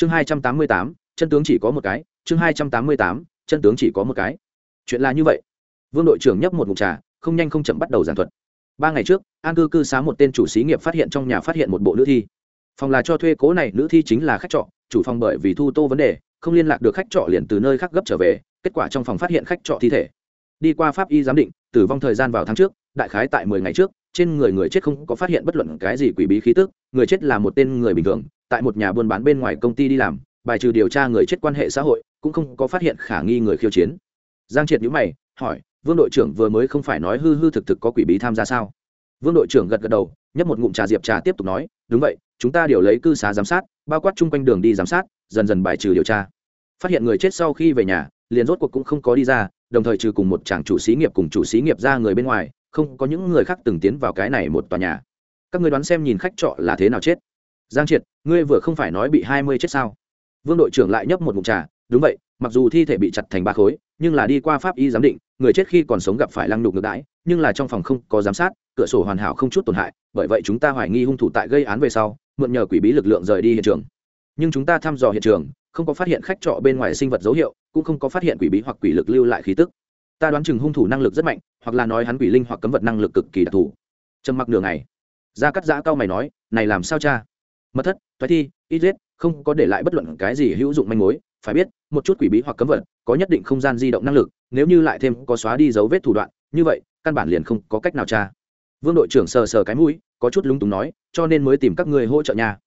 chương hai trăm tám mươi tám, chân tướng chỉ có một cái, chương hai trăm tám mươi tám, chân tướng chỉ có một cái. Chuyện là như vậy. Vương đội trưởng nhấp một mục trà, không nhanh không chậm bắt đầu giảng thuật. Ba ngày trước, an cư cư xá một tên chủ xí nghiệp phát hiện trong nhà phát hiện một bộ nữ thi. Phòng là cho thuê cố này, nữ thi chính là khách trọ, chủ phòng bởi vì thu tô vấn đề, không liên lạc được khách trọ liền từ nơi khác gấp trở về, kết quả trong phòng phát hiện khách trọ thi thể. Đi qua pháp y giám định, tử vong thời gian vào tháng trước, đại khái tại mười ngày trước trên người người chết không có phát hiện bất luận cái gì quỷ bí khí tức, người chết là một tên người bình thường, tại một nhà buôn bán bên ngoài công ty đi làm, bài trừ điều tra người chết quan hệ xã hội, cũng không có phát hiện khả nghi người khiêu chiến. Giang triệt nhữ mày, hỏi, vương đội trưởng vừa mới không phải nói hư hư thực thực có quỷ bí tham gia sao? Vương đội trưởng gật gật đầu, nhấp một ngụm trà diệp trà tiếp tục nói, đúng vậy, chúng ta điều lấy cư xá giám sát, bao quát chung quanh đường đi giám sát, dần dần bài trừ điều tra. Phát hiện người chết sau khi về nhà, liền rốt cuộc cũng không có đi ra, đồng thời trừ cùng một chàng chủ xí nghiệp cùng chủ xí nghiệp ra người bên ngoài không có những người khác từng tiến vào cái này một tòa nhà. Các người đoán xem nhìn khách trọ là thế nào chết? Giang triệt, ngươi vừa không phải nói bị hai mươi chết sao? Vương đội trưởng lại nhấp một mụn trà, đúng vậy, mặc dù thi thể bị chặt thành ba khối, nhưng là đi qua pháp y giám định, người chết khi còn sống gặp phải lăng nhục ngược đãi, nhưng là trong phòng không có giám sát, cửa sổ hoàn hảo không chút tổn hại, bởi vậy chúng ta hoài nghi hung thủ tại gây án về sau, mượn nhờ quỷ bí lực lượng rời đi hiện trường. Nhưng chúng ta thăm dò hiện trường, không có phát hiện khách trọ bên ngoài sinh vật dấu hiệu, cũng không có phát hiện quỷ bí hoặc quỷ lực lưu lại khí tức ta đoán chừng hung thủ năng lực rất mạnh, hoặc là nói hắn quỷ linh hoặc cấm vật năng lực cực kỳ đặc thù. Trầm mặc nửa ngày ra cắt giã cao mày nói, này làm sao cha? Mất thất, thoái thi ít giết, không có để lại bất luận cái gì hữu dụng manh mối. Phải biết, một chút quỷ bí hoặc cấm vật có nhất định không gian di động năng lực, nếu như lại thêm có xóa đi dấu vết thủ đoạn, như vậy, căn bản liền không có cách nào cha. vương đội trưởng sờ sờ cái mũi, có chút lúng túng nói, cho nên mới tìm các người hỗ trợ nhà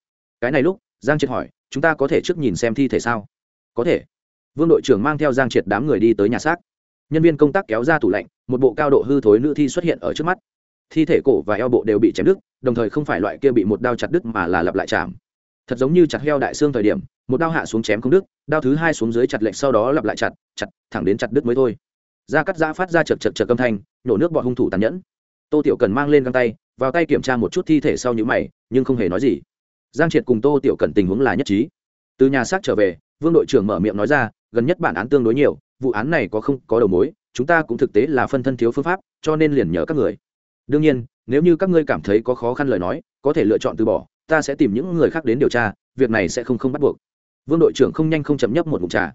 cái này lúc, giang triệt hỏi, chúng ta có thể trước nhìn xem thi thể sao? Có thể. Vương đội trưởng mang theo giang triệt đám người đi tới nhà xác nhân viên công tác kéo ra tủ lạnh, một bộ cao độ hư thối nữ thi xuất hiện ở trước mắt. Thi thể cổ và eo bộ đều bị chém đứt, đồng thời không phải loại kia bị một đao chặt đứt mà là lặp lại chạm. Thật giống như chặt heo đại xương thời điểm, một đao hạ xuống chém không đứt, đao thứ hai xuống dưới chặt lệch sau đó lặp lại chặt chặt, thẳng đến chặt đứt mới thôi. Da cắt da phát ra chật chật chật âm thanh nhổ nước bọt hung thủ tàn nhẫn. Tô tiểu cần mang lên găng tay, vào tay kiểm tra một chút thi thể sau những mày, nhưng không hề nói gì. Giang triệt cùng tô tiểu cần tình huống là nhất trí. Từ nhà xác trở về, vương đội trưởng mở miệng nói ra, gần nhất bản án tương đối nhiều vụ án này có không có đầu mối, chúng ta cũng thực tế là phân thân thiếu phương pháp, cho nên liền nhờ các người. Đương nhiên, nếu như các ngươi cảm thấy có khó khăn lời nói, có thể lựa chọn từ bỏ, ta sẽ tìm những người khác đến điều tra, việc này sẽ không không bắt buộc. Vương đội trưởng không nhanh không chậm nhấp một mục trà.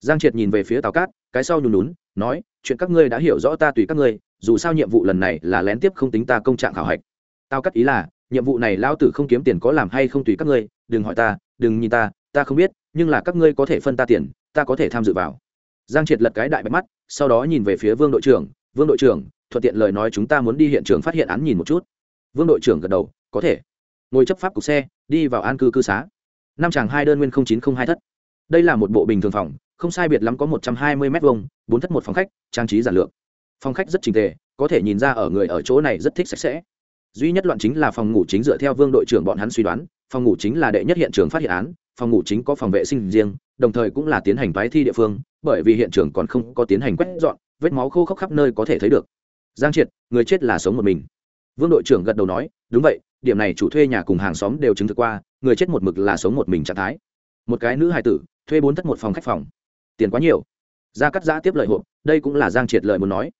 Giang triệt nhìn về phía tào cát, cái sau nhùn lún nói, chuyện các ngươi đã hiểu rõ ta tùy các ngươi, dù sao nhiệm vụ lần này là lén tiếp không tính ta công trạng khảo hạch. Tao cắt ý là, nhiệm vụ này lao tử không kiếm tiền có làm hay không tùy các ngươi, đừng hỏi ta, đừng nhìn ta ta không biết, nhưng là các ngươi có thể phân ta tiền, ta có thể tham dự vào giang triệt lật cái đại bạch mắt, sau đó nhìn về phía vương đội trưởng, vương đội trưởng, thuận tiện lời nói chúng ta muốn đi hiện trường phát hiện án nhìn một chút. Vương đội trưởng gật đầu, có thể. Ngồi chấp pháp cục xe, đi vào an cư cư xá. Năm chàng hai đơn nguyên chín không hai thất. Đây là một bộ bình thường phòng, không sai biệt lắm có một trăm hai mươi m hai bốn thất một phòng khách, trang trí giản lược. Phòng khách rất trình tề, có thể nhìn ra ở người ở chỗ này rất thích sạch sẽ. Duy nhất loạn chính là phòng ngủ chính dựa theo vương đội trưởng bọn hắn suy đoán, phòng ngủ chính là đệ nhất hiện trường phát hiện án, phòng ngủ chính có phòng vệ sinh riêng, đồng thời cũng là tiến hành toái thi địa phương bởi vì hiện trường còn không có tiến hành quét dọn, vết máu khô khốc khắp nơi có thể thấy được. Giang triệt, người chết là sống một mình. Vương đội trưởng gật đầu nói, đúng vậy, điểm này chủ thuê nhà cùng hàng xóm đều chứng thực qua, người chết một mực là sống một mình trạng thái. Một cái nữ hài tử, thuê bốn thất một phòng khách phòng. Tiền quá nhiều. Gia cắt giã tiếp lời hộp, đây cũng là giang triệt lời muốn nói.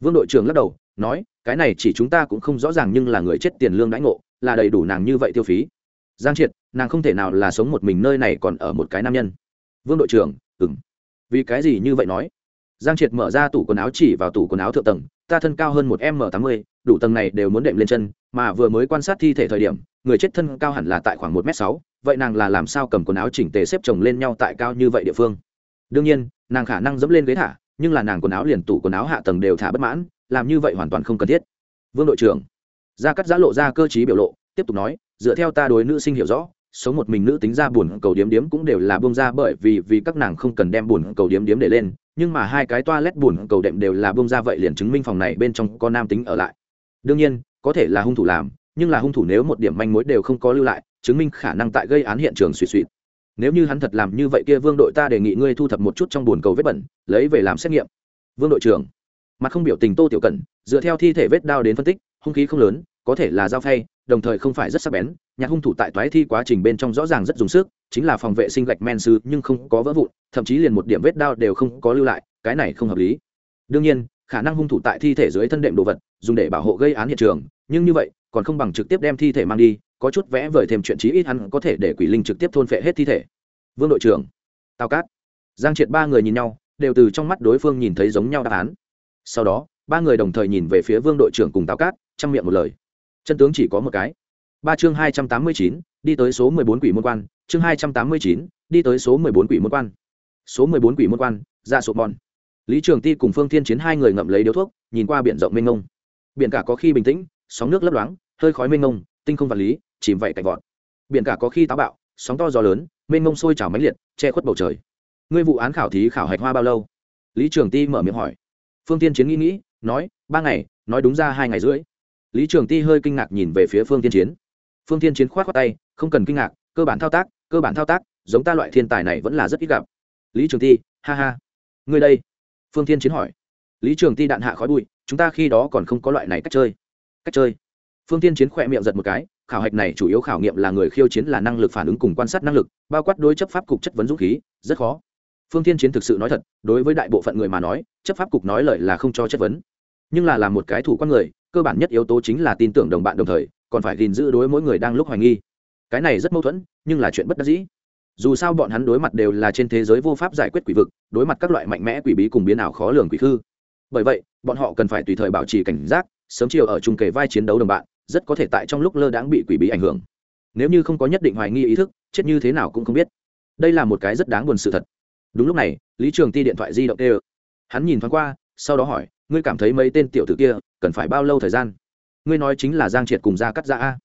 Vương đội trưởng lắc đầu, nói, cái này chỉ chúng ta cũng không rõ ràng nhưng là người chết tiền lương đãi ngộ, là đầy đủ nàng như vậy tiêu phí. Giang triệt, nàng không thể nào là sống một mình nơi này còn ở một cái nam nhân. Vương đội trưởng ừng vì cái gì như vậy nói? Giang triệt mở ra tủ quần áo chỉ vào tủ quần áo thượng tầng, ta thân cao hơn một m tám mươi, đủ tầng này đều muốn đệm lên chân, mà vừa mới quan sát thi thể thời điểm, người chết thân cao hẳn là tại khoảng một m sáu, vậy nàng là làm sao cầm quần áo chỉnh tề xếp chồng lên nhau tại cao như vậy địa phương? Đương nhiên, nàng khả năng dẫm lên ghế thả, nhưng là nàng quần áo liền tủ quần áo hạ tầng đều thả bất mãn, làm như vậy hoàn toàn không cần thiết. Vương đội trưởng, gia cắt giã lộ ra cơ chí biểu lộ, tiếp tục nói, dựa theo ta đối nữ sinh hiểu rõ sống một mình nữ tính ra buồn cầu điếm điếm cũng đều là bông ra bởi vì vì các nàng không cần đem buồn cầu điếm điếm để lên, nhưng mà hai cái toa lét buồn cầu đệm đều là bông ra vậy liền chứng minh phòng này bên trong có nam tính ở lại. Đương nhiên, có thể là hung thủ làm, nhưng là hung thủ nếu một điểm manh mối đều không có lưu lại, chứng minh khả năng tại gây án hiện trường suy suy. Nếu như hắn thật làm như vậy kia vương đội ta đề nghị ngươi thu thập một chút trong buồn cầu vết bẩn, lấy về làm xét nghiệm. Vương đội trưởng, mặt không biểu tình tô tiểu cẩn, dựa theo thi thể vết đao đến phân tích, hung khí không lớn, có thể là dao phay đồng thời không phải rất sắc bén, nhạc hung thủ tại toái thi quá trình bên trong rõ ràng rất dùng sức, chính là phòng vệ sinh gạch men sư nhưng không có vỡ vụn, thậm chí liền một điểm vết đao đều không có lưu lại, cái này không hợp lý. Đương nhiên, khả năng hung thủ tại thi thể dưới thân đệm đồ vật, dùng để bảo hộ gây án hiện trường, nhưng như vậy, còn không bằng trực tiếp đem thi thể mang đi, có chút vẽ vời thêm chuyện chí ít hắn có thể để quỷ linh trực tiếp thôn phệ hết thi thể. Vương đội trưởng, tào cát, giang triệt ba người nhìn nhau, đều từ trong mắt đối phương nhìn thấy giống nhau đáp án. Sau đó, ba người đồng thời nhìn về phía vương đội trưởng cùng tào cát, chăm miệng một lời chân tướng chỉ có một cái. Ba chương hai trăm tám mươi chín, đi tới số mười bốn quỷ môn quan. Chương hai trăm tám mươi chín, đi tới số mười bốn quỷ môn quan. Số mười bốn quỷ môn quan, ra sổ bòn. lý trường ti cùng phương thiên chiến hai người ngậm lấy điếu thuốc, nhìn qua biển rộng mênh mông. Biển cả có khi bình tĩnh, sóng nước lấp loáng, hơi khói mênh mông, tinh không vật lý, chìm vậy cạnh vọt. Biển cả có khi táo bạo, sóng to gió lớn, mênh mông sôi trào mãnh liệt, che khuất bầu trời. Ngươi vụ án khảo thí khảo hạch hoa bao lâu? Lý trường ti mở miệng hỏi. Phương tiên chiến nghĩ nghĩ, nói, ba ngày, nói đúng ra hai ngày rưỡi lý trường ti hơi kinh ngạc nhìn về phía phương tiên chiến. Phương tiên chiến k h o á t tay, không cần kinh ngạc, cơ bản thao tác, cơ bản thao tác, giống ta loại thiên tài này vẫn là rất ít gặp. Lý trường ti, ha ha. Ngươi đây? Phương tiên chiến hỏi. Lý trường ti đạn hạ khói bụi, chúng ta khi đó còn không có loại này cách chơi. Cách chơi? Phương tiên chiến khỏe miệng giật một cái, khảo hạch này chủ yếu khảo nghiệm là người khiêu chiến là năng lực phản ứng cùng quan sát năng lực, bao quát đối chấp pháp cục chất vấn dũng khí, rất khó. Phương tiên chiến thực sự nói thật, đối với đại bộ phận người mà nói, chấp pháp cục nói lời là không cho chất vấn. Nhưng là làm một cái thủ quan người cơ bản nhất yếu tố chính là tin tưởng đồng bạn đồng thời, còn phải gìn giữ đối mỗi người đang lúc hoài nghi. Cái này rất mâu thuẫn, nhưng là chuyện bất đắc dĩ. Dù sao bọn hắn đối mặt đều là trên thế giới vô pháp giải quyết quỷ vực, đối mặt các loại mạnh mẽ quỷ bí cùng biến ảo khó lường quỷ khư. Bởi vậy, bọn họ cần phải tùy thời bảo trì cảnh giác, sớm chiều ở chung kề vai chiến đấu đồng bạn, rất có thể tại trong lúc lơ đãng bị quỷ bí ảnh hưởng. Nếu như không có nhất định hoài nghi ý thức, chết như thế nào cũng không biết. Đây là một cái rất đáng buồn sự thật. Đúng lúc này, lý trường ti điện thoại di động tê hắn nhìn thoáng qua, sau đó hỏi ngươi cảm thấy mấy tên tiểu t ử kia cần phải bao lâu thời gian? Ngươi nói chính là giang triệt cùng gia cắt ra a.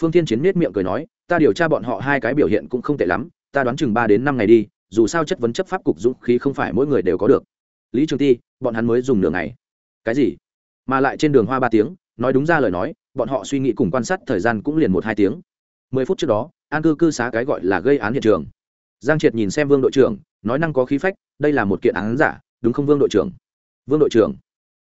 Phương thiên chiến miết miệng cười nói, ta điều tra bọn họ hai cái biểu hiện cũng không tệ lắm, ta đoán chừng ba đến năm ngày đi, dù sao chất vấn chấp pháp cục dũng khí không phải mỗi người đều có được. Lý trường ti, bọn hắn mới dùng nửa ngày. Cái gì? Mà lại trên đường hoa ba tiếng, nói đúng ra lời nói, bọn họ suy nghĩ cùng quan sát thời gian cũng liền một hai tiếng. Mười phút trước đó, an cư cư xá cái gọi là gây án hiện trường. Giang triệt nhìn xem vương đội trưởng, nói năng có khí phách, đây là một kiện án giả, đúng không vương đội trưởng? Vương đội trưởng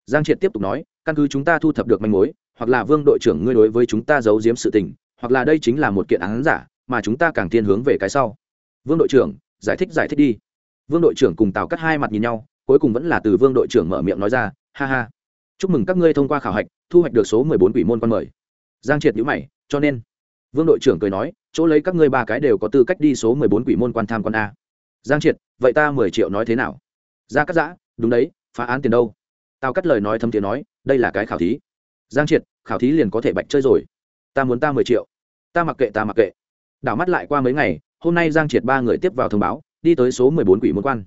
giang triệt tiếp tục nói, căn cứ chúng ta thu thập được manh mối, hoặc là vương đội trưởng ngươi đối với chúng ta giấu giếm sự tình, hoặc là đây chính là một kiện án giả, mà chúng ta càng thiên hướng về cái sau. Vương đội trưởng, giải thích giải thích đi. Vương đội trưởng cùng tào cắt hai mặt nhìn nhau, cuối cùng vẫn là từ vương đội trưởng mở miệng nói ra, ha ha. Chúc mừng các ngươi thông qua khảo hạch, thu hoạch được số mười bốn quỷ môn quan mời. Giang triệt nhữ mày, cho nên. Vương đội trưởng cười nói, chỗ lấy các ngươi ba cái đều có tư cách đi số mười bốn quỷ môn quan tham quan a. Giang triệt, vậy ta mười triệu nói thế nào? Ra cắt giã, đúng đấy, phá án tiền đâu? Tao cắt lời nói thâm tiếng nói, đây là cái khảo thí. Giang triệt, khảo thí liền có thể bạch chơi rồi. Ta muốn ta mười triệu. Ta mặc kệ, ta mặc kệ. Đảo mắt lại qua mấy ngày, hôm nay giang triệt ba người tiếp vào thông báo, đi tới số mười bốn quỷ môn quan.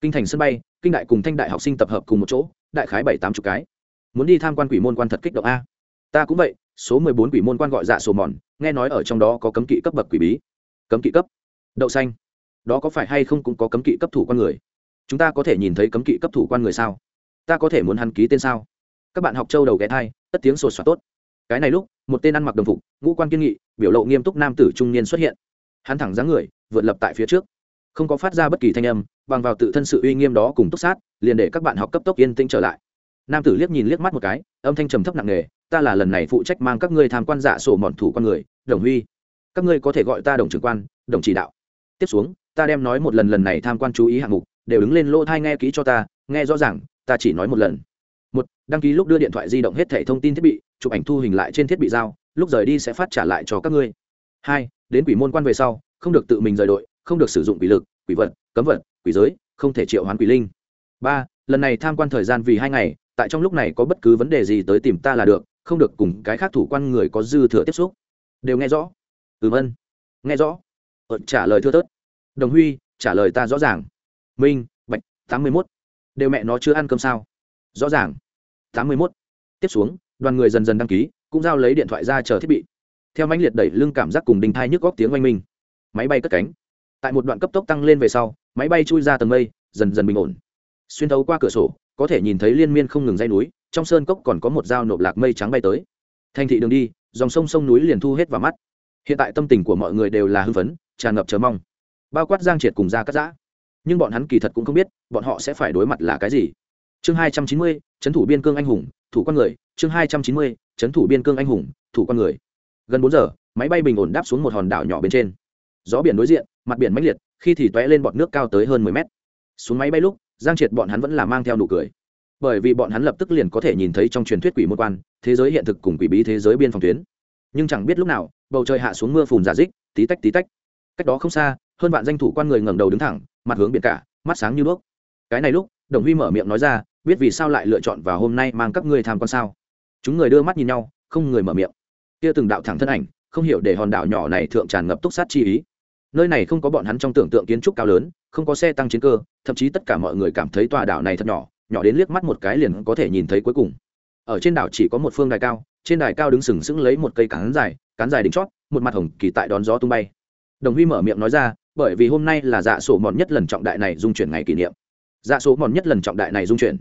Kinh thành sân bay, kinh đại cùng thanh đại học sinh tập hợp cùng một chỗ, đại khái bảy tám chục cái. Muốn đi tham quan quỷ môn quan thật kích động a. Ta cũng vậy, số mười bốn quỷ môn quan gọi dạ sổ mòn, nghe nói ở trong đó có cấm kỵ cấp bậc quỷ bí. Cấm kỵ cấp? Đậu xanh. Đó có phải hay không cũng có cấm kỵ cấp thủ quan người? Chúng ta có thể nhìn thấy cấm kỵ cấp thủ quan người sao? Ta có thể muốn hắn ký tên sao? Các bạn học châu đầu ghé thai, tất tiếng sột soạt tốt. Cái này lúc, một tên ăn mặc đồng phục, ngũ quan kiên nghị, biểu lộ nghiêm túc nam tử trung niên xuất hiện. Hắn thẳng dáng người, vượt lập tại phía trước. Không có phát ra bất kỳ thanh âm, bằng vào tự thân sự uy nghiêm đó cùng túc sát, liền để các bạn học cấp tốc yên tĩnh trở lại. Nam tử liếc nhìn liếc mắt một cái, âm thanh trầm thấp nặng nề, ta là lần này phụ trách mang các ngươi tham quan dạ sổ mòn thủ con người, đồng huy. Các ngươi có thể gọi ta đồng trưởng quan, đồng chỉ đạo. Tiếp xuống, ta đem nói một lần lần này tham quan chú ý hạng mục, đều đứng lên lỗ thai nghe kỹ cho ta, nghe rõ ràng ta chỉ nói một lần. Một đăng ký lúc đưa điện thoại di động hết thẻ thông tin thiết bị chụp ảnh thu hình lại trên thiết bị giao lúc rời đi sẽ phát trả lại cho các ngươi. Hai đến quỷ môn quan về sau không được tự mình rời đội không được sử dụng quỷ lực quỷ vật cấm vật quỷ giới không thể triệu hoán quỷ linh. Ba lần này tham quan thời gian vì hai ngày tại trong lúc này có bất cứ vấn đề gì tới tìm ta là được không được cùng cái khác thủ quan người có dư thừa tiếp xúc. Đều nghe rõ. Ừm ân. Nghe rõ. Ờ, trả lời thưa tớt đồng huy trả lời ta rõ ràng. Minh bạch tám mươi mốt đều mẹ nó chưa ăn cơm sao? Rõ ràng. Tám mươi mốt. Tiếp xuống, đoàn người dần dần đăng ký, cũng giao lấy điện thoại ra chờ thiết bị. Theo mãnh liệt đẩy lưng cảm giác cùng đình thai nhức góc tiếng oanh minh. Máy bay cất cánh. Tại một đoạn cấp tốc tăng lên về sau, máy bay chui ra tầng mây, dần dần bình ổn. Xuyên thấu qua cửa sổ, có thể nhìn thấy liên miên không ngừng dây núi, trong sơn cốc còn có một dao nộp lạc mây trắng bay tới. Thành thị đường đi, dòng sông sông núi liền thu hết vào mắt. Hiện tại tâm tình của mọi người đều là hưng phấn, tràn ngập chờ mong. Bao quát giang triệt cùng ra cắt giã nhưng bọn hắn kỳ thật cũng không biết, bọn họ sẽ phải đối mặt là cái gì. Chương hai trăm chín mươi, trấn thủ biên cương anh hùng, thủ con người. Chương hai trăm chín mươi, trấn thủ biên cương anh hùng, thủ con người. Gần bốn giờ, máy bay bình ổn đáp xuống một hòn đảo nhỏ bên trên. Gió biển đối diện, mặt biển mãnh liệt, khi thì t lên bọt nước cao tới hơn mười mét. Xuống máy bay lúc, giang triệt bọn hắn vẫn là mang theo nụ cười. Bởi vì bọn hắn lập tức liền có thể nhìn thấy trong truyền thuyết quỷ môn quan, thế giới hiện thực cùng quỷ bí thế giới biên phòng tuyến. Nhưng chẳng biết lúc nào, bầu trời hạ xuống mưa phùn giả dích, tí tách tí tách. Cách đó không xa, hơn vạn danh thủ quan người ngẩng đầu đứng thẳng mặt hướng biển cả, mắt sáng như đuốc. Cái này lúc, đồng huy mở miệng nói ra, biết vì sao lại lựa chọn vào hôm nay mang các ngươi tham quan sao? Chúng người đưa mắt nhìn nhau, không người mở miệng. Kia từng đạo thẳng thân ảnh, không hiểu để hòn đảo nhỏ này thượng tràn ngập túc sát chi ý. Nơi này không có bọn hắn trong tưởng tượng kiến trúc cao lớn, không có xe tăng chiến cơ, thậm chí tất cả mọi người cảm thấy tòa đảo này thật nhỏ nhỏ đến liếc mắt một cái liền có thể nhìn thấy cuối cùng. Ở trên đảo chỉ có một phương đài cao, trên đài cao đứng sừng sững lấy một cây cán dài cán dài đỉnh chót, một mặt hồng kỳ tại đón gió tung bay. Đồng huy mở miệng nói ra bởi vì hôm nay là dạ sổ mòn nhất lần trọng đại này dung chuyển ngày kỷ niệm. Dạ số mòn nhất lần trọng đại này dung chuyển.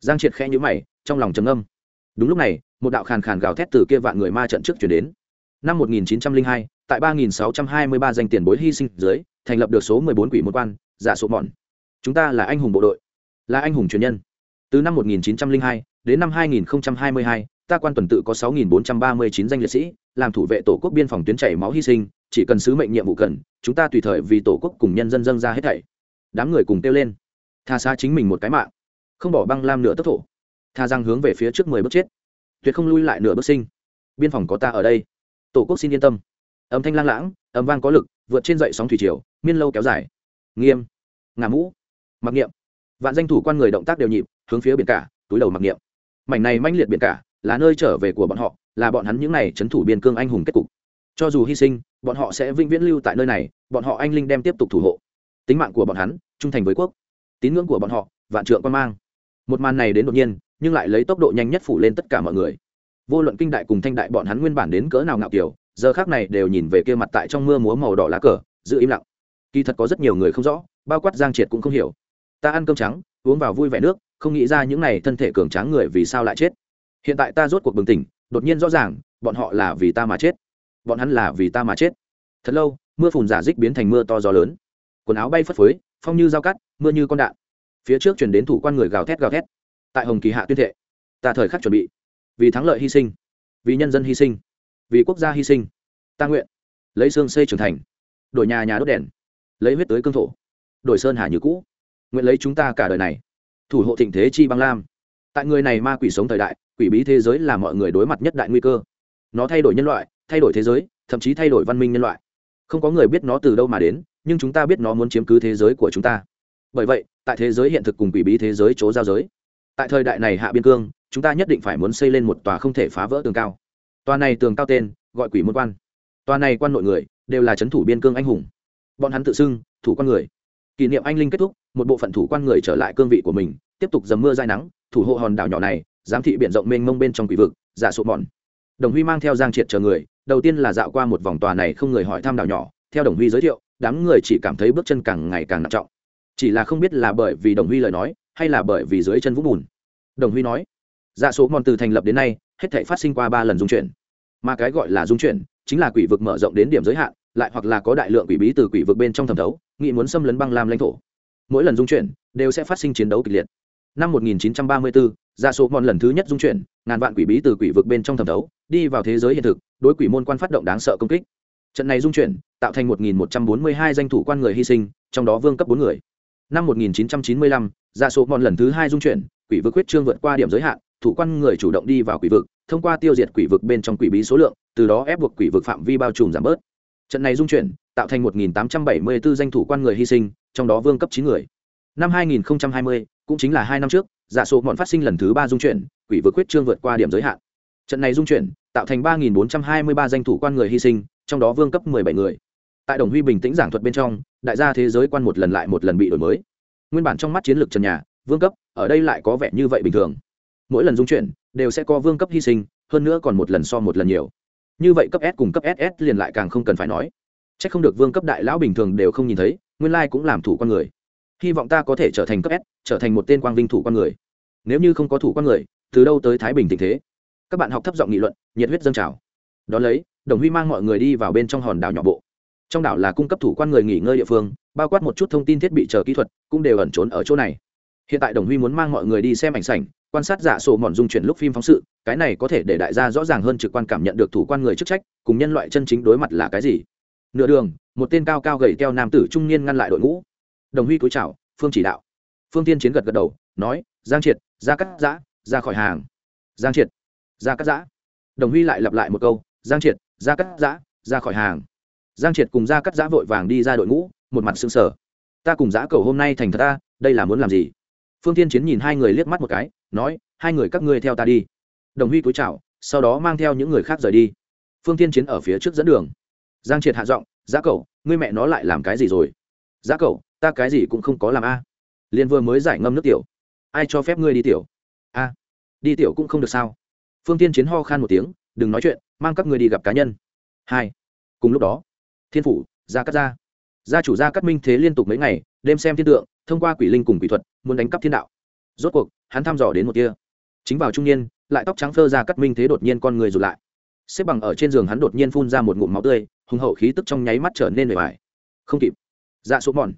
Giang triệt khẽ nhữ mày trong lòng trầm âm đúng lúc này một đạo khàn khàn gào thét từ kia vạn người ma trận trước chuyển đến. Năm 1902, tại 3623 danh tiền bối hy sinh dưới thành lập được số 14 quỷ một quan dạ số mòn. Chúng ta là anh hùng bộ đội. Là anh hùng truyền nhân. Từ năm 1902 đến năm 2022, ta quan tuần tự có 6.439 danh liệt sĩ làm thủ vệ tổ quốc biên phòng tuyến chảy máu hy sinh chỉ cần sứ mệnh nhiệm vụ cần, chúng ta tùy thời vì tổ quốc cùng nhân dân dâng ra hết thảy. Đám người cùng kêu lên, tha xa chính mình một cái mạng, không bỏ băng lam nửa tấc thổ. Tha răng hướng về phía trước mười bước chết, tuyệt không lui lại nửa bước sinh. Biên phòng có ta ở đây. Tổ quốc xin yên tâm. Âm thanh lang lãng, âm vang có lực, vượt trên dậy sóng thủy triều, miên lâu kéo dài. Nghiêm ngà mũ, mặc niệm. Vạn danh thủ quan người động tác đều nhịp, hướng phía biển cả, túi đầu mặc niệm. Mảnh này manh liệt biển cả, là nơi trở về của bọn họ, là bọn hắn những n à y c h ấ n thủ biên cương anh hùng kết cục cho dù hy sinh, bọn họ sẽ vĩnh viễn lưu tại nơi này, bọn họ anh linh đem tiếp tục thủ hộ. Tính mạng của bọn hắn, trung thành với quốc. Tín ngưỡng của bọn họ, vạn trượng quan mang. Một màn này đến đột nhiên, nhưng lại lấy tốc độ nhanh nhất phủ lên tất cả mọi người. Vô luận kinh đại cùng thanh đại bọn hắn nguyên bản đến cỡ nào ngạo kiểu, giờ khác này đều nhìn về kia mặt tại trong mưa múa màu đỏ lá cờ, giữ im lặng. Kỳ thật có rất nhiều người không rõ, bao quát giang triệt cũng không hiểu. Ta ăn cơm trắng, uống vào vui vẻ nước, không nghĩ ra những này thân thể cường tráng người vì sao lại chết. Hiện tại ta rốt cuộc bừng tỉnh, đột nhiên rõ ràng, bọn họ là vì ta mà chết bọn hắn là vì ta mà chết. Thật lâu, mưa phùn giả dích biến thành mưa to gió lớn. Quần áo bay phất phới, phong như dao cắt, mưa như con đạn. Phía trước chuyển đến thủ quan người gào thét gào thét. Tại hồng kỳ hạ tuyên thệ, ta thời khắc chuẩn bị. Vì thắng lợi hy sinh, vì nhân dân hy sinh, vì quốc gia hy sinh, ta nguyện lấy xương xây trưởng thành, đổi nhà nhà đốt đèn, lấy huyết tới cương thổ, đổi sơn hà như cũ. Nguyện lấy chúng ta cả đời này, thủ hộ thịnh thế chi băng lam. Tại người này ma quỷ sống thời đại, quỷ bí thế giới là mọi người đối mặt nhất đại nguy cơ. Nó thay đổi nhân loại thay đổi thế giới, thậm chí thay đổi văn minh nhân loại. Không có người biết nó từ đâu mà đến, nhưng chúng ta biết nó muốn chiếm cứ thế giới của chúng ta. Bởi vậy, tại thế giới hiện thực cùng quỷ bí thế giới chỗ giao giới, tại thời đại này hạ biên cương, chúng ta nhất định phải muốn xây lên một tòa không thể phá vỡ tường cao. Tòa này tường cao tên, gọi quỷ môn quan. Tòa này quan nội người, đều là c h ấ n thủ biên cương anh hùng. Bọn hắn tự xưng, thủ quan người. Kỷ niệm anh linh kết thúc, một bộ phận thủ quan người trở lại cương vị của mình, tiếp tục dầm mưa dai nắng, thủ hộ hòn đảo nhỏ này, giám thị b i ể n rộng mênh mông bên trong quỷ vực, giả sụp mòn đồng huy mang theo giang triệt chờ người đầu tiên là dạo qua một vòng tòa này không người hỏi thăm đảo nhỏ. Theo đồng huy giới thiệu đám người chỉ cảm thấy bước chân càng ngày càng nặng trọng. Chỉ là không biết là bởi vì đồng huy lời nói hay là bởi vì dưới chân vũng bùn. Đồng huy nói dạ số mòn từ thành lập đến nay hết thể phát sinh qua ba lần dung chuyển. Mà cái gọi là dung chuyển chính là quỷ vực mở rộng đến điểm giới hạn lại hoặc là có đại lượng quỷ bí từ quỷ vực bên trong thẩm thấu nghị muốn xâm lấn băng lam lãnh thổ. Mỗi lần dung chuyển đều sẽ phát sinh chiến đấu kịch liệt. Năm 1934, dạ số mòn lần thứ nhất dung chuyển ngàn vạn quỷ bí từ quỷ vực bên trong thẩm thấu đi vào thế giới hiện thực đối quỷ môn quan phát động đáng sợ công kích. Trận này dung chuyển tạo thành 1.142 danh thủ quan người hy sinh trong đó vương cấp bốn người. Năm 1995, ra số mòn lần thứ hai dung chuyển quỷ vực huyết trương vượt qua điểm giới hạn thủ quan người chủ động đi vào quỷ vực thông qua tiêu diệt quỷ vực bên trong quỷ bí số lượng từ đó ép buộc quỷ vực phạm vi bao trùm giảm bớt. Trận này dung chuyển tạo thành 1.874 danh thủ quan người hy sinh trong đó vương cấp chín người. Năm 2020, cũng chính là hai năm trước dạ giả số mòn phát sinh lần thứ ba dung chuyển quỷ vực huyết trương vượt qua điểm giới hạn trận này dung chuyển, tạo thành 3.423 danh thủ quan người hy sinh, trong đó vương cấp 17 người. Tại đồng huy bình tĩnh giảng thuật bên trong, đại gia thế giới quan một lần lại một lần bị đổi mới. Nguyên bản trong mắt chiến lược trần nhà, vương cấp, ở đây lại có vẻ như vậy bình thường. Mỗi lần dung chuyển, đều sẽ có vương cấp hy sinh, hơn nữa còn một lần so một lần nhiều. Như vậy cấp s cùng cấp ss liền lại càng không cần phải nói. C h ắ c không được vương cấp đại lão bình thường đều không nhìn thấy, nguyên lai cũng làm thủ con người. Hy vọng ta có thể trở thành cấp s, trở thành một tên quang vinh thủ con người. Nếu như không có thủ con người, từ đâu tới thái bình tình thế? Các bạn học thấp giọng nghị luận, nhiệt huyết dâng trào. Đón lấy, đồng huy mang mọi người đi vào bên trong hòn đảo nhỏ bộ. Trong đảo là cung cấp thủ quan người nghỉ ngơi địa phương, bao quát một chút thông tin thiết bị chờ kỹ thuật, cũng đều ẩn trốn ở chỗ này. Hiện tại đồng huy muốn mang mọi người đi xem ảnh sảnh, quan sát giả sổ mòn dung chuyển lúc phim phóng sự, cái này có thể để đại gia rõ ràng hơn trực quan cảm nhận được thủ quan người chức trách, cùng nhân loại chân chính đối mặt là cái gì. Nửa đường, một tên cao cao gầy teo nam tử trung niên ngăn lại đội ngũ. Đồng huy cúi chào, phương chỉ đạo. Phương tiên chiến gật gật đầu, nói, giang triệt, ra cắt giã, ra khỏi hàng. Giang triệt ra cắt giã. Đồng huy lại lặp lại một câu, giang triệt ra cắt giã, ra khỏi hàng. Giang triệt cùng ra cắt giã vội vàng đi ra đội ngũ, một mặt sững sờ. Ta cùng giã cầu hôm nay thành thật ta, đây là muốn làm gì? Phương tiên chiến nhìn hai người liếc mắt một cái, nói, hai người các ngươi theo ta đi. Đồng huy cúi chào, sau đó mang theo những người khác rời đi. Phương tiên chiến ở phía trước dẫn đường. Giang triệt hạ giọng, giã cầu, ngươi mẹ nó lại làm cái gì rồi? Giã cầu, ta cái gì cũng không có làm a. À. liền vừa mới giải ngâm nước tiểu. Ai cho phép ngươi đi tiểu? A, đi tiểu cũng không được sao phương tiên chiến ho khan một tiếng, đừng nói chuyện, mang các ngươi đi gặp cá nhân. Hai. Cùng lúc đó, thiên phủ, gia cắt gia. Gia chủ gia cắt minh thế liên tục mấy ngày, đêm xem thiên tượng, thông qua quỷ linh cùng quỷ thuật, muốn đánh cắp thiên đạo. Rốt cuộc, hắn thăm dò đến một kia chính vào trung niên, lại tóc trắng phơ gia cắt minh thế đột nhiên con người rụt lại. Xếp bằng ở trên giường hắn đột nhiên phun ra một ngụm máu tươi, hùng hậu khí tức trong nháy mắt trở nên bề bài không kịp. Dạ số mòn.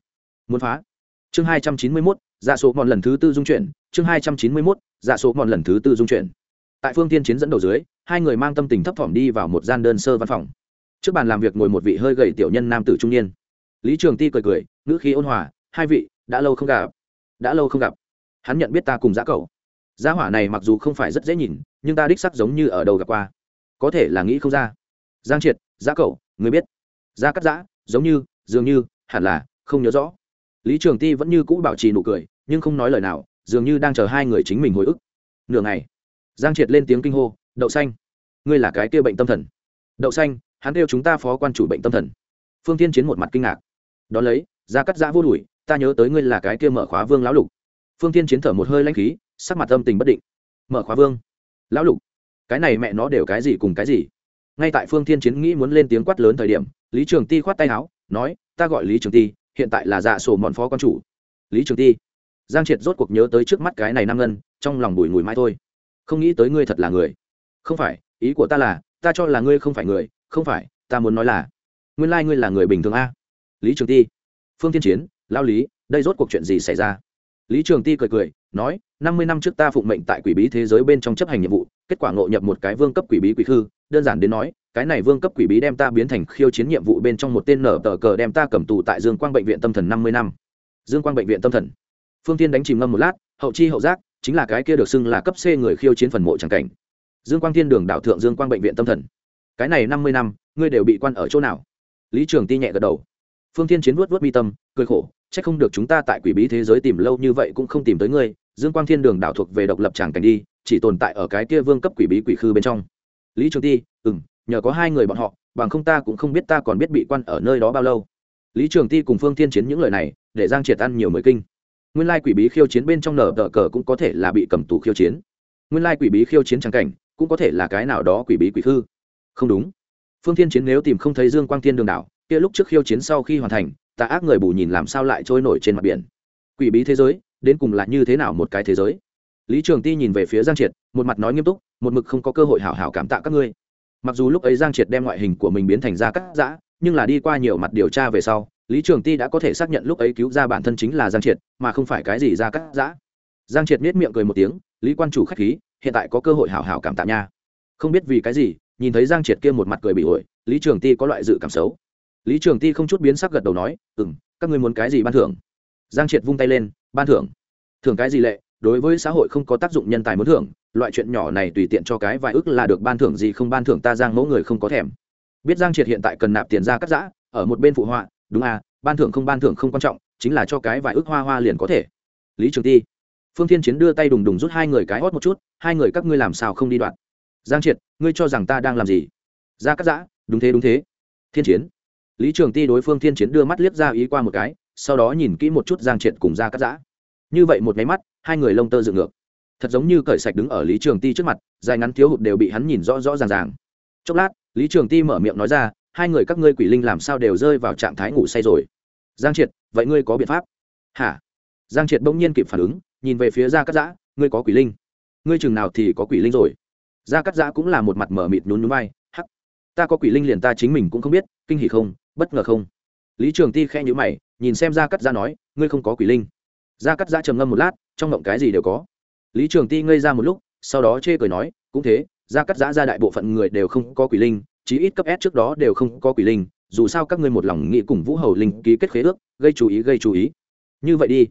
Muốn phá. Chương hai trăm chín mươi mốt dạ số mòn lần thứ tư dung chuyển, chương hai trăm chín mươi mốt dạ số mòn lần thứ tư dung chuyển tại phương tiên chiến dẫn đầu dưới, hai người mang tâm tình thấp thỏm đi vào một gian đơn sơ văn phòng. Trước bàn làm việc ngồi một vị hơi gầy tiểu nhân nam tử trung niên. Lý trường ti cười cười, ngữ khí ôn hòa, hai vị, đã lâu không gặp. Đã lâu không gặp. Hắn nhận biết ta cùng giã cầu giá hỏa này mặc dù không phải rất dễ nhìn, nhưng ta đích sắc giống như ở đầu gặp qua. Có thể là nghĩ không ra. Giang triệt, giã cầu người biết. Giá cắt giã, giống như, dường như, hẳn là, không nhớ rõ. Lý trường ti vẫn như cũ bảo trì nụ cười, nhưng không nói lời nào, dường như đang chờ hai người chính mình hồi ức. Nửa ngày giang triệt lên tiếng kinh hô, đậu xanh, ngươi là cái kia bệnh tâm thần. Đậu xanh, hắn kêu chúng ta phó quan chủ bệnh tâm thần. Phương tiên chiến một mặt kinh ngạc. Đón lấy, ra cắt giã vô đùi ta nhớ tới ngươi là cái kia mở khóa vương lão lục. Phương tiên chiến thở một hơi lanh khí, sắc mặt âm tình bất định. Mở khóa vương, lão lục, cái này mẹ nó đều cái gì cùng cái gì? Ngay tại phương tiên chiến nghĩ muốn lên tiếng quát lớn thời điểm, lý trường ti khoát tay áo, nói, ta gọi lý trường ti, hiện tại là dạ sổ mòn phó quan chủ. Lý trường ti. Giang triệt rốt cuộc nhớ tới trước mắt cái này nam ngân, trong lòng bùi ngùi mai thôi không nghĩ tới ngươi thật là người. Không phải, ý của ta là, ta cho là ngươi không phải người, không phải, ta muốn nói là, nguyên lai、like、ngươi là người bình thường a. Lý trường ti. Phương tiên chiến lao lý, đây rốt cuộc chuyện gì xảy ra? Lý trường ti cười cười, nói, năm mươi năm trước ta phụng mệnh tại quỷ bí thế giới bên trong chấp hành nhiệm vụ, kết quả ngộ nhập một cái vương cấp quỷ bí quỷ khư, đơn giản đến nói, cái này vương cấp quỷ bí đem ta biến thành khiêu chiến nhiệm vụ bên trong một tên nở tờ cờ đem ta cầm tù tại dương quang bệnh viện tâm thần năm mươi năm. Dương quang bệnh viện tâm thần. Phương tiên đánh chìm ngâm một lát, hậu chi hậu giác chính là cái kia được xưng là cấp c người khiêu chiến phần mộ tràng cảnh. Dương quang thiên đường đảo thượng dương quang bệnh viện tâm thần. Cái này năm mươi năm, ngươi đều bị quan ở chỗ nào? Lý trường ti nhẹ gật đầu. Phương thiên chiến vuốt vuốt mi tâm, cười khổ, chắc không được chúng ta tại quỷ bí thế giới tìm lâu như vậy cũng không tìm tới ngươi, dương quang thiên đường đảo thuộc về độc lập tràng cảnh đi, chỉ tồn tại ở cái kia vương cấp quỷ bí quỷ khư bên trong. Lý trường ti ừ nhờ có hai người bọn họ, bằng không ta cũng không biết ta còn biết bị quan ở nơi đó bao lâu. Lý trường ti cùng phương thiên chiến những lời này, để giang triệt ăn nhiều mới kinh nguyên lai quỷ bí khiêu chiến bên trong nở tờ cờ cũng có thể là bị cầm tù khiêu chiến. Nguyên lai quỷ bí khiêu chiến trắng cảnh, cũng có thể là cái nào đó quỷ bí quỷ thư không đúng. Phương thiên chiến nếu tìm không thấy dương quang thiên đường đảo, kia lúc trước khiêu chiến sau khi hoàn thành, tà ác người bù nhìn làm sao lại trôi nổi trên mặt biển. Quỷ bí thế giới, đến cùng là như thế nào một cái thế giới? Lý trường ti nhìn về phía giang triệt, một mặt nói nghiêm túc, một mực không có cơ hội hảo hảo cảm tạ các ngươi. Mặc dù lúc ấy giang triệt đem ngoại hình của mình biến thành ra cắt giã nhưng là đi qua nhiều mặt điều tra về sau lý trường ti đã có thể xác nhận lúc ấy cứu ra bản thân chính là giang triệt, mà không phải cái gì ra cắt giã. Giang triệt nết miệng cười một tiếng, lý quan chủ k h á c h khí, hiện tại có cơ hội hảo hảo cảm tạ nha. Không biết vì cái gì, nhìn thấy giang triệt kia một mặt cười bị ổi, lý trường ti có loại dự cảm xấu. Lý trường ti không chút biến sắc gật đầu nói ừ m các ngươi muốn cái gì ban thưởng? Giang triệt vung tay lên, ban thưởng? Thưởng cái gì lệ? Đối với xã hội không có tác dụng nhân tài muốn thưởng, loại chuyện nhỏ này tùy tiện cho cái vài ức là được, ban thưởng gì không ban thưởng ta giang mẫu người không có thèm. Biết giang triệt hiện tại cần nạp tiền ra cắt giã, ở một bên phụ họa đúng à ban thưởng không ban thưởng không quan trọng, chính là cho cái vài ước hoa hoa liền có thể. Lý trường ti, phương thiên chiến đưa tay đùng đùng rút hai người cái hót một chút, hai người các ngươi làm sao không đi đoạn? Giang triệt, ngươi cho rằng ta đang làm gì? Ra cắt giã, đúng thế đúng thế. Thiên chiến, lý trường ti đối phương thiên chiến đưa mắt liếc ra ý qua một cái, sau đó nhìn kỹ một chút giang triệt cùng ra cắt giã. Như vậy một máy mắt, hai người lông tơ dựng ngược. Thật giống như cởi sạch đứng ở lý trường ti trước mặt, dài ngắn thiếu hụt đều bị hắn nhìn rõ rõ ràng ràng. Chốc lát, lý trường ti mở miệng nói ra hai người các ngươi quỷ linh làm sao đều rơi vào trạng thái ngủ say rồi. Giang triệt, vậy ngươi có biện pháp? Hả? Giang triệt bỗng nhiên kịp phản ứng, nhìn về phía gia cắt giã, ngươi có quỷ linh. Ngươi chừng nào thì có quỷ linh rồi? Gia cắt giã cũng là một mặt mở mịt nhún nhún vai, hắc. Ta có quỷ linh liền ta chính mình cũng không biết, kinh hỉ không, bất ngờ không? Lý trường ti khe nhữ mày, nhìn xem gia cắt giã nói, ngươi không có quỷ linh. Gia cắt giã trầm ngâm một lát, trong ngộng cái gì đều có. Lý trường ti ngây ra một lúc, sau đó chê cười nói, cũng thế, gia cắt giã ra đại bộ phận người đều không có quỷ linh chí ít cấp s trước đó đều không có quỷ linh, dù sao các ngươi một lòng nghĩ cùng vũ hầu linh ký kết khế ước, gây chú ý, gây chú ý. Như vậy đi.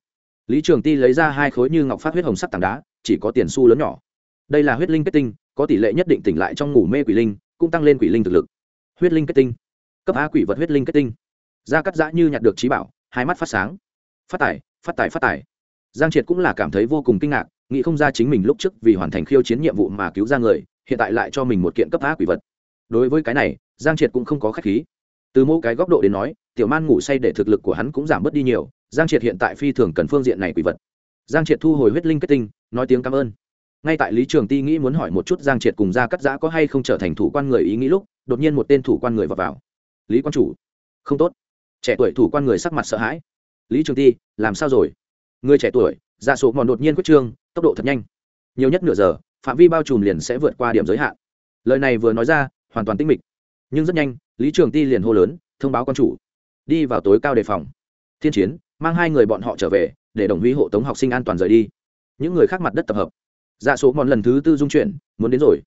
Lý trường ti lấy ra hai khối như ngọc phát huyết hồng sắc tảng đá, chỉ có tiền xu lớn nhỏ. Đây là huyết linh kết tinh, có tỷ lệ nhất định tỉnh lại trong ngủ mê quỷ linh, cũng tăng lên quỷ linh thực lực. Huyết linh kết tinh. Cấp a quỷ vật huyết linh kết tinh. Gia cắt dã như nhặt được trí bảo, hai mắt phát sáng. Phát tài phát tài phát tài. Giang triệt cũng là cảm thấy vô cùng kinh ngạc, nghĩ không ra chính mình lúc trước vì hoàn thành khiêu chiến nhiệm vụ mà cứu ra người, hiện tại lại cho mình một kiện cấp A quỷ vật đối với cái này giang triệt cũng không có k h á c h khí. Từ mỗi cái góc độ đến nói tiểu man ngủ say để thực lực của hắn cũng giảm bớt đi nhiều giang triệt hiện tại phi thường cần phương diện này quỷ vật. Giang triệt thu hồi huyết linh kết tinh nói tiếng cảm ơn. Ngay tại lý trường ti nghĩ muốn hỏi một chút giang triệt cùng gia cắt giã có hay không trở thành thủ quan người ý nghĩ lúc đột nhiên một tên thủ quan người vào, vào. lý quan chủ. Không tốt. Trẻ tuổi thủ quan người sắc mặt sợ hãi. Lý trường ti làm sao rồi? Người trẻ tuổi dạ ra số mòn đột nhiên quyết trương tốc độ thật nhanh. Nhiều nhất nửa giờ phạm vi bao trùm liền sẽ vượt qua điểm giới hạn. Lời này vừa nói ra hoàn toàn tinh mịch. Nhưng rất nhanh, lý trường ti liền hô lớn, thông báo quan chủ. Đi vào tối cao đề phòng. Thiên chiến, mang hai người bọn họ trở về, để đồng huy hộ tống học sinh an toàn rời đi. Những người khác mặt đất tập hợp. Dạ số mòn lần thứ tư dung chuyển, muốn đến rồi.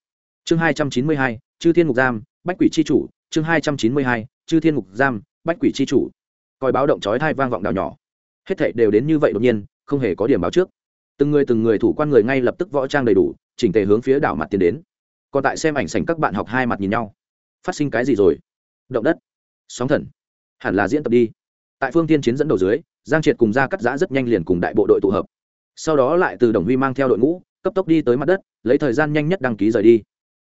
Chương hai trăm chín mươi hai, chư thiên ngục giam, bách quỷ c h i chủ. Chương hai trăm chín mươi hai, chư thiên ngục giam, bách quỷ c h i chủ. Coi báo động chói thai vang vọng đảo nhỏ. Hết thảy đều đến như vậy đột nhiên, không hề có điểm báo trước. Từng người từng người thủ quan người ngay lập tức võ trang đầy đủ, chỉnh tề hướng phía đảo mặt tiến đến còn tại xem ảnh sảnh các bạn học hai mặt nhìn nhau. Phát sinh cái gì rồi? Động đất. Sóng thần. Hẳn là diễn tập đi. Tại phương tiên chiến dẫn đầu dưới, giang triệt cùng ra cắt giã rất nhanh liền cùng đại bộ đội tụ hợp. Sau đó lại từ đồng huy mang theo đội ngũ, cấp tốc đi tới mặt đất, lấy thời gian nhanh nhất đăng ký rời đi.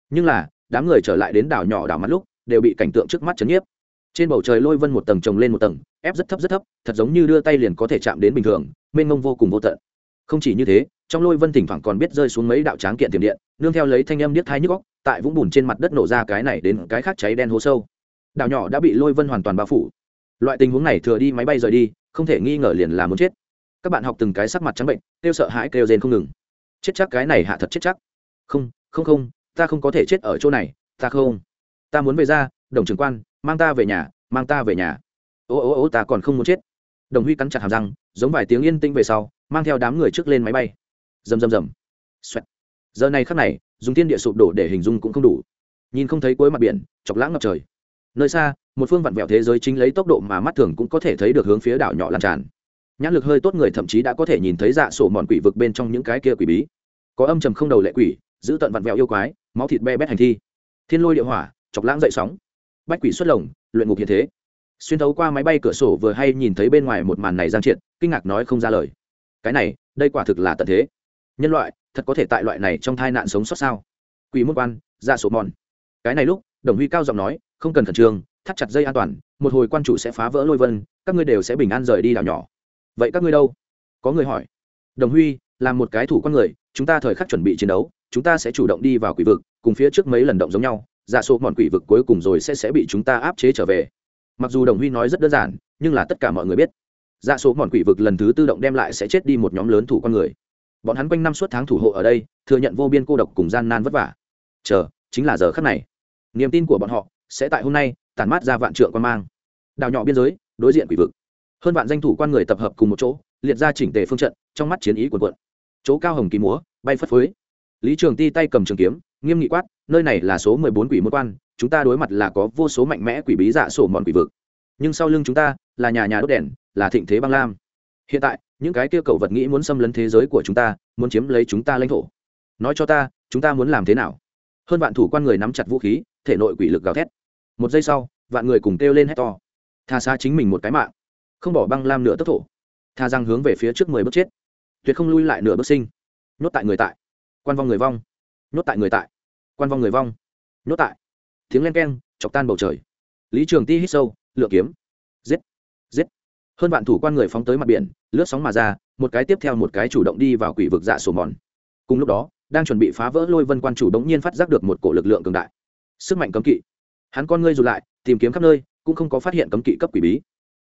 Nhưng là, đám người trở lại đến đảo nhỏ đảo mắt lúc, đều bị cảnh tượng trước mắt chấn nhiếp. Trên bầu trời lôi vân một tầng trồng lên một tầng, ép rất thấp rất thấp, thật giống như đưa tay liền có thể chạm đến bình thường, mênh mông vô cùng vô tận. Không chỉ như thế, trong lôi vân thỉnh thoảng còn biết rơi xuống mấy đạo tráng kiện tiềm điện nương theo lấy thanh âm điếc thai nhức góc tại vũng bùn trên mặt đất nổ ra cái này đến cái khác cháy đen hố sâu. Đảo nhỏ đã bị lôi vân hoàn toàn bao phủ. Loại tình huống này thừa đi máy bay rời đi, không thể nghi ngờ liền là muốn chết. Các bạn học từng cái sắc mặt trắng bệnh, kêu sợ hãi kêu rên không ngừng. Chết chắc cái này hạ thật chết chắc. Không không không, ta không có thể chết ở chỗ này, ta không. Ta muốn về ra, đồng trưởng quan, mang ta về nhà, mang ta về nhà. Ô ô ô, ta còn không muốn chết. Đồng huy cắn chặt hàm răng, giống vài tiếng yên tĩnh về sau, mang theo đám người trước lên máy bay. Rầm rầm rầm. Xoẹt giờ này khắc này, dùng thiên địa sụp đổ để hình dung cũng không đủ. Nhìn không thấy cuối mặt biển, chọc lãng ngập trời. Nơi xa, một phương vặn vẹo thế giới chính lấy tốc độ mà mắt thường cũng có thể thấy được hướng phía đảo nhỏ lan tràn. Nhãn lực hơi tốt người thậm chí đã có thể nhìn thấy dạ sổ mòn quỷ vực bên trong những cái kia quỷ bí. Có âm trầm không đầu lệ quỷ, giữ tận vặn vẹo yêu quái, máu thịt be bét hành thi. Thiên lôi địa hỏa, chọc lãng dậy sóng. Bách quỷ xuất lồng, luyện ngục hiện thế. Xuyên thấu qua máy bay cửa sổ vừa hay nhìn thấy bên ngoài một màn này giang triệt, kinh ngạc nói không ra lời. Cái này, đây quả thực là tận thế nhân loại thật có thể tại loại này trong tai nạn sống sót sao? Quỷ môn quan ra sổ mòn. Cái này lúc, đồng huy cao giọng nói, không cần khẩn trương, thắt chặt dây an toàn, một hồi quan chủ sẽ phá vỡ lôi vân, các ngươi đều sẽ bình an rời đi đảo nhỏ. Vậy các ngươi đâu? Có người hỏi. Đồng huy là một cái thủ con người, chúng ta thời khắc chuẩn bị chiến đấu, chúng ta sẽ chủ động đi vào quỷ vực, cùng phía trước mấy lần động giống nhau giả sổ mòn quỷ vực cuối cùng rồi sẽ sẽ bị chúng ta áp chế trở về. Mặc dù đồng huy nói rất đơn giản, nhưng là tất cả mọi người biết dạ số mòn quỷ vực lần thứ tư động đem lại sẽ chết đi một nhóm lớn thủ con người bọn hắn quanh năm suốt tháng thủ hộ ở đây, thừa nhận vô biên cô độc cùng gian nan vất vả. Chờ, chính là giờ khắc này. Niềm tin của bọn họ sẽ tại hôm nay tản mát ra vạn trượng quan mang. Đào nhỏ biên giới, đối diện quỷ vực. Hơn vạn danh thủ quan người tập hợp cùng một chỗ, liệt ra chỉnh tề phương trận, trong mắt chiến ý quần quận chỗ cao hồng kỳ múa, bay phất phới. Lý trường ti tay cầm trường kiếm, nghiêm nghị quát, nơi này là số mười bốn quỷ môn quan, chúng ta đối mặt là có vô số mạnh mẽ quỷ bí dạ sổ mòn quỷ vực. Nhưng sau lưng chúng ta là nhà nhà đốt đèn, là thịnh thế băng lam. Hiện tại những cái kia cầu vật nghĩ muốn xâm lấn thế giới của chúng ta, muốn chiếm lấy chúng ta lãnh thổ. Nói cho ta, chúng ta muốn làm thế nào? Hơn vạn thủ quan người nắm chặt vũ khí, thể nội quỷ lực gào thét. Một giây sau, vạn người cùng kêu lên hét to. Tha xa chính mình một cái mạng. Không bỏ băng lam nửa tấc thổ. Tha răng hướng về phía trước mười bước chết. Tuyệt không lui lại nửa bước sinh. Nhốt tại người tại. Quan vong người vong. Nhốt tại người tại. Quan vong người vong. Nhốt tại. Tiếng len keng, chọc tan bầu trời. Lý trường ti hít sâu, lựa kiếm hơn vạn thủ quan người phóng tới mặt biển, lướt sóng mà ra, một cái tiếp theo một cái chủ động đi vào quỷ vực dạ sổ mòn. Cùng lúc đó, đang chuẩn bị phá vỡ lôi vân quan chủ đống nhiên phát giác được một cổ lực lượng cường đại. Sức mạnh cấm kỵ. Hắn con ngươi dù lại, tìm kiếm khắp nơi, cũng không có phát hiện cấm kỵ cấp quỷ bí.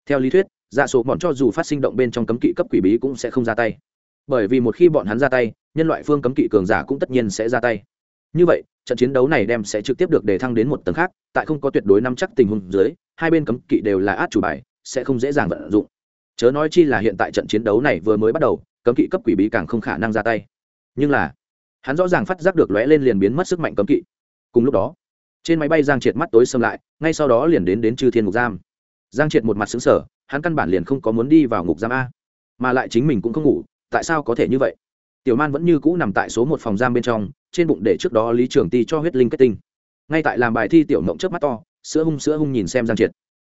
Theo lý thuyết dạ sổ mòn cho dù phát sinh động bên trong cấm kỵ cấp quỷ bí cũng sẽ không ra tay. Bởi vì một khi bọn hắn ra tay, nhân loại phương cấm kỵ cường giả cũng tất nhiên sẽ ra tay. Như vậy, trận chiến đấu này đem sẽ trực tiếp được đề thăng đến một tầng khác, tại không có tuyệt đối nắm chắc tình huống dưới, hai bên cấm kỵ đều là át chủ bài sẽ không dễ dàng vận dụng. Chớ nói chi là hiện tại trận chiến đấu này vừa mới bắt đầu, cấm kỵ cấp quỷ bí càng không khả năng ra tay. Nhưng là, hắn rõ ràng phát giác được lóe lên liền biến mất sức mạnh cấm kỵ. Cùng lúc đó, trên máy bay giang triệt mắt tối xâm lại, ngay sau đó liền đến đến chư thiên ngục giam. Giang triệt một mặt xứng sở hắn căn bản liền không có muốn đi vào ngục giam a, mà lại chính mình cũng không ngủ, tại sao có thể như vậy? Tiểu man vẫn như cũ nằm tại số một phòng giam bên trong, trên bụng để trước đó lý trường ti cho huyết linh kết tinh. Ngay tại làm bài thi tiểu mộng trước mắt to, sữa hung sữa hung nhìn xem giang triệt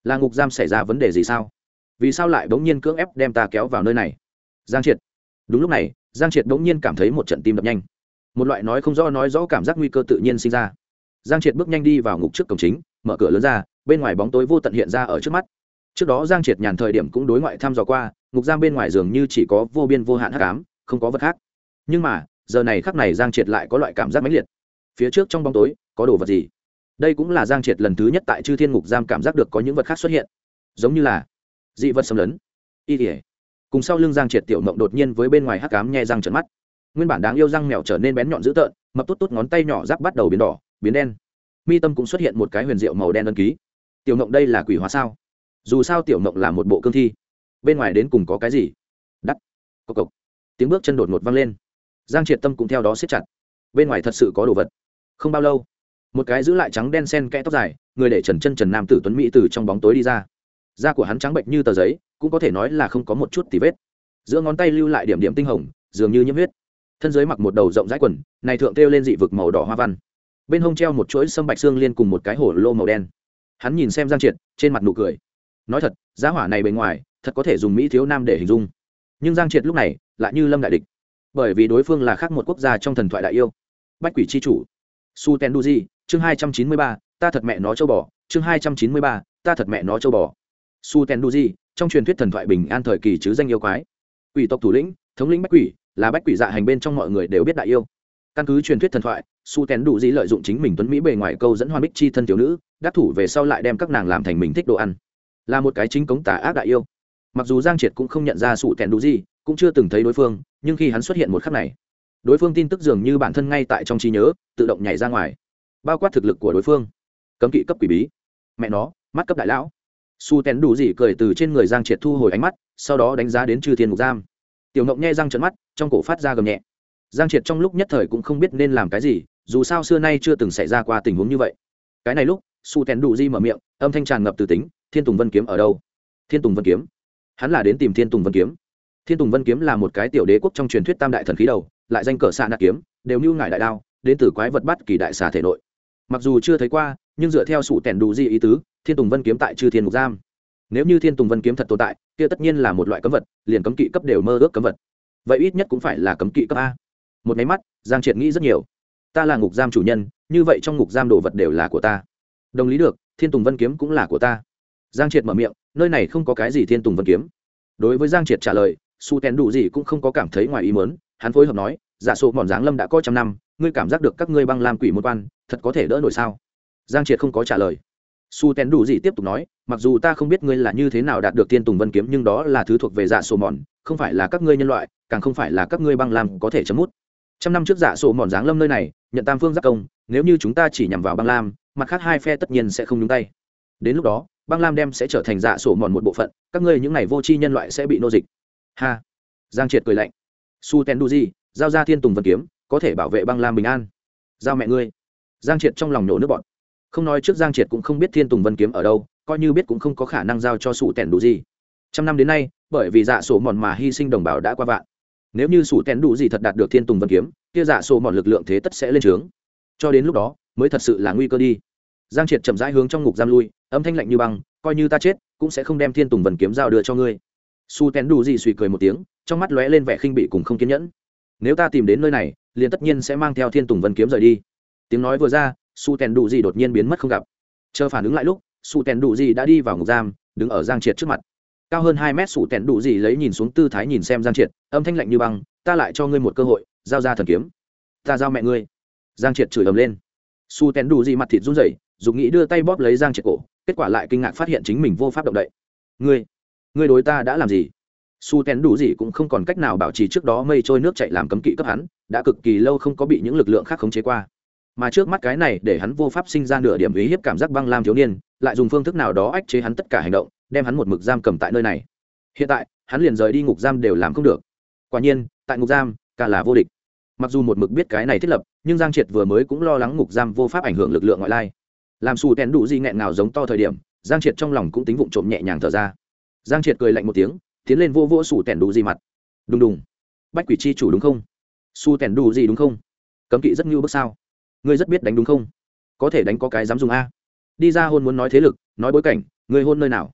là ngục giam xảy ra vấn đề gì sao? Vì sao lại bỗng nhiên cưỡng ép đem ta kéo vào nơi này? Giang triệt. Đúng lúc này, giang triệt bỗng nhiên cảm thấy một trận tim đập nhanh. Một loại nói không rõ nói rõ cảm giác nguy cơ tự nhiên sinh ra. Giang triệt bước nhanh đi vào ngục trước cổng chính, mở cửa lớn ra, bên ngoài bóng tối vô tận hiện ra ở trước mắt. Trước đó giang triệt nhàn thời điểm cũng đối ngoại thăm dò qua, ngục giam bên ngoài dường như chỉ có vô biên vô hạn hắc ám, không có vật khác. Nhưng mà, giờ này khắc này giang triệt lại có loại cảm giác mãnh liệt. Phía trước trong bóng tối, có đồ vật gì? Đây cũng là giang triệt lần thứ nhất tại chư thiên ngục giam cảm giác được có những vật khác xuất hiện. Giống như là dị vật xâm lấn. Y tỉa cùng sau lưng giang triệt tiểu mộng đột nhiên với bên ngoài hắc cám nhẹ răng trận mắt. Nguyên bản đáng yêu răng mèo trở nên bén nhọn dữ tợn, mập tốt tốt ngón tay nhỏ giáp bắt đầu biến đỏ, biến đen. Mi tâm cũng xuất hiện một cái huyền diệu màu đen ân ký. Tiểu mộng đây là quỷ hóa sao? Dù sao tiểu mộng là một bộ cương thi. Bên ngoài đến cùng có cái gì? Đắt cộc cộc. Tiếng bước chân đột ngột vang lên. Giang triệt tâm cũng theo đó siết chặt. Bên ngoài thật sự có đồ vật. Không bao lâu một cái giữ lại trắng đen sen kẽ tóc dài, người để trần chân trần nam tử tuấn mỹ từ trong bóng tối đi ra. Da của hắn trắng bệnh như tờ giấy, cũng có thể nói là không có một chút tì vết. Giữa ngón tay lưu lại điểm điểm tinh hồng, dường như nhiễm huyết. Thân dưới mặc một đầu rộng rãi quần, này thượng kêu lên dị vực màu đỏ hoa văn. Bên hông treo một chuỗi sâm bạch xương liên cùng một cái hổ lô màu đen. Hắn nhìn xem giang triệt, trên mặt nụ cười. Nói thật, giá hỏa này bề ngoài, thật có thể dùng mỹ thiếu nam để hình dung. Nhưng giang triệt lúc này, lại như lâm đại địch. Bởi vì đối phương là khác một quốc gia trong thần thoại đại yêu. Bách quỷ c h i chủ. Su tenduji chương hai trăm chín mươi ba, ta thật mẹ nó châu bò, chương hai trăm chín mươi ba, ta thật mẹ nó châu bò. Su ten duji trong truyền thuyết thần thoại bình an thời kỳ chứ danh yêu quái. Quỷ tộc thủ lĩnh, thống lĩnh bách quỷ, là bách quỷ dạ hành bên trong mọi người đều biết đại yêu. Căn cứ truyền thuyết thần thoại, su ten đủ dĩ lợi dụng chính mình tuấn mỹ bề ngoài câu dẫn hoa bích chi thân tiểu nữ, đắc thủ về sau lại đem các nàng làm thành mình thích đồ ăn. Là một cái chính cống tà ác đại yêu. Mặc dù giang triệt cũng không nhận ra su ten đủ cũng chưa từng thấy đối phương, nhưng khi hắn xuất hiện một khắc này, đối phương tin tức dường như bản thân ngay tại trong trí nhớ, tự động nhảy ra ngoài bao quát thực lực của đối phương. Cấm kỵ cấp quỷ bí. Mẹ nó, mắt cấp đại lão. Su tén đủ gì cười từ trên người giang triệt thu hồi ánh mắt, sau đó đánh giá đến chư thiên mục giam. Tiểu ngộng nghe răng trận mắt, trong cổ phát ra gầm nhẹ. Giang triệt trong lúc nhất thời cũng không biết nên làm cái gì, dù sao xưa nay chưa từng xảy ra qua tình huống như vậy. Cái này lúc, su tén đủ di mở miệng, âm thanh tràn ngập từ tính, thiên tùng vân kiếm ở đâu? Thiên tùng vân kiếm. Hắn là đến tìm thiên tùng vân kiếm. Thiên tùng vân kiếm là một cái tiểu đế quốc trong truyền thuyết tam đại thần khí đầu, lại danh cờ xạ nạ kiếm, đều như ngải đại đao, đến từ quái vật bắt kỳ đại xà thể nội mặc dù chưa thấy qua, nhưng dựa theo sự tẻn đủ di ý tứ, thiên tùng vân kiếm tại chư thiên mục giam. Nếu như thiên tùng vân kiếm thật tồn tại, kia tất nhiên là một loại cấm vật, liền cấm kỵ cấp đều mơ ước cấm vật. Vậy ít nhất cũng phải là cấm kỵ cấp a. Một máy mắt, giang triệt nghĩ rất nhiều. Ta là ngục giam chủ nhân, như vậy trong ngục giam đồ vật đều là của ta. Đồng lý được, thiên tùng vân kiếm cũng là của ta. Giang triệt mở miệng, nơi này không có cái gì thiên tùng vân kiếm. Đối với giang triệt trả lời su tèn đủ gì cũng không có cảm thấy ngoài ý mớn hắn phối hợp nói giả sổ mòn giáng lâm đã có trăm năm, ngươi cảm giác được các ngươi băng làm quỷ một quan, thật có thể đỡ nổi sao? Giang triệt không có trả lời. Su tèn đủ gì tiếp tục nói, mặc dù ta không biết ngươi là như thế nào đạt được thiên tùng vân kiếm, nhưng đó là thứ thuộc về dạ sổ mòn, không phải là các ngươi nhân loại, càng không phải là các ngươi băng lam có thể chấm mút. Trăm năm trước dạ sổ mòn giáng lâm nơi này, nhận tam phương giác công, nếu như chúng ta chỉ nhằm vào băng lam, mặt khác hai phe tất nhiên sẽ không nhúng tay. Đến lúc đó, băng lam đem sẽ trở thành dạ sổ mòn một bộ phận, các ngươi những ngày vô tri nhân loại sẽ bị nô dịch. Ha! Giang triệt cười lạnh. Su ten du di giao ra thiên tùng vân kiếm, có thể bảo vệ băng lam bình an. Giao mẹ ngươi. Giang triệt trong lòng nổ nước bọn không nói trước giang triệt cũng không biết thiên tùng vân kiếm ở đâu, coi như biết cũng không có khả năng giao cho sủ tẻn đủ gì. Trăm năm đến nay, bởi vì dạ sổ mòn mà hy sinh đồng bào đã qua vạn. Nếu như sủ tẻn đủ gì thật đạt được thiên tùng vân kiếm, kia dạ sổ mòn lực lượng thế tất sẽ lên trướng. Cho đến lúc đó, mới thật sự là nguy cơ đi. Giang triệt chậm rãi hướng trong ngục giam lui, âm thanh lạnh như băng, coi như ta chết, cũng sẽ không đem thiên tùng vân kiếm giao đưa cho ngươi. Su tén đủ gì suy cười một tiếng, trong mắt lóe lên vẻ khinh bị cùng không kiên nhẫn nếu ta tìm đến nơi này, liền tất nhiên sẽ mang theo thiên tùng vân kiếm rời đi. Tiếng nói vừa ra, su tèn đủ gì đột nhiên biến mất không gặp. Chờ phản ứng lại lúc, su tèn đủ gì đã đi vào ngục giam, đứng ở giang triệt trước mặt. Cao hơn hai mét, su tèn đủ gì lấy nhìn xuống tư thái nhìn xem giang triệt, âm thanh lạnh như băng, ta lại cho ngươi một cơ hội, giao ra thần kiếm. Ta giao mẹ ngươi. Giang triệt chửi ầm lên. Su tèn đủ gì mặt thịt run rẩy, dùng nghĩ đưa tay bóp lấy giang triệt cổ, kết quả lại kinh ngạc phát hiện chính mình vô pháp động đậy. Ngươi ngươi đối ta đã làm gì? Su tén đủ gì cũng không còn cách nào bảo trì trước đó mây trôi nước chạy làm cấm kỵ cấp hắn, đã cực kỳ lâu không có bị những lực lượng khác khống chế qua. Mà trước mắt cái này để hắn vô pháp sinh ra nửa điểm ý hiếp cảm giác băng lam thiếu niên, lại dùng phương thức nào đó ách chế hắn tất cả hành động, đem hắn một mực giam cầm tại nơi này. Hiện tại, hắn liền rời đi ngục giam đều làm không được. Quả nhiên, tại ngục giam, cả là vô địch. Mặc dù một mực biết cái này thiết lập, nhưng giang triệt vừa mới cũng lo lắng ngục giam vô pháp ảnh hưởng lực lượng ngoại lai. Làm xù tèn đủ gì nghẹn nào giống to thời điểm, giang triệt trong lòng cũng tính vụng trộm nhẹ nhàng thở ra. Giang triệt cười lạnh một tiếng tiến lên vô vô sủ tẻn đủ gì mặt. Đùng đùng. Bách quỷ chi chủ đúng không? Su tẻn đủ gì đúng không? Cấm kỵ rất ngưu bước sao? Ngươi rất biết đánh đúng không? Có thể đánh có cái dám dùng a. Đi ra hôn muốn nói thế lực, nói bối cảnh người hôn nơi nào?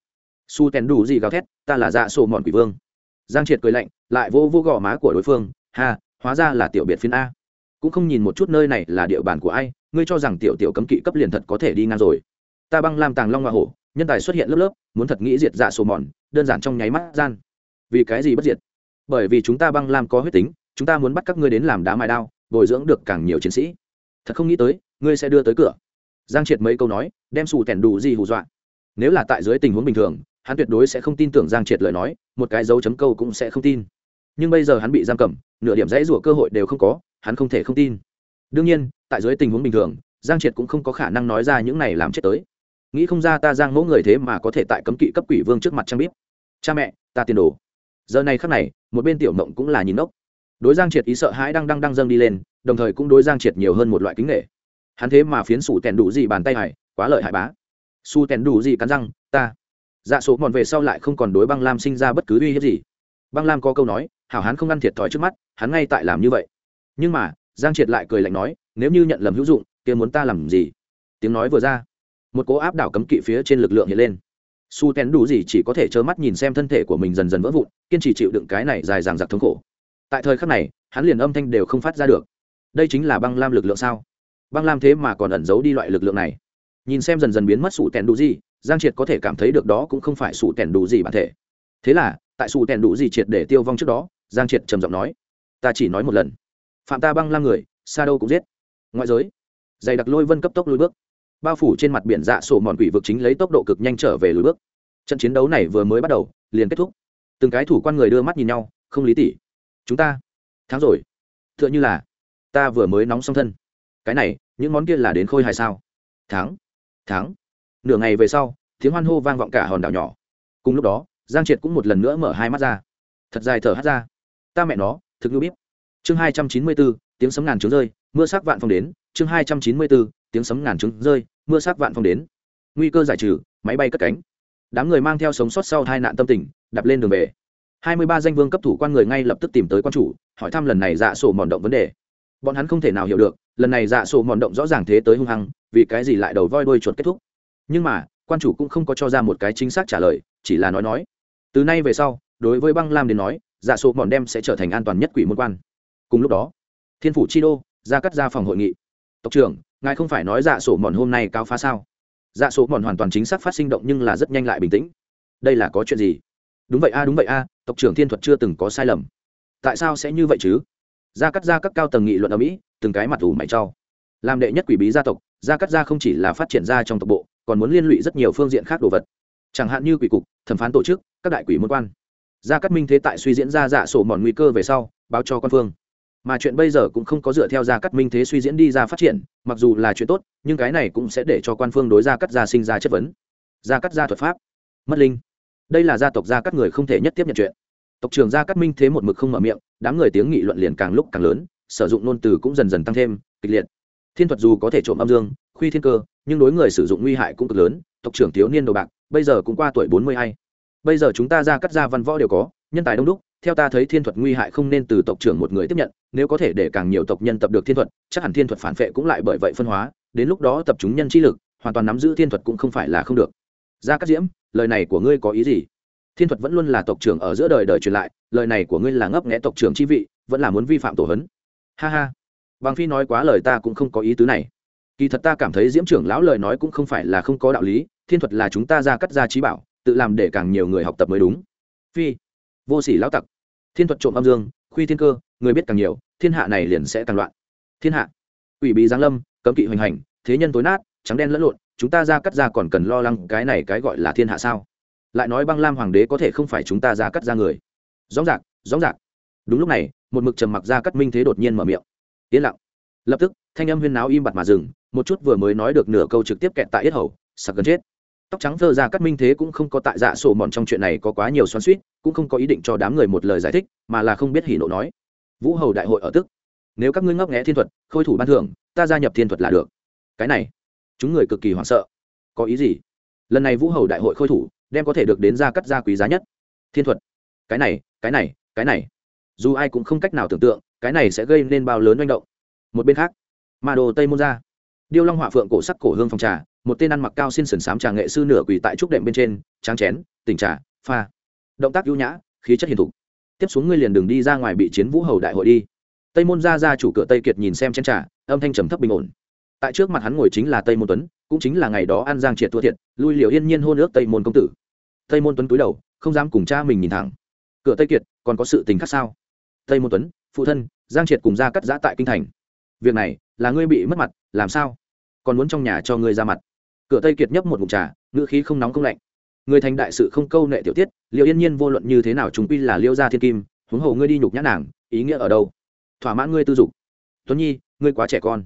Su tèn đủ gì gào thét, ta là dạ sổ mòn quỷ vương. Giang triệt cười lạnh, lại vô vô gò má của đối phương, ha, hóa ra là tiểu biệt phiên a. Cũng không nhìn một chút nơi này là địa bàn của ai, ngươi cho rằng tiểu tiểu cấm kỵ cấp liền thật có thể đi ngang rồi. Ta băng làm tàng long hoa hổ nhân tài xuất hiện lớp lớp, muốn thật nghĩ diệt dạ sổ mòn, đơn giản trong nháy mắt gian. Vì cái gì bất diệt? Bởi vì chúng ta băng lam có huyết tính, chúng ta muốn bắt các ngươi đến làm đá mài đao, bồi dưỡng được càng nhiều chiến sĩ. Thật không nghĩ tới, ngươi sẽ đưa tới cửa. Giang triệt mấy câu nói, đem sù tẻn đủ gì hù dọa. Nếu là tại dưới tình huống bình thường, hắn tuyệt đối sẽ không tin tưởng giang triệt lời nói, một cái dấu chấm câu cũng sẽ không tin. Nhưng bây giờ hắn bị giam cầm, nửa điểm dãy rủa cơ hội đều không có, hắn không thể không tin. Đương nhiên, tại dưới tình huống bình thường, giang triệt cũng không có khả năng nói ra những này làm chết tới nghĩ không ra ta giang mẫu người thế mà có thể tại cấm kỵ cấp quỷ vương trước mặt trang biết cha mẹ, ta tiền đồ. Giờ này khắc này, một bên tiểu mộng cũng là nhìn ốc đối giang triệt ý sợ hãi đang đang đang dâng đi lên, đồng thời cũng đối giang triệt nhiều hơn một loại kính nghệ hắn thế mà phiến sủ tèn đủ gì bàn tay hải quá lợi hại bá. Su tèn đủ gì cắn răng, ta. Dạ số mòn về sau lại không còn đối băng lam sinh ra bất cứ uy hiếp gì. Băng lam có câu nói, hảo hắn không ăn thiệt thòi trước mắt, hắn ngay tại làm như vậy. Nhưng mà, giang triệt lại cười lạnh nói, nếu như nhận lầm hữu dụng, kia muốn ta làm gì? Tiếng nói vừa ra một cố áp đảo cấm kỵ phía trên lực lượng hiện lên. Su tén đủ gì chỉ có thể trơ mắt nhìn xem thân thể của mình dần dần vỡ vụn, kiên trì chịu đựng cái này dài dàng giặc thống khổ. Tại thời khắc này, hắn liền âm thanh đều không phát ra được. Đây chính là băng lam lực lượng sao? Băng lam thế mà còn ẩn giấu đi loại lực lượng này. Nhìn xem dần dần biến mất sủ tèn đủ gì, giang triệt có thể cảm thấy được đó cũng không phải sủ tèn đủ gì bản thể. Thế là, tại sủ tèn đủ gì triệt để tiêu vong trước đó, giang triệt trầm giọng nói, ta chỉ nói một lần. Phạm ta băng lam người xa đâu cũng giết. Ngoại giới. Dày đặc lôi vân cấp tốc lùi bước bao phủ trên mặt biển dạ sổ mòn quỷ vực chính lấy tốc độ cực nhanh trở về lối bước. Trận chiến đấu này vừa mới bắt đầu, liền kết thúc. Từng cái thủ quan người đưa mắt nhìn nhau, không lý tỉ. Chúng ta, thắng rồi. T h ư ợ n h ư là, ta vừa mới nóng xong thân. Cái này, những món kia là đến khôi hài sao? Thắng thắng. Nửa ngày về sau, tiếng hoan hô vang vọng cả hòn đảo nhỏ. Cùng lúc đó, giang triệt cũng một lần nữa mở hai mắt ra. Thật dài thở hát ra. Ta mẹ nó, thực ngữ bíp. Chương hai trăm chín mươi bốn, tiếng sấm ngàn trướng rơi, mưa sắc vạn phong đến. Chương hai trăm chín mươi bốn tiếng sấm ngàn trứng rơi, mưa sắc vạn phong đến. Nguy cơ giải trừ, máy bay cất cánh. Đám người mang theo sống sót sau tai nạn tâm tình, đạp lên đường về. Hai mươi ba danh vương cấp thủ quan người ngay lập tức tìm tới quan chủ, hỏi thăm lần này dạ sổ mòn động vấn đề. Bọn hắn không thể nào hiểu được, lần này dạ sổ mòn động rõ ràng thế tới hung hăng, vì cái gì lại đầu voi đuôi chuột kết thúc. Nhưng mà, quan chủ cũng không có cho ra một cái chính xác trả lời, chỉ là nói nói. Từ nay về sau, đối với băng lam đến nói dạ sổ mòn đem sẽ trở thành an toàn nhất quỷ môn quan. Cùng lúc đó, thiên phủ chi đô ra cắt ra phòng hội nghị. Tộc trưởng ngài không phải nói dạ sổ mòn hôm nay cao phá sao? Dạ sổ mòn hoàn toàn chính xác phát sinh động nhưng là rất nhanh lại bình tĩnh. Đây là có chuyện gì? Đúng vậy a, đúng vậy a, tộc trưởng thiên thuật chưa từng có sai lầm. Tại sao sẽ như vậy chứ? Gia cắt gia các cao tầng nghị luận ở mỹ, từng cái mặt ủ mày trao làm đệ nhất quỷ bí gia tộc, gia cắt gia không chỉ là phát triển ra trong tộc bộ, còn muốn liên lụy rất nhiều phương diện khác đồ vật. Chẳng hạn như quỷ cục, thẩm phán tổ chức, các đại quỷ môn quan. Gia cắt minh thế tại suy diễn ra dạ sổ mòn nguy cơ về sau, báo cho quan phương mà chuyện bây giờ cũng không có dựa theo gia cắt minh thế suy diễn đi ra phát triển, mặc dù là chuyện tốt, nhưng cái này cũng sẽ để cho quan phương đối gia cắt gia sinh ra chất vấn. Gia cắt gia thuật pháp. Mất linh. Đây là gia tộc gia cắt người không thể nhất tiếp nhận chuyện. Tộc trưởng gia cắt minh thế một mực không mở miệng, đám người tiếng nghị luận liền càng lúc càng lớn, sử dụng ngôn từ cũng dần dần tăng thêm, kịch liệt. Thiên thuật dù có thể trộm âm dương, khuy thiên cơ, nhưng đối người sử dụng nguy hại cũng cực lớn, tộc trưởng thiếu niên đồ bạc, bây giờ cũng qua tuổi bốn mươi hai. Bây giờ chúng ta gia cắt gia văn võ đều có, nhân tài đông đúc theo ta thấy thiên thuật nguy hại không nên từ tộc trưởng một người tiếp nhận, nếu có thể để càng nhiều tộc nhân tập được thiên thuật, chắc hẳn thiên thuật phản vệ cũng lại bởi vậy phân hóa, đến lúc đó tập chúng nhân chi lực, hoàn toàn nắm giữ thiên thuật cũng không phải là không được. Gia cát diễm, lời này của ngươi có ý gì? Thiên thuật vẫn luôn là tộc trưởng ở giữa đời đời truyền lại, lời này của ngươi là ngấp nghẽ tộc trưởng chi vị, vẫn là muốn vi phạm tổ hấn. Ha ha. Bằng phi nói quá lời ta cũng không có ý tứ này. Kỳ thật ta cảm thấy diễm trưởng lão lời nói cũng không phải là không có đạo lý, thiên thuật là chúng ta ra cắt ra trí bảo, tự làm để càng nhiều người học tập mới đúng. Phi vô sỉ lão tặc. Thiên thuật trộm âm dương, khuy thiên cơ, người biết càng nhiều, thiên hạ này liền sẽ càng loạn. Thiên hạ. Ủy bí giáng lâm, cấm kỵ hoành hành, thế nhân tối nát, trắng đen lẫn lộn, chúng ta ra cắt ra còn cần lo lắng cái này cái gọi là thiên hạ sao? Lại nói băng lam hoàng đế có thể không phải chúng ta ra cắt ra người. Rõ rạc rõ rạc đúng lúc này, một mực trầm mặc ra cắt minh thế đột nhiên mở miệng. Yên lặng. Lập tức, thanh âm huyên náo im bặt mà dừng, một chút vừa mới nói được nửa câu trực tiếp kẹt tại yết hầu, sặc gần chết tóc trắng thơ ra cắt minh thế cũng không có tại dạ sổ mòn trong chuyện này có quá nhiều xoắn suýt cũng không có ý định cho đám người một lời giải thích, mà là không biết hỉ nộ nói. Vũ hầu đại hội ở tức. Nếu các ngươi ngấp nghẽ thiên thuật, khôi thủ ban thưởng, ta gia nhập thiên thuật là được. Cái này, chúng người cực kỳ hoảng sợ. Có ý gì? Lần này vũ hầu đại hội khôi thủ, đem có thể được đến ra cắt gia quý giá nhất. Thiên thuật. Cái này cái này cái này. Dù ai cũng không cách nào tưởng tượng, cái này sẽ gây nên bao lớn manh động. Một bên khác mà đồ tây môn ra điêu long họa phượng cổ sắc cổ hương phòng trà một tên ăn mặc cao xin sần sám trà nghệ sư nửa quỳ tại trúc đệm bên trên, tráng chén, tỉnh trà, pha. Động tác ưu nhã, khí chất hiền thục. Tiếp xuống ngươi liền đường đi ra ngoài bị chiến vũ hầu đại hội đi. Tây môn ra ra chủ cửa tây kiệt nhìn xem chén trà, âm thanh trầm thấp bình ổn. Tại trước mặt hắn ngồi chính là tây môn tuấn, cũng chính là ngày đó an giang triệt thua thiệt, lui liều yên nhiên hôn ước tây môn công tử. Tây môn tuấn cúi đầu, không dám cùng cha mình nhìn thẳng. Cửa tây kiệt, còn có sự tình khác sao? Tây môn tuấn, phụ thân, giang triệt cùng ra cắt giã tại kinh thành. Việc này, là ngươi bị mất mặt, làm sao? Còn muốn trong nhà cho ngươi ra mặt cửa tây kiệt nhấp một ngụm trà, ngữ khí không nóng không lạnh. Người thành đại sự không câu nệ tiểu tiết liệu yên nhiên vô luận như thế nào chúng quy là liêu gia thiên kim, huống hồ ngươi đi nhục nhã nàng, ý nghĩa ở đâu? Thỏa mãn ngươi tư dục. Tuấn nhi, ngươi quá trẻ con.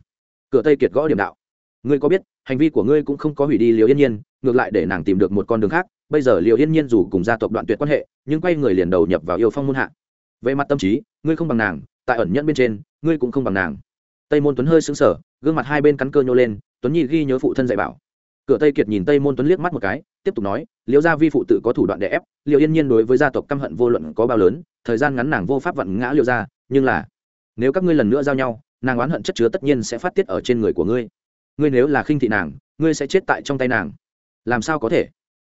Cửa tây kiệt gõ điểm đạo. Ngươi có biết, hành vi của ngươi cũng không có hủy đi liệu yên nhiên, ngược lại để nàng tìm được một con đường khác. Bây giờ liệu yên nhiên dù cùng gia tộc đoạn tuyệt quan hệ, nhưng quay người liền đầu nhập vào yêu phong môn hạ. Về mặt tâm trí, ngươi không bằng nàng, tại ẩn nhẫn bên trên, ngươi cũng không bằng nàng. Tây môn tuấn hơi xứng sở gương mặt hai bên cắn cơ nhô lên, tuấn nhi ghi nhớ phụ thân dạy bảo cửa tây kiệt nhìn tây môn tuấn liếc mắt một cái, tiếp tục nói, liễu gia vi phụ tự có thủ đoạn đè ép liệu yên nhiên đối với gia tộc căm hận vô luận có bao lớn, thời gian ngắn nàng vô pháp vặn ngã liệu gia, nhưng là, nếu các ngươi lần nữa giao nhau, nàng oán hận chất chứa tất nhiên sẽ phát tiết ở trên người của ngươi. Ngươi nếu là khinh thị nàng, ngươi sẽ chết tại trong tay nàng. Làm sao có thể?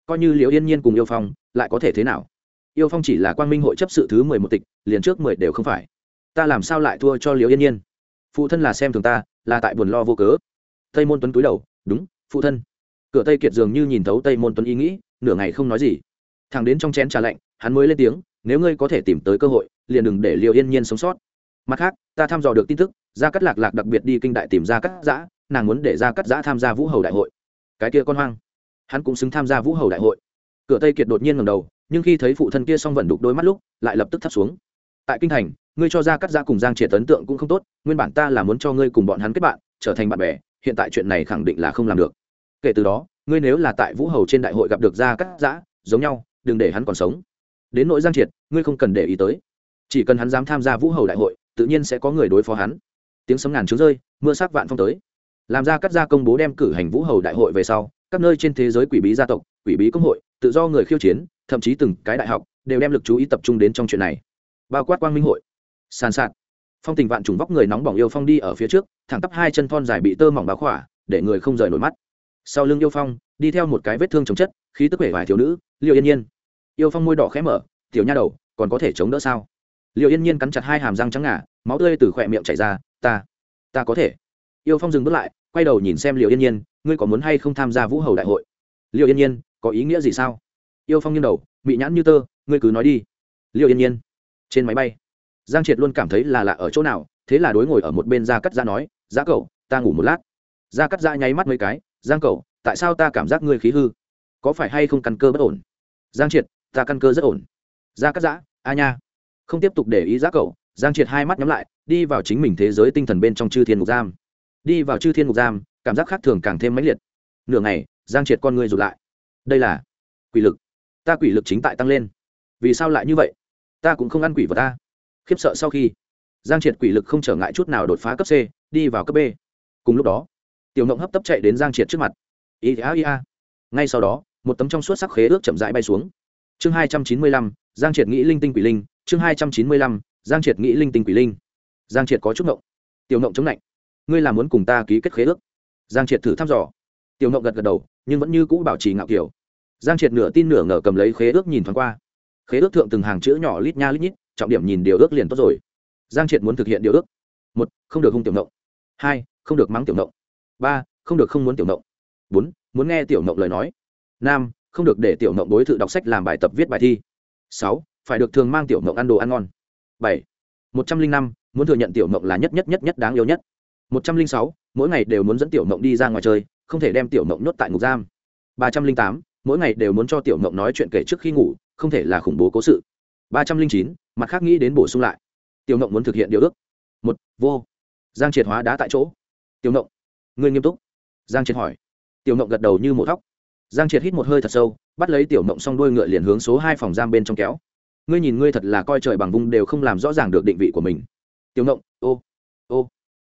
Coi như liễu yên nhiên cùng yêu phong, lại có thể thế nào? Yêu phong chỉ là quang minh hội chấp sự thứ mười một tịch, liền trước mười đều không phải. Ta làm sao lại thua cho liễu yên nhiên? Phụ thân là xem thường ta, là tại buồn lo vô cớ. Tây môn tuấn cúi đầu, đúng, phụ thân cửa tây kiệt dường như nhìn thấu tây môn tuấn ý nghĩ, nửa ngày không nói gì. Thằng đến trong chén trà lạnh, hắn mới lên tiếng, nếu ngươi có thể tìm tới cơ hội, liền đừng để liều yên nhiên sống sót. Mặt khác, ta thăm dò được tin tức, gia cắt lạc lạc đặc biệt đi kinh đại tìm ra cắt giã, nàng muốn để gia cắt giã tham gia vũ hầu đại hội. Cái kia con hoang. Hắn cũng xứng tham gia vũ hầu đại hội. Cửa tây kiệt đột nhiên ngầm đầu, nhưng khi thấy phụ thân kia xong vận đục đôi mắt lúc, lại lập tức thắt xuống. Tại kinh thành, ngươi cho ra cắt giã cùng giang triệt ấn tượng cũng không tốt, nguyên bản ta là muốn cho ngươi cùng bọn hắn kết bạn, trở thành bạn bè, hiện tại chuyện này khẳng định là không làm được kể từ đó, ngươi nếu là tại vũ hầu trên đại hội gặp được gia cắt giã, giống nhau, đừng để hắn còn sống. Đến nỗi giang triệt, ngươi không cần để ý tới. Chỉ cần hắn dám tham gia vũ hầu đại hội, tự nhiên sẽ có người đối phó hắn. Tiếng sấm ngàn trứng rơi, mưa sắc vạn phong tới. Làm ra cắt gia công bố đem cử hành vũ hầu đại hội về sau, các nơi trên thế giới quỷ bí gia tộc, quỷ bí công hội, tự do người khiêu chiến, thậm chí từng cái đại học, đều đem lực chú ý tập trung đến trong chuyện này. Bao quát quang minh hội. Sàn sạt. Phong tình vạn trùng vóc người nóng bỏng yêu phong đi ở phía trước, thẳng tắp hai chân thon dài bị tơ mỏng báo khỏa, để người không rời nổi mắt sau lưng yêu phong, đi theo một cái vết thương chống chất, khí tức vẻ vài thiếu nữ liệu yên nhiên. Yêu phong môi đỏ khẽ mở, tiểu nha đầu, còn có thể chống đỡ sao? Liệu yên nhiên cắn chặt hai hàm răng trắng ngà, máu tươi từ khỏe miệng chảy ra, ta ta có thể. Yêu phong dừng bước lại, quay đầu nhìn xem liệu yên nhiên, ngươi có muốn hay không tham gia vũ hầu đại hội? Liệu yên nhiên, có ý nghĩa gì sao? Yêu phong nghiêng đầu bị nhãn như tơ, ngươi cứ nói đi. Liệu yên nhiên, trên máy bay. Giang triệt luôn cảm thấy là lạ ở chỗ nào, thế là đối ngồi ở một bên ra cắt ra nói giá cậu, ta ngủ một lát. Ra cắt ra nháy mắt mấy cái giang cậu, tại sao ta cảm giác ngươi khí hư? Có phải hay không căn cơ bất ổn? Giang triệt, ta căn cơ rất ổn. Ra cắt giã, a nha. Không tiếp tục để ý giác cậu, giang triệt hai mắt nhắm lại, đi vào chính mình thế giới tinh thần bên trong chư thiên ngục giam. Đi vào chư thiên ngục giam, cảm giác khác thường càng thêm mãnh liệt. Nửa ngày, giang triệt con ngươi rụt lại. Đây là quỷ lực. Ta quỷ lực chính tại tăng lên. Vì sao lại như vậy? Ta cũng không ăn quỷ vào ta. Khiếp sợ sau khi, giang triệt quỷ lực không trở ngại chút nào đột phá cấp c, đi vào cấp b. Cùng lúc đó tiểu ngộng hấp tấp chạy đến giang triệt trước mặt. Ý a ý a ngay sau đó, một tấm trong suốt sắc khế ước chậm rãi bay xuống. Chương hai trăm chín mươi lăm, giang triệt nghĩ linh tinh quỷ linh. Chương hai trăm chín mươi lăm, giang triệt nghĩ linh tinh quỷ linh. Giang triệt có chút ngộng. Tiểu ngộng chống lạnh. Ngươi là muốn cùng ta ký kết khế ước? Giang triệt thử thăm dò. Tiểu ngộng gật gật đầu, nhưng vẫn như cũ bảo trì ngạo kiểu. Giang triệt nửa tin nửa ngờ cầm lấy khế ước nhìn thoáng qua. Khế ước thượng từng hàng chữ nhỏ lít nha lít nhít, trọng điểm nhìn điều ước liền tốt rồi. Giang triệt muốn thực hiện điều ước. Một, không được hung tiểu ngộng. Hai, không được mắng tiểu ngộng ba, không được không muốn tiểu mộng. bốn, muốn nghe tiểu mộng lời nói. năm, không được để tiểu mộng đối thự đọc sách làm bài tập viết bài thi. sáu, phải được thường mang tiểu mộng ăn đồ ăn ngon. bảy, một trăm linh năm, muốn thừa nhận tiểu mộng là nhất nhất nhất nhất đáng yêu nhất. một trăm linh sáu, mỗi ngày đều muốn dẫn tiểu mộng đi ra ngoài chơi, không thể đem tiểu mộng nhốt tại ngục giam. ba trăm linh tám, mỗi ngày đều muốn cho tiểu mộng nói chuyện kể trước khi ngủ, không thể là khủng bố cố sự. ba trăm linh chín, mặt khác nghĩ đến bổ sung lại. tiểu mộng muốn thực hiện điều ước. một, vô. Giang triệt hóa đá tại chỗ. tiểu mộng ngươi nghiêm túc. Giang triệt hỏi. Tiểu mộng gật đầu như một thóc. Giang triệt hít một hơi thật sâu, bắt lấy tiểu mộng xong đuôi ngựa liền hướng số hai phòng giam bên trong kéo. Ngươi nhìn ngươi thật là coi trời bằng vung đều không làm rõ ràng được định vị của mình. Tiểu mộng ô ô.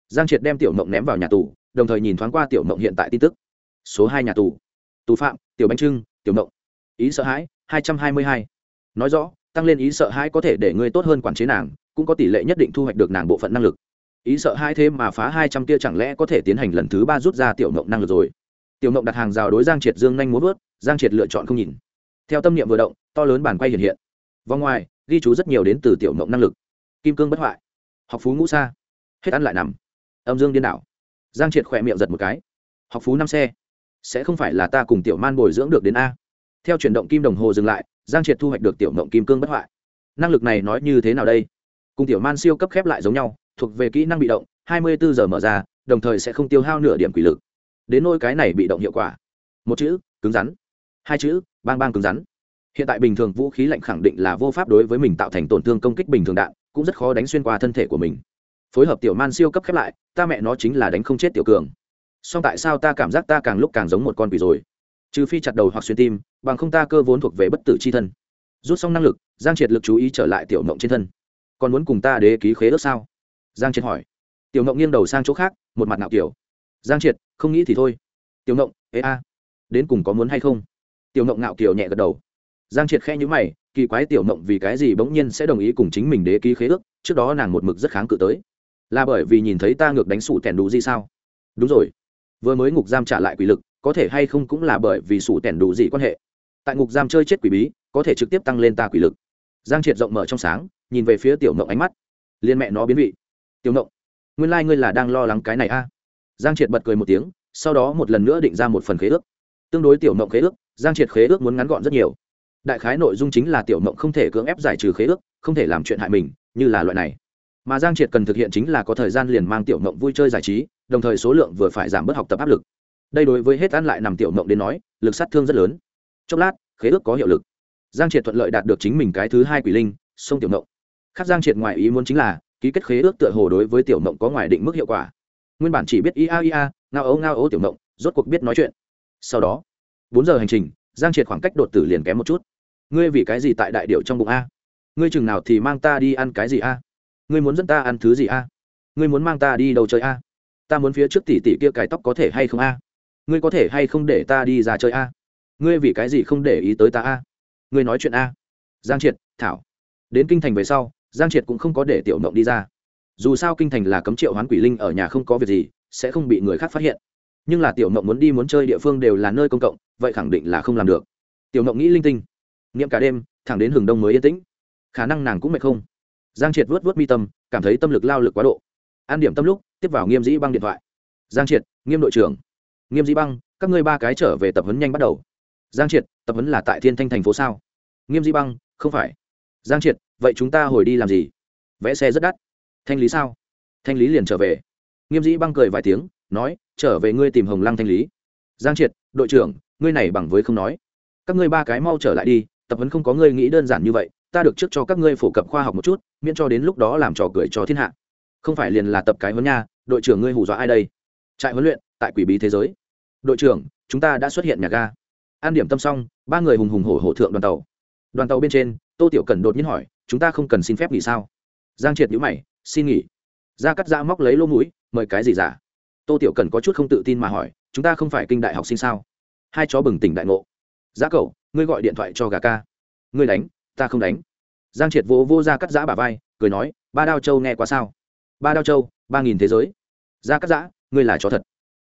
Giang triệt đem tiểu mộng ném vào nhà tù, đồng thời nhìn thoáng qua tiểu mộng hiện tại tin tức. Số hai nhà tù. Tù phạm, tiểu bánh trưng, tiểu mộng ý sợ hãi, hai trăm hai mươi hai. Nói rõ, tăng lên ý sợ hãi có thể để ngươi tốt hơn quản chế nàng, cũng có tỷ lệ nhất định thu hoạch được nàng bộ phận năng lực ý sợ hai thế mà phá hai trăm tia chẳng lẽ có thể tiến hành lần thứ ba rút ra tiểu mộng năng lực rồi? Tiểu mộng đặt hàng rào đối giang triệt dương nhanh muốn vớt, giang triệt lựa chọn không nhìn. Theo tâm niệm vừa động, to lớn bản quay hiện hiện. Vòng ngoài, ghi chú rất nhiều đến từ tiểu mộng năng lực. Kim cương bất hoại. Học phú ngũ xa hết ăn lại nằm. Âm dương điên đảo. Giang triệt khỏe miệng giật một cái. Học phú năm xe. Sẽ không phải là ta cùng tiểu man bồi dưỡng được đến a. Theo chuyển động kim đồng hồ dừng lại, giang triệt thu hoạch được tiểu mộng kim cương bất hoại. Năng lực này nói như thế nào đây? Cùng tiểu man siêu cấp khép lại giống nhau thuộc về kỹ năng bị động, hai mươi bốn giờ mở ra, đồng thời sẽ không tiêu hao nửa điểm quỷ lực. Đến nôi cái này bị động hiệu quả. Một chữ, cứng rắn. Hai chữ, bang bang cứng rắn. Hiện tại bình thường vũ khí lạnh khẳng định là vô pháp đối với mình tạo thành tổn thương công kích bình thường đạn, cũng rất khó đánh xuyên qua thân thể của mình. Phối hợp tiểu man siêu cấp khép lại, ta mẹ nó chính là đánh không chết tiểu cường. Song tại sao ta cảm giác ta càng lúc càng giống một con quỷ rồi? Trừ phi chặt đầu hoặc xuyên tim, bằng không ta cơ vốn thuộc về bất tử c h i thân. Rút xong năng lực, giang triệt lực chú ý trở lại tiểu mộng trên thân. Còn muốn cùng ta đế ký khế ước sao? Giang triệt hỏi. Tiểu ngộng nghiêng đầu sang chỗ khác, một mặt nạo kiểu. Giang triệt, không nghĩ thì thôi. Tiểu ngộng, ê a, đến cùng có muốn hay không? Tiểu ngộng nạo kiểu nhẹ gật đầu. Giang triệt khe nhữ mày, kỳ quái tiểu ngộng vì cái gì bỗng nhiên sẽ đồng ý cùng chính mình đế ký khế ước, trước đó nàng một mực rất kháng cự tới. Là bởi vì nhìn thấy ta ngược đánh sủ tẻn đủ gì sao? Đúng rồi. Vừa mới ngục giam trả lại quỷ lực, có thể hay không cũng là bởi vì sủ tẻn đủ gì quan hệ. Tại ngục giam chơi chết quỷ bí, có thể trực tiếp tăng lên ta quỷ lực. Giang triệt rộng mở trong sáng, nhìn về phía tiểu mộng ánh mắt. Liên mẹ nó biến vị tiểu mộng nguyên lai、like、ngươi là đang lo lắng cái này a. À? giang triệt bật cười một tiếng, sau đó một lần nữa định ra một phần khế ước. Tương đối tiểu mộng khế ước, giang triệt khế ước muốn ngắn gọn rất nhiều. Đại khái nội dung chính là tiểu mộng không thể cưỡng ép giải trừ khế ước, không thể làm chuyện hại mình, như là loại này. Mà giang triệt cần thực hiện chính là có thời gian liền mang tiểu mộng vui chơi giải trí, đồng thời số lượng vừa phải giảm bớt học tập áp lực. Đây đối với hết ăn lại nằm tiểu mộng đến nói, lực sát thương rất lớn. Chốc lát, khế ước có hiệu lực. Giang triệt thuận lợi đạt được chính mình cái thứ hai quỷ linh, sông tiểu mộng khác giang triệt ngoài ý muốn chính là ký kết khế ước tựa hồ đối với tiểu mộng có ngoài định mức hiệu quả. Nguyên bản chỉ biết ia ia, ngao ấu ngao ấu tiểu mộng, rốt cuộc biết nói chuyện. Sau đó, bốn giờ hành trình, giang triệt khoảng cách đột tử liền kém một chút. Ngươi vì cái gì tại đại điệu trong bụng a? Ngươi chừng nào thì mang ta đi ăn cái gì a? Ngươi muốn dẫn ta ăn thứ gì a? Ngươi muốn mang ta đi đâu chơi a? Ta muốn phía trước tỷ tỷ kia cài tóc có thể hay không a? Ngươi có thể hay không để ta đi ra chơi a? Ngươi vì cái gì không để ý tới ta a? Ngươi nói chuyện a? Giang triệt, thảo. Đến kinh thành về sau giang triệt cũng không có để tiểu mộng đi ra. Dù sao kinh thành là cấm triệu hoán quỷ linh ở nhà không có việc gì, sẽ không bị người khác phát hiện. Nhưng là tiểu mộng muốn đi muốn chơi địa phương đều là nơi công cộng, vậy khẳng định là không làm được. Tiểu mộng nghĩ linh tinh. Nghiệm cả đêm, thẳng đến hừng đông mới yên tĩnh. Khả năng nàng cũng mệt không? Giang triệt vớt vớt mi tâm, cảm thấy tâm lực lao lực quá độ. An điểm tâm lúc, tiếp vào nghiêm dĩ băng điện thoại. Giang triệt, nghiêm đội trưởng. Nghiêm dĩ băng, các ngươi ba cái trở về tập huấn nhanh bắt đầu. Giang triệt, tập huấn là tại thiên thanh thành phố sao? Nghiêm dĩ băng, không phải. Giang triệt vậy chúng ta hồi đi làm gì? Vẽ xe rất đắt. Thanh lý sao? Thanh lý liền trở về. Nghiêm dĩ băng cười vài tiếng, nói, trở về ngươi tìm hồng lăng thanh lý. Giang triệt, đội trưởng, ngươi này bằng với không nói. Các ngươi ba cái mau trở lại đi, tập huấn không có ngươi nghĩ đơn giản như vậy, ta được trước cho các ngươi phổ cập khoa học một chút, miễn cho đến lúc đó làm trò cười cho thiên hạ. Không phải liền là tập cái huấn nha, đội trưởng ngươi hù dọa ai đây? Trại huấn luyện, tại quỷ bí thế giới. Đội trưởng, chúng ta đã xuất hiện nhà ga. An điểm tâm xong, ba người hùng hùng hổ hổ thượng đoàn tàu. Đoàn tàu bên trên tô tiểu cần đột nhiên hỏi, chúng ta không cần xin phép nghỉ sao? Giang triệt nhữ mày, xin nghỉ. Ra cắt ra móc lấy lỗ mũi, mời cái gì giả tô tiểu cần có chút không tự tin mà hỏi, chúng ta không phải kinh đại học sinh sao? Hai chó bừng tỉnh đại ngộ. Giá cậu, ngươi gọi điện thoại cho gà ca. Ngươi đánh, ta không đánh. Giang triệt vỗ vô ra cắt giã bà vai, cười nói, ba đao châu nghe quá sao? Ba đao châu, ba nghìn thế giới. Ra cắt giã, ngươi là chó thật.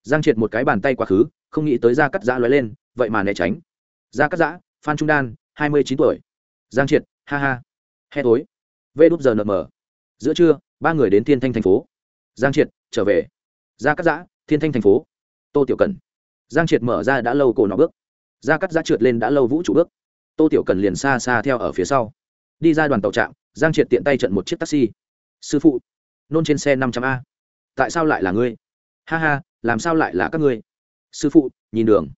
Giang triệt một cái bàn tay quá khứ, không nghĩ tới ra cắt giã lóe lên, vậy mà né tránh. Ra cắt giã, phan trung đan, hai mươi chín tuổi giang triệt, ha ha. Hè tối. Vê đúp giờ nợ mờ. Giữa trưa, ba người đến thiên thanh thành phố. Giang triệt, trở về. Ra cắt giã, thiên thanh thành phố. Tô tiểu cần. Giang triệt mở ra đã lâu cổ nọ bước. Ra cắt giã trượt lên đã lâu vũ trụ bước. Tô tiểu cần liền xa xa theo ở phía sau. Đi ra đoàn tàu trạm, giang triệt tiện tay trận một chiếc taxi. Sư phụ, nôn trên xe năm trăm a. Tại sao lại là ngươi? Ha ha, làm sao lại là các ngươi? Sư phụ, nhìn đường.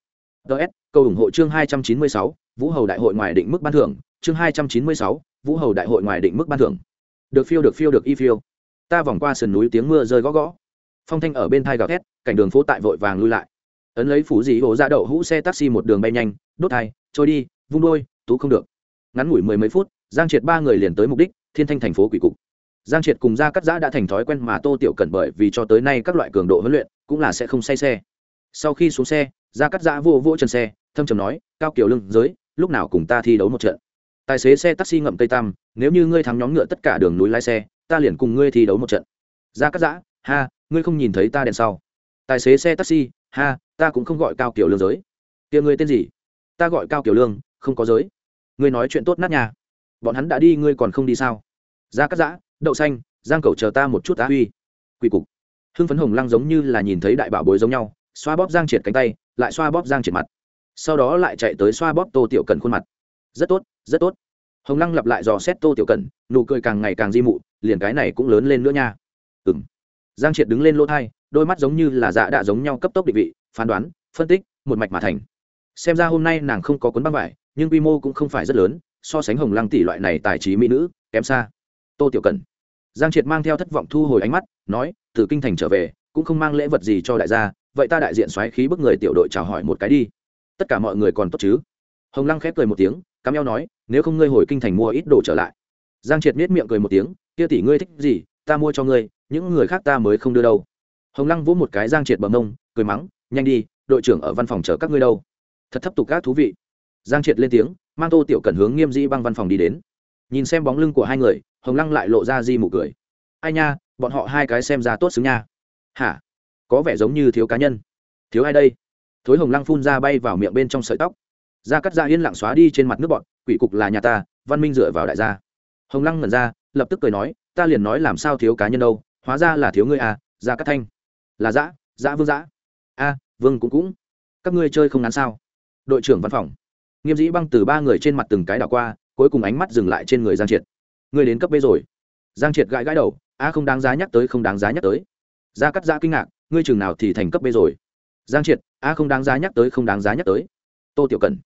Ts câu ủng hộ chương hai trăm chín mươi sáu, vũ hầu đại hội ngoài định mức ban thưởng chương hai trăm chín mươi sáu, vũ hầu đại hội ngoài định mức ban thưởng. Được phiêu được phiêu, được y phiêu. Ta vòng qua sườn núi tiếng mưa rơi gõ gõ. Phong thanh ở bên thai gào thét, cảnh đường phố tại vội vàng lui lại. Ấn lấy phủ gì hồ ra đậu hũ xe taxi một đường bay nhanh, đốt thai, trôi đi, vung đôi tú không được. Ngắn ngủi mười mấy phút, giang triệt ba người liền tới mục đích, thiên thanh thành phố quỷ cục. Giang triệt cùng gia cắt giã đã thành thói quen mà tô tiểu cẩn bởi vì cho tới nay các loại cường độ huấn luyện, cũng là sẽ không say xe. Sau khi xuống xe, gia cắt giã vô vô chân xe, thâm trầm nói, cao kiểu lưng giới, lúc nào cùng ta thi đấu một trận? Tài xế xe taxi ngậm tây tam nếu như ngươi thắng nhóm ngựa tất cả đường núi lái xe, ta liền cùng ngươi thi đấu một trận. Gia cắt giã, ha, ngươi không nhìn thấy ta đèn sau. Tài xế xe taxi, ha, ta cũng không gọi cao kiểu lương giới. Kia ngươi tên gì? Ta gọi cao kiểu lương, không có giới. Ngươi nói chuyện tốt nát nhà. Bọn hắn đã đi, ngươi còn không đi sao? Ra cắt giã, đậu xanh, giang cầu chờ ta một chút á huy. Quỳ cục. Hưng phấn hồng lăng giống như là nhìn thấy đại bảo bối giống nhau, xoa bóp giang triệt cánh tay, lại xoa bóp giang triệt mặt. Sau đó lại chạy tới xoa bóp tô tiểu cần khuôn mặt rất tốt rất tốt. Hồng lăng lặp lại dò xét tô tiểu cần nụ cười càng ngày càng di mụ, liền cái này cũng lớn lên nữa nha. Ừng giang triệt đứng lên lỗ thai, đôi mắt giống như là dạ đã giống nhau cấp tốc định vị, phán đoán, phân tích, một mạch mà thành. Xem ra hôm nay nàng không có cuốn băng vải, nhưng quy mô cũng không phải rất lớn, so sánh hồng lăng tỷ loại này tài trí mỹ nữ, kém xa. Tô tiểu cần giang triệt mang theo thất vọng thu hồi ánh mắt, nói, từ kinh thành trở về, cũng không mang lễ vật gì cho đại gia, vậy ta đại diện xoáy khí bức người tiểu đội chào hỏi một cái đi. Tất cả mọi người còn tốt chứ? Hồng lăng khép cười một tiếng, cắm eo nói, nếu không ngươi hồi kinh thành mua ít đồ trở lại. Giang triệt miết miệng cười một tiếng, kia tỷ ngươi thích gì, ta mua cho ngươi, những người khác ta mới không đưa đâu. Hồng lăng vỗ một cái giang triệt bầm nông cười mắng, nhanh đi, đội trưởng ở văn phòng chờ các ngươi đâu. Thật thấp tục các thú vị. Giang triệt lên tiếng, mang tô tiểu cẩn hướng nghiêm dĩ băng văn phòng đi đến. Nhìn xem bóng lưng của hai người, hồng lăng lại lộ ra di mụ cười. Ai nha, bọn họ hai cái xem ra tốt xứng nha. Hả? Có vẻ giống như thiếu cá nhân. Thiếu ai đây? Thối hồng lăng phun ra bay vào miệng bên trong sợi tóc gia cắt gia yên lặng xóa đi trên mặt nước bọn, quỷ cục là nhà ta, văn minh dựa vào đại gia. Hồng lăng ngẩn ra, lập tức cười nói, ta liền nói làm sao thiếu cá nhân đâu, hóa ra là thiếu ngươi à gia cắt thanh. Là dã dã vương dã. A, vương cũng cũng. Các ngươi chơi không ngắn sao? Đội trưởng văn phòng. Nghiêm dĩ băng từ ba người trên mặt từng cái đảo qua, cuối cùng ánh mắt dừng lại trên người giang triệt. Ngươi đến cấp b rồi. Giang triệt gãi gãi đầu, a không đáng giá nhắc tới, không đáng giá nhắc tới. Gia cắt giã kinh ngạc, ngươi chừng nào thì thành cấp b rồi. Giang triệt, a không đáng giá nhắc tới, không đáng giá nhắc tới. Tô tiểu cần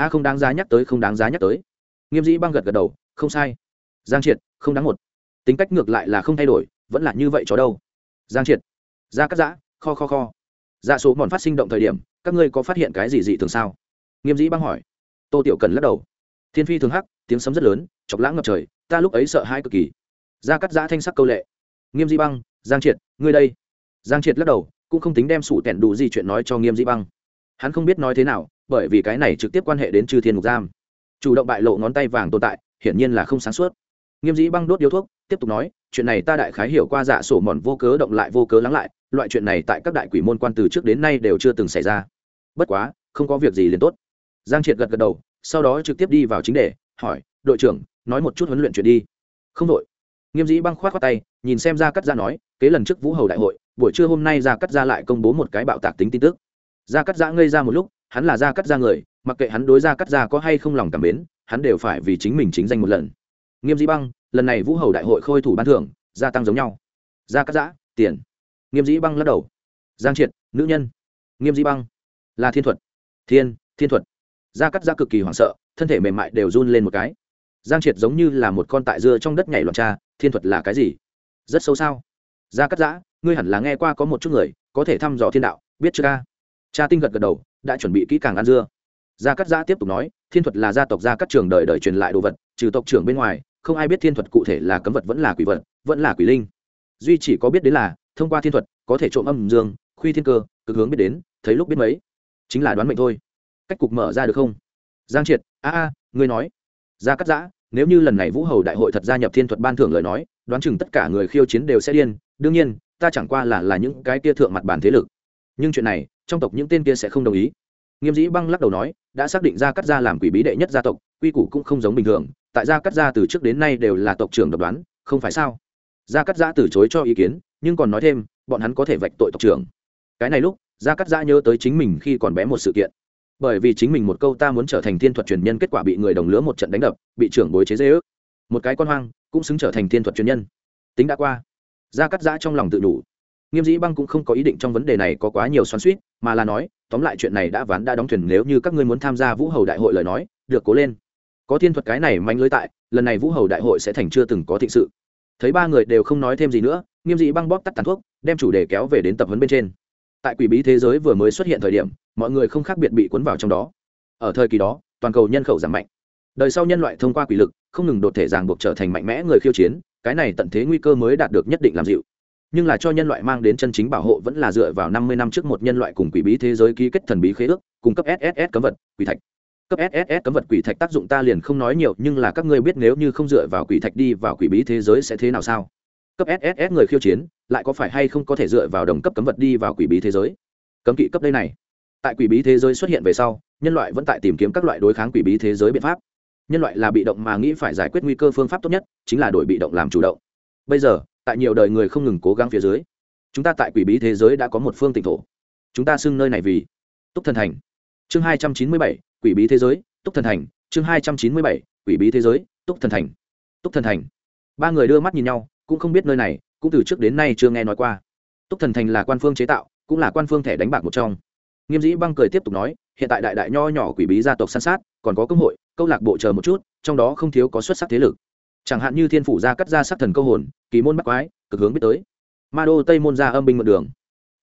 a không đáng giá nhắc tới, không đáng giá nhắc tới. Nghiêm dĩ băng gật gật đầu, không sai. Giang triệt, không đáng một. Tính cách ngược lại là không thay đổi, vẫn là như vậy cho đâu. Giang triệt. Ra cắt giã, kho kho kho. Dạ số mòn phát sinh động thời điểm, các ngươi có phát hiện cái gì dị thường sao? Nghiêm dĩ băng hỏi. Tô tiểu cần lắc đầu. Thiên phi thường hắc, tiếng sấm rất lớn, chọc lãng ngập trời, ta lúc ấy sợ hai cực kỳ. Ra cắt giã thanh sắc câu lệ. Nghiêm dĩ băng, giang triệt, ngươi đây. Giang triệt lắc đầu, cũng không tính đem sủ tẻn đủ gì chuyện nói cho nghiêm dĩ băng. Hắn không biết nói thế nào bởi vì cái này trực tiếp quan hệ đến chư thiên mục giam. Chủ động bại lộ ngón tay vàng tồn tại, hiển nhiên là không sáng suốt. Nghiêm dĩ băng đốt điếu thuốc, tiếp tục nói, chuyện này ta đại khái hiểu qua dạ sổ mòn vô cớ động lại vô cớ lắng lại, loại chuyện này tại các đại quỷ môn quan từ trước đến nay đều chưa từng xảy ra. Bất quá, không có việc gì liền tốt. Giang triệt gật gật đầu, sau đó trực tiếp đi vào chính đề, hỏi, đội trưởng, nói một chút huấn luyện chuyện đi. Không đội. Nghiêm dĩ băng khoát khoát tay, nhìn xem ra cắt ra nói, kế lần trước vũ hầu đại hội, buổi trưa hôm nay ra cắt ra lại công bố một cái bạo tạc tính tin tức. Ra cắt ra ngây ra một lúc hắn là gia cắt ra người, mặc kệ hắn đối gia cắt ra có hay không lòng cảm mến, hắn đều phải vì chính mình chính danh một lần. Nghiêm dĩ băng, lần này vũ hầu đại hội khôi thủ ban thưởng, gia tăng giống nhau. Gia cắt giã, tiền. Nghiêm dĩ băng lắc đầu. Giang triệt, nữ nhân. Nghiêm dĩ băng, là thiên thuật. Thiên thiên thuật. Gia cắt giã cực kỳ hoảng sợ, thân thể mềm mại đều run lên một cái. Giang triệt giống như là một con tại dưa trong đất nhảy loạn cha, thiên thuật là cái gì? Rất sâu sao? Gia cắt giã, ngươi hẳn là nghe qua có một chút người, có thể thăm dò thiên đạo, biết chưa ca? Cha tinh gật gật đầu, đã chuẩn bị kỹ càng ăn dưa. Gia cắt giã tiếp tục nói, thiên thuật là gia tộc, gia cắt trường đời đời truyền lại đồ vật, trừ tộc trưởng bên ngoài, không ai biết thiên thuật cụ thể là cấm vật vẫn là quỷ vật, vẫn là quỷ linh. Duy chỉ có biết đến là, thông qua thiên thuật, có thể trộm âm dương, khuy thiên cơ, cực hướng biết đến, thấy lúc biết mấy. Chính là đoán mệnh thôi. Cách cục mở ra được không? Giang triệt, a a, ngươi nói. Gia cắt giã, nếu như lần này vũ hầu đại hội thật gia nhập thiên thuật ban thưởng lời nói, đoán chừng tất cả người khiêu chiến đều sẽ điên. Đương nhiên, ta chẳng qua là là những cái kia thượng mặt bản thế lực nhưng chuyện này, trong tộc những tên kia sẽ không đồng ý. Nghiêm dĩ băng lắc đầu nói, đã xác định ra cắt gia làm quỷ bí đệ nhất gia tộc, quy củ cũng không giống bình thường, tại gia cắt gia từ trước đến nay đều là tộc trưởng độc đoán, không phải sao? Gia cắt gia từ chối cho ý kiến, nhưng còn nói thêm, bọn hắn có thể vạch tội tộc trưởng. Cái này lúc, gia cắt gia nhớ tới chính mình khi còn bé một sự kiện. Bởi vì chính mình một câu ta muốn trở thành thiên thuật truyền nhân kết quả bị người đồng lứa một trận đánh đập, bị trưởng bối chế dễ ước một cái con hoang, cũng xứng trở thành thiên thuật truyền nhân. Tính đã qua. Gia cắt giã trong lòng tự đủ nghiêm dĩ băng cũng không có ý định trong vấn đề này có quá nhiều xoắn suýt mà là nói, tóm lại chuyện này đã ván đã đóng thuyền, nếu như các ngươi muốn tham gia vũ hầu đại hội lời nói, được cố lên. Có thiên thuật cái này manh lưới tại, lần này vũ hầu đại hội sẽ thành chưa từng có thịnh sự. Thấy ba người đều không nói thêm gì nữa, nghiêm dĩ băng bóp tắt tàn thuốc, đem chủ đề kéo về đến tập huấn bên trên. Tại quỷ bí thế giới vừa mới xuất hiện thời điểm, mọi người không khác biệt bị cuốn vào trong đó. Ở thời kỳ đó, toàn cầu nhân khẩu giảm mạnh. Đời sau nhân loại thông qua quỷ lực, không ngừng đột thể ràng buộc trở thành mạnh mẽ người khiêu chiến, cái này tận thế nguy cơ mới đạt được nhất định làm dịu nhưng là cho nhân loại mang đến chân chính bảo hộ vẫn là dựa vào năm mươi năm trước một nhân loại cùng quỷ bí thế giới ký kết thần bí khế ước cung cấp sss cấm vật, quỷ thạch. Cấp sss cấm vật quỷ thạch tác dụng ta liền không nói nhiều, nhưng là các ngươi biết nếu như không dựa vào quỷ thạch đi vào quỷ bí thế giới sẽ thế nào sao? Cấp sss người khiêu chiến, lại có phải hay không có thể dựa vào đồng cấp cấm vật đi vào quỷ bí thế giới? Cấm kỵ cấp đây này. Tại quỷ bí thế giới xuất hiện về sau, nhân loại vẫn tại tìm kiếm các loại đối kháng quỷ bí thế giới biện pháp. Nhân loại là bị động mà nghĩ phải giải quyết nguy cơ phương pháp tốt nhất, chính là đổi bị động làm chủ động. Bây giờ tại nhiều đời người không ngừng cố gắng phía dưới, chúng ta tại quỷ bí thế giới đã có một phương tịnh thổ. Chúng ta xưng nơi này vì túc thần thành. Chương hai trăm chín mươi bảy, quỷ bí thế giới, túc thần thành. Chương hai trăm chín mươi bảy, quỷ bí thế giới, túc thần thành. Túc thần thành. Ba người đưa mắt nhìn nhau, cũng không biết nơi này, cũng từ trước đến nay chưa nghe nói qua. Túc thần thành là quan phương chế tạo, cũng là quan phương thẻ đánh bạc một trong. Nghiêm dĩ băng cười tiếp tục nói, hiện tại đại đại nho nhỏ quỷ bí gia tộc san sát, còn có công hội, câu lạc bộ chờ một chút, trong đó không thiếu có xuất sắc thế lực chẳng hạn như thiên phủ gia cắt ra sát thần câu hồn, kỳ môn bắt quái, cực hướng biết tới. Ma đô tây môn ra âm binh mượn đường.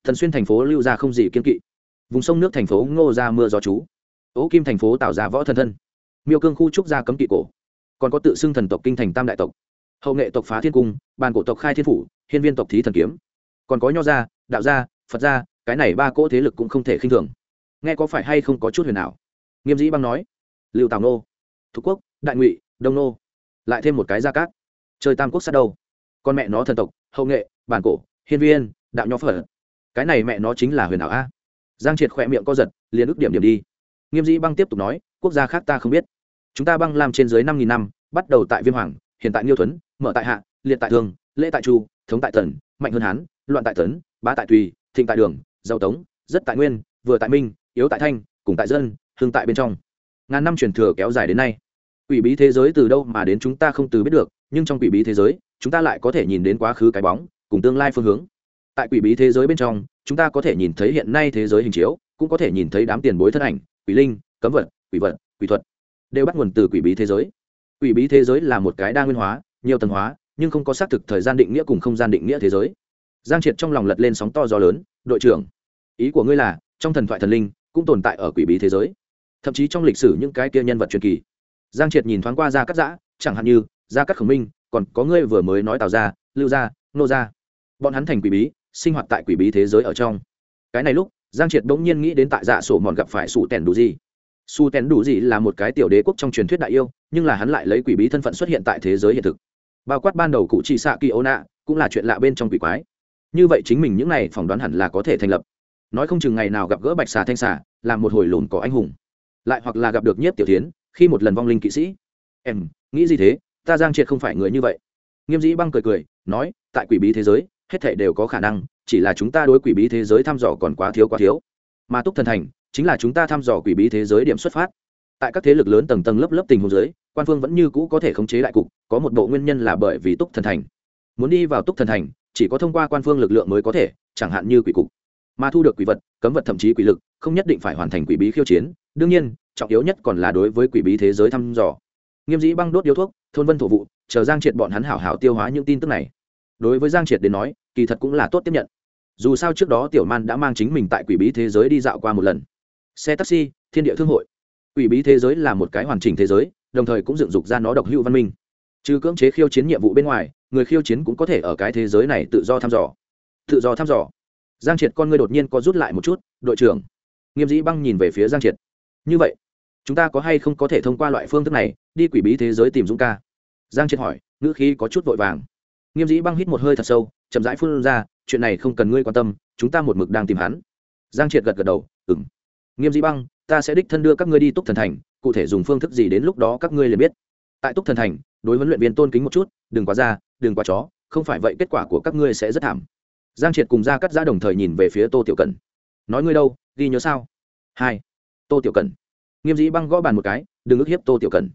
Thần xuyên thành phố lưu ra không gì kiên kỵ. Vùng sông nước thành phố ngô ra mưa gió chú. Ố kim thành phố tạo ra võ thần thân. Miêu cương khu trúc gia cấm kỵ cổ. Còn có tự xưng thần tộc kinh thành tam đại tộc. Hậu nghệ tộc phá thiên cung, bàn cổ tộc khai thiên phủ, hiên viên tộc thí thần kiếm. Còn có nho gia, đạo gia, phật gia, cái này ba cỗ thế lực cũng không thể khinh thường. Nghe có phải hay không có chút huyền nào nghiêm dĩ băng nói. Lưu tào nô. Thuộc quốc, đại ngụy, đông nô lại thêm một cái gia cát. Chơi tam quốc sát đâu? Con mẹ nó thần tộc, hậu nghệ, bản cổ, hiên viên, đạo nho phở. Cái này mẹ nó chính là huyền ảo a. Giang triệt khỏe miệng co giật, liền ức điểm điểm đi. Nghiêm dĩ băng tiếp tục nói, quốc gia khác ta không biết. Chúng ta băng làm trên dưới năm nghìn năm, bắt đầu tại viêm hoàng, hiện tại nghiêu thuấn, mở tại hạ, liệt tại thương lễ tại chu, thống tại tần, mạnh hơn hán, loạn tại tấn, bá tại tùy, thịnh tại đường, giàu tống, rất tại nguyên, vừa tại minh, yếu tại thanh, cùng tại dân hương tại bên trong. Ngàn năm truyền thừa kéo dài đến nay quỷ bí thế giới từ đâu mà đến chúng ta không từ biết được, nhưng trong quỷ bí thế giới, chúng ta lại có thể nhìn đến quá khứ cái bóng, cùng tương lai phương hướng. Tại quỷ bí thế giới bên trong, chúng ta có thể nhìn thấy hiện nay thế giới hình chiếu, cũng có thể nhìn thấy đám tiền bối thân ảnh, quỷ linh, cấm vật, quỷ vật, quỷ thuật, đều bắt nguồn từ quỷ bí thế giới. Quỷ bí thế giới là một cái đa nguyên hóa, nhiều tầng hóa, nhưng không có xác thực thời gian định nghĩa cùng không gian định nghĩa thế giới. Giang triệt trong lòng lật lên sóng to gió lớn, đội trưởng, ý của ngươi là, trong thần thoại thần linh cũng tồn tại ở quỷ bí thế giới. Thậm chí trong lịch sử những cái kia nhân vật truyền kỳ giang triệt nhìn thoáng qua gia cắt giã, chẳng hạn như, gia cắt khổng minh, còn có ngươi vừa mới nói tào ra lưu gia, nô gia. Bọn hắn thành quỷ bí, sinh hoạt tại quỷ bí thế giới ở trong. Cái này lúc, giang triệt bỗng nhiên nghĩ đến tại dạ sổ mòn gặp phải sủ tèn đủ gì su tèn đủ gì là một cái tiểu đế quốc trong truyền thuyết đại yêu, nhưng là hắn lại lấy quỷ bí thân phận xuất hiện tại thế giới hiện thực. Bao quát ban đầu cụ chỉ xạ kỳ ô nạ cũng là chuyện lạ bên trong quỷ quái. Như vậy chính mình những này phỏng đoán hẳn là có thể thành lập. Nói không chừng ngày nào gặp gỡ bạch xà thanh xà, làm một hồi lùn có anh hùng. Lại hoặc là gặp được nhiếp tiểu tiến khi một lần vong linh kỵ sĩ. Em, nghĩ gì thế? Ta giang triệt không phải người như vậy. Nghiêm dĩ băng cười cười, nói, tại quỷ bí thế giới, hết thể đều có khả năng, chỉ là chúng ta đối quỷ bí thế giới thăm dò còn quá thiếu quá thiếu. Mà túc thần thành, chính là chúng ta thăm dò quỷ bí thế giới điểm xuất phát. Tại các thế lực lớn tầng tầng lớp lớp tình huống giới quan phương vẫn như cũ có thể khống chế đại cục, có một bộ nguyên nhân là bởi vì túc thần thành. Muốn đi vào túc thần thành, chỉ có thông qua quan phương lực lượng mới có thể, chẳng hạn như quỷ cục. Mà thu được quỷ vật, cấm vật thậm chí quỷ lực, không nhất định phải hoàn thành quỷ bí khiêu chiến. Đương nhiên trọng yếu nhất còn là đối với quỷ bí thế giới thăm dò. Nghiêm dĩ băng đốt điếu thuốc, thôn vân thổ vụ, chờ giang triệt bọn hắn hảo hảo tiêu hóa những tin tức này. Đối với giang triệt đến nói, kỳ thật cũng là tốt tiếp nhận. Dù sao trước đó tiểu man đã mang chính mình tại quỷ bí thế giới đi dạo qua một lần. Xe taxi, thiên địa thương hội. Quỷ bí thế giới là một cái hoàn chỉnh thế giới, đồng thời cũng dựng dục ra nó độc hữu văn minh. Trừ cưỡng chế khiêu chiến nhiệm vụ bên ngoài, người khiêu chiến cũng có thể ở cái thế giới này tự do thăm dò. Tự do thăm dò. Giang triệt con ngươi đột nhiên có rút lại một chút, đội trưởng. Nghiêm dĩ băng nhìn về phía giang triệt. Như vậy chúng ta có hay không có thể thông qua loại phương thức này đi quỷ bí thế giới tìm dũng ca? Giang triệt hỏi, ngữ khí có chút vội vàng. Nghiêm dĩ băng hít một hơi thật sâu, chậm rãi phun ra, chuyện này không cần ngươi quan tâm, chúng ta một mực đang tìm hắn. Giang triệt gật gật đầu ừng nghiêm dĩ băng, ta sẽ đích thân đưa các ngươi đi túc thần thành, cụ thể dùng phương thức gì đến lúc đó các ngươi liền biết. Tại túc thần thành, đối huấn luyện viên tôn kính một chút, đừng quá ra đừng quá chó, không phải vậy kết quả của các ngươi sẽ rất thảm. Giang triệt cùng ra cắt ra đồng thời nhìn về phía tô tiểu cần nói ngươi đâu, ghi nhớ sao? Hai. Tô tiểu cần nghiêm dĩ băng gõ bàn một cái, đừng ức hiếp tô tiểu cần.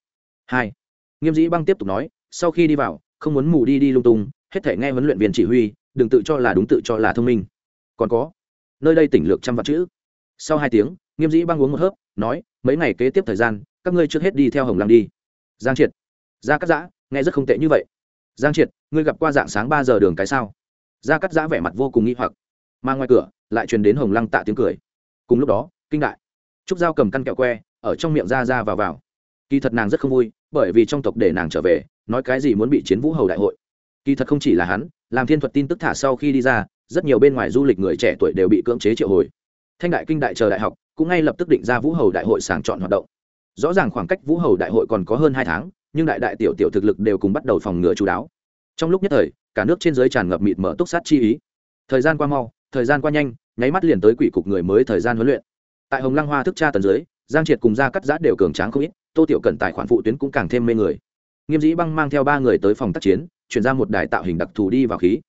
Hai. Nghiêm dĩ băng tiếp tục nói, sau khi đi vào, không muốn mù đi đi lung tung, hết thể nghe huấn luyện viên chỉ huy, đừng tự cho là đúng tự cho là thông minh. Còn có, nơi đây tỉnh lược trăm vạn chữ. Sau hai tiếng, nghiêm dĩ băng uống một hớp, nói, mấy ngày kế tiếp thời gian, các ngươi trước hết đi theo hồng lăng đi. Giang triệt. Ra cắt giã, nghe rất không tệ như vậy. Giang triệt, ngươi gặp qua dạng sáng ba giờ đường cái sao? Ra cắt giã vẻ mặt vô cùng nghi hoặc. Mà ngoài cửa, lại truyền đến hồng lăng tạ tiếng cười. Cùng lúc đó, kinh đại. Trúc giao cầm căn kẹo que ở trong miệng ra ra vào vào. Kỳ thật nàng rất không vui, bởi vì trong tộc để nàng trở về, nói cái gì muốn bị chiến vũ hầu đại hội. Kỳ thật không chỉ là hắn, làm thiên thuật tin tức thả sau khi đi ra, rất nhiều bên ngoài du lịch người trẻ tuổi đều bị cưỡng chế triệu hồi. Thanh đại kinh đại chờ đại học cũng ngay lập tức định ra vũ hầu đại hội sàng chọn hoạt động. Rõ ràng khoảng cách vũ hầu đại hội còn có hơn hai tháng, nhưng đại đại tiểu tiểu thực lực đều cùng bắt đầu phòng ngừa chú đáo. Trong lúc nhất thời, cả nước trên giới tràn ngập mịt mở túc sát chi ý. Thời gian qua mau, thời gian qua nhanh, nháy mắt liền tới quỷ cục người mới thời gian huấn luyện. Tại hồng lăng hoa thức tra tần dưới giang triệt cùng gia cắt giã đều cường tráng không ít, tô tiểu cẩn tài khoản phụ tuyến cũng càng thêm mê người. Nghiêm dĩ băng mang theo ba người tới phòng tác chiến, chuyển ra một đài tạo hình đặc thù đi vào khí.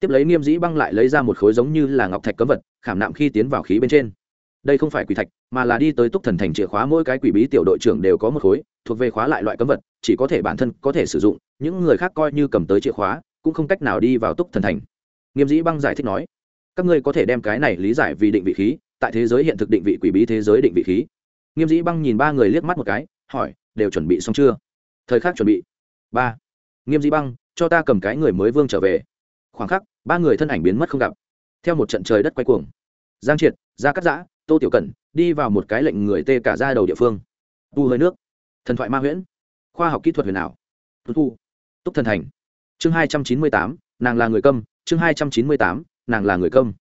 Tiếp lấy nghiêm dĩ băng lại lấy ra một khối giống như là ngọc thạch cấm vật, khảm nạm khi tiến vào khí bên trên. Đây không phải quỷ thạch, mà là đi tới túc thần thành chìa khóa mỗi cái quỷ bí tiểu đội trưởng đều có một khối, thuộc về khóa lại loại cấm vật, chỉ có thể bản thân có thể sử dụng, những người khác coi như cầm tới chìa khóa, cũng không cách nào đi vào túc thần thành. Nghiêm dĩ băng giải thích nói, các ngươi có thể đem cái này lý giải vì định vị khí, tại thế giới hiện thực định vị quỷ bí thế giới định vị khí nghiêm dĩ băng nhìn ba người liếc mắt một cái, hỏi, đều chuẩn bị xong chưa? Thời khắc chuẩn bị. Ba. Nghiêm dĩ băng, cho ta cầm cái người mới vương trở về. Khoảng khắc, ba người thân ảnh biến mất không gặp. Theo một trận trời đất quay cuồng. Giang triệt ra cắt giã, tô tiểu cẩn đi vào một cái lệnh người tê cả ra đầu địa phương. Tu hơi nước. Thần thoại ma huyễn. Khoa học kỹ thuật huyền ảo. Tu. Túc thần thành. Chương hai trăm chín mươi tám, nàng là người câm. Chương hai trăm chín mươi tám, nàng là người câm.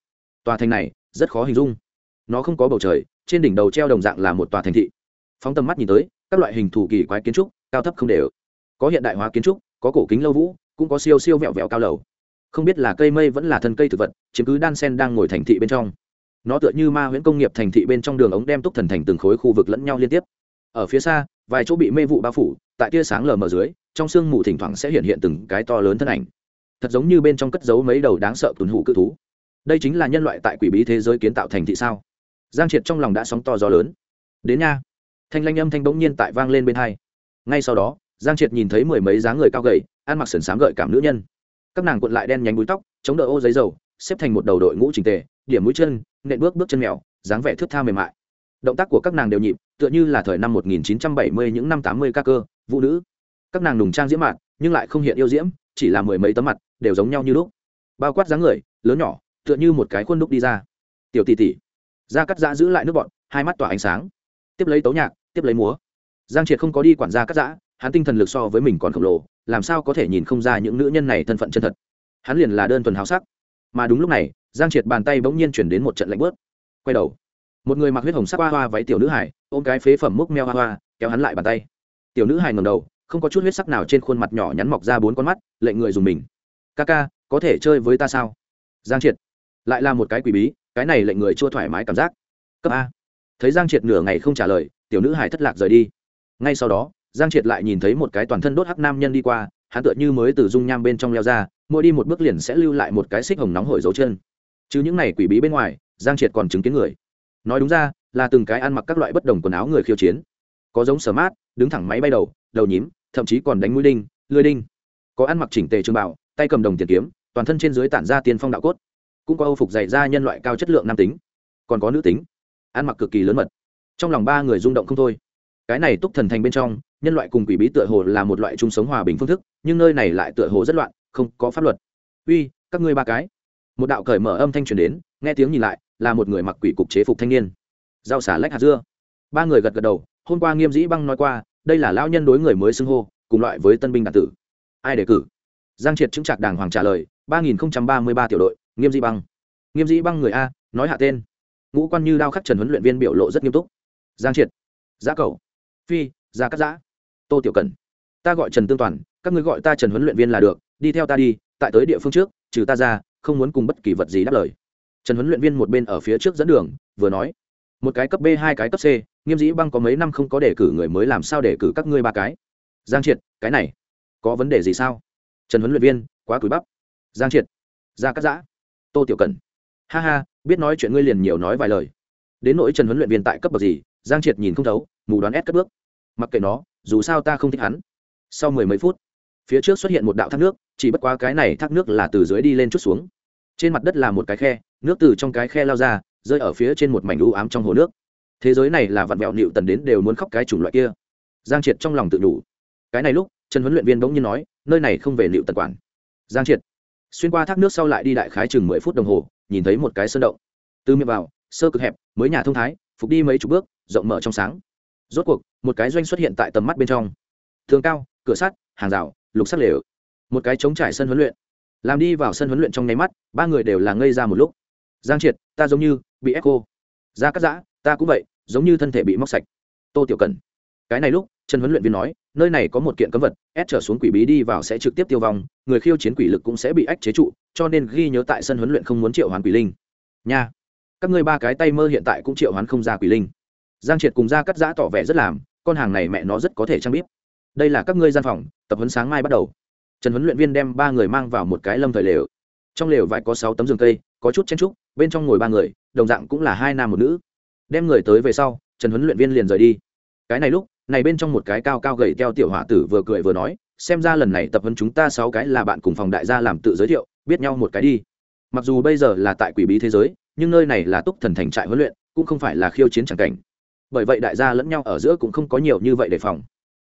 Tòa thành này rất khó hình dung. Nó không có bầu trời trên đỉnh đầu treo đồng dạng là một tòa thành thị. Phóng tầm mắt nhìn tới, các loại hình thủ kỳ quái kiến trúc, cao thấp không đều. Có hiện đại hóa kiến trúc, có cổ kính lâu vũ, cũng có siêu siêu vẹo vẹo cao lầu. Không biết là cây mây vẫn là thân cây thực vật, chiếm cứ đan sen đang ngồi thành thị bên trong. Nó tựa như ma huyễn công nghiệp thành thị bên trong đường ống đem túc thần thành từng khối khu vực lẫn nhau liên tiếp. Ở phía xa, vài chỗ bị mê vụ bao phủ, tại tia sáng lờ mờ dưới, trong sương mù thỉnh thoảng sẽ hiện hiện từng cái to lớn thân ảnh. Thật giống như bên trong cất giấu mấy đầu đáng sợ tuần hụ cự thú. Đây chính là nhân loại tại quỷ bí thế giới kiến tạo thành thị sao? Giang triệt trong lòng đã sóng to gió lớn. Đến nha. Thanh lanh âm thanh bỗng nhiên tại vang lên bên hai. Ngay sau đó, giang triệt nhìn thấy mười mấy dáng người cao gầy, ăn mặc sườn s gợi cảm nữ nhân. Các nàng cuộn lại đen nhánh búi tóc, chống đỡ ô giấy dầu, xếp thành một đầu đội ngũ trình tề, điểm mũi chân, nện bước bước chân mèo, dáng vẻ thước tha mềm mại. Động tác của các nàng đều nhịp, tựa như là thời năm 1970 những năm 80 ca cơ, vũ nữ. Các nàng nùng trang diễm mạn, nhưng lại không hiện yêu diễm, chỉ là mười mấy tấm mặt, đều giống nhau như lúc. Bao quát dáng người, lớn nhỏ, tựa như một cái khuôn đúc đi ra. Tiểu tỷ tỷ gia cắt giã giữ lại nước bọn, hai mắt tỏa ánh sáng. Tiếp lấy tấu nhạc, tiếp lấy múa. Giang triệt không có đi quản gia cắt giã, hắn tinh thần lực so với mình còn khổng lồ, làm sao có thể nhìn không ra những nữ nhân này thân phận chân thật. Hắn liền là đơn thuần háo sắc. Mà đúng lúc này, giang triệt bàn tay bỗng nhiên chuyển đến một trận lạnh bớt quay đầu, một người mặc huyết hồng sắc hoa hoa váy tiểu nữ hải ôm cái phế phẩm múc meo hoa hoa, kéo hắn lại bàn tay. Tiểu nữ hải ngầm đầu, không có chút huyết sắc nào trên khuôn mặt nhỏ nhắn mọc ra bốn con mắt, lệnh người dùng mình. Ca ca, có thể chơi với ta sao? Giang triệt, lại là một cái quỷ bí cái này lệnh người chua thoải mái cảm giác. Cấp a. Thấy giang triệt nửa ngày không trả lời, tiểu nữ hải thất lạc rời đi. Ngay sau đó, giang triệt lại nhìn thấy một cái toàn thân đốt hắc nam nhân đi qua, hắn tựa như mới từ dung nham bên trong leo ra, mỗi đi một bước liền sẽ lưu lại một cái xích hồng nóng hổi dấu chân. Chứ những này quỷ bí bên ngoài, giang triệt còn chứng kiến người. Nói đúng ra, là từng cái ăn mặc các loại bất đồng quần áo người khiêu chiến. Có giống sở mát, đứng thẳng máy bay đầu đầu nhím, thậm chí còn đánh mũi đinh lưới đinh. Có ăn mặc chỉnh tề trường bảo tay cầm đồng tiền kiếm, toàn thân trên dưới tản ra tiên phong đạo cốt cũng có âu phục dày ra nhân loại cao chất lượng nam tính, còn có nữ tính. Ăn mặc cực kỳ lớn mật. Trong lòng ba người rung động không thôi. Cái này túc thần thành bên trong, nhân loại cùng quỷ bí tựa hồ là một loại chung sống hòa bình phương thức, nhưng nơi này lại tựa hồ rất loạn, không có pháp luật. Uy, các ngươi ba cái. Một đạo cởi mở âm thanh truyền đến, nghe tiếng nhìn lại, là một người mặc quỷ cục chế phục thanh niên. Rau xả lách hạt dưa. Ba người gật gật đầu, hôm qua nghiêm dĩ băng nói qua, đây là lão nhân đối người mới xưng hô, cùng loại với tân binh đạt tử. Ai đề cử? Giang triệt chứng trạc đàng hoàng trả lời, ba nghìn ba mươi ba tiểu đội nghiêm dĩ băng. Nghiêm dĩ băng người a, nói hạ tên. Ngũ quan như đao khắc trần huấn luyện viên biểu lộ rất nghiêm túc. Giang triệt. Giá cầu. Phi gia cắt giã. Tô tiểu cần ta gọi trần tương toàn, các ngươi gọi ta trần huấn luyện viên là được, đi theo ta đi, tại tới địa phương trước, trừ ta ra, không muốn cùng bất kỳ vật gì đáp lời. Trần huấn luyện viên một bên ở phía trước dẫn đường, vừa nói. Một cái cấp b, hai cái cấp c, nghiêm dĩ băng có mấy năm không có đề cử người mới làm sao đề cử các ngươi ba cái? Giang triệt, cái này, có vấn đề gì sao? Trần huấn luyện viên, quá cúi bắp. Giang triệt. Ra cắt giã tô tiểu cần ha ha, biết nói chuyện ngươi liền nhiều nói vài lời. Đến nỗi trần huấn luyện viên tại cấp bậc gì, giang triệt nhìn không thấu, mù đoán ép cất bước. Mặc kệ nó, dù sao ta không thích hắn. Sau mười mấy phút, phía trước xuất hiện một đạo thác nước, chỉ bất quá cái này thác nước là từ dưới đi lên chút xuống. Trên mặt đất là một cái khe, nước từ trong cái khe lao ra, rơi ở phía trên một mảnh u ám trong hồ nước. Thế giới này là vặn vẹo nịu tần đến đều muốn khóc cái chủng loại kia. Giang triệt trong lòng tự đủ. Cái này lúc, trần huấn luyện viên bỗng nhiên nói, nơi này không về nịu tần quản. Giang triệt xuyên qua thác nước sau lại đi đại khái chừng mười phút đồng hồ, nhìn thấy một cái sơn động. Từ miệng vào, sơ cực hẹp, mới nhà thông thái, phục đi mấy chục bước, rộng mở trong sáng. Rốt cuộc, một cái doanh xuất hiện tại tầm mắt bên trong. Tường cao, cửa sắt, hàng rào, lục sắt lều. Một cái trống trải sân huấn luyện. Làm đi vào sân huấn luyện trong nháy mắt, ba người đều là ngây ra một lúc. Giang triệt, ta giống như bị ép cô ra cắt giã, ta cũng vậy, giống như thân thể bị móc sạch. Tô tiểu cần. Cái này lúc trần huấn luyện viên nói, nơi này có một kiện cấm vật, ép trở xuống quỷ bí đi vào sẽ trực tiếp tiêu vong, người khiêu chiến quỷ lực cũng sẽ bị ách chế trụ, cho nên ghi nhớ tại sân huấn luyện không muốn triệu hoán quỷ linh. Nha. Các ngươi ba cái tay mơ hiện tại cũng triệu hoán không ra quỷ linh. Giang triệt cùng ra cắt giã tỏ vẻ rất làm, con hàng này mẹ nó rất có thể trang biết đây là các ngươi gian phòng, tập huấn sáng mai bắt đầu. Trần huấn luyện viên đem ba người mang vào một cái lâm thời lều. Trong lều vải có sáu tấm giường cây, có chút chen trúc, bên trong ngồi ba người, đồng dạng cũng là hai nam một nữ. Đem người tới về sau, trần huấn luyện viên liền rời đi. Cái này lúc này bên trong một cái cao cao gầy teo tiểu hỏa tử vừa cười vừa nói, xem ra lần này tập huấn chúng ta sáu cái là bạn cùng phòng đại gia làm tự giới thiệu, biết nhau một cái đi. Mặc dù bây giờ là tại quỷ bí thế giới, nhưng nơi này là túc thần thành trại huấn luyện, cũng không phải là khiêu chiến tràng cảnh. Bởi vậy đại gia lẫn nhau ở giữa cũng không có nhiều như vậy đề phòng.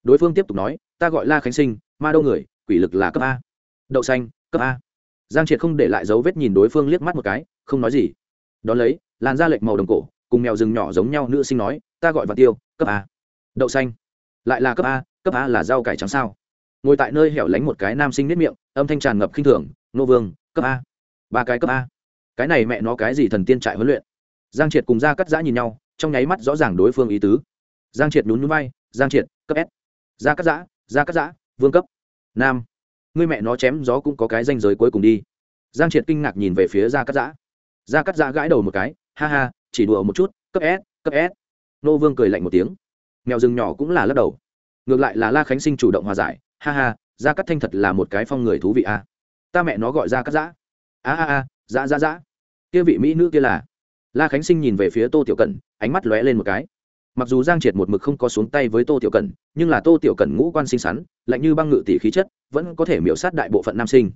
Đối phương tiếp tục nói, ta gọi la khánh sinh, ma đâu người, quỷ lực là cấp a. Đậu xanh, cấp a. Giang triệt không để lại dấu vết nhìn đối phương liếc mắt một cái, không nói gì. Đón lấy, làn da lệch màu đồng cổ, cùng mèo rừng nhỏ giống nhau nữ sinh nói, ta gọi vào tiêu, cấp a đậu xanh. Lại là cấp a cấp a là rau cải trắng sao? Ngồi tại nơi hẻo lánh một cái nam sinh nếp miệng, âm thanh tràn ngập khinh thường, nô vương, cấp a. Ba cái cấp a. Cái này mẹ nó cái gì thần tiên trại huấn luyện? Giang triệt cùng ra cắt giã nhìn nhau, trong nháy mắt rõ ràng đối phương ý tứ. Giang triệt nhún nhún vai, giang triệt, cấp s. Ra cắt giã ra cắt giã, vương cấp. Nam. Ngươi mẹ nó chém gió cũng có cái danh giới cuối cùng đi. Giang triệt kinh ngạc nhìn về phía ra cắt giã. Ra cắt giã gãi đầu một cái, ha ha, chỉ đùa một chút, cấp s cấp s. Nô vương cười lạnh một tiếng mèo rừng nhỏ cũng là lắc đầu. Ngược lại là la khánh sinh chủ động hòa giải, ha ha, gia cắt thanh thật là một cái phong người thú vị a. Ta mẹ nó gọi ra cắt giã. A a a, giã giã giã. Kia vị mỹ nữ kia là. La khánh sinh nhìn về phía tô tiểu cẩn, ánh mắt lóe lên một cái. Mặc dù giang triệt một mực không có xuống tay với tô tiểu cẩn, nhưng là tô tiểu cẩn ngũ quan xinh xắn, lạnh như băng ngự tỷ khí chất, vẫn có thể miễu sát đại bộ phận nam sinh.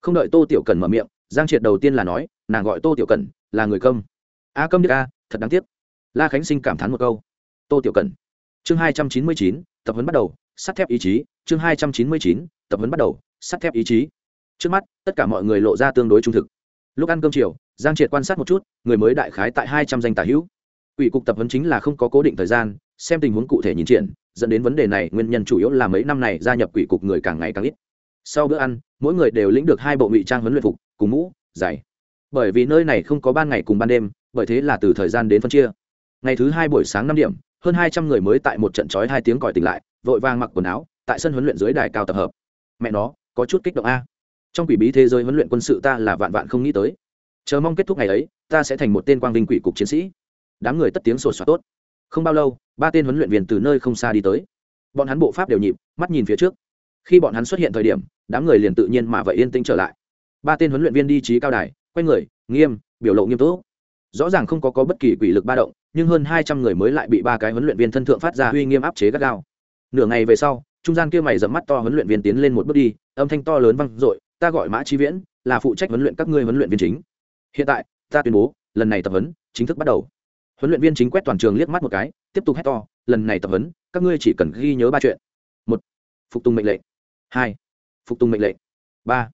Không đợi tô tiểu cẩn mở miệng, giang triệt đầu tiên là nói, nàng gọi tô tiểu cẩn là người công a công đức a, thật đáng tiếc. La khánh sinh cảm thán một câu. Tô tiểu cẩn chương hai trăm chín mươi chín tập huấn bắt đầu sắt thép ý chí chương hai trăm chín mươi chín tập huấn bắt đầu sắt thép ý chí trước mắt tất cả mọi người lộ ra tương đối trung thực lúc ăn cơm chiều giang triệt quan sát một chút người mới đại khái tại hai trăm danh tả hữu ủy cục tập huấn chính là không có cố định thời gian, xem tình huống cụ thể nhìn triển, dẫn đến vấn đề này nguyên nhân chủ yếu là mấy năm này gia nhập quỷ cục người càng ngày càng ít. Sau bữa ăn, mỗi người đều lĩnh được hai bộ ngụy trang huấn luyện phục, cùng mũ, giày. Bởi vì nơi này không có ban ngày cùng ban đêm, bởi thế là từ thời gian đến phân chia. Ngày thứ hai buổi sáng năm điểm, hơn hai trăm người mới tại một trận chói hai tiếng còi tỉnh lại, vội vàng mặc quần áo, tại sân huấn luyện dưới đài cao tập hợp. Mẹ nó, có chút kích động a. Trong quỷ bí thế giới huấn luyện quân sự ta là vạn vạn không nghĩ tới. Chờ mong kết thúc ngày ấy, ta sẽ thành một tên quang vinh quỷ cục chiến sĩ đám người tất tiếng sổ soạt tốt không bao lâu ba tên huấn luyện viên từ nơi không xa đi tới bọn hắn bộ pháp đều nhịp mắt nhìn phía trước khi bọn hắn xuất hiện thời điểm đám người liền tự nhiên mà vậy yên tĩnh trở lại ba tên huấn luyện viên đi trí cao đài quay người nghiêm biểu lộ nghiêm túc rõ ràng không có, có bất kỳ quỷ lực ba động nhưng hơn hai trăm người mới lại bị ba cái huấn luyện viên thân thượng phát ra uy nghiêm áp chế gắt gao. Nửa ngày về sau, trung gian kia mày dẫm mắt to huấn luyện viên tiến lên một bước đi, âm thanh to lớn vang dội, ta gọi mã chí viễn, là phụ trách huấn luyện các ngươi huấn luyện viên chính. Hiện tại, ta tuyên bố, lần này tập huấn chính thức bắt đầu. Huấn luyện viên chính quét toàn trường liếc mắt một cái, tiếp tục hét to, lần này tập huấn, các ngươi chỉ cần ghi nhớ ba chuyện. Một, phục tùng mệnh lệnh. Hai, phục tùng mệnh lệnh. Ba,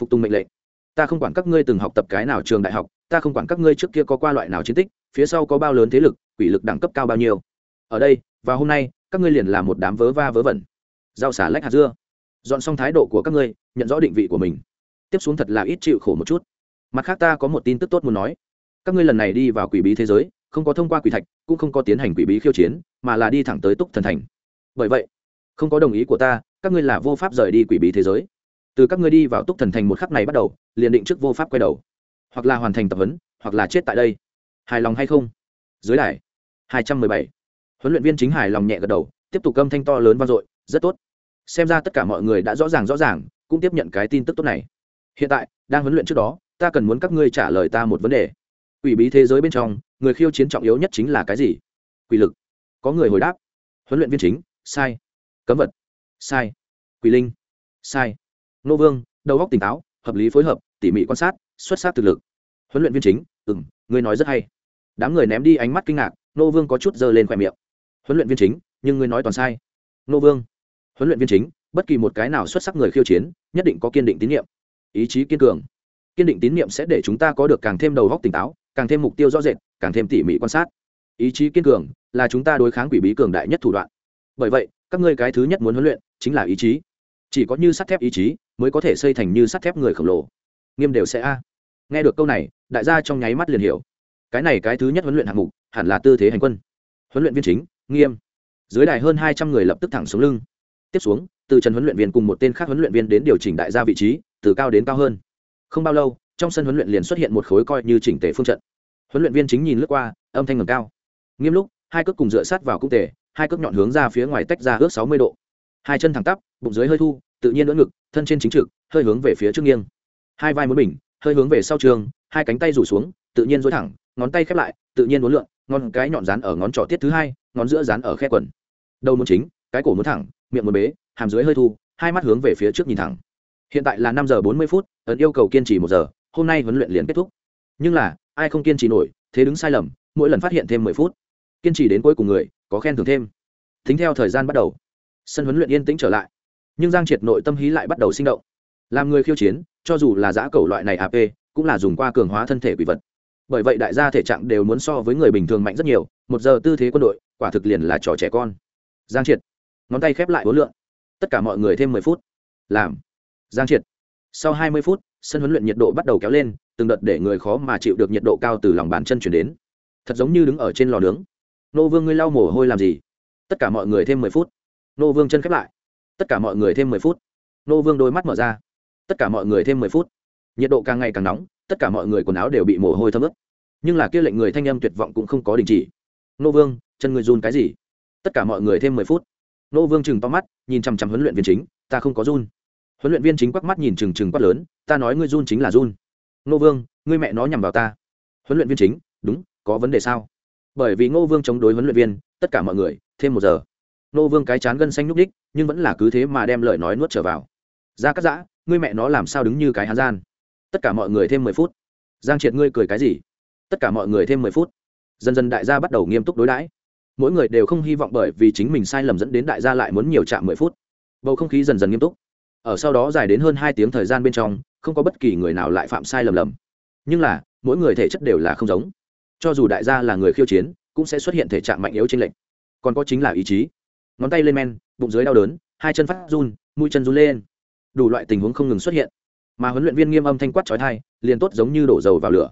phục tùng mệnh lệnh. Ta không quản các ngươi từng học tập cái nào trường đại học ta không quản các ngươi trước kia có qua loại nào chiến tích, phía sau có bao lớn thế lực, quỷ lực đẳng cấp cao bao nhiêu. Ở đây, và hôm nay, các ngươi liền là một đám vớ va vớ vẩn. Rau xả lách hạt dưa. Dọn xong thái độ của các ngươi, nhận rõ định vị của mình. Tiếp xuống thật là ít chịu khổ một chút. Mặt khác ta có một tin tức tốt muốn nói. Các ngươi lần này đi vào quỷ bí thế giới, không có thông qua quỷ thạch, cũng không có tiến hành quỷ bí khiêu chiến, mà là đi thẳng tới túc thần thành. Bởi vậy, không có đồng ý của ta, các ngươi là vô pháp rời đi quỷ bí thế giới. Từ các ngươi đi vào túc thần thành một khắc này bắt đầu, liền định trước vô pháp quay đầu hoặc là hoàn thành tập huấn, hoặc là chết tại đây. Hài lòng hay không? Dưới đài. hai trăm mười bảy. Huấn luyện viên chính hài lòng nhẹ gật đầu, tiếp tục âm thanh to lớn vang dội, rất tốt. Xem ra tất cả mọi người đã rõ ràng rõ ràng, cũng tiếp nhận cái tin tức tốt này. Hiện tại, đang huấn luyện trước đó, ta cần muốn các ngươi trả lời ta một vấn đề. Quỷ bí thế giới bên trong, người khiêu chiến trọng yếu nhất chính là cái gì? Quỷ lực. Có người hồi đáp. Huấn luyện viên chính, sai. Cấm vật. Sai. Quỷ linh. Sai. Nô vương, đầu góc tỉnh táo, hợp lý phối hợp, tỉ mỉ quan sát xuất sắc thực lực. Huấn luyện viên chính ừ m ngươi nói rất hay. Đám người ném đi ánh mắt kinh ngạc, nô vương có chút giơ lên khoe miệng. Huấn luyện viên chính, nhưng ngươi nói toàn sai. Nô vương. Huấn luyện viên chính, bất kỳ một cái nào xuất sắc người khiêu chiến, nhất định có kiên định tín nhiệm. Ý chí kiên cường. Kiên định tín nhiệm sẽ để chúng ta có được càng thêm đầu góc tỉnh táo, càng thêm mục tiêu rõ rệt, càng thêm tỉ mỉ quan sát. Ý chí kiên cường là chúng ta đối kháng quỷ bí cường đại nhất thủ đoạn. Bởi vậy, các ngươi cái thứ nhất muốn huấn luyện chính là ý chí. Chỉ có như sắt thép ý chí mới có thể xây thành như sắt thép người khổng lồ. Nghiêm đều sẽ a nghe được câu này, đại gia trong nháy mắt liền hiểu. Cái này cái thứ nhất huấn luyện hạng mục, hẳn là tư thế hành quân. Huấn luyện viên chính, nghiêm. Dưới đài hơn hai trăm người lập tức thẳng xuống lưng. Tiếp xuống, từ trần huấn luyện viên cùng một tên khác huấn luyện viên đến điều chỉnh đại gia vị trí, từ cao đến cao hơn. Không bao lâu, trong sân huấn luyện liền xuất hiện một khối coi như chỉnh tề phương trận. Huấn luyện viên chính nhìn lướt qua, âm thanh ngầm cao. Nghiêm lúc, hai cước cùng dựa sát vào cung tề, hai cước nhọn hướng ra phía ngoài tách ra ước sáu mươi độ. Hai chân thẳng tắp, bụng dưới hơi thu, tự nhiên đỡ ngực, thân trên chính trực, hơi hướng về phía trước nghiêng. Hai vai muốn bình hơi hướng về sau trường, hai cánh tay rủ xuống, tự nhiên dối thẳng, ngón tay khép lại, tự nhiên uốn lượn, ngón cái nhọn rán ở ngón trỏ tiết thứ hai, ngón giữa rán ở khe quần. Đầu muốn chính, cái cổ muốn thẳng, miệng muốn bế, hàm dưới hơi thu, hai mắt hướng về phía trước nhìn thẳng. Hiện tại là năm giờ bốn mươi phút, ấn yêu cầu kiên trì một giờ, hôm nay huấn luyện liền kết thúc. Nhưng là, ai không kiên trì nổi, thế đứng sai lầm, mỗi lần phát hiện thêm mười phút. Kiên trì đến cuối cùng người, có khen thưởng thêm. Tính theo thời gian bắt đầu, sân huấn luyện yên tĩnh trở lại. Nhưng giang triệt nội tâm hí lại bắt đầu sinh động. Làm người khiêu chiến cho dù là giã cầu loại này ap, cũng là dùng qua cường hóa thân thể quỷ vật. Bởi vậy đại gia thể trạng đều muốn so với người bình thường mạnh rất nhiều, một giờ tư thế quân đội, quả thực liền là trò trẻ con. Giang triệt, ngón tay khép lại bốn lượng tất cả mọi người thêm mười phút. Làm. Giang triệt, sau hai mươi phút, sân huấn luyện nhiệt độ bắt đầu kéo lên, từng đợt để người khó mà chịu được nhiệt độ cao từ lòng bàn chân chuyển đến. Thật giống như đứng ở trên lò nướng. Nô vương ngươi lau mồ hôi làm gì? Tất cả mọi người thêm mười phút. Nô vương chân khép lại. Tất cả mọi người thêm mười phút. Nô vương đôi mắt mở ra tất cả mọi người thêm mười phút. Nhiệt độ càng ngày càng nóng, tất cả mọi người quần áo đều bị mồ hôi thấm ướt. Nhưng là kia lệnh người thanh âm tuyệt vọng cũng không có đình chỉ. Nô vương, chân người run cái gì? Tất cả mọi người thêm mười phút. Nô vương chừng to mắt, nhìn chằm chằm huấn luyện viên chính, ta không có run. Huấn luyện viên chính quắc mắt nhìn chừng chừng quát lớn, ta nói ngươi run chính là run. Nô vương, ngươi mẹ nó nhằm vào ta. Huấn luyện viên chính, đúng, có vấn đề sao? Bởi vì ngô vương chống đối huấn luyện viên, tất cả mọi người, thêm một giờ. Ngô vương cái chán gân xanh nhúc đích nhưng vẫn là cứ thế mà đem lời nói nuốt trở vào. Ra cắt giã ngươi mẹ nó làm sao đứng như cái hán gian? Tất cả mọi người thêm mười phút. Giang triệt, ngươi cười cái gì? Tất cả mọi người thêm mười phút. Dần dần đại gia bắt đầu nghiêm túc đối đãi. Mỗi người đều không hy vọng bởi vì chính mình sai lầm dẫn đến đại gia lại muốn nhiều chạm mười phút. Bầu không khí dần dần nghiêm túc. Ở sau đó dài đến hơn hai tiếng thời gian bên trong, không có bất kỳ người nào lại phạm sai lầm lầm. Nhưng là, mỗi người thể chất đều là không giống. Cho dù đại gia là người khiêu chiến, cũng sẽ xuất hiện thể trạng mạnh yếu trên lệnh còn có chính là ý chí. Ngón tay lên men, bụng dưới đau đớn, hai chân phát run, mũi chân run lên đủ loại tình huống không ngừng xuất hiện. Mà huấn luyện viên nghiêm âm thanh quát trói thai liền tốt giống như đổ dầu vào lửa.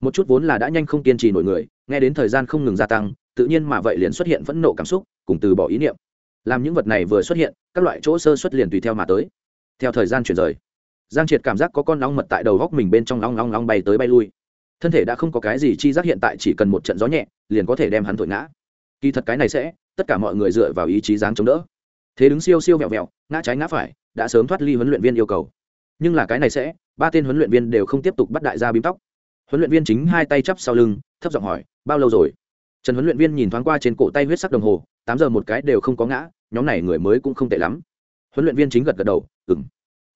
Một chút vốn là đã nhanh không kiên trì nổi người, nghe đến thời gian không ngừng gia tăng, tự nhiên mà vậy liền xuất hiện phẫn nộ cảm xúc, cùng từ bỏ ý niệm. Làm những vật này vừa xuất hiện, các loại chỗ sơ xuất liền tùy theo mà tới. Theo thời gian chuyển rời, giang triệt cảm giác có con long mật tại đầu góc mình bên trong long long long bay tới bay lui. Thân thể đã không có cái gì chi giác hiện tại, chỉ cần một trận gió nhẹ, liền có thể đem hắn thổi ngã. Kỳ thật cái này sẽ, tất cả mọi người dựa vào ý chí dáng chống đỡ. Thế đứng siêu siêu vẹo vẹo, ngã trái ngã phải đã sớm thoát ly huấn luyện viên yêu cầu. Nhưng là cái này sẽ, ba tên huấn luyện viên đều không tiếp tục bắt đại gia bím tóc. Huấn luyện viên chính hai tay chắp sau lưng, thấp giọng hỏi, bao lâu rồi? Trần huấn luyện viên nhìn thoáng qua trên cổ tay huyết sắc đồng hồ, tám giờ một cái đều không có ngã, nhóm này người mới cũng không tệ lắm. Huấn luyện viên chính gật gật đầu ừng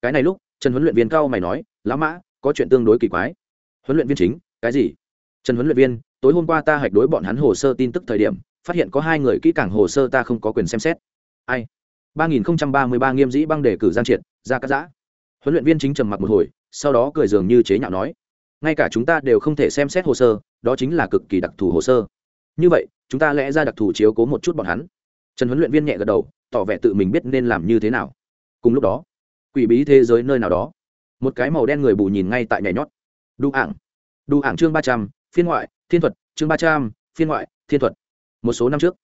cái này lúc, trần huấn luyện viên cao mày nói, lão mã, có chuyện tương đối kỳ quái. Huấn luyện viên chính, cái gì? Trần huấn luyện viên, tối hôm qua ta hạch đối bọn hắn hồ sơ tin tức thời điểm, phát hiện có hai người kỹ càng hồ sơ ta không có quyền xem xét. Ai? Ba nghìn ba mươi ba nghiêm dĩ băng đề cử giang triệt ra cát dã huấn luyện viên chính trầm mặc một hồi, sau đó cười dường như chế nhạo nói, ngay cả chúng ta đều không thể xem xét hồ sơ, đó chính là cực kỳ đặc thù hồ sơ. Như vậy, chúng ta lẽ ra đặc thù chiếu cố một chút bọn hắn. Trần huấn luyện viên nhẹ gật đầu, tỏ vẻ tự mình biết nên làm như thế nào. Cùng lúc đó, quỷ bí thế giới nơi nào đó, một cái màu đen người bù nhìn ngay tại nhảy nhót. Đu ảng đu ảng chương ba trăm, phiên ngoại, thiên thuật, chương ba trăm, phiên ngoại, thiên thuật. Một số năm trước,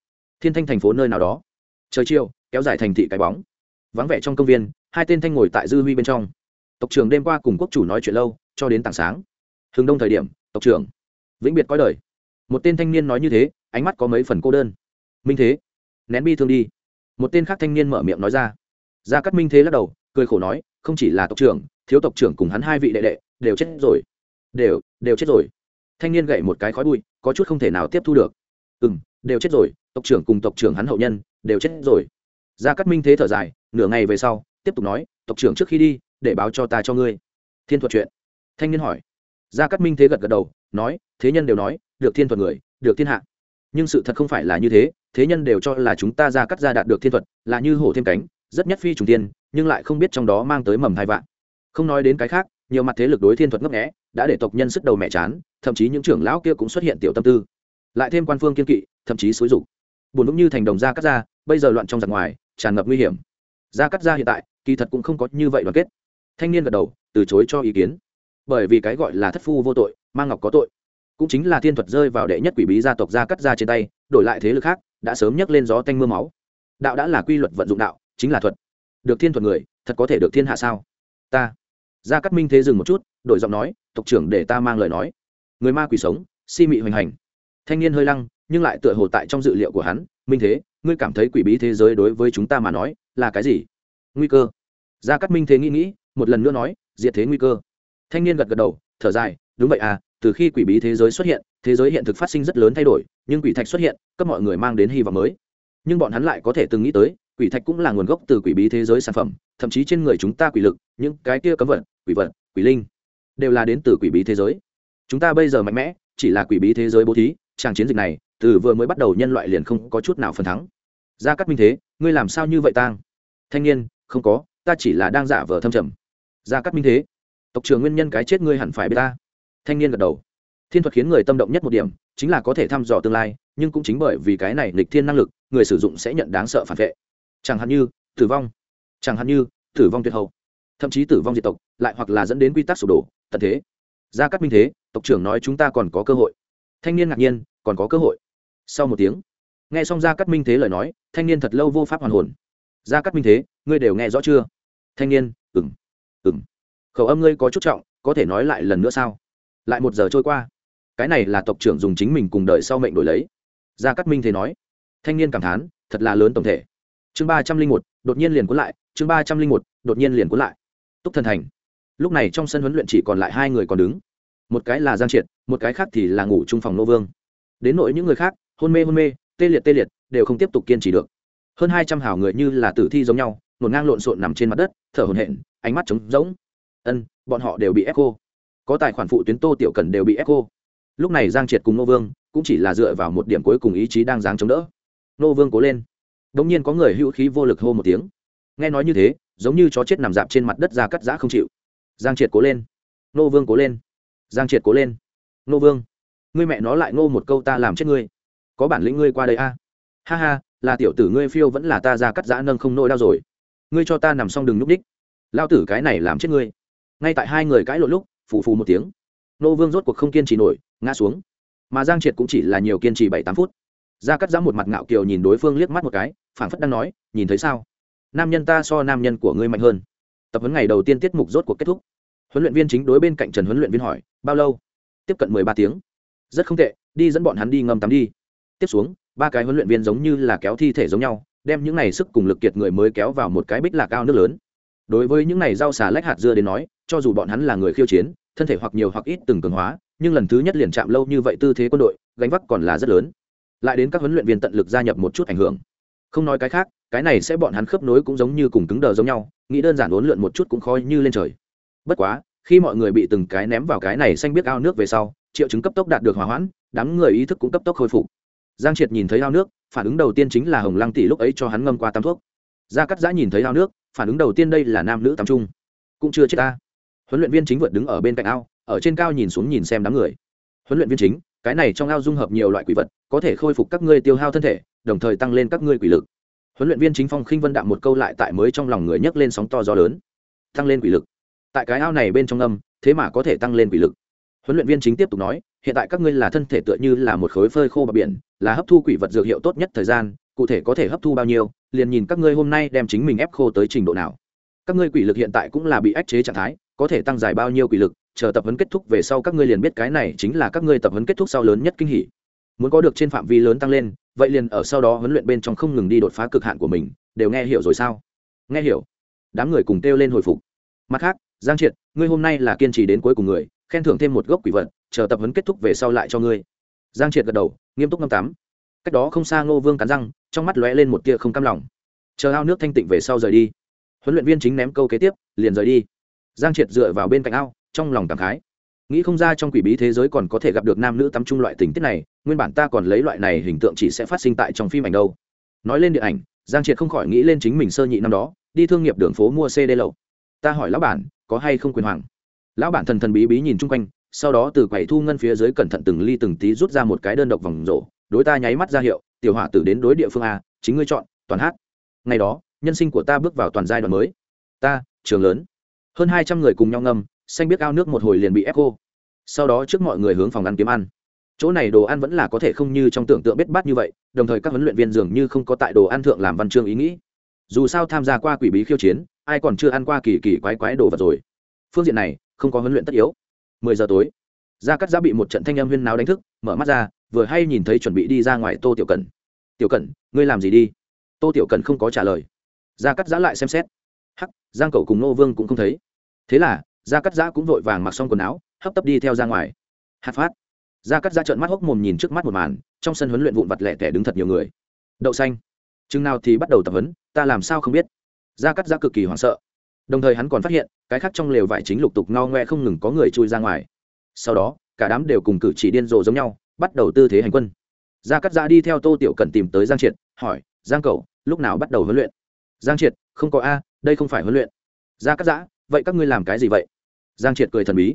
thiên thanh thành phố nơi nào đó, trời chiều kéo dài thành thị cái bóng. Vắng vẻ trong công viên, hai tên thanh ngồi tại dư huy bên trong. Tộc trưởng đêm qua cùng quốc chủ nói chuyện lâu, cho đến tảng sáng. Hừng đông thời điểm, tộc trưởng. Vĩnh biệt có đời. Một tên thanh niên nói như thế, ánh mắt có mấy phần cô đơn. Minh thế. Nén bi thương đi. Một tên khác thanh niên mở miệng nói ra. Gia cát minh thế lắc đầu, cười khổ nói, không chỉ là tộc trưởng, thiếu tộc trưởng cùng hắn hai vị đệ đệ, đều chết rồi. Đều đều chết rồi. Thanh niên gậy một cái khói bụi, có chút không thể nào tiếp thu được. Ừ m đều chết rồi, tộc trưởng cùng tộc trưởng hắn hậu nhân, đều chết rồi gia cát minh thế thở dài, nửa ngày về sau, tiếp tục nói, tộc trưởng trước khi đi, để báo cho ta cho ngươi. Thiên thuật chuyện. Thanh niên hỏi. Gia cát minh thế gật gật đầu, nói, thế nhân đều nói, được thiên thuật người, được thiên hạ. Nhưng sự thật không phải là như thế thế nhân đều cho là chúng ta gia cát gia đạt được thiên thuật, là như hổ thêm cánh, rất nhất phi trùng tiên, nhưng lại không biết trong đó mang tới mầm thai vạn. Không nói đến cái khác, nhiều mặt thế lực đối thiên thuật ngấp nghẽ đã để tộc nhân sức đầu mẹ chán, thậm chí những trưởng lão kia cũng xuất hiện tiểu tâm tư. Lại thêm quan phương kiên kỵ, thậm chí xúi rục buồn vững như thành đồng gia cắt ra bây giờ loạn trong giặc ngoài tràn ngập nguy hiểm. Gia cắt gia hiện tại, kỳ thật cũng không có như vậy đoàn kết. Thanh niên gật đầu, từ chối cho ý kiến. Bởi vì cái gọi là thất phu vô tội mang ngọc có tội. Cũng chính là thiên thuật rơi vào đệ nhất quỷ bí gia tộc gia cắt gia trên tay, đổi lại thế lực khác, đã sớm nhấc lên gió tanh mưa máu. Đạo đã là quy luật vận dụng đạo, chính là thuật. Được thiên thuật người, thật có thể được thiên hạ sao? Ta. Gia cắt minh thế dừng một chút, đổi giọng nói, tộc trưởng để ta mang lời nói. Người ma quỷ sống, si mị hoành hành. Thanh niên hơi lăng, nhưng lại tựa hồ tại trong dự liệu của hắn, minh thế ngươi cảm thấy quỷ bí thế giới đối với chúng ta mà nói là cái gì? Nguy cơ. Gia cát minh thế nghĩ nghĩ, một lần nữa nói, diệt thế nguy cơ. Thanh niên gật gật đầu, thở dài, đúng vậy à từ khi quỷ bí thế giới xuất hiện, thế giới hiện thực phát sinh rất lớn thay đổi, nhưng quỷ thạch xuất hiện, cấp mọi người mang đến hy vọng mới. Nhưng bọn hắn lại có thể từng nghĩ tới, quỷ thạch cũng là nguồn gốc từ quỷ bí thế giới sản phẩm, thậm chí trên người chúng ta quỷ lực, những cái kia cấm vật quỷ vật, quỷ linh, đều là đến từ quỷ bí thế giới. Chúng ta bây giờ mạnh mẽ, chỉ là quỷ bí thế giới bố thí trang chiến dịch này, từ vừa mới bắt đầu nhân loại liền không có chút nào phần thắng. Gia cát minh thế, ngươi làm sao như vậy tang? Thanh niên, không có, ta chỉ là đang giả vờ thâm trầm. Gia cát minh thế, tộc trưởng nguyên nhân cái chết ngươi hẳn phải biết ta. Thanh niên gật đầu. Thiên thuật khiến người tâm động nhất một điểm, chính là có thể thăm dò tương lai, nhưng cũng chính bởi vì cái này lịch thiên năng lực, người sử dụng sẽ nhận đáng sợ phản vệ. Chẳng hạn như, tử vong. Chẳng hạn như, tử vong tuyệt hậu. Thậm chí tử vong diệt tộc, lại hoặc là dẫn đến quy tắc sụp đổ, tận thế. Gia cát minh thế, tộc trưởng nói chúng ta còn có cơ hội. Thanh niên ngạc nhiên còn có cơ hội. Sau một tiếng, nghe xong gia cát minh thế lời nói, thanh niên thật lâu vô pháp hoàn hồn. Gia cát minh thế, ngươi đều nghe rõ chưa? Thanh niên ừng ừng khẩu âm ngươi có chút trọng, có thể nói lại lần nữa sao? Lại một giờ trôi qua. Cái này là tộc trưởng dùng chính mình cùng đợi sau mệnh đổi lấy. Gia cát minh thế nói. Thanh niên cảm thán, thật là lớn tổng thể. Chương ba trăm linh một, đột nhiên liền cuốn lại. Chương ba trăm linh một, đột nhiên liền cuốn lại. Túc thần thành. Lúc này trong sân huấn luyện chỉ còn lại hai người còn đứng. Một cái là giang triệt, một cái khác thì là ngủ chung phòng nô vương đến nỗi những người khác, hôn mê hôn mê, tê liệt tê liệt, đều không tiếp tục kiên trì được. Hơn hai trăm hảo người như là tử thi giống nhau, ngổn ngang lộn xộn nằm trên mặt đất, thở hổn hển, ánh mắt trống rỗng. Ân, bọn họ đều bị ép cô có tài khoản phụ tuyến tô tiểu cần đều bị ép cô lúc này giang triệt cùng nô vương cũng chỉ là dựa vào một điểm cuối cùng ý chí đang dáng chống đỡ. Nô vương cố lên. Đ nhiên có người hữu khí vô lực hô một tiếng. Nghe nói như thế, giống như chó chết nằm dạp trên mặt đất ra cắt giã không chịu. Giang triệt cố lên. Nô vương cố lên. Giang triệt cố lên. Nô vương ngươi mẹ nó lại ngô một câu ta làm chết ngươi. Có bản lĩnh ngươi qua đây a. Ha ha, là tiểu tử ngươi phiêu vẫn là ta ra cắt giã nâng không nỗi đau rồi. Ngươi cho ta nằm xong đừng núp đích. Lao tử cái này làm chết ngươi. Ngay tại hai người cãi lộn lúc, phù phù một tiếng. Nô vương rốt cuộc không kiên trì nổi, ngã xuống. Mà giang triệt cũng chỉ là nhiều kiên trì bảy tám phút. Ra cắt giã một mặt ngạo kiều nhìn đối phương liếc mắt một cái, phảng phất đang nói, nhìn thấy sao? Nam nhân ta so nam nhân của ngươi mạnh hơn. Tập huấn ngày đầu tiên tiết mục rốt cuộc kết thúc. Huấn luyện viên chính đối bên cạnh trần huấn luyện viên hỏi, bao lâu? Tiếp cận mười ba tiếng rất không tệ, đi dẫn bọn hắn đi ngâm tắm đi. Tiếp xuống, ba cái huấn luyện viên giống như là kéo thi thể giống nhau, đem những này sức cùng lực kiệt người mới kéo vào một cái bích lạc ao nước lớn. Đối với những này rau xà lách hạt dưa đến nói, cho dù bọn hắn là người khiêu chiến, thân thể hoặc nhiều hoặc ít từng cường hóa, nhưng lần thứ nhất liền chạm lâu như vậy tư thế quân đội, gánh vác còn là rất lớn. Lại đến các huấn luyện viên tận lực gia nhập một chút ảnh hưởng. Không nói cái khác, cái này sẽ bọn hắn khớp nối cũng giống như cùng cứng đờ giống nhau, nghĩ đơn giản uốn lượn một chút cũng khó như lên trời. Bất quá, khi mọi người bị từng cái ném vào cái này xanh biết ao nước về sau triệu chứng cấp tốc đạt được hòa hoãn, đám người ý thức cũng cấp tốc khôi phục. Giang triệt nhìn thấy ao nước, phản ứng đầu tiên chính là hồng lăng tỷ lúc ấy cho hắn ngâm qua tắm thuốc. Gia cắt giã nhìn thấy ao nước, phản ứng đầu tiên đây là nam nữ tắm trung cũng chưa chết ta. Huấn luyện viên chính vượt đứng ở bên cạnh ao, ở trên cao nhìn xuống nhìn xem đám người. Huấn luyện viên chính, cái này trong ao dung hợp nhiều loại quỷ vật, có thể khôi phục các ngươi tiêu hao thân thể, đồng thời tăng lên các ngươi quỷ lực. Huấn luyện viên chính phong khinh vân đạm một câu lại tại mới trong lòng người nhấc lên sóng to gió lớn. Tăng lên quỷ lực. Tại cái ao này bên trong âm, thế mà có thể tăng lên quỷ lực huấn luyện viên chính tiếp tục nói, hiện tại các ngươi là thân thể tựa như là một khối phơi khô bờ biển, là hấp thu quỷ vật dược hiệu tốt nhất thời gian, cụ thể có thể hấp thu bao nhiêu, liền nhìn các ngươi hôm nay đem chính mình ép khô tới trình độ nào. Các ngươi quỷ lực hiện tại cũng là bị ách chế trạng thái, có thể tăng dài bao nhiêu quỷ lực, chờ tập huấn kết thúc về sau các ngươi liền biết cái này chính là các ngươi tập huấn kết thúc sau lớn nhất kinh hỉ. Muốn có được trên phạm vi lớn tăng lên, vậy liền ở sau đó huấn luyện bên trong không ngừng đi đột phá cực hạn của mình, đều nghe hiểu rồi sao? Nghe hiểu. Đám người cùng kêu lên hồi phục. Mặt khác, giang triệt, ngươi hôm nay là kiên trì đến cuối cùng người khen thưởng thêm một gốc quỷ vật, chờ tập huấn kết thúc về sau lại cho ngươi. Giang triệt gật đầu, nghiêm túc năm tám cách đó không xa ngô vương cắn răng, trong mắt lóe lên một tia không cam lòng. Chờ ao nước thanh tịnh về sau rời đi. Huấn luyện viên chính ném câu kế tiếp, liền rời đi. Giang triệt dựa vào bên cạnh ao, trong lòng cảm khái. Nghĩ không ra trong quỷ bí thế giới còn có thể gặp được nam nữ tắm chung loại tình tiết này, nguyên bản ta còn lấy loại này hình tượng chỉ sẽ phát sinh tại trong phim ảnh đâu. Nói lên điện ảnh, giang triệt không khỏi nghĩ lên chính mình sơ nhị năm đó, đi thương nghiệp đường phố mua cd lậu. Ta hỏi lão bản, có hay không quyền hoàng? Lão bản thần thần bí bí nhìn chung quanh, sau đó từ quầy thu ngân phía dưới cẩn thận từng ly từng tí rút ra một cái đơn độc vòng rổ. Đối ta nháy mắt ra hiệu, tiểu hỏa tử đến đối địa phương a, chính ngươi chọn, toàn hát. Ngày đó, nhân sinh của ta bước vào toàn giai đoạn mới. Ta, trường lớn. Hơn hai trăm người cùng nhau ngâm, xanh biết ao nước một hồi liền bị ép cô sau đó trước mọi người hướng phòng ăn kiếm ăn. Chỗ này đồ ăn vẫn là có thể không như trong tưởng tượng bết bát như vậy, đồng thời các huấn luyện viên dường như không có tại đồ ăn thượng làm văn chương ý nghĩ. Dù sao tham gia qua quỷ bí khiêu chiến, ai còn chưa ăn qua kỳ kỳ quái quái đồ vật rồi. Phương diện này không có huấn luyện tất yếu. Mười giờ tối, gia cắt giã bị một trận thanh âm huyên náo đánh thức, mở mắt ra, vừa hay nhìn thấy chuẩn bị đi ra ngoài tô tiểu cần tiểu cần ngươi làm gì đi? Tô tiểu cần không có trả lời. Gia cắt giã lại xem xét. Hắc, giang cầu cùng nô vương cũng không thấy. Thế là, gia cắt giã cũng vội vàng mặc xong quần áo, hấp tấp đi theo ra ngoài. Hạt phát. Gia cắt giã trợn mắt hốc mồm nhìn trước mắt một màn, trong sân huấn luyện vụn vặt lẻ tẻ đứng thật nhiều người. Đậu xanh. Chừng nào thì bắt đầu tập huấn, ta làm sao không biết. Gia cắt giã cực kỳ hoảng sợ đồng thời hắn còn phát hiện, cái khác trong lều vải chính lục tục ngao ngoe không ngừng có người chui ra ngoài. Sau đó, cả đám đều cùng cử chỉ điên rồ giống nhau, bắt đầu tư thế hành quân. Gia cắt giã đi theo tô tiểu cần tìm tới giang triệt, hỏi, giang cầu lúc nào bắt đầu huấn luyện? Giang triệt, không có a, đây không phải huấn luyện. Gia cắt giã, vậy các ngươi làm cái gì vậy? Giang triệt cười thần bí.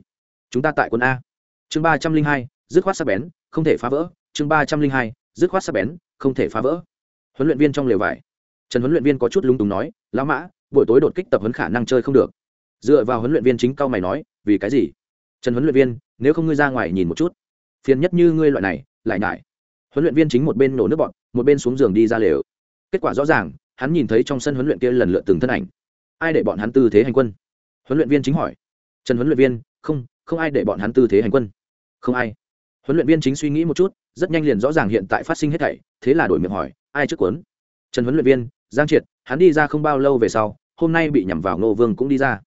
Chúng ta tại quân a. Chương ba trăm linh hai, dứt khoát sắc bén, không thể phá vỡ. Chương ba trăm linh hai, dứt khoát sắc bén, không thể phá vỡ. Huấn luyện viên trong lều vải. Trần huấn luyện viên có chút lung túng nói, lão mã buổi tối đột kích tập huấn khả năng chơi không được. Dựa vào huấn luyện viên chính cao mày nói, vì cái gì? Trần huấn luyện viên, nếu không ngươi ra ngoài nhìn một chút. Phiền nhất như ngươi loại này, lại ngại huấn luyện viên chính một bên nổ nước bọn một bên xuống giường đi ra lều. Kết quả rõ ràng, hắn nhìn thấy trong sân huấn luyện kia lần lượt từng thân ảnh. Ai để bọn hắn tư thế hành quân? Huấn luyện viên chính hỏi. Trần huấn luyện viên, không không ai để bọn hắn tư thế hành quân. Không ai. Huấn luyện viên chính suy nghĩ một chút, rất nhanh liền rõ ràng hiện tại phát sinh hết thảy, thế là đổi miệng hỏi, ai trước cuốn? Trần huấn luyện viên, giang triệt, hắn đi ra không bao lâu về sau hôm nay bị nhằm vào ngô vương cũng đi ra.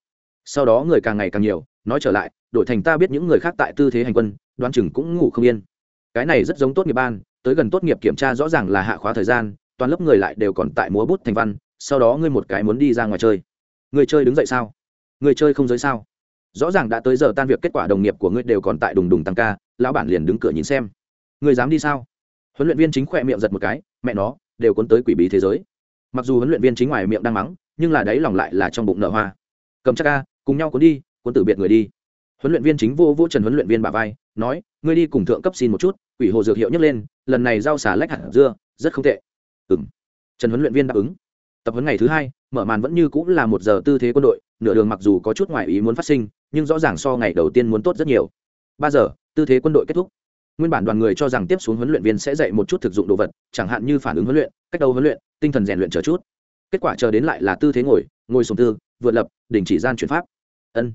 Sau đó người càng ngày càng nhiều, nói trở lại, đổi thành ta biết những người khác tại tư thế hành quân, đoán chừng cũng ngủ không yên. Cái này rất giống tốt nghiệp ban, tới gần tốt nghiệp kiểm tra rõ ràng là hạ khóa thời gian, toàn lớp người lại đều còn tại múa bút thành văn, sau đó ngươi một cái muốn đi ra ngoài chơi. Người chơi đứng dậy sao? Người chơi không giới sao? Rõ ràng đã tới giờ tan việc kết quả đồng nghiệp của ngươi đều còn tại đùng đùng tăng ca, lão bản liền đứng cửa nhìn xem. Người dám đi sao? Huấn luyện viên chính khỏe miệng giật một cái, mẹ nó, đều cuốn tới quỷ bí thế giới. Mặc dù huấn luyện viên chính ngoài miệng đang mắng nhưng là đấy lòng lại là trong bụng nở hoa. Cầm chắc ca cùng nhau cuốn đi, cuốn tử biệt người đi. Huấn luyện viên chính vô vô trần huấn luyện viên bà vai, nói, ngươi đi cùng thượng cấp xin một chút, quỷ hồ dược hiệu nhấc lên, lần này rau xả lách hạt dưa, rất không tệ. Ừng trần huấn luyện viên đáp ứng. Tập huấn ngày thứ hai, mở màn vẫn như cũng là một giờ tư thế quân đội, nửa đường mặc dù có chút ngoại ý muốn phát sinh, nhưng rõ ràng so ngày đầu tiên muốn tốt rất nhiều. Ba giờ, tư thế quân đội kết thúc. Nguyên bản đoàn người cho rằng tiếp xuống huấn luyện viên sẽ dạy một chút thực dụng đồ vật, chẳng hạn như phản ứng huấn luyện, cách đầu huấn luyện, tinh thần rèn luyện chờ chút kết quả chờ đến lại là tư thế ngồi ngồi sùng tư vượt lập, đình chỉ gian chuyển pháp. Ân.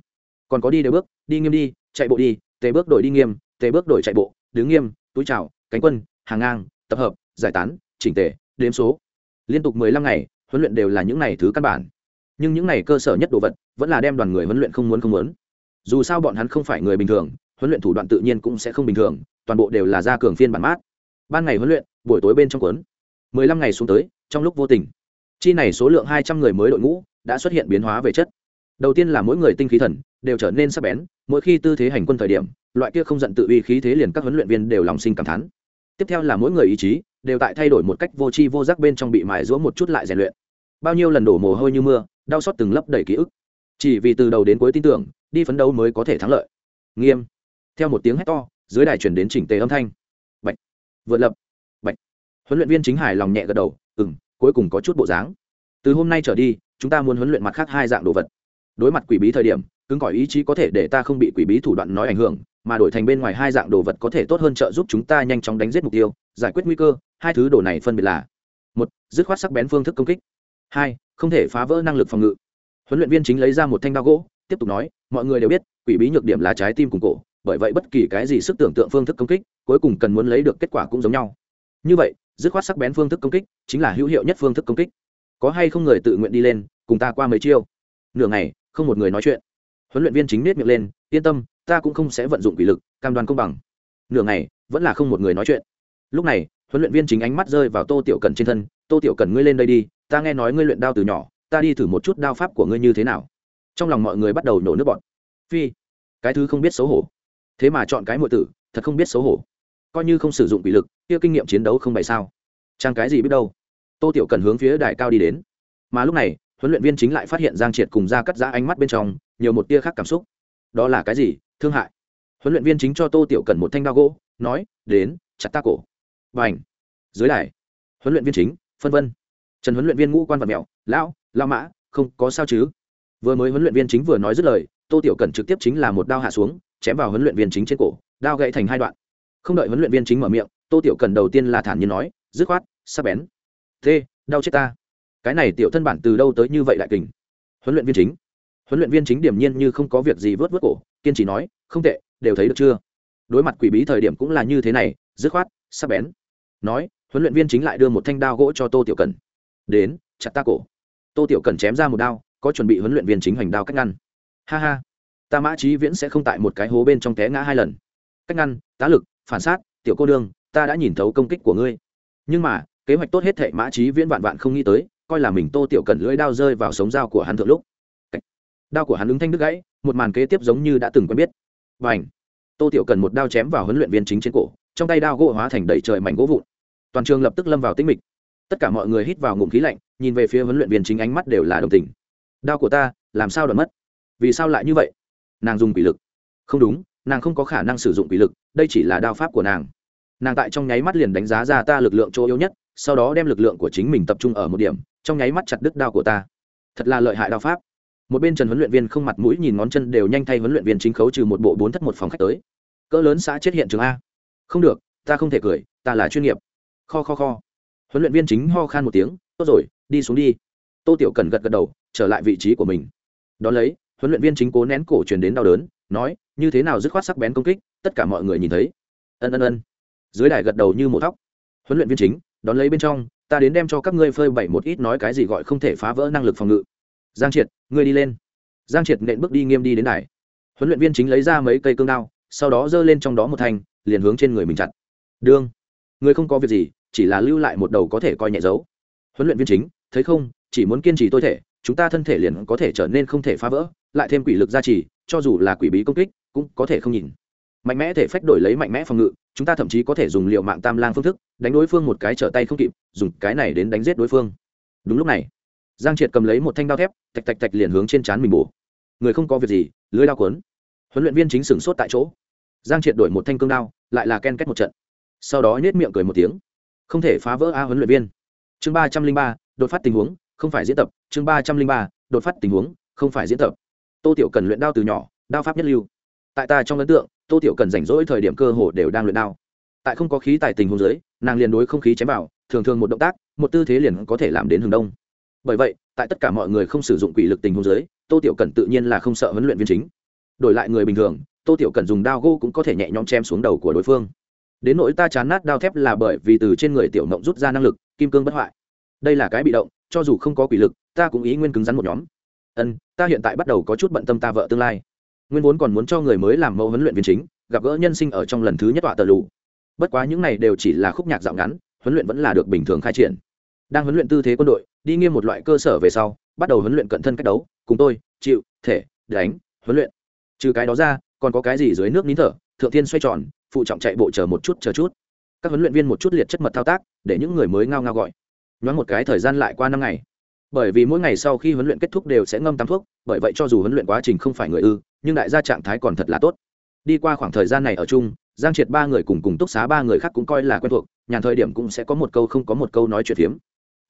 Còn có đi đều bước, đi nghiêm đi, chạy bộ đi, tề bước đổi đi nghiêm, tề bước đổi chạy bộ, đứng nghiêm, túi trào cánh quân, hàng ngang, tập hợp, giải tán, chỉnh tề, đếm số. Liên tục mười lăm ngày, huấn luyện đều là những ngày thứ căn bản. Nhưng những ngày cơ sở nhất đồ vật, vẫn là đem đoàn người huấn luyện không muốn không muốn. Dù sao bọn hắn không phải người bình thường, huấn luyện thủ đoạn tự nhiên cũng sẽ không bình thường, toàn bộ đều là gia cường phiên bản mát. Ban ngày huấn luyện, buổi tối bên trong cuốn. Mười lăm ngày xuống tới, trong lúc vô tình chi này số lượng hai trăm người mới đội ngũ đã xuất hiện biến hóa về chất. Đầu tiên là mỗi người tinh khí thần đều trở nên sắc bén, mỗi khi tư thế hành quân thời điểm, loại kia không giận tự uy khí thế liền các huấn luyện viên đều lòng sinh cảm thán. Tiếp theo là mỗi người ý chí đều tại thay đổi một cách vô tri vô giác bên trong bị mài rũa một chút lại rèn luyện. Bao nhiêu lần đổ mồ hôi như mưa, đau xót từng lấp đầy ký ức. Chỉ vì từ đầu đến cuối tin tưởng, đi phấn đấu mới có thể thắng lợi. Nghiêm. Theo một tiếng hét to, dưới đài chuyển đến chỉnh tề âm thanh. Bạch. Vượt lập. Bạch. Huấn luyện viên chính hải lòng nhẹ gật đầu ừ m cuối cùng có chút bộ dáng. Từ hôm nay trở đi, chúng ta muốn huấn luyện mặt khác hai dạng đồ vật. Đối mặt quỷ bí thời điểm, cứng cỏi ý chí có thể để ta không bị quỷ bí thủ đoạn nói ảnh hưởng, mà đổi thành bên ngoài hai dạng đồ vật có thể tốt hơn trợ giúp chúng ta nhanh chóng đánh giết mục tiêu, giải quyết nguy cơ, hai thứ đồ này phân biệt là một, dứt khoát sắc bén phương thức công kích. Hai, không thể phá vỡ năng lực phòng ngự. Huấn luyện viên chính lấy ra một thanh đao gỗ, tiếp tục nói, mọi người đều biết, quỷ bí nhược điểm là trái tim cùng cổ, bởi vậy bất kỳ cái gì sức tưởng tượng phương thức công kích, cuối cùng cần muốn lấy được kết quả cũng giống nhau. Như vậy dứt khoát sắc bén phương thức công kích, chính là hữu hiệu nhất phương thức công kích. Có hay không người tự nguyện đi lên, cùng ta qua mấy chiêu? Nửa ngày, không một người nói chuyện. Huấn luyện viên chính nết miệng lên, yên tâm, ta cũng không sẽ vận dụng quỷ lực, cam đoan công bằng. Nửa ngày, vẫn là không một người nói chuyện. Lúc này, huấn luyện viên chính ánh mắt rơi vào tô tiểu cần trên thân, tô tiểu cần ngươi lên đây đi, ta nghe nói ngươi luyện đao từ nhỏ, ta đi thử một chút đao pháp của ngươi như thế nào. Trong lòng mọi người bắt đầu nổ nước bọn phi, cái thứ không biết xấu hổ. Thế mà chọn cái mọi tử, thật không biết xấu hổ coi như không sử dụng quỷ lực, kia kinh nghiệm chiến đấu không bày sao. Trang cái gì biết đâu. Tô tiểu cần hướng phía đài cao đi đến. Mà lúc này, huấn luyện viên chính lại phát hiện giang triệt cùng ra cắt Ra ánh mắt bên trong, nhiều một tia khác cảm xúc. Đó là cái gì? Thương hại. Huấn luyện viên chính cho tô tiểu cần một thanh đao gỗ, nói, đến, chặt ta cổ. B à n h dưới đài, huấn luyện viên chính, phân vân. Trần huấn luyện viên ngũ quan vật mẹo, lão lao mã, không có sao chứ? Vừa mới huấn luyện viên chính vừa nói dứt lời, tô tiểu cần trực tiếp chính là một đao hạ xuống, chém vào huấn luyện viên chính trên cổ, đao gãy thành hai đoạn không đợi huấn luyện viên chính mở miệng, tô tiểu cần đầu tiên là thản nhiên nói, dứt khoát sắp bén. T đau chết ta. Cái này tiểu thân bản từ đâu tới như vậy lại kình? Huấn luyện viên chính. Huấn luyện viên chính điểm nhiên như không có việc gì vớt vớt cổ, kiên trì nói, không tệ, đều thấy được chưa? Đối mặt quỷ bí thời điểm cũng là như thế này, dứt khoát sắp bén. Nói, huấn luyện viên chính lại đưa một thanh đao gỗ cho tô tiểu cần. Đến, chặt ta cổ. Tô tiểu cần chém ra một đao, có chuẩn bị huấn luyện viên chính hoành đao cách ngăn. Ha ha, ta mã trí viễn sẽ không tại một cái hố bên trong té ngã hai lần. Cách ngăn, tá lực phản sát tiểu cô đương ta đã nhìn thấu công kích của ngươi. Nhưng mà, kế hoạch tốt hết thệ mã trí viễn vạn vạn không nghĩ tới, coi là mình tô tiểu cần lưỡi đao rơi vào sống dao của hắn thượng lúc. Đao của hắn ứng thanh đứt gãy, một màn kế tiếp giống như đã từng quen biết. Và ảnh tô tiểu cần một đao chém vào huấn luyện viên chính trên cổ, trong tay đao gỗ hóa thành đầy trời mảnh gỗ vụn. Toàn trường lập tức lâm vào tĩnh mịch. Tất cả mọi người hít vào ngụm khí lạnh, nhìn về phía huấn luyện viên chính ánh mắt đều là đồng tình. Đao của ta, làm sao đoạn mất? Vì sao lại như vậy? Nàng dùng quỷ lực. Không đúng nàng không có khả năng sử dụng quỷ lực, đây chỉ là đao pháp của nàng. Nàng tại trong nháy mắt liền đánh giá ra ta lực lượng chỗ yếu nhất, sau đó đem lực lượng của chính mình tập trung ở một điểm, trong nháy mắt chặt đứt đao của ta. Thật là lợi hại đao pháp. Một bên trần huấn luyện viên không mặt mũi nhìn ngón chân đều nhanh thay huấn luyện viên chính khấu trừ một bộ bốn thất một phòng khách tới. Cỡ lớn xã chết hiện trường a. Không được, ta không thể cười, ta là chuyên nghiệp. Kho kho kho. Huấn luyện viên chính ho khan một tiếng, tốt rồi, đi xuống đi. Tô tiểu cần gật gật đầu, trở lại vị trí của mình. Đón lấy, huấn luyện viên chính cố nén cổ truyền đến đau đớn, nói như thế nào dứt khoát sắc bén công kích, tất cả mọi người nhìn thấy. Ân ân ân. Dưới đài gật đầu như một thóc. Huấn luyện viên chính, đón lấy bên trong, ta đến đem cho các ngươi phơi bày một ít nói cái gì gọi không thể phá vỡ năng lực phòng ngự. Giang triệt, ngươi đi lên. Giang triệt nện bước đi nghiêm đi đến đài. Huấn luyện viên chính lấy ra mấy cây cương đao, sau đó giơ lên trong đó một thanh, liền hướng trên người mình chặt. Đương người không có việc gì, chỉ là lưu lại một đầu có thể coi nhẹ dấu. Huấn luyện viên chính, thấy không, chỉ muốn kiên trì tôi thể, chúng ta thân thể liền có thể trở nên không thể phá vỡ, lại thêm quỷ lực gia trì, cho dù là quỷ bí công kích cũng có thể không nhìn. Mạnh mẽ thể phách đổi lấy mạnh mẽ phòng ngự, chúng ta thậm chí có thể dùng liệu mạng tam lang phương thức, đánh đối phương một cái trở tay không kịp, dùng cái này đến đánh giết đối phương. Đúng lúc này, giang triệt cầm lấy một thanh đao thép tạch tạch tạch liền hướng trên trán mình bổ. Người không có việc gì, lưới đao cuốn. Huấn luyện viên chính sửng sốt tại chỗ. Giang triệt đổi một thanh cương đao, lại là ken kết một trận. Sau đó nhét miệng cười một tiếng. Không thể phá vỡ a huấn luyện viên. Chương ba trăm linh ba, đột phát tình huống, không phải diễn tập. Chương ba trăm linh ba, đột phát tình huống, không phải diễn tập. Tô tiểu cần luyện đao từ nhỏ, đao pháp nhất lưu tại ta trong ấn tượng tô tiểu cần rảnh rỗi thời điểm cơ hồ đều đang luyện đao. Tại không có khí tại tình huống giới, nàng liền đối không khí chém vào thường thường một động tác một tư thế liền có thể làm đến hướng đông. Bởi vậy tại tất cả mọi người không sử dụng quỷ lực tình huống giới, tô tiểu cần tự nhiên là không sợ huấn luyện viên chính. Đổi lại người bình thường tô tiểu cần dùng đao gỗ cũng có thể nhẹ nhõm chém xuống đầu của đối phương. Đến nỗi ta chán nát đao thép là bởi vì từ trên người tiểu mộng rút ra năng lực kim cương bất hoại. Đây là cái bị động cho dù không có quỷ lực ta cũng ý nguyên cứng rắn một nhóm. Ân ta hiện tại bắt đầu có chút bận tâm ta vợ tương lai nguyên vốn còn muốn cho người mới làm mẫu huấn luyện viên chính, gặp gỡ nhân sinh ở trong lần thứ nhất tọa tờ lụ bất quá những này đều chỉ là khúc nhạc dạo ngắn, huấn luyện vẫn là được bình thường khai triển. Đang huấn luyện tư thế quân đội, đi nghiêm một loại cơ sở về sau, bắt đầu huấn luyện cận thân cách đấu, cùng tôi, chịu, thể, đánh, huấn luyện. Trừ cái đó ra, còn có cái gì dưới nước nín thở, thượng thiên xoay tròn, phụ trọng chạy bộ chờ một chút, chờ chút. Các huấn luyện viên một chút liệt chất mật thao tác, để những người mới ngao ngao gọi. Nhoáng một cái thời gian lại qua năm ngày. Bởi vì mỗi ngày sau khi huấn luyện kết thúc đều sẽ ngâm tắm thuốc, bởi vậy cho dù huấn luyện quá trình không phải người ư nhưng đại gia trạng thái còn thật là tốt. Đi qua khoảng thời gian này ở chung, giang triệt ba người cùng cùng túc xá ba người khác cũng coi là quen thuộc, nhàn thời điểm cũng sẽ có một câu không có một câu nói chuyện phiếm.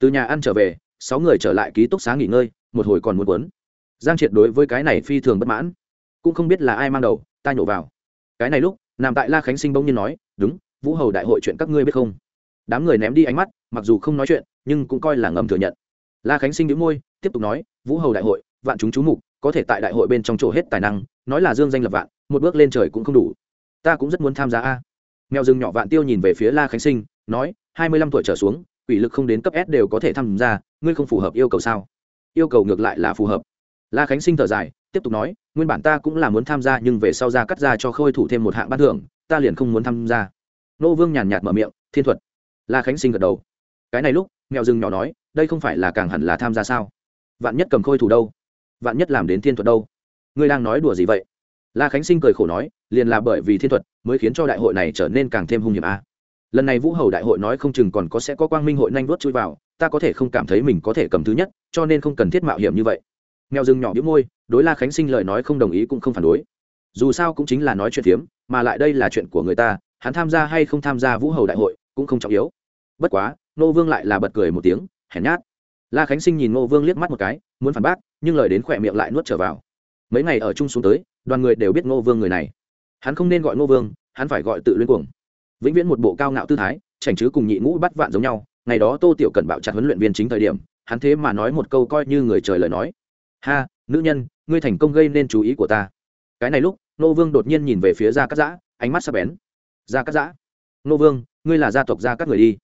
Từ nhà ăn trở về, sáu người trở lại ký túc xá nghỉ ngơi, một hồi còn muốn quấn. Giang triệt đối với cái này phi thường bất mãn. Cũng không biết là ai mang đầu, ta nhổ vào. Cái này lúc, nằm tại la khánh sinh bỗng nhiên nói, đúng, vũ hầu đại hội chuyện các ngươi biết không? Đám người ném đi ánh mắt, mặc dù không nói chuyện, nhưng cũng coi là ngầm thừa nhận. La khánh sinh đĩu môi, tiếp tục nói, vũ hầu đại hội, vạn chúng chú mục có thể tại đại hội bên trong chỗ hết tài năng, nói là dương danh lập vạn, một bước lên trời cũng không đủ. Ta cũng rất muốn tham gia a. Mèo rừng nhỏ vạn tiêu nhìn về phía la khánh sinh, nói, hai mươi lăm tuổi trở xuống, quỷ lực không đến cấp s đều có thể tham gia, ngươi không phù hợp yêu cầu sao? Yêu cầu ngược lại là phù hợp. La khánh sinh thở dài, tiếp tục nói, nguyên bản ta cũng là muốn tham gia nhưng về sau ra cắt ra cho khôi thủ thêm một hạng ban thưởng, ta liền không muốn tham gia. Nô vương nhàn nhạt mở miệng, thiên thuật. La khánh sinh gật đầu. Cái này lúc, mèo rừng nhỏ nói, đây không phải là càng hẳn là tham gia sao? Vạn nhất cầm khôi thủ đâu? Vạn nhất làm đến thiên thuật đâu? Ngươi đang nói đùa gì vậy? La khánh sinh cười khổ nói, liền là bởi vì thiên thuật mới khiến cho đại hội này trở nên càng thêm hung hiểm a. Lần này vũ hầu đại hội nói không chừng còn có sẽ có quang minh hội nhanh vuốt chui vào, ta có thể không cảm thấy mình có thể cầm thứ nhất, cho nên không cần thiết mạo hiểm như vậy. Nghèo rừng nhỏ biếu môi, đối la khánh sinh lời nói không đồng ý cũng không phản đối. Dù sao cũng chính là nói chuyện phiếm, mà lại đây là chuyện của người ta, hắn tham gia hay không tham gia vũ hầu đại hội cũng không trọng yếu. Bất quá nô vương lại là bật cười một tiếng, hèn nhát. La khánh sinh nhìn nô vương liếc mắt một cái, muốn phản bác nhưng lời đến khỏe miệng lại nuốt trở vào. Mấy ngày ở chung xuống tới, đoàn người đều biết nô vương người này. Hắn không nên gọi nô vương, hắn phải gọi tự luyên cuồng. Vĩnh viễn một bộ cao ngạo tư thái, chảnh chứ cùng nhị ngũ bắt vạn giống nhau, ngày đó tô tiểu cần bạo chặt huấn luyện viên chính thời điểm, hắn thế mà nói một câu coi như người trời lời nói. Ha, nữ nhân, ngươi thành công gây nên chú ý của ta. Cái này lúc nô vương đột nhiên nhìn về phía gia cắt giã, ánh mắt sắc bén. Gia cắt giã nô vương, ngươi là gia tộc gia các người đi.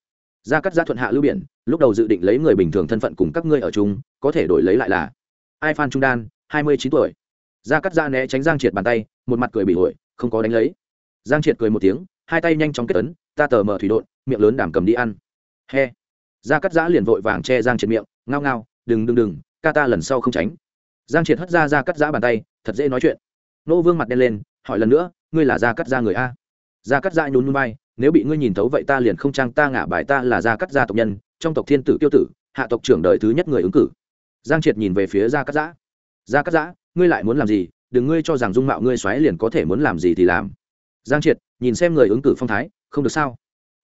Gia cắt giã thuận hạ lưu biển, lúc đầu dự định lấy người bình thường thân phận cùng các ngươi ở chung, có thể đổi lấy lại là ai phan trung đan, hai mươi chín tuổi. Gia cắt ra né tránh giang triệt bàn tay, một mặt cười bị hội, không có đánh lấy. Giang triệt cười một tiếng, hai tay nhanh chóng kết ấn, ta tờ mở thủy đột miệng lớn đảm cầm đi ăn. He. Gia cắt giã liền vội vàng che giang triệt miệng, ngao ngao, đừng đừng đừng, ca ta lần sau không tránh. Giang triệt hất ra gia cắt giã bàn tay, thật dễ nói chuyện. Nô vương mặt đen lên, hỏi lần nữa, ngươi là gia cắt gia người a? Gia cắt gia nhún nhún vai, nếu bị ngươi nhìn thấu vậy ta liền không trang ta ngả bài ta là gia cắt gia tộc nhân, trong tộc thiên tử tiêu tử, hạ tộc trưởng đời thứ nhất người ứng cử giang triệt nhìn về phía gia cắt giã. Gia cắt giã, ngươi lại muốn làm gì? Đừng ngươi cho rằng dung mạo ngươi xoáy liền có thể muốn làm gì thì làm. Giang triệt nhìn xem người ứng cử phong thái, không được sao?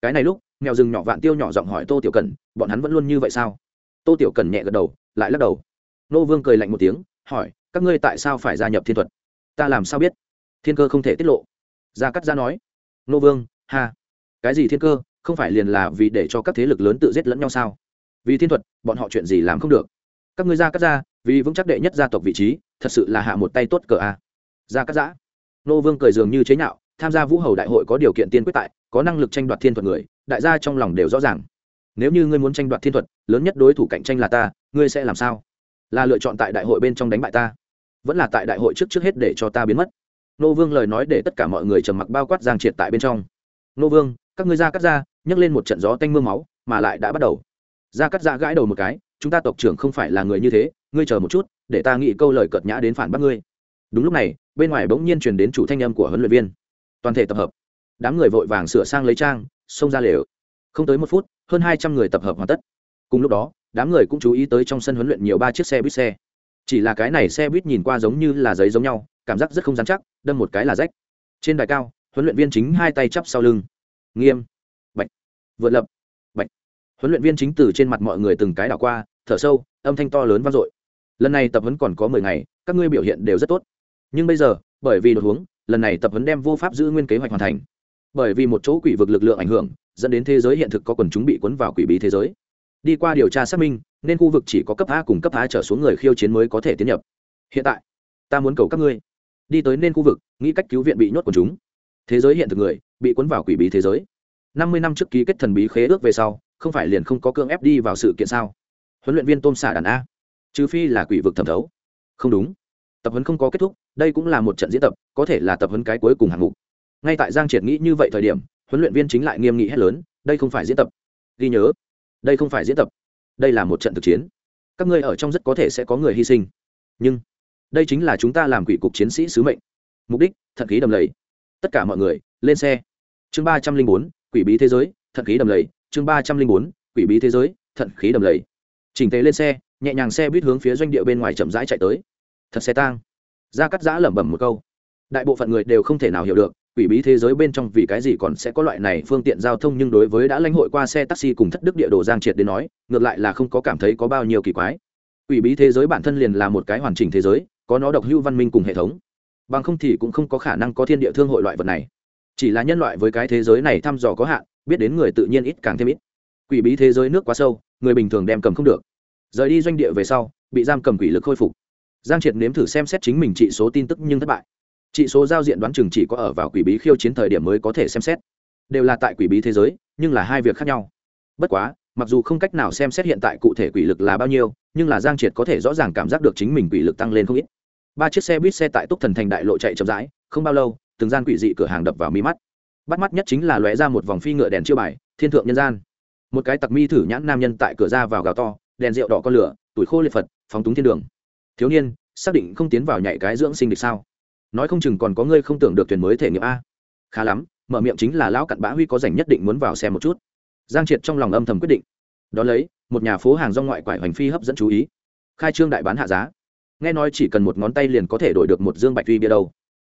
Cái này lúc, mèo rừng nhỏ vạn tiêu nhỏ giọng hỏi tô tiểu cần, bọn hắn vẫn luôn như vậy sao? Tô tiểu cần nhẹ gật đầu, lại lắc đầu. Nô vương cười lạnh một tiếng, hỏi, các ngươi tại sao phải gia nhập thiên thuật? Ta làm sao biết? Thiên cơ không thể tiết lộ. Gia cắt Giã nói, nô vương, ha, cái gì thiên cơ? Không phải liền là vì để cho các thế lực lớn tự giết lẫn nhau sao? Vì thiên thuật, bọn họ chuyện gì làm không được? Các ngươi gia cắt gia vì vững chắc đệ nhất gia tộc vị trí, thật sự là hạ một tay tốt cờ a. Gia cắt giã. Nô vương cười dường như chế nhạo, tham gia vũ hầu đại hội có điều kiện tiên quyết tại, có năng lực tranh đoạt thiên thuật người, đại gia trong lòng đều rõ ràng. Nếu như ngươi muốn tranh đoạt thiên thuật, lớn nhất đối thủ cạnh tranh là ta, ngươi sẽ làm sao? Là lựa chọn tại đại hội bên trong đánh bại ta. Vẫn là tại đại hội trước trước hết để cho ta biến mất. Nô vương lời nói để tất cả mọi người trầm mặc bao quát giang triệt tại bên trong. Nô vương, các ngươi ra cắt ra, nhấc lên một trận gió tanh m ư a máu, mà lại đã bắt đầu. Ra cắt ra gãi đầu một cái chúng ta tộc trưởng không phải là người như thế, ngươi chờ một chút, để ta nghĩ câu lời cợt nhã đến phản bác ngươi. Đúng lúc này, bên ngoài bỗng nhiên truyền đến chủ thanh âm của huấn luyện viên. Toàn thể tập hợp. Đám người vội vàng sửa sang lấy trang, xông ra lều. Không tới một phút, hơn hai trăm người tập hợp hoàn tất. Cùng lúc đó, đám người cũng chú ý tới trong sân huấn luyện nhiều ba chiếc xe buýt xe. Chỉ là cái này xe buýt nhìn qua giống như là giấy giống nhau, cảm giác rất không dán chắc, đâm một cái là rách. Trên đài cao, huấn luyện viên chính hai tay chắp sau lưng. Nghiêm. Bạch. Vượt lập huấn luyện viên chính từ trên mặt mọi người từng cái đảo qua, thở sâu, âm thanh to lớn vang dội. Lần này tập huấn còn có mười ngày, các ngươi biểu hiện đều rất tốt. Nhưng bây giờ, bởi vì đột huống, lần này tập huấn đem vô pháp giữ nguyên kế hoạch hoàn thành. Bởi vì một chỗ quỷ vực lực lượng ảnh hưởng, dẫn đến thế giới hiện thực có quần chúng bị cuốn vào quỷ bí thế giới. Đi qua điều tra xác minh, nên khu vực chỉ có cấp a cùng cấp a trở xuống người khiêu chiến mới có thể tiến nhập. Hiện tại, ta muốn cầu các ngươi, đi tới nên khu vực, nghĩ cách cứu viện bị nhốt quần chúng. Thế giới hiện thực người, bị cuốn vào quỷ bí thế giới. Năm mươi năm trước ký kết thần bí khế ước về sau không phải liền không có cưỡng ép đi vào sự kiện sao? Huấn luyện viên tôm xả đàn a. Trừ phi là quỷ vực thẩm thấu. Không đúng. Tập huấn không có kết thúc, đây cũng là một trận diễn tập, có thể là tập huấn cái cuối cùng hạng mục. Ngay tại giang triệt nghĩ như vậy thời điểm, huấn luyện viên chính lại nghiêm nghị hét lớn, đây không phải diễn tập. Ghi nhớ, đây không phải diễn tập. Đây là một trận thực chiến. Các ngươi ở trong rất có thể sẽ có người hy sinh. Nhưng, đây chính là chúng ta làm quỷ cục chiến sĩ sứ mệnh. Mục đích, thận khí đầm lầy. Tất cả mọi người, lên xe. Chương ba trăm linh bốn, quỷ bí thế giới, thận khí đầm lầy chương ba trăm linh bốn, quỷ bí thế giới, thận khí đầm lầy. Chỉnh tế lên xe, nhẹ nhàng xe buýt hướng phía doanh địa bên ngoài chậm rãi chạy tới. Thật xe tang. Ra cắt giã lẩm bẩm một câu. Đại bộ phận người đều không thể nào hiểu được, quỷ bí thế giới bên trong vì cái gì còn sẽ có loại này phương tiện giao thông nhưng đối với đã lãnh hội qua xe taxi cùng thất đức địa đồ giang triệt đến nói, ngược lại là không có cảm thấy có bao nhiêu kỳ quái. Quỷ bí thế giới bản thân liền là một cái hoàn chỉnh thế giới, có nó độc hữu văn minh cùng hệ thống. Bằng không thì cũng không có khả năng có thiên địa thương hội loại vật này. Chỉ là nhân loại với cái thế giới này thăm dò có hạn biết đến người tự nhiên ít càng thêm ít. Quỷ bí thế giới nước quá sâu, người bình thường đem cầm không được. Rời đi doanh địa về sau, bị giam cầm quỷ lực khôi phục. Giang triệt nếm thử xem xét chính mình trị số tin tức nhưng thất bại. Trị số giao diện đoán chừng chỉ có ở vào quỷ bí khiêu chiến thời điểm mới có thể xem xét. Đều là tại quỷ bí thế giới, nhưng là hai việc khác nhau. Bất quá, mặc dù không cách nào xem xét hiện tại cụ thể quỷ lực là bao nhiêu, nhưng là giang triệt có thể rõ ràng cảm giác được chính mình quỷ lực tăng lên không ít. Ba chiếc xe buýt xe tại túc thần thành đại lộ chạy chậm rãi, không bao lâu, từng gian quỷ dị cửa hàng đập vào mi mắt bắt mắt nhất chính là lóe ra một vòng phi ngựa đèn chiêu bài, thiên thượng nhân gian. Một cái tặc mi thử nhãn nam nhân tại cửa ra vào gào to, đèn rượu đỏ con lửa, tuổi khô liệt phật, phóng túng thiên đường. Thiếu niên, xác định không tiến vào nhảy cái dưỡng sinh địch sao? Nói không chừng còn có ngươi không tưởng được thuyền mới thể nghiệm a. Khá lắm, mở miệng chính là lão cặn bã huy có dành nhất định muốn vào xem một chút. Giang triệt trong lòng âm thầm quyết định. Đ ó lấy, một nhà phố hàng do ngoại quải hoành phi hấp dẫn chú ý. Khai trương đại bán hạ giá. Nghe nói chỉ cần một ngón tay liền có thể đổi được một dương bạch tuy bia đâu.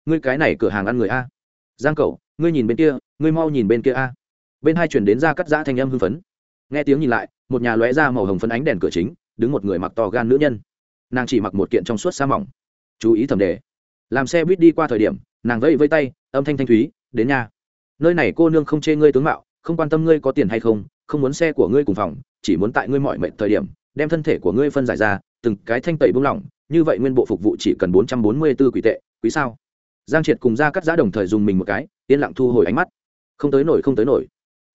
Ngươi cái này cửa hàng ăn người a. Giang cậu ngươi nhìn bên kia, ngươi mau nhìn bên kia a. Bên hai chuyển đến ra cắt giã thanh âm hưng phấn. Nghe tiếng nhìn lại, một nhà lóe ra màu hồng phấn ánh đèn cửa chính, đứng một người mặc to gan nữ nhân. Nàng chỉ mặc một kiện trong suốt xa mỏng. Chú ý thẩm đề. Làm xe buýt đi qua thời điểm, nàng vẫy vây tay, âm thanh thanh thúy, đến nhà. Nơi này cô nương không chê ngươi tướng mạo, không quan tâm ngươi có tiền hay không không muốn xe của ngươi cùng phòng, chỉ muốn tại ngươi mọi mệnh thời điểm, đem thân thể của ngươi phân giải ra, từng cái thanh tẩy buông lỏng, như vậy nguyên bộ phục vụ chỉ cần bốn trăm bốn mươi b ố quỷ tệ, quý sao? Giang triệt cùng ra cắt giã đồng thời dùng mình một cái yên lặng thu hồi ánh mắt. Không tới nổi không tới nổi.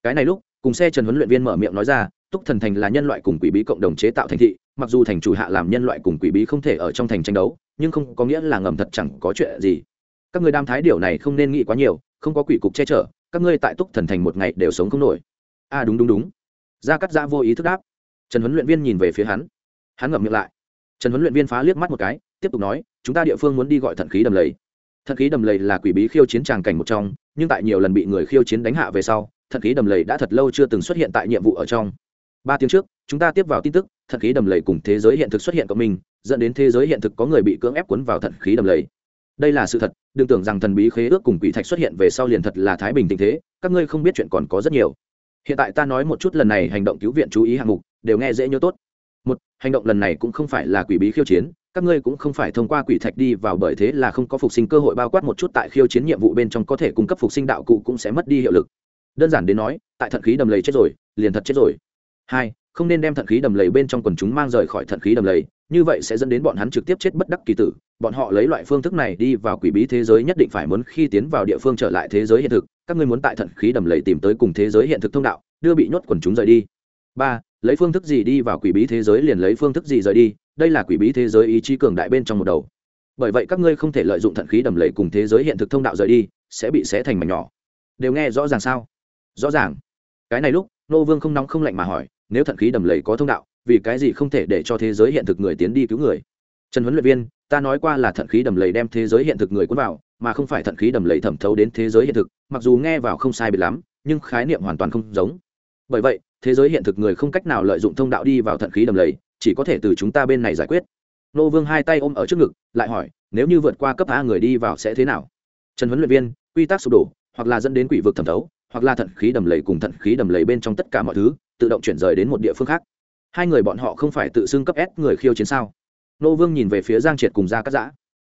Cái này lúc cùng xe trần huấn luyện viên mở miệng nói ra túc thần thành là nhân loại cùng quỷ bí cộng đồng chế tạo thành thị mặc dù thành chủ hạ làm nhân loại cùng quỷ bí không thể ở trong thành tranh đấu nhưng không có nghĩa là ngầm thật chẳng có chuyện gì. Các người đam thái điều này không nên nghĩ quá nhiều không có quỷ cục che chở các ngươi tại túc thần thành một ngày đều sống không nổi. A à, đúng đúng đúng. Gia cắt giã vô ý thức đáp. Trần huấn luyện viên nhìn về phía hắn. Hắn ngậm miệng lại. Trần huấn luyện viên phá liếc mắt một cái tiếp tục nói chúng ta địa phương muốn đi gọi thận khí đầm lầy thận khí đầm lầy là quỷ bí khiêu chiến tràng cảnh một trong, nhưng tại nhiều lần bị người khiêu chiến đánh hạ về sau, thận khí đầm lầy đã thật lâu chưa từng xuất hiện tại nhiệm vụ ở trong. Ba tiếng trước, chúng ta tiếp vào tin tức, thận khí đầm lầy cùng thế giới hiện thực xuất hiện cộng minh, dẫn đến thế giới hiện thực có người bị cưỡng ép cuốn vào thận khí đầm lầy. Đây là sự thật, đừng tưởng rằng thần bí khế ước cùng quỷ thạch xuất hiện về sau liền thật là thái bình tình thế, các ngươi không biết chuyện còn có rất nhiều. Hiện tại ta nói một chút lần này hành động cứu viện chú ý hạng mục, đều nghe dễ nhớ tốt. Một, hành động lần này cũng không phải là quỷ bí khiêu chiến các ngươi cũng không phải thông qua quỷ thạch đi vào bởi thế là không có phục sinh cơ hội bao quát một chút tại khiêu chiến nhiệm vụ bên trong có thể cung cấp phục sinh đạo cụ cũng sẽ mất đi hiệu lực. Đơn giản đến nói, tại thận khí đầm lầy chết rồi, liền thật chết rồi. Hai, không nên đem thận khí đầm lầy bên trong quần chúng mang rời khỏi thận khí đầm lầy, như vậy sẽ dẫn đến bọn hắn trực tiếp chết bất đắc kỳ tử. Bọn họ lấy loại phương thức này đi vào quỷ bí thế giới nhất định phải muốn khi tiến vào địa phương trở lại thế giới hiện thực, các ngươi muốn tại thận khí đầm lầy tìm tới cùng thế giới hiện thực thông đạo, đưa bị nhốt quần chúng rời đi. Ba, lấy phương thức gì đi vào quỷ bí thế giới liền lấy phương thức gì rời đi đây là quỷ bí thế giới ý chí cường đại bên trong một đầu. Bởi vậy các ngươi không thể lợi dụng thận khí đầm lầy cùng thế giới hiện thực thông đạo rời đi, sẽ bị xé thành mảnh nhỏ. Đều nghe rõ ràng sao? Rõ ràng. Cái này lúc, nô vương không nóng không lạnh mà hỏi, nếu thận khí đầm lầy có thông đạo, vì cái gì không thể để cho thế giới hiện thực người tiến đi cứu người? Trần huấn luyện viên, ta nói qua là thận khí đầm lầy đem thế giới hiện thực người cuốn vào, mà không phải thận khí đầm lầy thẩm thấu đến thế giới hiện thực, mặc dù nghe vào không sai biệt lắm, nhưng khái niệm hoàn toàn không giống. Bởi vậy, thế giới hiện thực người không cách nào lợi dụng thông đạo đi vào thận khí đầm lầy chỉ có thể từ chúng ta bên này giải quyết. Nô vương hai tay ôm ở trước ngực, lại hỏi, nếu như vượt qua cấp a người đi vào sẽ thế nào? Trần huấn luyện viên, quy tắc sụp đổ, hoặc là dẫn đến quỷ vực thẩm thấu, hoặc là thận khí đầm lầy cùng thận khí đầm lầy bên trong tất cả mọi thứ, tự động chuyển rời đến một địa phương khác. Hai người bọn họ không phải tự xưng cấp s người khiêu chiến sao? Nô vương nhìn về phía giang triệt cùng ra cắt giã.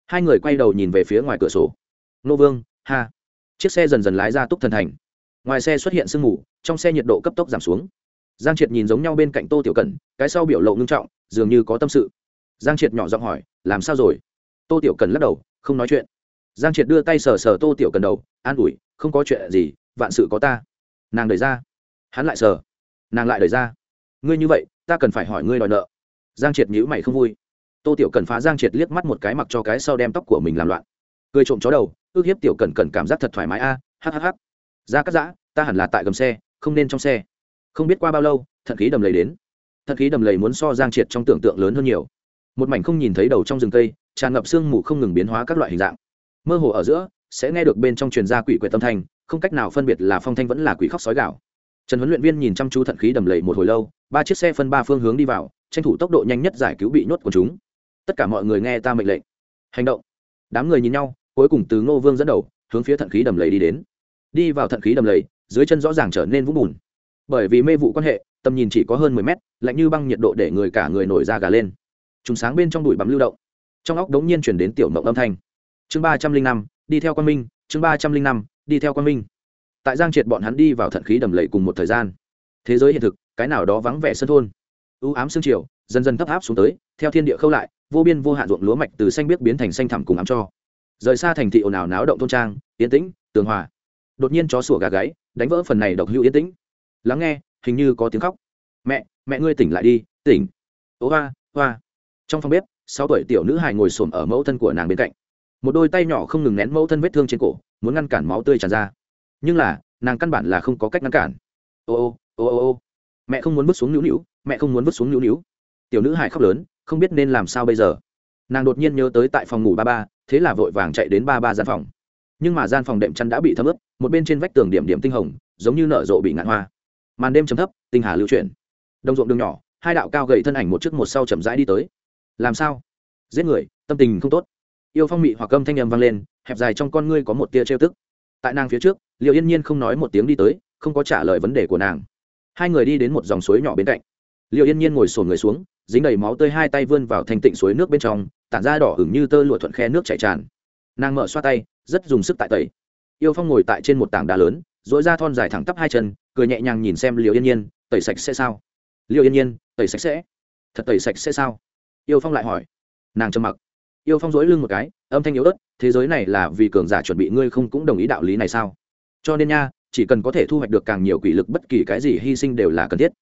Hai người quay đầu nhìn về phía ngoài cửa sổ. Nô vương, ha. Chiếc xe dần dần lái ra túc thần thành. Ngoài xe xuất hiện sương mù, trong xe nhiệt độ cấp tốc giảm xuống giang triệt nhìn giống nhau bên cạnh tô tiểu cẩn cái sau biểu lộ ngưng trọng dường như có tâm sự. Giang triệt nhỏ giọng hỏi làm sao rồi? Tô tiểu cần lắc đầu không nói chuyện. Giang triệt đưa tay sờ sờ tô tiểu cần đầu an ủi không có chuyện gì vạn sự có ta. Nàng đẩy ra. Hắn lại sờ. Nàng lại đẩy ra. Ngươi như vậy ta cần phải hỏi ngươi đòi nợ. Giang triệt nhữ mày không vui. Tô tiểu cần phá giang triệt liếc mắt một cái mặc cho cái sau đem tóc của mình làm loạn. Cười trộm chó đầu ước hiếp tiểu cần cần cảm giác thật thoải mái a à, hhh ra cắt giã ta hẳn là tại gầm xe không nên trong xe không biết qua bao lâu, thận khí đầm lầy đến. Thận khí đầm lầy muốn so giang triệt trong tưởng tượng lớn hơn nhiều. Một mảnh không nhìn thấy đầu trong rừng cây, tràn ngập sương mù không ngừng biến hóa các loại hình dạng. Mơ hồ ở giữa, sẽ nghe được bên trong truyền ra quỷ quyệt tâm thanh, không cách nào phân biệt là phong thanh vẫn là quỷ khóc sói gạo trần huấn luyện viên nhìn chăm chú thận khí đầm lầy một hồi lâu, ba chiếc xe phân ba phương hướng đi vào, tranh thủ tốc độ nhanh nhất giải cứu bị nhốt của chúng. Tất cả mọi người nghe ta mệnh lệnh. Hành động. Đám người nhìn nhau, cuối cùng từ ngô vương dẫn đầu, hướng phía thận khí đầm lầy đi đến. Đi vào thận khí đầm lầy, dưới chân rõ ràng trở nên vũng bùn bởi vì mê vụ quan hệ, tầm nhìn chỉ có hơn mười mét, lạnh như băng nhiệt độ để người cả người nổi da gà lên. Chúng sáng bên trong đùi bắm lưu động. Trong óc đống nhiên chuyển đến tiểu mộng âm thanh. Chương ba trăm linh năm, đi theo quan minh, chương ba trăm linh năm, đi theo quan minh. Tại giang triệt bọn hắn đi vào thận khí đầm lầy cùng một thời gian. Thế giới hiện thực, cái nào đó vắng vẻ sân thôn. U ám sương chiều, dần dần thấp áp xuống tới, theo thiên địa khâu lại, vô biên vô hạn ruộng lúa mạch từ xanh biếc biến thành xanh thẳm cùng ám cho. Rời xa thành thị ồn ào náo động thôn trang, yên tĩnh, tường hòa. Đột nhiên chó sủa gà gáy, đánh vỡ phần này độc hữu yên tĩnh lắng nghe, hình như có tiếng khóc. Mẹ mẹ ngươi tỉnh lại đi, tỉnh. Ố hoa hoa. Trong phòng bếp, sáu tuổi tiểu nữ hài ngồi xổm ở mẫu thân của nàng bên cạnh. Một đôi tay nhỏ không ngừng nén mẫu thân vết thương trên cổ, muốn ngăn cản máu tươi tràn ra. Nhưng là, nàng căn bản là không có cách ngăn cản. Ô ô ô ô ô. Mẹ không muốn vứt xuống nữu nữu mẹ không muốn vứt xuống nữu nữu tiểu nữ hài khóc lớn, không biết nên làm sao bây giờ. Nàng đột nhiên nhớ tới tại phòng ngủ ba ba, thế là vội vàng chạy đến ba ba gian phòng. Nhưng mà gian phòng đệm chăn đã bị thấm ướt, một bên trên vách tường điểm điểm tinh hồng, giống như nở rộ bị ngạn hoa màn đêm chấm thấp, tinh hà lưu chuyển. Đồng ruộng đường nhỏ, hai đạo cao gầy thân ảnh một trước một sau chậm rãi đi tới. Làm sao? Giết người, tâm tình không tốt. Yêu phong mị hoặc âm thanh nhầm vang lên, hẹp dài trong con ngươi có một tia trêu tức. Tại nàng phía trước liệu yên nhiên không nói một tiếng đi tới, không có trả lời vấn đề của nàng. Hai người đi đến một dòng suối nhỏ bên cạnh. Liệu yên nhiên ngồi sồn người xuống, dính đầy máu tơi hai tay vươn vào thành tịnh suối nước bên trong, tản ra đỏ hửng như tơ lụa thuận khe nước chảy tràn. Nàng mở xoa tay, rất dùng sức tại tẩy. Yêu phong ngồi tại trên một tảng đá lớn dỗi ra thon dài thẳng tắp hai chân, cười nhẹ nhàng nhìn xem liệu yên nhiên, tẩy sạch sẽ sao? Liệu yên nhiên, tẩy sạch sẽ. Thật tẩy sạch sẽ sao? Yêu phong lại hỏi. Nàng trầm mặc. Yêu phong dỗi lưng một cái, âm thanh yếu ớt, thế giới này là vì cường giả chuẩn bị, ngươi không cũng đồng ý đạo lý này sao? Cho nên nha, chỉ cần có thể thu hoạch được càng nhiều quỷ lực, bất kỳ cái gì hy sinh đều là cần thiết.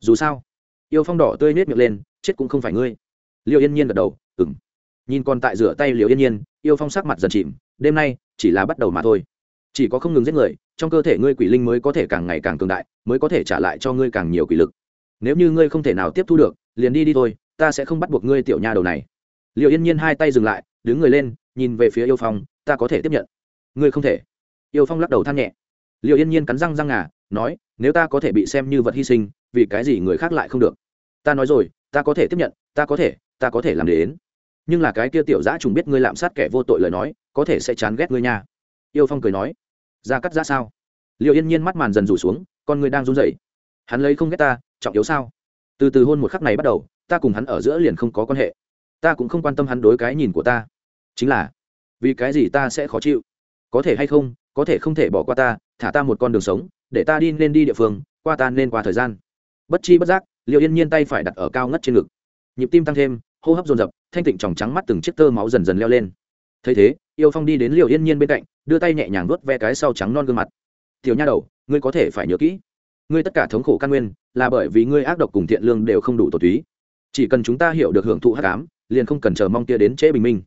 Dù sao. Yêu phong đỏ tươi nết miệng lên, chết cũng không phải ngươi. Liệu yên nhiên gật đầu ừng nhìn còn tại rửa tay liệu yên nhiên, yêu phong sắc mặt dần chìm, đêm nay chỉ là bắt đầu mà thôi. Chỉ có không ngừng giết người trong cơ thể ngươi quỷ linh mới có thể càng ngày càng cường đại, mới có thể trả lại cho ngươi càng nhiều quỷ lực. Nếu như ngươi không thể nào tiếp thu được, liền đi đi thôi, ta sẽ không bắt buộc ngươi tiểu nha đầu này. Liệu yên nhiên hai tay dừng lại, đứng người lên, nhìn về phía yêu phong, ta có thể tiếp nhận. Ngươi không thể. Yêu phong lắc đầu than nhẹ. Liệu yên nhiên cắn răng răng ngà, nói, nếu ta có thể bị xem như vật hy sinh, vì cái gì người khác lại không được? Ta nói rồi, ta có thể tiếp nhận, ta có thể, ta có thể làm đến. Nhưng là cái kia tiểu giã trùng biết ngươi lạm sát kẻ vô tội lời nói, có thể sẽ chán ghét ngươi nha. Yêu phong cười nói ra cắt ra sao? Liệu yên nhiên mắt màn dần rủ xuống, con người đang run rẩy. Hắn lấy không ghét ta, trọng yếu sao? Từ từ hôn một khắc này bắt đầu, ta cùng hắn ở giữa liền không có quan hệ. Ta cũng không quan tâm hắn đối cái nhìn của ta. Chính là, vì cái gì ta sẽ khó chịu? Có thể hay không, có thể không thể bỏ qua ta, thả ta một con đường sống, để ta đi nên đi địa phương, qua ta nên qua thời gian. Bất chi bất giác liệu yên nhiên tay phải đặt ở cao ngất trên ngực. Nhịp tim tăng thêm, hô hấp dồn dập, thanh tịnh tròng trắng mắt từng chiếc tơ máu dần dần leo lên thấy thế, yêu phong đi đến liều yên nhiên bên cạnh, đưa tay nhẹ nhàng vuốt ve cái sau trắng non gương mặt. Tiểu nha đầu, ngươi có thể phải nhớ kỹ, ngươi tất cả thống khổ căn nguyên là bởi vì ngươi ác độc cùng thiện lương đều không đủ tổ túy. Chỉ cần chúng ta hiểu được hưởng thụ hát cám liền không cần chờ mong tia đến trễ bình minh.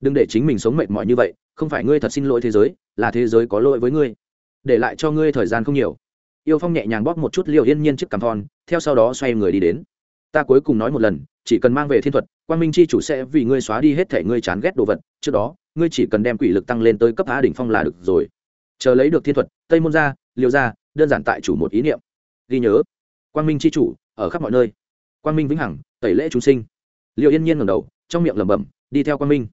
Đừng để chính mình sống mệt mỏi như vậy, không phải ngươi thật xin lỗi thế giới, là thế giới có lỗi với ngươi. Để lại cho ngươi thời gian không nhiều. Yêu phong nhẹ nhàng bóp một chút liều yên nhiên chiếc cằm thon, theo sau đó xoay người đi đến ta cuối cùng nói một lần, chỉ cần mang về thiên thuật quan minh chi chủ sẽ vì ngươi xóa đi hết thể ngươi chán ghét đồ vật. Trước đó, ngươi chỉ cần đem quỷ lực tăng lên tới cấp á đỉnh phong là được rồi. Chờ lấy được thiên thuật, tây môn ra liều ra đơn giản tại chủ một ý niệm. Ghi nhớ Quan minh c h i chủ, ở khắp mọi nơi. Quan minh vĩnh hằng, tẩy lễ chúng sinh. Liệu yên nhiên ngầm đầu, trong miệng lẩm bẩm, đi theo Quan minh.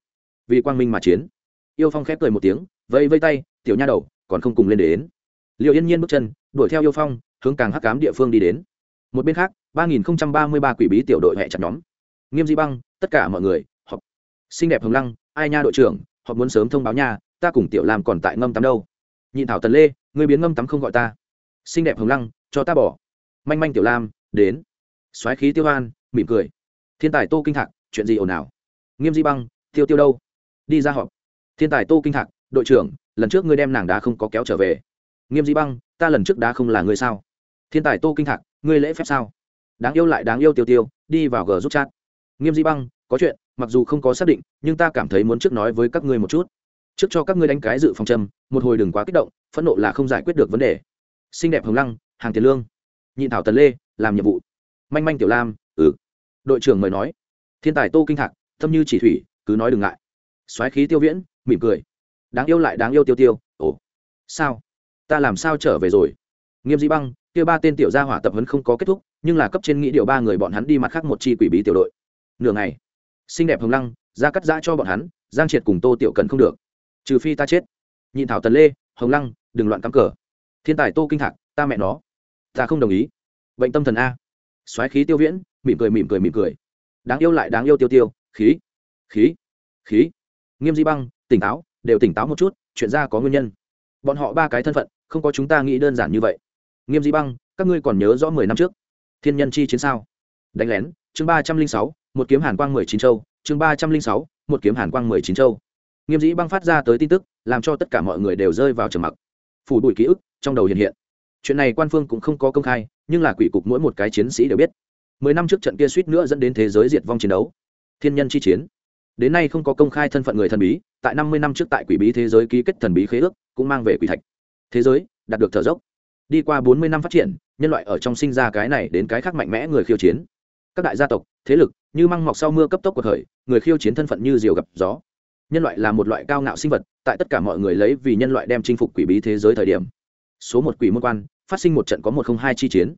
Vì Quan minh mà chiến. Yêu phong khép cười một tiếng, vẫy vây tay, tiểu nha đầu, còn không cùng lên đến. Liệu yên nhiên bước chân, đuổi theo yêu phong, hướng càng hắc cám địa phương đi đến. Một bên khác ba nghìn ba mươi ba quỷ bí tiểu đội hệ chặt nhóm. Nghiêm di băng tất cả mọi người họp. Xinh đẹp hồng lăng ai nha đội trưởng họ muốn sớm thông báo nha ta cùng tiểu làm còn tại ngâm tắm đâu. Nhìn thảo tần lê người biến ngâm tắm không gọi ta. Xinh đẹp hồng lăng cho ta bỏ. Manh manh tiểu lam đến. Soái khí tiêu hoan, mỉm cười. Thiên tài tô kinh thạc chuyện gì ồn ào? Nghiêm di băng tiêu tiêu đâu? Đi ra họp. Thiên tài tô kinh thạc đội trưởng lần trước ngươi đem nàng đá không có kéo trở về. Nghiêm di băng ta lần trước đá không là ngươi sao? Thiên tài tô kinh thạc ngươi lễ phép sao? Đáng yêu lại đáng yêu tiêu tiêu, đi vào g giúp chat. Nghiêm di băng, có chuyện, mặc dù không có xác định, nhưng ta cảm thấy muốn trước nói với các ngươi một chút. Trước cho các ngươi đánh cái dự phòng châm, một hồi đừng quá kích động, phẫn nộ là không giải quyết được vấn đề. Xinh đẹp hồng lăng, hàng tiền lương. Nhịn thảo tần lê, làm nhiệm vụ. Manh manh tiểu lam ừ. Đội trưởng mời nói. Thiên tài tô kinh thạc, thâm như chỉ thủy, cứ nói đừng ngại. Soái khí tiêu viễn, mỉm cười. Đáng yêu lại đáng yêu tiêu tiêu, ồ. Sao? Ta làm sao trở về rồi? Nghiêm di băng, kia ba tên tiểu gia hỏa tập huấn không có kết thúc, nhưng là cấp trên nghĩ điều ba người bọn hắn đi mặt khác một chi quỷ bí tiểu đội. Nửa ngày, xinh đẹp hồng lăng, ra cắt giã cho bọn hắn, giang triệt cùng tô tiểu cần không được. Trừ phi ta chết. Nhịn thảo tần lê, hồng lăng, đừng loạn cắm cờ. Thiên tài tô kinh thạc, ta mẹ nó. Ta không đồng ý. Bệnh tâm thần a. Xoáy khí tiêu viễn, mỉm cười mỉm cười mỉm cười. Đáng yêu lại đáng yêu tiêu tiêu, khí khí khí. Nghiêm di băng, tỉnh táo, đều tỉnh táo một chút, chuyện ra có nguyên nhân. Bọn họ ba cái thân phận, không có chúng ta nghĩ đơn giản như vậy nghiêm di băng, các ngươi còn nhớ rõ mười năm trước? Thiên nhân chi chiến sao? Đánh lén, chương ba trăm linh sáu, một kiếm hàn quang mười chín châu, chương ba trăm linh sáu, một kiếm hàn quang mười chín châu. Nghiêm dĩ băng phát ra tới tin tức, làm cho tất cả mọi người đều rơi vào trầm mặc. Phủ đuổi ký ức trong đầu hiện hiện. Chuyện này quan phương cũng không có công khai, nhưng là quỷ cục mỗi một cái chiến sĩ đều biết. Mười năm trước trận kia suýt nữa dẫn đến thế giới diệt vong chiến đấu. Thiên nhân chi chiến. Đến nay không có công khai thân phận người thần bí, tại năm mươi năm trước tại quỷ bí thế giới ký kết thần bí khế ước, cũng mang về quỷ thạch. Thế giới, đạt được thở dốc đi qua bốn mươi năm phát triển, nhân loại ở trong sinh ra cái này đến cái khác mạnh mẽ người khiêu chiến. Các đại gia tộc, thế lực, như măng mọc sau mưa cấp tốc của thời người khiêu chiến thân phận như diều gặp gió. Nhân loại là một loại cao ngạo sinh vật, tại tất cả mọi người lấy vì nhân loại đem chinh phục quỷ bí thế giới thời điểm. Số một quỷ môn quan, phát sinh một trận có một không hai chi chiến.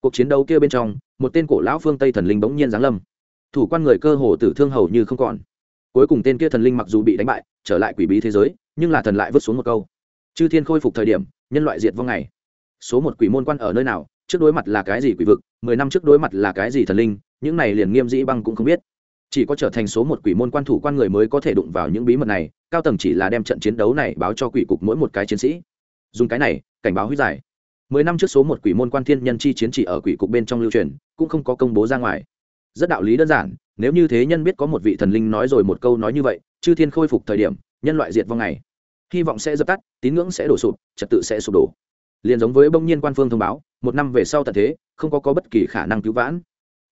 Cuộc chiến đấu kia bên trong, một tên cổ lão phương tây thần linh bỗng nhiên giáng lâm. Thủ quan người cơ hồ tử thương hầu như không còn. Cuối cùng tên kia thần linh mặc dù bị đánh bại, trở lại quỷ bí thế giới, nhưng là thần lại vứt xuống một câu. Chư thiên khôi phục thời điểm, nhân loại diệt vong ngày số một quỷ môn quan ở nơi nào, trước đối mặt là cái gì quỷ vực, mười năm trước đối mặt là cái gì thần linh, những này liền nghiêm dĩ băng cũng không biết. Chỉ có trở thành số một quỷ môn quan thủ quan người mới có thể đụng vào những bí mật này, cao tầng chỉ là đem trận chiến đấu này báo cho quỷ cục mỗi một cái chiến sĩ. Dùng cái này, cảnh báo huyết giải. Mười năm trước số một quỷ môn quan thiên nhân chi chiến chỉ ở quỷ cục bên trong lưu truyền, cũng không có công bố ra ngoài. Rất đạo lý đơn giản, nếu như thế nhân biết có một vị thần linh nói rồi một câu nói như vậy, chư thiên khôi phục thời điểm, nhân loại diệt vong ngày hy vọng sẽ dập tắt, tín ngưỡng sẽ đổ sụp, trật tự sẽ sụp đổ liền giống với bỗng nhiên quan phương thông báo, một năm về sau tận thế, không có có bất kỳ khả năng cứu vãn.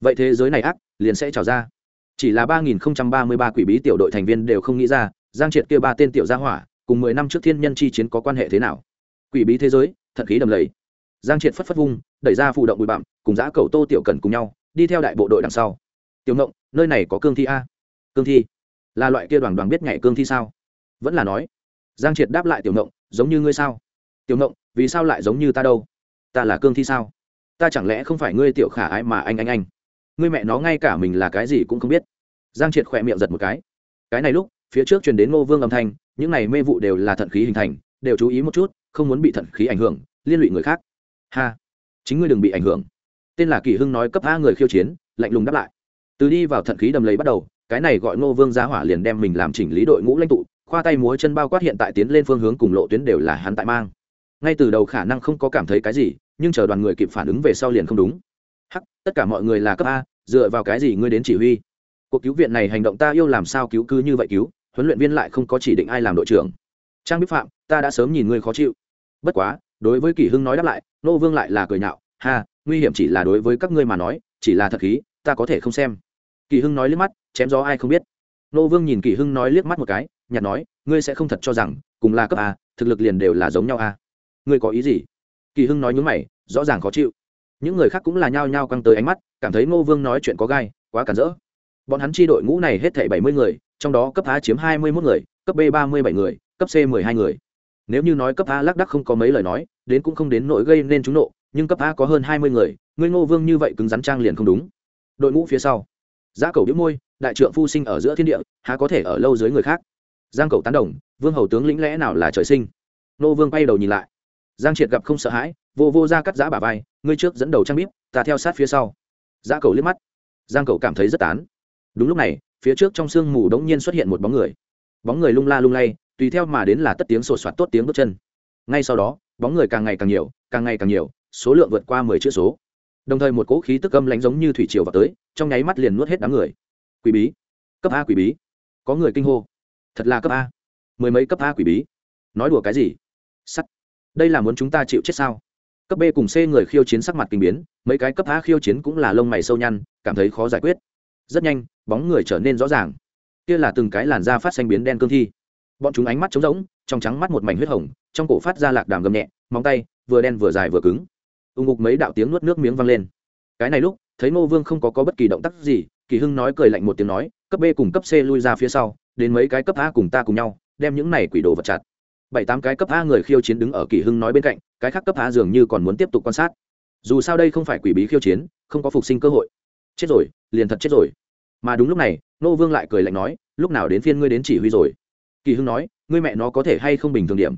Vậy thế giới này ác, liền sẽ trào ra. Chỉ là ba nghìn ba mươi ba quỷ bí tiểu đội thành viên đều không nghĩ ra, giang triệt kia ba tên tiểu gia hỏa, cùng mười năm trước thiên nhân chi chiến có quan hệ thế nào? Quỷ bí thế giới thận khí đầm lầy. Giang triệt phất phất vung, đẩy ra phụ động bụi bặm, cùng giã cầu tô tiểu cần cùng nhau, đi theo đại bộ đội đằng sau. Tiểu ngộng, nơi này có cương thi a? Cương thi? Là loại kia đoàn đoàn biết nhảy cương thi sao? Vẫn là nói. Giang triệt đáp lại tiểu ngộng, giống như ngươi sao? Tiểu ngộng vì sao lại giống như ta đâu? Ta là cương thi sao? Ta chẳng lẽ không phải ngươi tiểu khả ái mà anh anh anh? Ngươi mẹ nó ngay cả mình là cái gì cũng không biết. Giang triệt khỏe miệng giật một cái. Cái này lúc, phía trước truyền đến ngô vương âm thanh, những này mê vụ đều là thận khí hình thành, đều chú ý một chút, không muốn bị thận khí ảnh hưởng, liên lụy người khác. Ha! Chính ngươi đừng bị ảnh hưởng. Tên là kỳ hưng nói cấp a người khiêu chiến, lạnh lùng đáp lại. Từ đi vào thận khí đầm lấy bắt đầu, cái này gọi ngô vương giá hỏa liền đem mình làm chỉnh lý đội ngũ lãnh tụ, khoa tay múa chân bao quát hiện tại tiến lên phương hướng cùng lộ tuyến đều là hắn tại mang ngay từ đầu khả năng không có cảm thấy cái gì, nhưng chờ đoàn người kịp phản ứng về sau liền không đúng. Hắc, tất cả mọi người là cấp a, dựa vào cái gì ngươi đến chỉ huy? Cuộc cứu viện này hành động ta yêu làm sao cứu cứ như vậy cứu, huấn luyện viên lại không có chỉ định ai làm đội trưởng. Trang biết phạm, ta đã sớm nhìn ngươi khó chịu. Bất quá, đối với kỷ hưng nói đáp lại, nô vương lại là cười nhạo, ha, nguy hiểm chỉ là đối với các ngươi mà nói, chỉ là thật khí, ta có thể không xem. Kỷ hưng nói liếc mắt, chém gió ai không biết. Nô vương nhìn kỷ hưng nói liếc mắt một cái nhặt nói, ngươi sẽ không thật cho rằng, cùng là cấp a, thực lực liền đều là giống nhau a ngươi có ý gì? Kỳ hưng nói nhúng mày, rõ ràng khó chịu. Những người khác cũng là nhao nhao căng tới ánh mắt, cảm thấy ngô vương nói chuyện có gai, quá cản rỡ. Bọn hắn chi đội ngũ này hết thảy bảy mươi người, trong đó cấp a chiếm hai mươi mốt người, cấp b ba mươi bảy người, cấp c mười hai người. Nếu như nói cấp a lác đắc không có mấy lời nói, đến cũng không đến nỗi gây nên trúng nộ, nhưng cấp a có hơn hai mươi người, ngươi ngô vương như vậy cứng rắn trang liền không đúng. Đội ngũ phía sau. Giá cầu đĩu môi, đại trượng phu sinh ở giữa thiên địa, há có thể ở lâu dưới người khác. Giang cầu tán đồng, vương hầu tướng lĩnh lẽ nào là trời sinh? Nô vương quay đầu nhìn lại giang triệt gặp không sợ hãi, vô vô ra cắt giã bà vai, ngươi trước dẫn đầu trang bíp, ta theo sát phía sau. Giã cầu liếc mắt. Giang cầu cảm thấy rất tán. Đúng lúc này, phía trước trong sương mù đống nhiên xuất hiện một bóng người. Bóng người lung la lung lay, tùy theo mà đến là tất tiếng sột soạt tốt tiếng bước chân. Ngay sau đó, bóng người càng ngày càng nhiều, càng ngày càng nhiều, số lượng vượt qua mười chữ số. Đồng thời một cỗ khí tức âm lánh giống như thủy triều vào tới, trong nháy mắt liền nuốt hết đám người. Quỷ bí. Cấp a quỷ bí. Có người kinh hô. Thật là cấp a. Mười mấy cấp a quỷ bí. Nói đùa cái gì? Sắt đây là muốn chúng ta chịu chết sao? Cấp b cùng c người khiêu chiến sắc mặt kinh biến mấy cái cấp a khiêu chiến cũng là lông mày sâu nhăn cảm thấy khó giải quyết. Rất nhanh bóng người trở nên rõ ràng. Kia là từng cái làn da phát xanh biến đen cương thi. Bọn chúng ánh mắt trống rỗng trong trắng mắt một mảnh huyết hồng trong cổ phát ra lạc đàm gầm nhẹ móng tay vừa đen vừa dài vừa cứng. Ưng ngục mấy đạo tiếng nuốt nước miếng vang lên. Cái này lúc thấy ngô vương không có, có bất kỳ động tác gì kỳ hưng nói cười lạnh một tiếng nói cấp b cùng cấp c lui ra phía sau đến mấy cái cấp a cùng ta cùng nhau đem những này quỷ đồ vật chặt bảy tám cái cấp a người khiêu chiến đứng ở kỳ hưng nói bên cạnh, cái khác cấp a dường như còn muốn tiếp tục quan sát. Dù sao đây không phải quỷ bí khiêu chiến, không có phục sinh cơ hội. Chết rồi, liền thật chết rồi. Mà đúng lúc này, nô vương lại cười lạnh nói, lúc nào đến phiên ngươi đến chỉ huy rồi? Kỳ hưng nói, ngươi mẹ nó có thể hay không bình thường điểm?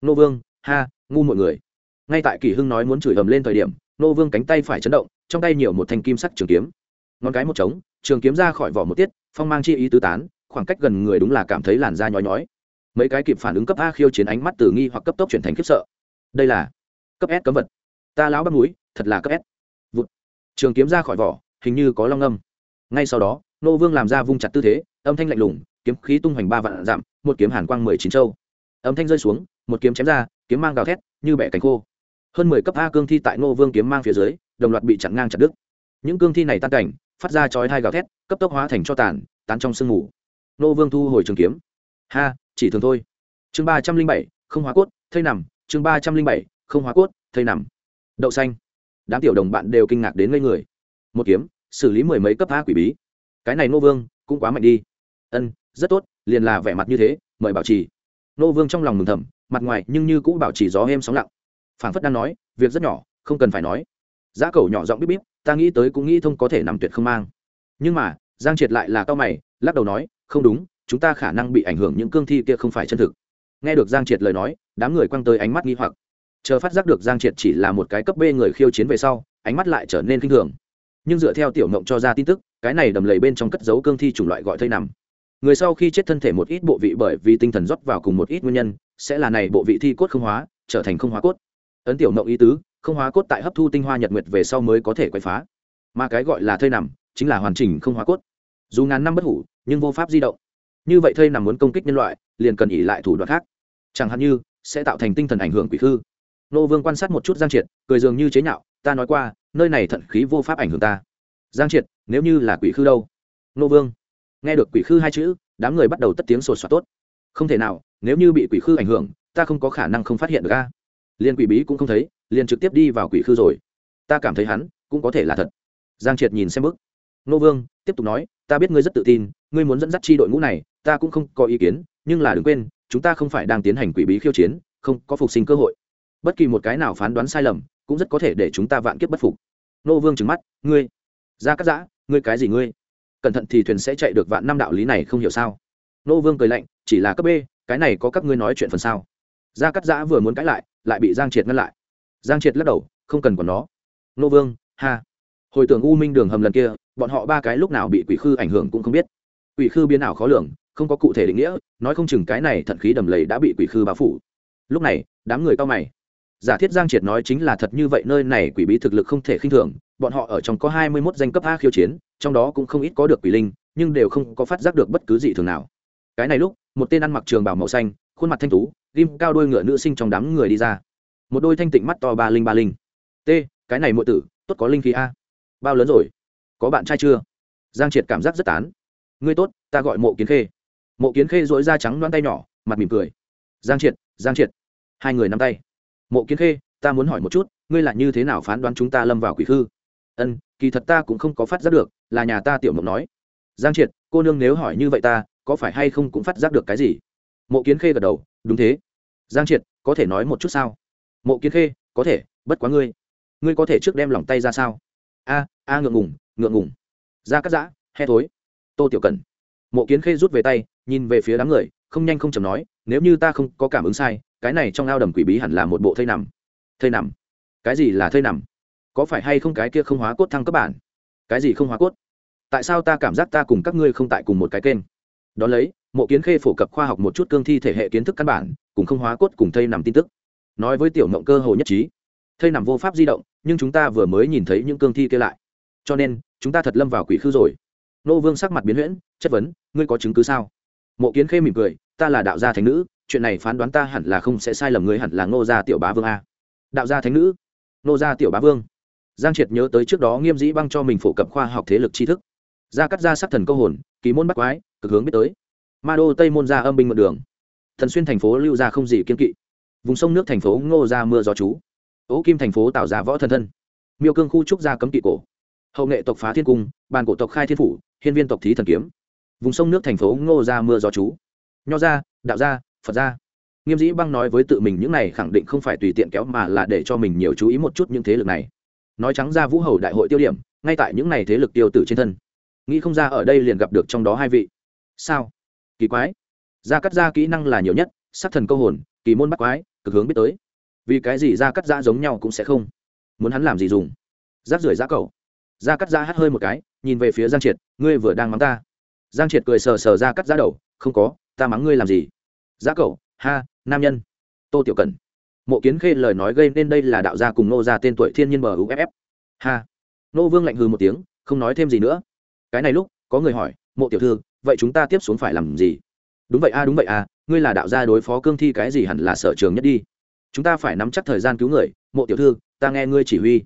Nô vương, ha, ngu mọi người. Ngay tại kỳ hưng nói muốn chửi ầm lên thời điểm, nô vương cánh tay phải chấn động, trong tay nhiều một thanh kim sắc trường kiếm. Ngón cái một trống, trường kiếm ra khỏi vỏ một tiết, phong mang chi ý tứ tán, khoảng cách gần người đúng là cảm thấy làn da nhói nhói mấy cái kịp phản ứng cấp a khiêu chiến ánh mắt từ nghi hoặc cấp tốc chuyển thành khiếp sợ. Đây là cấp s cấm vật. Ta lão bắt núi thật là cấp s. Vụt. Trường kiếm ra khỏi vỏ, hình như có long âm. Ngay sau đó, nô vương làm ra vung chặt tư thế, âm thanh lạnh lùng, kiếm khí tung hoành ba vạn dặm, một kiếm hàn quang mười chín châu. Âm thanh rơi xuống, một kiếm chém ra, kiếm mang gào thét, như bẻ cánh khô. Hơn mười cấp a cương thi tại nô vương kiếm mang phía dưới, đồng loạt bị chặn ngang chặt đứt. Những cương thi này tan cảnh, phát ra chói hai gào thét, cấp tốc hóa thành cho tàn, tán trong sương mù. Nô vương thu hồi trường kiếm. Ha chỉ thường thôi. Chương ba trăm linh bảy, không hóa cốt, thây nằm. Chương ba trăm linh bảy, không hóa cốt, thây nằm. Đậu xanh. Đám tiểu đồng bạn đều kinh ngạc đến ngây người. Một kiếm, xử lý mười mấy cấp a quỷ bí. Cái này nô vương cũng quá mạnh đi. Ân, rất tốt, liền là vẻ mặt như thế, mời bảo trì. Nô vương trong lòng mừng thầm, mặt ngoài nhưng như cũng bảo trì gió êm sóng lặng. Phảng phất đang nói, việc rất nhỏ, không cần phải nói. Giá cầu nhỏ giọng bíp bíp, ta nghĩ tới cũng nghĩ thông có thể nằm tuyệt không mang. Nhưng mà, giang triệt lại là cao mày, lắc đầu nói, không đúng chúng ta khả năng bị ảnh hưởng những cương thi kia không phải chân thực. Nghe được giang triệt lời nói, đám người quăng tới ánh mắt nghi hoặc. Chờ phát giác được giang triệt chỉ là một cái cấp b người khiêu chiến về sau, ánh mắt lại trở nên k i n h thường. Nhưng dựa theo tiểu mộng cho ra tin tức, cái này đầm lầy bên trong cất dấu cương thi chủng loại gọi thây nằm. Người sau khi chết thân thể một ít bộ vị bởi vì tinh thần rót vào cùng một ít nguyên nhân, sẽ là này bộ vị thi cốt không hóa, trở thành không hóa cốt. Ấn tiểu mộng ý tứ, không hóa cốt tại hấp thu tinh hoa nhật nguyệt về sau mới có thể quay phá. Mà cái gọi là thây nằm, chính là hoàn chỉnh không hóa cốt. Dù ngàn năm bất hủ, nhưng vô pháp di động như vậy thây nằm muốn công kích nhân loại, liền cần ỉ lại thủ đoạn khác. Chẳng hạn như, sẽ tạo thành tinh thần ảnh hưởng quỷ khư. Nô vương quan sát một chút giang triệt, cười dường như chế nhạo, ta nói qua, nơi này thận khí vô pháp ảnh hưởng ta. Giang triệt, nếu như là quỷ khư đâu? Nô vương. Nghe được quỷ khư hai chữ, đám người bắt đầu tất tiếng sột soạt tốt. Không thể nào, nếu như bị quỷ khư ảnh hưởng, ta không có khả năng không phát hiện được ca liền quỷ bí cũng không thấy, liền trực tiếp đi vào quỷ khư rồi. Ta cảm thấy hắn cũng có thể là thật. Giang triệt nhìn xem bức. Nô vương, tiếp tục nói, ta biết ngươi rất tự tin, ngươi muốn dẫn dắt chi đội ngũ này ta cũng không có ý kiến, nhưng là đừng quên, chúng ta không phải đang tiến hành quỷ bí khiêu chiến, không có phục sinh cơ hội. Bất kỳ một cái nào phán đoán sai lầm, cũng rất có thể để chúng ta vạn kiếp bất phục. Nô vương trừng mắt, ngươi ra cắt giã, ngươi cái gì ngươi? Cẩn thận thì thuyền sẽ chạy được vạn năm đạo lý này không hiểu sao? Nô vương cười lạnh, chỉ là cấp b, cái này có các ngươi nói chuyện phần sao gia cắt giã vừa muốn cãi lại lại bị giang triệt ngăn lại. Giang triệt lắc đầu, không cần còn nó. Nô vương, ha. Hồi tưởng u minh đường hầm lần kia, bọn họ ba cái lúc nào bị quỷ khư ảnh hưởng cũng không biết. Quỷ khư biến ảo khó lường không có cụ thể định nghĩa, nói không chừng cái này thận khí đầm lầy đã bị quỷ khư bao phủ. Lúc này, đám người cao mày. Giả thiết giang triệt nói chính là thật như vậy, nơi này quỷ bí thực lực không thể khinh thường, bọn họ ở trong có hai mươi mốt danh cấp a khiêu chiến, trong đó cũng không ít có được quỷ linh, nhưng đều không có phát giác được bất cứ gì thường nào. Cái này lúc, một tên ăn mặc trường bảo màu xanh, khuôn mặt thanh tú, ghim cao đôi ngựa nữ sinh trong đám người đi ra. Một đôi thanh tịnh mắt to ba linh ba linh. T cái này muội tử, tốt có linh khí a. Bao lớn rồi? Có bạn trai chưa? Giang triệt cảm giác rất tán. Ngươi tốt, ta gọi mộ kiến khê mộ kiến khê dỗi da trắng loan tay nhỏ, mặt mỉm cười. Giang triệt giang triệt. Hai người nắm tay. Mộ kiến khê, ta muốn hỏi một chút, ngươi là như thế nào phán đoán chúng ta lâm vào quỷ khư? Ân, kỳ thật ta cũng không có phát giác được, là nhà ta tiểu mộng nói. Giang triệt, cô nương nếu hỏi như vậy ta, có phải hay không cũng phát giác được cái gì? Mộ kiến khê gật đầu, đúng thế. Giang triệt, có thể nói một chút sao? Mộ kiến khê, có thể, bất quá ngươi. Ngươi có thể trước đem lòng tay ra sao? A a ngượng ngùng ngượng ngùng. Ra cắt giã he thối. Tô tiểu cần mộ kiến khê rút về tay nhìn về phía đám người, không nhanh không chầm nói, nếu như ta không có cảm ứng sai, cái này trong ao đầm quỷ bí hẳn là một bộ thây nằm. Thây nằm? Cái gì là thây nằm? Có phải hay không cái kia không hóa cốt thăng cấp bản? Cái gì không hóa cốt? Tại sao ta cảm giác ta cùng các ngươi không tại cùng một cái kênh? Đ ó lấy, mộ kiến khê phổ cập khoa học một chút cương thi thể hệ kiến thức căn bản, cùng không hóa cốt cùng thây nằm tin tức. Nói với tiểu mộng cơ hồ nhất trí, thây nằm vô pháp di động, nhưng chúng ta vừa mới nhìn thấy những cương thi kia lại. Cho nên, chúng ta thật lâm vào quỷ khư rồi. Nô vương sắc mặt biến huyễn, chất vấn, ngươi có chứng cứ sao? Mộ kiến khê mỉm cười, ta là đạo gia thánh nữ, chuyện này phán đoán ta hẳn là không sẽ sai lầm ngươi hẳn là ngô gia tiểu bá vương a. Đạo gia thánh nữ? Ngô gia tiểu bá vương. Giang triệt nhớ tới trước đó nghiêm dĩ băng cho mình phổ cập khoa học thế lực tri thức. Gia cắt gia sắc thần câu hồn, kỳ môn bắt quái, cực hướng biết tới. Ma đô tây môn gia âm binh mượn đường. Thần xuyên thành phố lưu gia không gì kiên kỵ. Vùng sông nước thành phố ngô gia mưa gió chú. Ố kim thành phố tạo ra võ thần thân. Miêu cương khu trúc gia cấm kỵ cổ. Hậu nghệ tộc phá thiên cung, bàn cổ tộc khai thiên phủ, hiên viên tộc thí thần kiếm vùng sông nước thành phố ngô gia mưa gió chú. Nho gia, đạo gia, phật gia. Nghiêm dĩ băng nói với tự mình những này khẳng định không phải tùy tiện kéo mà là để cho mình nhiều chú ý một chút những thế lực này. Nói trắng ra vũ hầu đại hội tiêu điểm, ngay tại những này thế lực tiêu tử trên thân. Nghĩ không ra ở đây liền gặp được trong đó hai vị. Sao? Kỳ quái. Gia cắt gia kỹ năng là nhiều nhất, sát thần câu hồn, kỳ môn bắt quái, cực hướng biết tới. Vì cái gì gia cắt gia giống nhau cũng sẽ không? Muốn hắn làm gì dùng? Rác rưởi giá cầu gia cắt gia hắt hơi một cái, nhìn về phía giang triệt, ngươi vừa đang mắng ta giang triệt cười sờ sờ ra cắt giá đầu, không có, ta mắng ngươi làm gì? Giá cậu, ha, nam nhân. Tô tiểu cần mộ kiến khê lời nói gây nên đây là đạo gia cùng nô gia tên tuổi thiên nhiên bờ uff ha. Nô vương lạnh hừ một tiếng, không nói thêm gì nữa. Cái này lúc, có người hỏi, mộ tiểu thư, vậy chúng ta tiếp xuống phải làm gì? Đúng vậy a, đúng vậy a, ngươi là đạo gia đối phó cương thi cái gì hẳn là sở trường nhất đi. Chúng ta phải nắm chắc thời gian cứu người. Mộ tiểu thư, ta nghe ngươi chỉ huy.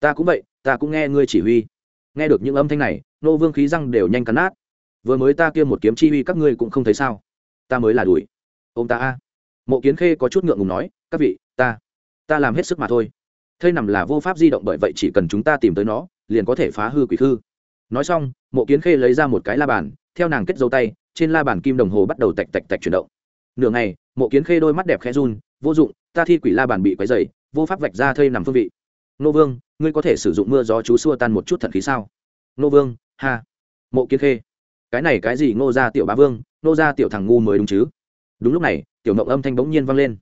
Ta cũng vậy, ta cũng nghe ngươi chỉ huy. Nghe được những âm thanh này, nô vương khí răng đều nhanh cắn nát vừa mới ta kia một kiếm chi uy các ngươi cũng không thấy sao? Ta mới là đuổi. Ông ta a. Mộ kiến khê có chút ngượng ngùng nói, các vị, ta ta làm hết sức mà thôi. Thây nằm là vô pháp di động bởi vậy chỉ cần chúng ta tìm tới nó, liền có thể phá hư quỷ thư. Nói xong, mộ kiến khê lấy ra một cái la bàn, theo nàng kết dấu tay, trên la bàn kim đồng hồ bắt đầu tạch tạch tạch chuyển động. Nửa ngày, mộ kiến khê đôi mắt đẹp khẽ run, vô dụng, ta thi quỷ la bàn bị quấy dày vô pháp vạch ra thây nằm phương vị. Nô vương, ngươi có thể sử dụng mưa gió chú xua tan một chút thận khí sao? Nô vương, ha. Mộ kiến khê cái này cái gì ngô gia tiểu bá vương, ngô gia tiểu thằng ngu mới đúng chứ? Đúng lúc này, tiểu mộng âm thanh bỗng nhiên vang lên.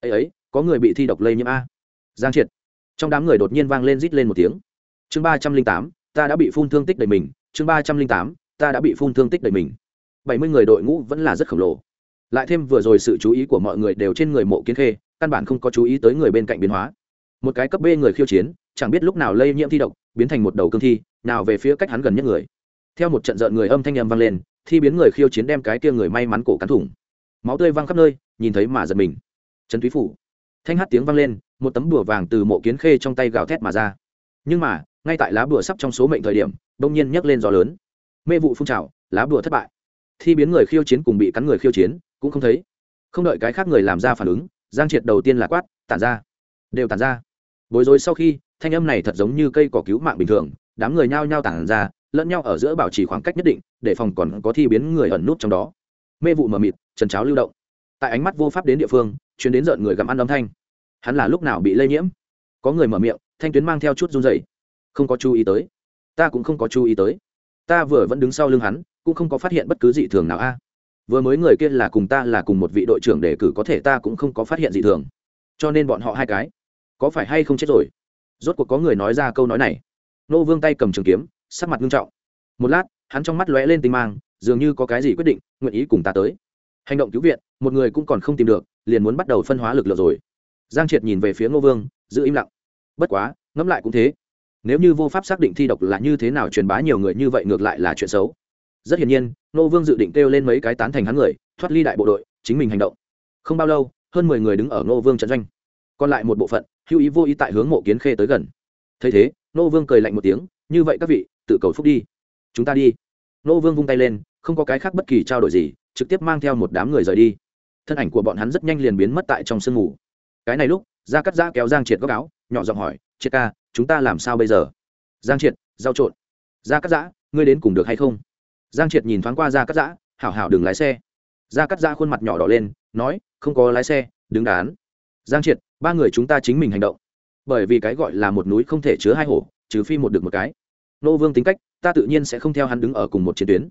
Ấy ấy, có người bị thi độc lây nhiễm a. Giang triệt. Trong đám người đột nhiên vang lên rít lên một tiếng. Chương ba trăm linh tám, ta đã bị phun thương tích đầy mình. Chương ba trăm linh tám, ta đã bị phun thương tích đầy mình. Bảy mươi người đội ngũ vẫn là rất khổng lồ. Lại thêm vừa rồi sự chú ý của mọi người đều trên người mộ kiến khê, căn bản không có chú ý tới người bên cạnh biến hóa. Một cái cấp b người khiêu chiến, chẳng biết lúc nào lây nhiễm thi độc, biến thành một đầu cương thi, nào về phía cách hắn gần nhất người theo một trận rợn người âm thanh â m vang lên, thi biến người khiêu chiến đem cái kia người may mắn cổ cắn thủng. Máu tươi văng khắp nơi, nhìn thấy mà giật mình. Trần thúy phủ. Thanh hát tiếng vang lên, một tấm đùa vàng từ mộ kiến khê trong tay gào thét mà ra. Nhưng mà, ngay tại lá bùa sắp trong số mệnh thời điểm đông nhiên nhấc lên gió lớn. Mê vụ phun trào, lá bùa thất bại. Thi biến người khiêu chiến cùng bị cắn người khiêu chiến, cũng không thấy. Không đợi cái khác người làm ra phản ứng, giang triệt đầu tiên là quát, tản ra. Đều tản ra. Bối rối sau khi, thanh âm này thật giống như cây cỏ cứu mạng bình thường đám người nhao nhao tản ra, lẫn nhau ở giữa bảo trì khoảng cách nhất định, để phòng còn có thi biến người ẩn nút trong đó. Mê vụ mờ mịt, trần cháo lưu động. Tại ánh mắt vô pháp đến địa phương chuyến đến rợn người gặm ăn âm thanh. Hắn là lúc nào bị lây nhiễm? Có người mở miệng, thanh tuyến mang theo chút run dày không có chú ý tới. Ta cũng không có chú ý tới. Ta vừa vẫn đứng sau lưng hắn, cũng không có phát hiện bất cứ dị thường nào a. Vừa mới người kia là cùng ta là cùng một vị đội trưởng đề cử, có thể ta cũng không có phát hiện dị thường. Cho nên bọn họ hai cái, có phải hay không chết rồi? Rốt cuộc có người nói ra câu nói này nô vương tay cầm trường kiếm, sắc mặt nghiêm trọng. Một lát, hắn trong mắt lóe lên tinh mang, dường như có cái gì quyết định, nguyện ý cùng ta tới. Hành động cứu viện, một người cũng còn không tìm được, liền muốn bắt đầu phân hóa lực lượng rồi. Giang triệt nhìn về phía ngô vương, giữ im lặng. Bất quá, ngẫm lại cũng thế. Nếu như vô pháp xác định thi độc là như thế nào truyền bá nhiều người như vậy ngược lại là chuyện xấu. Rất hiển nhiên, ngô vương dự định kêu lên mấy cái tán thành hắn người, thoát ly đại bộ đội, chính mình hành động. Không bao lâu, hơn mười người đứng ở ngô vương trận doanh. Còn lại một bộ phận, hữu ý vô ý tại hướng mộ kiến khê tới gần. Thấy thế Nô vương cười lạnh một tiếng, như vậy các vị, tự cầu phúc đi. Chúng ta đi. Nô vương vung tay lên, không có cái khác bất kỳ trao đổi gì, trực tiếp mang theo một đám người rời đi. Thân ảnh của bọn hắn rất nhanh liền biến mất tại trong sương mù. Cái này lúc, gia cắt giã kéo giang triệt góc áo, nhỏ giọng hỏi, triệt ca, chúng ta làm sao bây giờ? Giang triệt, giao trộn. Gia cắt giã, ngươi đến cùng được hay không? Giang triệt nhìn thoáng qua gia cắt giã, hảo hảo đừng lái xe. Gia cắt giã khuôn mặt nhỏ đỏ lên, nói, không có lái xe, đứng đán giang triệt, ba người chúng ta chính mình hành động bởi vì cái gọi là một núi không thể chứa hai hổ, trừ phi một được một cái. Nô vương tính cách, ta tự nhiên sẽ không theo hắn đứng ở cùng một chiến tuyến.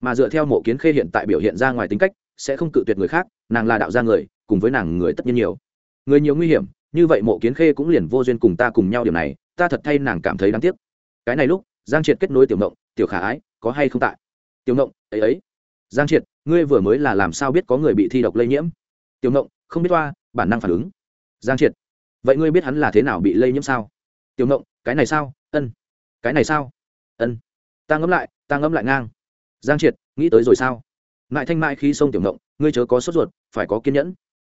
Mà dựa theo mộ kiến khê hiện tại biểu hiện ra ngoài tính cách, sẽ không cự tuyệt người khác, nàng là đạo gia người, cùng với nàng người tất nhiên nhiều. Người nhiều nguy hiểm, như vậy mộ kiến khê cũng liền vô duyên cùng ta cùng nhau điều này, ta thật thay nàng cảm thấy đáng tiếc. Cái này lúc, giang triệt kết nối tiểu mộng tiểu khả ái, có hay không tại? Tiểu mộng ấy ấy. Giang triệt, ngươi vừa mới là làm sao biết có người bị thi độc lây nhiễm? Tiểu mộng không biết toa, bản năng phản ứng. Giang triệt vậy ngươi biết hắn là thế nào bị lây nhiễm sao? Tiểu ngộng, cái này sao? Ân. Cái này sao? Ân. Ta ngẫm lại, ta ngẫm lại ngang. Giang triệt, nghĩ tới rồi sao? Ngại thanh mãi khi sông tiểu ngộng, ngươi chớ có sốt ruột, phải có kiên nhẫn.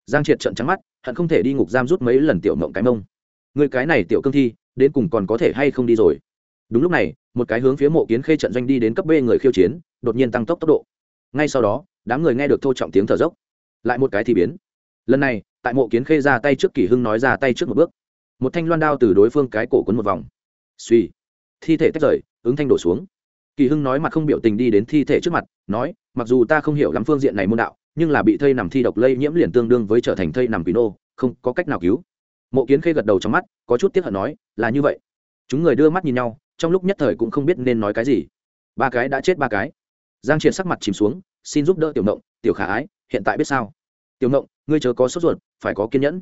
Giang triệt trận trắng mắt, hận không thể đi ngục giam rút mấy lần tiểu ngộng cái mông. Người cái này tiểu cương thi, đến cùng còn có thể hay không đi rồi? Đúng lúc này, một cái hướng phía mộ kiến khê trận doanh đi đến cấp b người khiêu chiến, đột nhiên tăng tốc tốc độ. Ngay sau đó, đám người nghe được thô trọng tiếng thở dốc. Lại một cái thì biến. Lần này tại mộ kiến khê ra tay trước kỷ hưng nói ra tay trước một bước. Một thanh loan đao từ đối phương cái cổ quấn một vòng. Suy thi thể tách rời ứng thanh đổ xuống. Kỳ hưng nói mặt không biểu tình đi đến thi thể trước mặt nói mặc dù ta không hiểu lắm phương diện này môn đạo nhưng là bị thây nằm thi độc lây nhiễm liền tương đương với trở thành thây nằm quỷ nô không có cách nào cứu. Mộ kiến khê gật đầu trong mắt có chút tiếc hận nói là như vậy. Chúng người đưa mắt nhìn nhau trong lúc nhất thời cũng không biết nên nói cái gì. Ba cái đã chết ba cái. Giang triệt sắc mặt chìm xuống xin giúp đỡ tiểu động, tiểu khả ái hiện tại biết sao? Tiểu ngộng, ngươi chớ có sốt ruột, phải có kiên nhẫn.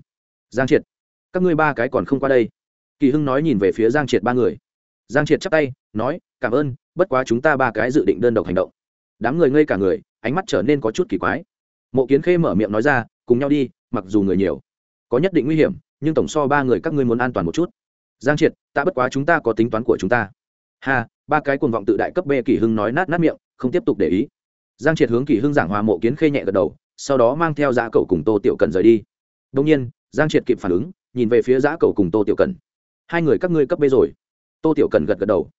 Giang triệt, các ngươi ba cái còn không qua đây. Kỳ hưng nói nhìn về phía giang triệt ba người. Giang triệt chắp tay, nói, cảm ơn, bất quá chúng ta ba cái dự định đơn độc hành động. Đám người ngây cả người, ánh mắt trở nên có chút kỳ quái. Mộ kiến khê mở miệng nói ra, cùng nhau đi, mặc dù người nhiều, có nhất định nguy hiểm, nhưng tổng so ba người các ngươi muốn an toàn một chút. Giang triệt, ta bất quá chúng ta có tính toán của chúng ta. Ha, ba cái cuồng vọng tự đại cấp b. Kỷ hưng nói nát nát miệng, không tiếp tục để ý. Giang triệt hướng kỷ hưng giảng hòa mộ kiến khê nhẹ gật đầu sau đó mang theo giã cầu cùng tô tiểu cần rời đi. Đông nhiên, giang triệt kịp phản ứng, nhìn về phía giã cầu cùng tô tiểu cần. Hai người các ngươi cấp bê rồi. Tô tiểu cần gật gật đầu.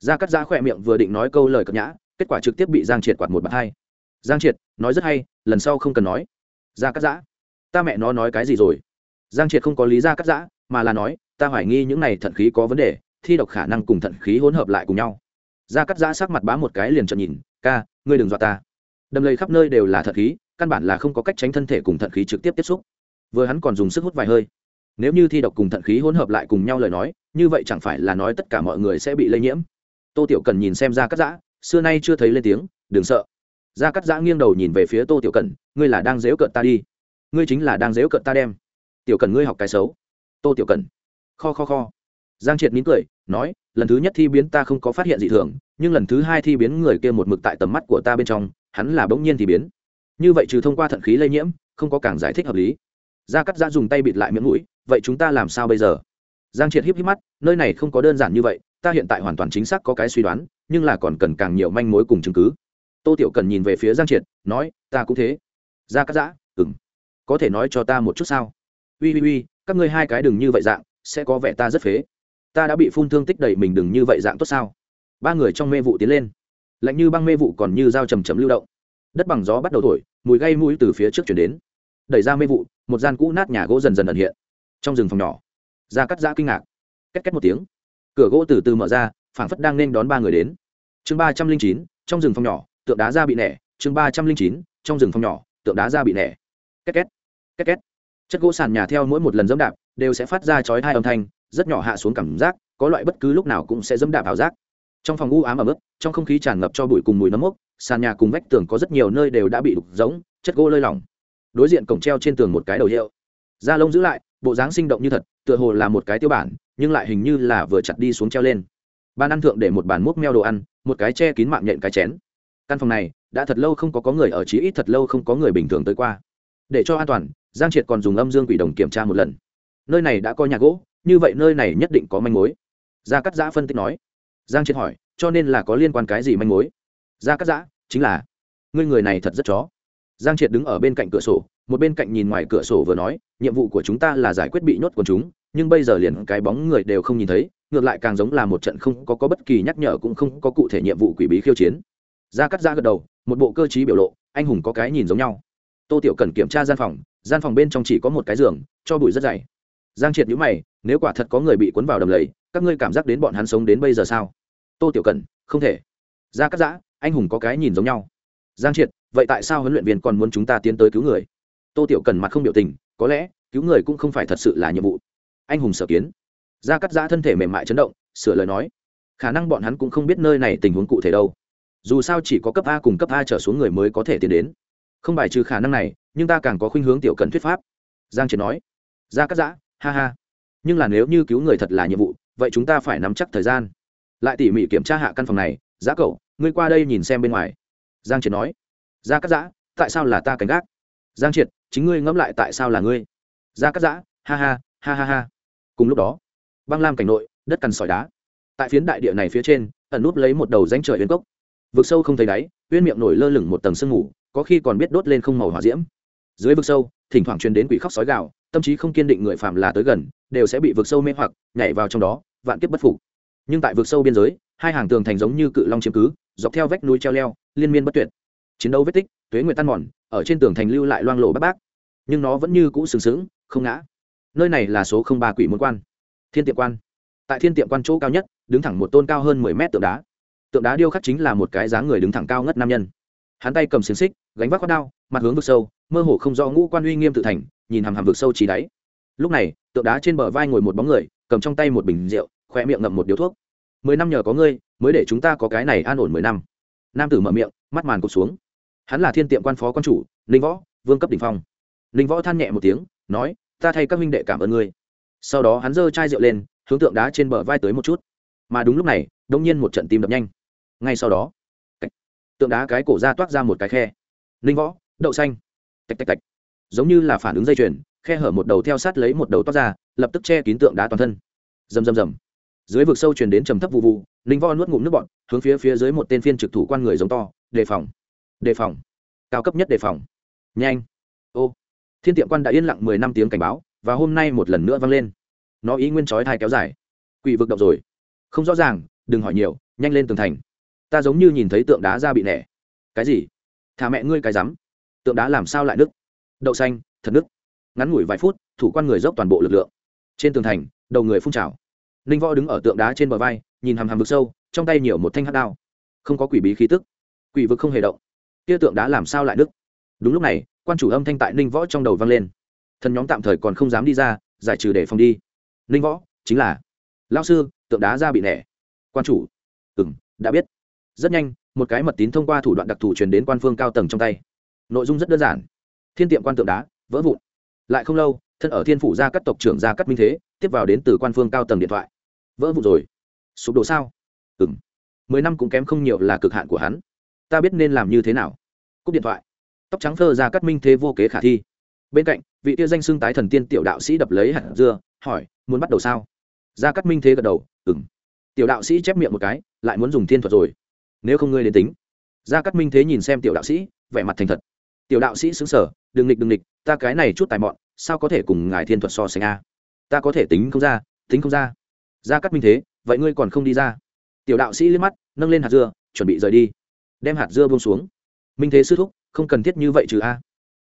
Gia cắt ra khỏe miệng vừa định nói câu lời cập nhã, kết quả trực tiếp bị giang triệt quạt một bàn hai. Giang triệt, nói rất hay, lần sau không cần nói. Gia cắt giã, ta mẹ nó nói cái gì rồi? Giang triệt không có lý gia cắt giã, mà là nói, ta hoài nghi những này thận khí có vấn đề, thi độc khả năng cùng thận khí hỗn hợp lại cùng nhau. Gia cắt giã sắc mặt bá một cái liền trận nhìn, ca, ngươi đừng dọa ta đầm lầy khắp nơi đều là thận khí, căn bản là không có cách tránh thân thể cùng thận khí trực tiếp tiếp xúc. Vừa hắn còn dùng sức hút vài hơi. Nếu như thi độc cùng thận khí hỗn hợp lại cùng nhau lời nói, như vậy chẳng phải là nói tất cả mọi người sẽ bị lây nhiễm? Tô tiểu cần nhìn xem ra cắt giã, xưa nay chưa thấy lên tiếng, đừng sợ. Ra cắt giã nghiêng đầu nhìn về phía tô tiểu cần, ngươi là đang dếu cợt ta đi. Ngươi chính là đang dếu cợt ta đem. Tiểu cần ngươi học cái xấu. Tô tiểu cần, kho kho kho. Giang triệt nín cười, nói, lần thứ nhất thi biến ta không có phát hiện gì thường, nhưng lần thứ hai thi biến người kia một mực tại tầm mắt của ta bên trong hắn là bỗng nhiên thì biến. Như vậy trừ thông qua thận khí lây nhiễm, không có càng giải thích hợp lý. Gia cắt giã dùng tay bịt lại miệng mũi, vậy chúng ta làm sao bây giờ? Giang triệt híp híp mắt, nơi này không có đơn giản như vậy, ta hiện tại hoàn toàn chính xác có cái suy đoán, nhưng là còn cần càng nhiều manh mối cùng chứng cứ. Tô tiểu cần nhìn về phía giang triệt, nói, ta cũng thế. Da cắt giã ừng có thể nói cho ta một chút sao? Ui ui ui các ngươi hai cái đừng như vậy dạng, sẽ có vẻ ta rất phế. Ta đã bị phun thương tích đầy mình đừng như vậy dạng tốt sao? Ba người trong mê vụ tiến lên lạnh như băng mê vụ còn như dao chầm chầm lưu động. Đất bằng gió bắt đầu thổi, mùi gây mũi từ phía trước chuyển đến. Đẩy ra mê vụ, một gian cũ nát nhà gỗ dần dần ẩn hiện. Trong rừng phòng nhỏ ra cắt giã kinh ngạc. Két két một tiếng, cửa gỗ từ từ mở ra, phảng phất đang nên đón ba người đến. Chương ba trăm linh chín, trong rừng phòng nhỏ, tượng đá ra bị nẻ. Chương ba trăm linh chín, trong rừng phòng nhỏ, tượng đá ra bị nẻ. Két két két két. Chất gỗ sàn nhà theo mỗi một lần dẫm đạp, đều sẽ phát ra chói hai âm thanh, rất nhỏ hạ xuống cảm giác, có loại bất cứ lúc nào cũng sẽ dẫm đạp ảo giác trong phòng u ám ẩm ướt, trong không khí tràn ngập cho bụi cùng mùi nấm mốc, sàn nhà cùng vách tường có rất nhiều nơi đều đã bị đục giống chất gỗ lơi lỏng. Đối diện cổng treo trên tường một cái đầu hiệu. Da lông giữ lại, bộ dáng sinh động như thật, tựa hồ là một cái tiêu bản, nhưng lại hình như là vừa chặt đi xuống treo lên. Bàn ăn thượng để một bàn múc meo đồ ăn, một cái che kín mạng nhện cái chén. Căn phòng này, đã thật lâu không có có người ở, chí ít thật lâu không có người bình thường tới qua. Để cho an toàn, giang triệt còn dùng âm dương quỷ đồng kiểm tra một lần. Nơi này đã có nhà gỗ, như vậy nơi này nhất định có manh mối. Gia cắt giã phân tích nói giang triệt hỏi cho nên là có liên quan cái gì manh mối? Gia cắt giã chính là ngươi người này thật rất chó. Giang triệt đứng ở bên cạnh cửa sổ một bên cạnh nhìn ngoài cửa sổ vừa nói nhiệm vụ của chúng ta là giải quyết bị nhốt của chúng nhưng bây giờ liền cái bóng người đều không nhìn thấy ngược lại càng giống là một trận không có, có bất kỳ nhắc nhở cũng không có cụ thể nhiệm vụ quỷ bí khiêu chiến. Gia cắt ra gật đầu một bộ cơ chí biểu lộ anh hùng có cái nhìn giống nhau. Tô tiểu cần kiểm tra gian phòng gian phòng bên trong chỉ có một cái giường cho bụi rất dày giang triệt nhữ mày, nếu quả thật có người bị cuốn vào đầm lầy, các ngươi cảm giác đến bọn hắn sống đến bây giờ sao? Tô tiểu cần không thể. Gia cắt giã, anh hùng có cái nhìn giống nhau. Giang triệt, vậy tại sao huấn luyện viên còn muốn chúng ta tiến tới cứu người? Tô tiểu cần mặt không biểu tình, có lẽ, cứu người cũng không phải thật sự là nhiệm vụ. Anh hùng sở kiến. Gia cắt giã thân thể mềm mại chấn động, sửa lời nói. Khả năng bọn hắn cũng không biết nơi này tình huống cụ thể đâu. Dù sao chỉ có cấp a cùng cấp a trở xuống người mới có thể tiến đến. Không bài trừ khả năng này, nhưng ta càng có khuynh hướng tiểu cần thuyết pháp. Giang triệt nói. Gia cắt giã ha ha. Nhưng là nếu như cứu người thật là nhiệm vụ, vậy chúng ta phải nắm chắc thời gian. Lại tỉ mỉ kiểm tra hạ căn phòng này. Giá cậu, ngươi qua đây nhìn xem bên ngoài. Giang triệt nói. Gia cắt giã, tại sao là ta cảnh gác? Giang triệt, chính ngươi ngẫm lại tại sao là ngươi. Gia cắt giã, ha ha ha ha ha. Cùng lúc đó, băng lam cảnh nội, đất cằn sỏi đá. Tại phiến đại địa này phía trên, ẩn núp lấy một đầu danh trời uyên cốc. Vực sâu không thấy đáy, uyên miệng nổi lơ lửng một tầng sương mù, có khi còn biết đốt lên không màu hỏa diễm. Dưới vực sâu, thỉnh thoảng truyền đến quỷ khóc sói gạo tâm trí không kiên định người phạm là tới gần, đều sẽ bị vượt sâu mê hoặc, nhảy vào trong đó, vạn kiếp bất phục. Nhưng tại vượt sâu biên giới, hai hàng tường thành giống như cự long chiếm cứ, dọc theo vách núi treo leo, liên miên bất tuyệt. Chiến đấu vết tích, tuế nguyệt tan mòn, ở trên tường thành lưu lại loang lộ bác bác nhưng nó vẫn như cũ sừng sững, không ngã. Nơi này là số không ba quỷ môn quan. Thiên tiệm quan. Tại thiên tiệm quan chỗ cao nhất, đứng thẳng một tôn cao hơn mười mét tượng đá. Tượng đá điêu khắc chính là một cái dáng người đứng thẳng cao ngất nam nhân. Hắn tay cầm xiềng xích, gánh vác con đao, mặt hướng vực sâu, mơ hồ không do ngũ quan uy nghiêm tự thành nhìn hằm hằm vực sâu trí đáy. Lúc này, tượng đá trên bờ vai ngồi một bóng người, cầm trong tay một bình rượu khoe miệng ngậm một điếu thuốc. Mười năm nhờ có ngươi, mới để chúng ta có cái này an ổn mười năm. Nam tử mở miệng, mắt màn cụt xuống. Hắn là thiên tiệm quan phó quan chủ, ninh võ, vương cấp đ ỉ n h phong. Ninh võ than nhẹ một tiếng, nói, ta thay các minh đệ cảm ơn ngươi. Sau đó hắn giơ chai rượu lên, hướng tượng đá trên bờ vai tới một chút. Mà đúng lúc này đông nhiên một trận tim đập nhanh. Ngay sau đó, tượng đá cái cổ ra toát ra một cái khe. Ninh võ, đậu xanh. Tạch tạch tạch giống như là phản ứng dây chuyền, khe hở một đầu theo sát lấy một đầu toát ra, lập tức che kín tượng đá toàn thân. Rầm rầm rầm. Dưới vực sâu truyền đến trầm thấp vụ vụ, ninh võ nuốt ngụm nước bọn hướng phía phía dưới một tên phiên trực thủ quan người giống to, đề phòng đề phòng. Cao cấp nhất đề phòng. Nhanh. Ô. Thiên tiệm quan đã yên lặng mười năm tiếng cảnh báo, và hôm nay một lần nữa vang lên. Nó ý nguyên trói thai kéo dài. Quỷ vực động rồi. Không rõ ràng, đừng hỏi nhiều, nhanh lên tường thành. Ta giống như nhìn thấy tượng đá ra bị nẻ. Cái gì? Thả mẹ ngươi cái rắm. Tượng đá làm sao lại nứt? Đậu xanh, thật nứt ngắn ngủi vài phút, thủ quan người dốc toàn bộ lực lượng. Trên tường thành, đầu người phun trào. Ninh võ đứng ở tượng đá trên bờ vai, nhìn hàm hàm vực sâu, trong tay nhiều một thanh hát đao. Không có quỷ bí khí tức. Quỷ vực không hề động. Kia tượng đá làm sao lại đức đúng lúc này, quan chủ âm thanh tại ninh võ trong đầu vang lên. Thần nhóm tạm thời còn không dám đi ra, giải trừ để phòng đi. Ninh võ, chính là. Lao sư, tượng đá ra bị nẻ. Quan chủ. Ừ m đã biết. Rất nhanh, một cái mật tín thông qua thủ đoạn đặc thù truyền đến quan phương cao tầng trong tay. Nội dung rất đơn giản thiên tiệm quan tượng đá, vỡ vụn. Lại không lâu, thân ở thiên phủ gia các tộc trưởng gia cắt minh thế, tiếp vào đến từ quan phương cao tầng điện thoại. Vỡ vụn rồi. Sụp đổ sao? Ừ m mười năm cũng kém không nhiều là cực hạn của hắn. Ta biết nên làm như thế nào. Cúp điện thoại. Tóc trắng phơ gia cắt minh thế vô kế khả thi. Bên cạnh, vị tia danh xưng tái thần tiên tiểu đạo sĩ đập lấy hạt dưa, hỏi, muốn bắt đầu sao? Gia cắt minh thế gật đầu ừng tiểu đạo sĩ chép miệng một cái, lại muốn dùng thiên thuật rồi. Nếu không ngươi đến tính. Gia cát minh thế nhìn xem tiểu đạo sĩ, vẻ mặt thành thật. Tiểu đạo sĩ xứng sở đừng nghịch đừng nghịch, ta cái này chút tài mọn, sao có thể cùng ngài thiên thuật so sánh a? Ta có thể tính không ra, tính không ra. Gia cát minh thế, vậy ngươi còn không đi ra? Tiểu đạo sĩ liếc mắt, nâng lên hạt dưa, chuẩn bị rời đi. Đem hạt dưa buông xuống. Minh thế sư thúc, không cần thiết như vậy trừ a.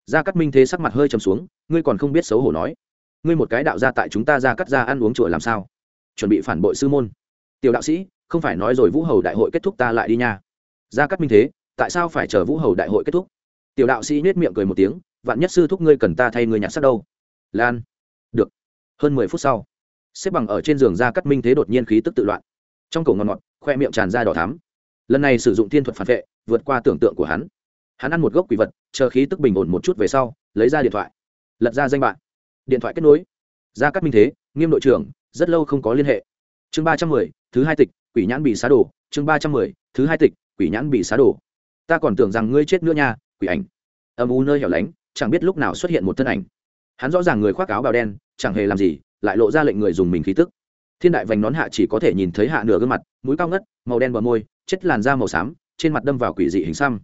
Gia cát minh thế sắc mặt hơi trầm xuống, ngươi còn không biết xấu hổ nói. Ngươi một cái đạo gia tại chúng ta ra cắt ra ăn uống chùa làm sao? Chuẩn bị phản bội sư môn. Tiểu đạo sĩ, không phải nói rồi vũ hầu đại hội kết thúc ta lại đi nha. Gia cát minh thế, tại sao phải chờ vũ hầu đại hội kết thúc? Tiểu đạo sĩ nhếch miệng cười một tiếng, vạn nhất sư thúc ngươi cần ta thay ngươi nhặt sắc đâu? Lan. Được. Hơn mười phút sau, xếp bằng ở trên giường Ra cát minh thế đột nhiên khí tức tự loạn. Trong cổ ngọt ngọt khoe miệng tràn ra đỏ thắm. Lần này sử dụng thiên thuật phản vệ, vượt qua tưởng tượng của hắn. Hắn ăn một gốc quỷ vật, chờ khí tức bình ổn một chút về sau, lấy ra điện thoại. Lật ra danh bạn. Điện thoại kết nối. Ra cát minh thế, nghiêm đội trưởng, rất lâu không có liên hệ. Chương ba trăm mười, thứ hai tịch, quỷ nhãn bị xá đổ. Chương ba trăm mười, thứ hai tịch, quỷ nhãn bị xá đổ. Ta còn tưởng rằng ngươi chết nữa nha quỷ ảnh. Âm u nơi hẻo lánh, chẳng biết lúc nào xuất hiện một thân ảnh. Hắn rõ ràng người khoác áo bào đen, chẳng hề làm gì, lại lộ ra lệnh người dùng mình khí tức. Thiên đại vành nón hạ chỉ có thể nhìn thấy hạ nửa gương mặt, mũi cao ngất, màu đen bờ môi, chết làn da màu xám, trên mặt đâm vào quỷ dị hình xăm.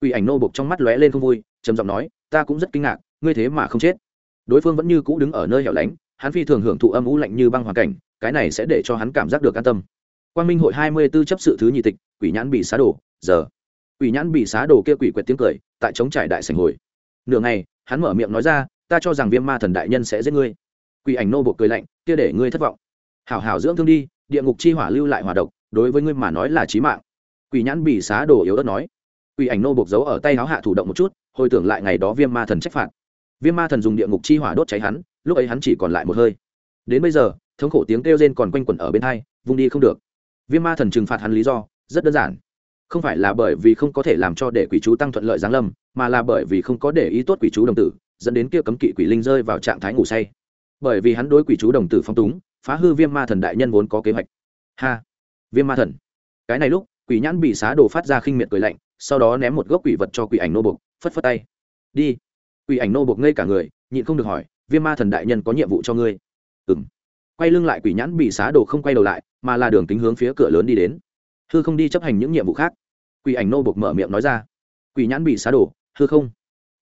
Quỷ ảnh nô bục trong mắt lóe lên không vui, trầm giọng nói, ta cũng rất kinh ngạc, ngươi thế mà không chết. Đối phương vẫn như cũ đứng ở nơi hẻo lánh, hắn phi thường hưởng thụ âm u lạnh như băng hoàn cảnh, cái này sẽ để cho hắn cảm giác được an tâm. Quang minh hội hai mươi b ố chấp sự thứ nhị tịch, quỷ nhãn bị xá đổ, giờ quỷ nhãn bị xá đổ kia quỷ quệt tiếng cười, tại chống trải đại sành hồi. Nửa ngày, hắn mở miệng nói ra, ta cho rằng viêm ma thần đại nhân sẽ giết ngươi. Quỷ ảnh nô bộ cười lạnh, kia để ngươi thất vọng. Hảo hảo dưỡng thương đi, địa ngục chi hỏa lưu lại hỏa độc, đối với ngươi mà nói là trí mạng. Quỷ nhãn bị xá đổ yếu đất nói. Quỷ ảnh nô buộc giấu ở tay áo hạ thủ động một chút, hồi tưởng lại ngày đó viêm ma thần trách phạt. Viêm ma thần dùng địa ngục chi hỏa đốt cháy hắn, lúc ấy hắn chỉ còn lại một hơi. Đến bây giờ, thống khổ tiếng kêu rên còn quanh quẩn ở bên hai, vung đi không được. Viêm ma thần trừng phạt hắn lý do, rất đơn giản không phải là bởi vì không có thể làm cho để quỷ chú tăng thuận lợi giáng lâm, mà là bởi vì không có để ý tốt quỷ chú đồng tử, dẫn đến kia cấm kỵ quỷ linh rơi vào trạng thái ngủ say. Bởi vì hắn đối quỷ chú đồng tử phong túng, phá hư viêm ma thần đại nhân vốn có kế hoạch. Ha! Viêm ma thần. Cái này lúc, quỷ nhãn bị xá đồ phát ra khinh miệt cười lạnh, sau đó ném một gốc quỷ vật cho quỷ ảnh nô bục phất phất tay. Đi! Quỷ ảnh nô bục ngây cả người, nhịn không được hỏi, viêm ma thần đại nhân có nhiệm vụ cho ngươi? Ừng quay lưng lại quỷ nhãn bị xá đồ không quay đầu lại, mà là đường tính hướng phía cửa lớn đi đến hư không đi chấp hành những nhiệm vụ khác. Quỷ ảnh nô bục mở miệng nói ra. Quỷ nhãn bị xá đổ, hư không.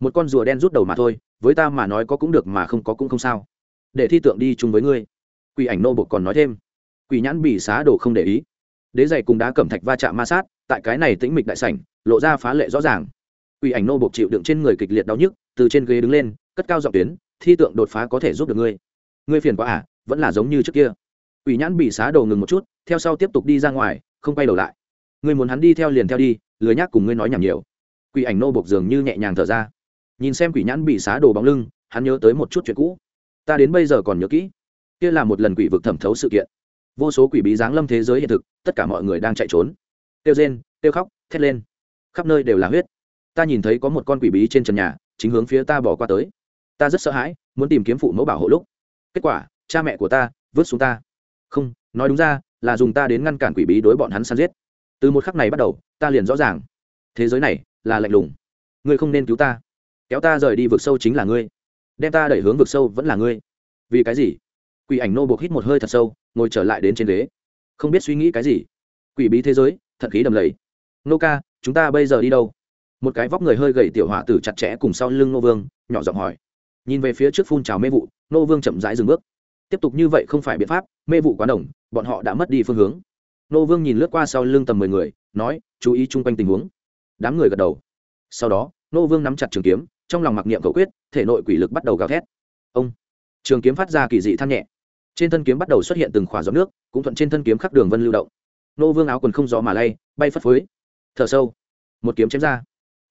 Một con rùa đen rút đầu mà thôi, với ta mà nói có cũng được mà không có cũng không sao. Để thi tượng đi chung với ngươi. Quỷ ảnh nô bục còn nói thêm. Quỷ nhãn bị xá đổ không để ý. Đế dày cùng đá cẩm thạch va chạm ma sát, tại cái này tĩnh mịch đại sảnh, lộ ra phá lệ rõ ràng. Quỷ ảnh nô bục chịu đựng trên người kịch liệt đau nhức, từ trên ghế đứng lên, cất cao giọng tuyến, thi tượng đột phá có thể giúp được ngươi. Ngươi phiền quá à vẫn là giống như trước kia. Quỷ nhãn bị xá đầu ngừng một chút, theo sau tiếp tục đi ra ngoài không quay đầu lại. Ngươi muốn hắn đi theo liền theo đi, lười nhác cùng ngươi nói nhảm nhiều. Quỷ ảnh nô bộc dường như nhẹ nhàng thở ra. Nhìn xem quỷ nhãn bị xá đồ bóng lưng, hắn nhớ tới một chút chuyện cũ. Ta đến bây giờ còn nhớ kỹ. Kia là một lần quỷ vực thẩm thấu sự kiện. Vô số quỷ bí giáng lâm thế giới hiện thực, tất cả mọi người đang chạy trốn. Tiêu rên tiêu khóc, thét lên. Khắp nơi đều là huyết. Ta nhìn thấy có một con quỷ bí trên trần nhà, chính hướng phía ta bỏ qua tới. Ta rất sợ hãi, muốn tìm kiếm phụ mẫu bảo hộ lúc. Kết quả, cha mẹ của ta vứt xuống ta. Không, nói đúng ra là dùng ta đến ngăn cản quỷ bí đối bọn hắn săn giết. Từ một khắc này bắt đầu, ta liền rõ ràng. Thế giới này là lạnh lùng. Ngươi không nên cứu ta. Kéo ta rời đi vực sâu chính là ngươi. Đem ta đẩy hướng vực sâu vẫn là ngươi. Vì cái gì? Quỷ ảnh nô buộc hít một hơi thật sâu, ngồi trở lại đến trên ghế. Không biết suy nghĩ cái gì. Quỷ bí thế giới, thật khí đầm lầy. Nô ca, chúng ta bây giờ đi đâu? Một cái vóc người hơi gầy tiểu họa tử chặt chẽ cùng sau lưng nô vương, nhỏ giọng hỏi. Nhìn về phía trước phun trào mê vụ, nô vương chậm rãi dừng bước tiếp tục như vậy không phải biện pháp, mê vụ quá đồng bọn họ đã mất đi phương hướng. Nô vương nhìn lướt qua sau lưng tầm mười người, nói, chú ý chung quanh tình huống. Đám người gật đầu. Sau đó, nô vương nắm chặt trường kiếm, trong lòng mặc niệm cầu quyết, thể nội quỷ lực bắt đầu gào thét. Ông! Trường kiếm phát ra kỳ dị than nhẹ. Trên thân kiếm bắt đầu xuất hiện từng khỏa giọt nước, cũng thuận trên thân kiếm khắc đường vân lưu động. Nô vương áo quần không gió mà lay, bay phất phới. Thở sâu. Một kiếm chém ra.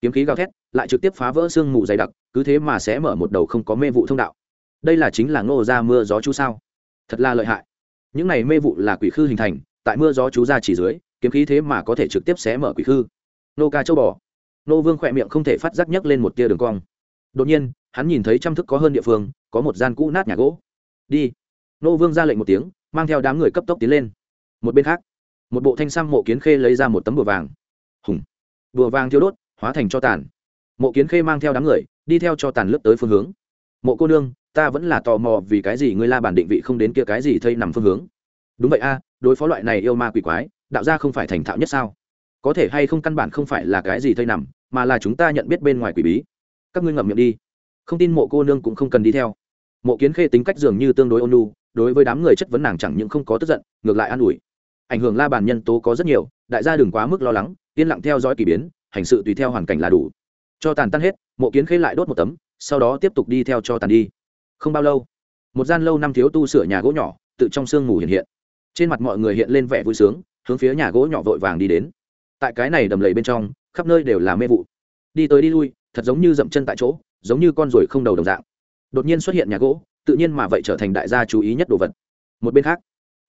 Kiếm khí gào thét, lại trực tiếp phá vỡ sương mù dày đặc, cứ thế mà sẽ mở một đầu không có mê vụ thông đạo đây là chính là ngô ra mưa gió chú sao? Thật là lợi hại. Những này mê vụ là quỷ khư hình thành, tại mưa gió chú ra chỉ dưới, kiếm khí thế mà có thể trực tiếp xé mở quỷ khư. Nô ca châu bò. Nô vương khỏe miệng không thể phát giác nhấc lên một tia đường cong. Đột nhiên, hắn nhìn thấy trăm thức có hơn địa phương, có một gian cũ nát nhà gỗ. Đi. Nô vương ra lệnh một tiếng, mang theo đám người cấp tốc tiến lên. Một bên khác, một bộ thanh sam mộ kiến khê lấy ra một tấm bùa vàng. Hùng. Bùa vàng thiêu đốt, hóa thành cho tàn. Mộ kiến khê mang theo đám người, đi theo cho tàn lướt tới phương hướng. Mộ cô nương ta vẫn là tò mò vì cái gì ngươi la bản định vị không đến kia cái gì thây nằm phương hướng. Đúng vậy a, đối phó loại này yêu ma quỷ quái, đạo gia không phải thành thạo nhất sao? Có thể hay không căn bản không phải là cái gì thây nằm, mà là chúng ta nhận biết bên ngoài quỷ bí. Các ngươi ngậm miệng đi. Không tin mộ cô nương cũng không cần đi theo. Mộ kiến khê tính cách dường như tương đối ôn lu đối với đám người chất vấn nàng chẳng những không có tức giận, ngược lại an ủi. Ảnh hưởng la bàn nhân tố có rất nhiều, đại gia đừng quá mức lo lắng, yên lặng theo dõi k ỳ biến, hành sự tùy theo hoàn cảnh là đủ. Cho tàn tan hết, mộ kiến khê lại đốt một tấm, sau đó tiếp tục đi theo cho tàn đi không bao lâu, một gian lâu năm thiếu tu sửa nhà gỗ nhỏ tự trong sương mù hiện hiện. Trên mặt mọi người hiện lên vẻ vui sướng, hướng phía nhà gỗ nhỏ vội vàng đi đến. Tại cái này đầm lầy bên trong, khắp nơi đều là mê vụ. Đi tới đi lui, thật giống như dậm chân tại chỗ, giống như con ruồi không đầu đồng dạng. Đột nhiên xuất hiện nhà gỗ, tự nhiên mà vậy trở thành đại gia chú ý nhất đồ vật. Một bên khác,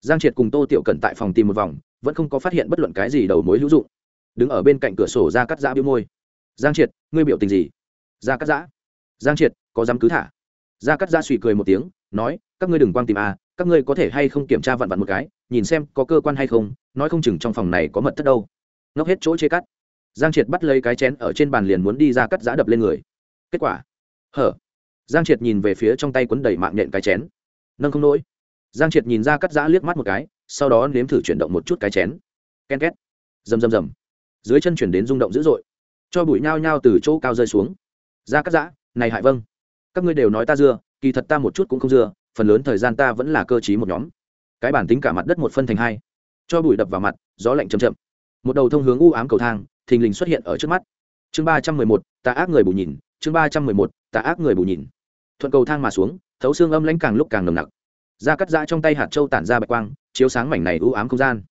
giang triệt cùng tô tiểu cẩn tại phòng tìm một vòng, vẫn không có phát hiện bất luận cái gì đầu mối hữu dụng. Đứng ở bên cạnh cửa sổ ra cắt giã biếu môi. Giang triệt, ngươi biểu tình gì? Ra cắt giã. Giang triệt, có dám cứ thả? Gia cắt gia suy cười một tiếng, nói, các ngươi đừng quan tìm à các ngươi có thể hay không kiểm tra vặn vặn một cái, nhìn xem có cơ quan hay không, nói không chừng trong phòng này có mật thất đâu. Ngốc hết chỗ chê cắt. Giang triệt bắt lấy cái chén ở trên bàn liền muốn đi ra cắt giã đập lên người. Kết quả? Hở? Giang triệt nhìn về phía trong tay quấn đầy mạng nhện cái chén. Nâng không nỗi giang triệt nhìn ra cắt giã liếc mắt một cái, sau đó nếm thử chuyển động một chút cái chén. Ken két. Rầm rầm rầm. Dưới chân chuyển đến rung động dữ dội. Cho bụi nhao nhao từ chỗ cao rơi xuống. Ra cắt giã này hại vâng các ngươi đều nói ta dưa, kỳ thật ta một chút cũng không dưa, phần lớn thời gian ta vẫn là cơ t một nhóm. Cái bản tính cả mặt đất một phân thành hai. Cho bụi đập vào mặt, gió lạnh chầm chậm. Một đầu thông hướng u ám cầu thang, thình lình xuất hiện ở trước mắt. Chương ba trăm mười một ta ác người bù nhìn. Chương ba trăm mười một ta ác người bù nhìn. Thuận cầu thang mà xuống, thấu xương âm lãnh càng lúc càng nồng nặc. Da cắt da trong tay hạt châu tản ra bạch quang, chiếu sáng mảnh này u ám không gian.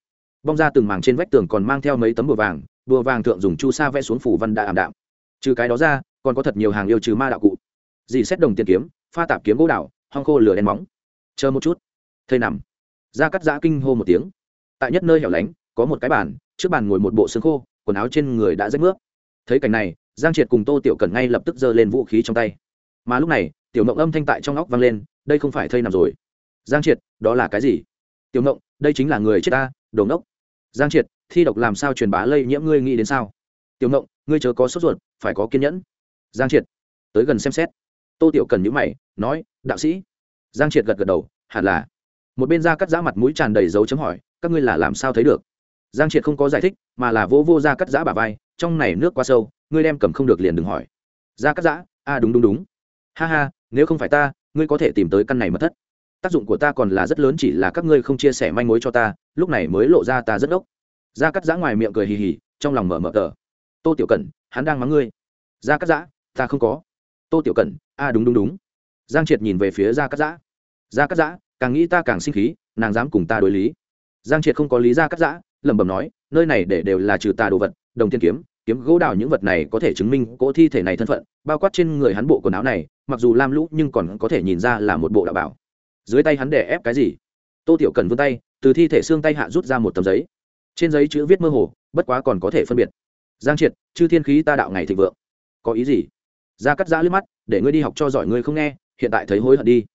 Bong ra từng màng trên vách tường còn mang theo mấy tấm bùa vàng bùa vàng thượng dùng chu sa vẽ xuống phủ văn đạ ảm đạm. Trừ cái đó ra, còn có thật nhiều hàng yêu trừ ma đạo cụ dì xét đồng tiền kiếm pha tạp kiếm gỗ đào, hong khô lửa đen móng. Chờ một chút. Thầy nằm. Da cắt giã kinh hô một tiếng. Tại nhất nơi hẻo lánh có một cái bàn trước bàn ngồi một bộ xương khô quần áo trên người đã rách nước. Thấy cảnh này giang triệt cùng tô tiểu cần ngay lập tức giơ lên vũ khí trong tay. Mà lúc này tiểu mộng âm thanh tại trong óc vang lên đây không phải thây nằm rồi. Giang triệt đó là cái gì? Tiểu mộng đây chính là người chết ta đồ ngốc. Giang triệt thi độc làm sao truyền bá lây nhiễm ngươi nghĩ đến sao? Tiểu mộng ngươi chớ có sốt ruột phải có kiên nhẫn. Giang triệt tới gần xem xét tô tiểu cần nhữ mày, nói, đạo sĩ. Giang triệt gật gật đầu, hẳn là. Một bên da cắt giã mặt mũi tràn đầy dấu chấm hỏi, các ngươi là làm sao thấy được? Giang triệt không có giải thích, mà là vô vô ra cắt giã bà vai, trong này nước quá sâu, ngươi đem cầm không được liền đừng hỏi. Da cắt giã, a à đúng đúng đúng. Ha ha, nếu không phải ta, ngươi có thể tìm tới căn này mất thất. Tác dụng của ta còn là rất lớn, chỉ là các ngươi không chia sẻ manh mối cho ta, lúc này mới lộ ra ta rất ốc da cắt giã ngoài miệng cười hì hì, trong lòng mở mở tờ. Tô tiểu cẩn hắn đang mắng ngươi. Da cắt giã, ta không có. Tô tiểu cẩn a à đúng đúng đúng. Giang triệt nhìn về phía Gia cắt giã. Gia cắt giã, càng nghĩ ta càng sinh khí, nàng dám cùng ta đối lý. Giang triệt không có lý Gia cắt giã, lẩm bẩm nói, nơi này để đều là trừ tà đồ vật, đồng thiên kiếm kiếm gỗ đào những vật này có thể chứng minh cỗ thi thể này thân phận, bao quát trên người hắn bộ quần áo này, mặc dù lam lũ nhưng còn có thể nhìn ra là một bộ đạo bảo. Dưới tay hắn để ép cái gì? Tô tiểu cần vươn tay, từ thi thể xương tay hạ rút ra một tấm giấy. Trên giấy chữ viết mơ hồ, bất quá còn có thể phân biệt. Giang triệt, chư thiên khí ta đạo ngày thịnh vượng. Có ý gì? Ra cắt giã liếc mắt để ngươi đi học cho giỏi ngươi không nghe, hiện tại thấy hối hận đi.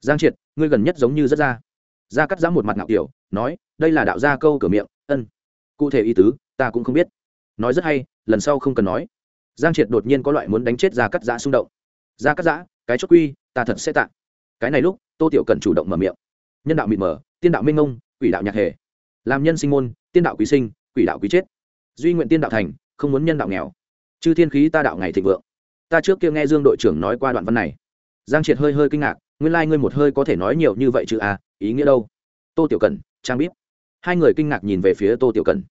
Giang triệt, ngươi gần nhất giống như rất ra. Ra cắt giã một mặt ngạo kiểu, nói, đây là đạo gia câu cửa miệng, ân. Cụ thể ý tứ, ta cũng không biết. Nói rất hay, lần sau không cần nói. Giang triệt đột nhiên có loại muốn đánh chết ra cắt giã xung động. Ra cắt giã, cái chốt quy, ta thật sẽ tạ. Cái này lúc, tô tiểu cần chủ động mở miệng. Nhân đạo mịt mờ, tiên đạo minh ngông, quỷ đạo nhạc hề. Làm nhân sinh môn, tiên đạo quý sinh, quỷ đạo quý chết. Duy nguyện tiên đạo thành, không muốn nhân đạo nghèo. Chư thiên khí ta đạo ngày thịnh vượng ta trước kia nghe dương đội trưởng nói qua đoạn văn này. Giang triệt hơi hơi kinh ngạc, nguyên lai、like、ngươi một hơi có thể nói nhiều như vậy chứ à ý nghĩa đâu? Tô tiểu cần trang bíp. Hai người kinh ngạc nhìn về phía tô tiểu cần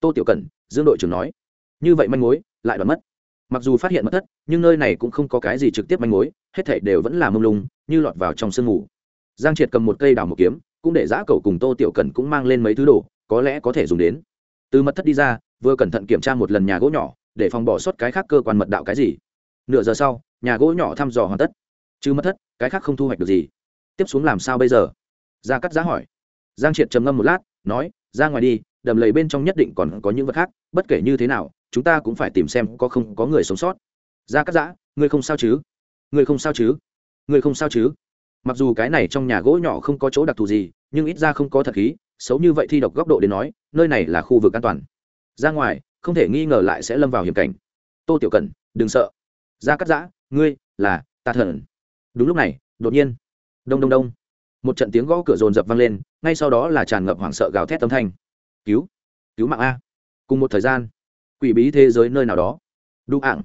tô tiểu cần dương đội trưởng nói, như vậy manh mối, lại đoán mất. Mặc dù phát hiện mất thất, nhưng nơi này cũng không có cái gì trực tiếp manh mối, hết thảy đều vẫn là mông lung, như lọt vào trong sương mù. Giang triệt cầm một cây đào một kiếm, cũng để giã cầu cùng tô tiểu cần cũng mang lên mấy thứ đồ, có lẽ có thể dùng đến. Từ mật thất đi ra, vừa cẩn thận kiểm tra một lần nhà gỗ nhỏ, để phòng bỏ sót cái khác cơ quan mật đạo cái gì nửa giờ sau, nhà gỗ nhỏ thăm dò hoàn tất. Chứ mất thất, cái khác không thu hoạch được gì. Tiếp xuống làm sao bây giờ? Gia cắt giá hỏi. Giang triệt trầm ngâm một lát, nói, ra ngoài đi, đầm lầy bên trong nhất định còn có những vật khác, bất kể như thế nào, chúng ta cũng phải tìm xem có không có người sống sót. Gia cắt giã ngươi không sao chứ? Ngươi không sao chứ? Ngươi không sao chứ? Mặc dù cái này trong nhà gỗ nhỏ không có chỗ đặc thù gì, nhưng ít ra không có thật khí, xấu như vậy thi độc góc độ đến nói, nơi này là khu vực an toàn. Ra ngoài, không thể nghi ngờ lại sẽ lâm vào hiểm cảnh. Tô tiểu cần đừng sợ ra cắt giã ngươi là ta thần. Đúng lúc này đột nhiên đông đông đông một trận tiếng gõ cửa rồn rập vang lên ngay sau đó là tràn ngập hoảng sợ gào thét âm thanh. Cứu cứu mạng a. Cùng một thời gian quỷ bí thế giới nơi nào đó đu ạng,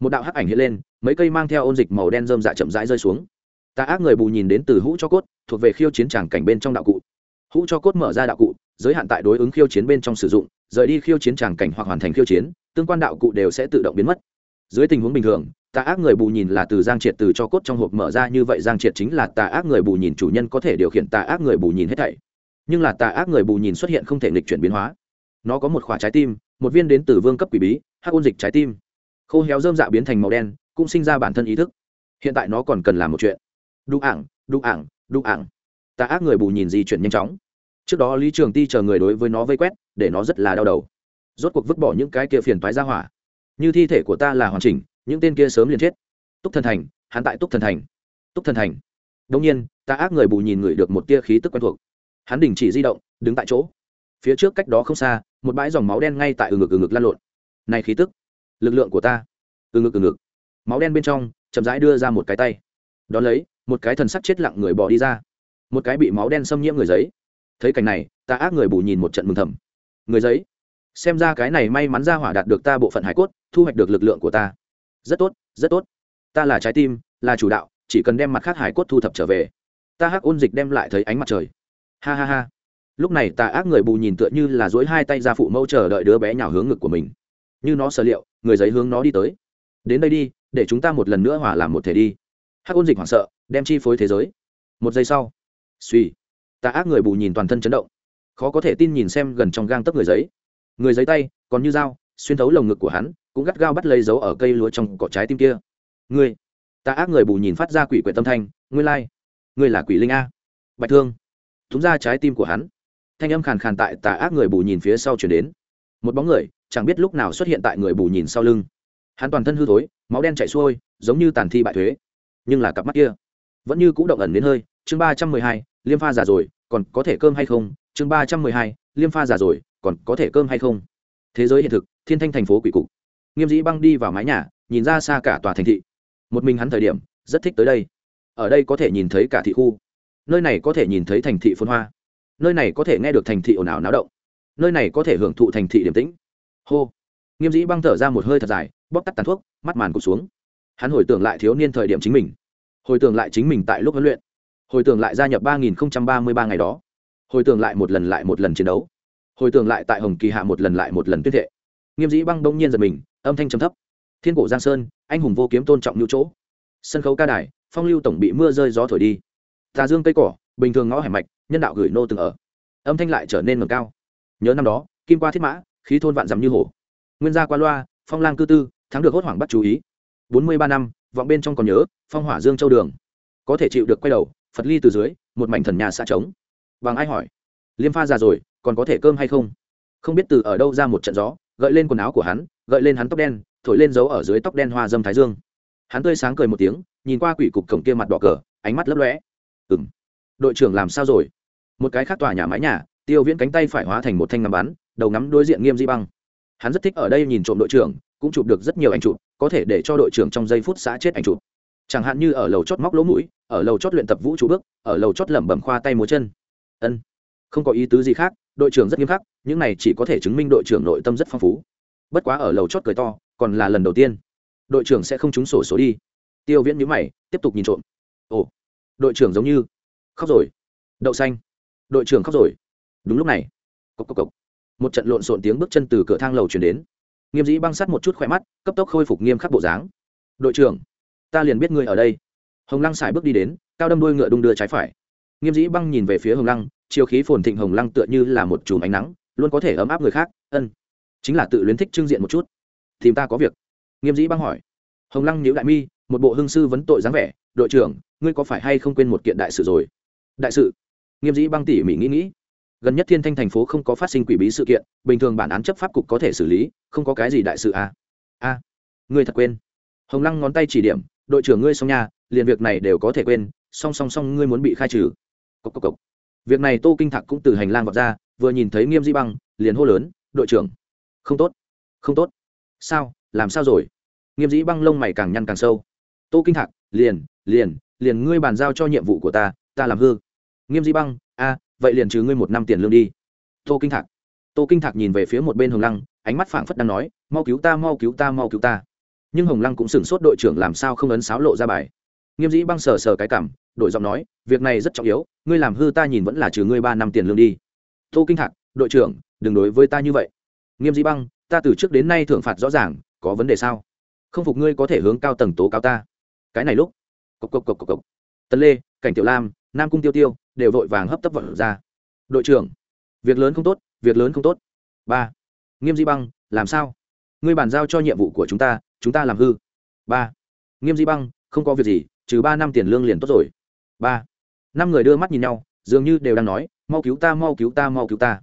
một đạo hắc ảnh hiện lên mấy cây mang theo ôn dịch màu đen rơm dạ chậm rãi rơi xuống. Ta ác người bù nhìn đến từ hũ cho cốt thuộc về khiêu chiến tràng cảnh bên trong đạo cụ. Hũ cho cốt mở ra đạo cụ giới hạn tại đối ứng khiêu chiến bên trong sử dụng rời đi khiêu chiến tràng cảnh hoặc hoàn thành khiêu chiến tương quan đạo cụ đều sẽ tự động biến mất dưới tình huống bình thường tà ác người bù nhìn là từ giang triệt từ cho cốt trong hộp mở ra như vậy, giang triệt chính là tà ác người bù nhìn chủ nhân có thể điều khiển tà ác người bù nhìn hết thảy. Nhưng là tà ác người bù nhìn xuất hiện không thể nghịch chuyển biến hóa. Nó có một khỏa trái tim, một viên đến từ vương cấp quỷ bí, hắc ôn dịch trái tim. Khô héo dơm dạ biến thành màu đen, cũng sinh ra bản thân ý thức. Hiện tại nó còn cần làm một chuyện. Đu ảng đu ảng đu ảng. Tà ác người bù nhìn di chuyển nhanh chóng. Trước đó lý trường ti chờ người đối với nó vây quét, để nó rất là đau đầu. Rốt cuộc vứt bỏ những cái kia phiền toái ra hỏa như thi thể của ta là hoàn chỉnh, những tên kia sớm liền chết. Túc thần thành, hắn tại túc thần thành. Túc thần thành. Đông nhiên, ta ác người bù nhìn người được một tia khí tức quen thuộc. Hắn đình chỉ di động, đứng tại chỗ. Phía trước cách đó không xa, một bãi dòng máu đen ngay tại ừ ngực ừ ngực lan lộn. Này khí tức, lực lượng của ta. Ừ ngực ừ ngực. Máu đen bên trong, chậm rãi đưa ra một cái tay. Đón lấy, một cái thần sắc chết lặng người bỏ đi ra. Một cái bị máu đen xâm nhiễm người giấy. Thấy cảnh này, ta ác người bù nhìn một trận mừng thầm. Người giấy xem ra cái này may mắn ra hỏa đạt được ta bộ phận hải cốt, thu hoạch được lực lượng của ta. Rất tốt rất tốt. Ta là trái tim, là chủ đạo, chỉ cần đem mặt khác hải cốt thu thập trở về. Ta hắc ôn dịch đem lại thấy ánh mặt trời. Ha ha ha. Lúc này ta ác người bù nhìn tựa như là dối hai tay ra phụ mâu chờ đợi đứa bé nhào hướng ngực của mình. Như nó sở liệu, người giấy hướng nó đi tới. Đến đây đi, để chúng ta một lần nữa hòa làm một thể đi. Hắc ôn dịch hoảng sợ, đem chi phối thế giới. Một giây sau, suy. Ta ác người bù nhìn toàn thân chấn động. Khó có thể tin nhìn xem gần trong gang tấc người giấy người giấy tay, còn như dao, xuyên thấu lồng ngực của hắn, cũng gắt gao bắt lấy dấu ở cây lúa trong cỏ trái tim kia. Ngươi, ta ác người bù nhìn phát ra quỷ quyệt tâm thanh, ngươi lai、like. ngươi là quỷ linh a. Bạch thương, thúng ra trái tim của hắn. Thanh âm khàn khàn tại tà ác người bù nhìn phía sau chuyển đến. Một bóng người, chẳng biết lúc nào xuất hiện tại người bù nhìn sau lưng. Hắn toàn thân hư thối, máu đen chảy xuôi, giống như tàn thi bại thuế. Nhưng là cặp mắt kia, vẫn như c ũ động ẩn đến hơi. Chương ba trăm mười hai, liêm pha già rồi, còn có thể cơm hay không? Chương ba trăm mười hai, liêm pha già rồi còn có thể cơm hay không? Thế giới hiện thực, thiên thanh thành phố quỷ cục. Nghiêm dĩ băng đi vào mái nhà, nhìn ra xa cả tòa thành thị. Một mình hắn thời điểm, rất thích tới đây. Ở đây có thể nhìn thấy cả thị khu. Nơi này có thể nhìn thấy thành thị phun hoa. Nơi này có thể nghe được thành thị ồn ào náo động. Nơi này có thể hưởng thụ thành thị điểm tĩnh. Hô. Nghiêm dĩ băng thở ra một hơi thật dài, bóp tắt tàn thuốc, mắt màn cụt xuống. Hắn hồi tưởng lại thiếu niên thời điểm chính mình. Hồi tưởng lại chính mình tại lúc huấn luyện. Hồi tưởng lại gia nhập ba nghìn ba mươi ba ngày đó. Hồi tưởng lại một lần lại một lần chiến đấu hồi tưởng lại tại hồng kỳ hạ một lần lại một lần tuyên thệ. Nghiêm dĩ băng đông nhiên giật mình, âm thanh trầm thấp. Thiên cổ giang sơn, anh hùng vô kiếm tôn trọng nhu chỗ. Sân khấu ca đài, phong lưu tổng bị mưa rơi gió thổi đi. Tà dương cây cỏ, bình thường ngõ hẻm mạch, nhân đạo gửi nô từng ở. Âm thanh lại trở nên ngầm cao. Nhớ năm đó, kim qua thiết mã, khí thôn vạn dằm như hổ. Nguyên gia qua loa, phong lang cư tư, thắng được hốt hoảng bắt chú ý. Bốn mươi ba năm, vọng bên trong còn nhớ, phong hỏa dương châu đường. Có thể chịu được quay đầu, phật ly từ dưới, một mảnh thần nhà xã trống. Bằng ai hỏi? Liêm pha già rồi còn có thể cơm hay không? Không biết từ ở đâu ra một trận gió, gợi lên quần áo của hắn, gợi lên hắn tóc đen, thổi lên dấu ở dưới tóc đen hoa dâm thái dương. Hắn tươi sáng cười một tiếng, nhìn qua quỷ cục cổng kia mặt đỏ cờ, ánh mắt lấp lóe. Ừng đội trưởng làm sao rồi? Một cái khác tòa nhà mái nhà, tiêu viễn cánh tay phải hóa thành một thanh ngắm bắn, đầu ngắm đối diện nghiêm di băng. Hắn rất thích ở đây nhìn trộm đội trưởng, cũng chụp được rất nhiều ảnh chụp, có thể để cho đội trưởng trong giây phút xã chết ảnh chụp. Chẳng hạn như ở lầu chót móc lỗ mũi, ở lầu chót luyện tập vũ trụ bước, ở lầu chót lẩm bẩm khoa tay múa chân. Ân. Không có ý tứ gì khác đội trưởng rất nghiêm khắc, những này chỉ có thể chứng minh đội trưởng nội tâm rất phong phú. Bất quá ở lầu chót cười to, còn là lần đầu tiên. Đội trưởng sẽ không trúng sổ số đi. Tiêu viễn nhữ mày, tiếp tục nhìn trộm. Ồ, đội trưởng giống như khóc rồi. Đậu xanh. Đội trưởng khóc rồi. Đúng lúc này cốc cốc cốc. một trận lộn xộn tiếng bước chân từ cửa thang lầu chuyển đến. Nghiêm dĩ băng sắt một chút khỏe mắt, cấp tốc khôi phục nghiêm khắc bộ dáng. Đội trưởng, ta liền biết ngươi ở đây. Hồng lăng xài bước đi đến, cao đâm đuôi ngựa đung đưa trái phải nghiêm dĩ băng nhìn về phía hồng lăng chiều khí phồn thịnh hồng lăng tựa như là một chùm ánh nắng luôn có thể ấm áp người khác ân. Chính là tự luyến thích trưng diện một chút. Thì ta có việc? Nghiêm dĩ băng hỏi. Hồng lăng nhíu đại mi một bộ hưng sư vấn tội dáng vẻ đội trưởng ngươi có phải hay không quên một kiện đại sự rồi? Đại sự? Nghiêm dĩ băng tỉ mỉ nghĩ nghĩ. Gần nhất thiên thanh thành phố không có phát sinh quỷ bí sự kiện bình thường bản án chấp pháp cục có thể xử lý không có cái gì đại sự à. a à, ngươi thật quên. Hồng lăng ngón tay chỉ điểm đội trưởng ngươi xong nhà liền việc này đều có thể quên song song song ngươi muốn bị khai trừ cốc cốc cốc. việc này tô kinh thạc cũng từ hành lang vọt ra, vừa nhìn thấy nghiêm di băng, liền hô lớn, đội trưởng. Không tốt không tốt. Sao, làm sao rồi? Nghiêm dĩ băng lông mày càng nhăn càng sâu. Tô kinh thạc, liền liền liền ngươi bàn giao cho nhiệm vụ của ta ta làm hư. Nghiêm di băng, a, vậy liền trừ ngươi một năm tiền lương đi. Tô kinh thạc. Tô kinh thạc nhìn về phía một bên hồng lăng, ánh mắt phảng phất đang nói, mau cứu ta, mau cứu ta, mau cứu ta. Nhưng hồng lăng cũng sửng sốt đội trưởng làm sao không ấn sáo lộ ra bài. Nghiêm dĩ băng sờ sờ cái cảm đội giọng nói, việc này rất trọng yếu, ngươi làm hư ta nhìn vẫn là trừ ngươi ba năm tiền lương đi. Tô kinh thạc, đội trưởng, đừng đối với ta như vậy. Nghiêm Di băng, ta từ trước đến nay thưởng phạt rõ ràng, có vấn đề sao? Không phục ngươi có thể hướng cao tầng tố cáo ta. Cái này lúc, cộc cộc cộc cộc cộc. Tần lê, cảnh tiểu lam, nam cung tiêu tiêu đều vội vàng hấp tấp vận ra. Đội trưởng, việc lớn không tốt, việc lớn không tốt. Ba, nghiêm di băng, làm sao? Ngươi bàn giao cho nhiệm vụ của chúng ta chúng ta làm hư. Ba, nghiêm di băng, không có việc gì, trừ ba năm tiền lương liền tốt rồi ba. Năm người đưa mắt nhìn nhau, dường như đều đang nói, mau cứu ta, mau cứu ta, mau cứu ta.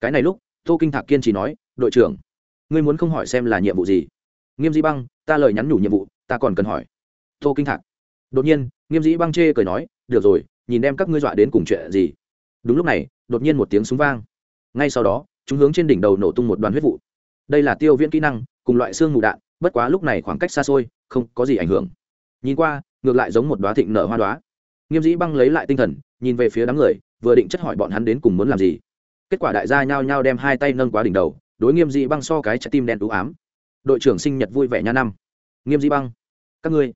Cái này lúc, tô kinh thạc kiên trì nói, đội trưởng, ngươi muốn không hỏi xem là nhiệm vụ gì? Nghiêm di băng, ta lời nhắn nhủ nhiệm vụ, ta còn cần hỏi. Tô kinh thạc, đột nhiên, nghiêm dĩ băng chê cười nói, được rồi, nhìn đem các ngươi dọa đến cùng chuyện gì. Đúng lúc này, đột nhiên một tiếng súng vang. Ngay sau đó, chúng hướng trên đỉnh đầu nổ tung một đoàn huyết vụ. Đây là tiêu viễn kỹ năng, cùng loại xương mù đạn, bất quá lúc này khoảng cách xa xôi, không có gì ảnh hưởng. Nhìn qua, ngược lại giống một đoá thịnh nở hoa đoá nghiêm dĩ băng lấy lại tinh thần, nhìn về phía đám người, vừa định chất hỏi bọn hắn đến cùng muốn làm gì. Kết quả đại gia nhao nhao đem hai tay nâng quá đỉnh đầu, đối nghiêm dĩ băng so cái trái tim đen đũ ám. Đội trưởng sinh nhật vui vẻ nha năm. Nghiêm dĩ băng, các ngươi,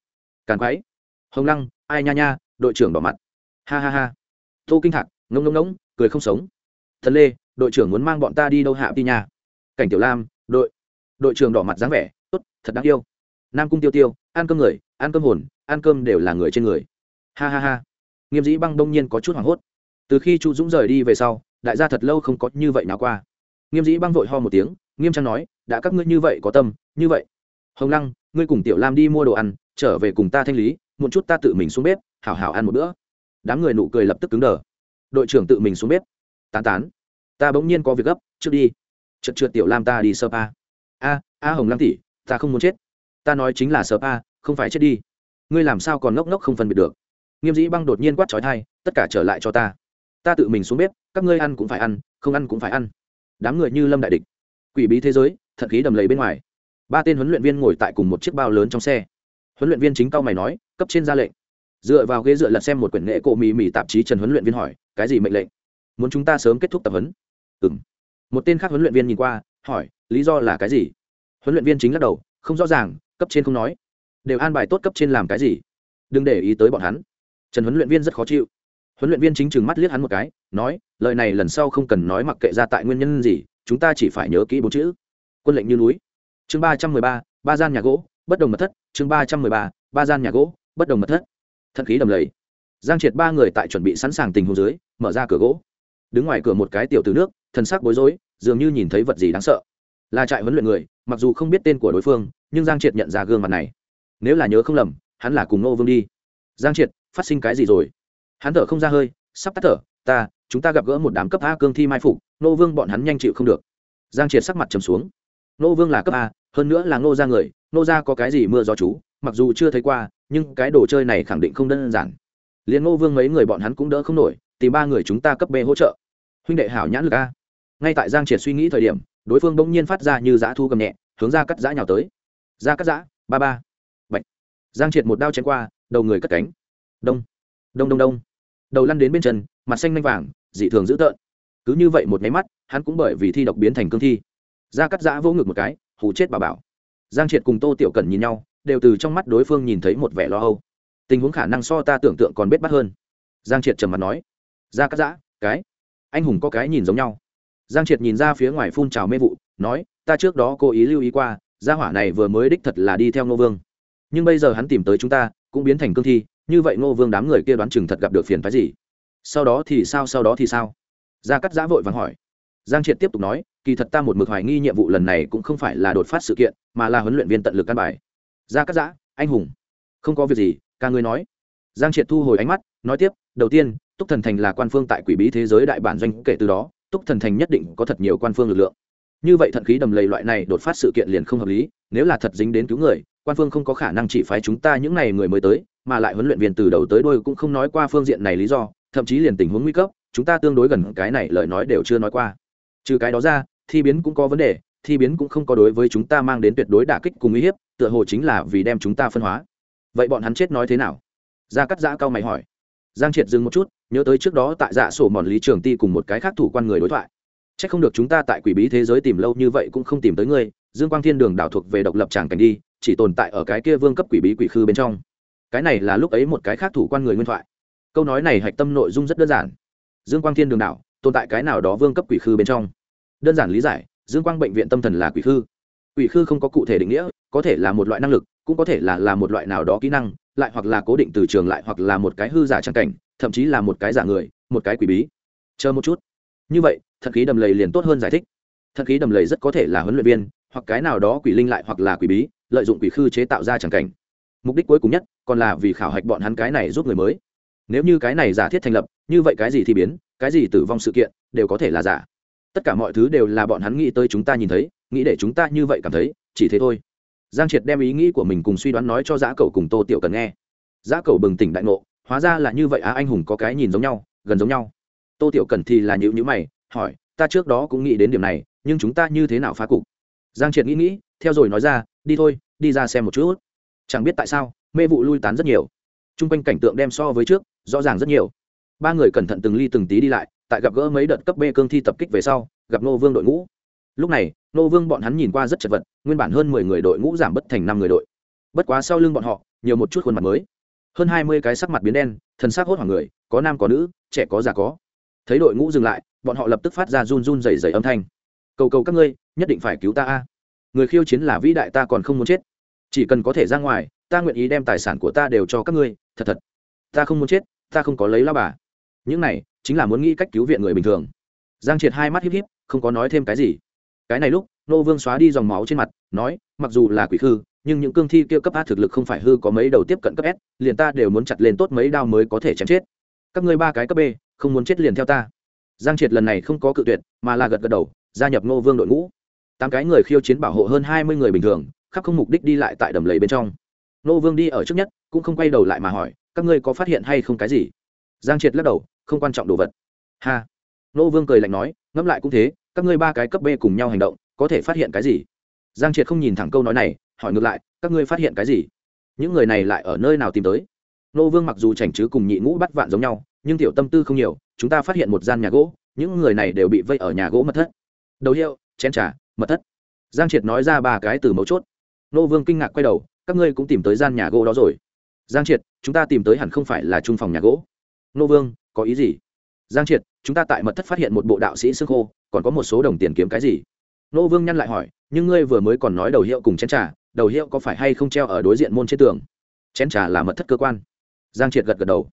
càn quái hồng lăng, ai nha nha, đội trưởng đỏ mặt. Ha ha ha. Tô kinh thạc, ngông ngông ngỗng cười không sống. Thần lê, đội trưởng muốn mang bọn ta đi đâu hạ đi nha. Cảnh tiểu lam, đội đội trưởng đỏ mặt dáng vẻ, tốt, thật đáng yêu. Nam cung tiêu tiêu, ăn cơm người, ăn cơm hồn, ăn cơm đều là người trên người ha ha ha. Nghiêm dĩ băng đông nhiên có chút hoảng hốt. Từ khi chu dũng rời đi về sau, đại gia thật lâu không có như vậy nào qua. Nghiêm dĩ băng vội ho một tiếng, nghiêm trang nói, đã các ngươi như vậy có tâm, như vậy. Hồng lăng, ngươi cùng tiểu lam đi mua đồ ăn, trở về cùng ta thanh lý, một chút ta tự mình xuống bếp, hảo hảo ăn một bữa. Đám người nụ cười lập tức cứng đờ. Đội trưởng tự mình xuống bếp. Tán tán, ta bỗng nhiên có việc gấp, trước đi. Trượt trượt tiểu lam ta đi sơ pa. A a hồng lăng tỷ, ta không muốn chết. Ta nói chính là sơ pa, không phải chết đi. Ngươi làm sao còn ngốc ngốc không phân biệt được? Nghiêm dĩ băng đột nhiên quát trói thai tất cả trở lại cho ta. Ta tự mình xuống bếp, các ngươi ăn cũng phải ăn, không ăn cũng phải ăn. Đám người như lâm đại địch, quỷ bí thế giới thật khí đầm lầy bên ngoài. Ba tên huấn luyện viên ngồi tại cùng một chiếc bao lớn trong xe. Huấn luyện viên chính cao mày nói, cấp trên ra lệnh. Dựa vào ghế dựa lật xem một quyển nghệ cộ mì mì tạp chí trần huấn luyện viên hỏi, cái gì mệnh lệnh? Muốn chúng ta sớm kết thúc tập huấn? Ừ m một tên khác huấn luyện viên nhìn qua, hỏi, lý do là cái gì? Huấn luyện viên chính lắc đầu, không rõ ràng, cấp trên không nói. Đều an bài tốt cấp trên làm cái gì? Đừng để ý tới bọn hắn trần huấn luyện viên rất khó chịu. Huấn luyện viên chính chừng mắt liếc hắn một cái, nói, lời này lần sau không cần nói mặc kệ ra tại nguyên nhân gì, chúng ta chỉ phải nhớ kỹ bốn chữ. Quân lệnh như núi. Chương ba trăm mười ba ba gian nhà gỗ, bất đồng mật thất. Chương ba trăm mười ba ba gian nhà gỗ, bất đồng mật thất. Thận khí đầm lầy. Giang triệt ba người tại chuẩn bị sẵn sàng tình huống dưới, mở ra cửa gỗ. Đứng ngoài cửa một cái tiểu từ nước thân xác bối rối, dường như nhìn thấy vật gì đáng sợ. Là trại huấn luyện người, mặc dù không biết tên của đối phương, nhưng giang triệt nhận ra gương mặt này. Nếu là nhớ không lầm, hắn là cùng nô vương đi. Giang triệt phát sinh cái gì rồi? Hắn thở không ra hơi, sắp tắt thở, ta, chúng ta gặp gỡ một đám cấp a cương thi mai phục nô vương bọn hắn nhanh chịu không được. Giang triệt sắc mặt trầm xuống. Nô vương là cấp a, hơn nữa là nô ra người nô ra có cái gì mưa gió chú, mặc dù chưa thấy qua, nhưng cái đồ chơi này khẳng định không đơn giản. Liền nô vương mấy người bọn hắn cũng đỡ không nổi, tìm ba người chúng ta cấp b hỗ trợ. Huynh đệ hảo nhãn lực a. Ngay tại giang triệt suy nghĩ thời điểm, đối phương bỗng nhiên phát ra như giã thu cầm nhẹ, hướng ra cắt giã nhào tới. Ra cắt giã, ba ba. Bạch. giang triệt một đao chém qua, đầu người cất cánh đông. Đông đông đông. Đầu lăn đến bên chân, mặt xanh lanh vàng, dị thường dữ tợn. Cứ như vậy một nháy mắt, hắn cũng bởi vì thi độc biến thành cương thi. Ra cắt giã vô ngực một cái, hù chết bà bảo. Giang triệt cùng tô tiểu cần nhìn nhau, đều từ trong mắt đối phương nhìn thấy một vẻ lo âu. Tình huống khả năng so ta tưởng tượng còn bết bắt hơn. Giang triệt trầm mặt nói ra cắt giã, cái anh hùng có cái nhìn giống nhau. Giang triệt nhìn ra phía ngoài phun trào mê vụ, nói, ta trước đó cố ý lưu ý qua, gia hỏa này vừa mới đích thật là đi theo ngô vương. Nhưng bây giờ hắn tìm tới chúng ta, cũng biến thành cương thi như vậy ngô vương đám người kia đoán chừng thật gặp được phiền phái gì? Sau đó thì sao, sau đó thì sao? Gia cắt giã vội vàng hỏi. Giang triệt tiếp tục nói, kỳ thật ta một mực hoài nghi nhiệm vụ lần này cũng không phải là đột phát sự kiện, mà là huấn luyện viên tận lực căn bài. Gia cắt giã, anh hùng. Không có việc gì, ca ngươi nói. Giang triệt thu hồi ánh mắt, nói tiếp, đầu tiên, túc thần thành là quan phương tại quỷ bí thế giới đại bản doanh, kể từ đó, túc thần thành nhất định có thật nhiều quan phương lực lượng. Như vậy thận khí đầm lầy loại này đột phát sự kiện liền không hợp lý, nếu là thật dính đến cứu người, quan phương không có khả năng chỉ phái chúng ta những n à y người mới tới mà lại huấn luyện viên từ đầu tới đôi cũng không nói qua phương diện này lý do, thậm chí liền tình huống nguy cấp, chúng ta tương đối gần cái này lời nói đều chưa nói qua. Trừ cái đó ra, thi biến cũng có vấn đề, thi biến cũng không có đối với chúng ta mang đến tuyệt đối đả kích cùng uy hiếp, tựa hồ chính là vì đem chúng ta phân hóa. Vậy bọn hắn chết nói thế nào? Gia cắt giã cao mày hỏi. Giang triệt dừng một chút, nhớ tới trước đó tại dạ sổ mòn lý trường ti cùng một cái khác thủ quan người đối thoại. C h ắ c không được chúng ta tại quỷ bí thế giới tìm lâu như vậy cũng không tìm tới ngươi, dương quang thiên đường đảo thuộc về độc lập tràng cảnh đi, chỉ tồn tại ở cái kia vương cấp quỷ bí quỷ khư bên trong cái này là lúc ấy một cái khác thủ quan người nguyên thoại. Câu nói này hạch tâm nội dung rất đơn giản. Dương quang thiên đường đảo, tồn tại cái nào đó vương cấp quỷ khư bên trong. Đơn giản lý giải, dương quang bệnh viện tâm thần là quỷ khư. Quỷ khư không có cụ thể định nghĩa, có thể là một loại năng lực, cũng có thể là là một loại nào đó kỹ năng, lại hoặc là cố định từ trường lại hoặc là một cái hư giả trang cảnh, thậm chí là một cái giả người, một cái quỷ bí. Chờ một chút. Như vậy, thật khí đầm lầy liền tốt hơn giải thích. Thật khí đầm lầy rất có thể là huấn luyện viên, hoặc cái nào đó quỷ linh lại hoặc là quỷ bí, lợi dụng quỷ khư chế tạo ra trang cảnh mục đích cuối cùng nhất còn là vì khảo hạch bọn hắn cái này giúp người mới. Nếu như cái này giả thiết thành lập, như vậy cái gì thì biến, cái gì tử vong sự kiện đều có thể là giả. Tất cả mọi thứ đều là bọn hắn nghĩ tới chúng ta nhìn thấy, nghĩ để chúng ta như vậy cảm thấy, chỉ thế thôi. Giang triệt đem ý nghĩ của mình cùng suy đoán nói cho giã cầu cùng tô tiểu cần nghe. Giã cầu bừng tỉnh đại ngộ, hóa ra là như vậy á, anh hùng có cái nhìn giống nhau, gần giống nhau. Tô tiểu cần thì là nhữ nhữ mày, hỏi, ta trước đó cũng nghĩ đến điểm này, nhưng chúng ta như thế nào phá cục? Giang triệt nghĩ nghĩ, theo rồi nói ra, đi thôi, đi ra xem một chút chẳng biết tại sao, mê vụ lui tán rất nhiều. T r u n g quanh cảnh tượng đem so với trước, rõ ràng rất nhiều. Ba người cẩn thận từng ly từng tí đi lại, tại gặp gỡ mấy đợt cấp b cương thi tập kích về sau, gặp nô vương đội ngũ. Lúc này nô vương bọn hắn nhìn qua rất chật vật, nguyên bản hơn mười người đội ngũ giảm bất thành năm người đội. Bất quá sau lưng bọn họ, nhiều một chút khuôn mặt mới. Hơn hai mươi cái sắc mặt biến đen, thần sắc hốt hoảng người, có nam có nữ, trẻ có già có. Thấy đội ngũ dừng lại, bọn họ lập tức phát ra run run dày dày âm thanh. Cầu cầu các ngươi, nhất định phải cứu ta a. Người khiêu chiến là vĩ đại ta còn không muốn chết chỉ cần có thể ra ngoài, ta nguyện ý đem tài sản của ta đều cho các ngươi, thật thật. Ta không muốn chết, ta không có lấy lao bà. Những này chính là muốn nghĩ cách cứu viện người bình thường. Giang triệt hai mắt híp híp, không có nói thêm cái gì. Cái này lúc, nô vương xóa đi dòng máu trên mặt, nói, mặc dù là quỷ khư, nhưng những cương thi kia cấp a thực lực không phải hư có mấy đầu tiếp cận cấp s, liền ta đều muốn chặt lên tốt mấy đao mới có thể chém chết. Các ngươi ba cái cấp b, không muốn chết liền theo ta. Giang triệt lần này không có cự tuyệt, mà là gật gật đầu, gia nhập ngô vương đội ngũ. Tám cái người khiêu chiến bảo hộ hơn hai mươi người bình thường khắp không mục đích đi lại tại đầm lầy bên trong. Nô vương đi ở trước nhất, cũng không quay đầu lại mà hỏi, các ngươi có phát hiện hay không cái gì? Giang triệt lắc đầu, không quan trọng đồ vật. Ha. Nô vương cười lạnh nói, ngẫm lại cũng thế, các ngươi ba cái cấp b cùng nhau hành động, có thể phát hiện cái gì? Giang triệt không nhìn thẳng câu nói này, hỏi ngược lại, các ngươi phát hiện cái gì? Những người này lại ở nơi nào tìm tới? Nô vương mặc dù chảnh chứ cùng nhị ngũ bắt vạn giống nhau, nhưng tiểu tâm tư không nhiều, chúng ta phát hiện một gian nhà gỗ, những người này đều bị vây ở nhà gỗ mật thất. Đầu hiệu, chén trà, mật thất. Giang triệt nói ra ba cái từ mấu chốt nô vương kinh ngạc quay đầu, các ngươi cũng tìm tới gian nhà gỗ đó rồi. Giang triệt, chúng ta tìm tới hẳn không phải là trung phòng nhà gỗ. Nô vương, có ý gì? Giang triệt, chúng ta tại mật thất phát hiện một bộ đạo sĩ xương khô, còn có một số đồng tiền kiếm cái gì? Nô vương nhăn lại hỏi, nhưng ngươi vừa mới còn nói đầu hiệu cùng chén trà, đầu hiệu có phải hay không treo ở đối diện môn trên tường? Chén trà là mật thất cơ quan. Giang triệt gật gật đầu.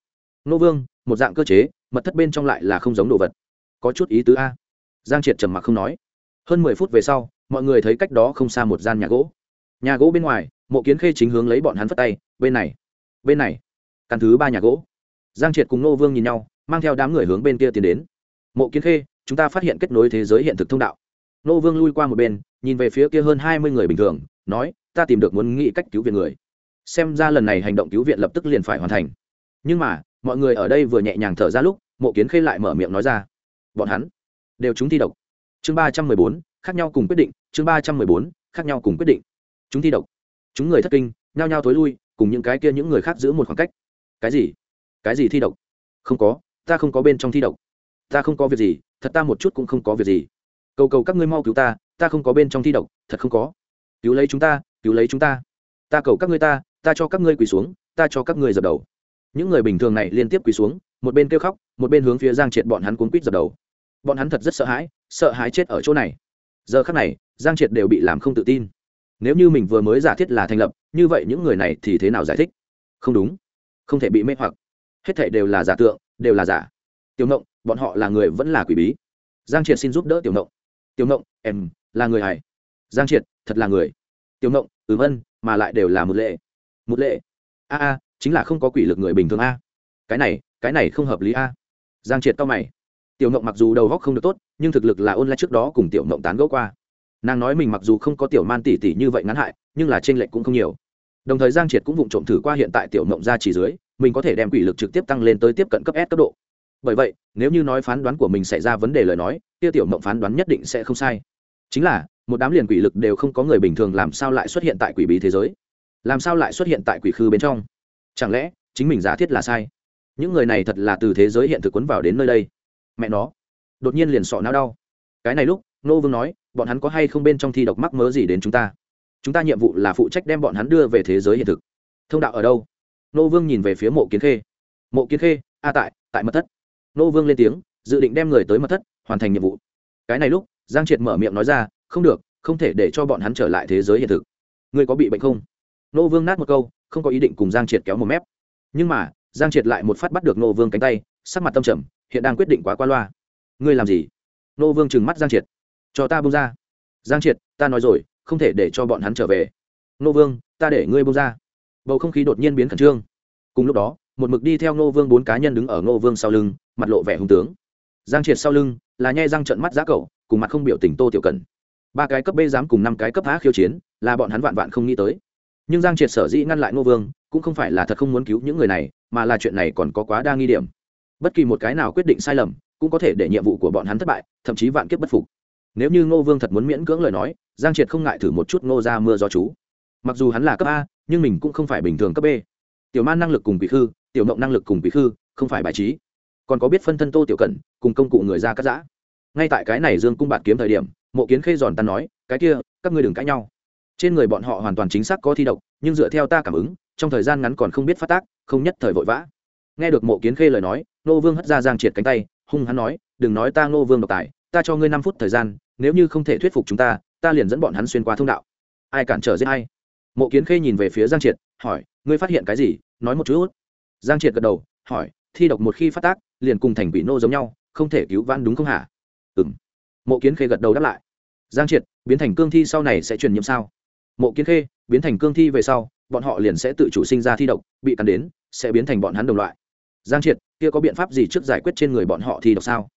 Nô vương, một dạng cơ chế, mật thất bên trong lại là không giống đồ vật. Có chút ý tứ a. Giang triệt trầm mặc không nói. Hơn mười phút về sau, mọi người thấy cách đó không xa một gian nhà gỗ nhà gỗ bên ngoài, mộ kiến khê chính hướng lấy bọn hắn phất tay, bên này bên này. Căn thứ ba nhà gỗ. Giang triệt cùng nô vương nhìn nhau, mang theo đám người hướng bên kia tiến đến. Mộ kiến khê, chúng ta phát hiện kết nối thế giới hiện thực thông đạo. Nô vương lui qua một bên, nhìn về phía kia hơn hai mươi người bình thường, nói, ta tìm được muốn nghĩ cách cứu viện người. Xem ra lần này hành động cứu viện lập tức liền phải hoàn thành. Nhưng mà, mọi người ở đây vừa nhẹ nhàng thở ra lúc, mộ kiến khê lại mở miệng nói ra, bọn hắn đều chúng thi độc. Chương ba trăm mười bốn, khác nhau cùng quyết định, chương ba trăm mười bốn, khác nhau cùng quyết định chúng thi độc. Chúng người thất kinh, nhao nhao thối lui, cùng những cái kia những người khác giữ một khoảng cách. Cái gì? Cái gì thi độc? Không có, ta không có bên trong thi độc. Ta không có việc gì, thật ta một chút cũng không có việc gì. Cầu cầu các ngươi mau cứu ta ta không có bên trong thi độc, thật không có. Cứu lấy chúng ta, cứu lấy chúng ta. Ta cầu các ngươi ta ta cho các ngươi quỳ xuống, ta cho các ngươi dập đầu. Những người bình thường này liên tiếp quỳ xuống, một bên kêu khóc, một bên hướng phía giang triệt bọn hắn cuốn quýt dập đầu. Bọn hắn thật rất sợ hãi sợ hãi chết ở chỗ này. Giờ khắc này, giang triệt đều bị làm không tự tin nếu như mình vừa mới giả thiết là thành lập, như vậy những người này thì thế nào giải thích? Không đúng. Không thể bị mê hoặc. Hết thảy đều là giả tượng, đều là giả. Tiểu ngộng, bọn họ là người vẫn là quỷ bí. Giang triệt xin giúp đỡ tiểu ngộng. Tiểu ngộng, em, là người hài. Giang triệt, thật là người. Tiểu ngộng ừm vân, mà lại đều là một lệ. Một lệ? A a, chính là không có quỷ lực người bình thường a. Cái này cái này không hợp lý a. Giang triệt to mày. Tiểu ngộng mặc dù đầu góc không được tốt, nhưng thực lực là ôn lại trước đó cùng tiểu ngộng tán gẫu qua nàng nói mình mặc dù không có tiểu man tỷ tỷ như vậy ngắn hại, nhưng là trên lệch cũng không nhiều. Đồng thời giang triệt cũng vụng trộm thử qua hiện tại tiểu ngộng ra chỉ dưới, mình có thể đem quỷ lực trực tiếp tăng lên tới tiếp cận cấp s cấp độ. Bởi vậy, nếu như nói phán đoán của mình xảy ra vấn đề lời nói tiêu tiểu ngộng phán đoán nhất định sẽ không sai. Chính là, một đám liền quỷ lực đều không có người bình thường làm sao lại xuất hiện tại quỷ bí thế giới? Làm sao lại xuất hiện tại quỷ khư bên trong? Chẳng lẽ, chính mình giả thiết là sai? Những người này thật là từ thế giới hiện thực quấn vào đến nơi đây. Mẹ nó, đột nhiên liền sọ não đau. Cái này lúc, nô vương nói bọn hắn có hay không bên trong thi độc mắc mớ gì đến chúng ta? Chúng ta nhiệm vụ là phụ trách đem bọn hắn đưa về thế giới hiện thực. Thông đạo ở đâu? Nô vương nhìn về phía mộ kiến khê. Mộ kiến khê, a tại tại mật thất. Nô vương lên tiếng, dự định đem người tới mật thất, hoàn thành nhiệm vụ. Cái này lúc, giang triệt mở miệng nói ra, không được, không thể để cho bọn hắn trở lại thế giới hiện thực. Ngươi có bị bệnh không? Nô vương nát một câu, không có ý định cùng giang triệt kéo một mép. Nhưng mà, giang triệt lại một phát bắt được nô vương cánh tay, sắc mặt tâm trầm, hiện đang quyết định quá qua loa. Ngươi làm gì? Nô vương trừng mắt giang triệt cho ta bông ra. Giang triệt, ta nói rồi, không thể để cho bọn hắn trở về. Nô vương, ta để ngươi bông ra. Bầu không khí đột nhiên biến khẩn trương. Cùng lúc đó, một mực đi theo nô vương bốn cá nhân đứng ở nô vương sau lưng, mặt lộ vẻ hung tướng. Giang triệt sau lưng, là nhai răng trận mắt giá cậu, cùng mặt không biểu tình tô tiểu cần. Ba cái cấp b dám cùng năm cái cấp a khiêu chiến, là bọn hắn vạn vạn không nghĩ tới. Nhưng giang triệt sở dĩ ngăn lại nô vương, cũng không phải là thật không muốn cứu những người này, mà là chuyện này còn có quá đa nghi điểm. Bất kỳ một cái nào quyết định sai lầm, cũng có thể để nhiệm vụ của bọn hắn thất bại, thậm chí vạn kiếp bất phục nếu như ngô vương thật muốn miễn cưỡng lời nói, giang triệt không ngại thử một chút ngô ra mưa do chú. Mặc dù hắn là cấp a, nhưng mình cũng không phải bình thường cấp b. Tiểu man năng lực cùng quỷ khư, tiểu mộng năng lực cùng quỷ khư, không phải bài trí. Còn có biết phân thân tô tiểu cẩn, cùng công cụ người ra cắt giã. Ngay tại cái này dương cung bạt kiếm thời điểm, mộ kiến khê giòn tan nói, cái kia, các ngươi đừng cãi nhau. Trên người bọn họ hoàn toàn chính xác có thi độc, nhưng dựa theo ta cảm ứng, trong thời gian ngắn còn không biết phát tác, không nhất thời vội vã. Nghe được mộ kiến khê lời nói nô vương hất ra giang triệt cánh tay, hung hắn nói, đừng nói ta nô vương độc tài ta cho ngươi năm phút thời gian, nếu như không thể thuyết phục chúng ta ta liền dẫn bọn hắn xuyên qua thông đạo. Ai cản trở giết hay mộ kiến khê nhìn về phía giang triệt, hỏi, ngươi phát hiện cái gì? Nói một chút giang triệt gật đầu, hỏi, thi độc một khi phát tác, liền cùng thành quỷ nô giống nhau, không thể cứu vãn đúng không hả? Ừ m mộ kiến khê gật đầu đáp lại. Giang triệt, biến thành cương thi sau này sẽ truyền nhiễm sao? Mộ kiến khê, biến thành cương thi về sau, bọn họ liền sẽ tự chủ sinh ra thi độc, bị cắn đến, sẽ biến thành bọn hắn đồng loại. Giang triệt, kia có biện pháp gì trước giải quyết trên người bọn họ thi độc sao?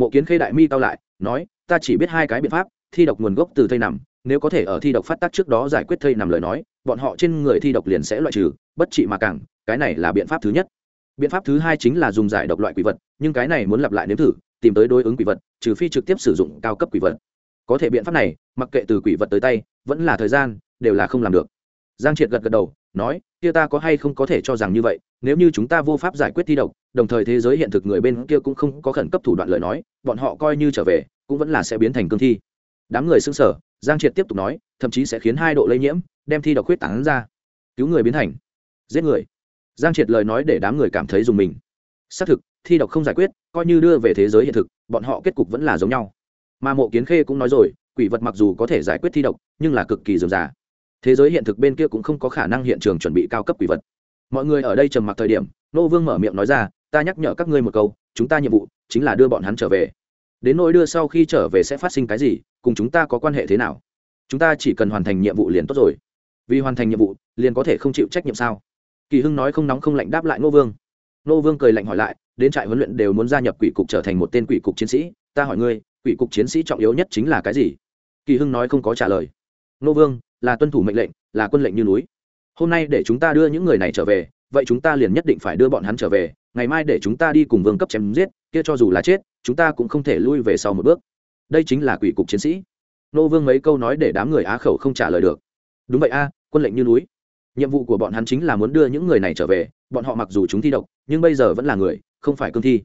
Mộ kiến khê đại mi tao lại, nói, ta chỉ biết hai cái biện pháp, thi độc nguồn gốc từ thây nằm, nếu có thể ở thi độc phát tác trước đó giải quyết thây nằm lời nói, bọn họ trên người thi độc liền sẽ loại trừ, bất trị mà càng, cái này là biện pháp thứ nhất. Biện pháp thứ hai chính là dùng giải độc loại quỷ vật, nhưng cái này muốn lặp lại nếm thử, tìm tới đối ứng quỷ vật, trừ phi trực tiếp sử dụng cao cấp quỷ vật. Có thể biện pháp này, mặc kệ từ quỷ vật tới tay, vẫn là thời gian, đều là không làm được. Giang triệt gật gật đầu nói, kia ta có hay không có thể cho rằng như vậy, nếu như chúng ta vô pháp giải quyết thi độc, đồng thời thế giới hiện thực người bên kia cũng không có khẩn cấp thủ đoạn lời nói, bọn họ coi như trở về, cũng vẫn là sẽ biến thành cương thi. Đám người xưng sở giang triệt tiếp tục nói, thậm chí sẽ khiến hai độ lây nhiễm, đem thi độc huyết tán ra. Cứu người biến thành. Giết người. Giang triệt lời nói để đám người cảm thấy dùng mình. Xác thực, thi độc không giải quyết, coi như đưa về thế giới hiện thực, bọn họ kết cục vẫn là giống nhau. Mà mộ kiến khê cũng nói rồi, quỷ vật mặc dù có thể giải quyết thi độc, nhưng là cực kỳ dườm già thế giới hiện thực bên kia cũng không có khả năng hiện trường chuẩn bị cao cấp quỷ vật. Mọi người ở đây trầm mặc thời điểm, nô vương mở miệng nói ra, ta nhắc nhở các ngươi một câu, chúng ta nhiệm vụ chính là đưa bọn hắn trở về. Đến nỗi đưa sau khi trở về sẽ phát sinh cái gì, cùng chúng ta có quan hệ thế nào? Chúng ta chỉ cần hoàn thành nhiệm vụ liền tốt rồi. Vì hoàn thành nhiệm vụ, liền có thể không chịu trách nhiệm sao? Kỳ hưng nói không nóng không lạnh đáp lại nô vương. Nô vương cười lạnh hỏi lại, đến trại huấn luyện đều muốn gia nhập quỷ cục trở thành một tên quỷ cục chiến sĩ. Ta hỏi ngươi, quỷ cục chiến sĩ trọng yếu nhất chính là cái gì? Kỳ hưng nói không có trả lời. Nô vương là tuân thủ mệnh lệnh, là quân lệnh như núi. Hôm nay để chúng ta đưa những người này trở về, vậy chúng ta liền nhất định phải đưa bọn hắn trở về, ngày mai để chúng ta đi cùng vương cấp chém giết, kia cho dù là chết, chúng ta cũng không thể lui về sau một bước. Đây chính là quỷ cục chiến sĩ. Nô vương mấy câu nói để đám người á khẩu không trả lời được. Đúng vậy a, quân lệnh như núi. Nhiệm vụ của bọn hắn chính là muốn đưa những người này trở về, bọn họ mặc dù chúng thi độc, nhưng bây giờ vẫn là người, không phải cương thi.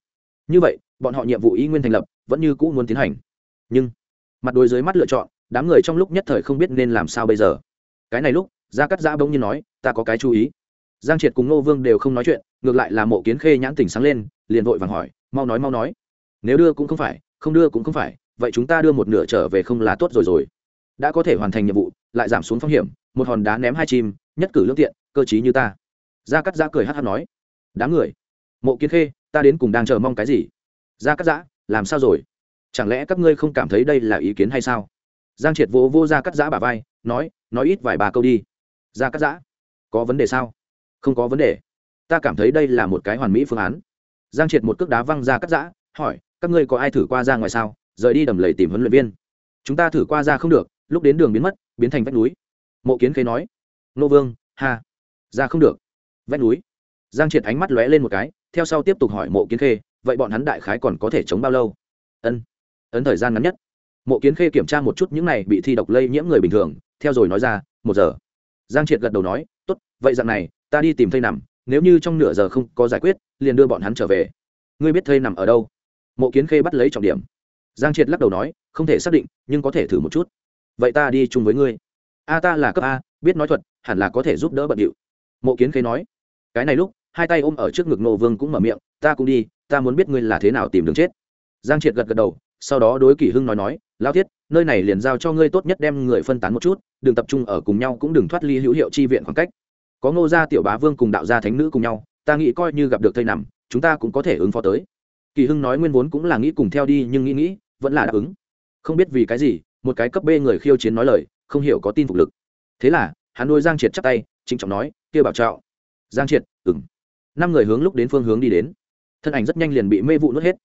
Như vậy, bọn họ nhiệm vụ ý nguyên thành lập, vẫn như cũ muốn tiến hành. Nhưng, mặt đôi dưới mắt lựa chọn đám người trong lúc nhất thời không biết nên làm sao bây giờ. Cái này lúc, gia cắt giã bỗng nhiên nói, ta có cái chú ý. Giang triệt cùng nô vương đều không nói chuyện, ngược lại là mộ kiến khê nhãn tỉnh sáng lên, liền vội vàng hỏi, mau nói mau nói. Nếu đưa cũng không phải, không đưa cũng không phải, vậy chúng ta đưa một nửa trở về không là tốt rồi rồi. Đã có thể hoàn thành nhiệm vụ, lại giảm xuống phong hiểm, một hòn đá ném hai chim, nhất cử lương tiện, cơ chí như ta. Gia cắt giã cười hát hát nói, đám người, mộ kiến khê, ta đến cùng đang chờ mong cái gì? Gia cắt giã, làm sao rồi? Chẳng lẽ các ngươi không cảm thấy đây là ý kiến hay sao? Giang triệt vỗ vô ra cắt giã bà vai, nói nói ít vài ba câu đi. Ra cắt giã, có vấn đề sao? Không có vấn đề. Ta cảm thấy đây là một cái hoàn mỹ phương án. Giang triệt một cước đá văng ra cắt giã, hỏi, các ngươi có ai thử qua ra ngoài sao? Rời đi đầm lầy tìm huấn luyện viên. Chúng ta thử qua ra không được, lúc đến đường biến mất, biến thành vách núi. Mộ kiến khế nói, nô vương, ha, ra không được. Vách núi? Giang triệt ánh mắt lóe lên một cái, theo sau tiếp tục hỏi mộ kiến khê, vậy bọn hắn đại khái còn có thể chống bao lâu? Ân, ấn thời gian ngắn nhất mộ kiến khê kiểm tra một chút những này bị thi độc lây nhiễm người bình thường, theo rồi nói ra, một giờ. Giang triệt gật đầu nói, tốt, vậy dạng này, ta đi tìm thây nằm, nếu như trong nửa giờ không có giải quyết, liền đưa bọn hắn trở về. Ngươi biết thây nằm ở đâu? Mộ kiến khê bắt lấy trọng điểm. Giang triệt lắc đầu nói, không thể xác định, nhưng có thể thử một chút. Vậy ta đi chung với ngươi. A, ta là cấp a, biết nói thuật, hẳn là có thể giúp đỡ bận điệu. Mộ kiến khê nói, cái này lúc, hai tay ôm ở trước ngực nô vương cũng mở miệng, ta cũng đi, ta muốn biết ngươi là thế nào tìm đường chết. Giang triệt gật gật đầu sau đó đối kỷ hưng nói nói lao thiết, nơi này liền giao cho ngươi tốt nhất đem người phân tán một chút, đừng tập trung ở cùng nhau cũng đừng thoát ly hữu hiệu chi viện khoảng cách. Có ngô gia tiểu bá vương cùng đạo gia thánh nữ cùng nhau, ta nghĩ coi như gặp được thây nằm, chúng ta cũng có thể ứng phó tới. Kỳ hưng nói nguyên vốn cũng là nghĩ cùng theo đi, nhưng nghĩ nghĩ, vẫn là đáp ứng. Không biết vì cái gì, một cái cấp b người khiêu chiến nói lời, không hiểu có tin phục lực. Thế là, hắn nuôi giang triệt chắp tay, trịnh trọng nói, kia bảo trạo. Giang triệt ừng năm người hướng lúc đến phương hướng đi đến. Thân ảnh rất nhanh liền bị mê vụ nuốt hết.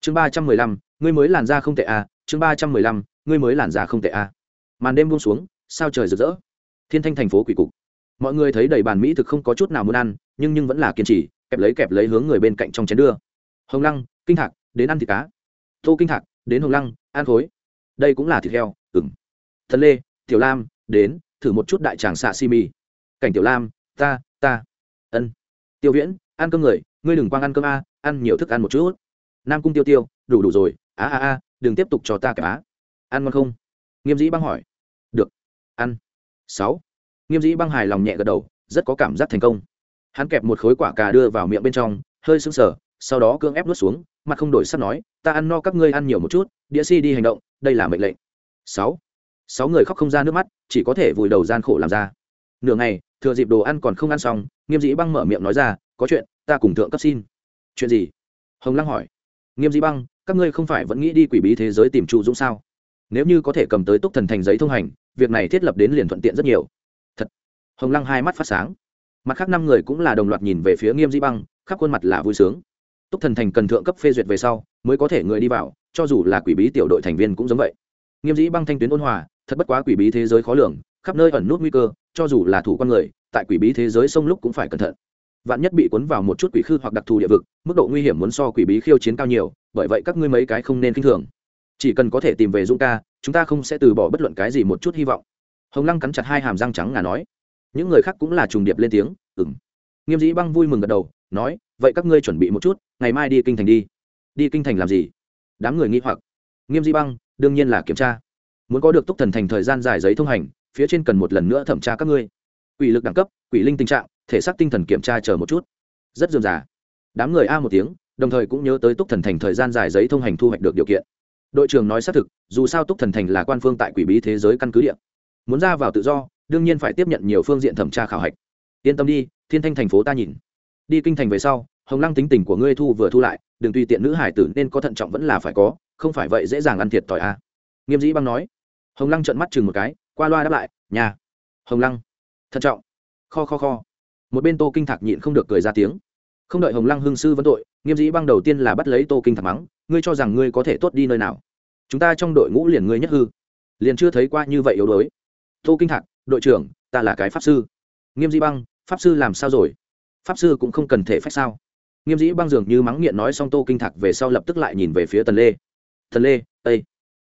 Chương ba trăm mười lăm ngươi mới làn da không tệ a à. chương ba trăm mười lăm, ngươi mới làn da không tệ a à. màn đêm buông xuống, sao trời rực rỡ. Thiên thanh thành phố quỷ cục. Mọi người thấy đầy bàn mỹ thực không có chút nào muốn ăn, nhưng nhưng vẫn là kiên trì, kẹp lấy kẹp lấy hướng người bên cạnh trong chén đưa. Hồng lăng, kinh thạc, đến ăn thịt cá. Tô kinh thạc, đến hồng lăng, ăn khối. Đây cũng là thịt heo ừng thần lê, tiểu lam, đến, thử một chút đại tràng xạ si mi. Cảnh tiểu lam, ta ta. Ân. Tiêu viễn, ăn cơm người, ngươi đừng quang ăn cơm a, ăn nhiều thức ăn một chút. Nam cung tiêu tiêu, đủ đủ rồi a a a, đừng tiếp tục cho ta cả á ăn ngon không? Nghiêm dĩ băng hỏi. Được. Ăn. Sáu. Nghiêm dĩ băng hài lòng nhẹ gật đầu, rất có cảm giác thành công. Hắn kẹp một khối quả cà đưa vào miệng bên trong, hơi sưng sờ, sau đó cưỡng ép nuốt xuống, mặt không đổi sắp nói, ta ăn no các ngươi ăn nhiều một chút, đĩa si đi hành động, đây là mệnh lệnh. Sáu. Sáu người khóc không ra nước mắt, chỉ có thể vùi đầu gian khổ làm ra. Nửa ngày, thừa dịp đồ ăn còn không ăn xong, nghiêm dĩ băng mở miệng nói ra, có chuyện, ta cùng thượng cấp xin. Chuyện gì? Hồng lăng hỏi. Nghiêm dĩ băng các ngươi không phải vẫn nghĩ đi quỷ bí thế giới tìm chu dũng sao? Nếu như có thể cầm tới túc thần thành giấy thông hành, việc này thiết lập đến liền thuận tiện rất nhiều. Thật. Hồng lăng hai mắt phát sáng. Mặt khác năm người cũng là đồng loạt nhìn về phía nghiêm dĩ băng, khắp khuôn mặt là vui sướng. Túc thần thành cần thượng cấp phê duyệt về sau, mới có thể người đi vào, cho dù là quỷ bí tiểu đội thành viên cũng giống vậy. Nghiêm dĩ băng thanh tuyến ôn hòa, thật bất quá quỷ bí thế giới khó lường, khắp nơi ẩn nút nguy cơ, cho dù là thủ con người, tại quỷ bí thế giới sông lúc cũng phải cẩn thận. Vạn nhất bị cuốn vào một chút quỷ khư hoặc đặc thù địa vực, mức độ nguy hiểm muốn so quỷ bí khiêu chiến cao nhiều bởi vậy các ngươi mấy cái không nên k i n h thường. Chỉ cần có thể tìm về dũng ca, chúng ta không sẽ từ bỏ bất luận cái gì một chút hy vọng. Hồng lăng cắn chặt hai hàm răng trắng ngà nói. Những người khác cũng là trùng điệp lên tiếng ừng nghiêm dĩ băng vui mừng gật đầu, nói, vậy các ngươi chuẩn bị một chút, ngày mai đi kinh thành đi. Đi kinh thành làm gì? Đám người nghi hoặc. Nghiêm dĩ băng, đương nhiên là kiểm tra. Muốn có được túc thần thành thời gian dài giấy thông hành, phía trên cần một lần nữa thẩm tra các ngươi. Quỷ lực đẳng cấp, quỷ linh tình trạng, thể xác tinh thần kiểm tra chờ một chút. Rất dườm già. Đám người a một tiếng đồng thời cũng nhớ tới túc thần thành thời gian dài giấy thông hành thu hoạch được điều kiện. Đội trưởng nói xác thực, dù sao túc thần thành là quan phương tại quỷ bí thế giới căn cứ địa. Muốn ra vào tự do, đương nhiên phải tiếp nhận nhiều phương diện thẩm tra khảo hạch. Yên tâm đi, thiên thanh thành phố ta nhìn. Đi kinh thành về sau, hồng lăng tính tình của ngươi thu vừa thu lại, đừng tùy tiện nữ hải tử nên có thận trọng vẫn là phải có, không phải vậy dễ dàng ăn thiệt tỏi a. Nghiêm dĩ băng nói. Hồng lăng trợn mắt chừng một cái, qua loa đáp lại nhà hồng lăng. Thận trọng. Kho kho kho. Một bên tô kinh thạc nhịn không được cười ra tiếng. Không đợi hồng lăng hương sư vấn tội nghiêm dĩ băng đầu tiên là bắt lấy tô kinh thạc mắng, ngươi cho rằng ngươi có thể tốt đi nơi nào? Chúng ta trong đội ngũ liền ngươi nhất hư. Liền chưa thấy qua như vậy yếu đuối. Tô kinh thạc, đội trưởng, ta là cái pháp sư. Nghiêm dĩ băng, pháp sư làm sao rồi? Pháp sư cũng không cần thể phách sao? Nghiêm dĩ băng dường như mắng nghiện nói xong tô kinh thạc về sau lập tức lại nhìn về phía tần lê. Tần lê ây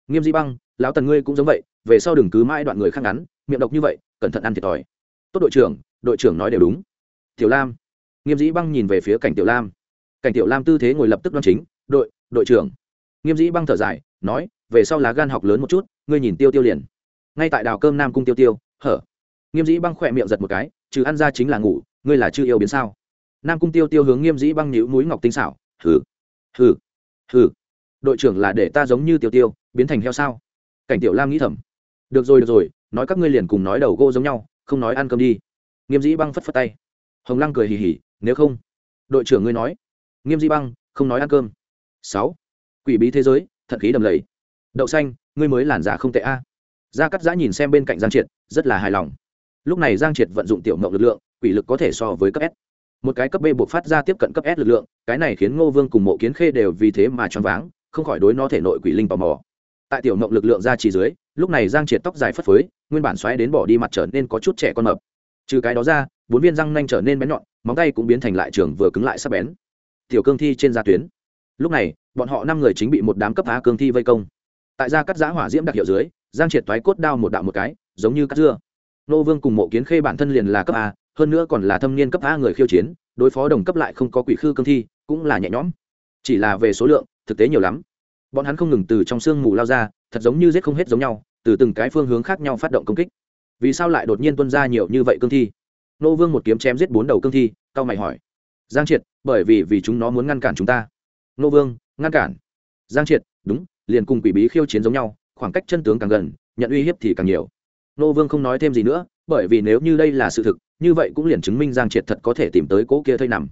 nghiêm dĩ băng, lão tần ngươi cũng giống vậy, về sau đừng cứ mãi đoạn người khác ngắn, miệng độc như vậy, cẩn thận ăn thiệt thòi. Tốt đội trưởng đội trưởng nói đều đúng. Tiểu lam. Nghiêm dĩ băng nhìn về phía cảnh tiểu lam cảnh tiểu lam tư thế ngồi lập tức đoan chính, đội đội trưởng. Nghiêm dĩ băng thở dài, nói, về sau lá gan học lớn một chút, ngươi nhìn tiêu tiêu liền. Ngay tại đào cơm nam cung tiêu tiêu, hở? Nghiêm dĩ băng khỏe miệng giật một cái, trừ ăn ra chính là ngủ, ngươi là chưa yêu biến sao? Nam cung tiêu tiêu hướng nghiêm dĩ băng nhữ mũi ngọc tinh xảo, hừ hừ hừ, đội trưởng là để ta giống như tiêu tiêu, biến thành heo sao? Cảnh tiểu lam nghĩ thầm, được rồi được rồi, nói các ngươi liền cùng nói đầu gô giống nhau, không nói ăn cơm đi. Nghiêm dĩ băng phất phất tay, hồng lăng cười hì hì, nếu không, đội trưởng ngươi nói nghiêm Di băng, không nói ăn cơm. Sáu. Quỷ bí thế giới, thật khí đầm lầy. Đậu xanh, ngươi mới làn giả không tệ a. Gia cắt giã nhìn xem bên cạnh giang triệt, rất là hài lòng. Lúc này giang triệt vận dụng tiểu mộng lực lượng, quỷ lực có thể so với cấp s. Một cái cấp b buộc phát ra tiếp cận cấp s lực lượng, cái này khiến ngô vương cùng mộ kiến khê đều vì thế mà choáng váng, không khỏi đối nó thể nội quỷ linh tò mò. Tại tiểu mộng lực lượng ra chỉ dưới, lúc này giang triệt tóc dài phất phới, nguyên bản xoáy đến bỏ đi mặt trở nên có chút trẻ con mập. Trừ cái đó ra, bốn viên răng nanh trở nên bén nhọn, móng tay cũng biến thành lại trường vừa cứng lại sắp bén tiểu cương thi trên gia tuyến. Lúc này, bọn họ năm người chính bị một đám cấp á cương thi vây công. Tại gia cắt giã hỏa diễm đặc hiệu dưới, giang triệt toái cốt đao một đạo một cái, giống như cắt dưa. Nô vương cùng mộ kiến khê bản thân liền là cấp a, hơn nữa còn là thâm niên cấp a người khiêu chiến, đối phó đồng cấp lại không có quỷ khư cương thi, cũng là nhẹ nhõm. Chỉ là về số lượng, thực tế nhiều lắm. Bọn hắn không ngừng từ trong sương mù lao ra, thật giống như giết không hết giống nhau, từ từng cái phương hướng khác nhau phát động công kích. Vì sao lại đột nhiên tuân ra nhiều như vậy cương thi? Nô vương một kiếm chém giết bốn đầu cương thi cao mày hỏi. Giang triệt bởi vì vì chúng nó muốn ngăn cản chúng ta. Nô vương, ngăn cản. Giang triệt, đúng, liền cùng quỷ bí khiêu chiến giống nhau, khoảng cách chân tướng càng gần, nhận uy hiếp thì càng nhiều. Nô vương không nói thêm gì nữa, bởi vì nếu như đây là sự thực, như vậy cũng liền chứng minh giang triệt thật có thể tìm tới cỗ kia thây nằm.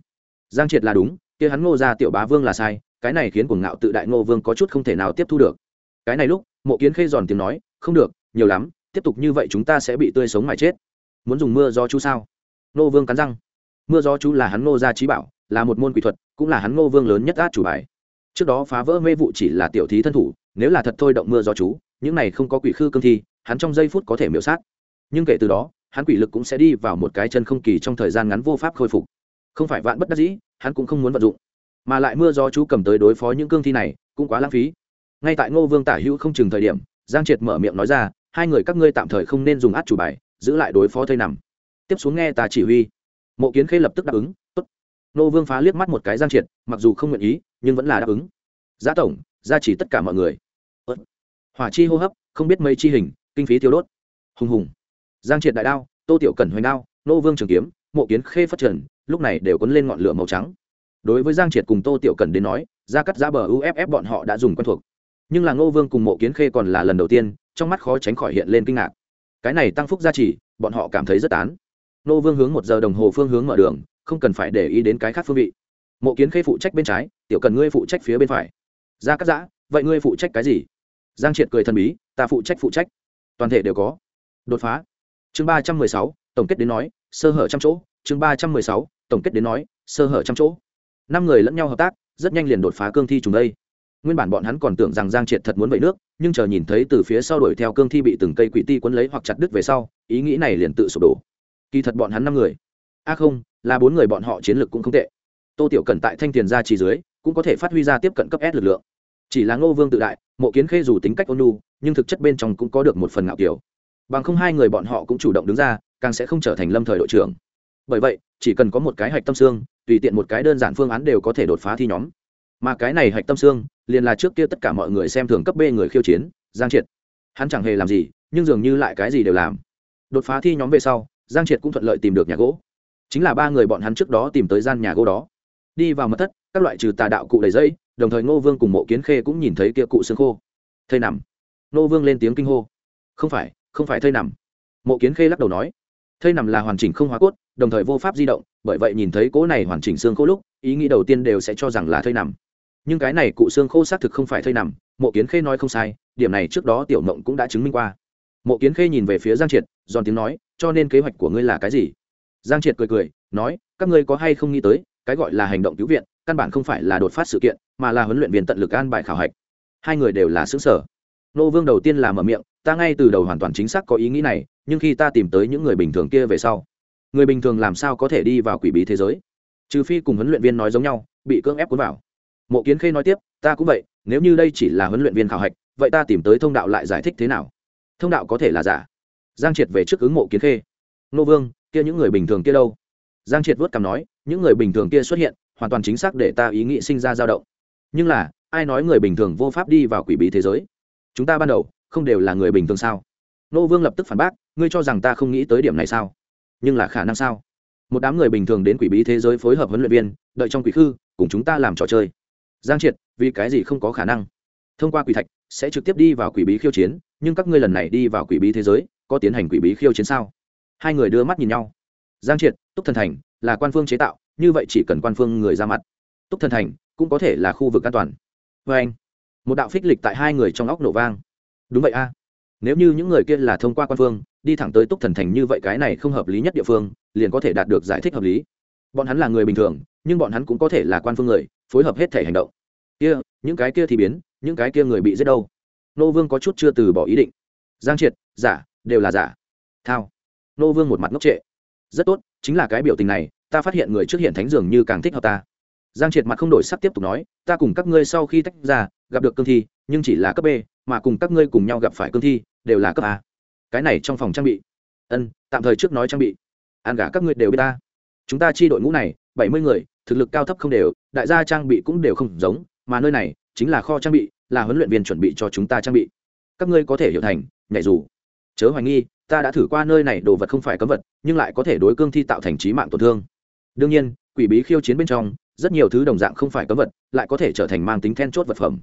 Giang triệt là đúng, kia hắn ngô ra tiểu bá vương là sai, cái này khiến cuồng ngạo tự đại ngô vương có chút không thể nào tiếp thu được. Cái này lúc, mộ kiến khê giòn tiếng nói, không được, nhiều lắm, tiếp tục như vậy chúng ta sẽ bị tươi sống mà chết. Muốn dùng mưa do chú sao? Ngô vương cắn răng. Mưa do chú là hắn ngô gia trí bảo là một môn quỷ thuật, cũng là hắn ngô vương lớn nhất át chủ bài. Trước đó phá vỡ mê vụ chỉ là tiểu thí thân thủ, nếu là thật thôi động mưa do chú, những này không có quỷ khư cương thi, hắn trong giây phút có thể miễu sát. Nhưng kể từ đó, hắn quỷ lực cũng sẽ đi vào một cái chân không kỳ trong thời gian ngắn vô pháp khôi phục. Không phải vạn bất đắc dĩ, hắn cũng không muốn vận dụng. Mà lại mưa do chú cầm tới đối phó những cương thi này, cũng quá lãng phí. Ngay tại ngô vương tả hữu không chừng thời điểm, giang triệt mở miệng nói ra, hai người các ngươi tạm thời không nên dùng át chủ bài, giữ lại đối phó thây nằm. Tiếp xuống nghe ta chỉ huy. Mộ kiến khê lập tức đáp ứng. Nô vương phá liếc mắt một cái giang triệt, mặc dù không nguyện ý, nhưng vẫn là đáp ứng. Giá tổng, gia chỉ tất cả mọi người. Hỏa chi hô hấp, không biết mây chi hình, kinh phí tiêu đốt. Hùng hùng. Giang triệt đại đao, tô tiểu cẩn hoành đao, nô vương trường kiếm, mộ kiến khê phát trần, lúc này đều cuốn lên ngọn lửa màu trắng. Đối với giang triệt cùng tô tiểu cẩn đến nói, ra cắt giá bờ uff bọn họ đã dùng quen thuộc. Nhưng là ngô vương cùng mộ kiến khê còn là lần đầu tiên, trong mắt khó tránh khỏi hiện lên kinh ngạc. Cái này tăng phúc gia trì, bọn họ cảm thấy rất tán. Ngô vương hướng một giờ đồng hồ phương hướng mở đường không cần phải để ý đến cái khác phương vị. Mộ kiến khê phụ trách bên trái, tiểu cần ngươi phụ trách phía bên phải. Ra cắt giã, vậy ngươi phụ trách cái gì? Giang triệt cười thần bí, ta phụ trách phụ trách. Toàn thể đều có. Đột phá. Chương ba trăm mười sáu, tổng kết đến nói, sơ hở trăm chỗ. Chương ba trăm mười sáu, tổng kết đến nói, sơ hở trăm chỗ. Năm người lẫn nhau hợp tác, rất nhanh liền đột phá cương thi trùng đây. Nguyên bản bọn hắn còn tưởng rằng giang triệt thật muốn vẩy nước, nhưng chờ nhìn thấy từ phía sau đuổi theo cương thi bị từng cây quỷ ti quấn lấy hoặc chặt đứt về sau, ý nghĩ này liền tự sụp đổ. Kỳ thật bọn hắn năm người a không, là bốn người bọn họ chiến lược cũng không tệ. Tô tiểu Cần tại thanh tiền ra chỉ dưới, cũng có thể phát huy ra tiếp cận cấp s lực lượng. Chỉ là ngô vương tự đại, mộ kiến khê dù tính cách ôn nu nhưng thực chất bên trong cũng có được một phần ngạo kiểu. Bằng không hai người bọn họ cũng chủ động đứng ra, càng sẽ không trở thành lâm thời đội trưởng. Bởi vậy, chỉ cần có một cái hạch tâm xương tùy tiện một cái đơn giản phương án đều có thể đột phá thi nhóm. Mà cái này hạch tâm xương liền là trước kia tất cả mọi người xem thường cấp b người khiêu chiến, giang triệt. Hắn chẳng hề làm gì, nhưng dường như lại cái gì đều làm. Đột phá thi nhóm về sau, giang triệt cũng thuận lợi tìm được nhà gỗ chính là ba người bọn hắn trước đó tìm tới gian nhà gỗ đó. Đi vào mật thất, các loại trừ tà đạo cụ đầy dây, đồng thời ngô vương cùng mộ kiến khê cũng nhìn thấy kia cụ xương khô. Thây nằm. Ngô vương lên tiếng kinh hô. Không phải không phải thây nằm. Mộ kiến khê lắc đầu nói. Thây nằm là hoàn chỉnh không hóa cốt, đồng thời vô pháp di động, bởi vậy nhìn thấy cỗ này hoàn chỉnh xương khô lúc, ý nghĩ đầu tiên đều sẽ cho rằng là thây nằm. Nhưng cái này cụ xương khô xác thực không phải thây nằm, mộ kiến khê nói không sai, điểm này trước đó tiểu mộng cũng đã chứng minh qua. Mộ kiến khê nhìn về phía giang triệt, giòn tiếng nói, cho nên kế hoạch của ngươi là cái gì? Giang triệt cười cười, nói, các ngươi có hay không nghĩ tới, cái gọi là hành động cứu viện, căn bản không phải là đột phát sự kiện, mà là huấn luyện viên tận lực an bài khảo hạch. Hai người đều là xứ sở nô vương đầu tiên là mở miệng, ta ngay từ đầu hoàn toàn chính xác có ý nghĩ này, nhưng khi ta tìm tới những người bình thường kia về sau, người bình thường làm sao có thể đi vào quỷ bí thế giới? Trừ phi cùng huấn luyện viên nói giống nhau, bị cưỡng ép cuốn vào. Mộ kiến khê nói tiếp, ta cũng vậy, nếu như đây chỉ là huấn luyện viên khảo hạch, vậy ta tìm tới thông đạo lại giải thích thế nào? Thông đạo có thể là giả. Giang triệt về trước ứng mộ kiến khê. Nô vương kia những người bình thường kia đâu? Giang triệt vớt cằm nói, những người bình thường kia xuất hiện, hoàn toàn chính xác để ta ý nghĩ sinh ra dao động. Nhưng là, ai nói người bình thường vô pháp đi vào quỷ bí thế giới? Chúng ta ban đầu, không đều là người bình thường sao? Nô vương lập tức phản bác, ngươi cho rằng ta không nghĩ tới điểm này sao? Nhưng là khả năng sao? Một đám người bình thường đến quỷ bí thế giới phối hợp huấn luyện viên, đợi trong quỷ khư, cùng chúng ta làm trò chơi. Giang triệt, vì cái gì không có khả năng? Thông qua quỷ thạch, sẽ trực tiếp đi vào quỷ bí khiêu chiến, nhưng các ngươi lần này đi vào quỷ bí thế giới, có tiến hành quỷ bí khiêu chiến sao? Hai người đưa mắt nhìn nhau. Giang triệt, túc thần thành là quan phương chế tạo, như vậy chỉ cần quan phương người ra mặt, túc thần thành cũng có thể là khu vực an toàn. Vê anh, một đạo phích lịch tại hai người trong óc nổ vang. Đúng vậy a. Nếu như những người kia là thông qua quan phương, đi thẳng tới túc thần thành như vậy cái này không hợp lý nhất địa phương, liền có thể đạt được giải thích hợp lý. Bọn hắn là người bình thường, nhưng bọn hắn cũng có thể là quan phương người, phối hợp hết thể hành động. Kia, những cái kia thì biến, những cái kia người bị giết đâu? Nô vương có chút chưa từ bỏ ý định. Giang triệt, giả, đều là giả. Thao nô vương một mặt ngốc trệ. Rất tốt, chính là cái biểu tình này, ta phát hiện người trước hiện thánh dường như càng thích hợp ta. Giang triệt mặt không đổi sắc tiếp tục nói, ta cùng các ngươi sau khi tách ra, gặp được cương thi, nhưng chỉ là cấp b, mà cùng các ngươi cùng nhau gặp phải cương thi, đều là cấp a. Cái này trong phòng trang bị. Ân, tạm thời trước nói trang bị. Ăn gả các ngươi đều biết ta. Chúng ta chi đội ngũ này, bảy mươi người, thực lực cao thấp không đều, đại gia trang bị cũng đều không giống, mà nơi này, chính là kho trang bị, là huấn luyện viên chuẩn bị cho chúng ta trang bị. Các ngươi có thể hiểu thành, nhảy dù. Chớ hoài nghi ta đã thử qua nơi này đồ vật không phải cấm vật, nhưng lại có thể đối cương thi tạo thành trí mạng tổn thương. Đương nhiên, quỷ bí khiêu chiến bên trong, rất nhiều thứ đồng dạng không phải cấm vật, lại có thể trở thành mang tính then chốt vật phẩm.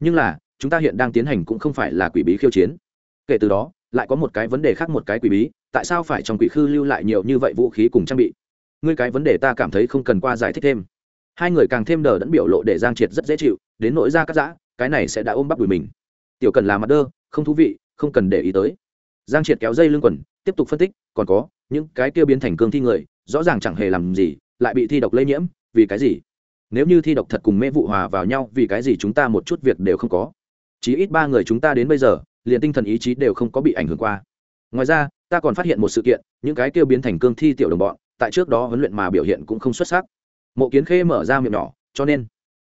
Nhưng là, chúng ta hiện đang tiến hành cũng không phải là quỷ bí khiêu chiến. Kể từ đó, lại có một cái vấn đề khác một cái quỷ bí, tại sao phải trong quỷ khư lưu lại nhiều như vậy vũ khí cùng trang bị? Ngươi cái vấn đề ta cảm thấy không cần qua giải thích thêm. Hai người càng thêm đờ đẫn biểu lộ để giang triệt rất dễ chịu, đến nỗi ra cắt giã, cái này sẽ đã ôm bắp đùi mình. Tiểu cần là mặt đơ, không thú vị, không cần để ý tới giang triệt kéo dây lưng quần, tiếp tục phân tích, còn có, những cái kia biến thành cương thi người, rõ ràng chẳng hề làm gì, lại bị thi độc lây nhiễm, vì cái gì? Nếu như thi độc thật cùng mê vụ hòa vào nhau, vì cái gì chúng ta một chút việc đều không có? Chỉ ít ba người chúng ta đến bây giờ, liền tinh thần ý chí đều không có bị ảnh hưởng qua. Ngoài ra, ta còn phát hiện một sự kiện, những cái kêu biến thành cương thi tiểu đồng bọn, tại trước đó huấn luyện mà biểu hiện cũng không xuất sắc. Mộ kiến khê mở ra miệng nhỏ, cho nên,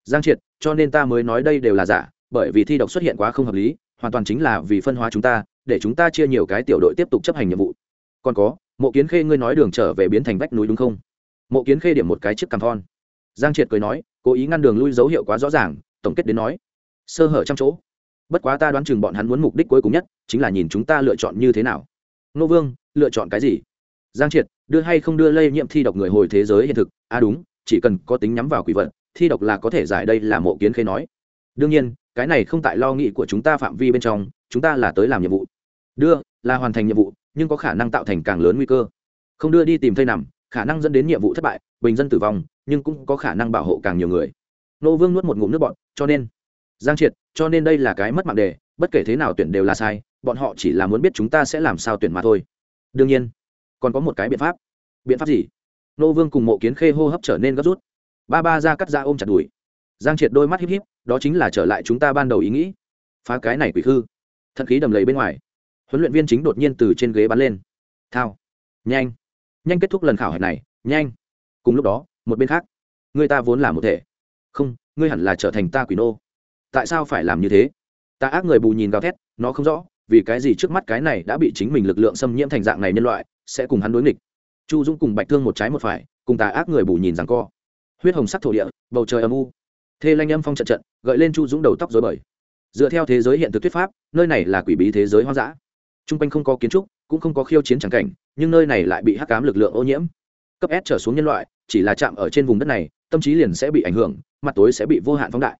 giang triệt, cho nên ta mới nói đây đều là giả, bởi vì thi độc xuất hiện quá không hợp lý, hoàn toàn chính là vì phân hóa chúng ta để chúng ta chia nhiều cái tiểu đội tiếp tục chấp hành nhiệm vụ. Còn có, mộ kiến khê, ngươi nói đường trở về biến thành vách núi đúng không? Mộ kiến khê điểm một cái chiếc cằm thon. Giang triệt cười nói, cố ý ngăn đường lui dấu hiệu quá rõ ràng, tổng kết đến nói, sơ hở trăm chỗ. Bất quá ta đoán chừng bọn hắn muốn mục đích cuối cùng nhất chính là nhìn chúng ta lựa chọn như thế nào. Nô vương, lựa chọn cái gì? Giang triệt, đưa hay không đưa lây nhiễm thi độc người hồi thế giới hiện thực? À đúng, chỉ cần có tính nhắm vào quỷ vật, thi độc là có thể giải đây là mộ kiến khê nói. Đương nhiên, cái này không tại lo nghĩ của chúng ta phạm vi bên trong, chúng ta là tới làm nhiệm vụ đưa là hoàn thành nhiệm vụ, nhưng có khả năng tạo thành càng lớn nguy cơ. Không đưa đi tìm thây nằm, khả năng dẫn đến nhiệm vụ thất bại, bình dân tử vong, nhưng cũng có khả năng bảo hộ càng nhiều người. Nô vương nuốt một ngụm nước bọn cho nên. Giang triệt, cho nên đây là cái mất mạng đề, bất kể thế nào tuyển đều là sai, bọn họ chỉ là muốn biết chúng ta sẽ làm sao tuyển mà thôi. Đương nhiên, còn có một cái biện pháp. Biện pháp gì? Nô vương cùng mộ kiến khê hô hấp trở nên gấp rút. Ba ba ra cắt ra ôm chặt đùi. Giang triệt đôi mắt híp híp, đó chính là trở lại chúng ta ban đầu ý nghĩ. Phá cái này quỷ hư thận khí đầm lầy bên ngoài huấn luyện viên chính đột nhiên từ trên ghế bắn lên. Thao. Nhanh. Nhanh kết thúc lần khảo hạch này. Nhanh. Cùng lúc đó, một bên khác. Người ta vốn là một thể. Không, ngươi hẳn là trở thành ta quỷ nô. Tại sao phải làm như thế? Ta ác người bù nhìn gào thét, nó không rõ, vì cái gì trước mắt cái này đã bị chính mình lực lượng xâm nhiễm thành dạng này nhân loại, sẽ cùng hắn đối nghịch. Chu dũng cùng bạch thương một trái một phải, cùng tà ác người bù nhìn rằng co. Huyết hồng sắc thổ địa, bầu trời âm u. Thê lanh âm phong trận trận, gợi lên chu dũng đầu tóc dối bời. Dựa theo thế giới hiện thực thuyết pháp, nơi này là quỷ bí thế giới hoang dã t r u n g quanh không có kiến trúc, cũng không có khiêu chiến trắng cảnh, nhưng nơi này lại bị hắc cám lực lượng ô nhiễm. Cấp s trở xuống nhân loại, chỉ là chạm ở trên vùng đất này, tâm trí liền sẽ bị ảnh hưởng, mặt tối sẽ bị vô hạn phóng đại.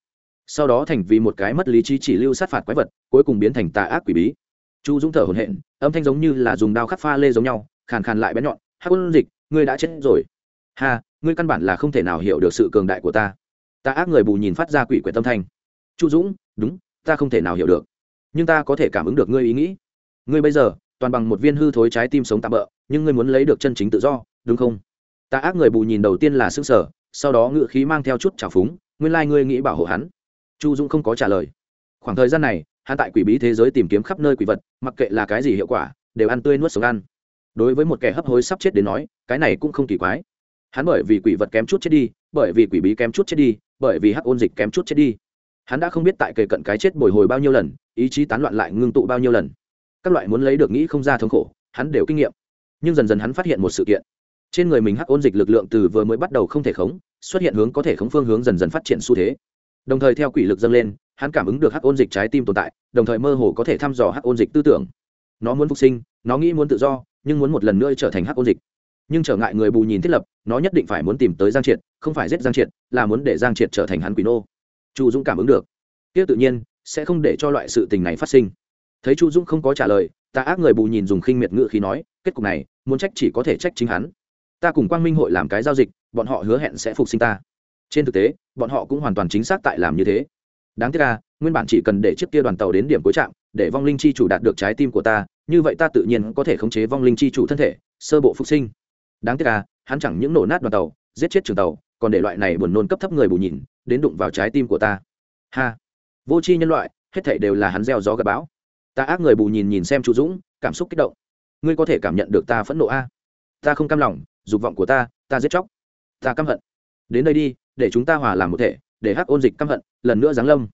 Sau đó thành vì một cái mất lý trí chỉ lưu sát phạt quái vật, cuối cùng biến thành tà ác quỷ bí. Chu dũng thở hồn hện âm thanh giống như là dùng đao khắc pha lê giống nhau, khàn khàn lại bén nhọn, hắc ôn dịch, ngươi đã chết rồi. Ha, ngươi căn bản là không thể nào hiểu được sự cường đại của ta. Ta ác người bù nhìn phát ra quỷ quyệt tâm thanh. Chu dũng, đúng, ta không thể nào hiểu được, nhưng ta có thể cảm ứng được ngươi ý nghĩ ngươi bây giờ, toàn bằng một viên hư thối trái tim sống tạm bỡ nhưng ngươi muốn lấy được chân chính tự do, đúng không? Ta ác người bù nhìn đầu tiên là s ư sở sau đó ngự khí mang theo chút trào phúng, nguyên lai、like、ngươi nghĩ bảo hộ hắn. Chu dũng không có trả lời. Khoảng thời gian này, hắn tại quỷ bí thế giới tìm kiếm khắp nơi quỷ vật, mặc kệ là cái gì hiệu quả, đều ăn tươi nuốt sống ăn. Đối với một kẻ hấp hối sắp chết đến nói, cái này cũng không kỳ quái. Hắn bởi vì quỷ vật kém chút chết đi, bởi vì quỷ bí kém chút chết đi, bởi vì hắc ôn dịch kém chút chết đi. Hắn đã không biết tại kề cận cái chết bồi hồi bao nhiêu lần, ý chí tán loạn lại ngưng tụ bao nhiêu lần các loại muốn lấy được nghĩ không ra thống khổ, hắn đều kinh nghiệm. Nhưng dần dần hắn phát hiện một sự kiện. Trên người mình hắc ôn dịch lực lượng từ vừa mới bắt đầu không thể khống, xuất hiện hướng có thể khống phương hướng dần dần phát triển xu thế. Đồng thời theo quỷ lực dâng lên, hắn cảm ứng được hắc ôn dịch trái tim tồn tại, đồng thời mơ hồ có thể thăm dò hắc ôn dịch tư tưởng. Nó muốn phục sinh, nó nghĩ muốn tự do, nhưng muốn một lần nữa trở thành hắc ôn dịch. Nhưng trở ngại người bù nhìn thiết lập, nó nhất định phải muốn tìm tới giang triệt, không phải giết giang triệt, là muốn để giang triệt trở thành hắn quỷ nô. Chu dũng cảm ứng được. Tiếp tự nhiên, sẽ không để cho loại sự tình này phát sinh thấy chu dũng không có trả lời, ta ác người bù nhìn dùng khinh miệt ngự khi nói, kết cục này, muốn trách chỉ có thể trách chính hắn. Ta cùng quang minh hội làm cái giao dịch, bọn họ hứa hẹn sẽ phục sinh ta. Trên thực tế, bọn họ cũng hoàn toàn chính xác tại làm như thế. Đáng tiếc là nguyên bản chỉ cần để chiếc kia đoàn tàu đến điểm cuối trạm, để vong linh chi chủ đạt được trái tim của ta, như vậy ta tự nhiên có thể khống chế vong linh chi chủ thân thể, sơ bộ phục sinh. Đáng tiếc là hắn chẳng những nổ nát đoàn tàu, giết chết trường tàu, còn để loại này buồn nôn cấp thấp người bù nhìn, đến đụng vào trái tim của ta. Ha. Vô tri nhân loại, hết thảy đều là hắn gieo gió gặp bão ta ác người bù nhìn nhìn xem chu dũng, cảm xúc kích động. Ngươi có thể cảm nhận được ta phẫn nộ a. Ta không cam lòng, dục vọng của ta ta giết chóc. Ta căm hận. Đến đây đi, để chúng ta hòa làm một thể, để hắc ôn dịch căm hận, lần nữa giáng lâm.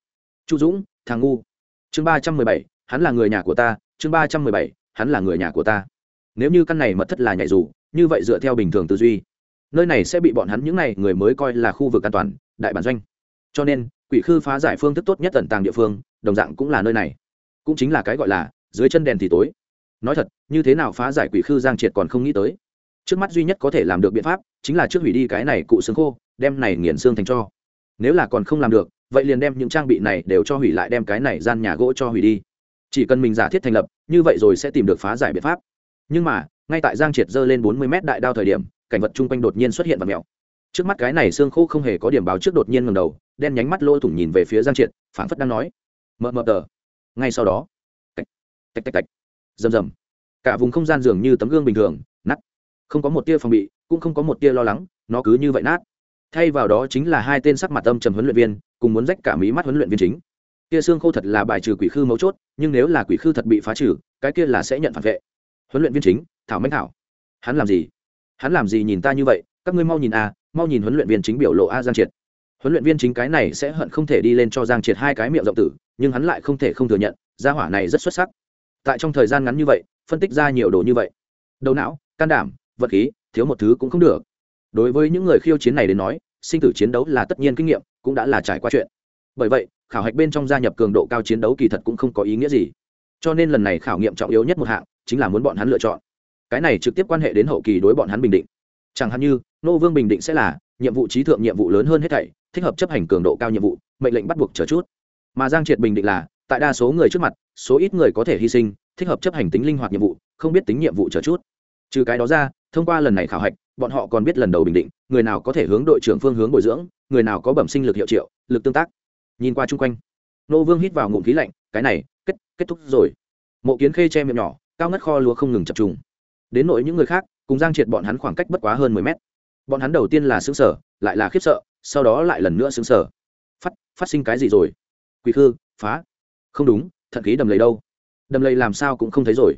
Chu dũng, thằng ngu. Chương ba trăm mười bảy, hắn là người nhà của ta. Chương ba trăm mười bảy, hắn là người nhà của ta. Nếu như căn này mật thất là nhảy dù, như vậy dựa theo bình thường tư duy, nơi này sẽ bị bọn hắn những n à y người mới coi là khu vực an toàn, đại bản doanh. Cho nên, quỷ khư phá giải phương thức tốt nhất tận tàng địa phương, đồng dạng cũng là nơi này cũng chính là cái gọi là dưới chân đèn thì tối. Nói thật, như thế nào phá giải quỷ khư giang triệt còn không nghĩ tới. Trước mắt duy nhất có thể làm được biện pháp chính là trước hủy đi cái này cụ xương khô, đem này nghiền xương thành cho. Nếu là còn không làm được, vậy liền đem những trang bị này đều cho hủy lại đem cái này gian nhà gỗ cho hủy đi. Chỉ cần mình giả thiết thành lập, như vậy rồi sẽ tìm được phá giải biện pháp. Nhưng mà, ngay tại giang triệt dơ lên bốn mươi mét đại đao thời điểm, cảnh vật chung quanh đột nhiên xuất hiện và mèo. Trước mắt cái này xương khô không hề có điểm báo trước đột nhiên ngầm đầu, đen nhánh mắt lỗ thủng nhìn về phía giang triệt, phảng phất đang nói mờ mờ tờ ngay sau đó, tạch tạch tạch tạch, rầm rầm. Cả vùng không gian dường như tấm gương bình thường, nát. Không có một tia phòng bị, cũng không có một tia lo lắng, nó cứ như vậy nát. Thay vào đó chính là hai tên sắc mặt âm trầm huấn luyện viên, cùng muốn rách cả mí mắt huấn luyện viên chính. Kia xương khô thật là bài trừ quỷ khư mấu chốt, nhưng nếu là quỷ khư thật bị phá trừ, cái kia là sẽ nhận phản vệ. Huấn luyện viên chính, thảo minh thảo. Hắn làm gì? Hắn làm gì nhìn ta như vậy? Các ngươi mau nhìn a mau nhìn huấn luyện viên chính biểu lộ a giang triệt. Huấn luyện viên chính cái này sẽ hận không thể đi lên cho giang triệt hai cái miệng rộng tử nhưng hắn lại không thể không thừa nhận, gia hỏa này rất xuất sắc. Tại trong thời gian ngắn như vậy, phân tích ra nhiều đồ như vậy. Đầu não, can đảm, vật khí, thiếu một thứ cũng không được. Đối với những người khiêu chiến này đến nói, sinh tử chiến đấu là tất nhiên kinh nghiệm, cũng đã là trải qua chuyện. Bởi vậy, khảo hạch bên trong gia nhập cường độ cao chiến đấu kỳ thật cũng không có ý nghĩa gì. Cho nên lần này khảo nghiệm trọng yếu nhất một hạng, chính là muốn bọn hắn lựa chọn. Cái này trực tiếp quan hệ đến hậu kỳ đối bọn hắn bình định. Chẳng hạn như, nô vương bình định sẽ là, nhiệm vụ trí thượng nhiệm vụ lớn hơn hết thảy, thích hợp chấp hành cường độ cao nhiệm vụ, mệnh lệnh bắt buộc chờ chút mà giang triệt bình định là, tại đa số người trước mặt, số ít người có thể hy sinh, thích hợp chấp hành tính linh hoạt nhiệm vụ, không biết tính nhiệm vụ chờ chút. Trừ cái đó ra, thông qua lần này khảo hạch, bọn họ còn biết lần đầu bình định, người nào có thể hướng đội trưởng phương hướng bồi dưỡng, người nào có bẩm sinh lực hiệu triệu, lực tương tác. Nhìn qua chung quanh, nô vương hít vào ngụm khí lạnh, cái này, kết kết thúc rồi. Mộ kiến khê che miệng nhỏ, cao ngất kho lúa không ngừng chập trùng. Đến nội những người khác, cùng giang triệt bọn hắn khoảng cách bất quá hơn mười mét. Bọn hắn đầu tiên là xứng sở lại là khiếp sợ, sau đó lại lần nữa xứng sở phát phát sinh cái gì rồi? Quỳ khư, phá. Không đúng, thận khí đầm lầy đâu. Đầm lầy làm sao cũng không thấy rồi.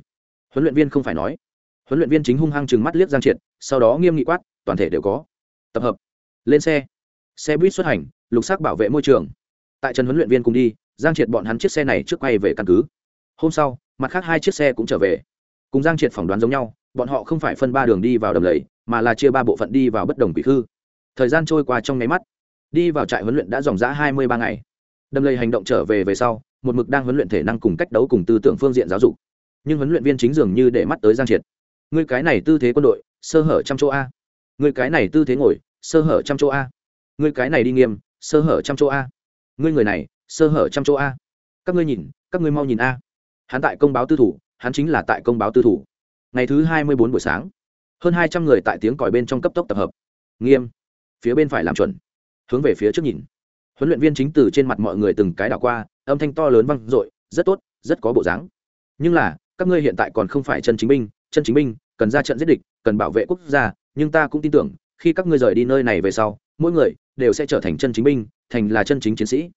Huấn luyện viên không phải nói. Huấn luyện viên chính hung hăng chừng mắt liếc giang triệt, sau đó nghiêm nghị quát, toàn thể đều có. Tập hợp. Lên xe. Xe buýt xuất hành, lục sắc bảo vệ môi trường. Tại trần huấn luyện viên cùng đi, giang triệt bọn hắn chiếc xe này trước quay về căn cứ. Hôm sau, mặt khác hai chiếc xe cũng trở về. Cùng giang triệt phỏng đoán giống nhau, bọn họ không phải phân ba đường đi vào đầm lầy, mà là chia ba bộ phận đi vào bất đồng quỷ khư. Thời gian trôi qua trong nháy mắt. Đi vào trại huấn luyện đã dòng dã hai mươi ba ngày đầm lầy hành động trở về về sau, một mực đang huấn luyện thể năng cùng cách đấu cùng tư tưởng phương diện giáo dục. Nhưng huấn luyện viên chính dường như để mắt tới giang triệt. Người cái này tư thế quân đội, sơ hở trăm chỗ a. Người cái này tư thế ngồi, sơ hở trăm chỗ a. Người cái này đi nghiêm, sơ hở trăm chỗ a. Ngươi người này, sơ hở trăm chỗ a. Các ngươi nhìn, các ngươi mau nhìn a. Hắn tại công báo tư thủ, hắn chính là tại công báo tư thủ. Ngày thứ hai mươi bốn buổi sáng, hơn hai trăm người tại tiếng còi bên trong cấp tốc tập hợp. Nghiêm, phía bên phải làm chuẩn. Hướng về phía trước nhìn huấn luyện viên chính từ trên mặt mọi người từng cái đảo qua, âm thanh to lớn vang dội, rất tốt, rất có bộ dáng. Nhưng là, các ngươi hiện tại còn không phải chân chính binh, chân chính binh, cần ra trận giết địch, cần bảo vệ quốc gia, nhưng ta cũng tin tưởng, khi các ngươi rời đi nơi này về sau, mỗi người đều sẽ trở thành chân chính binh, thành là chân chính chiến sĩ.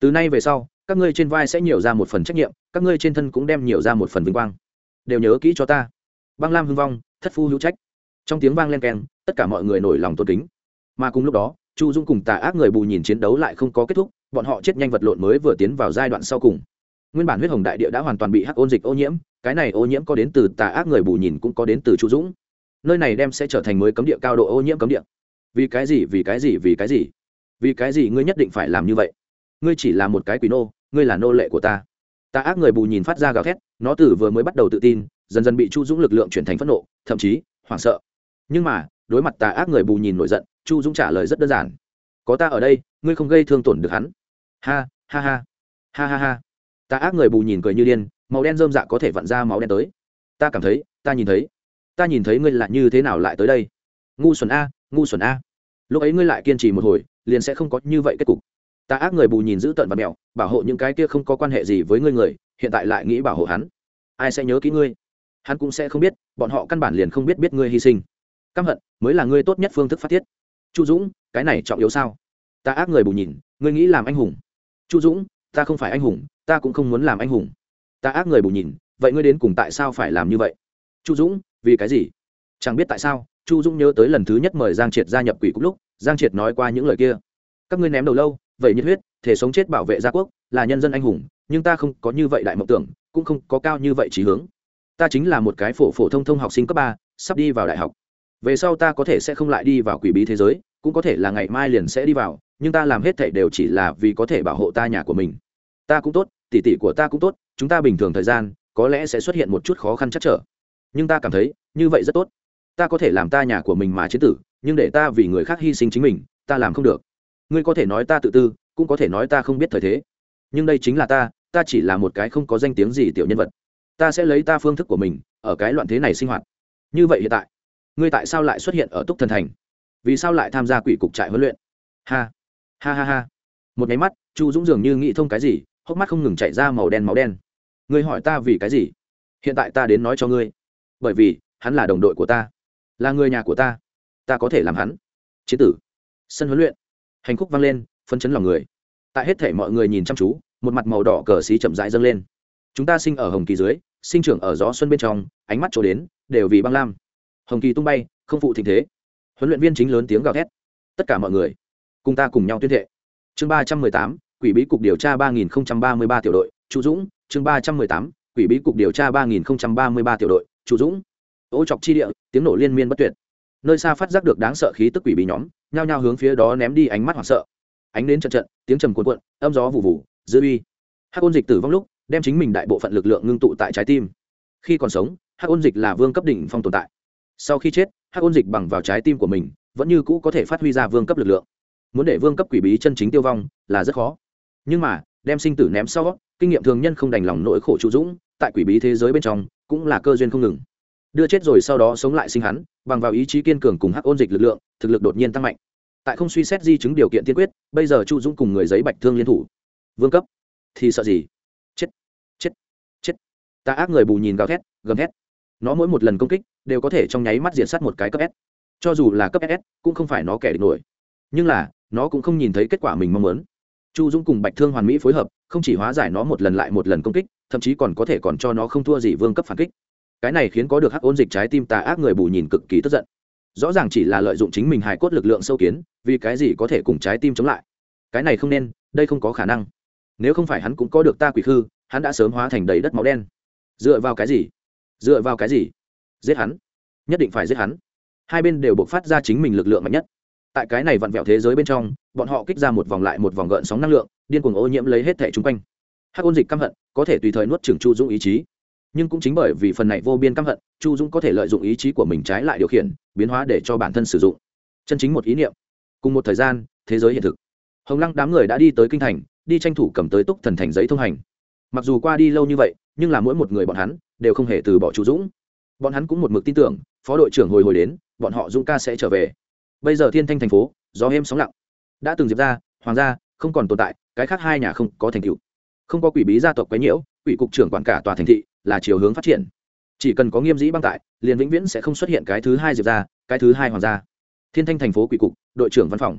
Từ nay về sau, các ngươi trên vai sẽ nhiều ra một phần trách nhiệm, các ngươi trên thân cũng đem nhiều ra một phần vinh quang. Đều nhớ kỹ cho ta. Băng lam hưng vong, thất phu hữu trách. Trong tiếng vang len keng, tất cả mọi người nổi lòng tôn kính. Mà cùng lúc đó chu dung cùng tà ác người bù nhìn chiến đấu lại không có kết thúc, bọn họ chết nhanh vật lộn mới vừa tiến vào giai đoạn sau cùng. Nguyên bản huyết hồng đại địa đã hoàn toàn bị hắc ôn dịch ô nhiễm, cái này ô nhiễm có đến từ tà ác người bù nhìn cũng có đến từ chu dũng nơi này đem sẽ trở thành mới cấm địa cao độ ô nhiễm cấm địa. Vì cái gì, vì cái gì, vì cái gì? Vì cái gì ngươi nhất định phải làm như vậy? Ngươi chỉ là một cái quỷ nô, ngươi là nô lệ của ta. Tà ác người bù nhìn phát ra gào thét, nó từ vừa mới bắt đầu tự tin, dần dần bị chu dũng lực lượng chuyển thành phẫn nộ, thậm chí hoảng sợ. Nhưng mà đối mặt tà ác người bù nhìn nổi giận, chu dũng trả lời rất đơn giản. Có ta ở đây, ngươi không gây thương tổn được hắn. Ha ha ha. Ha ha ha. Tà ác người bù nhìn cười như điên, màu đen dơm dạ có thể vặn ra máu đen tới. Ta cảm thấy, ta nhìn thấy. Ta nhìn thấy ngươi là như thế nào lại tới đây? Ngu xuẩn a, ngu xuẩn a. Lúc ấy ngươi lại kiên trì một hồi, liền sẽ không có như vậy kết cục. Ta ác người bù nhìn giữ tận và mẹo, bảo hộ những cái kia không có quan hệ gì với ngươi người, hiện tại lại nghĩ bảo hộ hắn. Ai sẽ nhớ kỹ ngươi? Hắn cũng sẽ không biết, bọn họ căn bản liền không biết biết ngươi hy sinh căm hận mới là ngươi tốt nhất phương thức phát thiết chu dũng, cái này trọng yếu sao? Ta ác người bù nhìn, ngươi nghĩ làm anh hùng. Chu dũng, ta không phải anh hùng, ta cũng không muốn làm anh hùng. Ta ác người bù nhìn, vậy ngươi đến cùng tại sao phải làm như vậy? Chu dũng, vì cái gì? Chẳng biết tại sao, chu dũng nhớ tới lần thứ nhất mời giang triệt gia nhập quỷ cúc lúc, giang triệt nói qua những lời kia. Các ngươi ném đầu lâu, vậy nhiệt huyết, thể sống chết bảo vệ gia quốc, là nhân dân anh hùng, nhưng ta không có như vậy đại mộng tưởng, cũng không có cao như vậy trí hướng. Ta chính là một cái phổ phổ thông thông học sinh cấp ba, sắp đi vào đại học về sau ta có thể sẽ không lại đi vào quỷ bí thế giới, cũng có thể là ngày mai liền sẽ đi vào, nhưng ta làm hết thảy đều chỉ là vì có thể bảo hộ ta nhà của mình. Ta cũng tốt, tỷ tỷ của ta cũng tốt, chúng ta bình thường thời gian, có lẽ sẽ xuất hiện một chút khó khăn chắc trở. Nhưng ta cảm thấy, như vậy rất tốt. Ta có thể làm ta nhà của mình mà chế tử, nhưng để ta vì người khác hy sinh chính mình, ta làm không được. Ngươi có thể nói ta tự tư, cũng có thể nói ta không biết thời thế. Nhưng đây chính là ta ta chỉ là một cái không có danh tiếng gì tiểu nhân vật. Ta sẽ lấy ta phương thức của mình, ở cái loạn thế này sinh hoạt. Như vậy hiện tại ngươi tại sao lại xuất hiện ở túc thần thành? Vì sao lại tham gia quỷ cục trại huấn luyện? Ha ha ha ha. Một máy mắt, chu dũng dường như nghĩ thông cái gì, hốc mắt không ngừng chạy ra màu đen máu đen. Ngươi hỏi ta vì cái gì? Hiện tại ta đến nói cho ngươi. Bởi vì, hắn là đồng đội của ta. Là người nhà của ta. Ta có thể làm hắn. Chế tử. Sân huấn luyện. Hành khúc vang lên phân chấn lòng người. Tại hết thể mọi người nhìn chăm chú, một mặt màu đỏ cờ xí chậm rãi dâng lên. Chúng ta sinh ở hồng kỳ dưới, sinh trưởng ở gió xuân bên trong, ánh mắt chỗ đến, đều vì băng lam hồng kỳ tung bay, không phụ tình thế. Huấn luyện viên chính lớn tiếng gào thét. Tất cả mọi người, cùng ta cùng nhau tuyên thệ. Chương ba trăm mười tám, quỷ bí cục điều tra ba nghìn ba mươi ba tiểu đội, chu dũng. Chương ba trăm mười tám, quỷ bí cục điều tra ba nghìn ba mươi ba tiểu đội, chu dũng. Ô chọc chi địa, tiếng nổ liên miên bất tuyệt. Nơi xa phát giác được đáng sợ khí tức quỷ bí nhóm, nhao nhao hướng phía đó ném đi ánh mắt hoảng sợ. Ánh đến trận trận, tiếng trầm cuộn cuộn, âm gió vụ vụ, dư uy. Hắc ôn dịch tử vong lúc, đem chính mình đại bộ phận lực lượng ngưng tụ tại trái tim. Khi còn sống, hắc ôn dịch là vương cấp đỉnh phong tồn tại sau khi chết, hắc ôn dịch bằng vào trái tim của mình, vẫn như cũ có thể phát huy ra vương cấp lực lượng. Muốn để vương cấp quỷ bí chân chính tiêu vong là rất khó. Nhưng mà, đem sinh tử ném sau, kinh nghiệm thường nhân không đành lòng nỗi khổ trụ dũng, tại quỷ bí thế giới bên trong, cũng là cơ duyên không ngừng. Đưa chết rồi sau đó sống lại sinh hắn, bằng vào ý chí kiên cường cùng hắc ôn dịch lực lượng, thực lực đột nhiên tăng mạnh. Tại không suy xét di chứng điều kiện tiên quyết, bây giờ chu dũng cùng người giấy bạch thương liên thủ. Vương cấp? Thì sợ gì? Chết chết chết. Ta ác người bù nhìn gào thét, gầm thét. Nó mỗi một lần công kích đều có thể trong nháy mắt diệt sát một cái cấp s. Cho dù là cấp s, cũng không phải nó kẻ địch nổi. Nhưng là, nó cũng không nhìn thấy kết quả mình mong muốn. Chu dũng cùng bạch thương hoàn mỹ phối hợp, không chỉ hóa giải nó một lần lại một lần công kích, thậm chí còn có thể còn cho nó không thua gì vương cấp phản kích. Cái này khiến có được hắc ôn dịch trái tim tà ác người bù nhìn cực kỳ tức giận. Rõ ràng chỉ là lợi dụng chính mình hài cốt lực lượng sâu kiến, vì cái gì có thể cùng trái tim chống lại? Cái này không nên, đây không có khả năng. Nếu không phải hắn cũng có được ta quỷ khư, hắn đã sớm hóa thành đầy đất máu đen. Dựa vào cái gì? Dựa vào cái gì? Giết hắn. Nhất định phải giết hắn. Hai bên đều buộc phát ra chính mình lực lượng mạnh nhất. Tại cái này vặn vẹo thế giới bên trong, bọn họ kích ra một vòng lại một vòng gợn sóng năng lượng, điên cuồng ô nhiễm lấy hết thẻ chung quanh. Hắc ôn dịch căm hận, có thể tùy thời nuốt trừng chu dũng ý chí. Nhưng cũng chính bởi vì phần này vô biên căm hận, chu dũng có thể lợi dụng ý chí của mình trái lại điều khiển, biến hóa để cho bản thân sử dụng. Chân chính một ý niệm. Cùng một thời gian, thế giới hiện thực. Hồng lăng đám người đã đi tới kinh thành, đi tranh thủ cầm tới túc thần thành giấy thông hành. Mặc dù qua đi lâu như vậy, nhưng là mỗi một người bọn hắn đều không hề từ bỏ chu dũng bọn hắn cũng một mực tin tưởng, phó đội trưởng hồi hồi đến, bọn họ dũng ca sẽ trở về. Bây giờ thiên thanh thành phố, gió êm sóng lặng. Đã từng diệp ra hoàng gia, không còn tồn tại, cái khác hai nhà không có thành tựu. Không có quỷ bí gia tộc quấy nhiễu, quỷ cục trưởng quản cả tòa thành thị là chiều hướng phát triển. Chỉ cần có nghiêm dĩ băng tại, liền vĩnh viễn sẽ không xuất hiện cái thứ hai diệp ra cái thứ hai hoàng gia. Thiên thanh thành phố quỷ cục, đội trưởng văn phòng.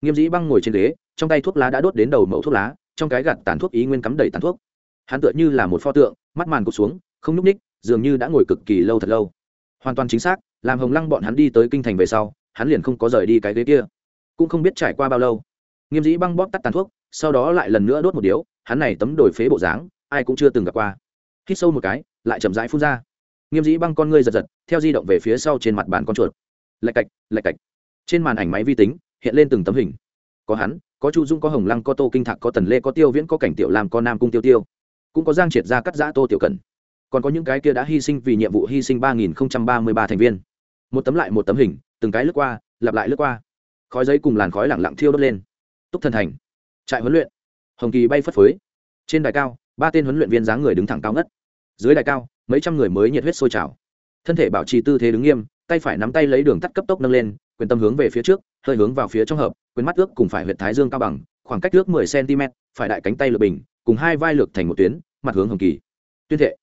Nghiêm dĩ băng ngồi trên ghế, trong tay thuốc lá đã đốt đến đầu mẫu thuốc lá, trong cái gạt tàn thuốc ý nguyên cắm đầy tàn thuốc. Hắn tựa như là một pho tượng, mắt màn cụt xuống, không n ú c ních dường như đã ngồi cực kỳ lâu thật lâu. Hoàn toàn chính xác, làm hồng lăng bọn hắn đi tới kinh thành về sau, hắn liền không có rời đi cái ghế kia. Cũng không biết trải qua bao lâu. Nghiêm dĩ băng bóp tắt tàn thuốc, sau đó lại lần nữa đốt một điếu, hắn này tấm đổi phế bộ dáng, ai cũng chưa từng gặp qua. Hít sâu một cái, lại chậm rãi phun ra. Nghiêm dĩ băng con ngươi giật giật, theo di động về phía sau trên mặt bàn con chuột. Lạch cạch lạch cạch. Trên màn ảnh máy vi tính, hiện lên từng tấm hình. Có hắn, có chu dung, có hồng lăng, có tô kinh thạc, có tần lê, có tiêu viễn, có cảnh tiểu làm có nam cung tiêu tiêu. Cũng có giang triệt ra cắt giã tô tiểu cần còn có những cái kia đã hy sinh vì nhiệm vụ hy sinh ba nghìn ba mươi ba thành viên. Một tấm lại một tấm hình, từng cái lướt qua, lặp lại lướt qua. Khói giấy cùng làn khói lẳng lặng thiêu đốt lên. Túc thần thành. Trại huấn luyện. Hồng kỳ bay phất phới. Trên đài cao, ba tên huấn luyện viên dáng người đứng thẳng cao ngất. Dưới đài cao, mấy trăm người mới nhiệt huyết sôi trào. Thân thể bảo trì tư thế đứng nghiêm, tay phải nắm tay lấy đường tắt cấp tốc nâng lên, quyền tâm hướng về phía trước, hơi hướng vào phía trong hợp, quyền mắt ước cùng phải huyện thái dương cao bằng, khoảng cách ước mười cm phải đại cánh tay lược bình, cùng hai vai lược thành một tuyến, mặt hướng hồng kỳ. Tuyên thệ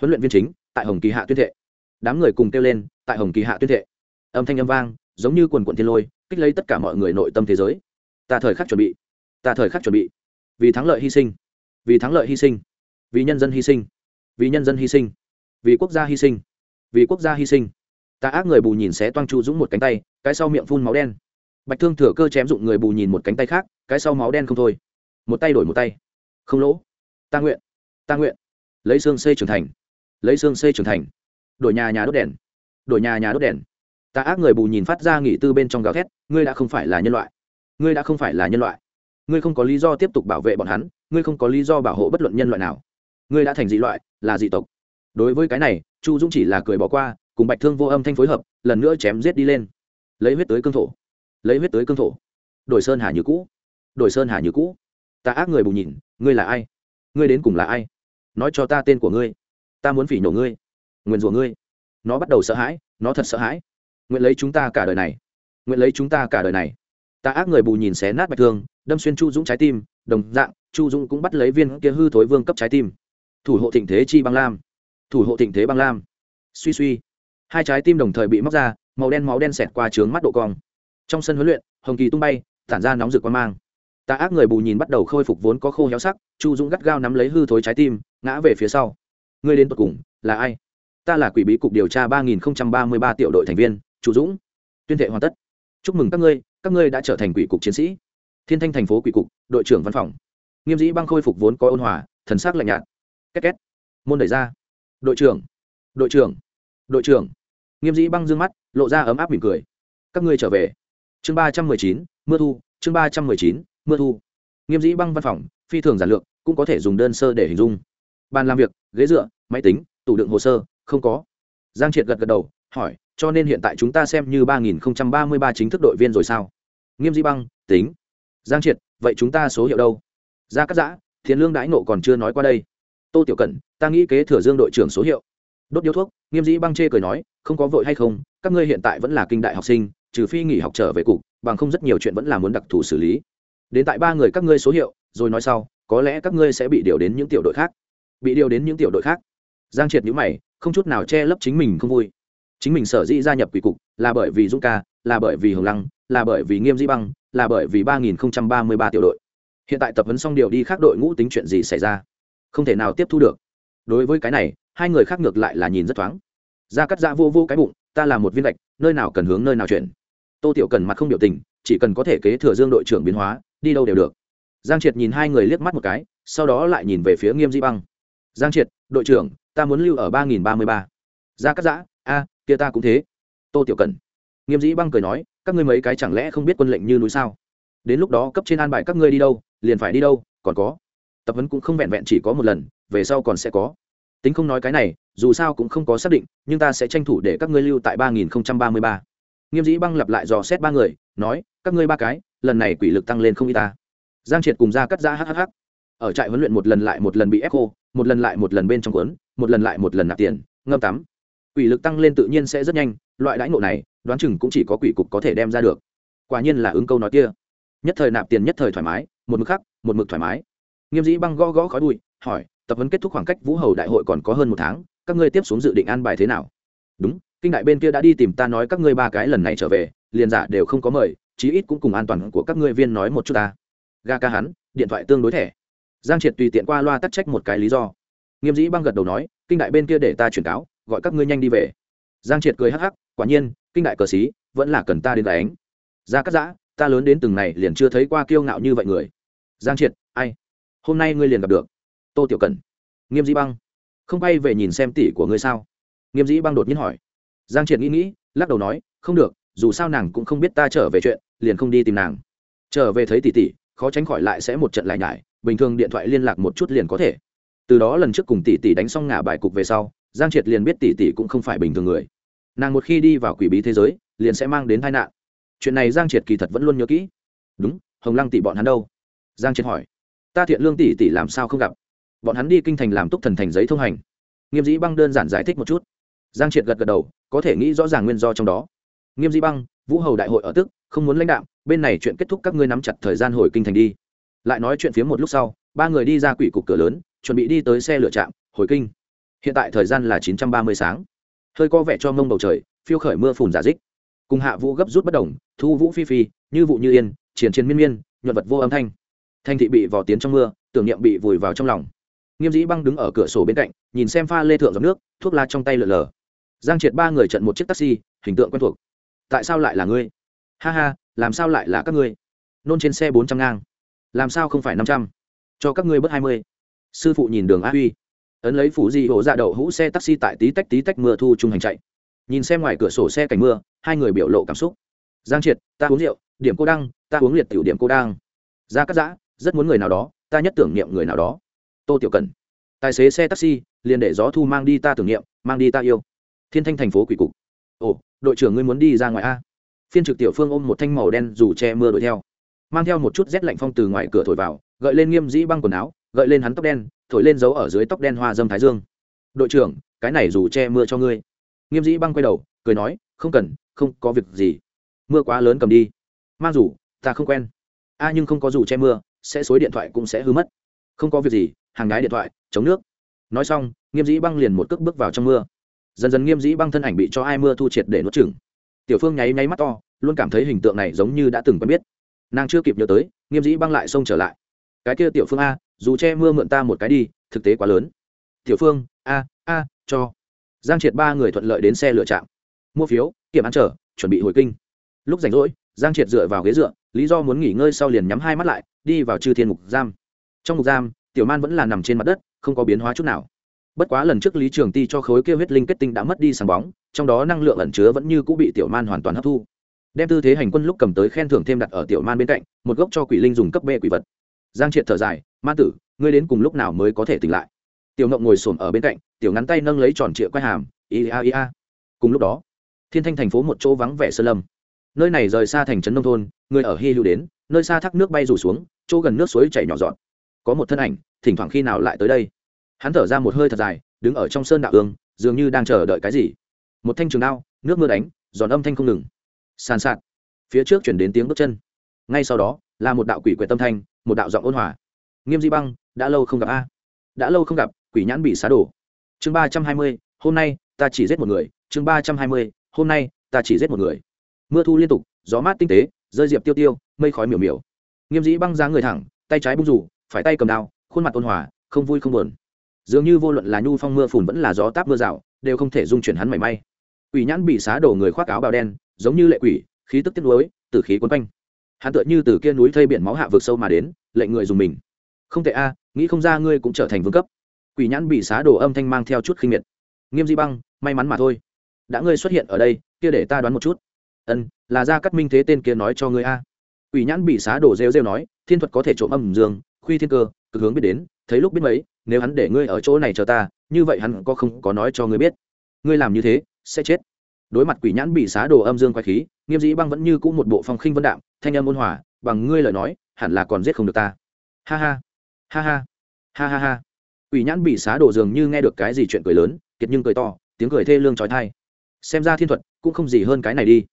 huấn luyện viên chính tại hồng kỳ hạ tuyên thệ. Đám người cùng kêu lên, tại hồng kỳ hạ tuyên thệ. Âm thanh âm vang, giống như quần quận thiên lôi, kích lấy tất cả mọi người nội tâm thế giới. Ta thời khắc chuẩn bị. Ta thời khắc chuẩn bị. Vì thắng lợi hy sinh. Vì thắng lợi hy sinh. Vì nhân dân hy sinh. Vì nhân dân hy sinh. Vì quốc gia hy sinh. Vì quốc gia hy sinh. Ta ác người bù nhìn xé toang chu dũng một cánh tay, cái sau miệng phun máu đen. Bạch thương thừa cơ chém dụng người bù nhìn một cánh tay khác, cái sau máu đen không thôi. Một tay đổi một tay. Không lỗ. Ta nguyện. Ta nguyện. Lấy xương xây trưởng thành lấy xương xây trưởng thành. Đổi nhà nhà đốt đèn. Đổi nhà nhà đốt đèn. Ta ác người bù nhìn phát ra nghỉ tư bên trong gào thét, ngươi đã không phải là nhân loại. Ngươi đã không phải là nhân loại. Ngươi không có lý do tiếp tục bảo vệ bọn hắn, ngươi không có lý do bảo hộ bất luận nhân loại nào. Ngươi đã thành dị loại, là dị tộc. Đối với cái này, chu dũng chỉ là cười bỏ qua, cùng bạch thương vô âm thanh phối hợp, lần nữa chém giết đi lên. Lấy huyết tới cương thổ. Lấy huyết tới cương thổ. Đổi sơn hà như cũ. Đổi sơn hà như cũ. Ta ác người bù nhìn, ngươi là ai? Ngươi đến cùng là ai? Nói cho ta tên của ngươi ta muốn phỉ nhổ ngươi, nguyền rủa ngươi. Nó bắt đầu sợ hãi, nó thật sợ hãi. Nguyện lấy chúng ta cả đời này, nguyện lấy chúng ta cả đời này. Ta ác người bù nhìn xé nát bạch thương, đâm xuyên chu dũng trái tim, đồng dạng, chu dũng cũng bắt lấy viên kia hư thối vương cấp trái tim. Thủ hộ thịnh thế chi băng lam, thủ hộ thịnh thế băng lam. Suy suy, hai trái tim đồng thời bị móc ra, màu đen máu đen xẹt qua trướng mắt độ cong. Trong sân huấn luyện, hồng kỳ tung bay, tản ra nóng rực quan mang. Ta ác người bù nhìn bắt đầu khôi phục vốn có khô héo sắc, chu dũng gắt gao nắm lấy hư thối trái tim, ngã về phía sau ngươi đến tột cùng là ai? Ta là quỷ bí cục điều tra ba nghìn ba mươi ba tiểu đội thành viên chủ dũng. Tuyên thệ hoàn tất. Chúc mừng các ngươi các ngươi đã trở thành quỷ cục chiến sĩ. Thiên thanh thành phố quỷ cục, đội trưởng văn phòng. Nghiêm dĩ băng khôi phục vốn có ôn hòa, thần sắc lạnh nhạt. Két két. Môn đẩy ra. Đội trưởng. Đội trưởng. Đội trưởng. Nghiêm dĩ băng d ư ơ n g mắt, lộ ra ấm áp mỉm cười. Các ngươi trở về. Chương ba trăm mười chín, mưa thu. Chương ba trăm mười chín, mưa thu. Nghiêm dĩ băng văn phòng, phi thường giản lược, cũng có thể dùng đơn sơ để hình dung bàn làm việc, ghế dựa, máy tính, tủ đựng hồ sơ, không có. Giang triệt gật gật đầu, hỏi, cho nên hiện tại chúng ta xem như ba nghìn ba mươi ba chính thức đội viên rồi sao? Nghiêm di băng, tính. Giang triệt, vậy chúng ta số hiệu đâu? Gia cắt giã thiền lương đãi nộ còn chưa nói qua đây. Tô tiểu cẩn, ta nghĩ kế thừa dương đội trưởng số hiệu. Đốt điếu thuốc, nghiêm dĩ băng chê cười nói, không có vội hay không, các ngươi hiện tại vẫn là kinh đại học sinh, trừ phi nghỉ học trở về cục, bằng không rất nhiều chuyện vẫn là muốn đặc thù xử lý. Đến tại ba người các ngươi số hiệu, rồi nói sau, có lẽ các ngươi sẽ bị điều đến những tiểu đội khác bị điều đến những tiểu đội khác. Giang triệt nhữ mày, không chút nào che lấp chính mình không vui. Chính mình sở dĩ gia nhập quỷ cục là bởi vì Dung ca, là bởi vì hồng lăng, là bởi vì nghiêm dĩ băng, là bởi vì ba nghìn ba mươi ba tiểu đội. Hiện tại tập huấn xong điều đi khác đội ngũ tính chuyện gì xảy ra? Không thể nào tiếp thu được. Đối với cái này, hai người khác ngược lại là nhìn rất thoáng. Ra cắt dạ vô vô cái bụng, ta là một viên lệch, nơi nào cần hướng nơi nào chuyển. Tô tiểu cần mặt không biểu tình, chỉ cần có thể kế thừa dương đội trưởng biến hóa, đi đâu đều được. Giang triệt nhìn hai người liếc mắt một cái, sau đó lại nhìn về phía nghiêm di băng giang triệt, đội trưởng, ta muốn lưu ở ba nghìn ba mươi ba. Ra cắt giã, a, kia ta cũng thế. Tô tiểu cần nghiêm dĩ băng cười nói, các ngươi mấy cái chẳng lẽ không biết quân lệnh như núi sao? Đến lúc đó cấp trên an bài các ngươi đi đâu, liền phải đi đâu, còn có. Tập huấn cũng không vẹn vẹn chỉ có một lần, về sau còn sẽ có. Tính không nói cái này, dù sao cũng không có xác định, nhưng ta sẽ tranh thủ để các ngươi lưu tại ba nghìn ba mươi ba. Nghiêm dĩ băng lặp lại dò xét ba người, nói, các ngươi ba cái, lần này quỷ lực tăng lên không y ta. Giang triệt cùng ra cắt ra hhh ở trại huấn luyện một lần lại một lần bị ép khô, một lần lại một lần bên trong cuốn, một lần lại một lần nạp tiền, ngâm tắm. Quỷ lực tăng lên tự nhiên sẽ rất nhanh, loại đãi ngộ này, đoán chừng cũng chỉ có quỷ cục có thể đem ra được. Quả nhiên là ứng câu nói kia. Nhất thời nạp tiền nhất thời thoải mái, một mực khắc, một mực thoải mái. Nghiêm dĩ băng gõ gõ khói bụi, hỏi, tập huấn kết thúc khoảng cách vũ hầu đại hội còn có hơn một tháng, các ngươi tiếp xuống dự định an bài thế nào? Đúng, kinh đại bên kia đã đi tìm ta nói các ngươi ba cái lần này trở về, liền giả đều không có mời, chí ít cũng cùng an toàn của các ngươi viên nói một chút ta. Ga ca hắn, điện thoại tương đối thẻ giang triệt tùy tiện qua loa tắc trách một cái lý do. Nghiêm dĩ băng gật đầu nói, kinh đại bên kia để ta chuyển cáo, gọi các ngươi nhanh đi về. Giang triệt cười hắc hắc, quả nhiên, kinh đại cờ xí, vẫn là cần ta đến đánh ra cắt giã, ta lớn đến từng này liền chưa thấy qua kiêu ngạo như vậy người. Giang triệt, ai? Hôm nay ngươi liền gặp được. Tô tiểu cần nghiêm dĩ băng, không bay về nhìn xem tỷ của ngươi sao? Nghiêm dĩ băng đột nhiên hỏi. Giang triệt nghĩ nghĩ, lắc đầu nói, không được, dù sao nàng cũng không biết ta trở về chuyện, liền không đi tìm nàng. Trở về thấy tỷ tỷ, khó tránh khỏi lại sẽ một trận lại nhải bình thường điện thoại liên lạc một chút liền có thể. Từ đó lần trước cùng tỷ tỷ đánh xong ngả bài cục về sau, giang triệt liền biết tỷ tỷ cũng không phải bình thường người. Nàng một khi đi vào quỷ bí thế giới, liền sẽ mang đến tai nạn. Chuyện này giang triệt kỳ thật vẫn luôn nhớ kỹ. Đúng, hồng lăng tỷ bọn hắn đâu? Giang triệt hỏi. Ta thiện lương tỷ tỷ làm sao không gặp? Bọn hắn đi kinh thành làm túc thần thành giấy thông hành. Nghiêm dĩ băng đơn giản giải thích một chút. Giang triệt gật gật đầu, có thể nghĩ rõ ràng nguyên do trong đó. Nghiêm dĩ băng, vũ hầu đại hội ở tức, không muốn lãnh đạo, bên này chuyện kết thúc các ngươi nắm chặt thời gian hồi kinh thành đi lại nói chuyện phía một lúc sau, ba người đi ra quỷ cục cửa lớn, chuẩn bị đi tới xe lửa trạm, hồi kinh. Hiện tại thời gian là chín trăm ba mươi sáng. Hơi có vẻ cho mông bầu trời, phiêu khởi mưa phùn giả dích. Cùng hạ vũ gấp rút bất đồng, thu vũ phi phi, như vụ như yên, triển chiến miên miên, nhuận vật vô âm thanh. Thanh thị bị vò tiến trong mưa, tưởng niệm bị vùi vào trong lòng. Nghiêm dĩ băng đứng ở cửa sổ bên cạnh, nhìn xem pha lê thượng dòng nước, thuốc la trong tay lờ lờ. Giang triệt ba người trận một chiếc taxi, hình tượng quen thuộc. Tại sao lại là ngươi? Ha ha, làm sao lại là các ngươi? Nôn trên xe bốn trăm ngang làm sao không phải năm trăm? Cho các ngươi bớt hai mươi. Sư phụ nhìn đường a huy. Ấn lấy phủ di hộ ra dạ đậu hũ xe taxi tại tí tách tí tách mưa thu trung hành chạy. Nhìn xem ngoài cửa sổ xe cảnh mưa, hai người biểu lộ cảm xúc. Giang triệt, ta uống rượu, điểm cô đăng, ta uống liệt tiểu điểm cô đăng. Ra cắt giã, rất muốn người nào đó, ta nhất tưởng niệm người nào đó. Tô tiểu cần tài xế xe taxi, liền để gió thu mang đi ta tưởng niệm, mang đi ta yêu. Thiên thanh thành phố quỷ cục. Ồ, đội trưởng ngươi muốn đi ra ngoài a. Phiên trực tiểu phương ôm một thanh màu đen dù che mưa đuổi theo mang theo một chút rét lạnh phong từ ngoài cửa thổi vào, gợi lên nghiêm dĩ băng quần áo, gợi lên hắn tóc đen, thổi lên dấu ở dưới tóc đen hoa dâm thái dương. Đội trưởng, cái này dù che mưa cho ngươi. Nghiêm dĩ băng quay đầu, cười nói, không cần, không có việc gì. Mưa quá lớn cầm đi. Mang dù, ta không quen. A nhưng không có dù che mưa, sẽ xối điện thoại cũng sẽ hư mất. Không có việc gì, hàng gái điện thoại, chống nước. Nói xong, nghiêm dĩ băng liền một cước bước vào trong mưa. Dần dần nghiêm dĩ băng thân ảnh bị cho ai mưa thu triệt để nuốt chừng tiểu phương nháy nháy mắt to, luôn cảm thấy hình tượng này giống như đã từng quen biết nàng chưa kịp nhớ tới, nghiêm dĩ băng lại xông trở lại. Cái kia tiểu phương a, dù che mưa mượn ta một cái đi, thực tế quá lớn. Tiểu phương, a a, cho. Giang triệt ba người thuận lợi đến xe lựa chạm mua phiếu, kiểm ăn trở chuẩn bị hồi kinh. Lúc rảnh rỗi, giang triệt dựa vào ghế dựa, lý do muốn nghỉ ngơi sau liền nhắm hai mắt lại, đi vào chư thiên mục giam. Trong mục giam, tiểu man vẫn là nằm trên mặt đất, không có biến hóa chút nào. Bất quá lần trước lý trường ti cho khối kêu huyết linh kết tinh đã mất đi sáng bóng, trong đó năng lượng ẩn chứa vẫn như cũng bị tiểu man hoàn toàn hấp thu đem tư thế hành quân lúc cầm tới khen thưởng thêm đặt ở tiểu man bên cạnh, một gốc cho quỷ linh dùng cấp bê quỷ vật. Giang triệt thở dài, man tử, ngươi đến cùng lúc nào mới có thể tỉnh lại? Tiểu ngộng ngồi s ở bên cạnh, tiểu ngắn tay nâng lấy tròn trịa quai hàm ia ia cùng lúc đó, thiên thanh thành phố một chỗ vắng vẻ sơn lâm. Nơi này rời xa thành trấn nông thôn, người ở hy hữu đến, nơi xa thác nước bay rủ xuống, chỗ gần nước suối chảy nhỏ dọn có một thân ảnh, thỉnh thoảng khi nào lại tới đây? Hắn thở ra một hơi thật dài, đứng ở trong sơn đạo ương, dường như đang chờ đợi cái gì. Một thanh trường đao, nước mưa đánh, giòn âm thanh không ngừng sàn sạt. Phía trước chuyển đến tiếng bước chân. Ngay sau đó, là một đạo quỷ quyệt tâm thanh, một đạo giọng ôn hòa. Nghiêm di băng, đã lâu không gặp a. Đã lâu không gặp, quỷ nhãn bị xá đổ. Chương ba trăm hai mươi, hôm nay, ta chỉ giết một người. Chương ba trăm hai mươi, hôm nay, ta chỉ giết một người. Mưa thu liên tục, gió mát tinh tế, rơi diệp tiêu tiêu, mây khói miểu miểu. Nghiêm dĩ băng dáng người thẳng, tay trái bung rủ phải tay cầm đao, khuôn mặt ôn hòa, không vui không buồn. Dường như vô luận là nhu phong mưa phùn vẫn là gió táp mưa rào, đều không thể dung chuyển hắn mảy may. Quỷ nhãn bị xá đổ người khoác áo bào đen giống như lệ quỷ, khí tức tiết lối từ khí quấn quanh. Hắn tựa như từ kia núi thây biển máu hạ vực sâu mà đến lệnh người dùng mình. Không thể a, nghĩ không ra ngươi cũng trở thành vương cấp. Quỷ nhãn bị xá đổ âm thanh mang theo chút khinh miệt. Nghiêm di băng, may mắn mà thôi. Đã ngươi xuất hiện ở đây, kia để ta đoán một chút. Ân, là ra cắt minh thế tên kia nói cho ngươi a. Quỷ nhãn bị xá đổ rêu rêu nói, thiên thuật có thể trộm âm dương, khuy thiên cơ, cực hướng biết đến, thấy lúc biết mấy, nếu hắn để ngươi ở chỗ này chờ ta, như vậy hắn có không có nói cho ngươi biết. Ngươi làm như thế, sẽ chết đối mặt quỷ nhãn bị xá đồ âm dương quay khí, nghiêm dĩ băng vẫn như cũ một bộ phong khinh vân đạm, thanh âm ôn hòa, bằng ngươi lời nói, hẳn là còn giết không được ta. Ha ha ha ha ha ha ha. Quỷ nhãn bị xá đồ dường như nghe được cái gì chuyện cười lớn, kiệt nhưng cười to, tiếng cười thê lương trói thai. Xem ra thiên thuật, cũng không gì hơn cái này đi.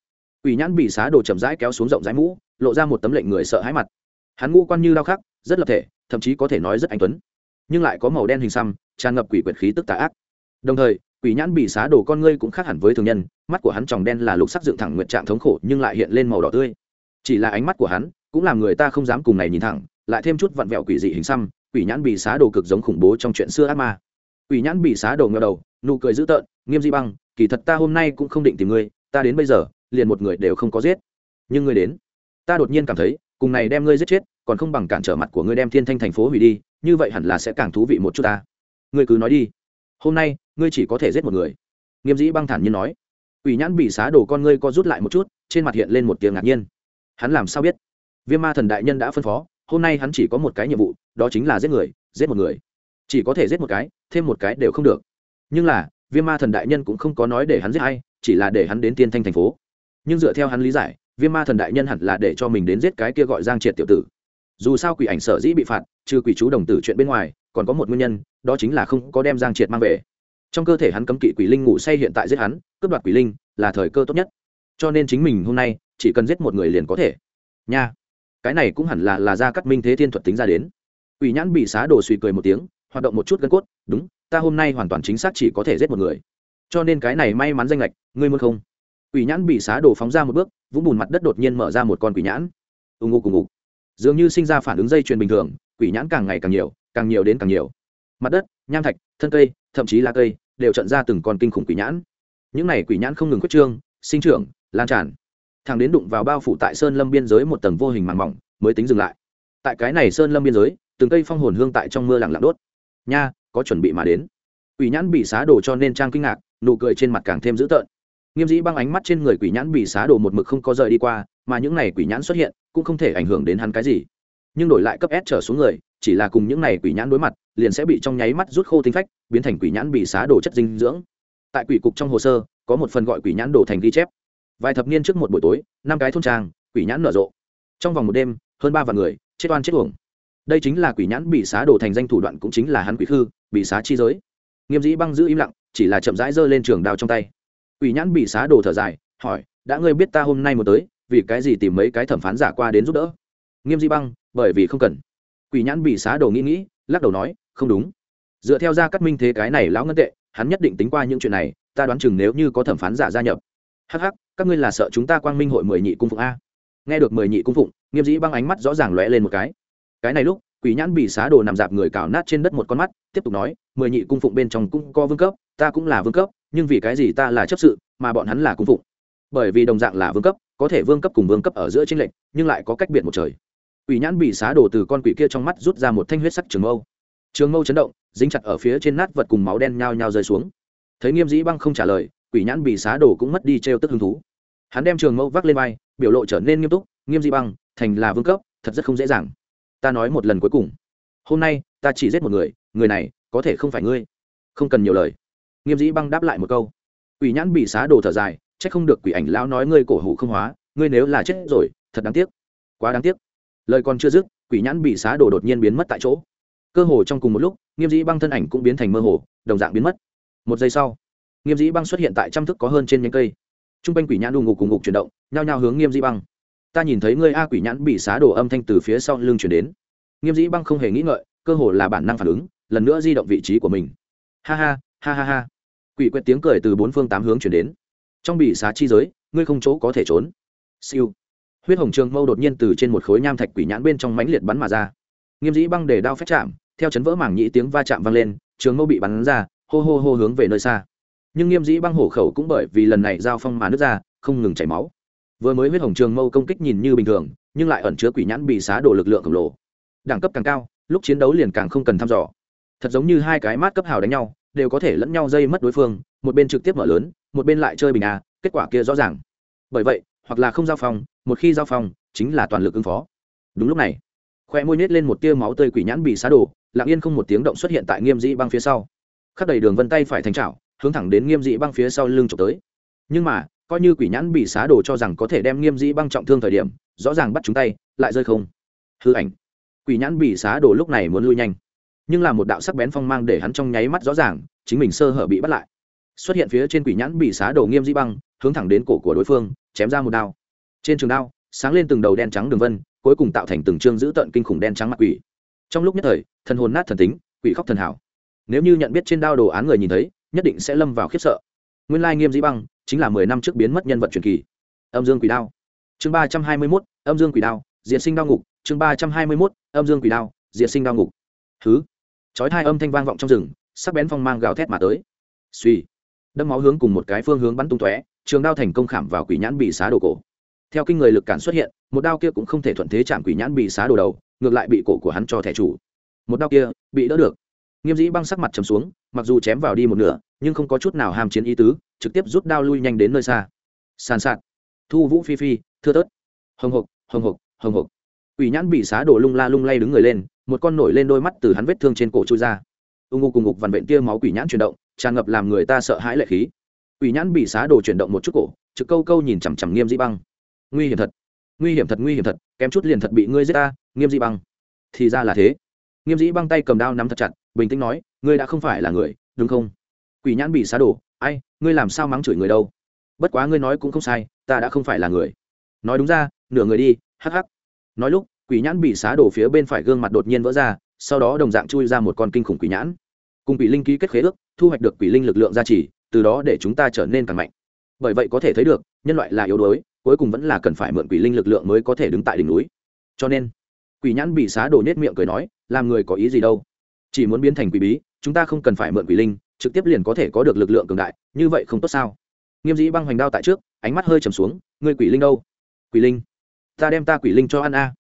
Quỷ nhãn bị xá đồ chậm rãi kéo xuống rộng rãi mũ, lộ ra một tấm lệnh người sợ hãi mặt. Hắn ngũ quan như đau khắc, rất lập thể, thậm chí có thể nói rất anh tuấn. Nhưng lại có màu đen hình xăm, tràn ngập quỷ quyệt khí tức tà ác. Đồng thời quỷ nhãn bị xá đồ con ngươi cũng khác hẳn với thường nhân, mắt của hắn tròng đen là lục sắc dựng thẳng nguyện trạng thống khổ, nhưng lại hiện lên màu đỏ tươi. Chỉ là ánh mắt của hắn cũng làm người ta không dám cùng này nhìn thẳng, lại thêm chút vặn vẹo quỷ dị hình xăm, quỷ nhãn bị xá đồ cực giống khủng bố trong chuyện xưa ác ma. Quỷ nhãn bị xá đồ ngờ đầu, nụ cười dữ tợn, nghiêm di băng, kỳ thật ta hôm nay cũng không định tìm ngươi, ta đến bây giờ, liền một người đều không có giết. Nhưng ngươi đến, ta đột nhiên cảm thấy, cùng này đem ngươi giết chết, còn không bằng cản trở mặt của ngươi đem thiên thanh thành phố hủy đi, như vậy hẳn là sẽ càng thú vị một chút ta. Ngươi cứ nói đi hôm nay, ngươi chỉ có thể giết một người. Nghiêm dĩ băng thản nhiên nói. Ủy nhãn bị xá đổ con ngươi co rút lại một chút, trên mặt hiện lên một tiếng ngạc nhiên. Hắn làm sao biết? Viêm ma thần đại nhân đã phân phó, hôm nay hắn chỉ có một cái nhiệm vụ, đó chính là giết người, giết một người. Chỉ có thể giết một cái, thêm một cái đều không được. Nhưng là, viêm ma thần đại nhân cũng không có nói để hắn giết hay chỉ là để hắn đến tiên thanh thành phố. Nhưng dựa theo hắn lý giải, viêm ma thần đại nhân hẳn là để cho mình đến giết cái kia gọi giang triệt tiểu tử dù sao quỷ ảnh sở dĩ bị phạt, trừ quỷ chú đồng tử chuyện bên ngoài, còn có một nguyên nhân, đó chính là không có đem giang triệt mang về. Trong cơ thể hắn cấm kỵ quỷ linh ngủ say hiện tại giết hắn, cướp đoạt quỷ linh là thời cơ tốt nhất. Cho nên chính mình hôm nay chỉ cần giết một người liền có thể. Nha. Cái này cũng hẳn là là ra cắt minh thế thiên thuật tính ra đến. Quỷ nhãn bị xá đồ suy cười một tiếng, hoạt động một chút gân cốt, đúng, ta hôm nay hoàn toàn chính xác chỉ có thể giết một người. Cho nên cái này may mắn danh lệch, ngươi muốn không? Quỷ nhãn bị xá đồ phóng ra một bước, vũng bùn mặt đất đột nhiên mở ra một con quỷ nhãn. Ù ngục ù ngục dường như sinh ra phản ứng dây chuyền bình thường, quỷ nhãn càng ngày càng nhiều càng nhiều đến càng nhiều. Mặt đất, nham thạch, thân cây, thậm chí lá cây, đều trận ra từng con kinh khủng quỷ nhãn. Những này quỷ nhãn không ngừng quyết trương, sinh trưởng, lan tràn. Thằng đến đụng vào bao phủ tại sơn lâm biên giới một tầng vô hình màng mỏng, mới tính dừng lại. Tại cái này sơn lâm biên giới, từng cây phong hồn hương tại trong mưa lặng lặng đốt. Nha, có chuẩn bị mà đến. Quỷ nhãn bị xá đổ cho nên trang kinh ngạc, nụ cười trên mặt càng thêm dữ tợn. Nghiêm dĩ băng ánh mắt trên người quỷ nhãn bị xá đổ một mực không có rời đi qua, mà những này quỷ nhãn xuất hiện cũng không thể ảnh hưởng đến hắn cái gì. Nhưng đổi lại cấp s trở xuống người, chỉ là cùng những này quỷ nhãn đối mặt, liền sẽ bị trong nháy mắt rút khô tinh phách, biến thành quỷ nhãn bị xá đổ chất dinh dưỡng. Tại quỷ cục trong hồ sơ, có một phần gọi quỷ nhãn đổ thành ghi chép. Vài thập niên trước một buổi tối, năm cái thôn trang, quỷ nhãn nở rộ. Trong vòng một đêm, hơn ba vạn người, chết oan chết uổng. Đây chính là quỷ nhãn bị xá đổ thành danh thủ đoạn cũng chính là hắn quỷ khư, bị xá chi giới. Nghiêm dĩ băng giữ im lặng, chỉ là chậm rãi giơ lên trường đao trong tay. Quỷ nhãn bị xá đổ thở dài, hỏi, đã ngươi biết ta hôm nay một tới vì cái gì tìm mấy cái thẩm phán giả qua đến giúp đỡ? Nghiêm dĩ băng, bởi vì không cần. Quỷ nhãn bị xá đồ nghĩ nghĩ, lắc đầu nói, không đúng. Dựa theo ra cắt minh thế cái này lão ngân tệ, hắn nhất định tính qua những chuyện này, ta đoán chừng nếu như có thẩm phán giả gia nhập. Hắc hắc, các ngươi là sợ chúng ta quang minh hội mười nhị cung phụng a. Nghe được mười nhị cung phụng, nghiêm dĩ băng ánh mắt rõ ràng lóe lên một cái. Cái này lúc, quỷ nhãn bị xá đồ nằm dạp người cào nát trên đất một con mắt, tiếp tục nói, mười nhị cung phụng bên trong cũng có vương cấp, ta cũng là vương cấp, nhưng vì cái gì ta là chấp sự, mà bọn hắn là cung phụng? Bởi vì đồng dạng là vương cấp, có thể vương cấp cùng vương cấp ở giữa tranh lệch, nhưng lại có cách biệt một trời. Quỷ nhãn bị xá đổ từ con quỷ kia trong mắt rút ra một thanh huyết sắc trường mâu. Trường mâu chấn động, dính chặt ở phía trên nát vật cùng máu đen nhao nhao rơi xuống. Thấy nghiêm dĩ băng không trả lời, quỷ nhãn bị xá đổ cũng mất đi trêu tức hứng thú. Hắn đem trường mâu vác lên vai, biểu lộ trở nên nghiêm túc, nghiêm dĩ băng, thành là vương cấp, thật rất không dễ dàng. Ta nói một lần cuối cùng. Hôm nay, ta chỉ giết một người người này có thể không phải ngươi. Không cần nhiều lời. Nghiêm dĩ băng đáp lại một câu. Quỷ nhãn bị xá đồ thở dài Chắc không được quỷ ảnh lão nói ngươi cổ hủ không hóa, ngươi nếu là chết rồi, thật đáng tiếc. Quá đáng tiếc. Lời còn chưa dứt, quỷ nhãn bị xá đổ đột nhiên biến mất tại chỗ. Cơ hồ trong cùng một lúc, nghiêm dĩ băng thân ảnh cũng biến thành mơ hồ, đồng dạng biến mất. Một giây sau, nghiêm dĩ băng xuất hiện tại trăm thức có hơn trên nhánh cây. T r u n g quanh quỷ nhãn đù ngục cùng ngục chuyển động, nhao nhao hướng nghiêm dĩ băng. Ta nhìn thấy ngươi a, quỷ nhãn bị xá đổ âm thanh từ phía sau lưng chuyển đến. Nghiêm dĩ băng không hề nghĩ ngợi, cơ hồ là bản năng phản ứng, lần nữa di động vị trí của mình. Ha ha ha ha ha. Quỷ quét tiếng cười từ bốn phương tám hướng chuyển đến trong bị xá chi giới, ngươi không chỗ có thể trốn. Siêu. Huyết hồng trường mâu đột nhiên từ trên một khối nham thạch quỷ nhãn bên trong mãnh liệt bắn mà ra. Nghiêm dĩ băng để đao phép chạm, theo chấn vỡ mảng nhĩ tiếng va chạm vang lên, trường mâu bị bắn ra, hô hô hô hướng về nơi xa. Nhưng nghiêm dĩ băng hổ khẩu cũng bởi vì lần này giao phong mà nước ra, không ngừng chảy máu. Vừa mới huyết hồng trường mâu công kích nhìn như bình thường, nhưng lại ẩn chứa quỷ nhãn bị xá đổ lực lượng khổng lồ. Đẳng cấp càng cao, lúc chiến đấu liền càng không cần thăm dò. Thật giống như hai cái mát cấp hào đánh nhau, đều có thể lẫn nhau dây mất đối phương, một bên trực tiếp mở lớn một bên lại chơi bình a, kết quả kia rõ ràng. Bởi vậy, hoặc là không giao phòng, một khi giao phòng, chính là toàn lực ứng phó. Đúng lúc này, khoe môi nhét lên một tia máu tơi quỷ nhãn bị xá đổ, lặng yên không một tiếng động xuất hiện tại nghiêm dĩ băng phía sau. Khắc đầy đường vân tay phải thành trào hướng thẳng đến nghiêm dĩ băng phía sau lưng trộm tới. Nhưng mà, coi như quỷ nhãn bị xá đồ cho rằng có thể đem nghiêm dĩ băng trọng thương thời điểm, rõ ràng bắt chúng tay, lại rơi không. Hư ảnh. Quỷ nhãn bị xá đồ lúc này muốn lui nhanh. Nhưng là một đạo sắc bén phong mang để hắn trong nháy mắt rõ ràng, chính mình sơ hở bị bắt lại xuất hiện phía trên quỷ nhãn bị xá đổ nghiêm dĩ băng, hướng thẳng đến cổ của đối phương, chém ra một đao. Trên trường đao, sáng lên từng đầu đen trắng đường vân, cuối cùng tạo thành từng chương giữ tận kinh khủng đen trắng mặt quỷ. Trong lúc nhất thời, thần hồn nát thần tính, quỷ khóc thần hảo nếu như nhận biết trên đao đồ án người nhìn thấy, nhất định sẽ lâm vào khiếp sợ. Nguyên lai nghiêm dĩ băng chính là mười năm trước biến mất nhân vật truyền kỳ. Âm dương quỷ đao. Chương ba trăm hai mươi mốt, âm dương quỷ đao, diệt sinh đao ngục. Chương ba trăm hai mươi mốt, âm dương quỷ đao, diệt sinh đao ngục. Thứ. Chói thai âm thanh vang vọng trong rừng, sắc bén phong mang gào thét mà tới. Suy đâm máu hướng cùng một cái phương hướng bắn tung tóe, trường đao thành công khảm vào quỷ nhãn bị xá đồ cổ. Theo kinh người lực cản xuất hiện, một đao kia cũng không thể thuận thế chạm quỷ nhãn bị xá đồ đầu, ngược lại bị cổ của hắn cho thẻ chủ. Một đao kia bị đỡ được. Nghiêm dĩ băng sắc mặt trầm xuống, mặc dù chém vào đi một nửa, nhưng không có chút nào hàm chiến ý tứ, trực tiếp rút đao lui nhanh đến nơi xa. Sàn sạt. Thu vũ phi phi, thưa tớt hồng hộc hồng hộc hồng hộc. Quỷ nhãn bị xá đổ lung la lung lay đứng người lên, một con nổi lên đôi mắt từ hắn vết thương trên cổ trôi ra ưng ngục cùng ngục vằn vện tia máu quỷ nhãn chuyển động, tràn ngập làm người ta sợ hãi lệ khí. Quỷ nhãn bị xá đổ chuyển động một chút cổ, trực câu câu nhìn chằm chằm nghiêm dĩ băng. Nguy hiểm thật, nguy hiểm thật, nguy hiểm thật, kém chút liền thật bị ngươi giết ta, nghiêm dĩ băng. Thì ra là thế. Nghiêm dĩ băng tay cầm đao nắm thật chặt, bình tĩnh nói, ngươi đã không phải là người, đúng không? Quỷ nhãn bị xá đổ ai, ngươi làm sao mắng chửi người đâu? Bất quá ngươi nói cũng không sai, ta đã không phải là người. Nói đúng ra, nửa người đi, hắc hắc. Nói lúc, quỷ nhãn bị xá đổ phía bên phải gương mặt đột nhiên vỡ ra sau đó đồng dạng chui ra một con kinh khủng quỷ nhãn. Cùng quỷ linh ký kết khế ước, thu hoạch được quỷ linh lực lượng gia trì, từ đó để chúng ta trở nên càng mạnh. Bởi vậy có thể thấy được, nhân loại là yếu đuối, cuối cùng vẫn là cần phải mượn quỷ linh lực lượng mới có thể đứng tại đỉnh núi. Cho nên, quỷ nhãn bị xá đổ nết miệng cười nói, làm người có ý gì đâu? Chỉ muốn biến thành quỷ bí, chúng ta không cần phải mượn quỷ linh, trực tiếp liền có thể có được lực lượng cường đại, như vậy không tốt sao? Nghiêm dĩ băng hoành đao tại trước, ánh mắt hơi trầm xuống, ngươi quỷ linh đâu? Quỷ linh, ta đem ta quỷ linh cho ăn a.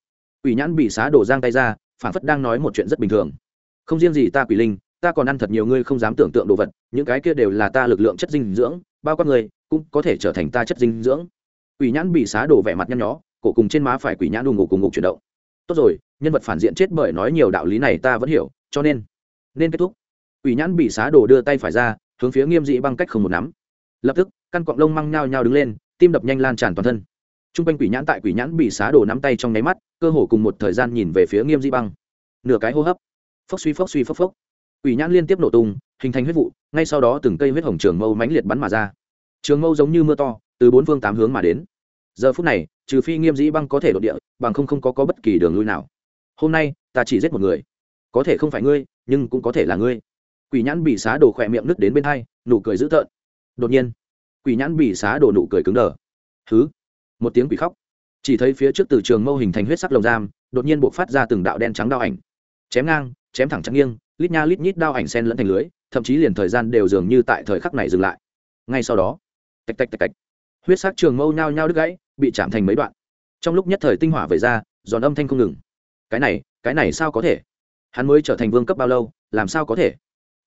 Quỷ nhãn bị xá đổ giang tay ra phản phất đang nói một chuyện rất bình thường. Không riêng gì ta quỷ linh, ta còn ăn thật nhiều ngươi không dám tưởng tượng đồ vật, những cái kia đều là ta lực lượng chất dinh dưỡng, bao quát người cũng có thể trở thành ta chất dinh dưỡng. Quỷ nhãn bị xá đổ vẻ mặt nhăn nhó, cổ cùng trên má phải quỷ nhãn đù ngủ cùng ngục chuyển động. Tốt rồi, nhân vật phản diện chết bởi nói nhiều đạo lý này ta vẫn hiểu, cho nên nên kết thúc. Quỷ nhãn bị xá đổ đưa tay phải ra, hướng phía nghiêm dị băng cách không một nắm. Lập tức, căn cọng lông măng nhao nhao đứng lên, tim đập nhanh lan tràn toàn thân t r u n g quanh quỷ nhãn tại quỷ nhãn bị xá đồ nắm tay trong nháy mắt cơ hồ cùng một thời gian nhìn về phía nghiêm Di băng. Nửa cái hô hấp. Phốc suy phốc suy phốc phốc. Quỷ nhãn liên tiếp nổ tung hình thành huyết vụ ngay sau đó từng cây huyết hồng trường mâu mãnh liệt bắn mà ra. Trường mâu giống như mưa to từ bốn phương tám hướng mà đến. Giờ phút này trừ phi nghiêm dĩ băng có thể đột địa bằng không không có, có bất kỳ đường lui nào. Hôm nay ta chỉ giết một người. Có thể không phải ngươi nhưng cũng có thể là ngươi. Quỷ nhãn bị xá đổ khỏe miệng nứt đến bên hai nụ cười dữ tợn. Đột nhiên quỷ nhãn bị xá đổ nụ cười cứng đờ. Thứ một tiếng quỷ khóc. Chỉ thấy phía trước từ trường mâu hình thành huyết sắc lồng giam đột nhiên buộc phát ra từng đạo đen trắng đao ảnh. Chém ngang chém thẳng trắng nghiêng lít nha lít nhít đao ảnh sen lẫn thành lưới thậm chí liền thời gian đều dường như tại thời khắc này dừng lại. Ngay sau đó tạch tạch tạch tạch huyết sắc trường mâu nhao nhao đứt gãy bị chạm thành mấy đoạn. Trong lúc nhất thời tinh hỏa về ra giòn âm thanh không ngừng. Cái này cái này sao có thể? Hắn mới trở thành vương cấp bao lâu làm sao có thể?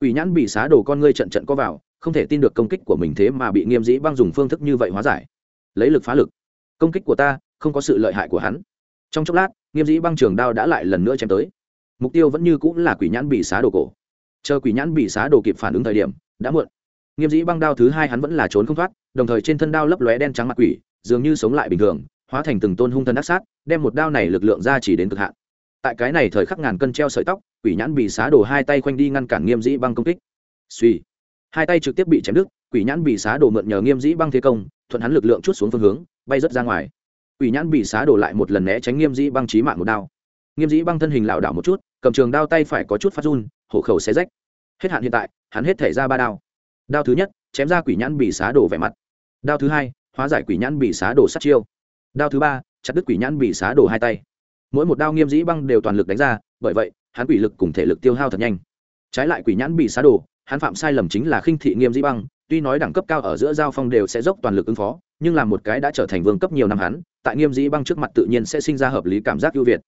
Quỷ nhãn bị xá đổ con ngươi trận trận có vào, không thể tin được công kích của mình thế mà bị Nghiêm Dĩ Băng dùng phương thức như vậy hóa giải. Lấy lực phá lực. Công kích của ta, không có sự lợi hại của hắn. Trong chốc lát, Nghiêm Dĩ Băng trường đao đã lại lần nữa chém tới. Mục tiêu vẫn như cũng là Quỷ nhãn bị xá đồ cổ. Chờ Quỷ nhãn bị xá đồ kịp phản ứng thời điểm, đã muộn. Nghiêm Dĩ Băng đao thứ hai hắn vẫn là trốn không thoát, đồng thời trên thân đao lấp lóe đen trắng mặt quỷ, dường như sống lại bình thường, hóa thành từng tôn hung thần ác sát, đem một đao này lực lượng ra chỉ đến cực hạn. Tại cái này thời khắc ngàn cân treo sợi tóc, Quỷ nhãn bị xá đổ hai tay quanh đi ngăn cản Nghiêm Dĩ Băng công kích suy hai tay trực tiếp bị chém đứt quỷ nhãn bị xá đổ mượn nhờ nghiêm dĩ băng thế công thuận hắn lực lượng chút xuống phương hướng bay rớt ra ngoài. Quỷ nhãn bị xá đổ lại một lần né tránh nghiêm dĩ băng trí mạng một đao. Nghiêm dĩ băng thân hình lảo đảo một chút, cầm trường đao tay phải có chút phát run hổ khẩu xé rách. Hết hạn hiện tại, hắn hết thể ra ba đao. Đao thứ nhất, chém ra quỷ nhãn bị xá đổ vẻ mặt. Đao thứ hai, hóa giải quỷ nhãn bị xá đổ sát chiêu. Đao thứ ba, chặt đứt quỷ nhãn bị xá đổ hai tay. Mỗi một đao nghiêm dĩ băng đều toàn lực đánh ra, bởi vậy, hắn quỷ lực cùng thể lực tiêu hao thật nhanh. Trái lại quỷ nhãn bị xá đổ, hắn phạm sai lầm chính là khinh thị nghiêm dĩ băng tuy nói đẳng cấp cao ở giữa giao phong đều sẽ dốc toàn lực ứng phó nhưng là một cái đã trở thành vương cấp nhiều năm hắn tại nghiêm dĩ băng trước mặt tự nhiên sẽ sinh ra hợp lý cảm giác ưu việt.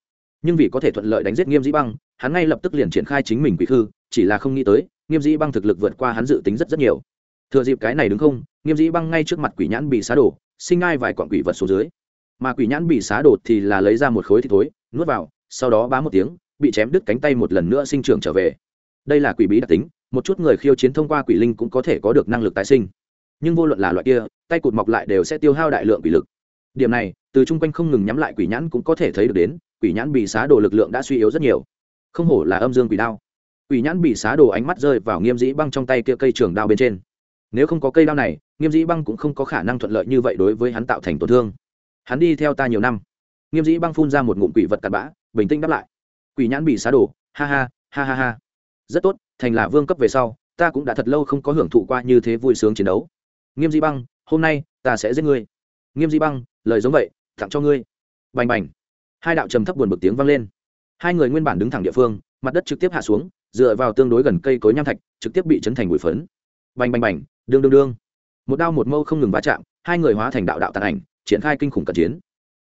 Nhưng vì có thể thuận lợi đánh giết nghiêm dĩ băng hắn ngay lập tức liền triển khai chính mình quỷ thư, chỉ là không nghĩ tới nghiêm dĩ băng thực lực vượt qua hắn dự tính rất rất nhiều. Thừa dịp cái này đúng không nghiêm dĩ băng ngay trước mặt quỷ nhãn bị xá đổ sinh ngai vài quọn quỷ vật xuống dưới. Mà quỷ nhãn bị xá đổ thì là lấy ra một khối thịt thối nuốt vào sau đó bá một tiếng bị chém đứt cánh tay một lần nữa sinh trưởng trở về. Đây là quỷ bí đặc tính một chút người khiêu chiến thông qua quỷ linh cũng có thể có được năng lực tái sinh. Nhưng vô luận là loại kia, tay cụt mọc lại đều sẽ tiêu hao đại lượng quỷ lực. Điểm này, từ chung quanh không ngừng nhắm lại quỷ nhãn cũng có thể thấy được đến, quỷ nhãn bị xá đồ lực lượng đã suy yếu rất nhiều. Không hổ là âm dương quỷ đao. Quỷ nhãn bị xá đồ ánh mắt rơi vào nghiêm dĩ băng trong tay kia cây trường đao bên trên. Nếu không có cây đao này, nghiêm dĩ băng cũng không có khả năng thuận lợi như vậy đối với hắn tạo thành tổn thương. Hắn đi theo ta nhiều năm. Nghiêm dĩ băng phun ra một ngụm quỷ vật cặn bã, bình tĩnh đáp lại. Quỷ nhãn bị xá đồ, ha ha ha ha ha. Rất tốt thành là vương cấp về sau, ta cũng đã thật lâu không có hưởng thụ qua như thế vui sướng chiến đấu. Nghiêm di băng, hôm nay ta sẽ giết ngươi. Nghiêm di băng, lời giống vậy, tặng cho ngươi. Bành bành. Hai đạo trầm thấp buồn bực tiếng vang lên. Hai người nguyên bản đứng thẳng địa phương, mặt đất trực tiếp hạ xuống, dựa vào tương đối gần cây cối nham thạch, trực tiếp bị chấn thành bụi phấn. Bành bành bành, đương đương đương. Một đao một mâu không ngừng va chạm, hai người hóa thành đạo đạo tàn ảnh, triển khai kinh khủng cận chiến.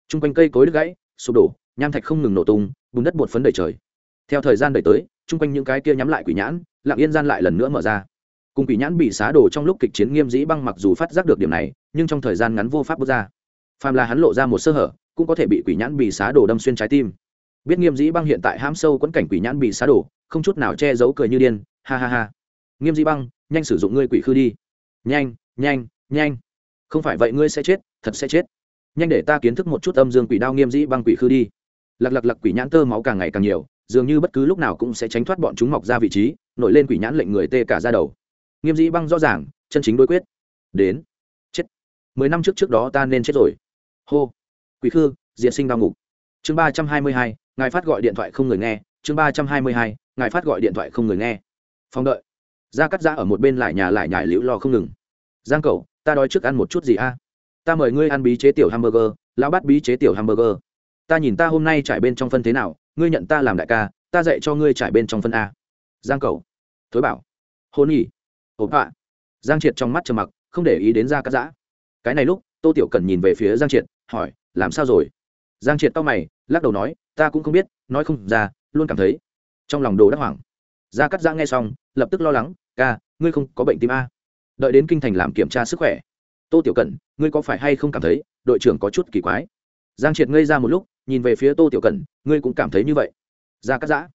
T r u n g quanh cây cối đứt gãy, sụp đổ, nham thạch không ngừng nổ tung, bùn đất bột phấn đầy trời. Theo thời gian đẩy tới chung quanh những cái kia nhắm lại quỷ nhãn lặng yên gian lại lần nữa mở ra. Cùng quỷ nhãn bị xá đổ trong lúc kịch chiến nghiêm dĩ băng mặc dù phát giác được điểm này, nhưng trong thời gian ngắn vô pháp bước ra. Phàm là hắn lộ ra một sơ hở, cũng có thể bị quỷ nhãn bị xá đổ đâm xuyên trái tim. Biết nghiêm dĩ băng hiện tại ham sâu quẫn cảnh quỷ nhãn bị xá đổ, không chút nào che giấu cười như điên, ha ha ha. Nghiêm dĩ băng, nhanh sử dụng ngươi quỷ khư đi. Nhanh nhanh nhanh. Không phải vậy ngươi sẽ chết, thật sẽ chết. Nhanh để ta kiến thức một chút âm dương quỷ đao nghiêm dĩ băng quỷ khư đi. Lặc lặc lặc quỷ nhãn tơ máu càng ngày càng nhiều dường như bất cứ lúc nào cũng sẽ tránh thoát bọn chúng mọc ra vị trí, nổi lên quỷ nhãn lệnh người tê cả ra đầu. Nghiêm dĩ băng rõ ràng, chân chính đối quyết. Đến. Chết. Mười năm trước trước đó ta nên chết rồi. Hô. Quỷ khư diện sinh đau ngục. Chương ba trăm hai mươi hai, ngài phát gọi điện thoại không người nghe. Chương ba trăm hai mươi hai, ngài phát gọi điện thoại không người nghe. Phong đợi. Ra cắt ra ở một bên lại nhà lại nhải liễu lo không ngừng. Giang cầu ta đói trước ăn một chút gì a? Ta mời ngươi ăn bí chế tiểu hamburger, lão bắt bí chế tiểu hamburger ta nhìn ta hôm nay trải bên trong phân thế nào, ngươi nhận ta làm đại ca, ta dạy cho ngươi trải bên trong phân a. Giang cầu. Thối bảo. Hôn nhỉ. Ổn họa giang triệt trong mắt trầm mặc, không để ý đến ra cắt giã. Cái này lúc, tô tiểu cần nhìn về phía giang triệt, hỏi, làm sao rồi? Giang triệt tao mày, lắc đầu nói, ta cũng không biết, nói không ra, luôn cảm thấy. Trong lòng đồ đắc hoảng. Gia cắt giã nghe xong, lập tức lo lắng, ca, ngươi không có bệnh tim a. Đợi đến kinh thành làm kiểm tra sức khỏe. Tô tiểu cẩn, ngươi có phải hay không cảm thấy, đội trưởng có chút kỳ quái? Giang triệt ngây ra một lúc nhìn về phía tô tiểu cẩn, ngươi cũng cảm thấy như vậy. Ra cắt giã.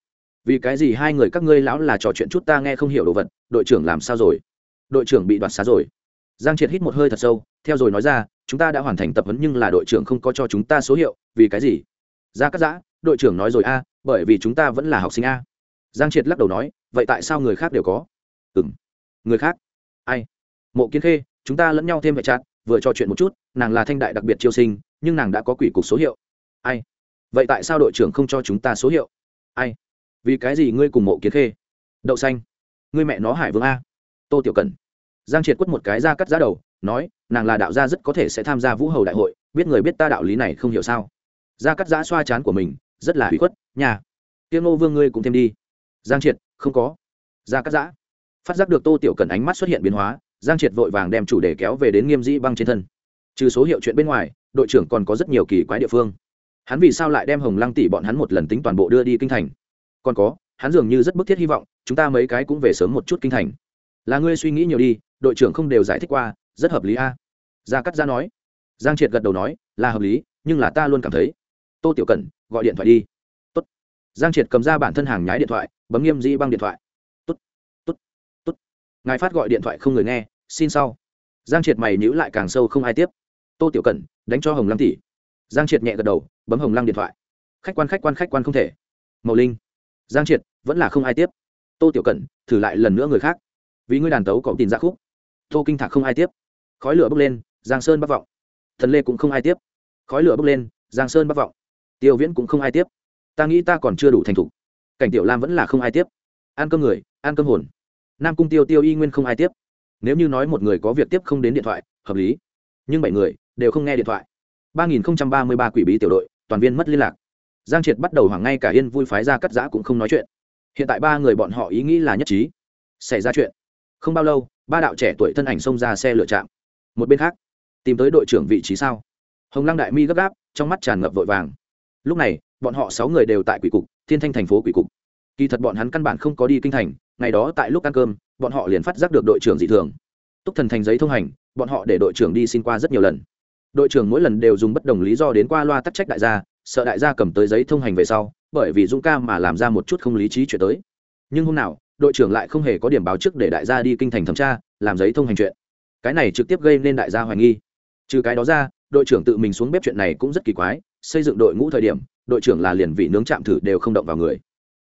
Vì cái gì hai người các ngươi lão là trò chuyện chút ta nghe không hiểu đồ vật, đội trưởng làm sao rồi? Đội trưởng bị đoạt xá rồi. Giang triệt hít một hơi thật sâu, theo rồi nói ra, chúng ta đã hoàn thành tập huấn nhưng là đội trưởng không có cho chúng ta số hiệu, vì cái gì? Ra cắt giã, đội trưởng nói rồi a, bởi vì chúng ta vẫn là học sinh a. Giang triệt lắc đầu nói, vậy tại sao người khác đều có? Ừ m người khác? Ai? Mộ kiến khê, chúng ta lẫn nhau thêm vệ chặt vừa trò chuyện một chút, nàng là thanh đại đặc biệt chiêu sinh, nhưng nàng đã có quỷ cục số hiệu ai? Vậy tại sao đội trưởng không cho chúng ta số hiệu? Ai? Vì cái gì ngươi cùng mộ kiến khê? Đậu xanh. Ngươi mẹ nó hải vương a. Tô tiểu cần giang triệt quất một cái ra cắt giá đầu, nói, nàng là đạo gia rất có thể sẽ tham gia vũ hầu đại hội, biết người biết ta đạo lý này không hiểu sao? Ra cắt giã xoa chán của mình, rất là hủy khuất nhà tiêu nô vương ngươi cũng thêm đi. Giang triệt, không có. Ra cắt giã phát giác được tô tiểu cần ánh mắt xuất hiện biến hóa, giang triệt vội vàng đem chủ đề kéo về đến nghiêm dĩ băng trên thân. Trừ số hiệu chuyện bên ngoài, đội trưởng còn có rất nhiều kỳ quái địa phương hắn vì sao lại đem hồng lăng tỷ bọn hắn một lần tính toàn bộ đưa đi kinh thành còn có, hắn dường như rất bức thiết hy vọng, chúng ta mấy cái cũng về sớm một chút kinh thành là ngươi suy nghĩ nhiều đi, đội trưởng không đều giải thích qua, rất hợp lý a gia cắt gia nói giang triệt gật đầu nói, là hợp lý, nhưng là ta luôn cảm thấy tô tiểu cẩn, gọi điện thoại đi Tốt. giang triệt cầm ra bản thân hàng nhái điện thoại, bấm nghiêm di băng điện thoại Tốt. Tốt. Tốt. ngài phát gọi điện thoại không người nghe, xin sau giang triệt mày nhữ lại càng sâu không ai tiếp tô tiểu cẩn, đánh cho hồng lăng tỷ giang triệt nhẹ gật đầu, bấm hồng lăng điện thoại. Khách quan khách quan khách quan không thể. Màu linh. Giang triệt, vẫn là không ai tiếp. Tô tiểu cẩn, thử lại lần nữa người khác. Vì ngươi đàn tấu cậu tìm ra khúc. Tô kinh thạc không ai tiếp. Khói lửa bốc lên, giang sơn bắc vọng. Thần lê cũng không ai tiếp. Khói lửa bốc lên, giang sơn bắc vọng. Tiêu viễn cũng không ai tiếp. Ta nghĩ ta còn chưa đủ thành thục. Cảnh tiểu lam vẫn là không ai tiếp. Ăn cơm người, ăn cơm hồn. Nam cung tiêu tiêu y nguyên không ai tiếp. Nếu như nói một người có việc tiếp không đến điện thoại, hợp lý. Nhưng bảy người đều không nghe điện thoại ba nghìn ba mươi ba quỷ bí tiểu đội, toàn viên mất liên lạc. Giang triệt bắt đầu hoảng ngay cả yên vui phái ra cắt giã cũng không nói chuyện. Hiện tại ba người bọn họ ý nghĩ là nhất trí. Xảy ra chuyện. Không bao lâu, ba đạo trẻ tuổi thân ảnh xông ra xe lửa chạm một bên khác, tìm tới đội trưởng vị trí sao hồng lăng đại mi gấp gáp, trong mắt tràn ngập vội vàng. Lúc này, bọn họ sáu người đều tại quỷ cục, thiên thanh thành phố quỷ cục. Kỳ thật bọn hắn căn bản không có đi kinh thành, ngày đó tại lúc ăn cơm, bọn họ liền phát giác được đội trưởng dị thường. Túc thần thành giấy thông hành, bọn họ để đội trưởng đi xin qua rất nhiều lần đội trưởng mỗi lần đều dùng bất đồng lý do đến qua loa tắc trách đại gia, sợ đại gia cầm tới giấy thông hành về sau, bởi vì dũng ca mà làm ra một chút không lý trí chuyện tới. Nhưng hôm nào, đội trưởng lại không hề có điểm báo trước để đại gia đi kinh thành thẩm tra, làm giấy thông hành chuyện. Cái này trực tiếp gây nên đại gia hoài nghi. Trừ cái đó ra, đội trưởng tự mình xuống bếp chuyện này cũng rất kỳ quái, xây dựng đội ngũ thời điểm, đội trưởng là liền vị nướng chạm thử đều không động vào người.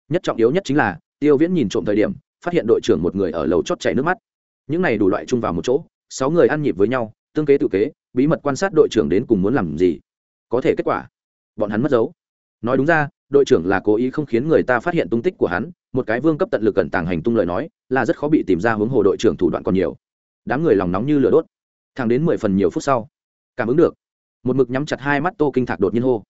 Nhất trọng yếu nhất chính là, tiêu viễn nhìn trộm thời điểm, phát hiện đội trưởng một người ở lầu chót chảy nước mắt. Những này đủ loại chung vào một chỗ, sáu người ăn nhịp với nhau, tương kế tự kế bí mật quan sát đội trưởng đến cùng muốn làm gì, có thể kết quả. Bọn hắn mất dấu. Nói đúng ra, đội trưởng là cố ý không khiến người ta phát hiện tung tích của hắn, một cái vương cấp tận lực cẩn tàng hành tung lời nói, là rất khó bị tìm ra hướng hồ đội trưởng thủ đoạn còn nhiều. Đám người lòng nóng như lửa đốt. Thẳng đến mười phần nhiều phút sau, cảm ứng được. Một mực nhắm chặt hai mắt tô kinh thạc đột nhiên hô.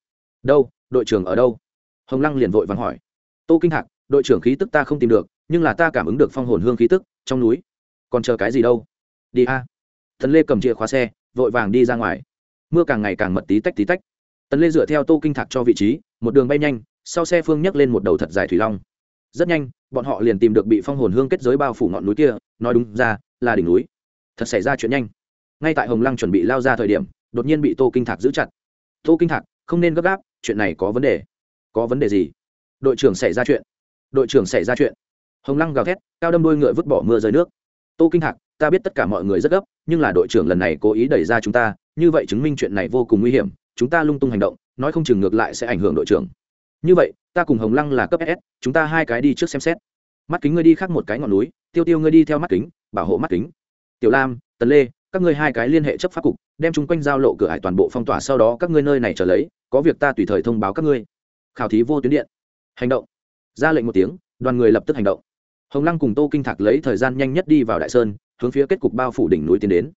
Đâu, đội trưởng ở đâu? Hồng lăng liền vội vàng hỏi. Tô kinh thạc, đội trưởng khí tức ta không tìm được, nhưng là ta cảm ứng được phong hồn hương khí tức, trong núi. Còn chờ cái gì đâu? Đi a. Thần lê cầm chìa khóa xe vội vàng đi ra ngoài. Mưa càng ngày càng mật tí tách tí tách. Tần lê dựa theo tô kinh thạc cho vị trí, một đường bay nhanh, sau xe phương nhấc lên một đầu thật dài thủy long. Rất nhanh, bọn họ liền tìm được bị phong hồn hương kết giới bao phủ ngọn núi kia, nói đúng ra, là đỉnh núi. Thật xảy ra chuyện nhanh. Ngay tại hồng lăng chuẩn bị lao ra thời điểm, đột nhiên bị tô kinh thạc giữ chặt. Tô kinh thạc, không nên gấp gáp, chuyện này có vấn đề. Có vấn đề gì? Đội trưởng xảy ra chuyện. Đội trưởng xảy ra chuyện. Hồng lăng gào thét, cao đâm đôi ngựa vứt bỏ mưa rơi nước. Tô kinh thạc ta biết tất cả mọi người rất gấp, nhưng là đội trưởng lần này cố ý đẩy ra chúng ta, như vậy chứng minh chuyện này vô cùng nguy hiểm, chúng ta lung tung hành động, nói không chừng ngược lại sẽ ảnh hưởng đội trưởng. Như vậy, ta cùng hồng lăng là cấp ss chúng ta hai cái đi trước xem xét. Mắt kính ngươi đi khác một cái ngọn núi, tiêu tiêu ngươi đi theo mắt kính, bảo hộ mắt kính. Tiểu lam, tần lê, các ngươi hai cái liên hệ chấp pháp cục, đem chung quanh giao lộ cửa hải toàn bộ phong tỏa sau đó các ngươi nơi này trở lấy, có việc ta tùy thời thông báo các ngươi. Khảo thí vô tuyến điện. Hành động. Ra lệnh một tiếng, đoàn người lập tức hành động hồng lăng cùng tô kinh thạc lấy thời gian nhanh nhất đi vào đại sơn, hướng phía kết cục bao phủ đỉnh núi tiến đến.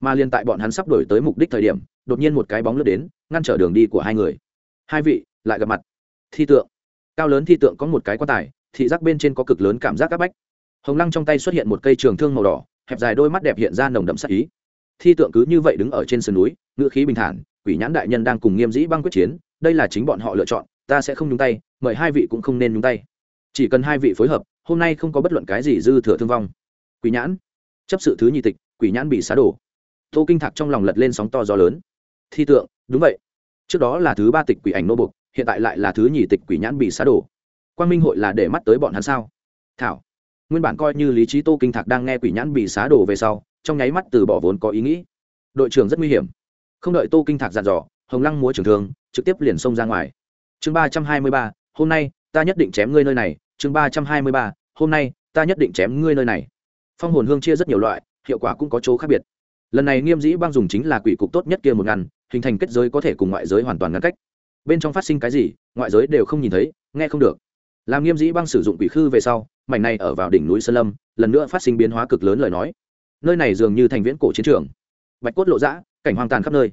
Mà liên tại bọn hắn sắp đổi tới mục đích thời điểm, đột nhiên một cái bóng lướt đến, ngăn trở đường đi của hai người. Hai vị, lại gặp mặt. Thi tượng. Cao lớn thi tượng có một cái quan tài, thị giác bên trên có cực lớn cảm giác áp bách. Hồng lăng trong tay xuất hiện một cây trường thương màu đỏ, hẹp dài đôi mắt đẹp hiện ra nồng đậm sắc ý. Thi tượng cứ như vậy đứng ở trên sườn núi, ngựa khí bình thản, quỷ nhãn đại nhân đang cùng nghiêm dĩ băng quyết chiến, đây là chính bọn họ lựa chọn, ta sẽ không nhúng tay, mời hai vị cũng không nên nhúng tay. Chỉ cần hai vị phối hợp hôm nay không có bất luận cái gì dư thừa thương vong. Quỷ nhãn. Chấp sự thứ nhị tịch, quỷ nhãn bị xá đổ. Tô kinh thạc trong lòng lật lên sóng to gió lớn. Thi tượng, đúng vậy. Trước đó là thứ ba tịch quỷ ảnh nô bục hiện tại lại là thứ nhì tịch quỷ nhãn bị xá đổ. Quang minh hội là để mắt tới bọn hắn sao? Thảo. Nguyên bản coi như lý trí tô kinh thạc đang nghe quỷ nhãn bị xá đổ về sau, trong nháy mắt từ bỏ vốn có ý nghĩ. Đội trưởng rất nguy hiểm. Không đợi tô kinh thạc dặn dò, hồng lăng múa trưởng thường trực tiếp liền xông ra ngoài. Chương ba trăm hai mươi ba, hôm nay, ta nhất định chém ngươi nơi này chương ba trăm hai mươi ba, hôm nay, ta nhất định chém ngươi nơi này. Phong hồn hương chia rất nhiều loại, hiệu quả cũng có chỗ khác biệt. Lần này nghiêm dĩ băng dùng chính là quỷ cục tốt nhất kia một ngăn, hình thành kết giới có thể cùng ngoại giới hoàn toàn ngăn cách. Bên trong phát sinh cái gì, ngoại giới đều không nhìn thấy, nghe không được. Làm nghiêm dĩ băng sử dụng quỷ khư về sau, mảnh này ở vào đỉnh núi sơn lâm, lần nữa phát sinh biến hóa cực lớn lời nói. Nơi này dường như thành viễn cổ chiến trường. Bạch cốt lộ dã cảnh hoang tàn khắp nơi.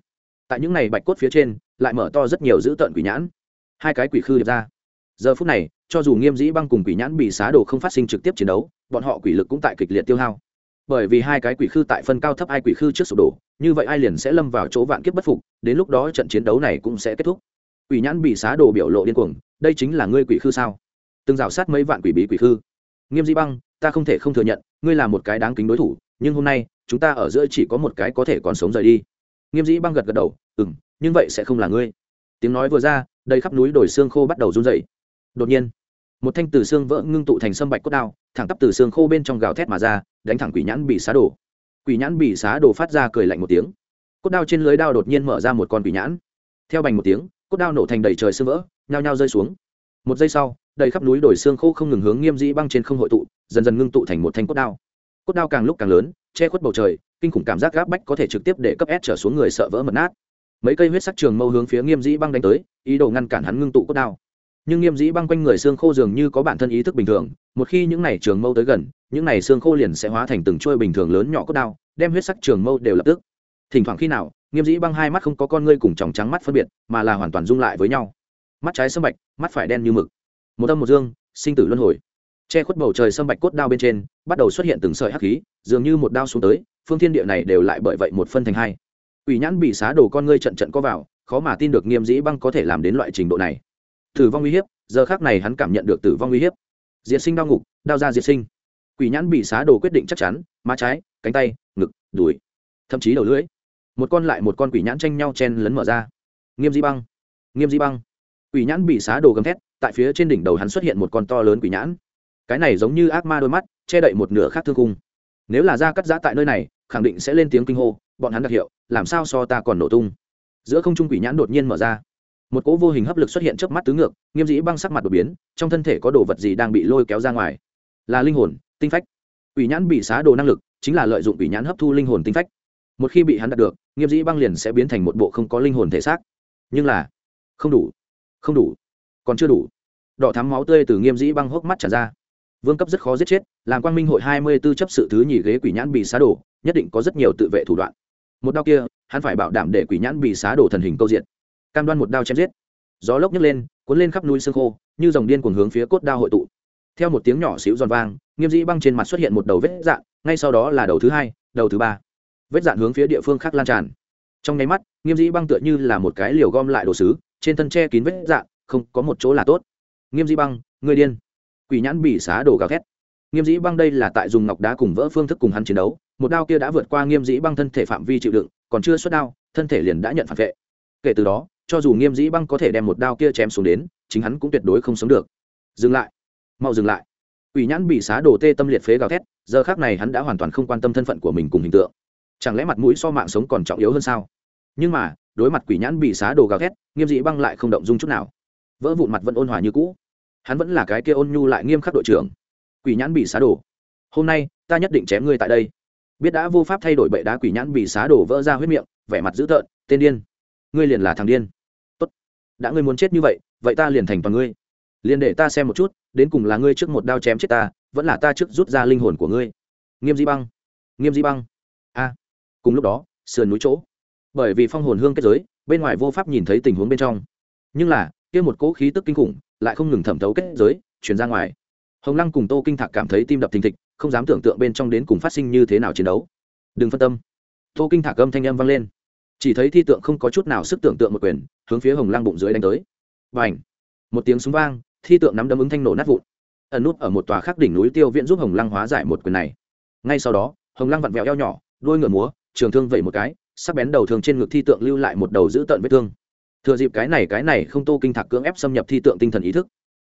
Tại những này bạch cốt phía trên, lại mở to rất nhiều dữ tợn quỷ nhãn. Hai cái quỷ khư điệp ra. Giờ phút này cho dù nghiêm dĩ băng cùng quỷ nhãn bị xá đồ không phát sinh trực tiếp chiến đấu, bọn họ quỷ lực cũng tại kịch liệt tiêu hao. Bởi vì hai cái quỷ khư tại phân cao thấp ai quỷ khư trước sụp đổ, như vậy ai liền sẽ lâm vào chỗ vạn kiếp bất phục, đến lúc đó trận chiến đấu này cũng sẽ kết thúc. Quỷ nhãn bị xá đồ biểu lộ điên cuồng, đây chính là ngươi quỷ khư sao? Từng rào sát mấy vạn quỷ bí quỷ khư. Nghiêm dĩ băng, ta không thể không thừa nhận, ngươi là một cái đáng kính đối thủ, nhưng hôm nay, chúng ta ở giữa chỉ có một cái có thể còn sống rời đi. Nghiêm dĩ băng gật gật đầu ừ m nhưng vậy sẽ không là ngươi. Tiếng nói vừa ra, đầy khắp núi đồi xương khô bắt đầu run dậy đột nhiên một thanh từ xương vỡ ngưng tụ thành sâm bạch cốt đao, thẳng tắp từ xương khô bên trong gào thét mà ra, đánh thẳng quỷ nhãn bị xá đổ. Quỷ nhãn bị xá đổ phát ra cười lạnh một tiếng. Cốt đao trên lưới đao đột nhiên mở ra một con quỷ nhãn. Theo bành một tiếng, cốt đao nổ thành đầy trời xương vỡ, nhao nhao rơi xuống. Một giây sau, đầy khắp núi đồi xương khô không ngừng hướng nghiêm dĩ băng trên không hội tụ, dần dần ngưng tụ thành một thanh cốt đao. Cốt đao càng lúc càng lớn, che khuất bầu trời, kinh khủng cảm giác gáp bách có thể trực tiếp để cấp s trở xuống người sợ vỡ mật nát. Mấy cây huyết sắc trường mâu hướng phía nghiêm dĩ băng đánh tới, ý đồ ngăn cản hắn ngưng tụ cốt đao nhưng nghiêm dĩ băng quanh người xương khô dường như có bản thân ý thức bình thường, một khi những này trường mâu tới gần, những này xương khô liền sẽ hóa thành từng trôi bình thường lớn nhỏ cốt đao, đem huyết sắc trường mâu đều lập tức. Thỉnh thoảng khi nào, nghiêm dĩ băng hai mắt không có con ngươi cùng tròng trắng mắt phân biệt, mà là hoàn toàn dung lại với nhau. Mắt trái sâm bạch, mắt phải đen như mực. Một tâm một dương, sinh tử luân hồi. Che khuất bầu trời sâm bạch cốt đao bên trên, bắt đầu xuất hiện từng sợi hắc khí, dường như một đao xuống tới, phương thiên địa này đều lại bởi vậy một phân thành hai. Ủy nhãn bị xá đồ con ngươi trận trận có vào, khó mà tin được nghiêm dĩ băng có thể làm đến loại trình độ này tử vong uy hiếp, giờ khác này hắn cảm nhận được tử vong uy hiếp. Diệt sinh đau ngục đau ra diệt sinh. Quỷ nhãn bị xá đồ quyết định chắc chắn, má trái, cánh tay, ngực, đùi, thậm chí đầu lưỡi. Một con lại một con quỷ nhãn tranh nhau chen lấn mở ra. Nghiêm di băng, nghiêm di băng. Quỷ nhãn bị xá đồ gầm thét, tại phía trên đỉnh đầu hắn xuất hiện một con to lớn quỷ nhãn. Cái này giống như ác ma đôi mắt, che đậy một nửa khác thương cung nếu là da cắt giã tại nơi này, khẳng định sẽ lên tiếng kinh hô, bọn hắn đặc hiệu, làm sao so ta còn nổ tung. Giữa không trung quỷ nhãn đột nhiên mở ra một cỗ vô hình hấp lực xuất hiện trước mắt tứ ngược, nghiêm dĩ băng sắc mặt đột biến, trong thân thể có đồ vật gì đang bị lôi kéo ra ngoài? Là linh hồn, tinh phách. Quỷ nhãn bị xá đồ năng lực, chính là lợi dụng quỷ nhãn hấp thu linh hồn tinh phách. Một khi bị hắn đạt được, nghiêm dĩ băng liền sẽ biến thành một bộ không có linh hồn thể xác. Nhưng là, không đủ không đủ, còn chưa đủ. Đỏ thắm máu tươi từ nghiêm dĩ băng hốc mắt trả ra. Vương cấp rất khó giết chết, làm quang minh hội hai mươi b ố chấp sự thứ nhì ghế quỷ nhãn bị xá đổ nhất định có rất nhiều tự vệ thủ đoạn. Một đao kia, hắn phải bảo đảm để quỷ nhãn bị xá đổ thần hình câu diện cam đoan một đao chém giết. Gió lốc nhấc lên, cuốn lên khắp núi xương khô, như dòng điên cuồng hướng phía cốt đao hội tụ. Theo một tiếng nhỏ xíu giòn vang, nghiêm dĩ băng trên mặt xuất hiện một đầu vết dạn, ngay sau đó là đầu thứ hai, đầu thứ ba. Vết dạn hướng phía địa phương khác lan tràn. Trong nháy mắt, nghiêm dĩ băng tựa như là một cái liều gom lại đồ sứ, trên thân che kín vết dạn, không có một chỗ là tốt. Nghiêm dĩ băng người điên. Quỷ nhãn bị xá đổ gào thét. Nghiêm dĩ băng đây là tại dùng ngọc đá cùng vỡ phương thức cùng hắn chiến đấu, một đao kia đã vượt qua nghiêm dĩ băng thân thể phạm vi chịu đựng, còn chưa xuất đao, thân thể liền đã nhận phản vệ. Kể từ đó cho dù nghiêm dĩ băng có thể đem một đao kia chém xuống đến, chính hắn cũng tuyệt đối không sống được. Dừng lại. Mau dừng lại. Ủy nhãn bị xá đổ tê tâm liệt phế gào thét, giờ khác này hắn đã hoàn toàn không quan tâm thân phận của mình cùng hình tượng. Chẳng lẽ mặt mũi so mạng sống còn trọng yếu hơn sao? Nhưng mà, đối mặt quỷ nhãn bị xá đồ gào thét, nghiêm dĩ băng lại không động dung chút nào. Vỡ vụn mặt vẫn ôn hòa như cũ. Hắn vẫn là cái kia ôn nhu lại nghiêm khắc đội trưởng. Quỷ nhãn bị xá đổ hôm nay, ta nhất định chém ngươi tại đây. Biết đã vô pháp thay đổi bệ đá quỷ nhãn bị xá đổ vỡ ra huyết miệng, vẻ mặt dữ tợn, tên điên. Ngươi liền là thằng điên đã ngươi muốn chết như vậy vậy ta liền thành toàn ngươi. Liền để ta xem một chút, đến cùng là ngươi trước một đao chém chết ta, vẫn là ta trước rút ra linh hồn của ngươi. Nghiêm di băng, nghiêm di băng. A, cùng lúc đó, sườn núi chỗ. Bởi vì phong hồn hương kết giới, bên ngoài vô pháp nhìn thấy tình huống bên trong. Nhưng là, kia một cỗ khí tức kinh khủng lại không ngừng thẩm thấu kết giới chuyển ra ngoài. Hồng lăng cùng tô kinh thạc cảm thấy tim đập thình thịch, không dám tưởng tượng bên trong đến cùng phát sinh như thế nào chiến đấu. Đừng phân tâm. Tô kinh thạc âm thanh âm vang lên chỉ thấy thi tượng không có chút nào sức tưởng tượng một quyền, hướng phía hồng lăng bụng dưới đánh tới. Và h một tiếng súng vang, thi tượng nắm đấm ứng thanh nổ nát vụn. Ẩn nút ở một tòa khắc đỉnh núi tiêu viện giúp hồng lăng hóa giải một quyền này. Ngay sau đó, hồng lăng vặn vẹo eo nhỏ đôi ngựa múa, trường thương vẩy một cái, sắc bén đầu thường trên ngực thi tượng lưu lại một đầu giữ tợn vết thương. Thừa dịp cái này cái này không tô kinh thạc cưỡng ép xâm nhập thi tượng tinh thần ý thức.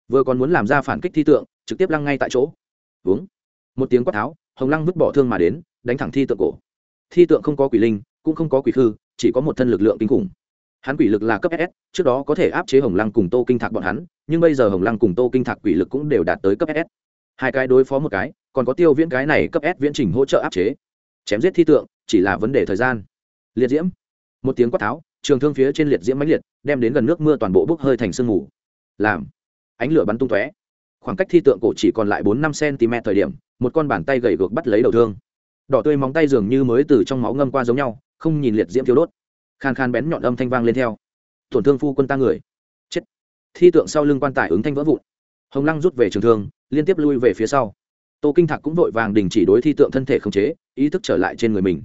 Vừa còn muốn làm ra phản kích thi tượng, trực tiếp lăng ngay tại chỗ. Uống một tiếng quát tháo, hồng lăng vứt bỏ thương mà đến, đánh thẳng thi tượng cổ. Thi tượng không có quỷ linh, cũng không có quỷ khư chỉ có một thân lực lượng kinh khủng. Hắn quỷ lực là cấp ss trước đó có thể áp chế hồng lăng cùng tô kinh thạc bọn hắn, nhưng bây giờ hồng lăng cùng tô kinh thạc quỷ lực cũng đều đạt tới cấp ss hai cái đối phó một cái, còn có tiêu viễn cái này cấp s viễn trình hỗ trợ áp chế. Chém giết thi tượng, chỉ là vấn đề thời gian. Liệt diễm. Một tiếng quát tháo, trường thương phía trên liệt diễm mãnh liệt, đem đến gần nước mưa toàn bộ bốc hơi thành sương mù. Làm. Ánh lửa bắn tung tóe. Khoảng cách thi tượng cổ chỉ còn lại bốn năm cm thời điểm, một con bàn tay gầy gược bắt lấy đầu thương. Đỏ tươi móng tay dường như mới từ trong máu ngâm qua giống nhau không nhìn liệt diễm thiếu đốt. Khan khan bén nhọn âm thanh vang lên theo. Tổn thương phu quân ta người. Chết. Thi tượng sau lưng quan tài ứng thanh vỡ vụn. Hồng lăng rút về trường thương, liên tiếp lui về phía sau. Tô kinh thạc cũng vội vàng đình chỉ đối thi tượng thân thể khống chế, ý thức trở lại trên người mình.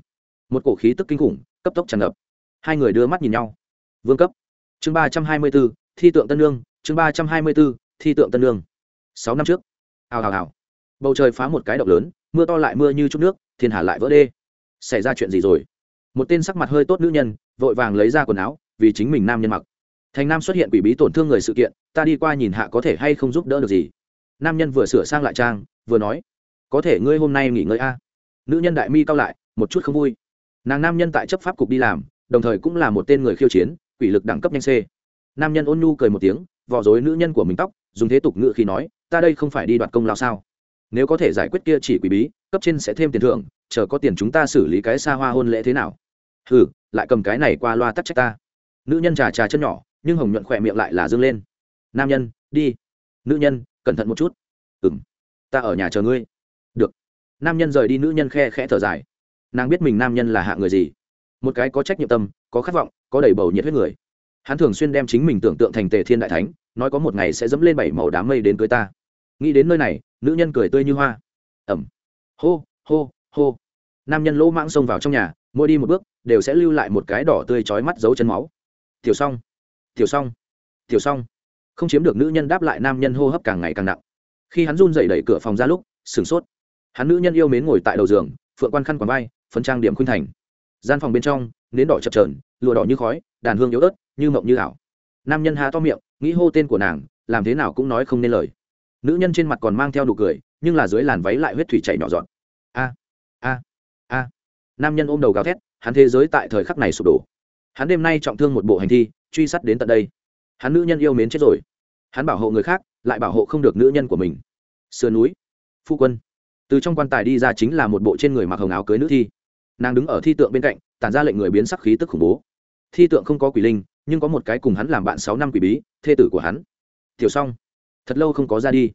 Một cổ khí tức kinh khủng, cấp tốc tràn ngập. Hai người đưa mắt nhìn nhau. Vương cấp. Chương ba trăm hai mươi b ố thi tượng tân lương chương ba trăm hai mươi b ố thi tượng tân lương sáu năm trước. Hào hào hào. Bầu trời phá một cái động lớn, mưa to lại mưa như chút nước, thiên hà lại vỡ đê. Xảy ra chuyện gì rồi? Một tên sắc mặt hơi tốt nữ nhân, vội vàng lấy ra quần áo, vì chính mình nam nhân mặc. Thành nam xuất hiện quỷ bí tổn thương người sự kiện, ta đi qua nhìn hạ có thể hay không giúp đỡ được gì. Nam nhân vừa sửa sang lại trang, vừa nói, có thể ngươi hôm nay nghỉ ngơi a. Nữ nhân đại mi cao lại, một chút không vui. Nàng nam nhân tại chấp pháp cục đi làm, đồng thời cũng là một tên người khiêu chiến, quỷ lực đẳng cấp nhanh c. Nam nhân ôn nhu cười một tiếng, vò dối nữ nhân của mình tóc, dùng thế tục ngự khi nói, ta đây không phải đi đoạt công lao sao? Nếu có thể giải quyết kia chỉ quỷ bí, cấp trên sẽ thêm tiền thưởng, chờ có tiền chúng ta xử lý cái xa hoa hôn lễ thế nào? Hừ, lại cầm cái này qua loa tắc trách ta. Nữ nhân trà trà chân nhỏ, nhưng hồng nhuận khỏe miệng lại là dương lên. Nam nhân, đi. Nữ nhân, cẩn thận một chút. Ừ m ta ở nhà chờ ngươi. Được. Nam nhân rời đi, nữ nhân khe khẽ thở dài. Nàng biết mình nam nhân là hạ người gì. Một cái có trách nhiệm tâm, có khát vọng, có đầy bầu nhiệt huyết người. Hắn thường xuyên đem chính mình tưởng tượng thành tề thiên đại thánh, nói có một ngày sẽ dẫm lên bảy màu đám mây đến cưới ta. Nghĩ đến nơi này, nữ nhân cười tươi như hoa. Ẩm. Hô hô hô. Nam nhân lỗ mãng xông vào trong nhà, mỗi đi một bước đều sẽ lưu lại một cái đỏ tươi chói mắt dấu chân máu. Tiểu xong tiểu xong tiểu xong không chiếm được nữ nhân đáp lại nam nhân hô hấp càng ngày càng nặng. Khi hắn run dậy đẩy cửa phòng ra lúc, sửng sốt. Hắn nữ nhân yêu mến ngồi tại đầu giường, phượng quan khăn quàng vai, phấn trang điểm khuynh thành. Gian phòng bên trong, nến đỏ chập trờn lụa đỏ như khói, đàn hương yếu ớt, như mộng như ảo. Nam nhân há to miệng, nghĩ hô tên của nàng, làm thế nào cũng nói không nên lời. Nữ nhân trên mặt còn mang theo nụ cười, nhưng là dưới làn váy lại huyết thủy chảy nhỏ giọt. A a a. Nam nhân ôm đầu gào thét hắn thế giới tại thời khắc này sụp đổ. Hắn đêm nay trọng thương một bộ hành thi, truy sát đến tận đây. Hắn nữ nhân yêu mến chết rồi. Hắn bảo hộ người khác, lại bảo hộ không được nữ nhân của mình. Sườn núi, phu quân. Từ trong quan tài đi ra chính là một bộ trên người mặc hồng áo cưới nữ thi. Nàng đứng ở thi tượng bên cạnh, tản ra lệnh người biến sắc khí tức khủng bố. Thi tượng không có quỷ linh, nhưng có một cái cùng hắn làm bạn sáu năm quỷ bí, thê tử của hắn. Thiểu xong thật lâu không có ra đi.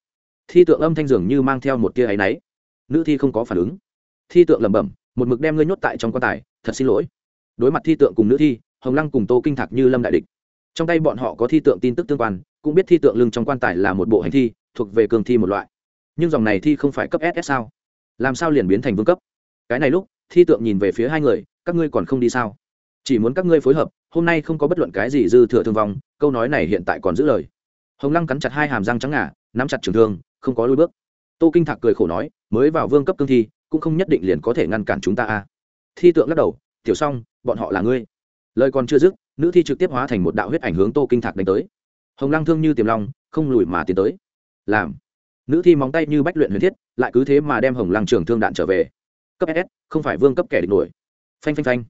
Thi tượng âm thanh dường như mang theo một tia áy náy. Nữ thi không có phản ứng. Thi tượng lẩm bẩm một mực đem ngươi nhốt tại trong quan tài, thật xin lỗi. Đối mặt thi tượng cùng nữ thi, hồng lăng cùng tô kinh thạc như lâm đại địch. Trong tay bọn họ có thi tượng tin tức tương quan, cũng biết thi tượng lưng trong quan tài là một bộ hành thi, thuộc về cường thi một loại. Nhưng dòng này thi không phải cấp ss sao? Làm sao liền biến thành vương cấp? Cái này lúc, thi tượng nhìn về phía hai người, các ngươi còn không đi sao? Chỉ muốn các ngươi phối hợp, hôm nay không có bất luận cái gì dư thừa thương vong, câu nói này hiện tại còn giữ lời. Hồng lăng cắn chặt hai hàm răng trắng ngà, nắm chặt trường thương, không có lôi bước. Tô kinh thạc cười khổ nói, mới vào vương cấp cương thi cũng không nhất định liền có thể ngăn cản chúng ta a thi tượng lắc đầu, tiểu xong bọn họ là ngươi. Lời còn chưa dứt, nữ thi trực tiếp hóa thành một đạo huyết ảnh hướng tô kinh thạc đánh tới. Hồng lăng thương như tiềm long, không lùi mà tiến tới. Làm. Nữ thi móng tay như bách luyện huyền thiết, lại cứ thế mà đem hồng lăng trường thương đạn trở về. Cấp ss không phải vương cấp kẻ địch nổi. Phanh phanh phanh.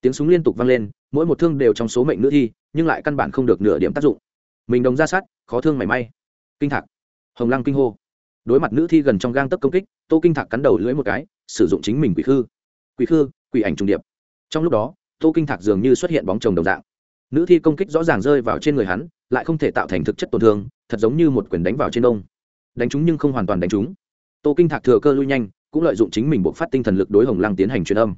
Tiếng súng liên tục vang lên, mỗi một thương đều trong số mệnh nữ thi, nhưng lại căn bản không được nửa điểm tác dụng. Mình đồng ra sát, khó thương mảy may. Kinh thạc. Hồng lăng kinh hô đối mặt nữ thi gần trong gang tấc công kích, tô kinh thạc cắn đầu lưỡi một cái, sử dụng chính mình quỷ khư. Quỷ khư, quỷ ảnh trùng điệp. Trong lúc đó, tô kinh thạc dường như xuất hiện bóng chồng đồng dạng. Nữ thi công kích rõ ràng rơi vào trên người hắn, lại không thể tạo thành thực chất tổn thương, thật giống như một quyền đánh vào trên đông đánh chúng nhưng không hoàn toàn đánh chúng. Tô kinh thạc thừa cơ lui nhanh, cũng lợi dụng chính mình buộc phát tinh thần lực đối hồng lăng tiến hành truyền âm.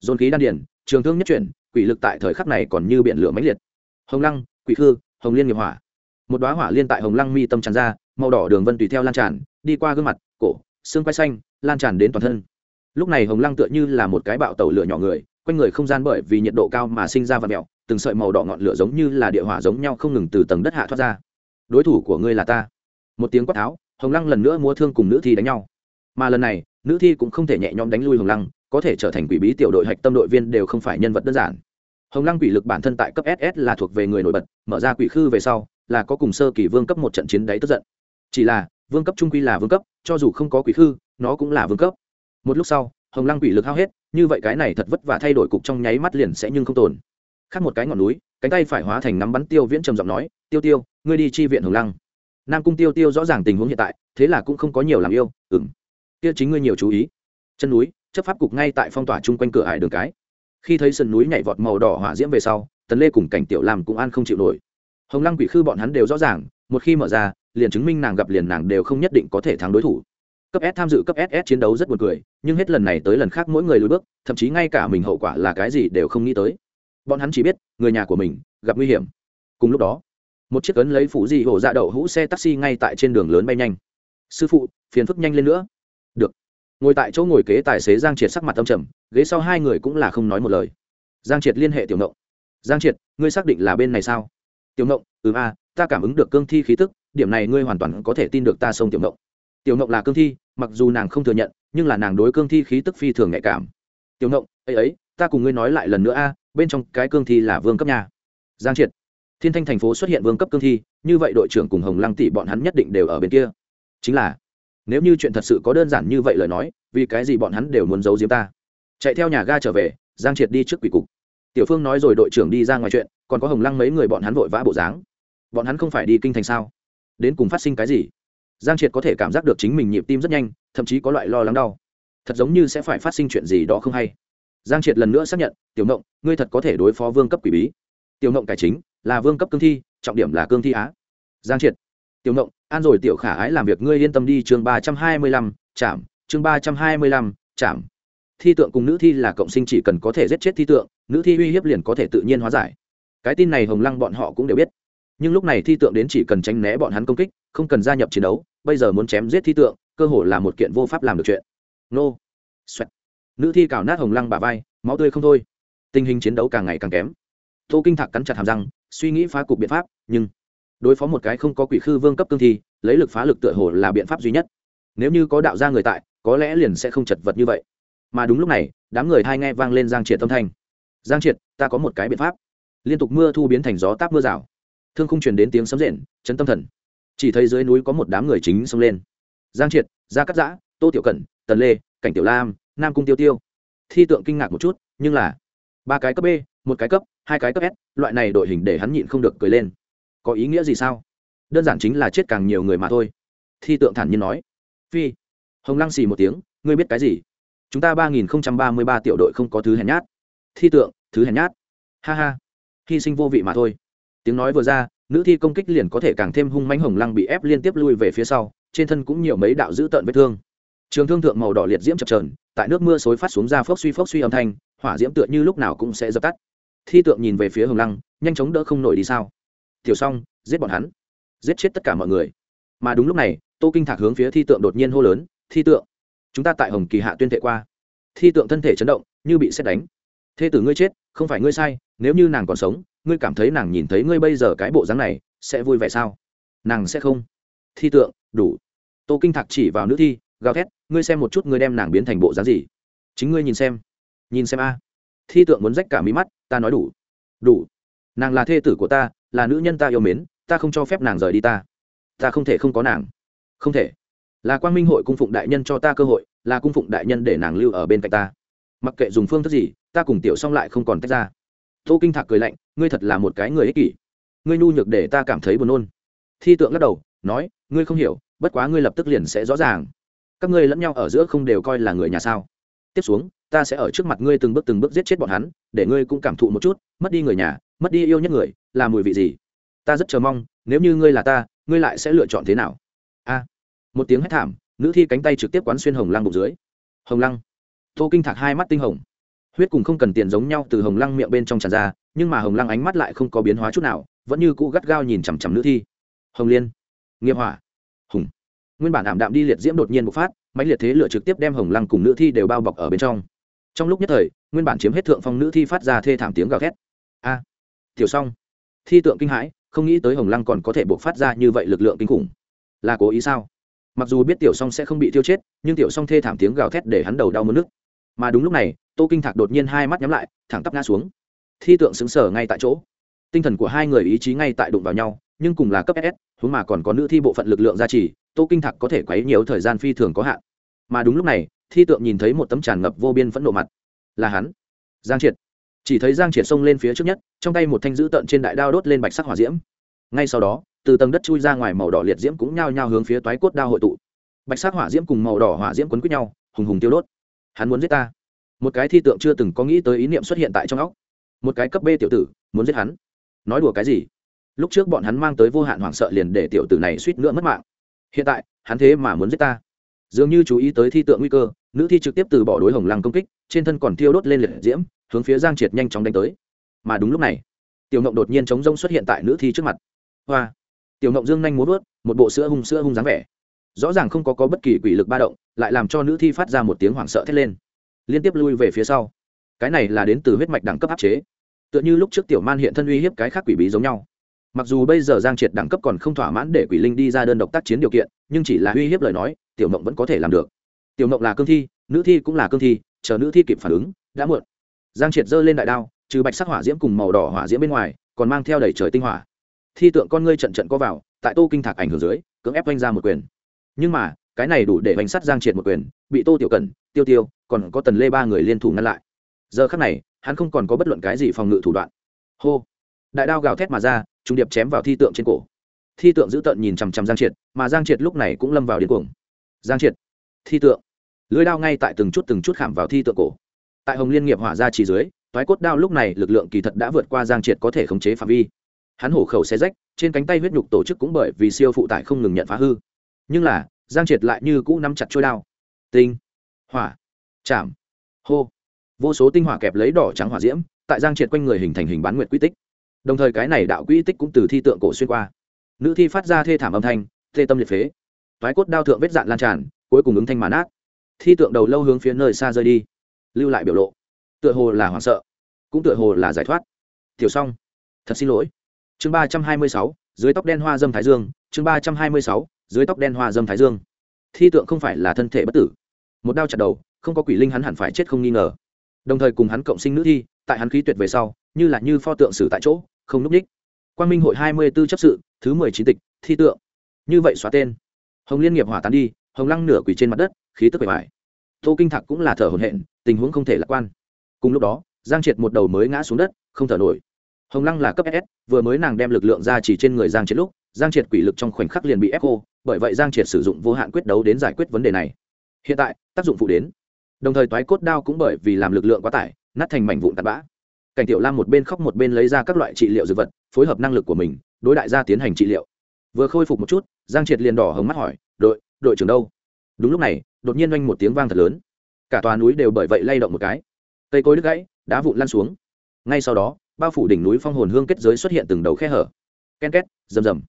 Dồn khí đan điển trường thương nhất chuyển, quỷ lực tại thời khắc này còn như biển lửa mãnh liệt. Hồng lăng, quỷ khư, hồng liên nghiệp hỏa một đoá hỏa liên tại hồng lăng mi tâm tràn ra, màu đỏ đường vân tùy theo lan tràn, đi qua gương mặt, cổ, xương quai xanh, lan tràn đến toàn thân. Lúc này hồng lăng tựa như là một cái bạo tàu lửa nhỏ người, quanh người không gian bởi vì nhiệt độ cao mà sinh ra và mẹo từng sợi màu đỏ ngọn lửa giống như là địa hỏa giống nhau không ngừng từ tầng đất hạ thoát ra. Đối thủ của ngươi là ta. Một tiếng quát tháo, hồng lăng lần nữa múa thương cùng nữ thi đánh nhau. Mà lần này, nữ thi cũng không thể nhẹ nhõm đánh lui hồng lăng, có thể trở thành quỷ bí tiểu đội hạch tâm đội viên đều không phải nhân vật đơn giản. Hồng lăng quỷ lực bản thân tại cấp ss là thuộc về người nổi bật, mở ra quỷ khư về sau là có cùng sơ kỳ vương cấp một trận chiến đấy tức giận. Chỉ là, vương cấp trung quy là vương cấp, cho dù không có quỷ khư, nó cũng là vương cấp. Một lúc sau, hồng lăng quỷ lực hao hết, như vậy cái này thật vất vả thay đổi cục trong nháy mắt liền sẽ nhưng không tồn. Khác một cái ngọn núi, cánh tay phải hóa thành nắm bắn tiêu viễn trầm giọng nói, tiêu tiêu, ngươi đi chi viện hồng lăng. Nam cung tiêu tiêu rõ ràng tình huống hiện tại, thế là cũng không có nhiều làm yêu ừng kia chính ngươi nhiều chú ý. Chân núi, chấp pháp cục ngay tại phong tỏa chung quanh cửa hải đường cái. Khi thấy sườn núi nhảy vọt màu đỏ hỏa diễm về sau, tần lê cùng cảnh tiểu làm cũng an không chịu nổi hồng lăng quỷ khư bọn hắn đều rõ ràng, một khi mở ra, liền chứng minh nàng gặp liền nàng đều không nhất định có thể thắng đối thủ. Cấp s tham dự, cấp ss chiến đấu rất buồn cười, nhưng hết lần này tới lần khác mỗi người lùi bước, thậm chí ngay cả mình hậu quả là cái gì đều không nghĩ tới. Bọn hắn chỉ biết, người nhà của mình gặp nguy hiểm. Cùng lúc đó, một chiếc cấn lấy phụ di hổ dạ đậu hũ xe taxi ngay tại trên đường lớn bay nhanh. Sư phụ, phiền phức nhanh lên nữa. Được. Ngồi tại chỗ ngồi kế tài xế giang triệt sắc mặt tâm trầm, ghế sau hai người cũng là không nói một lời. Giang triệt liên hệ tiểu ngộng giang triệt, ngươi xác định là bên này sao? Tiểu ngộng ừ a, ta cảm ứng được cương thi khí tức, điểm này ngươi hoàn toàn có thể tin được ta sông tiểu ngộng. Tiểu ngộng là cương thi, mặc dù nàng không thừa nhận, nhưng là nàng đối cương thi khí tức phi thường nhạy cảm. Tiểu ngộng, ấy ấy, ta cùng ngươi nói lại lần nữa a, bên trong cái cương thi là vương cấp nhà giang triệt. Thiên thanh thành phố xuất hiện vương cấp cương thi, như vậy đội trưởng cùng hồng lăng tỷ bọn hắn nhất định đều ở bên kia. Chính là, nếu như chuyện thật sự có đơn giản như vậy lời nói, vì cái gì bọn hắn đều muốn giấu giếm ta? Chạy theo nhà ga trở về, giang triệt đi trước quỷ cục tiểu phương nói rồi đội trưởng đi ra ngoài chuyện, còn có hồng lăng mấy người bọn hắn vội vã bộ dáng. Bọn hắn không phải đi kinh thành sao? Đến cùng phát sinh cái gì? Giang triệt có thể cảm giác được chính mình nhịp tim rất nhanh, thậm chí có loại lo lắng đau. Thật giống như sẽ phải phát sinh chuyện gì đó không hay. Giang triệt lần nữa xác nhận, tiểu ngộng, ngươi thật có thể đối phó vương cấp quỷ bí. Tiểu ngộng cải chính, là vương cấp cương thi, trọng điểm là cương thi á. Giang triệt, tiểu ngộng, an rồi tiểu khả ái làm việc, ngươi yên tâm đi, chương ba trăm hai mươi lăm, chạm, chương ba trăm hai mươi lăm, chạm thi tượng cùng nữ thi là cộng sinh chỉ cần có thể giết chết thi tượng, nữ thi uy hiếp liền có thể tự nhiên hóa giải. Cái tin này hồng lăng bọn họ cũng đều biết. Nhưng lúc này thi tượng đến chỉ cần tránh né bọn hắn công kích, không cần gia nhập chiến đấu, bây giờ muốn chém giết thi tượng, cơ hội là một kiện vô pháp làm được chuyện. Nô. Xoẹt. nữ thi cào nát hồng lăng bà vai, máu tươi không thôi. Tình hình chiến đấu càng ngày càng kém. Tô kinh thạc cắn chặt hàm răng, suy nghĩ phá cục biện pháp, nhưng đối phó một cái không có quỷ khư vương cấp cương thi, lấy lực phá lực tựa hồ là biện pháp duy nhất. Nếu như có đạo gia người tại, có lẽ liền sẽ không chật vật như vậy mà đúng lúc này, đám người hai nghe vang lên giang triệt tâm thanh. Giang triệt, ta có một cái biện pháp. Liên tục mưa thu biến thành gió táp mưa rào. Thương không truyền đến tiếng sấm rền, chấn tâm thần. Chỉ thấy dưới núi có một đám người chính xông lên. Giang triệt, gia cắt giã, tô tiểu cẩn, tần lê, cảnh tiểu lam, nam cung tiêu tiêu. Thi tượng kinh ngạc một chút, nhưng là ba cái cấp b, một cái cấp, hai cái cấp s, loại này đội hình để hắn nhịn không được cười lên. Có ý nghĩa gì sao? Đơn giản chính là chết càng nhiều người mà thôi. Thi tượng thản nhiên nói. Phi. Hồng lăng xì một tiếng, ngươi biết cái gì? Chúng ta ba nghìn không trăm ba mươi ba tiểu đội không có thứ hèn nhát. Thi tượng, thứ hèn nhát. Ha ha. Hy sinh vô vị mà thôi. Tiếng nói vừa ra, nữ thi công kích liền có thể càng thêm hung mánh hồng lăng bị ép liên tiếp lui về phía sau, trên thân cũng nhiều mấy đạo dữ tợn vết thương. Trường thương thượng màu đỏ liệt diễm chập trờn tại nước mưa xối phát xuống ra phốc suy phốc suy âm thanh, hỏa diễm tựa như lúc nào cũng sẽ dập tắt. Thi tượng nhìn về phía hồng lăng, nhanh chóng đỡ không nổi đi sao? Tiểu xong giết bọn hắn. Giết chết tất cả mọi người. Mà đúng lúc này, tô kinh thạc hướng phía thi tượng đột nhiên hô lớn, thi tượng! Chúng ta tại hồng kỳ hạ tuyên thệ qua. Thi tượng thân thể chấn động, như bị xét đánh. Thê tử ngươi chết, không phải ngươi sai, nếu như nàng còn sống, ngươi cảm thấy nàng nhìn thấy ngươi bây giờ cái bộ dáng này, sẽ vui vẻ sao? Nàng sẽ không. Thi tượng, đủ. Tô kinh thạc chỉ vào nữ thi, gào thét, ngươi xem một chút ngươi đem nàng biến thành bộ dáng gì. Chính ngươi nhìn xem. Nhìn xem a. Thi tượng muốn rách cả mí mắt, ta nói đủ. Đủ. Nàng là thê tử của ta, là nữ nhân ta yêu mến, ta không cho phép nàng rời đi ta. Ta không thể không có nàng. Không thể là quang minh hội cung phụng đại nhân cho ta cơ hội, là cung phụng đại nhân để nàng lưu ở bên cạnh ta. Mặc kệ dùng phương thức gì, ta cùng tiểu xong lại không còn tách ra. Tô kinh thạc cười lạnh, ngươi thật là một cái người ích kỷ. Ngươi nhu nhược để ta cảm thấy buồn nôn. Thi tượng lắc đầu, nói, ngươi không hiểu, bất quá ngươi lập tức liền sẽ rõ ràng. Các ngươi lẫn nhau ở giữa không đều coi là người nhà sao. Tiếp xuống, ta sẽ ở trước mặt ngươi từng bước từng bước giết chết bọn hắn, để ngươi cũng cảm thụ một chút, mất đi người nhà, mất đi yêu nhất người, là mùi vị gì. Ta rất chờ mong, nếu như ngươi là ta, ngươi lại sẽ lựa chọn thế nào? Một tiếng hét thảm, nữ thi cánh tay trực tiếp quán xuyên hồng lăng bụng dưới. Hồng lăng. Tô kinh thạc hai mắt tinh hồng. Huyết cùng không cần tiền giống nhau từ hồng lăng miệng bên trong tràn ra, nhưng mà hồng lăng ánh mắt lại không có biến hóa chút nào, vẫn như cũ gắt gao nhìn chằm chằm nữ thi. Hồng liên. Nghiệp hỏa. Hùng. Nguyên bản ảm đạm đi liệt diễm đột nhiên bộc phát máy liệt thế lửa trực tiếp đem hồng lăng cùng nữ thi đều bao bọc ở bên trong. Trong lúc nhất thời, nguyên bản chiếm hết thượng phong nữ thi phát ra thê thảm tiếng gào ghét a. Tiểu xong thi tượng kinh hãi, không nghĩ tới hồng lăng còn có thể bộc phát ra như vậy lực lượng kinh khủng. Là cố ý sao? Mặc dù biết tiểu song sẽ không bị tiêu chết, nhưng tiểu song thê thảm tiếng gào thét để hắn đầu đau mất nước. Mà đúng lúc này, tô kinh thạc đột nhiên hai mắt nhắm lại, thẳng tắp ngã xuống. Thi tượng xứng sở ngay tại chỗ. Tinh thần của hai người ý chí ngay tại đụng vào nhau, nhưng cùng là cấp ss huống mà còn có nữ thi bộ phận lực lượng gia trì, tô kinh thạc có thể quấy nhiều thời gian phi thường có hạn. Mà đúng lúc này, thi tượng nhìn thấy một tấm tràn ngập vô biên phẫn nộ mặt. Là hắn. Giang triệt. Chỉ thấy giang triệt xông lên phía trước nhất, trong tay một thanh dữ tợn trên đại đao đốt lên bạch sắc hỏa diễm. Ngay sau đó từ tầng đất chui ra ngoài màu đỏ liệt diễm cũng nhao nhao hướng phía toái cốt đao hội tụ. Bạch sắc hỏa diễm cùng màu đỏ hỏa diễm quấn quýt nhau, hùng hùng tiêu đốt. Hắn muốn giết ta. Một cái thi tượng chưa từng có nghĩ tới ý niệm xuất hiện tại trong óc. Một cái cấp b tiểu tử, muốn giết hắn. Nói đùa cái gì? Lúc trước bọn hắn mang tới vô hạn hoảng sợ liền để tiểu tử này suýt nữa mất mạng. Hiện tại, hắn thế mà muốn giết ta. Dường như chú ý tới thi tượng nguy cơ, nữ thi trực tiếp từ bỏ đối hồng lăng công kích, trên thân còn thiêu đốt lên liệt diễm, hướng phía giang triệt nhanh chóng đánh tới. Mà đúng lúc này, tiểu ngộng đột nhiên chống rông xuất hiện tại nữ thi trước mặt. Hoa! Tiểu ngộng dương nhanh muốn vớt một bộ sữa hung sữa hung dáng vẻ. Rõ ràng không có, có bất kỳ quỷ lực ba động lại làm cho nữ thi phát ra một tiếng hoảng sợ thét lên. Liên tiếp lui về phía sau. Cái này là đến từ huyết mạch đẳng cấp áp chế. Tựa như lúc trước tiểu man hiện thân uy hiếp cái khác quỷ bí giống nhau. Mặc dù bây giờ giang triệt đẳng cấp còn không thỏa mãn để quỷ linh đi ra đơn độc tác chiến điều kiện nhưng chỉ là uy hiếp lời nói tiểu mộng vẫn có thể làm được. Tiểu mộng là cương thi nữ thi cũng là cương thi chờ nữ thi kịp phản ứng đã muộn. Giang triệt giơ lên đại đao trừ bạch sắc hỏa diễm cùng màu đỏ hỏa diễm bên ngoài còn mang theo đầy trời tinh hỏa thi tượng con ngươi trận trận có vào, tại tô kinh thạc ảnh hưởng dưới, cưỡng ép oanh ra một quyền. Nhưng mà, cái này đủ để oanh sắt giang triệt một quyền, bị tô tiểu cần tiêu tiêu, còn có tần lê ba người liên thủ ngăn lại. Giờ khắc này, hắn không còn có bất luận cái gì phòng ngự thủ đoạn. Hô! Đại đao gào thét mà ra trung điệp chém vào thi tượng trên cổ. Thi tượng giữ tợn nhìn chằm chằm giang triệt, mà giang triệt lúc này cũng lâm vào điên cuồng. Giang triệt! Thi tượng! Lưới đao ngay tại từng chút từng chút khảm vào thi tượng cổ. Tại hồng liên nghiệp hỏa ra chỉ dưới, toái cốt đao lúc này lực lượng kỳ thật đã vượt qua giang triệt có thể khống chế phạm vi hắn hổ khẩu xe rách, trên cánh tay huyết nhục tổ chức cũng bởi vì siêu phụ tải không ngừng nhận phá hư. Nhưng là, giang triệt lại như cũ nắm chặt trôi đao. Tinh, hỏa, chạm, hô. Vô số tinh hỏa kẹp lấy đỏ trắng hỏa diễm, tại giang triệt quanh người hình thành hình bán nguyệt quy tích. Đồng thời cái này đạo quy tích cũng từ thi tượng cổ xuyên qua. Nữ thi phát ra thê thảm âm thanh, thê tâm liệt phế. Thoái cốt đao thượng vết dạn lan tràn, cuối cùng ứng thanh màn át thi tượng đầu lâu hướng phía nơi xa rơi đi. Lưu lại biểu lộ. Tựa hồ là hoảng sợ. Cũng tựa hồ là giải thoát. Tiểu xong. Thật xin lỗi chương ba trăm hai mươi sáu, dưới tóc đen hoa dâm thái dương, chương ba trăm hai mươi sáu, dưới tóc đen hoa dâm thái dương. Thi tượng không phải là thân thể bất tử. Một đao chặt đầu, không có quỷ linh hắn hẳn phải chết không nghi ngờ. Đồng thời cùng hắn cộng sinh nữ thi, tại hắn khí tuyệt về sau, như là như pho tượng xử tại chỗ, không núp ních. Quan minh hội hai mươi b ố chấp sự, thứ mười chín tịch, thi tượng. Như vậy xóa tên. Hồng liên nghiệp hỏa tán đi, hồng lăng nửa quỷ trên mặt đất, khí tức bề bài tô kinh thạc cũng là thở hồn hện tình huống không thể lạc quan. Cùng lúc đó, giang triệt một đầu mới ngã xuống đất, không thở nổi hồng lăng là cấp ss vừa mới nàng đem lực lượng ra chỉ trên người giang triệt lúc, giang triệt quỷ lực trong khoảnh khắc liền bị ép khô, bởi vậy giang triệt sử dụng vô hạn quyết đấu đến giải quyết vấn đề này. Hiện tại, tác dụng phụ đến. Đồng thời toái cốt đao cũng bởi vì làm lực lượng quá tải, nát thành mảnh vụn tạt bã. Cảnh tiểu lam một bên khóc một bên lấy ra các loại trị liệu dược vật, phối hợp năng lực của mình, đối đại gia tiến hành trị liệu. Vừa khôi phục một chút, giang triệt liền đỏ hồng mắt hỏi, đội đội trưởng đâu? Đúng lúc này, đột nhiên oanh một tiếng vang thật lớn. Cả tòa núi đều bởi vậy lay động một cái. Cây cối đứt gãy, đá vụn lăn xuống. Ngay sau đó bao phủ đỉnh núi phong hồn hương kết giới xuất hiện từng đầu khe hở. Ken két, rầm rầm.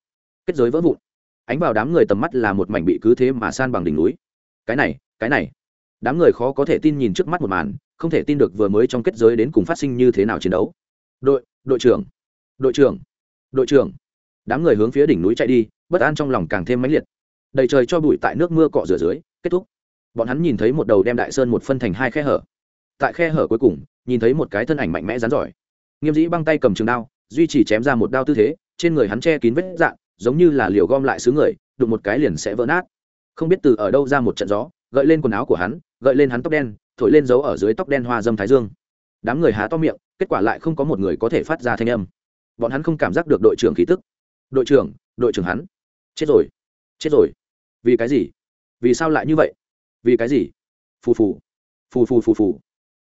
Kết giới vỡ vụn. Ánh vào đám người tầm mắt là một mảnh bị cứ thế mà san bằng đỉnh núi. Cái này cái này. Đám người khó có thể tin nhìn trước mắt một màn, không thể tin được vừa mới trong kết giới đến cùng phát sinh như thế nào chiến đấu. Đội đội trưởng. Đội trưởng. Đội trưởng. Đám người hướng phía đỉnh núi chạy đi, bất an trong lòng càng thêm mãnh liệt. Đầy trời cho bụi tại nước mưa cọ rửa dưới, kết thúc. Bọn hắn nhìn thấy một đầu đem đại sơn một phân thành hai khe hở. Tại khe hở cuối cùng, nhìn thấy một cái thân ảnh mạnh mẽ rắn giỏi nghiêm dĩ băng tay cầm trường đao duy trì chém ra một đao tư thế trên người hắn che kín vết dạn, giống như là liều gom lại xứ người đụng một cái liền sẽ vỡ nát. Không biết từ ở đâu ra một trận gió gợi lên quần áo của hắn gợi lên hắn tóc đen thổi lên dấu ở dưới tóc đen hoa dâm thái dương. Đám người há to miệng kết quả lại không có một người có thể phát ra thanh âm. Bọn hắn không cảm giác được đội trưởng khí tức. Đội trưởng đội trưởng hắn. Chết rồi chết rồi. Vì cái gì? Vì sao lại như vậy? Vì cái gì? Phù phù. Phù phù phù phù.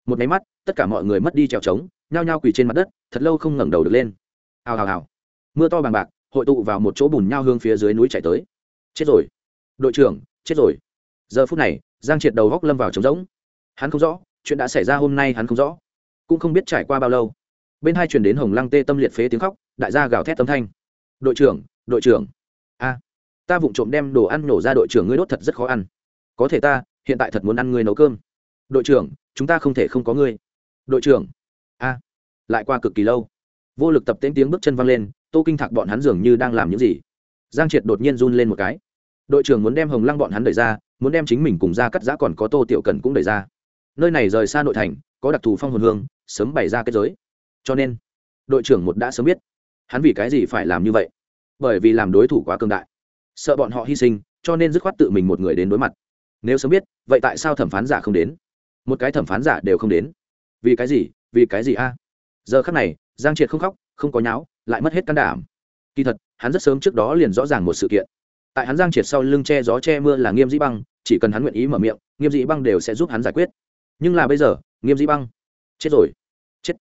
Một máy mắt tất cả mọi người mất đi trèo trống nhao nhao quỳ trên mặt đất, thật lâu không ngẩng đầu được lên. Hào hào hào. Mưa to bằng bạc, hội tụ vào một chỗ bùn nhao hương phía dưới núi chạy tới. Chết rồi. Đội trưởng, chết rồi. Giờ phút này, giang triệt đầu góc lâm vào trống rỗng. Hắn không rõ, chuyện đã xảy ra hôm nay hắn không rõ. Cũng không biết trải qua bao lâu. Bên hai chuyển đến hồng lăng tê tâm liệt phế tiếng khóc, đại gia gào thét tấm thanh. Đội trưởng đội trưởng. A, ta vụng trộm đem đồ ăn nổ ra đội trưởng ngươi đốt thật rất khó ăn. Có thể ta, hiện tại thật muốn ăn ngươi nấu cơm. Đội trưởng, chúng ta không thể không có ngươi. Đội trưởng a, lại qua cực kỳ lâu. Vô lực tập tễnh tiếng bước chân văng lên, tô kinh thạc bọn hắn dường như đang làm những gì. Giang triệt đột nhiên run lên một cái. Đội trưởng muốn đem hồng lăng bọn hắn đẩy ra, muốn đem chính mình cùng ra cắt giã còn có tô tiểu cần cũng đẩy ra. Nơi này rời xa nội thành, có đặc thù phong hồn hương, sớm bày ra kết giới. Cho nên, đội trưởng một đã sớm biết, hắn vì cái gì phải làm như vậy? Bởi vì làm đối thủ quá cường đại. Sợ bọn họ hy sinh, cho nên dứt khoát tự mình một người đến đối mặt. Nếu sớm biết, vậy tại sao thẩm phán giả không đến? Một cái thẩm phán giả đều không đến. Vì cái gì? Vì cái gì a? Giờ khắc này, giang triệt không khóc, không có nháo, lại mất hết can đảm. Kỳ thật, hắn rất sớm trước đó liền rõ ràng một sự kiện. Tại hắn giang triệt sau lưng che gió che mưa là nghiêm dĩ băng, chỉ cần hắn nguyện ý mở miệng, nghiêm dĩ băng đều sẽ giúp hắn giải quyết. Nhưng là bây giờ, nghiêm dĩ băng, chết rồi. Chết.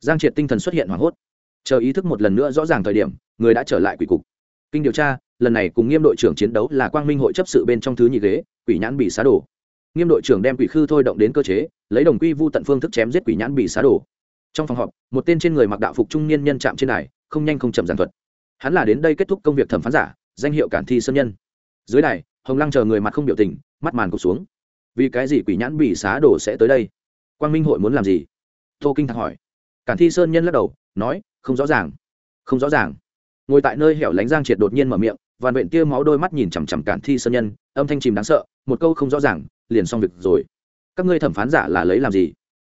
Giang triệt tinh thần xuất hiện hoảng hốt. Chờ ý thức một lần nữa rõ ràng thời điểm, người đã trở lại quỷ cục. Kinh điều tra, lần này cùng nghiêm đội trưởng chiến đấu là quang minh hội chấp sự bên trong thứ nhị ghế, quỷ nhãn bị xá đổ nghiêm đội trưởng đem quỷ khư thôi động đến cơ chế lấy đồng quy vu tận phương thức chém giết quỷ nhãn bị xá đổ. Trong phòng họp một tên trên người mặc đạo phục trung niên nhân chạm trên này, không nhanh không chậm giản thuật. Hắn là đến đây kết thúc công việc thẩm phán giả danh hiệu cản thi sơn nhân. Dưới này, hồng lăng chờ người mặt không biểu tình mắt màn cụt xuống. Vì cái gì quỷ nhãn bị xá đổ sẽ tới đây? Quang minh hội muốn làm gì? Tô kinh thạc hỏi. Cản thi sơn nhân lắc đầu nói không rõ ràng. Không rõ ràng. Ngồi tại nơi hẻo lánh giang triệt đột nhiên mở miệng vàn vện tia máu đôi mắt nhìn chằm chằm cản thi sơn nhân âm thanh chìm đáng sợ một câu không rõ ràng liền xong việc rồi. Các ngươi thẩm phán giả là lấy làm gì?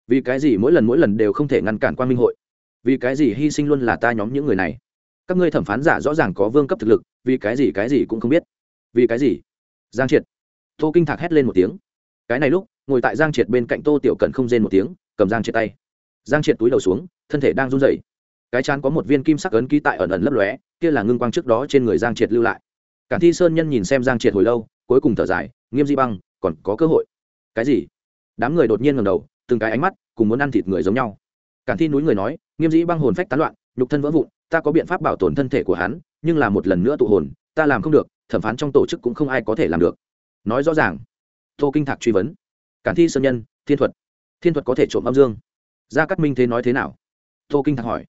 Vì cái gì mỗi lần mỗi lần đều không thể ngăn cản quan minh hội? Vì cái gì hy sinh luôn là ta nhóm những người này? Các ngươi thẩm phán giả rõ ràng có vương cấp thực lực, vì cái gì cái gì cũng không biết. Vì cái gì? Giang triệt. Tô kinh thạc hét lên một tiếng. Cái này lúc, ngồi tại giang triệt bên cạnh tô tiểu Cẩn không rên một tiếng, cầm giang triệt tay. Giang triệt túi đầu xuống, thân thể đang run rẩy. Cái chán có một viên kim sắc ấn ký tại ẩn ẩn lấp lóe, kia là ngưng quang trước đó trên người giang triệt lưu lại. Cản thi sơn nhân nhìn xem giang triệt hồi lâu, cuối cùng thở dài, nghiêm di băng còn có cơ hội. Cái gì? Đám người đột nhiên ngầm đầu, từng cái ánh mắt cùng muốn ăn thịt người giống nhau. Cản thi núi người nói, nghiêm dĩ băng hồn phách tán loạn, nhục thân vỡ vụn, ta có biện pháp bảo tồn thân thể của hắn, nhưng là một lần nữa tụ hồn, ta làm không được, thẩm phán trong tổ chức cũng không ai có thể làm được. Nói rõ ràng, tô kinh thạc truy vấn. Cản thi sơn nhân, thiên thuật. Thiên thuật có thể trộm âm dương. Gia cát minh thế nói thế nào? Tô kinh thạc hỏi.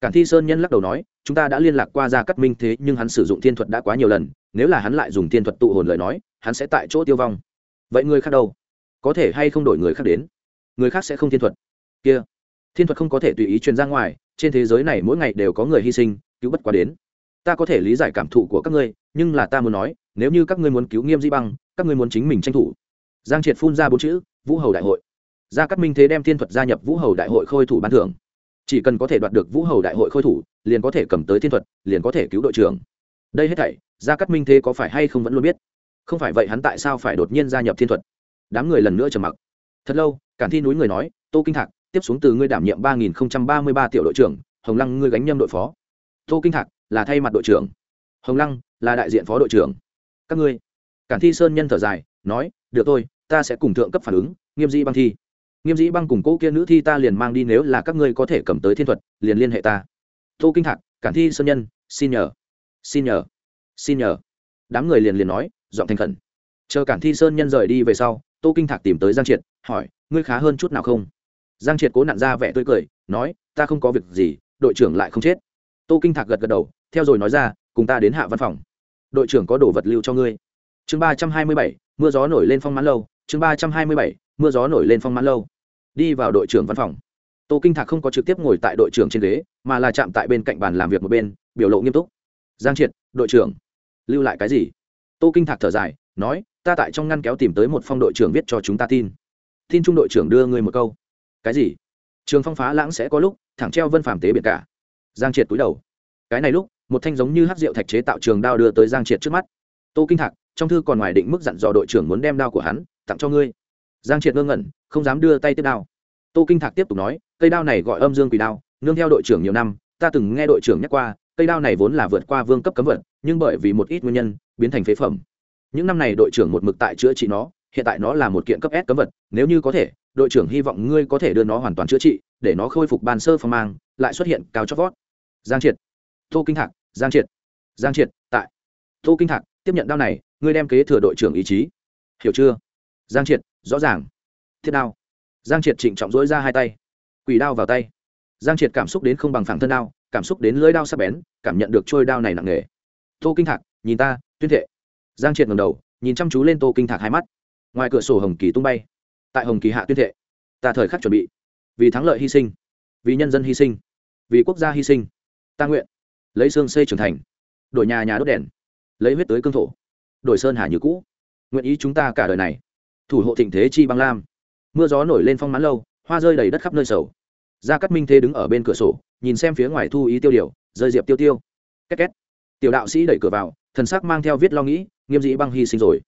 Cản thi sơn nhân lắc đầu nói, chúng ta đã liên lạc qua gia cát minh thế, nhưng hắn sử dụng thiên thuật đã quá nhiều lần, nếu là hắn lại dùng thiên thuật tụ hồn lời nói, hắn sẽ tại chỗ tiêu vong vậy người khác đâu? Có thể hay không đổi người khác đến? Người khác sẽ không thiên thuật. Kia. Thiên thuật không có thể tùy ý truyền ra ngoài, trên thế giới này mỗi ngày đều có người hy sinh, cứu bất quá đến. Ta có thể lý giải cảm thụ của các ngươi, nhưng là ta muốn nói, nếu như các ngươi muốn cứu nghiêm di băng, các ngươi muốn chính mình tranh thủ. Giang triệt phun ra bốn chữ, vũ hầu đại hội. Gia cát minh thế đem thiên thuật gia nhập vũ hầu đại hội khôi thủ ban thưởng. Chỉ cần có thể đoạt được vũ hầu đại hội khôi thủ, liền có thể cầm tới thiên thuật, liền có thể cứu đội trưởng. Đây hết thảy, gia cát minh thế có phải hay không vẫn luôn biết không phải vậy hắn tại sao phải đột nhiên gia nhập thiên thuật? Đám người lần nữa trầm mặc. Thật lâu, cản thi núi người nói, tô kinh thạc, tiếp xuống từ ngươi đảm nhiệm ba nghìn ba mươi ba tiểu đội trưởng, hồng lăng ngươi gánh nhâm đội phó. Tô kinh thạc, là thay mặt đội trưởng. Hồng lăng, là đại diện phó đội trưởng. Các ngươi. Cản thi sơn nhân thở dài, nói, được tôi ta sẽ cùng thượng cấp phản ứng, nghiêm dĩ băng thi. Nghiêm dĩ băng cùng cỗ kia nữ thi ta liền mang đi, nếu là các ngươi có thể cầm tới thiên thuật, liền liên hệ ta. Tô kinh thạc, cản thi sơn nhân, xin nhờ xin nhờ xin nhờ. Đám người liền liền nói giọng thành khẩn. Chờ cản thi sơn nhân rời đi về sau, tô kinh thạc tìm tới giang triệt, hỏi, ngươi khá hơn chút nào không? Giang triệt cố nặn ra vẻ tươi cười, nói, ta không có việc gì, đội trưởng lại không chết. Tô kinh thạc gật gật đầu, theo rồi nói ra, cùng ta đến hạ văn phòng. Đội trưởng có đồ vật lưu cho ngươi. Chương ba trăm hai mươi bảy, mưa gió nổi lên phong mãn lâu. Chương ba trăm hai mươi bảy, mưa gió nổi lên phong mãn lâu. Đi vào đội trưởng văn phòng. Tô kinh thạc không có trực tiếp ngồi tại đội trưởng trên ghế, mà là chạm tại bên cạnh bàn làm việc một bên, biểu lộ nghiêm túc. Giang triệt, đội trưởng, lưu lại cái gì? Tô kinh thạc thở dài, nói, ta tại trong ngăn kéo tìm tới một phong đội trưởng viết cho chúng ta tin. Tin trung đội trưởng đưa ngươi một câu. Cái gì? Trường phong phá lãng sẽ có lúc, thẳng treo vân phàm tế biệt cả. Giang triệt túi đầu. Cái này lúc, một thanh giống như hát rượu thạch chế tạo trường đao đưa tới giang triệt trước mắt. Tô kinh thạc, trong thư còn ngoài định mức dặn dò đội trưởng muốn đem đao của hắn tặng cho ngươi. Giang triệt ngơ ngẩn, không dám đưa tay tiếp đao. Tô kinh thạc tiếp tục nói, cây đao này gọi âm dương quỷ đao, nương theo đội trưởng nhiều năm, ta từng nghe đội trưởng nhắc qua cây đao này vốn là vượt qua vương cấp cấm vật nhưng bởi vì một ít nguyên nhân, biến thành phế phẩm. Những năm này đội trưởng một mực tại chữa trị nó, hiện tại nó là một kiện cấp s cấm vật nếu như có thể, đội trưởng hy vọng ngươi có thể đưa nó hoàn toàn chữa trị, để nó khôi phục ban sơ phong mang, lại xuất hiện cao chót vót. Giang triệt. Tô kinh thạc, giang triệt. Giang triệt, tại. Tô kinh thạc, tiếp nhận đao này, ngươi đem kế thừa đội trưởng ý chí. Hiểu chưa? Giang triệt, rõ ràng. Thiết đao. Giang triệt trịnh trọng dỗi ra hai tay. Quỷ đao vào tay. Giang triệt cảm xúc đến không bằng phẳng thân đao cảm xúc đến lưỡi đao sắc bén, cảm nhận được trôi đao này nặng nề. Tô kinh thạc, nhìn ta, tuyên thệ. Giang triệt ngầm đầu, nhìn chăm chú lên tô kinh thạc hai mắt. Ngoài cửa sổ hồng kỳ tung bay. Tại hồng kỳ hạ tuyên thệ, ta thời khắc chuẩn bị. Vì thắng lợi hy sinh, vì nhân dân hy sinh, vì quốc gia hy sinh, ta nguyện lấy xương xây trưởng thành, đổi nhà nhà đốt đèn, lấy huyết tới cương thổ, đổi sơn hà như cũ. Nguyện ý chúng ta cả đời này, thủ hộ thịnh thế chi băng lam. Mưa gió nổi lên phong mãn lâu, hoa rơi đầy đất khắp nơi sầu. Gia cát minh thế đứng ở bên cửa sổ nhìn xem phía ngoài thu ý tiêu điều, rơi diệp tiêu tiêu. Két két. Tiểu đạo sĩ đẩy cửa vào, thần sắc mang theo viết lo nghĩ, nghiêm dĩ băng hy sinh rồi.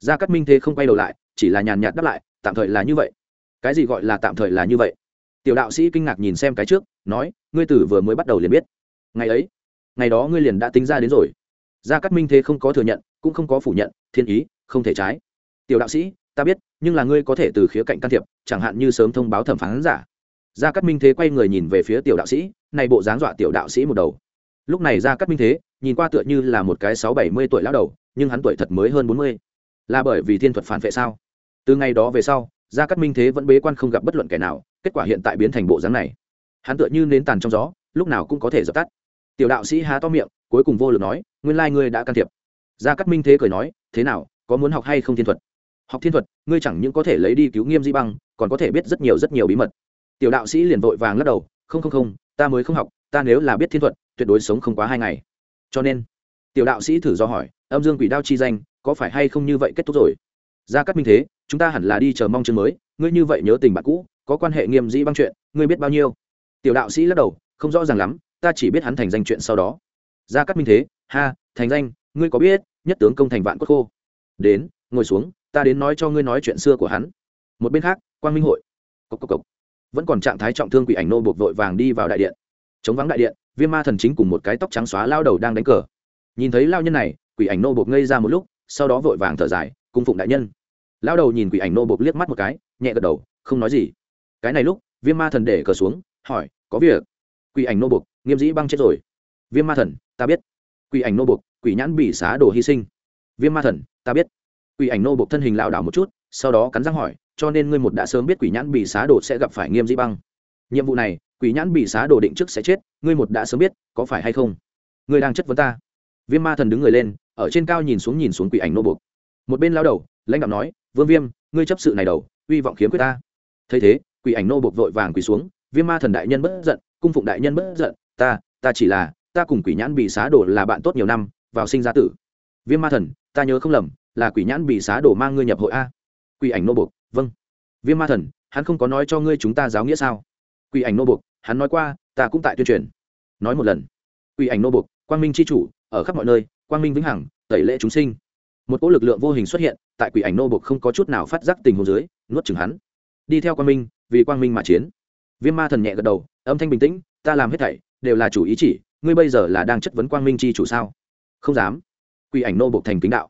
Gia cát minh thế không quay đầu lại, chỉ là nhàn nhạt đáp lại, tạm thời là như vậy. Cái gì gọi là tạm thời là như vậy? Tiểu đạo sĩ kinh ngạc nhìn xem cái trước, nói, ngươi tử vừa mới bắt đầu liền biết. Ngày ấy, ngày đó ngươi liền đã tính ra đến rồi. Gia cát minh thế không có thừa nhận, cũng không có phủ nhận, thiên ý, không thể trái. Tiểu đạo sĩ, ta biết, nhưng là ngươi có thể từ khía cạnh can thiệp, chẳng hạn như sớm thông báo thẩm phán giả gia cát minh thế quay người nhìn về phía tiểu đạo sĩ, này bộ dáng dọa tiểu đạo sĩ một đầu. Lúc này gia cát minh thế, nhìn qua tựa như là một cái sáu bảy mươi tuổi lão đầu, nhưng hắn tuổi thật mới hơn bốn mươi. Là bởi vì thiên thuật phản vệ sao? Từ ngày đó về sau, gia cát minh thế vẫn bế quan không gặp bất luận kẻ nào, kết quả hiện tại biến thành bộ dáng này. Hắn tựa như nến tàn trong gió, lúc nào cũng có thể dập tắt. Tiểu đạo sĩ há to miệng, cuối cùng vô lực nói, nguyên lai ngươi đã can thiệp. Gia cát minh thế cười nói, thế nào, có muốn học hay không thiên thuật? Học thiên thuật, ngươi chẳng những có thể lấy đi cứu nghiêm di băng, còn có thể biết rất nhiều rất nhiều bí mật tiểu đạo sĩ liền vội vàng lắc đầu, không không không, ta mới không học, ta nếu là biết thiên thuật, tuyệt đối sống không quá hai ngày. Cho nên, tiểu đạo sĩ thử do hỏi, âm dương quỷ đao chi danh, có phải hay không như vậy kết thúc rồi? Gia cát minh thế, chúng ta hẳn là đi chờ mong chương mới, ngươi như vậy nhớ tình bạn cũ, có quan hệ nghiêm dĩ băng chuyện, ngươi biết bao nhiêu? Tiểu đạo sĩ lắc đầu, không rõ ràng lắm, ta chỉ biết hắn thành danh chuyện sau đó. Gia cát minh thế, ha, thành danh, ngươi có biết, nhất tướng công thành vạn quốc khô. Đến, ngồi xuống, ta đến nói cho ngươi nói chuyện xưa của hắn. Một bên khác, quang minh hội. Cốc cốc cốc vẫn còn trạng thái trọng thương quỷ ảnh nô buộc vội vàng đi vào đại điện. Chống vắng đại điện, viêm ma thần chính cùng một cái tóc trắng xóa lao đầu đang đánh cờ. Nhìn thấy lao nhân này, quỷ ảnh nô buộc ngây ra một lúc, sau đó vội vàng thở dài, cung phụng đại nhân. Lao đầu nhìn quỷ ảnh nô buộc liếc mắt một cái, nhẹ gật đầu, không nói gì. Cái này lúc, viêm ma thần để cờ xuống, hỏi, có việc? Quỷ ảnh nô buộc, nghiêm dĩ băng chết rồi. Viêm ma thần, ta biết. Quỷ ảnh nô buộc, quỷ nhãn bị xá đồ hy sinh. Viêm ma thần, ta biết. Quỷ ảnh nô buộc thân hình lảo đảo một chút, sau đó cắn răng hỏi cho nên ngươi một đã sớm biết quỷ nhãn bị xá đồ sẽ gặp phải nghiêm di băng. Nhiệm vụ này, quỷ nhãn bị xá đồ định trước sẽ chết, ngươi một đã sớm biết, có phải hay không? Ngươi đang chất vấn ta. Viêm ma thần đứng người lên, ở trên cao nhìn xuống nhìn xuống quỷ ảnh nô bục. một bên lao đầu, lãnh đạo nói, vương viêm, ngươi chấp sự này đầu, uy vọng khiếm quyết ta. Thấy thế, quỷ ảnh nô bục vội vàng quỳ xuống, viêm ma thần đại nhân bất giận, cung phụng đại nhân bất giận, ta ta chỉ là, ta cùng quỷ nhãn bị xá đồ là bạn tốt nhiều năm, vào sinh ra tử. Viêm ma thần, ta nhớ không lầm, là quỷ nhãn bị xá đồ mang ngươi nhập hội a. Quỷ ảnh nô bục vâng. Viêm ma thần, hắn không có nói cho ngươi chúng ta giáo nghĩa sao? Quỷ ảnh nô buộc, hắn nói qua, ta cũng tại tuyên truyền. Nói một lần. Quỷ ảnh nô buộc, quang minh c h i chủ, ở khắp mọi nơi, quang minh vĩnh hằng, tẩy lễ chúng sinh. Một cỗ lực lượng vô hình xuất hiện, tại quỷ ảnh nô buộc không có chút nào phát giác tình hồ dưới, nuốt chừng hắn. Đi theo quang minh, vì quang minh mà chiến. Viêm ma thần nhẹ gật đầu, âm thanh bình tĩnh, ta làm hết thảy, đều là chủ ý chỉ, ngươi bây giờ là đang chất vấn quang minh c h i chủ sao? Không dám. Quỷ ảnh nô buộc thành kính đạo.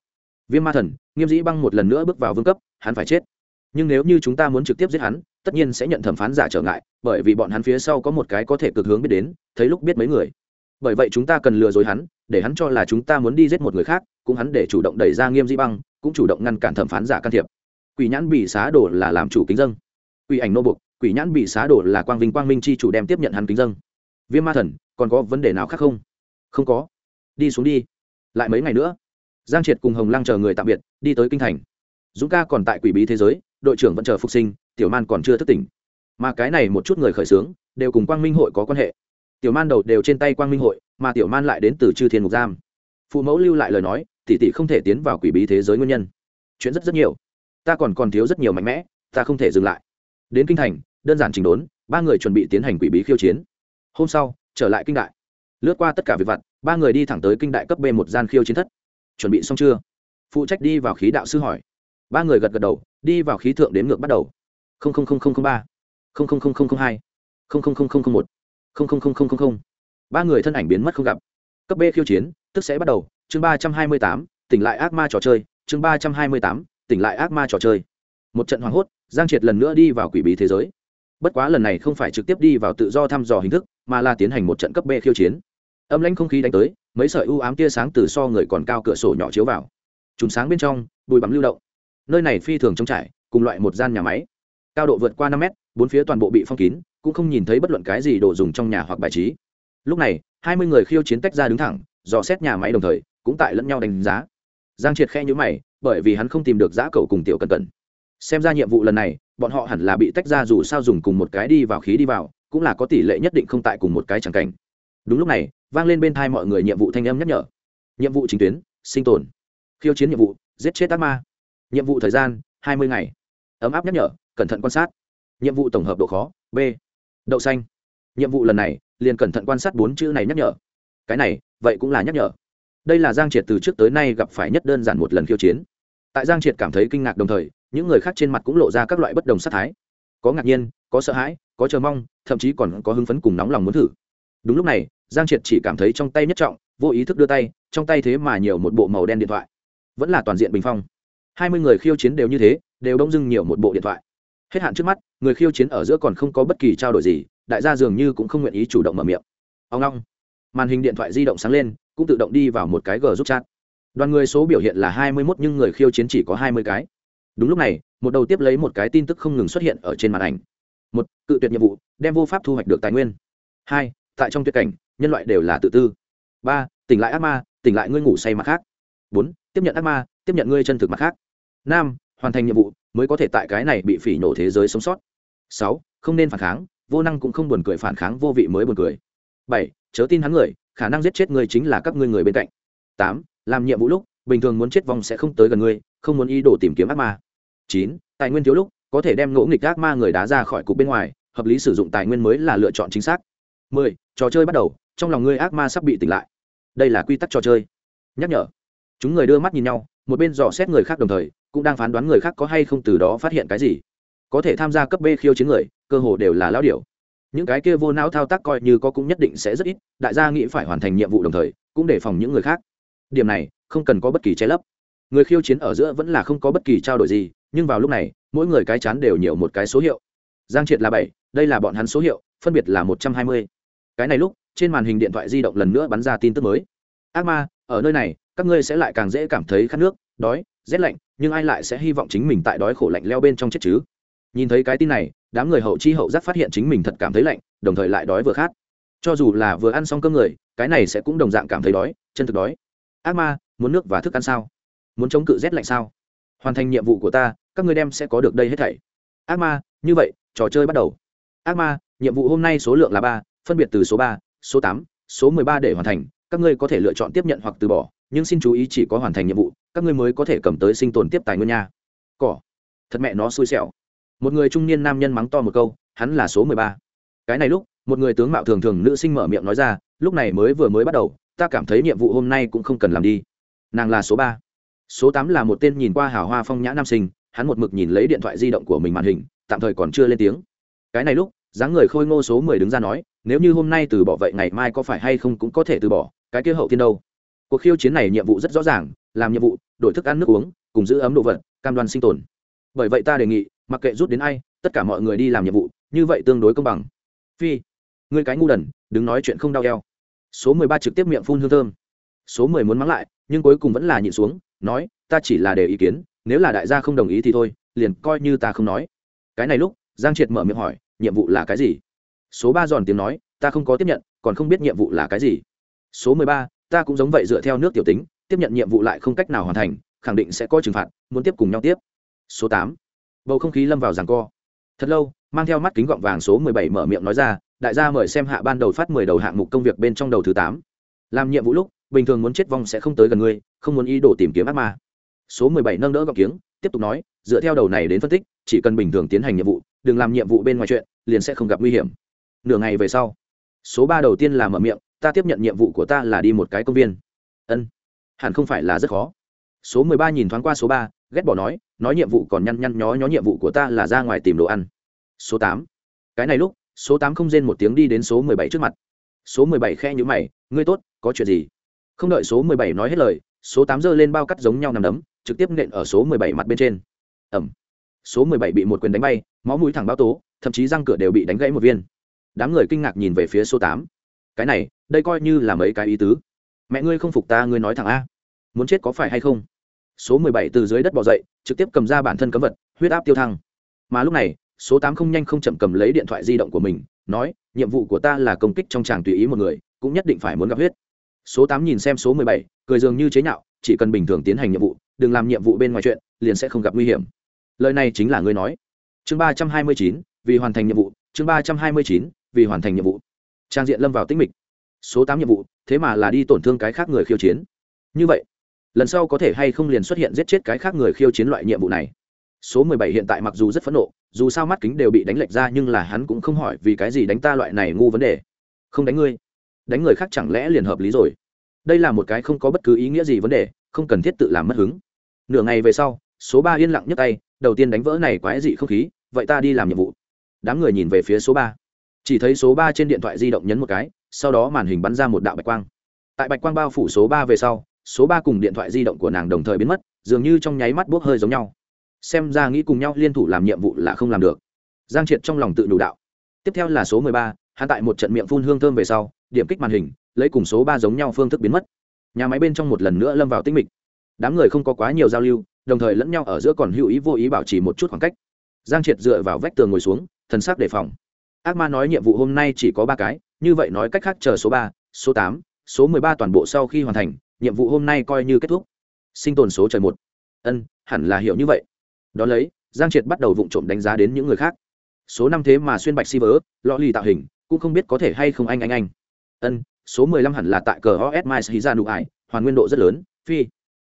Viêm ma thần, nghiêm dĩ băng một lần nữa bước vào vương cấp, hắn phải chết nhưng nếu như chúng ta muốn trực tiếp giết hắn, tất nhiên sẽ nhận thẩm phán giả trở ngại, bởi vì bọn hắn phía sau có một cái có thể cực hướng biết đến, thấy lúc biết mấy người. Bởi vậy chúng ta cần lừa dối hắn, để hắn cho là chúng ta muốn đi giết một người khác, cũng hắn để chủ động đẩy ra nghiêm Di băng, cũng chủ động ngăn cản thẩm phán giả can thiệp. Quỷ nhãn bị xá đổ là làm chủ kính dân. Quỷ ảnh nô buộc, quỷ nhãn bị xá đổ là quang vinh quang minh chi chủ đem tiếp nhận hắn kính dân. Viêm ma thần, còn có vấn đề nào khác không? Không có. Đi xuống đi. Lại mấy ngày nữa. Giang triệt cùng hồng lăng chờ người tạm biệt, đi tới kinh thành. Dũng ca còn tại quỷ bí thế giới đội trưởng vẫn chờ phục sinh, tiểu man còn chưa thức tỉnh. Mà cái này một chút người khởi xướng, đều cùng quang minh hội có quan hệ. Tiểu man đầu đều trên tay quang minh hội, mà tiểu man lại đến từ chư thiên mục giam. Phụ mẫu lưu lại lời nói tỷ tỷ không thể tiến vào quỷ bí thế giới nguyên nhân. Chuyện rất rất nhiều. Ta còn còn thiếu rất nhiều mạnh mẽ, ta không thể dừng lại. Đến kinh thành, đơn giản trình đốn, ba người chuẩn bị tiến hành quỷ bí khiêu chiến. Hôm sau, trở lại kinh đại. Lướt qua tất cả việc vặt, ba người đi thẳng tới kinh đại cấp b một gian khiêu chiến thất. Chuẩn bị xong chưa? Phụ trách đi vào khí đạo sư hỏi ba người gật gật đầu, đi vào khí thượng đếm ngược bắt đầu. Ba. Hai. Một. Ba người thân ảnh biến mất không gặp. Cấp b khiêu chiến, tức sẽ bắt đầu. Chương ba trăm hai mươi tám, tỉnh lại ác ma trò chơi. Chương ba trăm hai mươi tám, tỉnh lại ác ma trò chơi. Một trận hoảng hốt, giang triệt lần nữa đi vào quỷ bí thế giới. Bất quá lần này không phải trực tiếp đi vào tự do thăm dò hình thức, mà là tiến hành một trận cấp b khiêu chiến. Âm lãnh không khí đánh tới, mấy sợi u ám tia sáng từ so người còn cao cửa sổ nhỏ chiếu vào. Chùm sáng bên trong, bụi bặm lưu động nơi này phi thường trống trải, cùng loại một gian nhà máy. Cao độ vượt qua năm mét, bốn phía toàn bộ bị phong kín, cũng không nhìn thấy bất luận cái gì đồ dùng trong nhà hoặc bài trí. Lúc này, hai mươi người khiêu chiến tách ra đứng thẳng, dò xét nhà máy đồng thời, cũng tại lẫn nhau đánh giá. Giang triệt khe nhữ mày, bởi vì hắn không tìm được giã cầu cùng tiểu cẩn cẩn. Xem ra nhiệm vụ lần này, bọn họ hẳn là bị tách ra dù sao dùng cùng một cái đi vào khí đi vào, cũng là có tỷ lệ nhất định không tại cùng một cái chẳng cảnh. Đúng lúc này, vang lên bên thai mọi người nhiệm vụ thanh âm nhắc nhở. Nhiệm vụ chính tuyến, sinh tồn. Khiêu chiến nhiệm vụ, giết chết ác ma nhiệm vụ thời gian, hai mươi ngày. Ấm áp nhắc nhở, cẩn thận quan sát. Nhiệm vụ tổng hợp độ khó, b. Đậu xanh. Nhiệm vụ lần này, liền cẩn thận quan sát bốn chữ này nhắc nhở. Cái này, vậy cũng là nhắc nhở. Đây là giang triệt từ trước tới nay gặp phải nhất đơn giản một lần khiêu chiến. Tại giang triệt cảm thấy kinh ngạc đồng thời, những người khác trên mặt cũng lộ ra các loại bất đồng sát thái. Có ngạc nhiên, có sợ hãi, có chờ mong, thậm chí còn có hưng phấn cùng nóng lòng muốn thử. Đúng lúc này, giang triệt chỉ cảm thấy trong tay nhất trọng, vô ý thức đưa tay, trong tay thế mà nhiều một bộ màu đen điện thoại. Vẫn là toàn diện bình phong hai mươi người khiêu chiến đều như thế, đều đông dưng nhiều một bộ điện thoại. Hết hạn trước mắt, người khiêu chiến ở giữa còn không có bất kỳ trao đổi gì, đại gia dường như cũng không nguyện ý chủ động mở miệng. Ông long, màn hình điện thoại di động sáng lên, cũng tự động đi vào một cái g giúp chat. Đoàn người số biểu hiện là hai mươi mốt, nhưng người khiêu chiến chỉ có hai mươi cái. Đúng lúc này, một đầu tiếp lấy một cái tin tức không ngừng xuất hiện ở trên màn ảnh. Một, cự tuyệt nhiệm vụ, đem vô pháp thu hoạch được tài nguyên. Hai, tại trong tuyệt cảnh, nhân loại đều là tự tư. Ba, tỉnh lại ác ma, tỉnh lại ngươi ngủ say mặt khác. Bốn, tiếp nhận ác ma, tiếp nhận ngươi chân thực mặt khác năm hoàn thành nhiệm vụ, mới có thể tại cái này bị phỉ nổ thế giới sống sót. Sáu, không nên phản kháng, vô năng cũng không buồn cười, phản kháng vô vị mới buồn cười. Bảy, chớ tin hắn người, khả năng giết chết người chính là các ngươi người bên cạnh. Tám, làm nhiệm vụ lúc, bình thường muốn chết vong sẽ không tới gần ngươi, không muốn ý đồ tìm kiếm ác ma. Chín, tài nguyên thiếu lúc, có thể đem ngỗ nghịch ác ma người đá ra khỏi cục bên ngoài, hợp lý sử dụng tài nguyên mới là lựa chọn chính xác. Mười, trò chơi bắt đầu, trong lòng ngươi ác ma sắp bị tỉnh lại. Đây là quy tắc trò chơi. Nhắc nhở. Chúng người đưa mắt nhìn nhau, một bên dò xét người khác đồng thời cũng đang phán đoán người khác có hay không từ đó phát hiện cái gì. Có thể tham gia cấp b khiêu chiến người, cơ hồ đều là lão điểu. Những cái kia vô não thao tác coi như có cũng nhất định sẽ rất ít, đại gia nghĩ phải hoàn thành nhiệm vụ đồng thời, cũng để phòng những người khác. Điểm này, không cần có bất kỳ che lấp. Người khiêu chiến ở giữa vẫn là không có bất kỳ trao đổi gì, nhưng vào lúc này, mỗi người cái chán đều nhiều một cái số hiệu. Giang triệt là bảy, đây là bọn hắn số hiệu, phân biệt là một trăm hai mươi. Cái này lúc, trên màn hình điện thoại di động lần nữa bắn ra tin tức mới. Ác ma, ở nơi này, các ngươi sẽ lại càng dễ cảm thấy khát nước, đói rét lạnh, nhưng ai lại sẽ hy vọng chính mình tại đói khổ lạnh leo bên trong chết chứ? Nhìn thấy cái tin này, đám người hậu chi hậu giác phát hiện chính mình thật cảm thấy lạnh, đồng thời lại đói vừa khát. Cho dù là vừa ăn xong cơm người, cái này sẽ cũng đồng dạng cảm thấy đói, chân thực đói. Ác ma, muốn nước và thức ăn sao? Muốn chống cự rét lạnh sao? Hoàn thành nhiệm vụ của ta, các ngươi đem sẽ có được đây hết thảy. Ác ma, như vậy, trò chơi bắt đầu. Ác ma, nhiệm vụ hôm nay số lượng là ba, phân biệt từ số ba, số tám, số mười ba để hoàn thành, các ngươi có thể lựa chọn tiếp nhận hoặc từ bỏ nhưng xin chú ý chỉ có hoàn thành nhiệm vụ, các ngươi mới có thể cầm tới sinh tồn tiếp tài nguyên nha. Cỏ. Thật mẹ nó xui xẻo. Một người trung niên nam nhân mắng to một câu, hắn là số mười ba. Cái này lúc, một người tướng mạo thường thường nữ sinh mở miệng nói ra, lúc này mới vừa mới bắt đầu, ta cảm thấy nhiệm vụ hôm nay cũng không cần làm đi. Nàng là số ba. Số tám là một tên nhìn qua hào hoa phong nhã nam sinh, hắn một mực nhìn lấy điện thoại di động của mình màn hình, tạm thời còn chưa lên tiếng. Cái này lúc, dáng người khôi ngô số mười đứng ra nói, nếu như hôm nay từ bỏ vậy ngày mai có phải hay không cũng có thể từ bỏ, cái kia hậu tiên đâu? Cuộc khiêu chiến này nhiệm vụ rất rõ ràng, làm nhiệm vụ, đổi thức ăn nước uống, cùng giữ ấm đồ vật, cam đoan sinh tồn. Bởi vậy ta đề nghị, mặc kệ rút đến ai, tất cả mọi người đi làm nhiệm vụ, như vậy tương đối công bằng. Phi người cái ngu đần đứng nói chuyện không đau eo. Số mười ba trực tiếp miệng phun hương thơm. Số mười muốn mắng lại, nhưng cuối cùng vẫn là nhịn xuống, nói, ta chỉ là để ý kiến, nếu là đại gia không đồng ý thì thôi, liền coi như ta không nói. Cái này lúc, giang triệt mở miệng hỏi, nhiệm vụ là cái gì? Số ba giòn tiếng nói, ta không có tiếp nhận, còn không biết nhiệm vụ là cái gì. Số mười ba ta cũng giống vậy dựa theo nước tiểu tính, tiếp nhận nhiệm vụ lại không cách nào hoàn thành, khẳng định sẽ có trừng phạt, muốn tiếp cùng nhau tiếp. Số tám. Bầu không khí lâm vào ràng co. Thật lâu, mang theo mắt kính gọng vàng số mười bảy mở miệng nói ra, đại gia mời xem hạ ban đầu phát mười đầu hạng mục công việc bên trong đầu thứ tám. Làm nhiệm vụ lúc, bình thường muốn chết vong sẽ không tới gần ngươi, không muốn ý đồ tìm kiếm ác ma. Số mười bảy nâng đỡ gọng kiếng, tiếp tục nói, dựa theo đầu này đến phân tích, chỉ cần bình thường tiến hành nhiệm vụ, đừng làm nhiệm vụ bên ngoài chuyện, liền sẽ không gặp nguy hiểm. Nửa ngày về sau, số ba đầu tiên là mở miệng ta tiếp nhận nhiệm vụ của ta là đi một cái công viên. Ân. Hẳn không phải là rất khó. Số mười ba nhìn thoáng qua số ba, ghét bỏ nói nói nhiệm vụ còn nhăn nhăn nhó nhó nhiệm vụ của ta là ra ngoài tìm đồ ăn. Số tám. Cái này lúc, số tám không rên một tiếng đi đến số mười bảy trước mặt. Số mười bảy khe nhữ mày, ngươi tốt, có chuyện gì? Không đợi số mười bảy nói hết lời, số tám giơ lên bao cắt giống nhau nằm đấm, trực tiếp nện ở số mười bảy mặt bên trên. Ẩm. Số mười bảy bị một quyền đánh bay, máu mũi thẳng bao tố, thậm chí răng cửa đều bị đánh gãy một viên. Đám người kinh ngạc nhìn về phía số tám cái này, đây coi như là mấy cái ý tứ. Mẹ ngươi không phục ta, ngươi nói thẳng a. Muốn chết có phải hay không? Số mười bảy từ dưới đất bỏ dậy, trực tiếp cầm ra bản thân cấm vật, huyết áp tiêu thăng. Mà lúc này, số tám không nhanh không chậm cầm lấy điện thoại di động của mình, nói, nhiệm vụ của ta là công kích trong tràng tùy ý một người, cũng nhất định phải muốn gặp huyết. Số tám nhìn xem số mười bảy, cười dường như chế nhạo, chỉ cần bình thường tiến hành nhiệm vụ, đừng làm nhiệm vụ bên ngoài chuyện, liền sẽ không gặp nguy hiểm. Lời này chính là ngươi nói. Chương ba trăm hai mươi chín, vì hoàn thành nhiệm vụ, chương ba trăm hai mươi chín, vì hoàn thành nhiệm vụ trang diện lâm vào tĩnh mịch. Số tám nhiệm vụ, thế mà là đi tổn thương cái khác người khiêu chiến. Như vậy, lần sau có thể hay không liền xuất hiện giết chết cái khác người khiêu chiến loại nhiệm vụ này? Số mười bảy hiện tại mặc dù rất phẫn nộ, dù sao mắt kính đều bị đánh lệch ra nhưng là hắn cũng không hỏi vì cái gì đánh ta loại này ngu vấn đề. Không đánh ngươi, đánh người khác chẳng lẽ liền hợp lý rồi? Đây là một cái không có bất cứ ý nghĩa gì vấn đề, không cần thiết tự làm mất hứng. Nửa ngày về sau, số ba yên lặng nhấc tay, đầu tiên đánh vỡ này quái dị không khí, vậy ta đi làm nhiệm vụ. Đám người nhìn về phía số ba chỉ thấy số ba trên điện thoại di động nhấn một cái, sau đó màn hình bắn ra một đạo bạch quang. Tại bạch quang bao phủ số ba về sau, số ba cùng điện thoại di động của nàng đồng thời biến mất, dường như trong nháy mắt bốc hơi giống nhau. Xem ra nghĩ cùng nhau liên thủ làm nhiệm vụ là không làm được. Giang triệt trong lòng tự đủ đạo. Tiếp theo là số mười ba, hắn tại một trận miệng phun hương thơm về sau, điểm kích màn hình, lấy cùng số ba giống nhau phương thức biến mất. Nhà máy bên trong một lần nữa lâm vào tinh mịch. Đám người không có quá nhiều giao lưu, đồng thời lẫn nhau ở giữa còn hữu ý vô ý bảo trì một chút khoảng cách. Giang triệt dựa vào vách tường ngồi xuống, thần sắc đề phòng ác ma nói nhiệm vụ hôm nay chỉ có ba cái, như vậy nói cách khác chờ số ba, số tám, số mười ba toàn bộ sau khi hoàn thành, nhiệm vụ hôm nay coi như kết thúc. Sinh tồn số trời một. Ân, hẳn là hiểu như vậy. Đ ó lấy, giang triệt bắt đầu vụng trộm đánh giá đến những người khác. Số năm thế mà xuyên bạch si vớ lò lì tạo hình, cũng không biết có thể hay không anh anh anh. Ân, số mười lăm hẳn là tại cờ os mai hí ra nụ ải, hoàn nguyên độ rất lớn, phi,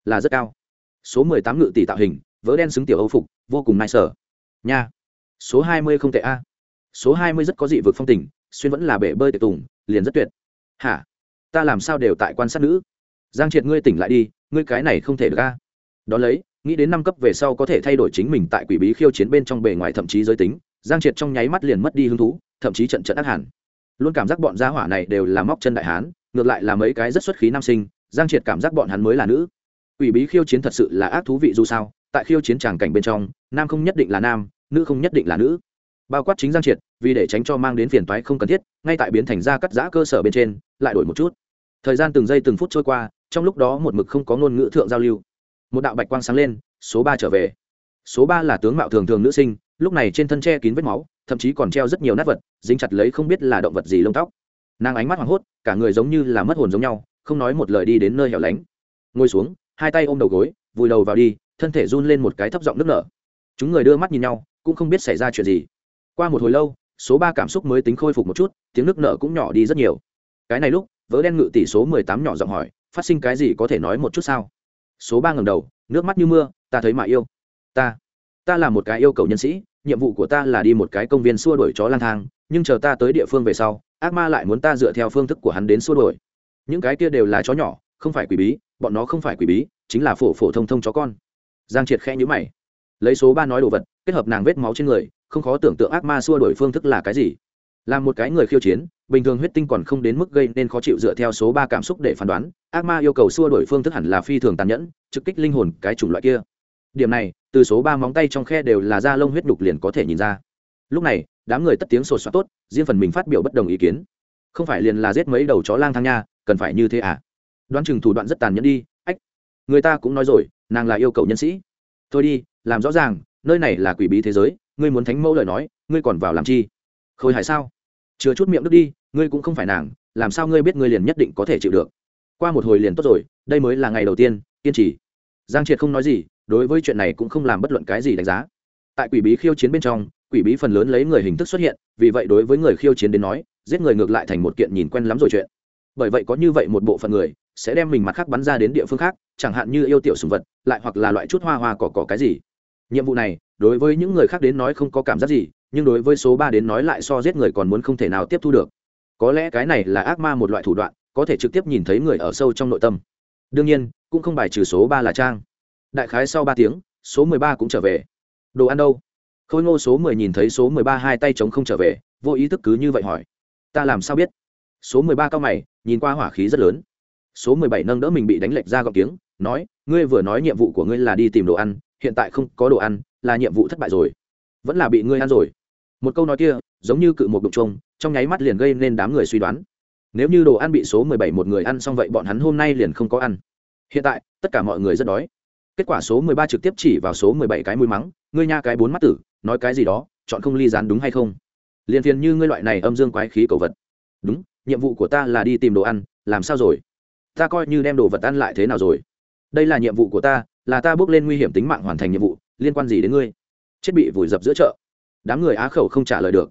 là rất cao. Số mười tám ngự tỷ tạo hình, vớ đen xứng tiểu âu phục, vô cùng nai sở nha. Số hai mươi không tệ a số hai mươi rất có dị vực phong tình, xuyên vẫn là bể bơi tệ tùng, liền rất tuyệt. Hả? Ta làm sao đều tại quan sát nữ? Giang triệt ngươi tỉnh lại đi, ngươi cái này không thể được a. Đón lấy, nghĩ đến năm cấp về sau có thể thay đổi chính mình tại quỷ bí khiêu chiến bên trong bề ngoài thậm chí giới tính, giang triệt trong nháy mắt liền mất đi hứng thú, thậm chí trận trận ác hẳn. Luôn cảm giác bọn gia hỏa này đều là móc chân đại hán, ngược lại là mấy cái rất xuất khí nam sinh, giang triệt cảm giác bọn hắn mới là nữ. Quỷ bí khiêu chiến thật sự là ác thú vị dù sao, tại khiêu chiến tràng cảnh bên trong, nam không nhất định là nam, nữ không nhất định là nữ bao quát chính giang triệt, vì để tránh cho mang đến phiền toái không cần thiết, ngay tại biến thành ra cắt giã cơ sở bên trên, lại đổi một chút. Thời gian từng giây từng phút trôi qua, trong lúc đó một mực không có ngôn ngữ thượng giao lưu. Một đạo bạch quang sáng lên, số ba trở về. Số ba là tướng mạo thường thường nữ sinh, lúc này trên thân che kín vết máu, thậm chí còn treo rất nhiều nát vật, dính chặt lấy không biết là động vật gì lông tóc. Nàng ánh mắt hoảng hốt, cả người giống như là mất hồn giống nhau, không nói một lời đi đến nơi hẻo lánh. Ngồi xuống, hai tay ôm đầu gối, vùi đầu vào đi, thân thể run lên một cái thấp giọng nức nở. Chúng người đưa mắt nhìn nhau, cũng không biết xảy ra chuyện gì qua một hồi lâu, số ba cảm xúc mới tính khôi phục một chút, tiếng nước nở cũng nhỏ đi rất nhiều. Cái này lúc vỡ đen ngự tỷ số mười tám nhỏ giọng hỏi, phát sinh cái gì có thể nói một chút sao? Số ba ngầm đầu, nước mắt như mưa, ta thấy mà yêu. Ta ta là một cái yêu cầu nhân sĩ, nhiệm vụ của ta là đi một cái công viên xua đuổi chó lang thang, nhưng chờ ta tới địa phương về sau, ác ma lại muốn ta dựa theo phương thức của hắn đến xua đuổi. Những cái kia đều là chó nhỏ, không phải quỷ bí, bọn nó không phải quỷ bí, chính là phổ phổ thông thông chó con. Giang triệt khẽ nhữ mày. Lấy số ba nói đồ vật, kết hợp nàng vết máu trên người không khó tưởng tượng ác ma xua đổi phương thức là cái gì. Là một cái người khiêu chiến, bình thường huyết tinh còn không đến mức gây nên khó chịu dựa theo số ba cảm xúc để phán đoán, ác ma yêu cầu xua đổi phương thức hẳn là phi thường tàn nhẫn, trực kích linh hồn, cái chủng loại kia. Điểm này, từ số ba móng tay trong khe đều là da lông huyết đục liền có thể nhìn ra. Lúc này, đám người tất tiếng sột soát tốt, riêng phần mình phát biểu bất đồng ý kiến. Không phải liền là giết mấy đầu chó lang thang nha, cần phải như thế à? Đoán chừng thủ đoạn rất tàn nhẫn đi, ách. Người ta cũng nói rồi, nàng là yêu cầu nhân sĩ. Thôi đi, làm rõ ràng, nơi này là quỷ bí thế giới ngươi muốn thánh mẫu lời nói, ngươi còn vào làm chi? Khôi hài sao? Chứa chút miệng đức đi, ngươi cũng không phải nàng, làm sao ngươi biết ngươi liền nhất định có thể chịu được? Qua một hồi liền tốt rồi, đây mới là ngày đầu tiên, kiên trì. Giang triệt không nói gì, đối với chuyện này cũng không làm bất luận cái gì đánh giá. Tại quỷ bí khiêu chiến bên trong, quỷ bí phần lớn lấy người hình thức xuất hiện, vì vậy đối với người khiêu chiến đến nói, giết người ngược lại thành một kiện nhìn quen lắm rồi chuyện. Bởi vậy có như vậy một bộ phận người, sẽ đem mình mặt khác bắn ra đến địa phương khác, chẳng hạn như yêu tiểu sùng vật, lại hoặc là loại chút hoa hoa cỏ cỏ cái gì nhiệm vụ này, đối với những người khác đến nói không có cảm giác gì, nhưng đối với số ba đến nói lại so giết người còn muốn không thể nào tiếp thu được. Có lẽ cái này là ác ma một loại thủ đoạn, có thể trực tiếp nhìn thấy người ở sâu trong nội tâm. Đương nhiên, cũng không bài trừ số ba là trang. Đại khái sau ba tiếng, số mười ba cũng trở về. Đồ ăn đâu? Khôi ngô số mười nhìn thấy số mười ba hai tay chống không trở về, vô ý thức cứ như vậy hỏi. Ta làm sao biết? Số mười ba cao mày, nhìn qua hỏa khí rất lớn. Số mười bảy nâng đỡ mình bị đánh lệch ra gọc tiếng, nói, ngươi vừa nói nhiệm vụ của ngươi là đi tìm đồ ăn hiện tại không có đồ ăn, là nhiệm vụ thất bại rồi. Vẫn là bị ngươi ăn rồi. Một câu nói kia, giống như cự một đục trông trong nháy mắt liền gây nên đám người suy đoán. Nếu như đồ ăn bị số mười bảy một người ăn xong vậy bọn hắn hôm nay liền không có ăn. Hiện tại, tất cả mọi người rất đói. Kết quả số mười ba trực tiếp chỉ vào số mười bảy cái mũi mắng, ngươi nha cái bốn mắt tử, nói cái gì đó, chọn không ly rán đúng hay không? Liền phiền như ngươi loại này âm dương quái khí cầu vật. Đúng, nhiệm vụ của ta là đi tìm đồ ăn, làm sao rồi? Ta coi như đem đồ vật ăn lại thế nào rồi? Đây là nhiệm vụ của ta là ta bước lên nguy hiểm tính mạng hoàn thành nhiệm vụ, liên quan gì đến ngươi? Chết bị vùi dập giữa chợ. Đám người á khẩu không trả lời được.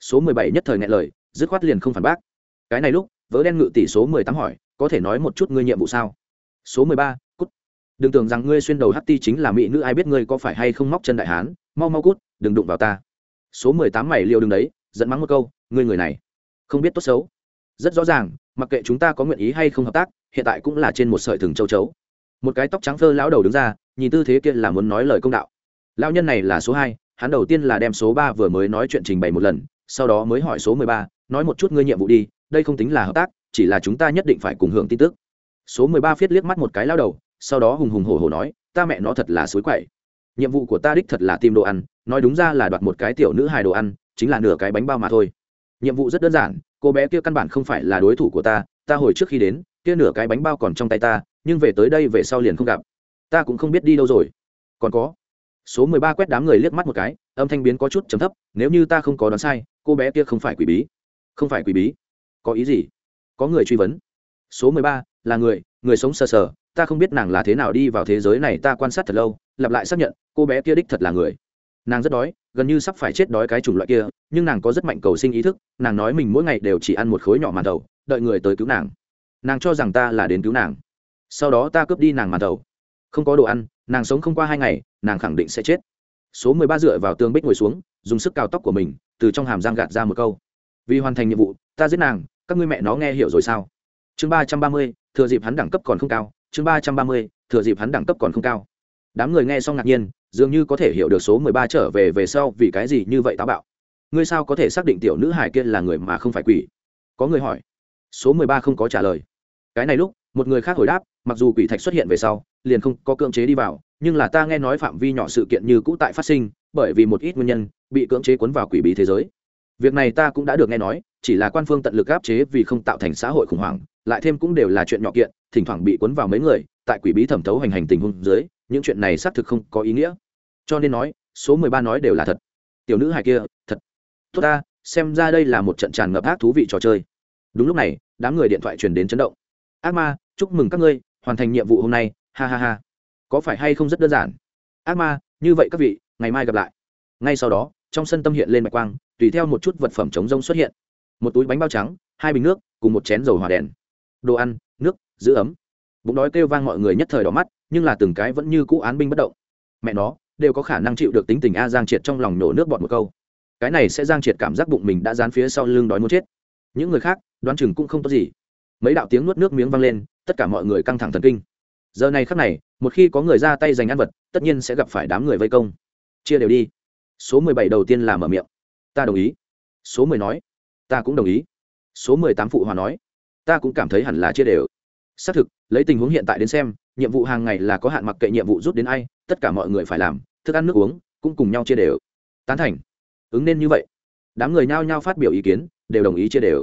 Số mười bảy nhất thời ngại lời, dứt khoát liền không phản bác. Cái này lúc vỡ đen ngự tỷ số mười tám hỏi, có thể nói một chút ngươi nhiệm vụ sao? Số mười ba, cút. Đừng tưởng rằng ngươi xuyên đầu ht ti chính là mỹ nữ, ai biết ngươi có phải hay không móc chân đại hán, mau mau cút, đừng đụng vào ta. Số mười tám mày liều đừng đấy dẫn mắng một câu, ngươi người này, không biết tốt xấu. Rất rõ ràng, mặc kệ chúng ta có nguyện ý hay không hợp tác, hiện tại cũng là trên một sợi thừng châu chấu một cái tóc trắng phơ lão đầu đứng ra, nhìn tư thế kia là muốn nói lời công đạo. Lão nhân này là số hai, hắn đầu tiên là đem số ba vừa mới nói chuyện trình bày một lần, sau đó mới hỏi số mười ba, nói một chút ngươi nhiệm vụ đi, đây không tính là hợp tác, chỉ là chúng ta nhất định phải cùng hưởng tin tức. Số mười ba viết liếc mắt một cái lao đầu, sau đó hùng hùng hổ hổ nói, ta mẹ nó thật là suối quậy. Nhiệm vụ của ta đích thật là tìm đồ ăn, nói đúng ra là đoạt một cái tiểu nữ hài đồ ăn, chính là nửa cái bánh bao mà thôi. Nhiệm vụ rất đơn giản, cô bé kia căn bản không phải là đối thủ của ta ta hồi trước khi đến, kia nửa cái bánh bao còn trong tay ta nhưng về tới đây về sau liền không gặp. Ta cũng không biết đi đâu rồi. Còn có, số mười ba quét đám người liếc mắt một cái, âm thanh biến có chút chấm thấp, nếu như ta không có đoán sai, cô bé kia không phải quỷ bí. Không phải quỷ bí. Có ý gì? Có người truy vấn. Số mười ba, là người người sống sờ sờ, ta không biết nàng là thế nào đi vào thế giới này, ta quan sát thật lâu, lặp lại xác nhận, cô bé kia đích thật là người. Nàng rất đói, gần như sắp phải chết đói cái chủng loại kia, nhưng nàng có rất mạnh cầu sinh ý thức, nàng nói mình mỗi ngày đều chỉ ăn một khối nhỏ màn đầu, đợi người tới cứu nàng. Nàng cho rằng ta là đến cứu nàng sau đó ta cướp đi nàng màn thầu, không có đồ ăn nàng sống không qua hai ngày nàng khẳng định sẽ chết. Số mười ba dựa vào tường bích ngồi xuống dùng sức cào tóc của mình từ trong hàm giang gạt ra một câu. Vì hoàn thành nhiệm vụ ta giết nàng các ngươi mẹ nó nghe hiểu rồi sao? Chương ba trăm ba mươi thừa dịp hắn đẳng cấp còn không cao. Chương ba trăm ba mươi thừa dịp hắn đẳng cấp còn không cao. Đám người nghe xong ngạc nhiên dường như có thể hiểu được số mười ba trở về về sau vì cái gì như vậy táo bạo. Ngươi sao có thể xác định tiểu nữ hải kia là người mà không phải quỷ? Có người hỏi. Số mười ba không có trả lời. Cái này lúc một người khác hồi đáp mặc dù quỷ thạch xuất hiện về sau, liền không có cưỡng chế đi vào, nhưng là ta nghe nói phạm vi nhỏ sự kiện như cũ tại phát sinh, bởi vì một ít nguyên nhân, bị cưỡng chế cuốn vào quỷ bí thế giới. Việc này ta cũng đã được nghe nói, chỉ là quan phương tận lực áp chế vì không tạo thành xã hội khủng hoảng, lại thêm cũng đều là chuyện nhỏ kiện, thỉnh thoảng bị cuốn vào mấy người, tại quỷ bí thẩm thấu hành hành tình huống dưới, những chuyện này xác thực không có ý nghĩa. Cho nên nói, số mười ba nói đều là thật. Tiểu nữ hài kia, thật. Tốt ta, xem ra đây là một trận tràn ngập ác thú vị trò chơi. Đúng lúc này, đám người điện thoại truyền đến chấn động. Ác ma, chúc mừng các ngươi hoàn thành nhiệm vụ hôm nay, ha ha ha. Có phải hay không rất đơn giản? Ác ma, như vậy các vị, ngày mai gặp lại. Ngay sau đó, trong sân tâm hiện lên mạch quang, tùy theo một chút vật phẩm chống rông xuất hiện. Một túi bánh bao trắng, hai bình nước, cùng một chén dầu hỏa đèn. Đồ ăn, nước, giữ ấm. Bụng đói kêu vang mọi người nhất thời đỏ mắt, nhưng là từng cái vẫn như cũ án binh bất động. Mẹ nó, đều có khả năng chịu được tính tình a giang triệt trong lòng nổ nước bọt một câu. Cái này sẽ giang triệt cảm giác bụng mình đã dán phía sau lưng đói muốn chết. Những người khác, đoán chừng cũng không tốt gì. Mấy đạo tiếng nuốt nước miếng vang lên tất cả mọi người căng thẳng thần kinh. Giờ này khắc này, một khi có người ra tay giành ăn vật, tất nhiên sẽ gặp phải đám người vây công. Chia đều đi. Số mười bảy đầu tiên là mở miệng. Ta đồng ý. Số mười nói. Ta cũng đồng ý. Số mười tám phụ hòa nói. Ta cũng cảm thấy hẳn là chia đều. Xác thực, lấy tình huống hiện tại đến xem, nhiệm vụ hàng ngày là có hạn mặc kệ nhiệm vụ rút đến ai, tất cả mọi người phải làm, thức ăn nước uống, cũng cùng nhau chia đều. Tán thành. Ứng nên như vậy. Đám người nhao nhao phát biểu ý kiến, đều đồng ý chia đều.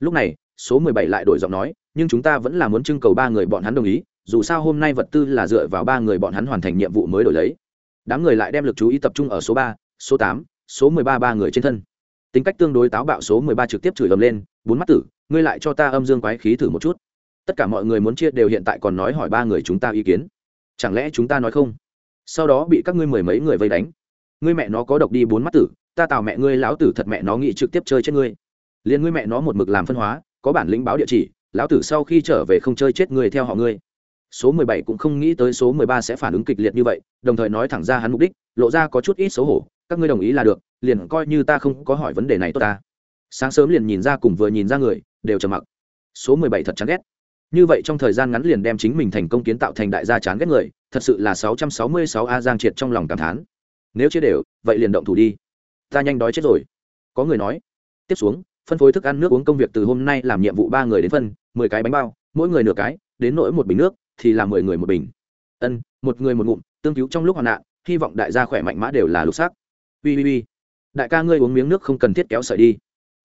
Lúc này số mười bảy lại đổi giọng nói, nhưng chúng ta vẫn là muốn trưng cầu ba người bọn hắn đồng ý, dù sao hôm nay vật tư là dựa vào ba người bọn hắn hoàn thành nhiệm vụ mới đổi lấy. Đám người lại đem lực chú ý tập trung ở số ba, số tám, số mười ba ba người trên thân. Tính cách tương đối táo bạo số mười ba trực tiếp chửi ầm lên, bốn mắt tử, ngươi lại cho ta âm dương quái khí thử một chút. Tất cả mọi người muốn chia đều hiện tại còn nói hỏi ba người chúng ta ý kiến. Chẳng lẽ chúng ta nói không? Sau đó bị các ngươi mười mấy người vây đánh. Ngươi mẹ nó có độc đi bốn mắt tử, ta tào mẹ ngươi, lão tử thật mẹ nó nghĩ trực tiếp chơi chết ngươi. Liền ngươi mẹ nó một mực làm phân hóa có bản lĩnh báo địa chỉ, lão tử sau khi trở về không chơi chết người theo họ ngươi. Số mười bảy cũng không nghĩ tới số mười ba sẽ phản ứng kịch liệt như vậy, đồng thời nói thẳng ra hắn mục đích, lộ ra có chút ít xấu hổ, các ngươi đồng ý là được, liền coi như ta không có hỏi vấn đề này tốt ta. Sáng sớm liền nhìn ra cùng vừa nhìn ra người, đều trầm mặc. Số mười bảy thật chán ghét. Như vậy trong thời gian ngắn liền đem chính mình thành công kiến tạo thành đại gia chán ghét người, thật sự là sáu trăm sáu mươi sáu a giang triệt trong lòng cảm thán. Nếu chia đều, vậy liền động thủ đi. Ta nhanh đói chết rồi. Có người nói. Tiếp xuống phân phối thức ăn nước uống công việc từ hôm nay làm nhiệm vụ ba người đến phân, mười cái bánh bao, mỗi người nửa cái, đến nỗi một bình nước, thì là mười người một bình. Ân, một người một ngụm, tương cứu trong lúc hoạn nạn, hy vọng đại gia khỏe mạnh mã đều là lục xác. Ui ui ui đại ca ngươi uống miếng nước không cần thiết kéo sợi đi.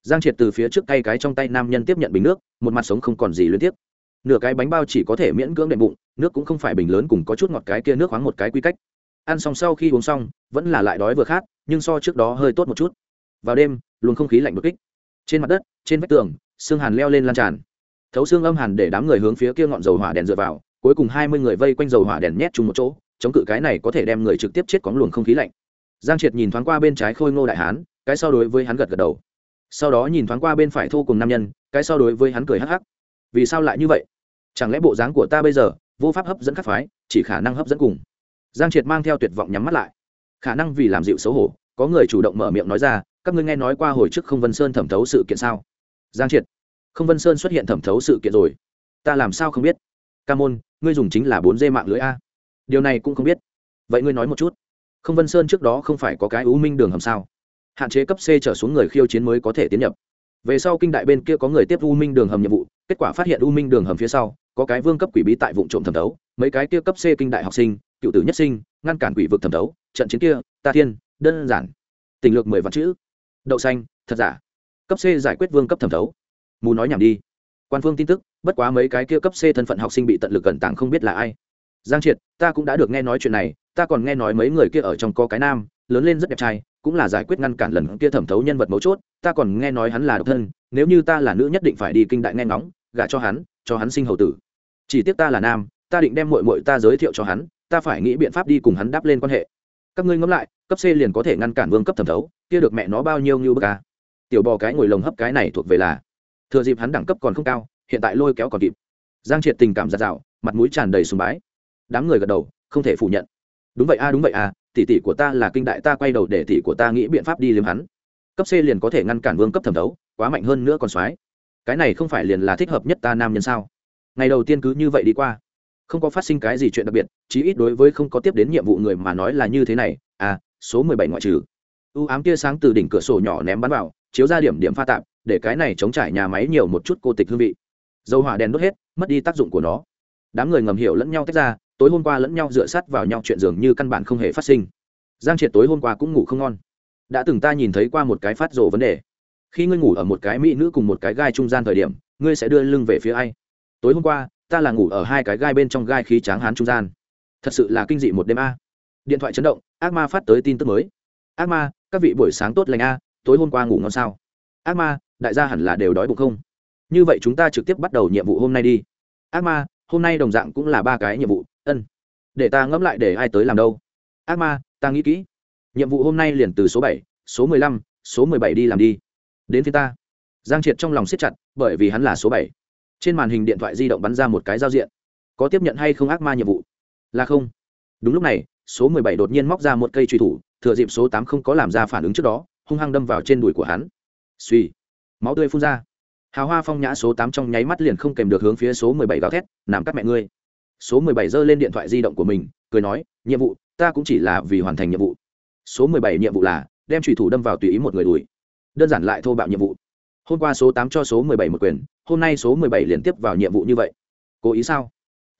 Giang triệt từ phía trước tay cái trong tay nam nhân tiếp nhận bình nước, một mặt sống không còn gì liên tiếp nửa cái bánh bao chỉ có thể miễn cưỡng đệm bụng, nước cũng không phải bình lớn cùng có chút ngọt cái kia nước khoáng một cái quy cách. Ăn xong sau khi uống xong, vẫn là lại đói vừa khát, nhưng so trước đó hơi tốt một chút. Vào đêm, luồng không khí lạnh đột kích trên mặt đất, trên vách tường, xương hàn leo lên lan tràn. Thấu xương âm hàn để đám người hướng phía kia ngọn dầu hỏa đèn dựa vào, cuối cùng hai mươi người vây quanh dầu hỏa đèn nhét chung một chỗ, chống cự cái này có thể đem người trực tiếp chết cóng luồng không khí lạnh. Giang triệt nhìn thoáng qua bên trái khôi ngô đại hán, cái so đối với hắn gật gật đầu. Sau đó nhìn thoáng qua bên phải thô cùng nam nhân, cái so đối với hắn cười hắc hắc. Vì sao lại như vậy? Chẳng lẽ bộ dáng của ta bây giờ, vô pháp hấp dẫn các phái, chỉ khả năng hấp dẫn cùng. Giang triệt mang theo tuyệt vọng nhắm mắt lại. Khả năng vì làm dịu xấu hổ, có người chủ động mở miệng nói ra các ngươi nghe nói qua hồi trước không vân sơn thẩm thấu sự kiện sao? Giang triệt, không vân sơn xuất hiện thẩm thấu sự kiện rồi. Ta làm sao không biết? Ca môn, ngươi dùng chính là bốn d mạng lưới a. Điều này cũng không biết. Vậy ngươi nói một chút. Không vân sơn trước đó không phải có cái u minh đường hầm sao? Hạn chế cấp c trở xuống người khiêu chiến mới có thể tiến nhập. Về sau kinh đại bên kia có người tiếp u minh đường hầm nhiệm vụ, kết quả phát hiện u minh đường hầm phía sau, có cái vương cấp quỷ bí tại vụ trộm thẩm thấu, mấy cái kia cấp c kinh đại học sinh, cựu tử nhất sinh, ngăn cản quỷ vực thẩm thấu, trận chiến kia, ta thiên, đơn giản. Tình lược mười vạn chữ đậu xanh, thật giả? Cấp c giải quyết vương cấp thẩm thấu. Mù nói nhảm đi. Quan phương tin tức, bất quá mấy cái kia cấp c thân phận học sinh bị tận lực gần tảng không biết là ai. Giang triệt, ta cũng đã được nghe nói chuyện này, ta còn nghe nói mấy người kia ở trong có cái nam, lớn lên rất đẹp trai, cũng là giải quyết ngăn cản lần kia thẩm thấu nhân vật mấu chốt, ta còn nghe nói hắn là độc thân, nếu như ta là nữ nhất định phải đi kinh đại nghe ngóng, gả cho hắn cho hắn sinh hầu tử. Chỉ tiếc ta là nam, ta định đem mội mội ta giới thiệu cho hắn, ta phải nghĩ biện pháp đi cùng hắn đáp lên quan hệ các ngươi ngẫm lại, cấp c liền có thể ngăn cản vương cấp thẩm thấu, kia được mẹ nó bao nhiêu như bức ca tiểu bò cái ngồi lồng hấp cái này thuộc về là, thừa dịp hắn đẳng cấp còn không cao, hiện tại lôi kéo còn kịp. Giang triệt tình cảm giạt rào, mặt mũi tràn đầy sùng bái. Đám người gật đầu, không thể phủ nhận. Đúng vậy a, đúng vậy a, tỷ tỷ của ta là kinh đại, ta quay đầu để tỷ của ta nghĩ biện pháp đi liếm hắn. Cấp c liền có thể ngăn cản vương cấp thẩm thấu, quá mạnh hơn nữa còn soái cái này không phải liền là thích hợp nhất ta nam nhân sao? Ngày đầu tiên cứ như vậy đi qua không có phát sinh cái gì chuyện đặc biệt, chí ít đối với không có tiếp đến nhiệm vụ người mà nói là như thế này. À số mười bảy ngoại trừ. U ám tia sáng từ đỉnh cửa sổ nhỏ ném bắn vào, chiếu ra điểm điểm pha tạp, để cái này chống trải nhà máy nhiều một chút cô tịch hương vị. Dầu hỏa đèn đốt hết, mất đi tác dụng của nó. Đám người ngầm hiểu lẫn nhau tách ra, tối hôm qua lẫn nhau dựa sát vào nhau chuyện dường như căn bản không hề phát sinh. Giang triệt tối hôm qua cũng ngủ không ngon. Đã từng ta nhìn thấy qua một cái phát rộ vấn đề. Khi ngươi ngủ ở một cái mỹ nữ cùng một cái gai trung gian thời điểm, ngươi sẽ đưa lưng về phía ai? Tối hôm qua ta là ngủ ở hai cái gai bên trong gai khí tráng hán trung gian. Thật sự là kinh dị một đêm a. Điện thoại chấn động, ác ma phát tới tin tức mới. Ác ma, các vị buổi sáng tốt lành a, tối hôm qua ngủ ngon sao? Ác ma, đại gia hẳn là đều đói bụng không? Như vậy chúng ta trực tiếp bắt đầu nhiệm vụ hôm nay đi. Ác ma, hôm nay đồng dạng cũng là ba cái nhiệm vụ, ân. Để ta ngẫm lại để ai tới làm đâu. Ác ma, ta nghĩ kỹ. Nhiệm vụ hôm nay liền từ số bảy, số mười lăm, số mười bảy đi làm đi. Đến phía ta. Giang triệt trong lòng siết chặt, bởi vì hắn là số bảy trên màn hình điện thoại di động bắn ra một cái giao diện. Có tiếp nhận hay không ác ma nhiệm vụ? Là không. Đúng lúc này, số mười bảy đột nhiên móc ra một cây truy thủ, thừa dịp số tám không có làm ra phản ứng trước đó, hung hăng đâm vào trên đùi của hắn. Suy máu tươi phun ra. Hào hoa phong nhã số tám trong nháy mắt liền không kèm được hướng phía số mười bảy gào thét, nằm cắt mẹ ngươi. Số mười bảy giơ lên điện thoại di động của mình, cười nói, nhiệm vụ, ta cũng chỉ là vì hoàn thành nhiệm vụ. Số mười bảy nhiệm vụ là, đem trùy thủ đâm vào tùy ý một người đùi đơn giản lại thô bạo nhiệm vụ hôm qua số tám cho số mười bảy một quyền hôm nay số mười bảy liên tiếp vào nhiệm vụ như vậy. Cố ý sao?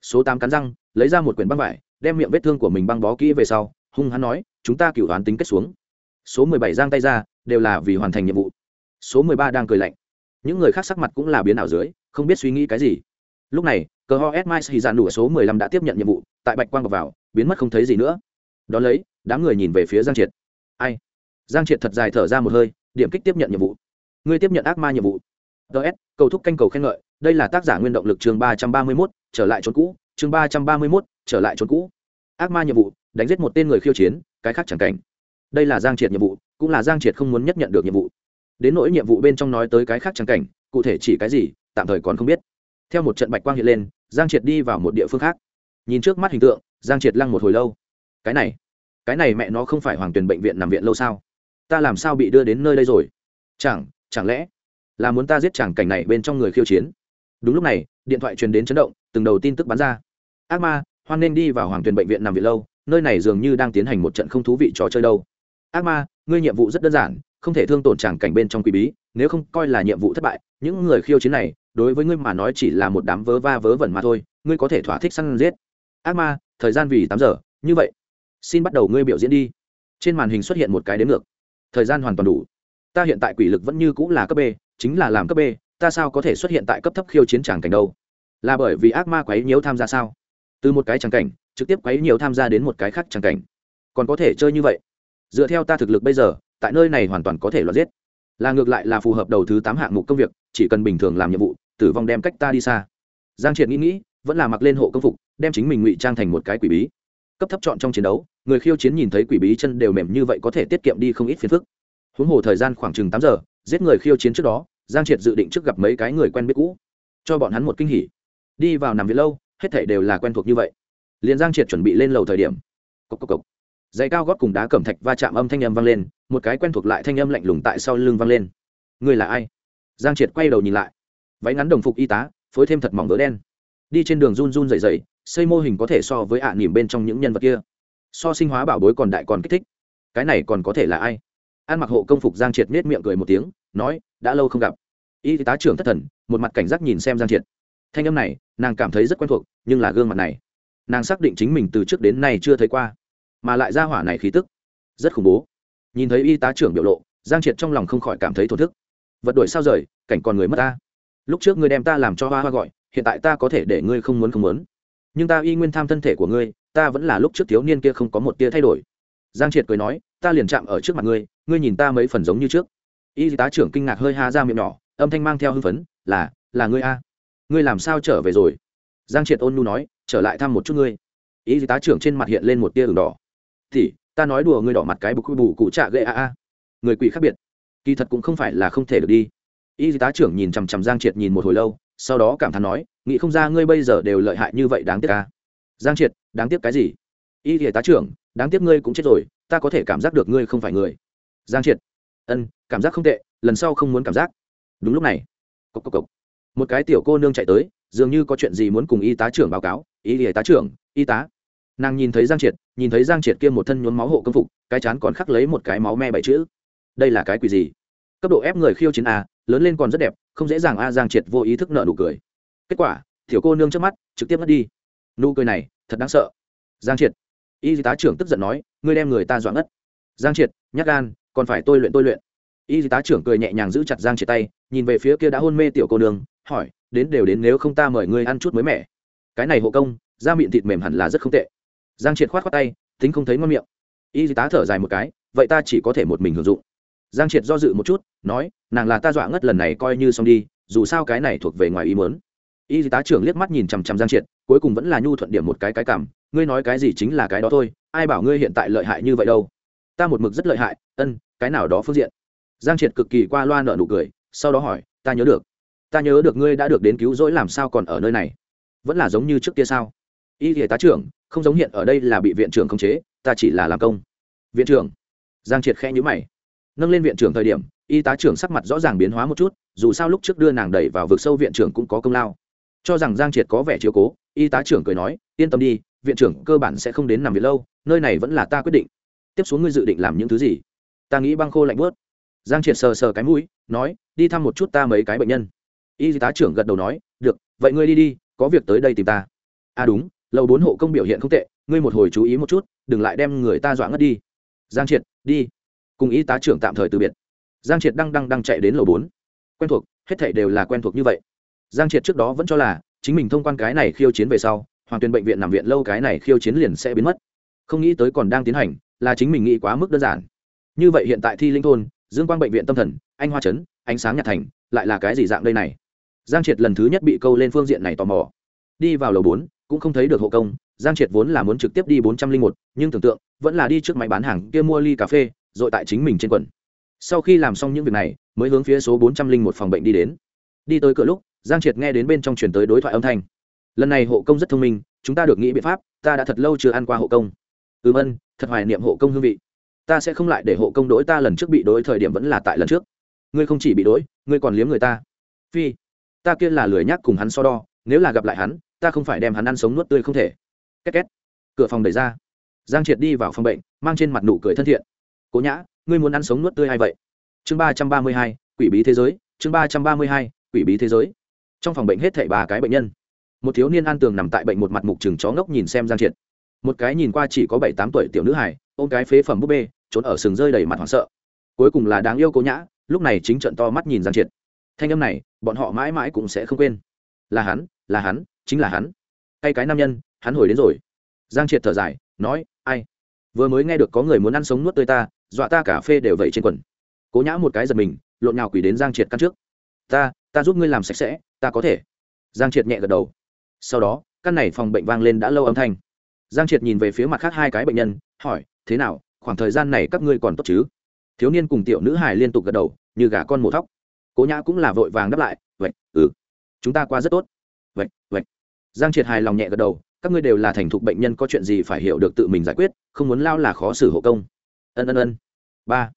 Số tám cắn răng lấy ra một quyền băng vải đem miệng vết thương của mình băng bó kỹ về sau hung hắn nói chúng ta cựu đoán tính kết xuống. Số mười bảy giang tay ra đều là vì hoàn thành nhiệm vụ. Số mười ba đang cười lạnh. Những người khác sắc mặt cũng là biến ảo dưới không biết suy nghĩ cái gì. Lúc này cờ ho s mai xì dạn đủ số mười lăm đã tiếp nhận nhiệm vụ tại bạch quang vào, vào biến mất không thấy gì nữa. Đón lấy đám người nhìn về phía giang triệt. Ai? Giang triệt thật dài thở ra một hơi điểm kích tiếp nhận nhiệm vụ ngươi tiếp nhận ác ma nhiệm vụ. Ts cầu thúc canh cầu khen ngợi, đây là tác giả nguyên động lực chương ba trăm ba mươi mốt, trở lại chốn cũ, chương ba trăm ba mươi mốt, trở lại chốn cũ. Ác ma nhiệm vụ, đánh giết một tên người khiêu chiến, cái khác chẳng cảnh. Đây là giang triệt nhiệm vụ, cũng là giang triệt không muốn nhất nhận được nhiệm vụ. Đến nỗi nhiệm vụ bên trong nói tới cái khác chẳng cảnh, cụ thể chỉ cái gì, tạm thời còn không biết. Theo một trận bạch quang hiện lên, giang triệt đi vào một địa phương khác. Nhìn trước mắt hình tượng, giang triệt lăng một hồi lâu. Cái này cái này mẹ nó không phải hoàng tuyền bệnh viện nằm viện lâu sao? Ta làm sao bị đưa đến nơi đây rồi? Chẳng chẳng lẽ là muốn ta giết chàng cảnh này bên trong người khiêu chiến? Đúng lúc này, điện thoại truyền đến chấn động, từng đầu tin tức bắn ra. Ác ma, hoan nên đi vào hoàng tuyền bệnh viện nằm viện lâu, nơi này dường như đang tiến hành một trận không thú vị trò chơi đâu. Ác ma, ngươi nhiệm vụ rất đơn giản, không thể thương tổn chàng cảnh bên trong quỷ bí, nếu không coi là nhiệm vụ thất bại, những người khiêu chiến này, đối với ngươi mà nói chỉ là một đám vớ va vớ vẩn mà thôi, ngươi có thể thỏa thích săn giết. Ác ma, thời gian vì tám giờ, như vậy. Xin bắt đầu ngươi biểu diễn đi. Trên màn hình xuất hiện một cái đếm ngược. Thời gian hoàn toàn đủ ta hiện tại quỷ lực vẫn như cũng là cấp b, chính là làm cấp b, ta sao có thể xuất hiện tại cấp thấp khiêu chiến tràng cảnh đâu? Là bởi vì ác ma quấy nhiễu tham gia sao? Từ một cái tràng cảnh, trực tiếp quấy nhiều tham gia đến một cái khác tràng cảnh. Còn có thể chơi như vậy? Dựa theo ta thực lực bây giờ, tại nơi này hoàn toàn có thể loạt giết. Là ngược lại là phù hợp đầu thứ tám hạng mục công việc, chỉ cần bình thường làm nhiệm vụ, tử vong đem cách ta đi xa. Giang triệt nghĩ nghĩ, vẫn là mặc lên hộ công phục, đem chính mình ngụy trang thành một cái quỷ bí. Cấp thấp chọn trong chiến đấu, người khiêu chiến nhìn thấy quỷ bí chân đều mềm như vậy có thể tiết kiệm đi không ít phiền phức huống hồ thời gian khoảng chừng tám giờ, giết người khiêu chiến trước đó, giang triệt dự định trước gặp mấy cái người quen biết cũ, cho bọn hắn một kinh hỉ. Đi vào nằm viện lâu, hết thảy đều là quen thuộc như vậy. Liền giang triệt chuẩn bị lên lầu thời điểm. Cốc cốc cốc. dây cao gót cùng đá cẩm thạch va chạm âm thanh âm vang lên, một cái quen thuộc lại thanh âm lạnh lùng tại sau lưng vang lên. Người là ai? Giang triệt quay đầu nhìn lại. Váy ngắn đồng phục y tá, phối thêm thật mỏng vỡ đen. Đi trên đường run run dày dày xây mô hình có thể so với ạ à nỉm bên trong những nhân vật kia. So sinh hóa bảo bối còn đại còn kích thích. Cái này còn có thể là ai? Ăn mặc hộ công phục giang triệt nết miệng cười một tiếng, nói, đã lâu không gặp. Y tá trưởng thất thần, một mặt cảnh giác nhìn xem giang triệt. Thanh âm này, nàng cảm thấy rất quen thuộc, nhưng là gương mặt này. Nàng xác định chính mình từ trước đến nay chưa thấy qua, mà lại ra hỏa này khí tức, rất khủng bố. Nhìn thấy y tá trưởng biểu lộ, giang triệt trong lòng không khỏi cảm thấy thổ thức. Vật đổi sao rời, cảnh còn người mất ta. Lúc trước ngươi đem ta làm cho hoa hoa gọi, hiện tại ta có thể để ngươi không muốn không muốn. Nhưng ta y nguyên tham thân thể của ngươi, ta vẫn là lúc trước thiếu niên kia không có một tia thay đổi. Giang triệt cười nói, ta liền chạm ở trước mặt ngươi ngươi nhìn ta mấy phần giống như trước. Y tá trưởng kinh ngạc hơi ha ra miệng nhỏ, âm thanh mang theo hưng phấn, là là ngươi a. Ngươi làm sao trở về rồi? Giang triệt ôn nu nói, trở lại thăm một chút ngươi. Y tá trưởng trên mặt hiện lên một tia ửng đỏ. Thì, ta nói đùa ngươi đỏ mặt cái bục bù cụ trạ gậy a a. Người quỷ khác biệt. Kỳ thật cũng không phải là không thể được đi. Y tá trưởng nhìn chằm chằm giang triệt nhìn một hồi lâu, sau đó cảm thán nói, nghĩ không ra ngươi bây giờ đều lợi hại như vậy đáng tiếc ca giang triệt, đáng tiếc cái gì? Y tá trưởng, đáng tiếc ngươi cũng chết rồi, ta có thể cảm giác được ngươi không phải người giang triệt. Ân, cảm giác không tệ, lần sau không muốn cảm giác. Đúng lúc này, cộc cộc cộc. Một cái tiểu cô nương chạy tới, dường như có chuyện gì muốn cùng y tá trưởng báo cáo. Y tá trưởng, y tá. Nàng nhìn thấy giang triệt, nhìn thấy giang triệt kia một thân nhuốm máu hộ công phục, cái chán còn khắc lấy một cái máu me bảy chữ. Đây là cái quỷ gì? Cấp độ ép người khiêu chiến a, lớn lên còn rất đẹp, không dễ dàng a giang triệt vô ý thức nợ nụ cười. Kết quả, tiểu cô nương trước mắt, trực tiếp mất đi. Nụ cười này, thật đáng sợ. Giang triệt. Y tá trưởng tức giận nói, ngươi đem người ta dọa ngất. Giang triệt nhắc gan còn phải tôi luyện tôi luyện. Y tá trưởng cười nhẹ nhàng giữ chặt giang triệt tay, nhìn về phía kia đã hôn mê tiểu cô nương, hỏi, đến đều đến nếu không ta mời ngươi ăn chút mới mẻ. Cái này hộ công, da miệng thịt mềm hẳn là rất không tệ. Giang triệt khoát khoát tay, tính không thấy ngon miệng. Y tá thở dài một cái, vậy ta chỉ có thể một mình hưởng dụng. Giang triệt do dự một chút, nói, nàng là ta dọa ngất lần này coi như xong đi, dù sao cái này thuộc về ngoài ý mớn y tá trưởng liếc mắt nhìn chằm chằm giang triệt, cuối cùng vẫn là nhu thuận điểm một cái cái cảm, ngươi nói cái gì chính là cái đó thôi, ai bảo ngươi hiện tại lợi hại như vậy đâu? Ta một mực rất lợi hại, ân, cái nào đó phương diện. Giang triệt cực kỳ qua loa nợ nụ cười, sau đó hỏi, ta nhớ được. Ta nhớ được ngươi đã được đến cứu rỗi làm sao còn ở nơi này. Vẫn là giống như trước kia sao? Y thể tá trưởng, không giống hiện ở đây là bị viện trưởng khống chế, ta chỉ là làm công. Viện trưởng. Giang triệt khẽ nhữ mày. Nâng lên viện trưởng thời điểm, y tá trưởng sắc mặt rõ ràng biến hóa một chút, dù sao lúc trước đưa nàng đẩy vào vực sâu viện trưởng cũng có công lao. Cho rằng giang triệt có vẻ chiếu cố, y tá trưởng cười nói, yên tâm đi, viện trưởng cơ bản sẽ không đến nằm việc lâu, nơi này vẫn là ta quyết định tiếp xuống ngươi dự định làm những thứ gì? Ta nghĩ băng khô lạnh bớt giang triệt sờ sờ cái mũi, nói, đi thăm một chút ta mấy cái bệnh nhân. Y tá trưởng gật đầu nói, được, vậy ngươi đi đi, có việc tới đây tìm ta. À đúng, lầu bốn hộ công biểu hiện không tệ, ngươi một hồi chú ý một chút, đừng lại đem người ta dọa ngất đi. Giang triệt, đi. Cùng y tá trưởng tạm thời từ biệt. Giang triệt đang đang đang chạy đến lầu bốn. Quen thuộc, hết thảy đều là quen thuộc như vậy. Giang triệt trước đó vẫn cho là, chính mình thông quan cái này khiêu chiến về sau hoàng tuyên bệnh viện nằm viện lâu cái này khiêu chiến liền sẽ biến mất. Không nghĩ tới còn đang tiến hành là chính mình nghĩ quá mức đơn giản. Như vậy hiện tại thi linh thôn, dương quang bệnh viện tâm thần, anh hoa trấn, ánh sáng nhạt thành, lại là cái gì dạng đây này? Giang triệt lần thứ nhất bị câu lên phương diện này tò mò. Đi vào lầu bốn, cũng không thấy được hộ công, giang triệt vốn là muốn trực tiếp đi bốn trăm linh một, nhưng tưởng tượng, vẫn là đi trước máy bán hàng kia mua ly cà phê, rồi tại chính mình trên quần. Sau khi làm xong những việc này, mới hướng phía số bốn trăm linh một phòng bệnh đi đến. Đi tới cửa lúc, giang triệt nghe đến bên trong truyền tới đối thoại âm thanh. Lần này hộ công rất thông minh, chúng ta được nghĩ biện pháp, ta đã thật lâu chưa ăn qua hộ công ừm ân, thật hoài niệm hộ công hương vị. Ta sẽ không lại để hộ công đỗi ta lần trước bị đỗi thời điểm vẫn là tại lần trước. Ngươi không chỉ bị đỗi ngươi còn liếm người ta. Phi, ta kia là lười nhác cùng hắn so đo, nếu là gặp lại hắn, ta không phải đem hắn ăn sống nuốt tươi không thể. Két két. Cửa phòng đẩy ra. Giang triệt đi vào phòng bệnh, mang trên mặt nụ cười thân thiện. Cố nhã, ngươi muốn ăn sống nuốt tươi hay vậy? Chương ba trăm ba mươi hai, quỷ bí thế giới, chương ba trăm ba mươi hai, quỷ bí thế giới. Trong phòng bệnh hết thảy ba cái bệnh nhân. Một thiếu niên an tường nằm tại bệnh một mặt mục chừng chó ngốc nhìn xem giang triệt một cái nhìn qua chỉ có bảy tám tuổi tiểu nữ hải ôm cái phế phẩm búp bê, trốn ở sừng rơi đầy mặt hoảng sợ. Cuối cùng là đáng yêu cố nhã, lúc này chính trận to mắt nhìn giang triệt. Thanh âm này, bọn họ mãi mãi cũng sẽ không quên. Là hắn là hắn, chính là hắn. Hay cái nam nhân, hắn hồi đến rồi. Giang triệt thở dài, nói, ai? Vừa mới nghe được có người muốn ăn sống nuốt tươi ta, dọa ta cả phê đều vậy trên quần. Cố nhã một cái giật mình, lộn nhào quỷ đến giang triệt căn trước. Ta ta giúp ngươi làm sạch sẽ, ta có thể. Giang triệt nhẹ gật đầu. Sau đó, căn này phòng bệnh vang lên đã lâu âm thanh giang triệt nhìn về phía mặt khác hai cái bệnh nhân, hỏi, thế nào, khoảng thời gian này các ngươi còn tốt chứ? Thiếu niên cùng tiểu nữ hải liên tục gật đầu, như gà con mổ thóc. Cố nhã cũng là vội vàng đáp lại, vậy ừ chúng ta qua rất tốt. Vậy vậy. Giang triệt hài lòng nhẹ gật đầu, các ngươi đều là thành thục bệnh nhân, có chuyện gì phải hiểu được tự mình giải quyết, không muốn lao là khó xử hộ công. Ân ân ân. Ba.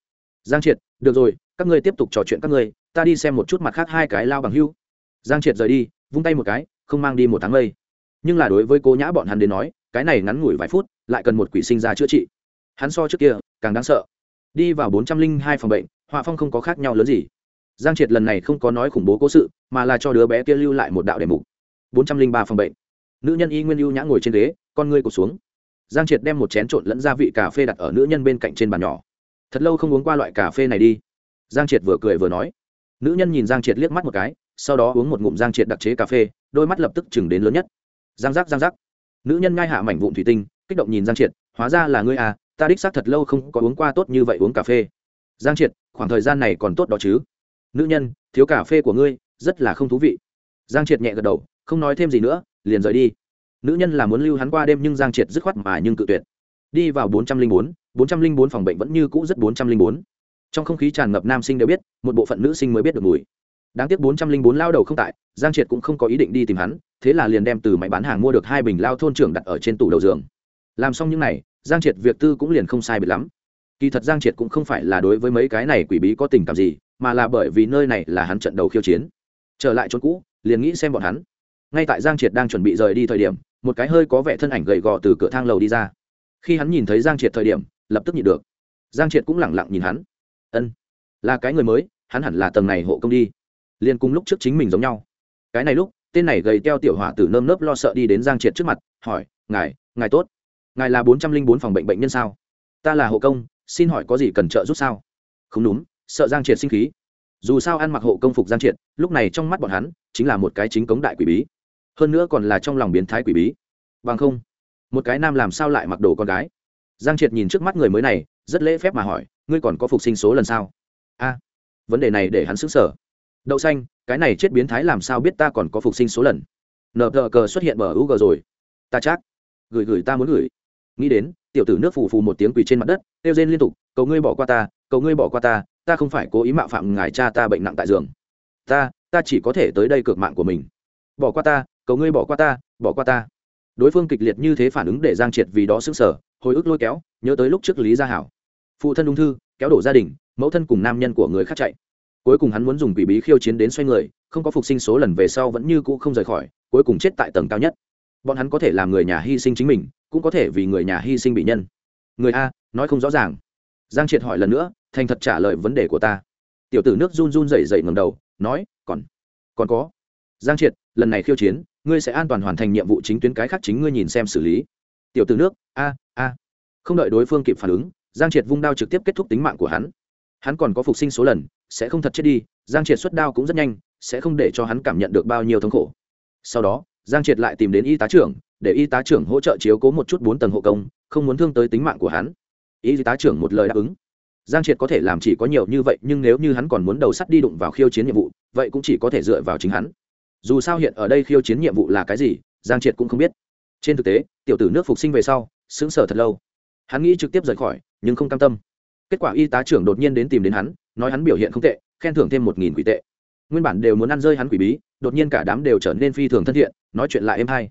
Giang triệt, được rồi, các ngươi tiếp tục trò chuyện các ngươi, ta đi xem một chút mặt khác hai cái lao bằng hưu. Giang triệt rời đi, vung tay một cái, không mang đi một tháng mây. Nhưng là đối với cô nhã bọn hắn đến nói cái này ngắn ngủi vài phút, lại cần một quỷ sinh ra chữa trị. Hắn so trước kia, càng đáng sợ. Đi vào bốn trăm linh hai phòng bệnh, họa phong không có khác nhau lớn gì. Giang triệt lần này không có nói khủng bố cố sự, mà là cho đứa bé kia lưu lại một đạo đề mục. Bốn trăm linh ba phòng bệnh. Nữ nhân y nguyên ưu nhã ngồi trên ghế, con ngươi cột xuống. Giang triệt đem một chén trộn lẫn gia vị cà phê đặt ở nữ nhân bên cạnh trên bàn nhỏ. Thật lâu không uống qua loại cà phê này đi. Giang triệt vừa cười vừa nói. Nữ nhân nhìn giang triệt liếc mắt một cái, sau đó uống một ngụm giang triệt đặc chế cà phê, đôi mắt lập tức chừng đến lớn nhất. Giang giác giang giác nữ nhân ngai hạ mảnh vụn thủy tinh, kích động nhìn giang triệt, hóa ra là ngươi à ta đích xác thật lâu không có uống qua tốt như vậy uống cà phê. Giang triệt, khoảng thời gian này còn tốt đó chứ? Nữ nhân, thiếu cà phê của ngươi, rất là không thú vị. Giang triệt nhẹ gật đầu, không nói thêm gì nữa, liền rời đi. Nữ nhân là muốn lưu hắn qua đêm nhưng giang triệt dứt khoát mà nhưng cự tuyệt. Đi vào bốn trăm linh bốn bốn trăm linh bốn phòng bệnh vẫn như cũ rất bốn trăm linh bốn. Trong không khí tràn ngập nam sinh đều biết, một bộ phận nữ sinh mới biết được mùi đáng tiếc bốn trăm linh bốn lao đầu không tại, giang triệt cũng không có ý định đi tìm hắn, thế là liền đem từ máy bán hàng mua được hai bình lao thôn trưởng đặt ở trên tủ đầu giường. Làm xong những n à y giang triệt việc tư cũng liền không sai biệt lắm. Kỳ thật giang triệt cũng không phải là đối với mấy cái này quỷ bí có tình cảm gì, mà là bởi vì nơi này là hắn trận đầu khiêu chiến. Trở lại chỗ cũ, liền nghĩ xem bọn hắn. Ngay tại giang triệt đang chuẩn bị rời đi thời điểm, một cái hơi có vẻ thân ảnh gầy gò từ cửa thang lầu đi ra. Khi hắn nhìn thấy giang triệt thời điểm, lập tức nhịn được. Giang triệt cũng lẳng lặng nhìn hắn. Ân, là cái người mới, hắn hẳn là tầng này hộ công đi liền cùng lúc trước chính mình giống nhau. Cái này lúc, tên này gầy teo tiểu hỏa tử nơm nớp lo sợ đi đến giang triệt trước mặt, hỏi, ngài ngài tốt. Ngài là bốn trăm linh bốn phòng bệnh bệnh nhân sao? Ta là hộ công, xin hỏi có gì cần trợ giúp sao? Không đúng, sợ giang triệt sinh khí. Dù sao ăn mặc hộ công phục giang triệt, lúc này trong mắt bọn hắn chính là một cái chính cống đại quỷ bí. Hơn nữa còn là trong lòng biến thái quỷ bí. Bằng không, một cái nam làm sao lại mặc đồ con gái? Giang triệt nhìn trước mắt người mới này, rất lễ phép mà hỏi, ngươi còn có phục sinh số lần sao? A, vấn đề này để hắn xứng sở đậu xanh, cái này chết biến thái làm sao biết ta còn có phục sinh số lần? Nờ tờ cờ xuất hiện bờ u g rồi. Ta chắc. Gửi gửi ta muốn gửi. Nghĩ đến, tiểu tử nước phù phù một tiếng quỳ trên mặt đất, kêu rên liên tục, cầu ngươi bỏ qua ta, cầu ngươi bỏ qua ta ta không phải cố ý mạo phạm ngài cha ta bệnh nặng tại giường. Ta ta chỉ có thể tới đây cược mạng của mình. Bỏ qua ta, cầu ngươi bỏ qua ta, bỏ qua ta. Đối phương kịch liệt như thế phản ứng để giang triệt vì đó xứng sở hồi ức lôi kéo, nhớ tới lúc trước lý gia hảo. Phụ thân ung thư, kéo đổ gia đình, mẫu thân cùng nam nhân của người khác chạy cuối cùng hắn muốn dùng quỷ bí khiêu chiến đến xoay người, không có phục sinh số lần về sau vẫn như cũ không rời khỏi, cuối cùng chết tại tầng cao nhất. Bọn hắn có thể làm người nhà hy sinh chính mình, cũng có thể vì người nhà hy sinh bị nhân. Người a, nói không rõ ràng. Giang triệt hỏi lần nữa, thành thật trả lời vấn đề của ta. Tiểu tử nước run run dậy dậy ngầm đầu, nói, còn còn có. Giang triệt, lần này khiêu chiến, ngươi sẽ an toàn hoàn thành nhiệm vụ chính tuyến cái khác chính ngươi nhìn xem xử lý. Tiểu tử nước, a a. Không đợi đối phương kịp phản ứng, giang triệt vung đao trực tiếp kết thúc tính mạng của hắn. Hắn còn có phục sinh số lần sẽ không thật chết đi, giang triệt xuất đao cũng rất nhanh, sẽ không để cho hắn cảm nhận được bao nhiêu thống khổ. Sau đó, giang triệt lại tìm đến y tá trưởng, để y tá trưởng hỗ trợ chiếu cố một chút bốn tầng hộ công, không muốn thương tới tính mạng của hắn. Y tá trưởng một lời đáp ứng. Giang triệt có thể làm chỉ có nhiều như vậy, nhưng nếu như hắn còn muốn đầu sắt đi đụng vào khiêu chiến nhiệm vụ, vậy cũng chỉ có thể dựa vào chính hắn. Dù sao hiện ở đây khiêu chiến nhiệm vụ là cái gì, giang triệt cũng không biết. Trên thực tế, tiểu tử nước phục sinh về sau xứng sở thật lâu. Hắn nghĩ trực tiếp rời khỏi, nhưng không cam tâm kết quả y tá trưởng đột nhiên đến tìm đến hắn nói hắn biểu hiện không tệ khen thưởng thêm một nghìn quỷ tệ. Nguyên bản đều muốn ăn rơi hắn quỷ bí đột nhiên cả đám đều trở nên phi thường thân thiện nói chuyện lại êm hay.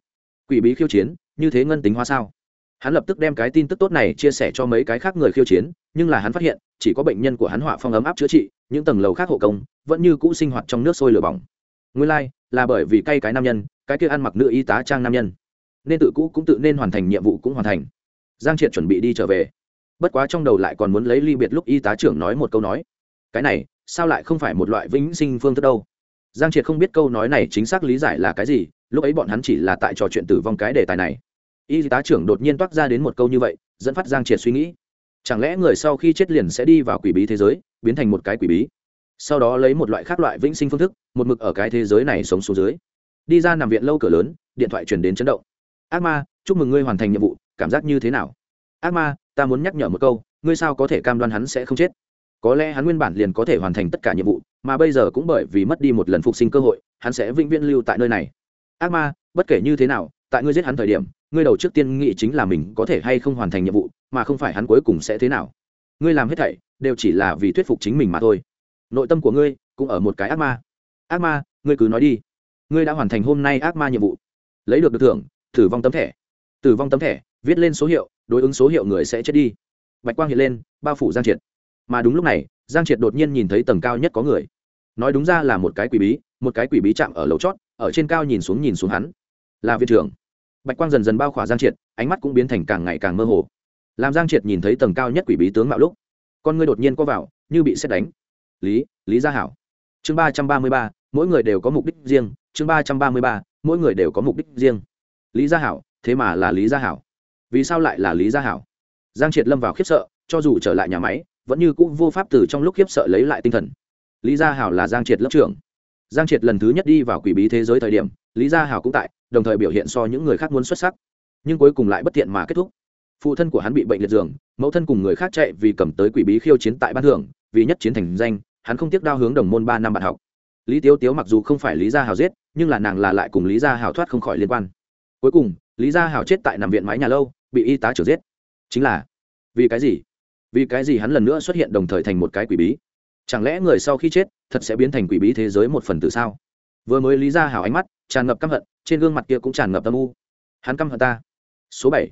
Quỷ bí khiêu chiến như thế ngân tính hoa sao? Hắn lập tức đem cái tin tức tốt này chia sẻ cho mấy cái khác người khiêu chiến nhưng là hắn phát hiện chỉ có bệnh nhân của hắn họa phong ấm áp chữa trị những tầng lầu khác hộ công vẫn như cũ sinh hoạt trong nước sôi lửa bỏng. Nguyên lai、like, là bởi vì cay cái nam nhân cái kia ăn mặc nữ y tá trang nam nhân. Nên tự cũ cũng tự nên hoàn thành nhiệm vụ cũng hoàn thành. Giang triệt chuẩn bị đi trở về bất quá trong đầu lại còn muốn lấy ly biệt lúc y tá trưởng nói một câu nói. Cái này, sao lại không phải một loại vĩnh sinh phương thức đâu? Giang triệt không biết câu nói này chính xác lý giải là cái gì, lúc ấy bọn hắn chỉ là tại trò chuyện tử vong cái đề tài này. Y tá trưởng đột nhiên toát ra đến một câu như vậy, dẫn phát giang triệt suy nghĩ. Chẳng lẽ người sau khi chết liền sẽ đi vào quỷ bí thế giới, biến thành một cái quỷ bí? Sau đó lấy một loại khác loại vĩnh sinh phương thức, một mực ở cái thế giới này sống xuống dưới. Đi ra nằm viện lâu cửa lớn, điện thoại truyền đến chấn động. Ác ma, chúc mừng ngươi hoàn thành nhiệm vụ, cảm giác như thế nào? Ác ma ta muốn nhắc nhở một câu, ngươi sao có thể cam đoan hắn sẽ không chết? Có lẽ hắn nguyên bản liền có thể hoàn thành tất cả nhiệm vụ, mà bây giờ cũng bởi vì mất đi một lần phục sinh cơ hội, hắn sẽ vĩnh viễn lưu tại nơi này. Ác ma, bất kể như thế nào, tại ngươi giết hắn thời điểm, ngươi đầu trước tiên nghĩ chính là mình có thể hay không hoàn thành nhiệm vụ, mà không phải hắn cuối cùng sẽ thế nào. Ngươi làm hết thảy, đều chỉ là vì thuyết phục chính mình mà thôi. Nội tâm của ngươi, cũng ở một cái ác ma. Ác ma, ngươi cứ nói đi. Ngươi đã hoàn thành hôm nay ác ma nhiệm vụ. Lấy được được thưởng, tử vong tấm thẻ. Tử vong tấm thẻ viết lên số hiệu, đối ứng số hiệu người sẽ chết đi. Bạch quang hiện lên, bao phủ giang triệt. Mà đúng lúc này, giang triệt đột nhiên nhìn thấy tầng cao nhất có người. Nói đúng ra là một cái quỷ bí, một cái quỷ bí chạm ở lầu chót, ở trên cao nhìn xuống nhìn xuống hắn. Là viện trưởng. Bạch quang dần dần bao khỏa giang triệt, ánh mắt cũng biến thành càng ngày càng mơ hồ. Làm giang triệt nhìn thấy tầng cao nhất quỷ bí tướng mạo lúc, con ngươi đột nhiên có vào, như bị xét đánh. Lý lý gia hảo. Chương ba trăm ba mươi ba, mỗi người đều có mục đích riêng. Chương ba trăm ba mươi ba, mỗi người đều có mục đích riêng. Lý gia hảo, thế mà là lý gia hảo vì sao lại là lý gia hảo? Giang triệt lâm vào khiếp sợ, cho dù trở lại nhà máy, vẫn như cũ vô pháp từ trong lúc khiếp sợ lấy lại tinh thần. Lý gia hảo là giang triệt lớp trưởng. Giang triệt lần thứ nhất đi vào quỷ bí thế giới thời điểm, lý gia hảo cũng tại, đồng thời biểu hiện so những người khác muốn xuất sắc. Nhưng cuối cùng lại bất tiện mà kết thúc. Phụ thân của hắn bị bệnh liệt giường, mẫu thân cùng người khác chạy vì cầm tới quỷ bí khiêu chiến tại ban thưởng, vì nhất chiến thành danh, hắn không tiếc đao hướng đồng môn ba năm bạn học. Lý tiếu tiếu mặc dù không phải lý gia hào giết, nhưng là nàng là lại cùng lý gia hào thoát không khỏi liên quan. Cuối cùng, lý gia hào chết tại nằm viện mái nhà lâu bị y tá trưởng giết. Chính là, vì cái gì? Vì cái gì hắn lần nữa xuất hiện đồng thời thành một cái quỷ bí? Chẳng lẽ người sau khi chết, thật sẽ biến thành quỷ bí thế giới một phần từ sao? Vừa mới lý gia Hảo ánh mắt tràn ngập căm hận, trên gương mặt kia cũng tràn ngập tâm u. Hắn căm hận ta. Số bảy.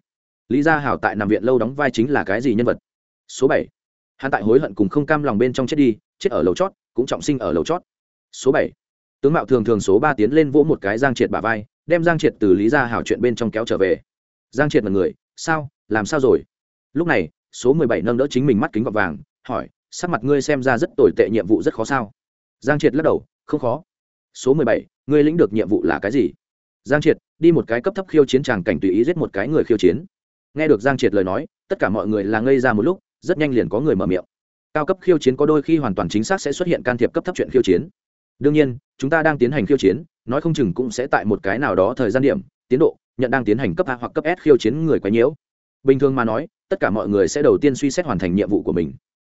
Lý gia Hảo tại nằm viện lâu đóng vai chính là cái gì nhân vật? Số bảy. Hắn tại hối hận cùng không cam lòng bên trong chết đi, chết ở lầu chót, cũng trọng sinh ở lầu chót. Số bảy. Tướng mạo thường thường số ba tiến lên vỗ một cái giang triệt bà vai, đem giang triệt từ lý gia hảo chuyện bên trong kéo trở về. Giang triệt là người sao, làm sao rồi? Lúc này, số mười bảy nâng đỡ chính mình mắt kính gọt vàng, hỏi, sắc mặt ngươi xem ra rất tồi tệ, nhiệm vụ rất khó sao? Giang triệt lắc đầu, không khó. Số mười bảy, ngươi lĩnh được nhiệm vụ là cái gì? Giang triệt, đi một cái cấp thấp khiêu chiến tràng cảnh tùy ý giết một cái người khiêu chiến. Nghe được giang triệt lời nói, tất cả mọi người là ngây ra một lúc, rất nhanh liền có người mở miệng. Cao cấp khiêu chiến có đôi khi hoàn toàn chính xác sẽ xuất hiện can thiệp cấp thấp chuyện khiêu chiến. Đương nhiên, chúng ta đang tiến hành khiêu chiến, nói không chừng cũng sẽ tại một cái nào đó thời gian điểm, tiến độ nhận đang tiến hành cấp a hoặc cấp s khiêu chiến người quấy nhiễu. Bình thường mà nói, tất cả mọi người sẽ đầu tiên suy xét hoàn thành nhiệm vụ của mình.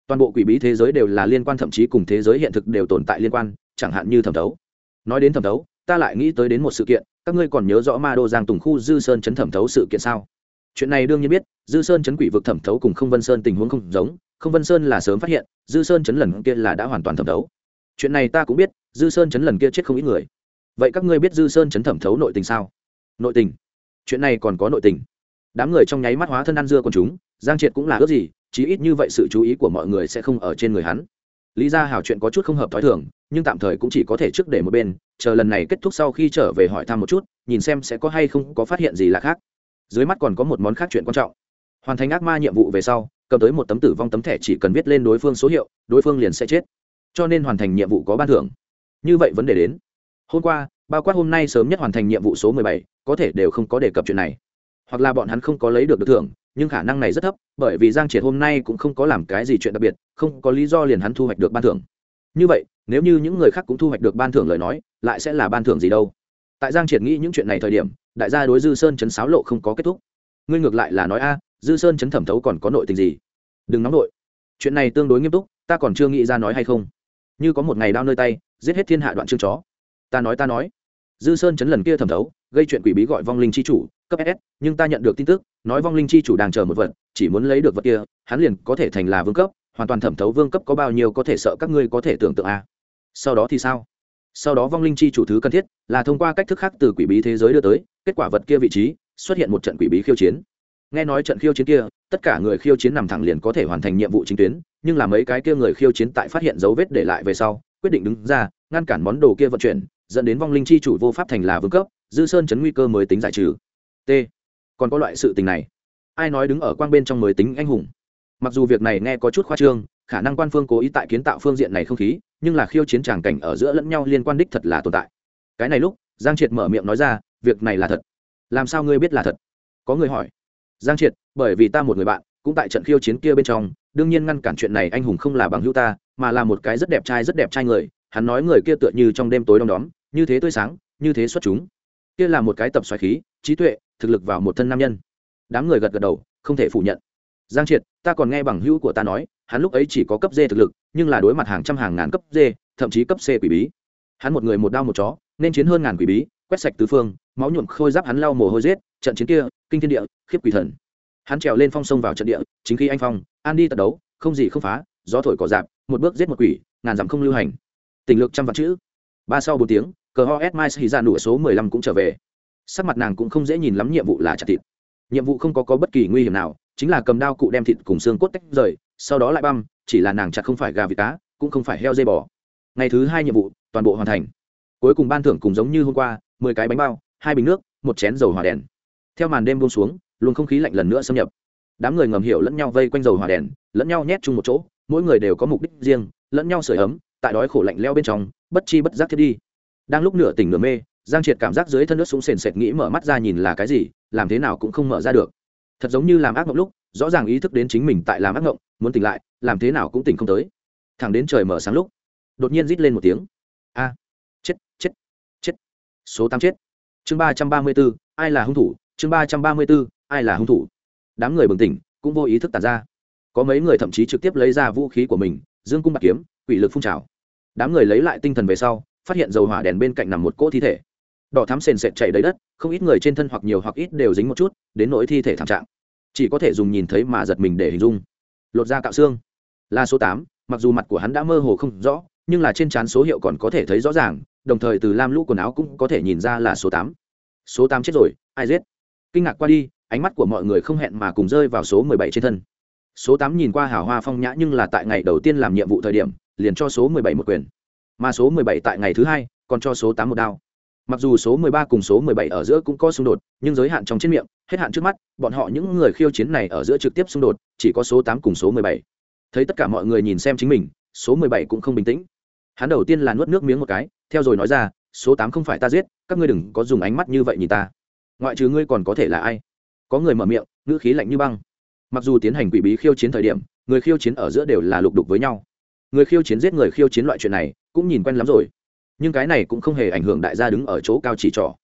Toàn bộ quỷ bí thế giới đều là liên quan, thậm chí cùng thế giới hiện thực đều tồn tại liên quan, chẳng hạn như thẩm thấu. Nói đến thẩm thấu, ta lại nghĩ tới đến một sự kiện, các ngươi còn nhớ rõ ma đô giang tùng khu dư sơn chấn thẩm thấu sự kiện sao? Chuyện này đương nhiên biết, dư sơn chấn quỷ vực thẩm thấu cùng không vân sơn tình huống không giống, không vân sơn là sớm phát hiện, dư sơn chấn lần kia là đã hoàn toàn thẩm thấu. Chuyện này ta cũng biết, dư sơn chấn lần kia chết không ít người. Vậy các ngươi biết dư sơn chấn thẩm thấu nội tình sao? Nội tình chuyện này còn có nội tình. Đám người trong nháy mắt hóa thân ăn dưa con chúng, giang triệt cũng là ước gì, chí ít như vậy sự chú ý của mọi người sẽ không ở trên người hắn. Lý ra hào chuyện có chút không hợp t h ó i thường, nhưng tạm thời cũng chỉ có thể trước để một bên, chờ lần này kết thúc sau khi trở về hỏi thăm một chút, nhìn xem sẽ có hay không có phát hiện gì là khác. Dưới mắt còn có một món khác chuyện quan trọng. Hoàn thành ác ma nhiệm vụ về sau, cầm tới một tấm tử vong tấm thẻ chỉ cần viết lên đối phương số hiệu, đối phương liền sẽ chết. Cho nên hoàn thành nhiệm vụ có ban thưởng. Như vậy vấn đề đến. Hôm qua, bao quát hôm nay sớm nhất hoàn thành nhiệm vụ số mười bảy có thể đều không có đề cập chuyện này. Hoặc là bọn hắn không có lấy được được thưởng, nhưng khả năng này rất thấp, bởi vì giang triệt hôm nay cũng không có làm cái gì chuyện đặc biệt, không có lý do liền hắn thu hoạch được ban thưởng. Như vậy, nếu như những người khác cũng thu hoạch được ban thưởng lời nói, lại sẽ là ban thưởng gì đâu? Tại giang triệt nghĩ những chuyện này thời điểm, đại gia đối dư sơn chấn sáo lộ không có kết thúc. Ngươi ngược lại là nói, a, dư sơn chấn thẩm thấu còn có nội tình gì? Đừng nóng nội chuyện này tương đối nghiêm túc, ta còn chưa nghĩ ra nói hay không. Như có một ngày đau nơi tay, giết hết thiên hạ đoạn chương chó. Ta nói ta nói dư sơn chấn lần kia thẩm thấu, gây chuyện quỷ bí gọi vong linh chi chủ, cấp ss nhưng ta nhận được tin tức, nói vong linh chi chủ đang chờ một vật, chỉ muốn lấy được vật kia, hắn liền có thể thành là vương cấp, hoàn toàn thẩm thấu vương cấp có bao nhiêu có thể sợ các ngươi có thể tưởng tượng a. Sau đó thì sao? Sau đó vong linh chi chủ thứ cần thiết là thông qua cách thức khác từ quỷ bí thế giới đưa tới, kết quả vật kia vị trí, xuất hiện một trận quỷ bí khiêu chiến. Nghe nói trận khiêu chiến kia, tất cả người khiêu chiến nằm thẳng liền có thể hoàn thành nhiệm vụ chính tuyến, nhưng là mấy cái kia người khiêu chiến tại phát hiện dấu vết để lại về sau, quyết định đứng ra, ngăn cản món đồ kia vận chuyển dẫn đến vong linh chi chủ vô pháp thành là vương cấp, dư sơn chấn nguy cơ mới tính giải trừ. T. Còn có loại sự tình này. Ai nói đứng ở quang bên trong mới tính anh hùng? Mặc dù việc này nghe có chút khoa trương, khả năng quan phương cố ý tại kiến tạo phương diện này không khí, nhưng là khiêu chiến tràng cảnh ở giữa lẫn nhau liên quan đích thật là tồn tại. Cái này lúc, giang triệt mở miệng nói ra, việc này là thật. Làm sao ngươi biết là thật? Có người hỏi. Giang triệt, bởi vì ta một người bạn, cũng tại trận khiêu chiến kia bên trong, đương nhiên ngăn cản chuyện này anh hùng không là bằng hữu ta, mà là một cái rất đẹp trai rất đẹp trai người, hắn nói người kia tựa như trong đêm tối đom đóm như thế tươi sáng, như thế xuất chúng. Kia là một cái tập xoài khí, trí tuệ, thực lực vào một thân nam nhân. Đám người gật gật đầu, không thể phủ nhận. Giang triệt, ta còn nghe bằng hữu của ta nói, hắn lúc ấy chỉ có cấp d thực lực, nhưng là đối mặt hàng trăm hàng ngàn cấp d, thậm chí cấp c quỷ bí. Hắn một người một đao một chó, nên chiến hơn ngàn quỷ bí, quét sạch tứ phương, máu nhuộm khôi giáp hắn lau mồ hôi giết, trận chiến kia, kinh thiên địa, khiếp quỷ thần. Hắn trèo lên phong sông vào trận địa, chính khi anh phong, an đi tật đấu, không gì không phá, gió thổi cỏ dạp một bước giết một quỷ, ngàn dặm không lưu hành. Tình lực trăm vạn chữ ba sau bốn tiếng cờ ho s mai xì ra nụ số mười lăm cũng trở về. Sắc mặt nàng cũng không dễ nhìn lắm nhiệm vụ là chặt thịt. Nhiệm vụ không có, có bất kỳ nguy hiểm nào chính là cầm đao cụ đem thịt cùng xương cốt tách rời sau đó lại băm chỉ là nàng chặt không phải gà vịt cá cũng không phải heo dây bò. Ngày thứ hai nhiệm vụ toàn bộ hoàn thành. Cuối cùng ban thưởng cùng giống như hôm qua mười cái bánh bao hai bình nước một chén dầu hỏa đèn. Theo màn đêm buông xuống luồng không khí lạnh lần nữa xâm nhập. Đám người ngầm hiểu lẫn nhau vây quanh dầu hỏa đèn lẫn nhau nhét chung một chỗ mỗi người đều có mục đích riêng lẫn nhau sửa ấm tại đói khổ lạnh leo bên trong bất chi bất giác thiết đi. Đang lúc nửa tỉnh nửa mê, giang triệt cảm giác dưới thân nước súng sền sệt nghĩ mở mắt ra nhìn là cái gì, làm thế nào cũng không mở ra được. Thật giống như làm ác mộng lúc, rõ ràng ý thức đến chính mình tại làm ác mộng, muốn tỉnh lại, làm thế nào cũng tỉnh không tới. Thẳng đến trời mở sáng lúc, đột nhiên rít lên một tiếng. A, chết chết chết. Số tám chết. Chương ba trăm ba mươi b ố ai là hung thủ? Chương ba trăm ba mươi b ố ai là hung thủ? Đám người bừng tỉnh, cũng vô ý thức tàn ra. Có mấy người thậm chí trực tiếp lấy ra vũ khí của mình, dương cung bạc kiếm, quỷ lực phun trào đám người lấy lại tinh thần về sau, phát hiện dầu hỏa đèn bên cạnh nằm một cỗ thi thể. Đỏ thắm sền sệt chảy đầy đất, không ít người trên thân hoặc nhiều hoặc ít đều dính một chút, đến nỗi thi thể thảm trạng. Chỉ có thể dùng nhìn thấy mà giật mình để hình dung. Lột da cạo xương. Là số tám, mặc dù mặt của hắn đã mơ hồ không rõ, nhưng là trên trán số hiệu còn có thể thấy rõ ràng, đồng thời từ lam lũ quần áo cũng có thể nhìn ra là số tám. Số tám chết rồi, ai giết? Kinh ngạc qua đi, ánh mắt của mọi người không hẹn mà cùng rơi vào số mười bảy trên thân. Số tám nhìn qua hào hoa phong nhã nhưng là tại ngày đầu tiên làm nhiệm vụ thời điểm liền cho số mười bảy một quyền. Mà số mười bảy tại ngày thứ hai, còn cho số tám một đao. Mặc dù số mười ba cùng số mười bảy ở giữa cũng có xung đột, nhưng giới hạn trong chiến miệng, hết hạn trước mắt, bọn họ những người khiêu chiến này ở giữa trực tiếp xung đột, chỉ có số tám cùng số mười bảy. Thấy tất cả mọi người nhìn xem chính mình, số mười bảy cũng không bình tĩnh. Hắn đầu tiên là nuốt nước miếng một cái, theo rồi nói ra, số tám không phải ta giết, các ngươi đừng có dùng ánh mắt như vậy nhìn ta. Ngoại trừ ngươi còn có thể là ai? Có người mở miệng, ngữ khí lạnh như băng. Mặc dù tiến hành quỷ bí khiêu chiến thời điểm, người khiêu chiến ở giữa đều là lục đục với nhau người khiêu chiến giết người khiêu chiến loại chuyện này cũng nhìn quen lắm rồi. Nhưng cái này cũng không hề ảnh hưởng đại gia đứng ở chỗ cao chỉ trỏ.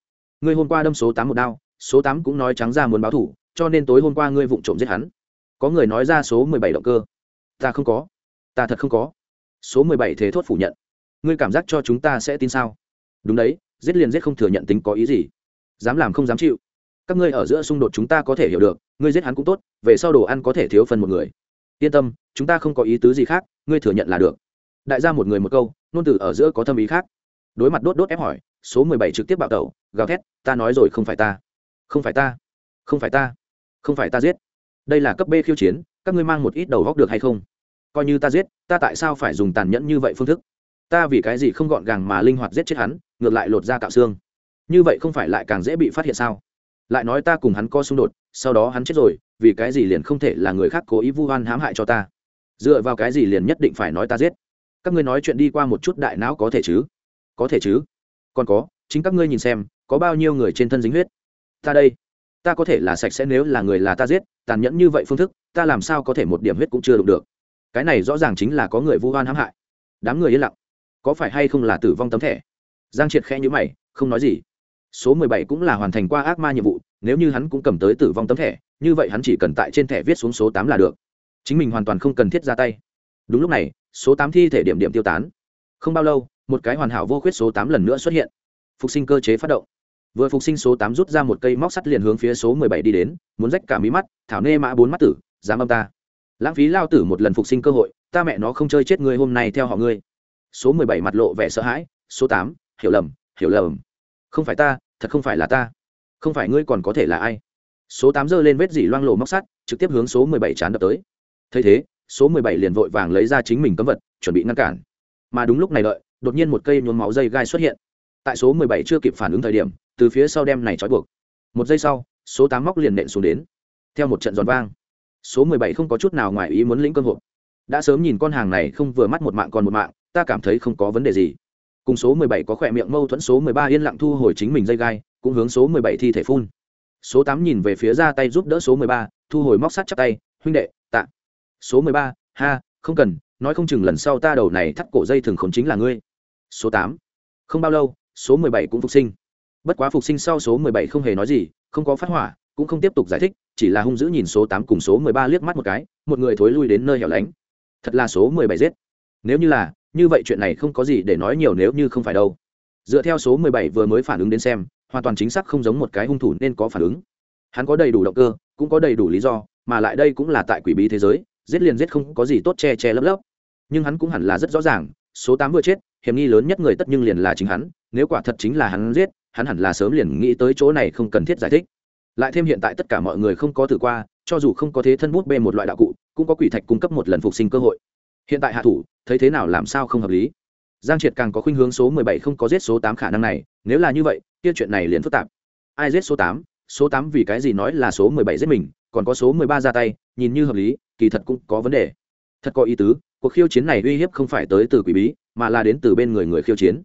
Ngươi hôm qua đâm số tám một đao, số tám cũng nói trắng ra muốn báo thủ, cho nên tối hôm qua ngươi vụng trộm giết hắn. Có người nói ra số mười bảy động cơ. Ta không có. Ta thật không có. Số mười bảy thế thốt phủ nhận. Ngươi cảm giác cho chúng ta sẽ tin sao? Đúng đấy, giết liền giết không thừa nhận tính có ý gì. Dám làm không dám chịu. Các ngươi ở giữa xung đột chúng ta có thể hiểu được, ngươi giết hắn cũng tốt, về sau đồ ăn có thể thiếu phần một người. Yên tâm, chúng ta không có ý tứ gì khác ngươi thừa nhận là được. Đại gia một người một câu nôn từ ở giữa có thâm ý khác. Đối mặt đốt đốt ép hỏi, số mười bảy trực tiếp bạo tẩu, gào thét, ta nói rồi không phải ta. Không phải ta. Không phải ta. Không phải ta giết. Đây là cấp b khiêu chiến, các ngươi mang một ít đầu góc được hay không? Coi như ta giết, ta tại sao phải dùng tàn nhẫn như vậy phương thức? Ta vì cái gì không gọn gàng mà linh hoạt giết chết hắn, ngược lại lột ra cạo xương? Như vậy không phải lại càng dễ bị phát hiện sao? Lại nói ta cùng hắn có xung đột, sau đó hắn chết rồi, vì cái gì liền không thể là người khác cố ý vu oan hãm hại cho ta? Dựa vào cái gì liền nhất định phải nói ta giết? Các ngươi nói chuyện đi qua một chút đại não có thể chứ? Có thể chứ? Còn có, chính các ngươi nhìn xem, có bao nhiêu người trên thân dính huyết? Ta đây, ta có thể là sạch sẽ nếu là người là ta giết, tàn nhẫn như vậy phương thức, ta làm sao có thể một điểm huyết cũng chưa đụng được? Cái này rõ ràng chính là có người vu oan hãm hại. Đám người yên lặng. Có phải hay không là tử vong tấm thẻ? Giang triệt khẽ nhữ mày, không nói gì. Số mười bảy cũng là hoàn thành qua ác ma nhiệm vụ, nếu như hắn cũng cầm tới tử vong tấm thẻ, như vậy hắn chỉ cần tại trên thẻ viết xuống số tám là được chính mình hoàn toàn không cần thiết ra tay. Đúng lúc này, số tám thi thể điểm điểm tiêu tán. Không bao lâu, một cái hoàn hảo vô khuyết số tám lần nữa xuất hiện. Phục sinh cơ chế phát động. Vừa phục sinh số tám rút ra một cây móc sắt liền hướng phía số mười bảy đi đến, muốn rách cả mí mắt, thảo nê mã bốn mắt tử, dám âm ta. Lãng phí lao tử một lần phục sinh cơ hội, ta mẹ nó không chơi chết ngươi hôm nay theo họ ngươi. Số mười bảy mặt lộ vẻ sợ hãi, số tám, hiểu lầm hiểu lầm. Không phải ta, thật không phải là ta. Không phải ngươi còn có thể là ai. Số tám giơ lên vết dỉ loang lộ móc sắt, trực tiếp hướng số mười bảy chán đập tới thấy thế, số mười bảy liền vội vàng lấy ra chính mình cấm vật, chuẩn bị ngăn cản. Mà đúng lúc này đợi, đột nhiên một cây nhuốm máu dây gai xuất hiện. Tại số mười bảy chưa kịp phản ứng thời điểm, từ phía sau đem này trói buộc. Một giây sau, số tám móc liền nện xuống đến. Theo một trận giòn vang, số mười bảy không có chút nào ngoài ý muốn lĩnh cơm hộp. Đã sớm nhìn con hàng này không vừa mắt một mạng còn một mạng, ta cảm thấy không có vấn đề gì. Cùng số mười bảy có khỏe miệng mâu thuẫn số mười ba yên lặng thu hồi chính mình dây gai, cũng hướng số mười bảy thi thể phun. Số tám nhìn về phía ra tay giúp đỡ số mười ba, thu hồi móc sắt chắc tay, huynh đệ số mười ba, ha, không cần, nói không chừng lần sau ta đầu này thắt cổ dây thường khốn chính là ngươi. Số tám, không bao lâu, số mười bảy cũng phục sinh. Bất quá phục sinh sau số mười bảy không hề nói gì, không có phát hỏa, cũng không tiếp tục giải thích, chỉ là hung dữ nhìn số tám cùng số mười ba liếc mắt một cái, một người thối lui đến nơi hẻo lánh. Thật là số mười bảy giết. Nếu như là, như vậy chuyện này không có gì để nói nhiều nếu như không phải đâu. Dựa theo số mười bảy vừa mới phản ứng đến xem, hoàn toàn chính xác không giống một cái hung thủ nên có phản ứng. Hắn có đầy đủ động cơ, cũng có đầy đủ lý do, mà lại đây cũng là tại quỷ bí thế giới giết liền giết không có gì tốt che che lấp lấp. Nhưng hắn cũng hẳn là rất rõ ràng, số tám vừa chết, hiểm nghi lớn nhất người tất nhưng liền là chính hắn, nếu quả thật chính là hắn giết, hắn hẳn là sớm liền nghĩ tới chỗ này không cần thiết giải thích. Lại thêm hiện tại tất cả mọi người không có thử qua, cho dù không có thế thân bút bê một loại đạo cụ, cũng có quỷ thạch cung cấp một lần phục sinh cơ hội. Hiện tại hạ thủ, thấy thế nào làm sao không hợp lý. Giang triệt càng có khuynh hướng số mười bảy không có giết số tám khả năng này, nếu là như vậy, kia chuyện này liền phức tạp. Ai giết số tám? Số tám vì cái gì nói là số mười bảy giết mình, còn có số mười ba ra tay, nhìn như hợp lý kỳ thật cũng có vấn đề. Thật có ý tứ, cuộc khiêu chiến này uy hiếp không phải tới từ quỷ bí, mà là đến từ bên người người khiêu chiến.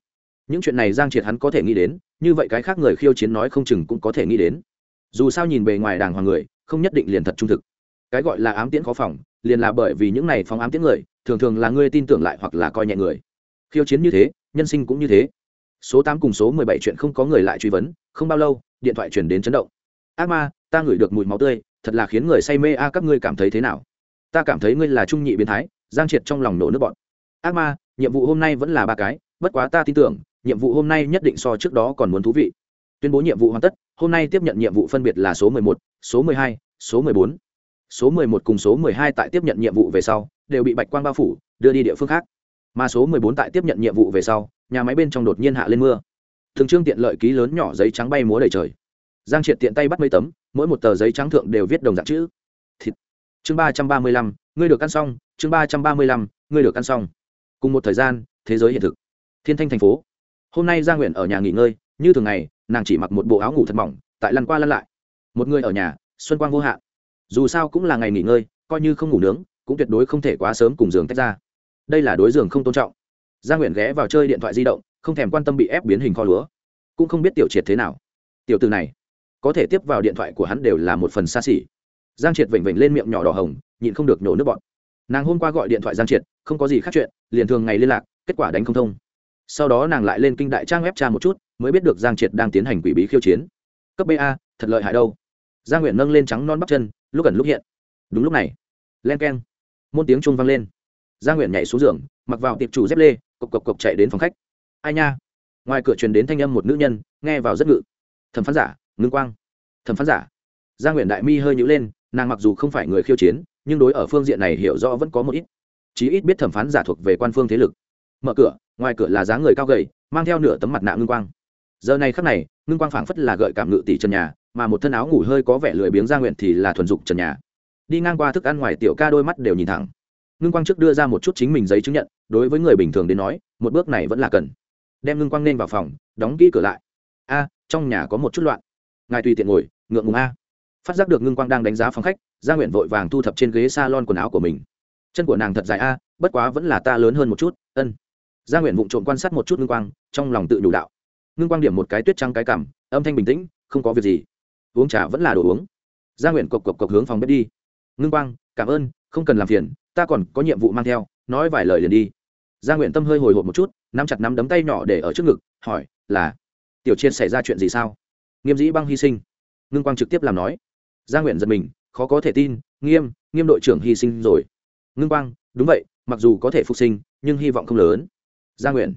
Những chuyện này giang triệt hắn có thể nghĩ đến, như vậy cái khác người khiêu chiến nói không chừng cũng có thể nghĩ đến. Dù sao nhìn bề ngoài đàng hoàng người, không nhất định liền thật trung thực. Cái gọi là ám tiễn khó phòng, liền là bởi vì những này phóng ám tiễn người, thường thường là ngươi tin tưởng lại hoặc là coi nhẹ người. Khiêu chiến như thế, nhân sinh cũng như thế. Số tám cùng số mười bảy chuyện không có người lại truy vấn, không bao lâu, điện thoại chuyển đến chấn động. Ác ma, ta ngửi được mùi máu tươi, thật là khiến người say mê a, các ngươi cảm thấy thế nào? Ta cảm thấy ngươi là trung nhị biến thái giang triệt trong lòng nổ nước bọn ác ma nhiệm vụ hôm nay vẫn là ba cái bất quá ta tin tưởng nhiệm vụ hôm nay nhất định so trước đó còn muốn thú vị. Tuyên bố nhiệm vụ hoàn tất hôm nay tiếp nhận nhiệm vụ phân biệt là số 11, số 12, số 14. số 11 cùng số 12 tại tiếp nhận nhiệm vụ về sau đều bị bạch quang bao phủ đưa đi địa phương khác. Mà số 14 tại tiếp nhận nhiệm vụ về sau nhà máy bên trong đột nhiên hạ lên mưa. Thường trương tiện lợi ký lớn nhỏ giấy trắng bay múa đầy trời. Giang triệt tiện tay bắt mấy tấm mỗi một tờ giấy trắng thượng đều viết đồng dạng chữ chương ba trăm ba mươi lăm, ngươi được ăn xong. Chương ba trăm ba mươi lăm, ngươi được ăn xong. Cùng một thời gian, thế giới hiện thực. Thiên thanh thành phố. Hôm nay gia nguyện ở nhà nghỉ ngơi, như thường ngày, nàng chỉ mặc một bộ áo ngủ thật mỏng, tại lăn qua lăn lại. Một người ở nhà, xuân quang vô hạn. Dù sao cũng là ngày nghỉ ngơi, coi như không ngủ nướng, cũng tuyệt đối không thể quá sớm cùng giường tách ra. Đây là đối giường không tôn trọng. Gia nguyện ghé vào chơi điện thoại di động, không thèm quan tâm bị ép biến hình kho lúa. Cũng không biết tiểu triệt thế nào. Tiểu từ này, có thể tiếp vào điện thoại của hắn đều là một phần xa xỉ giang triệt vểnh vểnh lên miệng nhỏ đỏ hồng, nhịn không được nhổ nước bọn nàng hôm qua gọi điện thoại giang triệt, không có gì khác chuyện, liền thường ngày liên lạc, kết quả đánh không thông. Sau đó nàng lại lên kinh đại trang web tra một chút, mới biết được giang triệt đang tiến hành quỷ bí khiêu chiến. Cấp ba thật lợi hại đâu. Giang nguyện nâng lên trắng non bắp chân, lúc ẩn lúc hiện. Đúng lúc này, len k e n môn tiếng trung vang lên. Giang nguyện nhảy xuống giường, mặc vào tiệp chủ dép lê, cộc cộc cộc chạy đến phòng khách. Ai nha? Ngoài cửa truyền đến thanh âm một nữ nhân, nghe vào rất ngự. Thẩm phán giả, ngưng quang. Thẩm phán giả. Giang nguyện đại mi hơi nhữ lên nàng mặc dù không phải người khiêu chiến, nhưng đối ở phương diện này hiểu rõ vẫn có một ít. Chí ít biết thẩm phán giả thuộc về quan phương thế lực. Mở cửa, ngoài cửa là dáng người cao gầy, mang theo nửa tấm mặt nạ ngưng quang. Giờ này khắc này, ngưng quang phảng phất là gợi cảm ngự tỷ trần nhà, mà một thân áo ngủ hơi có vẻ lười biếng ra nguyện thì là thuần dục trần nhà. Đi ngang qua thức ăn ngoài tiểu ca đôi mắt đều nhìn thẳng. Ngưng quang trước đưa ra một chút chính mình giấy chứng nhận, đối với người bình thường đến nói, một bước này vẫn là cần. Đem ngưng quang nên vào phòng, đóng kỹ cửa lại. A, trong nhà có một chút loạn. Ngài tùy tiện ngồi, ngượng ngùng a phát giác được ngưng quang đang đánh giá phòng khách, gia nguyện vội vàng thu thập trên ghế s a lon quần áo của mình. Chân của nàng thật dài a, bất quá vẫn là ta lớn hơn một chút, ân. Gia nguyện vụng trộm quan sát một chút ngưng quang, trong lòng tự nhủ đạo. Ngưng quang điểm một cái tuyết trắng cái cảm âm thanh bình tĩnh, không có việc gì. Uống trà vẫn là đồ uống. Gia nguyện cộc cộc cộc hướng phòng bếp đi. Ngưng quang, cảm ơn, không cần làm phiền, ta còn có nhiệm vụ mang theo, nói vài lời liền đi. Gia nguyện tâm hơi hồi hộp một chút, nắm chặt nắm đấm tay nhỏ để ở trước ngực, hỏi, là, tiểu chiên xảy ra chuyện gì sao? Nghiêm dĩ băng hy sinh. Ngưng quang trực tiếp làm nói gia nguyện giật mình, khó có thể tin, nghiêm nghiêm đội trưởng hy sinh rồi. Ngưng quang, đúng vậy, mặc dù có thể phục sinh, nhưng hy vọng không lớn. Gia nguyện.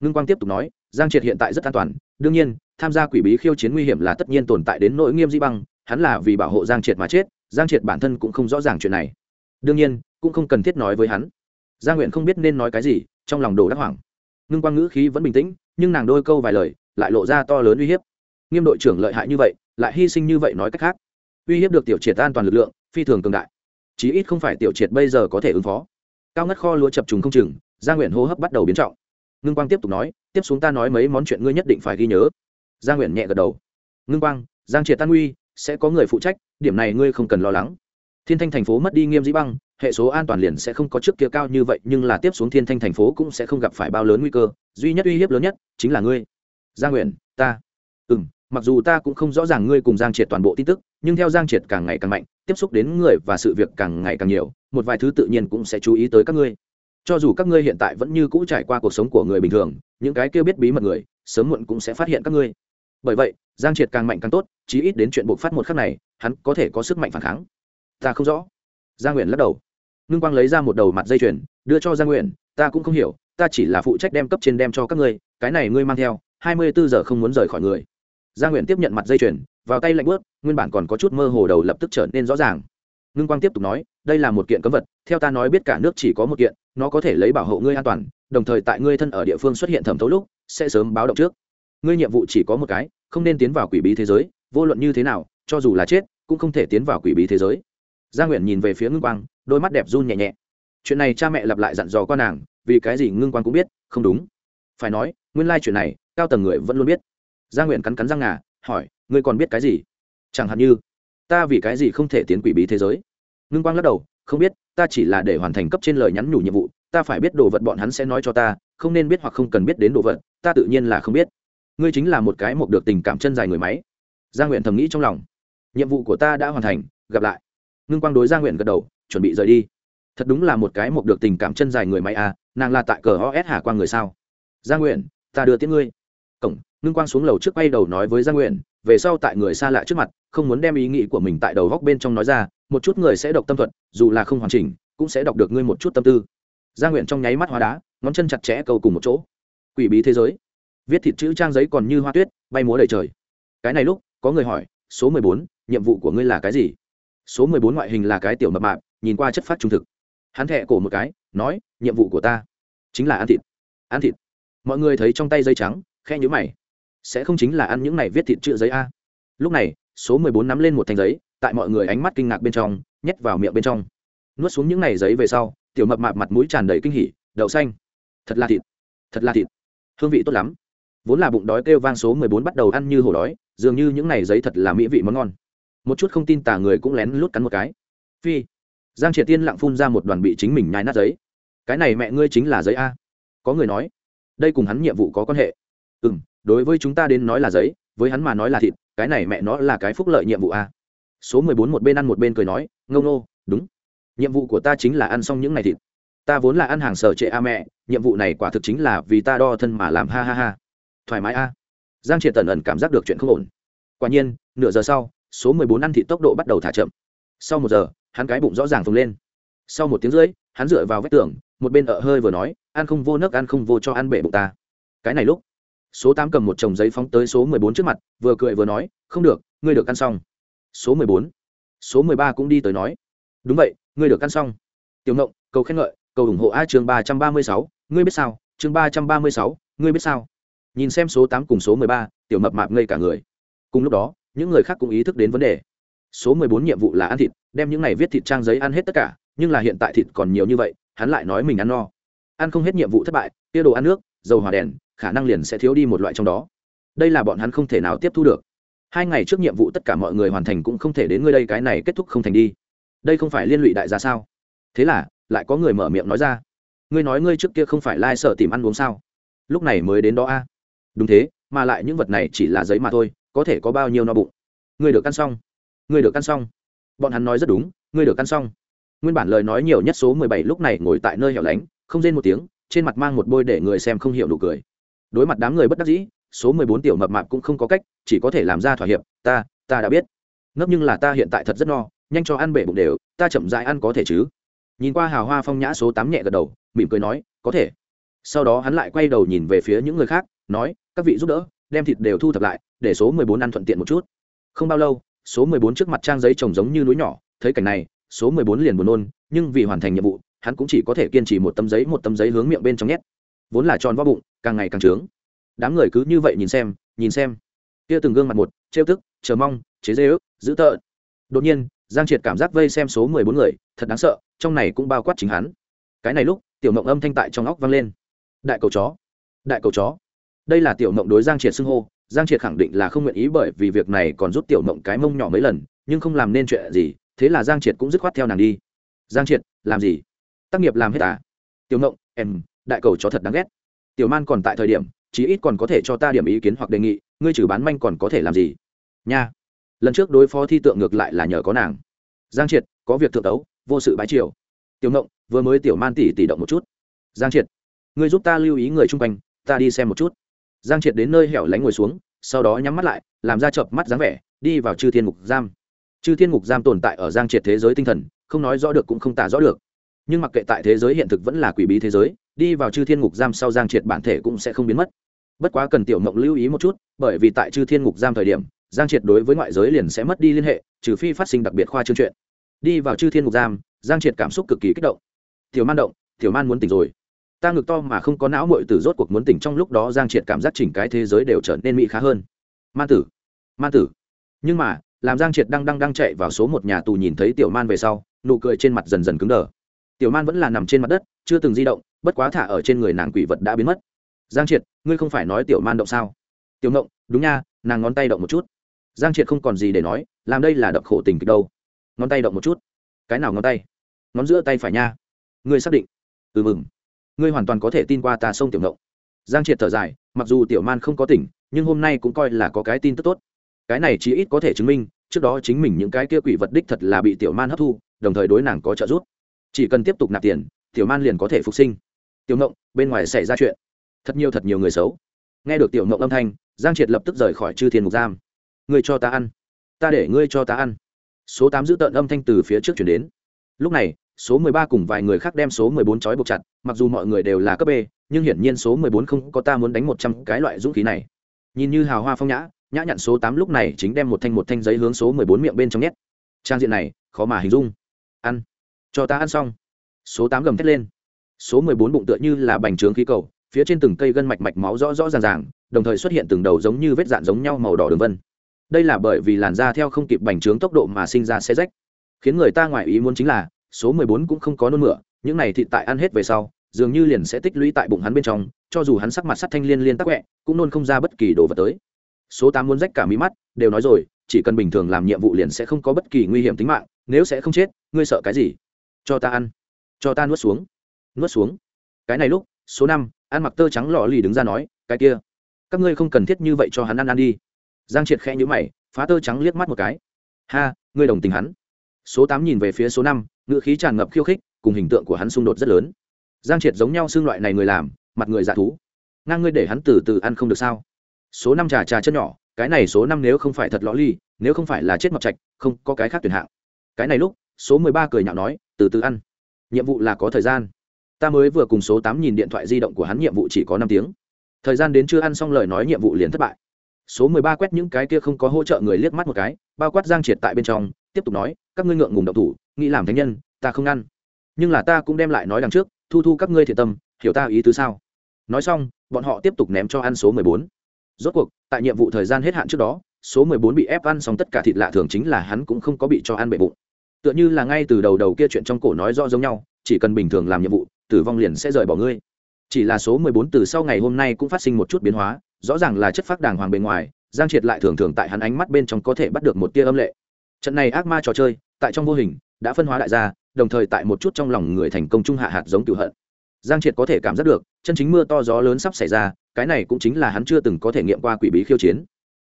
Ngưng quang tiếp tục nói, giang triệt hiện tại rất an toàn, đương nhiên, tham gia quỷ bí khiêu chiến nguy hiểm là tất nhiên tồn tại đến nỗi nghiêm Di băng, hắn là vì bảo hộ giang triệt mà chết, giang triệt bản thân cũng không rõ ràng chuyện này. Đương nhiên, cũng không cần thiết nói với hắn. Gia nguyện không biết nên nói cái gì, trong lòng đồ đắc hoảng. Ngưng quang ngữ khí vẫn bình tĩnh, nhưng nàng đôi câu vài lời, lại lộ ra to lớn uy hiếp. Nghiêm đội trưởng lợi hại như vậy, lại hy sinh như vậy nói cách khác uy hiếp được tiểu triệt an toàn lực lượng, phi thường cường đại. Chí ít không phải tiểu triệt bây giờ có thể ứng phó. Cao ngất kho lúa chập trùng không chừng gia nguyện hô hấp bắt đầu biến trọng. Ngưng quang tiếp tục nói, tiếp xuống ta nói mấy món chuyện ngươi nhất định phải ghi nhớ. Gia nguyện nhẹ gật đầu. Ngưng quang, giang triệt tan uy, sẽ có người phụ trách, điểm này ngươi không cần lo lắng. Thiên thanh thành phố mất đi nghiêm dĩ băng, hệ số an toàn liền sẽ không có trước kia cao như vậy, nhưng là tiếp xuống thiên thanh thành phố cũng sẽ không gặp phải bao lớn nguy cơ. Duy nhất uy hiếp lớn nhất chính là ngươi. Gia nguyện, ta. Ừ m mặc dù ta cũng không rõ ràng ngươi cùng giang triệt toàn bộ tin tức nhưng theo giang triệt càng ngày càng mạnh, tiếp xúc đến người và sự việc càng ngày càng nhiều, một vài thứ tự nhiên cũng sẽ chú ý tới các ngươi. Cho dù các ngươi hiện tại vẫn như cũ trải qua cuộc sống của người bình thường, những cái kêu biết bí mật người, sớm muộn cũng sẽ phát hiện các ngươi. Bởi vậy, giang triệt càng mạnh càng tốt, chí ít đến chuyện buộc phát một khắc này, hắn có thể có sức mạnh phản kháng. Ta không rõ. Giang nguyện lắc đầu. Ngưng quang lấy ra một đầu mặt dây chuyền, đưa cho Giang nguyện, ta cũng không hiểu, ta chỉ là phụ trách đem cấp trên đem cho các ngươi, cái này ngươi mang theo, hai mươi bốn giờ không muốn rời khỏi người. Giang nguyện tiếp nhận mặt dây chuyền vào tay lạnh bớt, nguyên bản còn có chút mơ hồ đầu lập tức trở nên rõ ràng. Ngưng quang tiếp tục nói, đây là một kiện cấm vật, theo ta nói biết cả nước chỉ có một kiện, nó có thể lấy bảo hộ ngươi an toàn, đồng thời tại ngươi thân ở địa phương xuất hiện thẩm thấu lúc, sẽ sớm báo động trước. Ngươi nhiệm vụ chỉ có một cái, không nên tiến vào quỷ bí thế giới, vô luận như thế nào, cho dù là chết, cũng không thể tiến vào quỷ bí thế giới. Gia nguyện nhìn về phía ngưng quang, đôi mắt đẹp run nhẹ nhẹ. Chuyện này cha mẹ lặp lại dặn dò con nàng, vì cái gì ngưng quang cũng biết, không đúng. Phải nói, nguyên lai chuyện này, cao tầng người vẫn luôn biết. Gia nguyện cắn cắn răng ngà hỏi, ngươi còn biết cái gì? Chẳng hạn như, ta vì cái gì không thể tiến quỷ bí thế giới? Ngưng quang lắc đầu, không biết, ta chỉ là để hoàn thành cấp trên lời nhắn nhủ nhiệm vụ, ta phải biết đồ vật bọn hắn sẽ nói cho ta, không nên biết hoặc không cần biết đến đồ vật, ta tự nhiên là không biết. Ngươi chính là một cái mộc được tình cảm chân dài người máy. Gia nguyện thầm nghĩ trong lòng. Nhiệm vụ của ta đã hoàn thành, gặp lại. Ngưng quang đối gia nguyện gật đầu, chuẩn bị rời đi. Thật đúng là một cái mộc được tình cảm chân dài người máy à nàng là tại cờ os hà quang người sao? Gia nguyện, ta đưa tiễn ngươi. Cổng ngưng quang xuống lầu trước bay đầu nói với gia nguyện, về sau tại người xa lạ trước mặt, không muốn đem ý nghĩ của mình tại đầu góc bên trong nói ra, một chút người sẽ đọc tâm thuật, dù là không hoàn chỉnh, cũng sẽ đọc được ngươi một chút tâm tư. Gia nguyện trong nháy mắt hóa đá, ngón chân chặt chẽ cầu cùng một chỗ. Quỷ bí thế giới. Viết thịt chữ trang giấy còn như hoa tuyết, bay múa đầy trời. Cái này lúc, có người hỏi, số mười bốn, nhiệm vụ của ngươi là cái gì? Số mười bốn ngoại hình là cái tiểu mập mạp, nhìn qua chất phát trung thực. Hắn thẹ cổ một cái, nói, nhiệm vụ của ta chính là ăn thịt. Ăn thịt. Mọi người thấy trong tay dây trắng khe nhữ mày sẽ không chính là ăn những này viết thịt chữ giấy a. Lúc này, số mười bốn nắm lên một thành giấy, tại mọi người ánh mắt kinh ngạc bên trong, nhét vào miệng bên trong. Nuốt xuống những này giấy về sau, tiểu mập mạp mặt mũi tràn đầy kinh hỉ, đậu xanh. Thật là thịt. Thật là thịt. Hương vị tốt lắm. Vốn là bụng đói kêu vang số mười bốn bắt đầu ăn như hổ đói, dường như những này giấy thật là mỹ vị món ngon. Một chút không tin tả người cũng lén lút cắn một cái. Phi. Giang triệt tiên lặng phun ra một đoàn bị chính mình nhai nát giấy. Cái này mẹ ngươi chính là giấy a. Có người nói, đây cùng hắn nhiệm vụ có quan hệ. Ừ m đối với chúng ta đến nói là giấy, với hắn mà nói là thịt, cái này mẹ nó là cái phúc lợi nhiệm vụ a. Số mười bốn một bên ăn một bên cười nói ngâu nô đúng. Nhiệm vụ của ta chính là ăn xong những ngày thịt. Ta vốn là ăn hàng sở trệ a mẹ, nhiệm vụ này quả thực chính là vì ta đo thân mà làm, ha ha ha. Thoải mái a. Giang triệt tần ẩn cảm giác được chuyện không ổn. Quả nhiên, nửa giờ sau, số mười bốn ăn thịt tốc độ bắt đầu thả chậm. Sau một giờ, hắn cái bụng rõ ràng phồng lên. Sau một tiếng rưỡi, hắn dựa vào vách tường, một bên ợ hơi vừa nói, ăn không vô nước ăn không vô cho ăn bể bụng ta. Cái này lúc số tám cầm một chồng giấy phóng tới số mười bốn trước mặt, vừa cười vừa nói, không được, ngươi được ăn xong. Số mười bốn. Số mười ba cũng đi tới nói, đúng vậy, ngươi được ăn xong. Tiểu ngộng, cầu khen ngợi, cầu ủng hộ a chương ba trăm ba mươi sáu, ngươi biết sao? Chương ba trăm ba mươi sáu, ngươi biết sao? Nhìn xem số tám cùng số mười ba, tiểu mập mạp ngây cả người. Cùng lúc đó, những người khác cũng ý thức đến vấn đề. Số mười bốn nhiệm vụ là ăn thịt, đem những này viết thịt trang giấy ăn hết tất cả, nhưng là hiện tại thịt còn nhiều như vậy, hắn lại nói mình ăn no. Ăn không hết nhiệm vụ thất bại tiêu đồ ăn nước, dầu hỏa đèn khả năng liền sẽ thiếu đi một loại trong đó. Đây là bọn hắn không thể nào tiếp thu được. Hai ngày trước nhiệm vụ tất cả mọi người hoàn thành cũng không thể đến ngươi đây, cái này kết thúc không thành đi. Đây không phải liên lụy đại gia sao? Thế là, lại có người mở miệng nói ra. Ngươi nói ngươi trước kia không phải lai、like、sợ tìm ăn uống sao? Lúc này mới đến đó a. Đúng thế, mà lại những vật này chỉ là giấy mà thôi, có thể có bao nhiêu no bụng? Ngươi được ăn xong. Ngươi được ăn xong. Bọn hắn nói rất đúng, ngươi được ăn xong. Nguyên bản lời nói nhiều nhất số mười bảy lúc này ngồi tại nơi hẻo lánh, không rên một tiếng, trên mặt mang một bôi để người xem không hiểu nụ cười đối mặt đám người bất đắc dĩ, số mười bốn tiểu mập mạp cũng không có cách, chỉ có thể làm ra thỏa hiệp, ta ta đã biết. Ngấp nhưng là ta hiện tại thật rất no, nhanh cho ăn bể bụng đều, ta chậm dại ăn có thể chứ? Nhìn qua hào hoa phong nhã số tám nhẹ gật đầu, mỉm cười nói, có thể. Sau đó hắn lại quay đầu nhìn về phía những người khác, nói, các vị giúp đỡ, đem thịt đều thu thập lại, để số mười bốn ăn thuận tiện một chút. Không bao lâu, số mười bốn trước mặt trang giấy trồng giống như núi nhỏ, thấy cảnh này, số mười bốn liền buồn nôn, nhưng vì hoàn thành nhiệm vụ, hắn cũng chỉ có thể kiên trì một tấm giấy, một tấm giấy hướng miệng bên trong nhét vốn là tròn vo bụng, càng ngày càng trướng. Đám người cứ như vậy nhìn xem nhìn xem. Kia từng gương mặt một, trêu tức, chờ mong, chế dê ức dữ tợn. Đột nhiên, giang triệt cảm giác vây xem số mười bốn người, thật đáng sợ, trong này cũng bao quát chính hắn. Cái này lúc, tiểu mộng âm thanh tại trong óc vang lên. Đại cầu chó. Đại cầu chó. Đây là tiểu mộng đối giang triệt xưng hô, giang triệt khẳng định là không nguyện ý bởi vì việc này còn rút tiểu mộng cái mông nhỏ mấy lần, nhưng không làm nên chuyện gì, thế là giang triệt cũng dứt khoát theo nàng đi. Giang triệt, làm gì? Tác nghiệp làm hết à? Tiểu mộng, em đại cầu chó thật đáng ghét. Tiểu man còn tại thời điểm, chí ít còn có thể cho ta điểm ý kiến hoặc đề nghị, ngươi trừ bán manh còn có thể làm gì? Nha. Lần trước đối phó thi tượng ngược lại là nhờ có nàng. Giang triệt, có việc thượng tấu, vô sự bái triều. Tiểu ngộng, vừa mới tiểu man tỉ tỉ động một chút. Giang triệt, ngươi giúp ta lưu ý người chung quanh, ta đi xem một chút. Giang triệt đến nơi hẻo lánh ngồi xuống, sau đó nhắm mắt lại, làm ra chợp mắt dáng vẻ, đi vào chư thiên ngục giam. Chư thiên ngục giam tồn tại ở giang triệt thế giới tinh thần, không nói rõ được cũng không tả rõ được. Nhưng mặc kệ tại thế giới hiện thực vẫn là quỷ bí thế giới đi vào chư thiên ngục giam sau giang triệt bản thể cũng sẽ không biến mất. Bất quá cần tiểu mộng lưu ý một chút, bởi vì tại chư thiên ngục giam thời điểm, giang triệt đối với ngoại giới liền sẽ mất đi liên hệ, trừ phi phát sinh đặc biệt khoa chương chuyện. Đi vào chư thiên ngục giam, giang triệt cảm xúc cực kỳ kích động. Tiểu man động, tiểu man muốn tỉnh rồi. Ta ngực to mà không có não mội tử rốt cuộc muốn tỉnh trong lúc đó giang triệt cảm giác chỉnh cái thế giới đều trở nên mỹ khá hơn. Man tử man tử. Nhưng mà, làm giang triệt đang đang đang chạy vào số một nhà tù nhìn thấy tiểu man về sau, nụ cười trên mặt dần dần cứng đờ tiểu man vẫn là nằm trên mặt đất, chưa từng di động, bất quá thả ở trên người nàng quỷ vật đã biến mất. Giang triệt, ngươi không phải nói tiểu man động sao? Tiểu ngộng, đúng nha, nàng ngón tay động một chút. Giang triệt không còn gì để nói, làm đây là đập khổ tình kịch đâu. Ngón tay động một chút. Cái nào ngón tay? Ngón giữa tay phải nha. Ngươi xác định. Ừ mừng. Ngươi hoàn toàn có thể tin qua ta sông tiểu ngộng. Giang triệt thở dài, mặc dù tiểu man không có tỉnh, nhưng hôm nay cũng coi là có cái tin tức tốt. Cái này chí ít có thể chứng minh, trước đó chính mình những cái kia quỷ vật đích thật là bị tiểu man hấp thu, đồng thời đối nàng có trợ giúp chỉ cần tiếp tục nạp tiền, tiểu man liền có thể phục sinh. Tiểu ngộng, bên ngoài xảy ra chuyện. Thật nhiều thật nhiều người xấu. Nghe được tiểu ngộng âm thanh, giang triệt lập tức rời khỏi chư thiên mục giam. Ngươi cho ta ăn. Ta để ngươi cho ta ăn. Số tám giữ tợn âm thanh từ phía trước chuyển đến. Lúc này, số mười ba cùng vài người khác đem số mười bốn trói buộc chặt, mặc dù mọi người đều là cấp b, nhưng hiển nhiên số mười bốn không có ta muốn đánh một trăm cái loại dũng khí này. Nhìn như hào hoa phong nhã nhã nhặn số tám lúc này chính đem một thanh một thanh giấy hướng số mười bốn miệng bên trong nhét. Trang diện này, khó mà hình dung. Ăn cho ta ăn xong. Số tám gầm thét lên. Số mười bốn bụng tựa như là bành trướng khí cầu, phía trên từng cây gân mạch mạch máu rõ rõ ràng ràng, đồng thời xuất hiện từng đầu giống như vết dạn giống nhau màu đỏ đường vân. Đây là bởi vì làn da theo không kịp bành trướng tốc độ mà sinh ra xe rách. Khiến người ta ngoài ý muốn chính là, số mười bốn cũng không có nôn mửa, những này thịt tại ăn hết về sau, dường như liền sẽ tích lũy tại bụng hắn bên trong, cho dù hắn sắc mặt sắt thanh liên liên tắc quẹ, cũng nôn không ra bất kỳ đồ vật tới. Số tám muốn rách cả mí mắt, đều nói rồi, chỉ cần bình thường làm nhiệm vụ liền sẽ không có bất kỳ nguy hiểm tính mạng, nếu sẽ không chết, ngươi sợ cái gì? Cho ta ăn. Cho ta nuốt xuống. Nuốt xuống. Cái này lúc, số năm, ăn mặc tơ trắng lò lì đứng ra nói, cái kia, các ngươi không cần thiết như vậy cho hắn ăn ăn đi. Giang triệt khẽ nhữ mày, phá tơ trắng liếc mắt một cái. Ha, ngươi đồng tình hắn. Số tám nhìn về phía số năm ngựa khí tràn ngập khiêu khích, cùng hình tượng của hắn xung đột rất lớn. Giang triệt giống nhau xương loại này người làm, mặt người dạ thú. Ngang ngươi để hắn từ từ ăn không được sao? Số năm trà trà chân nhỏ, cái này số năm nếu không phải thật lõ ly nếu không phải là chết mập trạch, không có cái khác tuyển hạng. Cái này lúc số mười ba cười nhạo nói, từ từ ăn. Nhiệm vụ là có thời gian. Ta mới vừa cùng số tám nhìn điện thoại di động của hắn, nhiệm vụ chỉ có năm tiếng. Thời gian đến chưa ăn xong lời nói, nhiệm vụ liền thất bại. Số mười ba quét những cái kia không có hỗ trợ người liếc mắt một cái, bao quát giang triệt tại bên trong, tiếp tục nói, các ngươi ngượng ngùng độc thủ, nghĩ làm thánh nhân, ta không ngăn nhưng là ta cũng đem lại nói đằng trước, thu thu các ngươi thiệt tâm, hiểu ta ý tứ sao? Nói xong, bọn họ tiếp tục ném cho ăn số mười bốn. Rốt cuộc, tại nhiệm vụ thời gian hết hạn trước đó, số mười bốn bị ép ăn xong tất cả thịt lạ thường chính là hắn cũng không có bị cho ăn bệ bụng tựa như là ngay từ đầu đầu kia chuyện trong cổ nói rõ giống nhau, chỉ cần bình thường làm nhiệm vụ, tử vong liền sẽ rời bỏ ngươi. Chỉ là số mười bốn từ sau ngày hôm nay cũng phát sinh một chút biến hóa, rõ ràng là chất phác đàng hoàng bề ngoài, giang triệt lại thường thường tại hắn ánh mắt bên trong có thể bắt được một tia âm lệ. Trận này ác ma trò chơi, tại trong vô hình, đã phân hóa đại gia, đồng thời tại một chút trong lòng người thành công trung hạ hạt giống cựu hận. Giang triệt có thể cảm giác được, chân chính mưa to gió lớn sắp xảy ra, cái này cũng chính là hắn chưa từng có thể nghiệm qua quỷ bí khiêu chiến.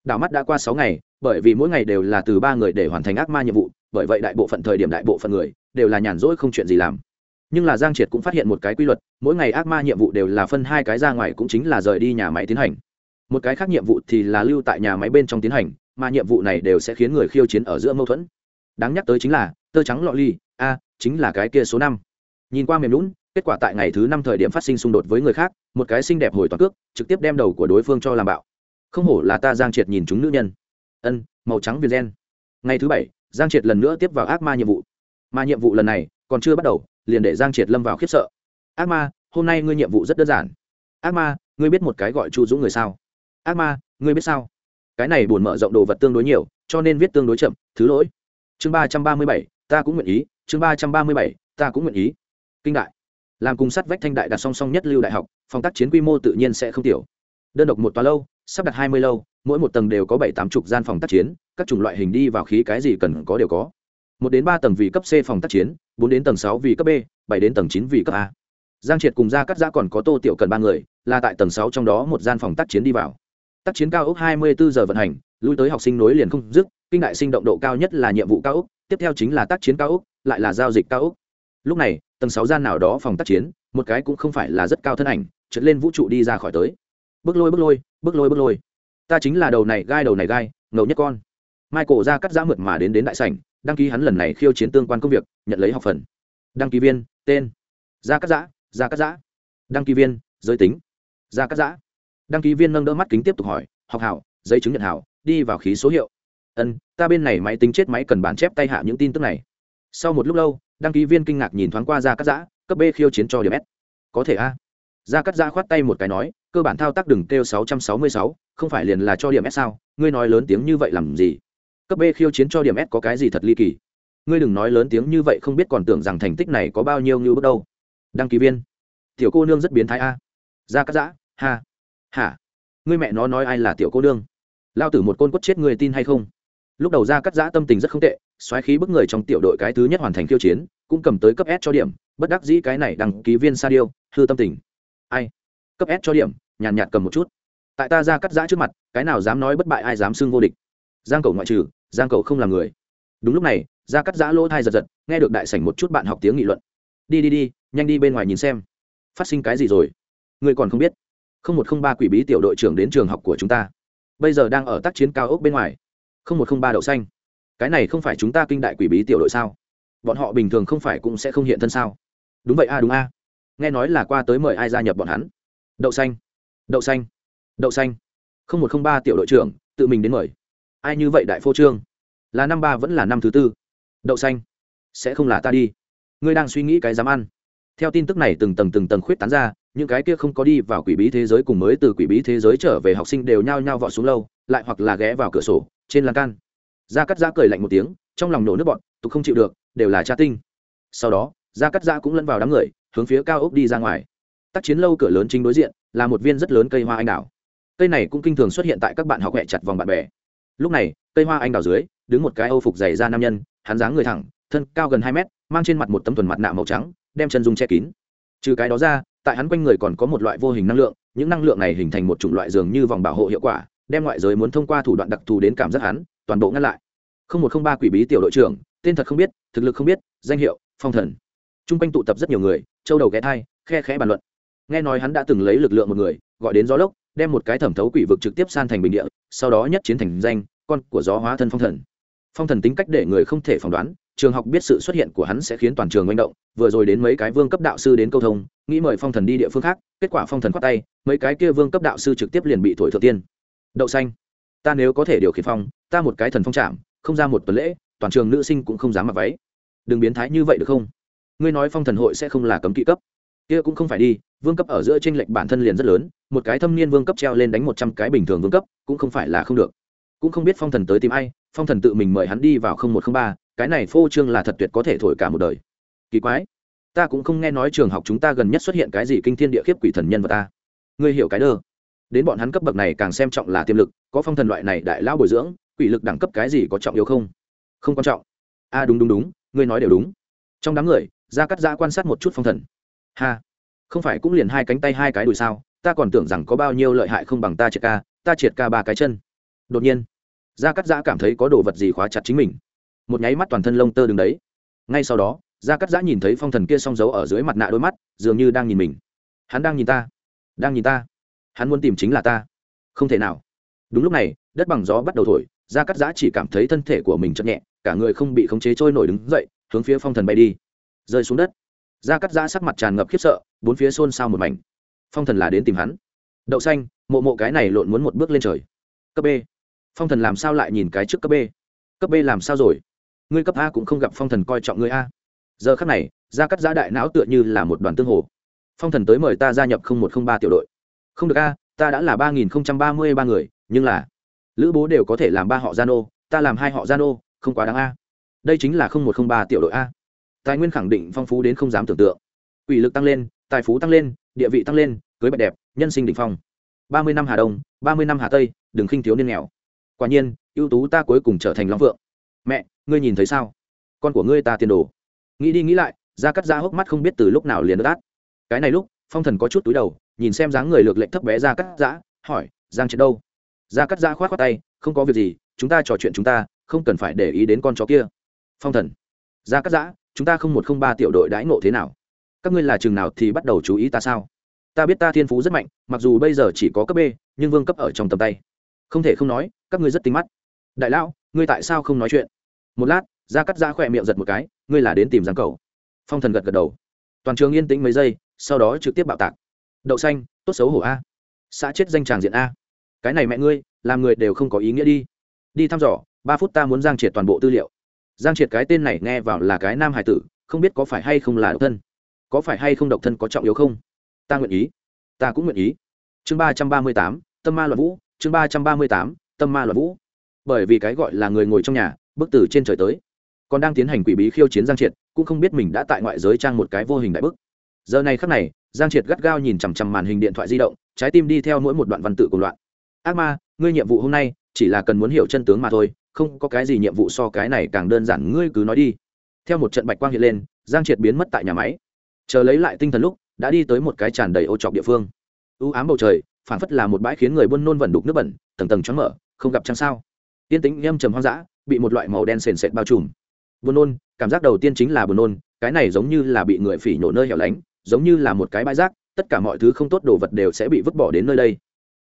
Đảo mắt đã qua sáu ngày, bởi vì mỗi ngày đều là từ ba người để hoàn thành ác ma nhiệm vụ bởi vậy đại bộ phận thời điểm đại bộ phận người đều là nhàn rỗi không chuyện gì làm. Nhưng là giang triệt cũng phát hiện một cái quy luật, mỗi ngày ác ma nhiệm vụ đều là phân hai cái ra ngoài cũng chính là rời đi nhà máy tiến hành. Một cái khác nhiệm vụ thì là lưu tại nhà máy bên trong tiến hành, mà nhiệm vụ này đều sẽ khiến người khiêu chiến ở giữa mâu thuẫn. Đáng nhắc tới chính là, tơ trắng lọ ly, a, chính là cái kia số năm. Nhìn qua mềm lún kết quả tại ngày thứ năm thời điểm phát sinh xung đột với người khác, một cái xinh đẹp hồi toàn cước, trực tiếp đem đầu của đối phương cho làm bạo. Không hổ là ta giang triệt nhìn chúng nữ nhân. Ân, màu trắng viên gen. Ngày thứ bảy giang triệt lần nữa tiếp vào ác ma nhiệm vụ. Mà nhiệm vụ lần này còn chưa bắt đầu, liền để giang triệt lâm vào khiếp sợ. Ác ma, hôm nay ngươi nhiệm vụ rất đơn giản. Ác ma, ngươi biết một cái gọi chu dũng người sao? Ác ma, ngươi biết sao? Cái này buồn mở rộng đồ vật tương đối nhiều, cho nên viết tương đối chậm, thứ lỗi. Chương ba trăm ba mươi bảy, ta cũng nguyện ý. Chương ba trăm ba mươi bảy, ta cũng nguyện ý. Kinh đại. Làm cùng sắt vách thanh đại đặt song song nhất lưu đại học phòng tác chiến quy mô tự nhiên sẽ không tiểu. Đơn độc một tòa lâu, sắp đặt hai mươi lâu mỗi một tầng đều có bảy tám chục gian phòng tác chiến, các chủng loại hình đi vào khí cái gì cần có đều có. Một đến ba tầng vì cấp c phòng tác chiến, bốn đến tầng sáu vì cấp b, bảy đến tầng chín vì cấp a. Giang triệt cùng ra cắt giã còn có tô tiểu cần ba người, là tại tầng sáu trong đó một gian phòng tác chiến đi vào. Tác chiến cao ốc hai mươi bốn giờ vận hành, lui tới học sinh nối liền không dứt, kinh đại sinh động độ cao nhất là nhiệm vụ cao ốc, tiếp theo chính là tác chiến cao ốc, lại là giao dịch cao ốc. Lúc này, tầng sáu gian nào đó phòng tác chiến, một cái cũng không phải là rất cao thân ảnh, trượt lên vũ trụ đi ra khỏi tới. Bước lôi bước lôi bước lôi bước lôi ta chính là đầu này gai đầu này gai, ngầu nhất con. Michael ra cắt giã mượt mà đến đến đại sảnh, đăng ký hắn lần này khiêu chiến tương quan công việc, nhận lấy học phần. Đăng ký viên, tên. Ra cắt giã, ra cắt giã. Đăng ký viên, giới tính. Ra cắt giã. Đăng ký viên nâng đỡ mắt kính tiếp tục hỏi, học hảo, giấy chứng nhận hảo, đi vào khí số hiệu. Ân, ta bên này máy tính chết máy cần bản chép tay hạ những tin tức này. Sau một lúc lâu, đăng ký viên kinh ngạc nhìn thoáng qua ra cắt giã, cấp b khiêu chiến cho điểm s. Có thể a gia cắt Gia khoát tay một cái nói, cơ bản thao tác đừng kêu sáu trăm sáu mươi sáu, không phải liền là cho điểm s sao? Ngươi nói lớn tiếng như vậy làm gì? Cấp b khiêu chiến cho điểm s có cái gì thật ly kỳ? Ngươi đừng nói lớn tiếng như vậy không biết còn tưởng rằng thành tích này có bao nhiêu như bước đâu. Đăng ký viên. Tiểu cô nương rất biến thái a. Gia cắt giã ha hả ngươi mẹ nó nói ai là tiểu cô nương? Lao tử một côn quất chết người tin hay không? Lúc đầu Gia cắt giã tâm tình rất không tệ, xoáy khí bức người trong tiểu đội cái thứ nhất hoàn thành khiêu chiến, cũng cầm tới cấp s cho điểm, bất đắc dĩ cái này đăng ký viên sa điêu, hư tâm tình ai? Cấp s cho điểm, nhàn nhạt cầm một chút. Tại ta ra cắt giã trước mặt, cái nào dám nói bất bại ai dám xưng vô địch? Giang cầu ngoại trừ, giang cầu không làm người. Đúng lúc này, ra cắt giã lỗ thai giật giật, nghe được đại sảnh một chút bạn học tiếng nghị luận. Đi đi đi, nhanh đi bên ngoài nhìn xem. Phát sinh cái gì rồi? Người còn không biết. Không một không ba quỷ bí tiểu đội trưởng đến trường học của chúng ta. Bây giờ đang ở tác chiến cao ốc bên ngoài. Không một không ba đậu xanh. Cái này không phải chúng ta kinh đại quỷ bí tiểu đội sao? Bọn họ bình thường không phải cũng sẽ không hiện thân sao? Đúng vậy a, đúng a nghe nói là qua tới mời ai gia nhập bọn hắn? Đậu xanh. Đậu xanh. Đậu xanh. Không một không ba tiểu đội trưởng, tự mình đến mời. Ai như vậy đại phô trương? Là năm ba vẫn là năm thứ tư. Đậu xanh. Sẽ không là ta đi. Ngươi đang suy nghĩ cái dám ăn. Theo tin tức này từng tầng từng tầng khuyết tán ra, những cái kia không có đi vào quỷ bí thế giới cùng mới từ quỷ bí thế giới trở về học sinh đều nhao nhao vọt xuống lâu lại hoặc là ghé vào cửa sổ, trên lan can. Gia cắt giã cười lạnh một tiếng, trong lòng nổ nước bọn tục không chịu được, đều là cha tinh. Sau đó, gia cắt giã cũng lẫn vào đám người hướng phía cao ốc đi ra ngoài. Tác chiến lâu cửa lớn chính đối diện, là một viên rất lớn cây hoa anh đào. Cây này cũng kinh thường xuất hiện tại các bạn học hẹ chặt vòng bạn bè. Lúc này, cây hoa anh đào dưới, đứng một cái âu phục dày ra nam nhân, hắn dáng người thẳng, thân cao gần hai mét, mang trên mặt một tấm thuần mặt nạ màu trắng, đem chân dung che kín. Trừ cái đó ra, tại hắn quanh người còn có một loại vô hình năng lượng, những năng lượng này hình thành một chủng loại dường như vòng bảo hộ hiệu quả, đem ngoại giới muốn thông qua thủ đoạn đặc thù đến cảm giác hắn, toàn bộ ngăn lại. Không một không ba quỷ bí tiểu đội trưởng, tên thật không biết, thực lực không biết, danh hiệu, phong thần. T r u n g quanh tụ tập rất nhiều người châu đầu ghé thai, khe khẽ bàn luận. Nghe nói hắn đã từng lấy lực lượng một người, gọi đến gió lốc, đem một cái thẩm thấu quỷ vực trực tiếp san thành bình địa, sau đó nhất chiến thành danh, con của gió hóa thân phong thần. Phong thần tính cách để người không thể phỏng đoán, trường học biết sự xuất hiện của hắn sẽ khiến toàn trường manh động, vừa rồi đến mấy cái vương cấp đạo sư đến câu thông, nghĩ mời phong thần đi địa phương khác, kết quả phong thần khoát tay, mấy cái kia vương cấp đạo sư trực tiếp liền bị thổi thượng tiên. Đậu xanh, ta nếu có thể điều khiển phong, ta một cái thần phong chạm không ra một tuần lễ, toàn trường nữ sinh cũng không dám mặc váy. Đừng biến thái như vậy được không? Ngươi nói phong thần hội sẽ không là cấm kỵ cấp. Kia cũng không phải đi vương cấp ở giữa tranh lệch bản thân liền rất lớn một cái thâm niên vương cấp treo lên đánh một trăm cái bình thường vương cấp cũng không phải là không được. Cũng không biết phong thần tới tìm ai phong thần tự mình mời hắn đi vào không một không ba cái này phô trương là thật tuyệt có thể thổi cả một đời. Kỳ quái ta cũng không nghe nói trường học chúng ta gần nhất xuất hiện cái gì kinh thiên địa khiếp quỷ thần nhân vật ta. Ngươi hiểu cái đơ. Đến bọn hắn cấp bậc này càng xem trọng là tiềm lực có phong thần loại này đại lao bồi dưỡng quỷ lực đẳng cấp cái gì có trọng yếu không? Không quan trọng. A à, đúng đúng đúng ngươi nói đều đúng. Trong đám người ra cắt giã quan sát một chút phong thần. Ha, không phải cũng liền hai cánh tay hai cái đùi sao? Ta còn tưởng rằng có bao nhiêu lợi hại không bằng ta triệt ca, ta triệt ca ba cái chân. Đột nhiên gia cắt giã cảm thấy có đồ vật gì khóa chặt chính mình. Một nháy mắt toàn thân lông tơ đứng đấy. Ngay sau đó gia cắt giã nhìn thấy phong thần kia song giấu ở dưới mặt nạ đôi mắt, dường như đang nhìn mình. Hắn đang nhìn ta. Đang nhìn ta. Hắn muốn tìm chính là ta. Không thể nào. Đúng lúc này, đất bằng gió bắt đầu thổi gia cắt giã chỉ cảm thấy thân thể của mình chậm nhẹ, cả người không bị khống chế trôi nổi đứng dậy, hướng phía phong thần bay đi rơi xuống đất. Da cắt giã sắc mặt tràn ngập khiếp sợ, bốn phía xôn xao một mảnh. Phong thần là đến tìm hắn. Đậu xanh, mộ mộ cái này lộn muốn một bước lên trời. Cấp b. Phong thần làm sao lại nhìn cái trước cấp b? Cấp b làm sao rồi? Ngươi cấp a cũng không gặp phong thần coi trọng ngươi a. Giờ khắc này da cắt giã đại não tựa như là một đoàn tương hồ. Phong thần tới mời ta gia nhập không một không ba tiểu đội. Không được a, ta đã là ba nghìn không trăm ba mươi ba người, nhưng là lữ bố đều có thể làm ba họ gia nô, ta làm hai họ gia nô, không quá đáng a. Đây chính là không một không ba tiểu đội a tài nguyên khẳng định phong phú đến không dám tưởng tượng. Ủy lực tăng lên, tài phú tăng lên, địa vị tăng lên, cưới bạch đẹp, nhân sinh đỉnh phong. Ba mươi năm hà đông, ba mươi năm hà tây, đừng khinh thiếu niên nghèo. Quả nhiên, ưu tú ta cuối cùng trở thành long vượng. mẹ, ngươi nhìn thấy sao? Con của ngươi ta tiền đồ. Nghĩ đi nghĩ lại ra cắt ra hốc mắt không biết từ lúc nào liền đất át. Cái này lúc, phong thần có chút túi đầu, nhìn xem dáng người lược lệnh thấp bé ra cắt giã hỏi, giang chết đâu? Ra cắt giã khoát khoát tay, không có việc gì, chúng ta trò chuyện chúng ta, không cần phải để ý đến con chó kia. Phong thần. Ra cắt giã chúng ta không một không ba tiểu đội đãi ngộ thế nào? Các ngươi là chừng nào thì bắt đầu chú ý ta sao? Ta biết ta thiên phú rất mạnh, mặc dù bây giờ chỉ có cấp b, nhưng vương cấp ở trong tầm tay. Không thể không nói, các ngươi rất tinh mắt. Đại lão, ngươi tại sao không nói chuyện? Một lát ra cắt ra khỏe miệng giật một cái, ngươi là đến tìm giang cầu. Phong thần gật gật đầu. Toàn trường yên tĩnh mấy giây, sau đó trực tiếp bạo tạc. Đậu xanh, tốt xấu hổ a. Xã chết danh tràng diện a. Cái này mẹ ngươi, làm người đều không có ý nghĩa đi. Đi thăm dò, ba phút ta muốn giang triệt toàn bộ tư liệu giang triệt cái tên này nghe vào là cái nam hải tử, không biết có phải hay không là độc thân. Có phải hay không độc thân có trọng yếu không? Ta nguyện ý. Ta cũng nguyện ý. Chương ba trăm ba mươi tám, tâm ma loạn vũ, chương ba trăm ba mươi tám, tâm ma loạn vũ. Bởi vì cái gọi là người ngồi trong nhà bước tử trên trời tới. Còn đang tiến hành quỷ bí khiêu chiến giang triệt, cũng không biết mình đã tại ngoại giới trang một cái vô hình đại bức. Giờ này khắc này, giang triệt gắt gao nhìn chằm chằm màn hình điện thoại di động, trái tim đi theo mỗi một đoạn văn tự cùng loạn. Ác ma, ngươi nhiệm vụ hôm nay chỉ là cần muốn hiểu chân tướng mà thôi không có cái gì nhiệm vụ so cái này càng đơn giản, ngươi cứ nói đi. Theo một trận bạch quang hiện lên, giang triệt biến mất tại nhà máy. Chờ lấy lại tinh thần lúc, đã đi tới một cái tràn đầy ô trọc địa phương. U ám bầu trời phản phất là một bãi khiến người buôn nôn vẩn đục nước bẩn, tầng tầng choáng mở, không gặp trăng sao. Tiên tính nghiêm trầm hoang dã, bị một loại màu đen sền sệt bao trùm. Buồn nôn, cảm giác đầu tiên chính là buồn nôn, cái này giống như là bị người phỉ nhổ nơi hẻo lánh, giống như là một cái bãi rác, tất cả mọi thứ không tốt đồ vật đều sẽ bị vứt bỏ đến nơi đây.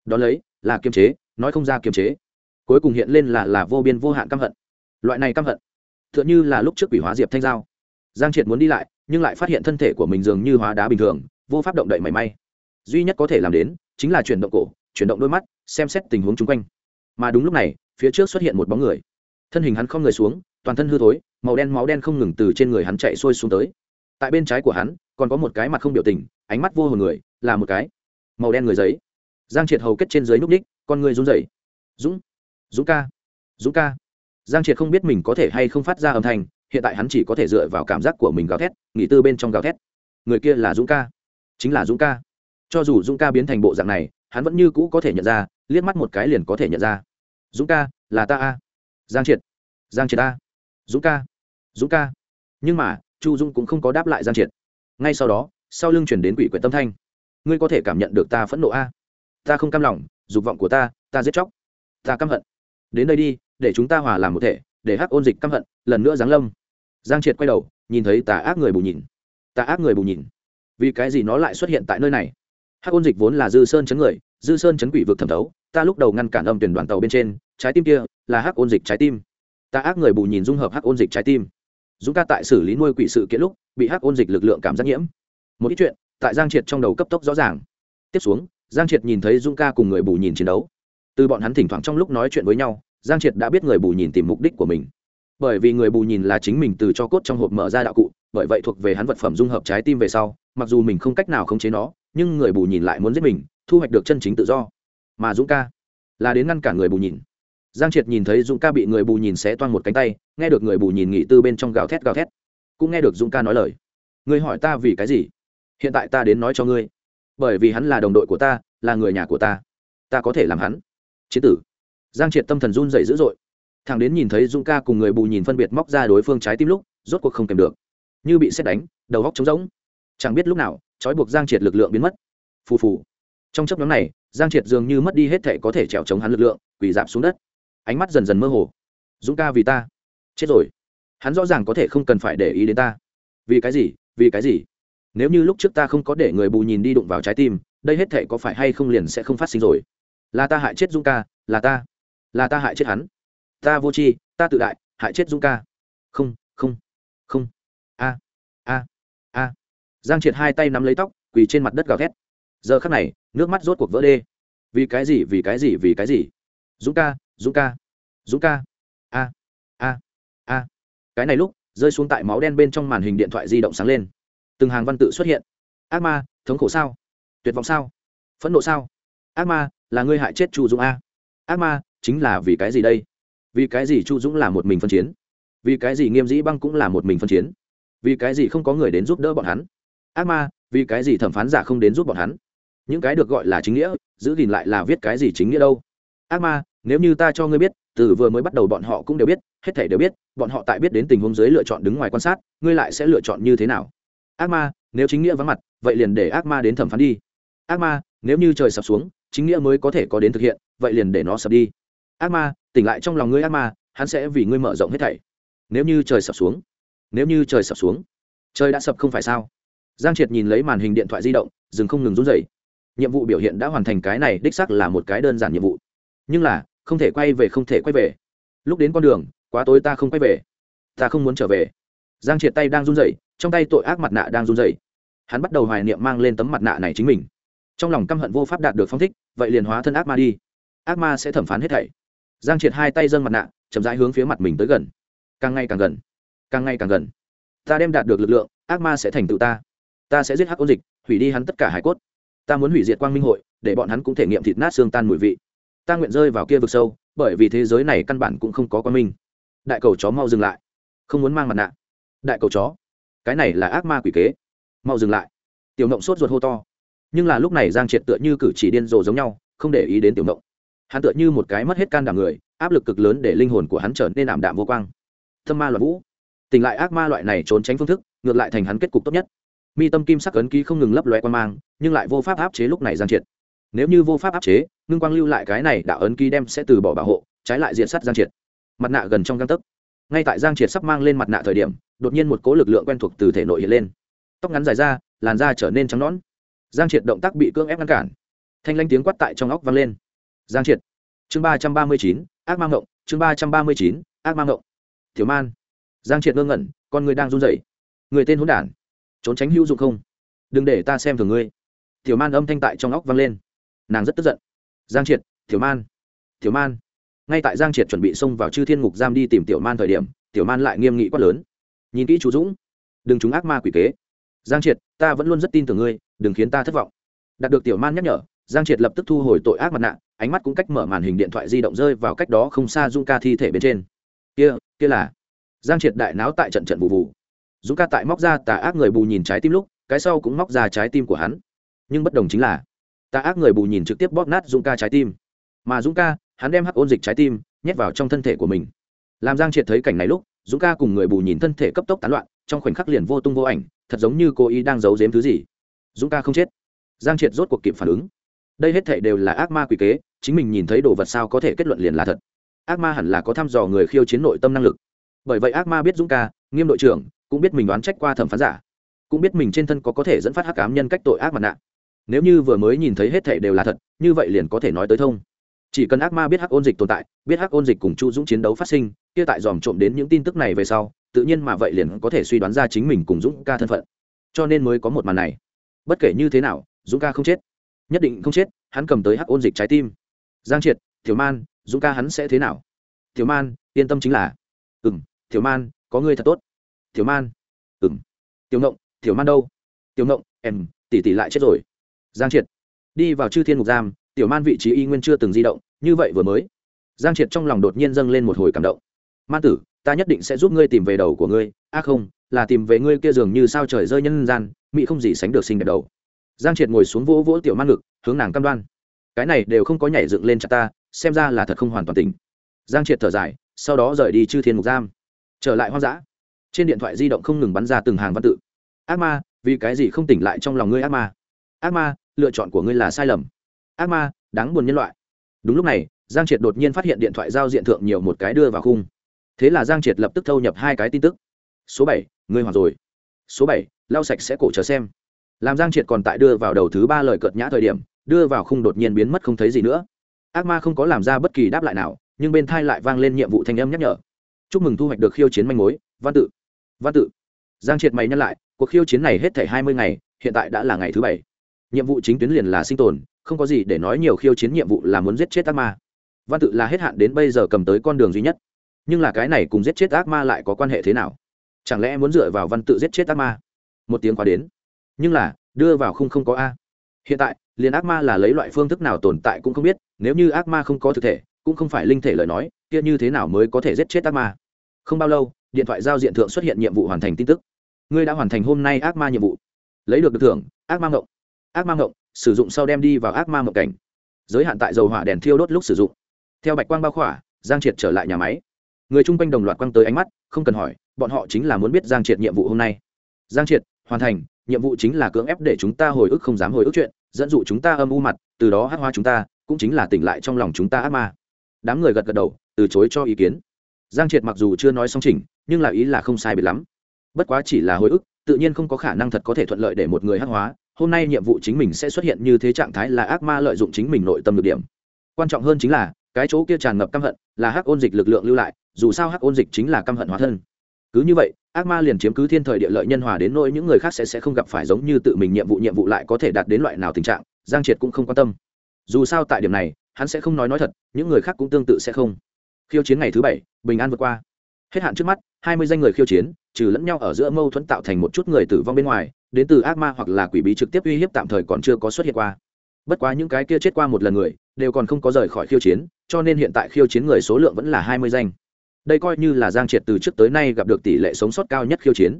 Đó lấy, là kiềm chế, nói không ra kiềm chế cuối cùng hiện lên là là vô biên vô hạn căm hận. Loại này căm hận t h ư ợ n như là lúc trước quỷ hóa diệp thanh giao. Giang triệt muốn đi lại, nhưng lại phát hiện thân thể của mình dường như hóa đá bình thường, vô pháp động đậy mảy may. Duy nhất có thể làm đến, chính là chuyển động cổ, chuyển động đôi mắt, xem xét tình huống chung quanh. Mà đúng lúc này, phía trước xuất hiện một bóng người. Thân hình hắn không người xuống, toàn thân hư thối, màu đen máu đen không ngừng từ trên người hắn chạy xuôi xuống tới. Tại bên trái của hắn, còn có một cái mặt không biểu tình, ánh mắt vô hồn người, là một cái màu đen người giấy. Giang triệt hầu kết trên dưới núp ních, con người run rẩy. Dũng dũng ca dũng ca. Giang triệt không biết mình có thể hay không phát ra âm thanh, hiện tại hắn chỉ có thể dựa vào cảm giác của mình gào thét, nghỉ tư bên trong gào thét. Người kia là dũng ca. Chính là dũng ca. Cho dù dũng ca biến thành bộ dạng này, hắn vẫn như cũ có thể nhận ra, liếc mắt một cái liền có thể nhận ra. Dũng ca, là ta a. Giang triệt. Giang triệt a. Dũng ca. Dũng ca. Nhưng mà, chu dũng cũng không có đáp lại giang triệt. Ngay sau đó, sau lưng chuyển đến quỷ quyệt tâm thanh. Ngươi có thể cảm nhận được ta phẫn nộ a. Ta không cam lòng, dục vọng của ta ta giết chóc. Ta căm hận đến đây đi, để chúng ta hòa làm một thể, để hắc ôn dịch căm hận, lần nữa giáng lâm. Giang triệt quay đầu, nhìn thấy tà ác người bù nhìn. Tà ác người bù nhìn. Vì cái gì nó lại xuất hiện tại nơi này? Hắc ôn dịch vốn là dư sơn chấn người, dư sơn chấn quỷ vực thẩm thấu, ta lúc đầu ngăn cản âm tuyển đoàn tàu bên trên, trái tim kia là hắc ôn dịch trái tim. Tà ác người bù nhìn dung hợp hắc ôn dịch trái tim. Dũng ca tại xử lý nuôi quỷ sự kiện lúc, bị hắc ôn dịch lực lượng cảm giác nhiễm. Một ít chuyện tại giang triệt trong đầu cấp tốc rõ ràng. Tiếp xuống, giang triệt nhìn thấy dũng ca cùng người bù nhìn chiến đấu từ bọn hắn thỉnh thoảng trong lúc nói chuyện với nhau, giang triệt đã biết người bù nhìn tìm mục đích của mình. Bởi vì người bù nhìn là chính mình từ cho cốt trong hộp mở ra đạo cụ, bởi vậy thuộc về hắn vật phẩm dung hợp trái tim về sau, mặc dù mình không cách nào khống chế nó, nhưng người bù nhìn lại muốn giết mình, thu hoạch được chân chính tự do. Mà dũng ca là đến ngăn cản người bù nhìn. Giang triệt nhìn thấy dũng ca bị người bù nhìn xé toan một cánh tay, nghe được người bù nhìn nghỉ tư bên trong gào thét gào thét, cũng nghe được dũng ca nói lời. Người hỏi ta vì cái gì? Hiện tại ta đến nói cho ngươi. Bởi vì hắn là đồng đội của ta, là người nhà của ta. Ta có thể làm hắn chiến tử. Giang triệt tâm thần run dậy dữ dội. Thằng đến nhìn thấy dũng ca cùng người bù nhìn phân biệt móc ra đối phương trái tim lúc, rốt cuộc không kèm được. Như bị xét đánh, đầu góc trống rỗng. Chẳng biết lúc nào, trói buộc giang triệt lực lượng biến mất. Phù phù. Trong chấp nhóm này, giang triệt dường như mất đi hết thể có thể trèo chống hắn lực lượng, quỳ dạp xuống đất. Ánh mắt dần dần mơ hồ. Dũng ca vì ta. Chết rồi. Hắn rõ ràng có thể không cần phải để ý đến ta. Vì cái gì? Vì cái gì? Nếu như lúc trước ta không có để người bù nhìn đi đụng vào trái tim, đây hết thể có phải hay không liền sẽ không phát sinh rồi? Là ta hại chết dung ca, là ta. Là ta hại chết hắn. Ta vô tri, ta tự đại, hại chết dung ca. Không không không. A a a. Giang triệt hai tay nắm lấy tóc, quỳ trên mặt đất gào thét. Giờ khắc này, nước mắt rốt cuộc vỡ đê. Vì cái gì, vì cái gì, vì cái gì? Dũng ca dũng ca dũng ca. A a a. Cái này lúc, rơi xuống tại máu đen bên trong màn hình điện thoại di động sáng lên. Từng hàng văn tự xuất hiện. Ác ma, thống khổ sao? Tuyệt vọng sao? Phẫn nộ sao? Ác ma là ngươi hại chết chu dũng a? Ác ma, chính là vì cái gì đây? Vì cái gì chu dũng là một mình phân chiến? Vì cái gì nghiêm dĩ băng cũng là một mình phân chiến? Vì cái gì không có người đến giúp đỡ bọn hắn? Ác ma, vì cái gì thẩm phán giả không đến giúp bọn hắn? Những cái được gọi là chính nghĩa, giữ gìn lại là viết cái gì chính nghĩa đâu? Ác ma, nếu như ta cho ngươi biết, từ vừa mới bắt đầu bọn họ cũng đều biết, hết thể đều biết, bọn họ tại biết đến tình huống dưới lựa chọn đứng ngoài quan sát, ngươi lại sẽ lựa chọn như thế nào? Ác ma, nếu chính nghĩa vắng mặt, vậy liền để ác ma đến thẩm phán đi. Ác ma, nếu như trời sập xuống chính nghĩa mới có thể có đến thực hiện, vậy liền để nó sập đi. Ác ma, tỉnh lại trong lòng ngươi ác ma, hắn sẽ vì ngươi mở rộng hết thảy. Nếu như trời sập xuống, nếu như trời sập xuống, trời đã sập không phải sao? Giang triệt nhìn lấy màn hình điện thoại di động, dừng không ngừng run rẩy. Nhiệm vụ biểu hiện đã hoàn thành cái này, đích xác là một cái đơn giản nhiệm vụ. Nhưng là, không thể quay về không thể quay về. Lúc đến con đường, quá tối ta không quay về. Ta không muốn trở về. Giang triệt tay đang run rẩy, trong tay tội ác mặt nạ đang run rẩy. Hắn bắt đầu hoài niệm mang lên tấm mặt nạ này chính mình trong lòng căm hận vô pháp đạt được phong thích, vậy liền hóa thân ác ma đi. Ác ma sẽ thẩm phán hết thảy. Giang triệt hai tay dâng mặt nạ, chậm rãi hướng phía mặt mình tới gần. Càng ngày càng gần, càng ngày càng gần. Ta đem đạt được lực lượng, ác ma sẽ thành tựu ta. Ta sẽ giết hắc ôn dịch, hủy đi hắn tất cả hải cốt. Ta muốn hủy diệt quang minh hội, để bọn hắn cũng thể nghiệm thịt nát xương tan mùi vị. Ta nguyện rơi vào kia vực sâu, bởi vì thế giới này căn bản cũng không có quan minh. Đại cầu chó mau dừng lại. Không muốn mang mặt nạ. Đại cầu chó. Cái này là ác ma quỷ kế. Mau dừng lại. Tiểu mộng sốt ruột hô to nhưng là lúc này giang triệt tựa như cử chỉ điên rồ giống nhau, không để ý đến tiểu mộng. Hắn tựa như một cái mất hết can đảm người, áp lực cực lớn để linh hồn của hắn trở nên ảm đạm vô quang. Thâm ma loạn vũ. Tỉnh lại ác ma loại này trốn tránh phương thức, ngược lại thành hắn kết cục tốt nhất. Mi tâm kim sắc ấn ký không ngừng lấp loe quan mang, nhưng lại vô pháp áp chế lúc này giang triệt. Nếu như vô pháp áp chế, ngưng quang lưu lại cái này đạo ấn ký đem sẽ từ bỏ bảo hộ, trái lại diện sát giang triệt. Mặt nạ gần trong găng tấc. Ngay tại giang triệt sắp mang lên mặt nạ thời điểm, đột nhiên một cố lực lượng quen thuộc từ thể nội hiện lên. Tóc ngắn dài ra, làn da trở nên trắng nõn giang triệt động tác bị cưỡng ép ngăn cản. Thanh lanh tiếng quát tại trong óc vang lên. Giang triệt. Chương ba trăm ba mươi chín, ác mang ngộng. Chương ba trăm ba mươi chín, ác mang ngộng. Thiếu man. Giang triệt ngơ ngẩn, con người đang run rẩy. Người tên hỗn đản. Trốn tránh hữu dụng không? Đừng để ta xem thường ngươi. Tiểu man âm thanh tại trong óc vang lên. Nàng rất tức giận. Giang triệt, tiểu man. Tiểu man. Ngay tại giang triệt chuẩn bị xông vào chư thiên ngục giam đi tìm tiểu man thời điểm, tiểu man lại nghiêm nghị quát lớn. Nhìn kỹ chú dũng. Đừng chúng ác ma quỷ kế. Giang triệt, ta vẫn luôn rất tin tưởng ngươi đừng khiến ta thất vọng. Đạt được tiểu man nhắc nhở, giang triệt lập tức thu hồi tội ác mặt nạ, ánh mắt cũng cách mở màn hình điện thoại di động rơi vào cách đó không xa dung ca thi thể bên trên. Kia kia là. Giang triệt đại náo tại trận trận vụ vụ. Dung ca tại móc ra tà ác người bù nhìn trái tim lúc, cái sau cũng móc ra trái tim của hắn. Nhưng bất đồng chính là, tà ác người bù nhìn trực tiếp bóp nát Dung ca trái tim. Mà Dung ca, hắn đem hắc ôn dịch trái tim nhét vào trong thân thể của mình. Làm giang triệt thấy cảnh này lúc, dũng ca cùng người bù nhìn thân thể cấp tốc tán loạn, trong khoảnh khắc liền vô tung vô ảnh, thật giống như cô ý đang giấu giếm thứ gì dũng ca không chết. Giang triệt rốt cuộc kịp phản ứng. Đây hết thể đều là ác ma quỷ kế, chính mình nhìn thấy đồ vật sao có thể kết luận liền là thật. Ác ma hẳn là có thăm dò người khiêu chiến nội tâm năng lực. Bởi vậy ác ma biết dũng ca, nghiêm đội trưởng, cũng biết mình đoán trách qua thẩm phán giả, cũng biết mình trên thân có có thể dẫn phát hắc ám nhân cách tội ác mặt nạ. Nếu như vừa mới nhìn thấy hết thể đều là thật, như vậy liền có thể nói tới thông. Chỉ cần ác ma biết hắc ôn dịch tồn tại, biết hắc ôn dịch cùng chu dũng chiến đấu phát sinh, kia tại dòm trộm đến những tin tức này về sau, tự nhiên mà vậy liền có thể suy đoán ra chính mình cùng dũng ca thân phận. Cho nên mới có một màn này bất kể như thế nào, dũng ca không chết. Nhất định không chết, hắn cầm tới hắc ôn dịch trái tim. Giang triệt, tiểu man, dũng ca hắn sẽ thế nào? Tiểu man, yên tâm chính là ừ m tiểu man, có người thật tốt. Tiểu man ừ m tiểu ngộng, tiểu man đâu? Tiểu ngộng, em, tỷ tỷ lại chết rồi. Giang triệt, đi vào chư thiên mục giam, tiểu man vị trí y nguyên chưa từng di động, như vậy vừa mới. Giang triệt trong lòng đột nhiên dâng lên một hồi cảm động. Man tử, ta nhất định sẽ giúp ngươi tìm về đầu của ngươi, a à không, là tìm về ngươi kia dường như sao trời rơi nhân gian mỹ không gì sánh được sinh đẹp đầu. Giang triệt ngồi xuống vỗ vỗ tiểu man ngực, hướng nàng cam đoan. Cái này đều không có nhảy dựng lên chặt ta, xem ra là thật không hoàn toàn tỉnh. Giang triệt thở dài, sau đó rời đi chư thiên mục giam. Trở lại hoang dã. Trên điện thoại di động không ngừng bắn ra từng hàng văn tự. Ác ma, vì cái gì không tỉnh lại trong lòng ngươi ác ma? Ác ma, lựa chọn của ngươi là sai lầm. Ác ma, đáng buồn nhân loại. Đúng lúc này, giang triệt đột nhiên phát hiện điện thoại giao diện thượng nhiều một cái đưa vào khung. Thế là giang triệt lập tức thâu nhập hai cái tin tức. Số bảy, ngươi hoặc rồi. Số bảy lau sạch sẽ cổ chờ xem. Làm giang triệt còn tại đưa vào đầu thứ ba lời cợt nhã thời điểm, đưa vào khung đột nhiên biến mất không thấy gì nữa. Ác ma không có làm ra bất kỳ đáp lại nào, nhưng bên thai lại vang lên nhiệm vụ thanh âm nhắc nhở. Chúc mừng thu hoạch được khiêu chiến manh mối, văn tự. Văn tự. Giang triệt mày nhắc lại, cuộc khiêu chiến này hết thể hai mươi ngày, hiện tại đã là ngày thứ bảy. Nhiệm vụ chính tuyến liền là sinh tồn, không có gì để nói nhiều khiêu chiến nhiệm vụ là muốn giết chết ác ma. Văn tự là hết hạn đến bây giờ cầm tới con đường duy nhất. Nhưng là cái này cùng giết chết ác ma lại có quan hệ thế nào? Chẳng lẽ muốn dựa vào văn tự giết chết ác ma? Một tiếng qua đến. Nhưng là, đưa vào khung không có a. Hiện tại, liền ác ma là lấy loại phương thức nào tồn tại cũng không biết, nếu như ác ma không có thực thể, cũng không phải linh thể lời nói, kia như thế nào mới có thể giết chết ác ma? Không bao lâu, điện thoại giao diện thượng xuất hiện nhiệm vụ hoàn thành tin tức. Ngươi đã hoàn thành hôm nay ác ma nhiệm vụ. Lấy được được thưởng, ác ma ngộng. Ác ma ngộng, sử dụng sau đem đi vào ác ma ngộng cảnh. Giới hạn tại dầu hỏa đèn thiêu đốt lúc sử dụng. Theo bạch quang bao khỏa, giang triệt trở lại nhà máy. Người chung quanh đồng loạt quăng tới ánh mắt, không cần hỏi, bọn họ chính là muốn biết giang triệt nhiệm vụ hôm nay. Giang triệt hoàn thành, nhiệm vụ chính là cưỡng ép để chúng ta hồi ức không dám hồi ức chuyện, dẫn dụ chúng ta âm u mặt, từ đó hát hóa chúng ta, cũng chính là tỉnh lại trong lòng chúng ta ác ma. Đám người gật gật đầu, từ chối cho ý kiến. Giang triệt mặc dù chưa nói song chỉnh, nhưng là ý là không sai biệt lắm. Bất quá chỉ là hồi ức, tự nhiên không có khả năng thật có thể thuận lợi để một người hát hóa, hôm nay nhiệm vụ chính mình sẽ xuất hiện như thế trạng thái là ác ma lợi dụng chính mình nội tâm được điểm. Quan trọng hơn chính là, cái chỗ kia tràn ngập căm hận, là hắc ôn dịch lực lượng lưu lại, dù sao hắc ôn dịch chính là căm hận hóa thân cứ như vậy, ác ma liền chiếm cứ thiên thời địa lợi nhân hòa đến nỗi những người khác sẽ sẽ không gặp phải giống như tự mình nhiệm vụ nhiệm vụ lại có thể đạt đến loại nào tình trạng, giang triệt cũng không quan tâm. Dù sao tại điểm này, hắn sẽ không nói nói thật, những người khác cũng tương tự sẽ không. Khiêu chiến ngày thứ bảy, bình an vượt qua. Hết hạn trước mắt, hai mươi danh người khiêu chiến, trừ lẫn nhau ở giữa mâu thuẫn tạo thành một chút người tử vong bên ngoài, đến từ ác ma hoặc là quỷ bí trực tiếp uy hiếp tạm thời còn chưa có xuất hiện qua. Bất quá những cái kia chết qua một lần người, đều còn không có rời khỏi khiêu chiến, cho nên hiện tại khiêu chiến người số lượng vẫn là hai mươi danh đây coi như là giang triệt từ trước tới nay gặp được tỷ lệ sống sót cao nhất khiêu chiến.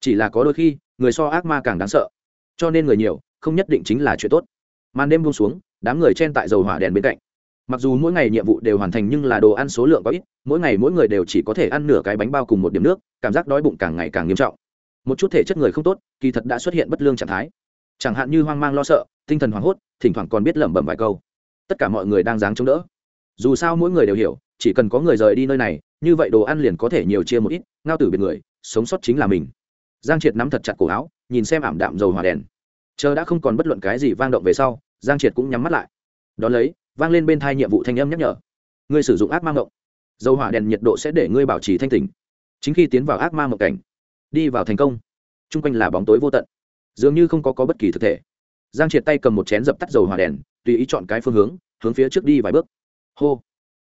Chỉ là có đôi khi, người so ác ma càng đáng sợ. Cho nên người nhiều, không nhất định chính là chuyện tốt. Màn đêm buông xuống, đám người chen tại dầu hỏa đèn bên cạnh. Mặc dù mỗi ngày nhiệm vụ đều hoàn thành nhưng là đồ ăn số lượng có ít, mỗi ngày mỗi người đều chỉ có thể ăn nửa cái bánh bao cùng một điểm nước, cảm giác đói bụng càng ngày càng nghiêm trọng. Một chút thể chất người không tốt, kỳ thật đã xuất hiện bất lương trạng thái. Chẳng hạn như hoang mang lo sợ, tinh thần hoảng hốt, thỉnh thoảng còn biết lẩm bẩm vài câu. Tất cả mọi người đang dáng chống đỡ. Dù sao mỗi người đều hiểu chỉ cần có người rời đi nơi này như vậy đồ ăn liền có thể nhiều chia một ít ngao tử biệt người sống sót chính là mình. Giang triệt nắm thật chặt cổ áo nhìn xem ảm đạm dầu hỏa đèn. Chờ đã không còn bất luận cái gì vang động về sau giang triệt cũng nhắm mắt lại. Đón lấy vang lên bên thai nhiệm vụ thanh âm nhắc nhở. Ngươi sử dụng ác ma động, dầu hỏa đèn nhiệt độ sẽ để ngươi bảo trì thanh tỉnh. Chính khi tiến vào ác ma mộng cảnh đi vào thành công. T r u n g quanh là bóng tối vô tận. Dường như không có, có bất kỳ thực thể. Giang triệt tay cầm một chén dập tắt dầu hỏa đèn tùy ý chọn cái phương hướng hướng phía trước đi vài bước. Hô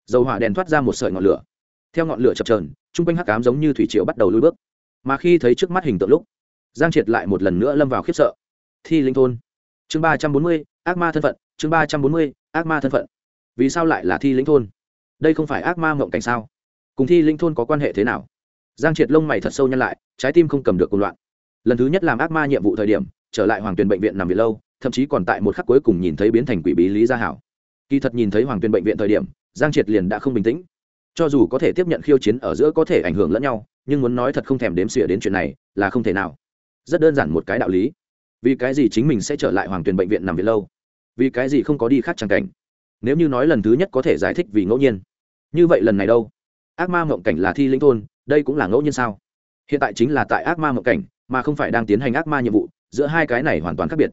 dầu hỏa đèn thoát ra một sợi ngọn lửa. Theo ngọn lửa chập trờn chung quanh hắc cám giống như thủy triều bắt đầu lui bước. Mà khi thấy trước mắt hình tượng lúc, giang triệt lại một lần nữa lâm vào khiếp sợ. Thi linh thôn. Chương ba trăm bốn mươi, ác ma thân phận, chương ba trăm bốn mươi, ác ma thân phận. Vì sao lại là thi Linh thôn? Đây không phải ác ma mộng cảnh sao? Cùng thi Linh thôn có quan hệ thế nào? Giang triệt lông mày thật sâu nhăn lại, trái tim không cầm được cùng loạn. Lần thứ nhất làm ác ma nhiệm vụ thời điểm, trở lại hoàng tuyền bệnh viện nằm viện lâu, thậm chí còn tại một khắc cuối cùng nhìn thấy biến thành quỷ bí lý gia hảo. Kỳ thật nhìn thấy hoàng tuyền bệnh viện thời điểm giang triệt liền đã không bình tĩnh. Cho dù có thể tiếp nhận khiêu chiến ở giữa có thể ảnh hưởng lẫn nhau, nhưng muốn nói thật không thèm đếm xỉa đến chuyện này, là không thể nào. Rất đơn giản một cái đạo lý. Vì cái gì chính mình sẽ trở lại hoàng tuyền bệnh viện nằm viện lâu? Vì cái gì không có đi khác trang cảnh? Nếu như nói lần thứ nhất có thể giải thích vì ngẫu nhiên. Như vậy lần này đâu? Ác ma mộng cảnh là thi linh thôn, đây cũng là ngẫu nhiên sao? Hiện tại chính là tại ác ma mộng cảnh, mà không phải đang tiến hành ác ma nhiệm vụ, giữa hai cái này hoàn toàn khác biệt.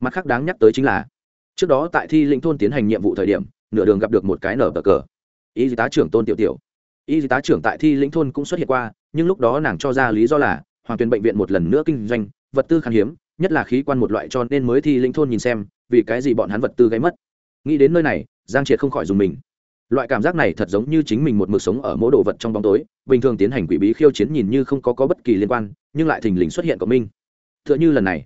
Mặt khác đáng nhắc tới chính là, trước đó tại thi linh thôn tiến hành nhiệm vụ thời điểm nửa đường gặp được một cái nở bờ cờ. Y tá trưởng tôn tiểu tiểu. Y tá trưởng tại thi lĩnh thôn cũng xuất hiện qua nhưng lúc đó nàng cho ra lý do là hoàng tuyền bệnh viện một lần nữa kinh doanh vật tư khan hiếm nhất là khí quan một loại cho nên mới thi lĩnh thôn nhìn xem vì cái gì bọn hắn vật tư gáy mất. Nghĩ đến nơi này giang triệt không khỏi dùng mình. Loại cảm giác này thật giống như chính mình một mực sống ở mỗi đồ vật trong bóng tối bình thường tiến hành quỷ bí khiêu chiến nhìn như không có, có bất kỳ liên quan nhưng lại thình lình xuất hiện của minh. Tựa như lần này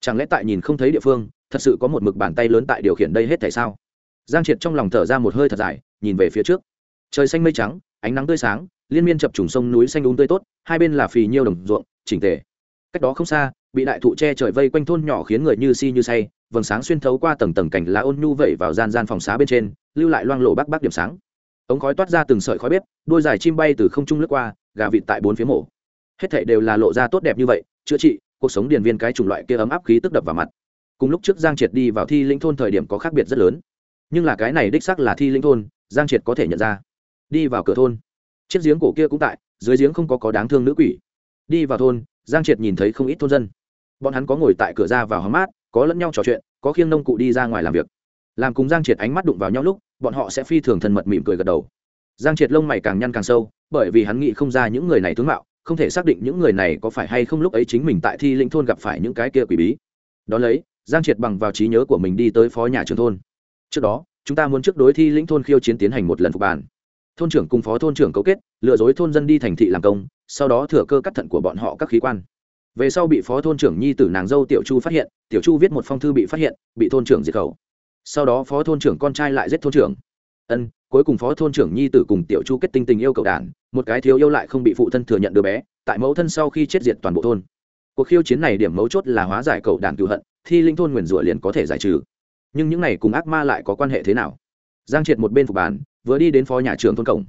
chẳng lẽ tại nhìn không thấy địa phương thật sự có một mực bàn tay lớn tại điều khiển đây hết tại sao? Giang triệt trong lòng thở ra một hơi thật dài, nhìn về phía trước. Trời xanh mây trắng, ánh nắng tươi sáng, liên miên chập trùng sông núi xanh đúng tươi tốt, hai bên là phì nhiêu đồng ruộng, chỉnh tề. Cách đó không xa, bị đại thụ che trời vây quanh thôn nhỏ khiến người như si như say, vầng sáng xuyên thấu qua tầng tầng cảnh lá ôn nhu vẩy vào gian gian phòng xá bên trên, lưu lại loang lộ bắc bắc điểm sáng. Ống khói toát ra từng sợi khói bếp, đôi dài chim bay từ không trung lướt qua, gà vịt tại bốn phía mổ. Hết thảy đều là lộ ra tốt đẹp như vậy, chữa trị, cuộc sống điền viên cái chủng loại kia ấm áp khí tức đập vào mặt. Cùng lúc trước giang triệt đi vào thi linh thôn thời điểm có khác biệt rất lớn nhưng là cái này đích xác là thi linh thôn, giang triệt có thể nhận ra. Đi vào cửa thôn. Chiếc giếng cổ kia cũng tại, dưới giếng không có có đáng thương nữ quỷ. Đi vào thôn, giang triệt nhìn thấy không ít thôn dân. Bọn hắn có ngồi tại cửa ra vào hóng mát, có lẫn nhau trò chuyện, có khiêng nông cụ đi ra ngoài làm việc. Làm cùng giang triệt ánh mắt đụng vào nhau lúc, bọn họ sẽ phi thường thân mật mỉm cười gật đầu. Giang triệt lông mày càng nhăn càng sâu, bởi vì hắn nghĩ không ra những người này tướng mạo, không thể xác định những người này có phải hay không lúc ấy chính mình tại thi linh thôn gặp phải những cái kia quỷ bí. Đón lấy, giang triệt bằng vào trí nhớ của mình đi tới phó nhà trường thôn trước đó, chúng ta muốn trước đối thi lĩnh thôn khiêu chiến tiến hành một lần phục bàn. Thôn trưởng cùng phó thôn trưởng cấu kết, lừa dối thôn dân đi thành thị làm công, sau đó thừa cơ cắt thận của bọn họ các khí quan. Về sau bị phó thôn trưởng nhi tử nàng dâu tiểu chu phát hiện, tiểu chu viết một phong thư bị phát hiện, bị thôn trưởng diệt khẩu. Sau đó phó thôn trưởng con trai lại giết thôn trưởng. Ân, cuối cùng phó thôn trưởng nhi tử cùng tiểu chu kết tinh tình yêu cầu đản một cái thiếu yêu lại không bị phụ thân thừa nhận đứa bé, tại mẫu thân sau khi chết diệt toàn bộ thôn. Cuộc khiêu chiến này điểm mấu chốt là hóa giải cầu đản cựu hận, thi linh thôn nguyền rủa liền có thể giải trừ nhưng những này cùng ác ma lại có quan hệ thế nào? Giang triệt một bên phục bàn, vừa đi đến phó nhà trường thôn cổng.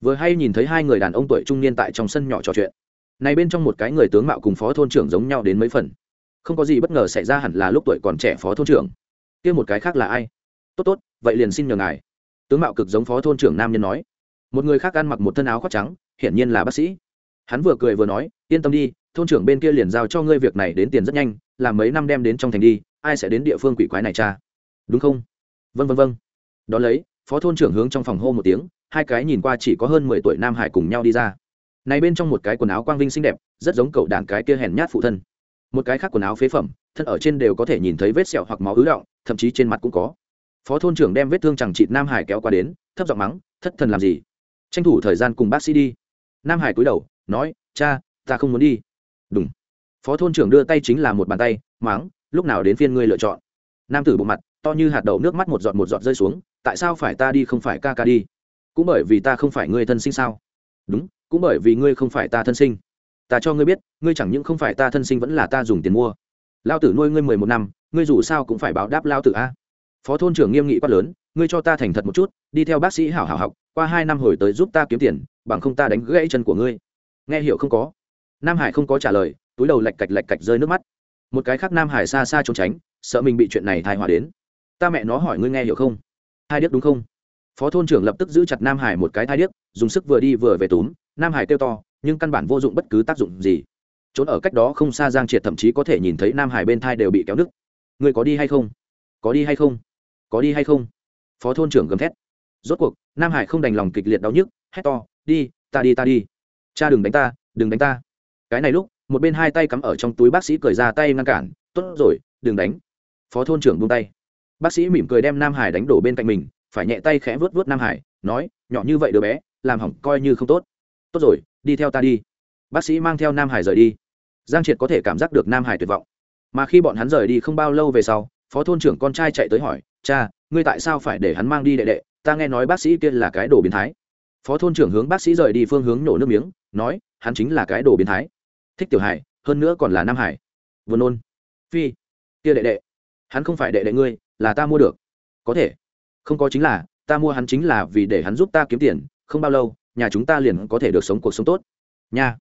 Vừa hay nhìn thấy hai người đàn ông tuổi trung niên tại trong sân nhỏ trò chuyện. Này bên trong một cái người tướng mạo cùng phó thôn trưởng giống nhau đến mấy phần. Không có gì bất ngờ xảy ra hẳn là lúc tuổi còn trẻ phó thôn trưởng. Kia một cái khác là ai? Tốt tốt, vậy liền xin nhờ ngài. Tướng mạo cực giống phó thôn trưởng nam nhân nói. Một người khác ăn mặc một thân áo khoác trắng, hiển nhiên là bác sĩ. Hắn vừa cười vừa nói, yên tâm đi, thôn trưởng bên kia liền giao cho ngươi việc này đến tiền rất nhanh, làm mấy năm đem đến trong thành đi, ai sẽ đến địa phương quỷ quái này cha? Đúng không? Vân vân vân đón lấy, phó thôn trưởng hướng trong phòng hô một tiếng, hai cái nhìn qua chỉ có hơn mười tuổi nam hải cùng nhau đi ra. Này bên trong một cái quần áo quang vinh xinh đẹp, rất giống cậu đàn cái kia hèn nhát phụ thân. Một cái khác quần áo phế phẩm, thân ở trên đều có thể nhìn thấy vết sẹo hoặc máu ứ động, thậm chí trên mặt cũng có. Phó thôn trưởng đem vết thương chẳng chịt nam hải kéo qua đến, thấp giọng mắng, thất thần làm gì? Tranh thủ thời gian cùng bác sĩ đi. Nam hải cúi đầu, nói, cha, ta không muốn đi. Đúng phó thôn trưởng đưa tay chính là một bàn tay, mắng, lúc nào đến phiên ngươi lựa chọn? Nam tử bộ mặt to như hạt đậu nước mắt một giọt một giọt rơi xuống, tại sao phải ta đi không phải ca ca đi? Cũng bởi vì ta không phải ngươi thân sinh sao? Đúng, cũng bởi vì ngươi không phải ta thân sinh. Ta cho ngươi biết, ngươi chẳng những không phải ta thân sinh vẫn là ta dùng tiền mua. Lao tử nuôi ngươi mười một năm, ngươi dù sao cũng phải báo đáp lao tử a. Phó thôn trưởng nghiêm nghị quát lớn, ngươi cho ta thành thật một chút, đi theo bác sĩ hảo hảo học, qua hai năm hồi tới giúp ta kiếm tiền, bằng không ta đánh gãy chân của ngươi. Nghe hiểu không có. Nam hải không có trả lời, túi đầu lạch cạch lạch cạch rơi nước mắt. Một cái khác nam hải xa xa trốn tránh, sợ mình bị chuyện này thai hòa đến ta mẹ nó hỏi ngươi nghe hiểu không? Hai điếc đúng không? Phó thôn trưởng lập tức giữ chặt nam hải một cái thai điếc, dùng sức vừa đi vừa về túm, nam hải kêu to, nhưng căn bản vô dụng bất cứ tác dụng gì. Trốn ở cách đó không xa giang triệt thậm chí có thể nhìn thấy nam hải bên thai đều bị kéo nứt. Người có đi hay không? Có đi hay không? Có đi hay không? Phó thôn trưởng gầm thét. Rốt cuộc, nam hải không đành lòng kịch liệt đau nhức, hét to, đi, ta đi ta đi. Cha đừng đánh ta, đừng đánh ta. Cái này lúc, một bên hai tay cắm ở trong túi bác sĩ cười ra tay ngăn cản, tốt rồi, đừng đánh. Phó thôn trưởng buông tay bác sĩ mỉm cười đem nam hải đánh đổ bên cạnh mình, phải nhẹ tay khẽ vớt vớt nam hải, nói, nhỏ như vậy đứa bé, làm hỏng coi như không tốt. Tốt rồi, đi theo ta đi. Bác sĩ mang theo nam hải rời đi. Giang triệt có thể cảm giác được nam hải tuyệt vọng. Mà khi bọn hắn rời đi không bao lâu về sau, phó thôn trưởng con trai chạy tới hỏi, cha, ngươi tại sao phải để hắn mang đi đệ đệ? Ta nghe nói bác sĩ kia là cái đồ biến thái. Phó thôn trưởng hướng bác sĩ rời đi phương hướng nổ nước miếng, nói, hắn chính là cái đồ biến thái. Thích tiểu hải hơn nữa còn là nam hải. Vừa nôn. Phi, kia đệ đệ, hắn không phải đệ đệ ngươi là ta mua được. Có thể. Không có chính là, ta mua hắn chính là vì để hắn giúp ta kiếm tiền, không bao lâu, nhà chúng ta liền có thể được sống cuộc sống tốt. Nha.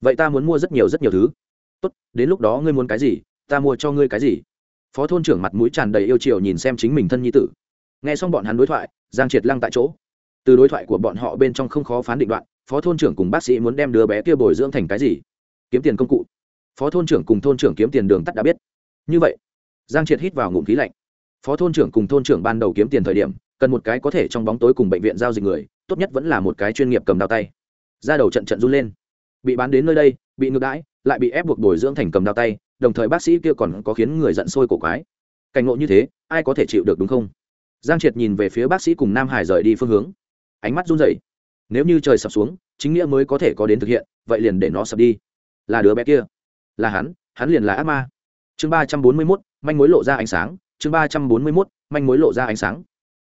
Vậy ta muốn mua rất nhiều rất nhiều thứ. Tốt, đến lúc đó ngươi muốn cái gì, ta mua cho ngươi cái gì. Phó thôn trưởng mặt mũi tràn đầy yêu chiều nhìn xem chính mình thân nhi tử. Nghe xong bọn hắn đối thoại, giang triệt lăng tại chỗ. Từ đối thoại của bọn họ bên trong không khó phán định đoạn, phó thôn trưởng cùng bác sĩ muốn đem đứa bé kia bồi dưỡng thành cái gì? Kiếm tiền công cụ. Phó thôn trưởng cùng thôn trưởng kiếm tiền đường tắt đã biết. Như vậy, giang triệt hít vào ngụm khí lạnh phó thôn trưởng cùng thôn trưởng ban đầu kiếm tiền thời điểm, cần một cái có thể trong bóng tối cùng bệnh viện giao dịch người, tốt nhất vẫn là một cái chuyên nghiệp cầm đao tay. Ra đầu trận trận run lên. Bị bán đến nơi đây, bị ngược đãi, lại bị ép buộc bồi dưỡng thành cầm đao tay, đồng thời bác sĩ kia còn có khiến người giận sôi cổ quái. Cảnh ngộ như thế, ai có thể chịu được đúng không? Giang triệt nhìn về phía bác sĩ cùng nam hải rời đi phương hướng. Ánh mắt run rẩy. Nếu như trời sập xuống, chính nghĩa mới có thể có đến thực hiện, vậy liền để nó sập đi. Là đứa bé kia. Là hắn hắn liền là ác ma. Chương ba trăm bốn mươi mốt, manh mối lộ ra ánh sáng chương ba trăm bốn mươi mốt, manh mối lộ ra ánh sáng.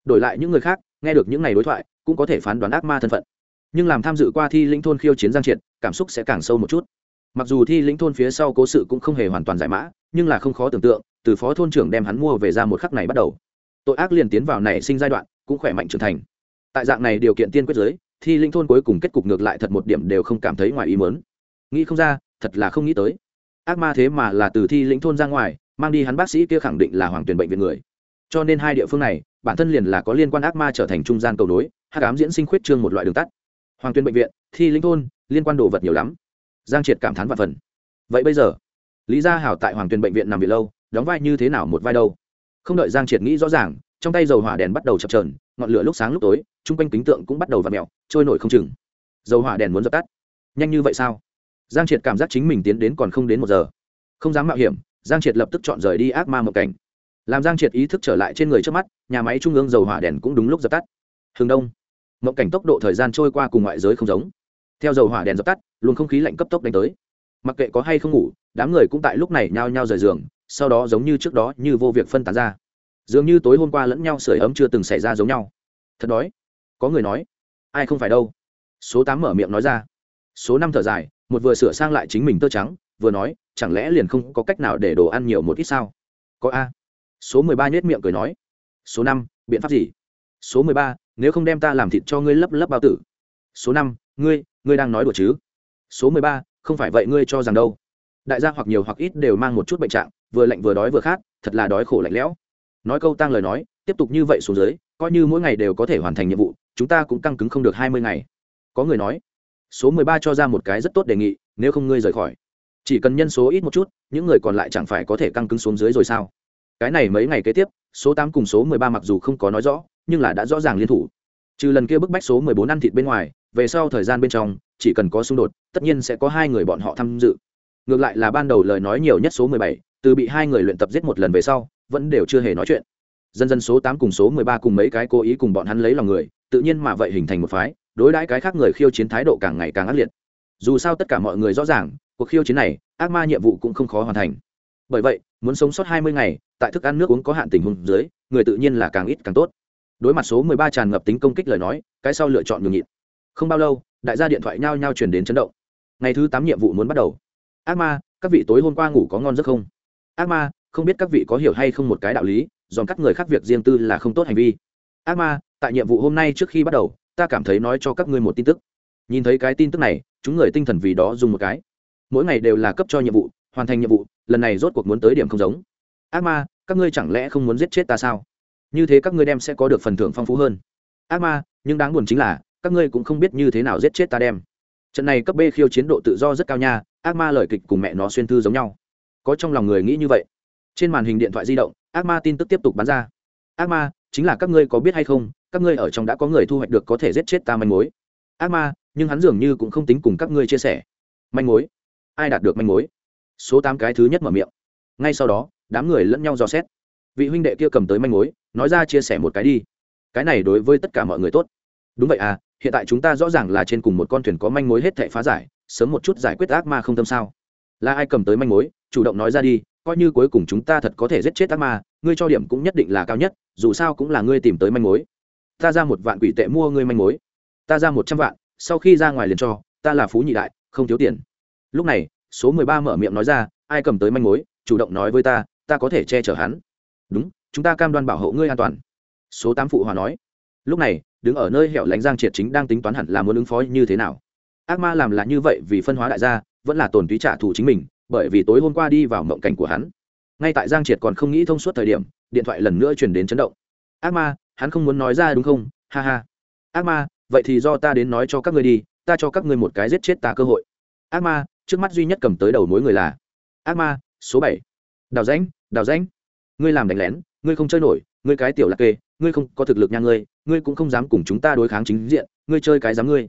Đổi lại những người khác, nghe được những ngày đối thoại, cũng có thể phán đoán ác ma thân phận. Nhưng làm tham dự qua thi lĩnh thôn khiêu chiến giang triệt, cảm xúc sẽ càng sâu một chút. Mặc dù thi lĩnh thôn phía sau cố sự cũng không hề hoàn toàn giải mã, nhưng là không khó tưởng tượng, từ phó thôn trưởng đem hắn mua về ra một khắc này bắt đầu. Tội ác liền tiến vào nảy sinh giai đoạn, cũng khỏe mạnh trưởng thành. Tại dạng này điều kiện tiên quyết giới, thi linh thôn cuối cùng kết cục ngược lại thật một điểm đều không cảm thấy ngoài ý mớn nghĩ không ra, thật là không nghĩ tới. Ác ma thế mà là từ thi lĩnh thôn ra ngoài mang đi hắn bác sĩ kia khẳng định là hoàng tuyển bệnh viện người. Cho nên hai địa phương này, bản thân liền là có liên quan ác ma trở thành trung gian cầu nối hát cám diễn sinh khuyết trương một loại đường tắt. Hoàng tuyên bệnh viện, thi linh thôn, liên quan đồ vật nhiều lắm. Giang triệt cảm thán vạn phần. Vậy bây giờ, lý gia hảo tại hoàng tuyên bệnh viện nằm viện lâu, đóng vai như thế nào một vai đâu? Không đợi giang triệt nghĩ rõ ràng, trong tay dầu hỏa đèn bắt đầu chập trờn ngọn lửa lúc sáng lúc tối, chung quanh kính tượng cũng bắt đầu v ặ mẹo trôi nổi không chừng. Dầu hỏa đèn muốn dập tắt. Nhanh như vậy sao? Giang triệt cảm giác chính mình tiến đến còn không đến một giờ. Không dám mạo hiểm giang triệt lập tức chọn rời đi ác ma mộng cảnh. Làm giang triệt ý thức trở lại trên người trước mắt, nhà máy trung ương dầu hỏa đèn cũng đúng lúc dập tắt. Hướng đông. Mộng cảnh tốc độ thời gian trôi qua cùng ngoại giới không giống. Theo dầu hỏa đèn dập tắt, luồng không khí lạnh cấp tốc đánh tới. Mặc kệ có hay không ngủ, đám người cũng tại lúc này nhao nhao rời giường, sau đó giống như trước đó như vô việc phân tán ra. Dường như tối hôm qua lẫn nhau sưởi ấm chưa từng xảy ra giống nhau. Thật đói. Có người nói, ai không phải đâu. Số tám mở miệng nói ra. Số năm thở dài, một vừa sửa sang lại chính mình tơ trắng, vừa nói chẳng lẽ liền không có cách nào để đồ ăn nhiều một ít sao? Có a. Số mười ba nhét miệng cười nói. Số năm, biện pháp gì? Số mười ba, nếu không đem ta làm thịt cho ngươi lấp lấp bao tử. Số năm, ngươi ngươi đang nói đùa chứ? Số mười ba, không phải vậy ngươi cho rằng đâu. Đại gia hoặc nhiều hoặc ít đều mang một chút bệnh trạng, vừa lạnh vừa đói vừa khát, thật là đói khổ lạnh lẽo. Nói câu tăng lời nói, tiếp tục như vậy xuống dưới, coi như mỗi ngày đều có thể hoàn thành nhiệm vụ, chúng ta cũng căng cứng không được hai mươi ngày. Có người nói, số mười ba cho ra một cái rất tốt đề nghị, nếu không ngươi rời khỏi chỉ cần nhân số ít một chút, những người còn lại chẳng phải có thể căng cứng xuống dưới rồi sao? Cái này mấy ngày kế tiếp, số tám cùng số mười ba mặc dù không có nói rõ, nhưng là đã rõ ràng liên thủ. Trừ lần kia bức bách số mười bốn ăn thịt bên ngoài, về sau thời gian bên trong, chỉ cần có xung đột, tất nhiên sẽ có hai người bọn họ tham dự. Ngược lại là ban đầu lời nói nhiều nhất số mười bảy, từ bị hai người luyện tập giết một lần về sau, vẫn đều chưa hề nói chuyện. Dần dần số tám cùng số mười ba cùng mấy cái cố ý cùng bọn hắn lấy lòng người, tự nhiên mà vậy hình thành một phái, đối đãi cái khác người khiêu chiến thái độ càng ngày càng ác liệt. Dù sao tất cả mọi người rõ ràng cuộc khiêu chiến này, ác ma nhiệm vụ cũng không khó hoàn thành. Bởi vậy, muốn sống sót hai mươi ngày, tại thức ăn nước uống có hạn tình huống dưới, người tự nhiên là càng ít càng tốt. Đối mặt số mười ba tràn ngập tính công kích lời nói, cái sau lựa chọn nhường nhịn. Không bao lâu, đại gia điện thoại nhao nhao chuyển đến chấn động. Ngày thứ tám nhiệm vụ muốn bắt đầu. Ác ma, các vị tối hôm qua ngủ có ngon giấc không? Ác ma, không biết các vị có hiểu hay không một cái đạo lý, dòm cắt người khác việc riêng tư là không tốt hành vi. Ác ma, tại nhiệm vụ hôm nay trước khi bắt đầu, ta cảm thấy nói cho các ngươi một tin tức. Nhìn thấy cái tin tức này, chúng người tinh thần vì đó dùng một cái mỗi ngày đều là cấp cho nhiệm vụ, hoàn thành nhiệm vụ, lần này rốt cuộc muốn tới điểm không giống. Ác ma, các ngươi chẳng lẽ không muốn giết chết ta sao? Như thế các ngươi đem sẽ có được phần thưởng phong phú hơn. Ác ma, nhưng đáng buồn chính là, các ngươi cũng không biết như thế nào giết chết ta đem. Trận này cấp b khiêu chiến độ tự do rất cao nha, ác ma lời kịch cùng mẹ nó xuyên thư giống nhau. Có trong lòng người nghĩ như vậy. Trên màn hình điện thoại di động, ác ma tin tức tiếp tục bắn ra. Ác ma, chính là các ngươi có biết hay không, các ngươi ở trong đã có người thu hoạch được có thể giết chết ta manh mối. Ác ma, nhưng hắn dường như cũng không tính cùng các ngươi chia sẻ. Manh mối ai đạt được manh mối? Số tám cái thứ nhất mở miệng. Ngay sau đó, đám người lẫn nhau dò xét. Vị huynh đệ kia cầm tới manh mối, nói ra chia sẻ một cái đi. Cái này đối với tất cả mọi người tốt. Đúng vậy à hiện tại chúng ta rõ ràng là trên cùng một con thuyền có manh mối hết thệ phá giải, sớm một chút giải quyết ác ma không tâm sao? Là ai cầm tới manh mối, chủ động nói ra đi, coi như cuối cùng chúng ta thật có thể giết chết ác ma, ngươi cho điểm cũng nhất định là cao nhất, dù sao cũng là ngươi tìm tới manh mối. Ta ra một vạn quỷ tệ mua ngươi manh mối. Ta ra một trăm vạn, sau khi ra ngoài liền cho, ta là phú nhị đại, không thiếu tiền lúc này, số mười ba mở miệng nói ra, ai cầm tới manh mối, chủ động nói với ta ta có thể che chở hắn. Đúng, chúng ta cam đoan bảo hộ ngươi an toàn. Số tám phụ hòa nói. Lúc này, đứng ở nơi hẻo lánh giang triệt chính đang tính toán hẳn là muốn ứng phó như thế nào. Ác ma làm là như vậy vì phân hóa đại gia, vẫn là tổn túy trả thù chính mình, bởi vì tối hôm qua đi vào mộng cảnh của hắn. Ngay tại giang triệt còn không nghĩ thông suốt thời điểm, điện thoại lần nữa chuyển đến chấn động. Ác ma, hắn không muốn nói ra đúng không? Ha ha. Ác ma, vậy thì do ta đến nói cho các ngươi đi, ta cho các ngươi một cái giết chết ta cơ hội. Ác ma trước mắt duy nhất cầm tới đầu mối người là ác ma, số bảy. Đào ránh đào ránh ngươi làm đánh lén, ngươi không chơi nổi, ngươi cái tiểu lạc kê, ngươi không có thực lực nha ngươi ngươi cũng không dám cùng chúng ta đối kháng chính diện, ngươi chơi cái dám ngươi.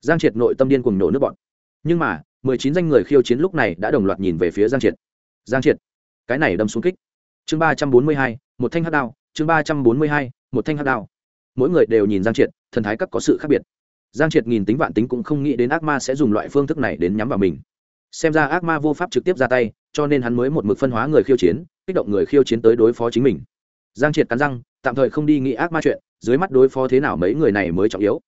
Giang triệt nội tâm điên cùng nổ nước bọn. Nhưng mà, mười chín danh người khiêu chiến lúc này đã đồng loạt nhìn về phía giang triệt. Giang triệt, cái này đâm xuống kích. Chương ba trăm bốn mươi hai, một thanh hát đao, chương ba trăm bốn mươi hai, một thanh hát đao. Mỗi người đều nhìn giang triệt, thần thái các có sự khác biệt. Giang triệt nghìn tính vạn tính cũng không nghĩ đến ác ma sẽ dùng loại phương thức này đến nhắm vào mình xem ra ác ma vô pháp trực tiếp ra tay, cho nên hắn mới một mực phân hóa người khiêu chiến, kích động người khiêu chiến tới đối phó chính mình. Giang triệt cắn răng, tạm thời không đi nghĩ ác ma chuyện, dưới mắt đối phó thế nào mấy người này mới trọng yếu.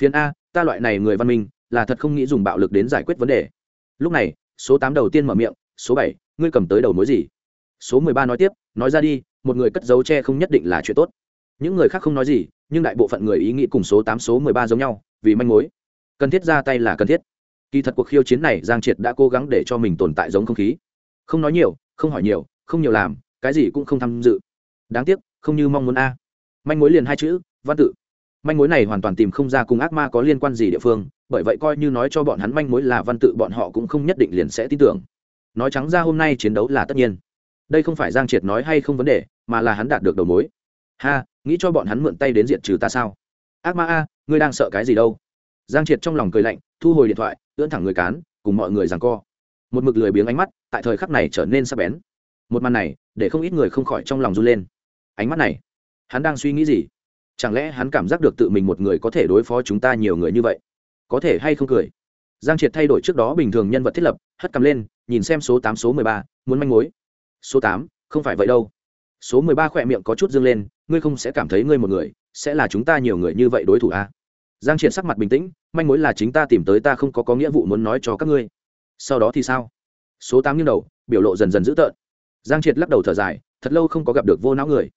Phiến a, ta loại này người văn minh, là thật không nghĩ dùng bạo lực đến giải quyết vấn đề. Lúc này, số tám đầu tiên mở miệng, số bảy, ngươi cầm tới đầu mối gì? Số mười ba nói tiếp, nói ra đi, một người cất dấu tre không nhất định là chuyện tốt. Những người khác không nói gì, nhưng đại bộ phận người ý nghĩ cùng số tám, số mười ba giống nhau, vì manh mối. Cần thiết ra tay là cần thiết kỳ thật cuộc khiêu chiến này giang triệt đã cố gắng để cho mình tồn tại giống không khí. Không nói nhiều, không hỏi nhiều, không nhiều làm, cái gì cũng không tham dự. Đáng tiếc, không như mong muốn a. Manh mối liền hai chữ, văn tự. Manh mối này hoàn toàn tìm không ra cùng ác ma có liên quan gì địa phương, bởi vậy coi như nói cho bọn hắn manh mối là văn tự bọn họ cũng không nhất định liền sẽ tin tưởng. Nói trắng ra hôm nay chiến đấu là tất nhiên. Đây không phải giang triệt nói hay không vấn đề, mà là hắn đạt được đầu mối. Ha, nghĩ cho bọn hắn mượn tay đến diện trừ ta sao? Ác ma a, ngươi đang sợ cái gì đâu? Giang triệt trong lòng cười lạnh, thu hồi điện thoại, ưỡn thẳng người cán, cùng mọi người rằng co. Một mực lười biếng ánh mắt, tại thời khắc này trở nên sắc bén. Một màn này, để không ít người không khỏi trong lòng run lên. Ánh mắt này, hắn đang suy nghĩ gì? Chẳng lẽ hắn cảm giác được tự mình một người có thể đối phó chúng ta nhiều người như vậy? Có thể hay không cười? Giang triệt thay đổi trước đó bình thường nhân vật thiết lập, hất cầm lên, nhìn xem số tám, số mười ba, muốn manh mối. Số tám, không phải vậy đâu. Số mười ba khỏe miệng có chút dương lên, ngươi không sẽ cảm thấy ngươi một người, sẽ là chúng ta nhiều người như vậy đối thủ à? Giang triệt sắc mặt bình tĩnh, manh mối là chính ta tìm tới ta không có có nghĩa vụ muốn nói cho các ngươi. Sau đó thì sao? Số tám nghiêng đầu, biểu lộ dần dần dữ tợn. Giang triệt lắc đầu thở dài, thật lâu không có gặp được vô não người.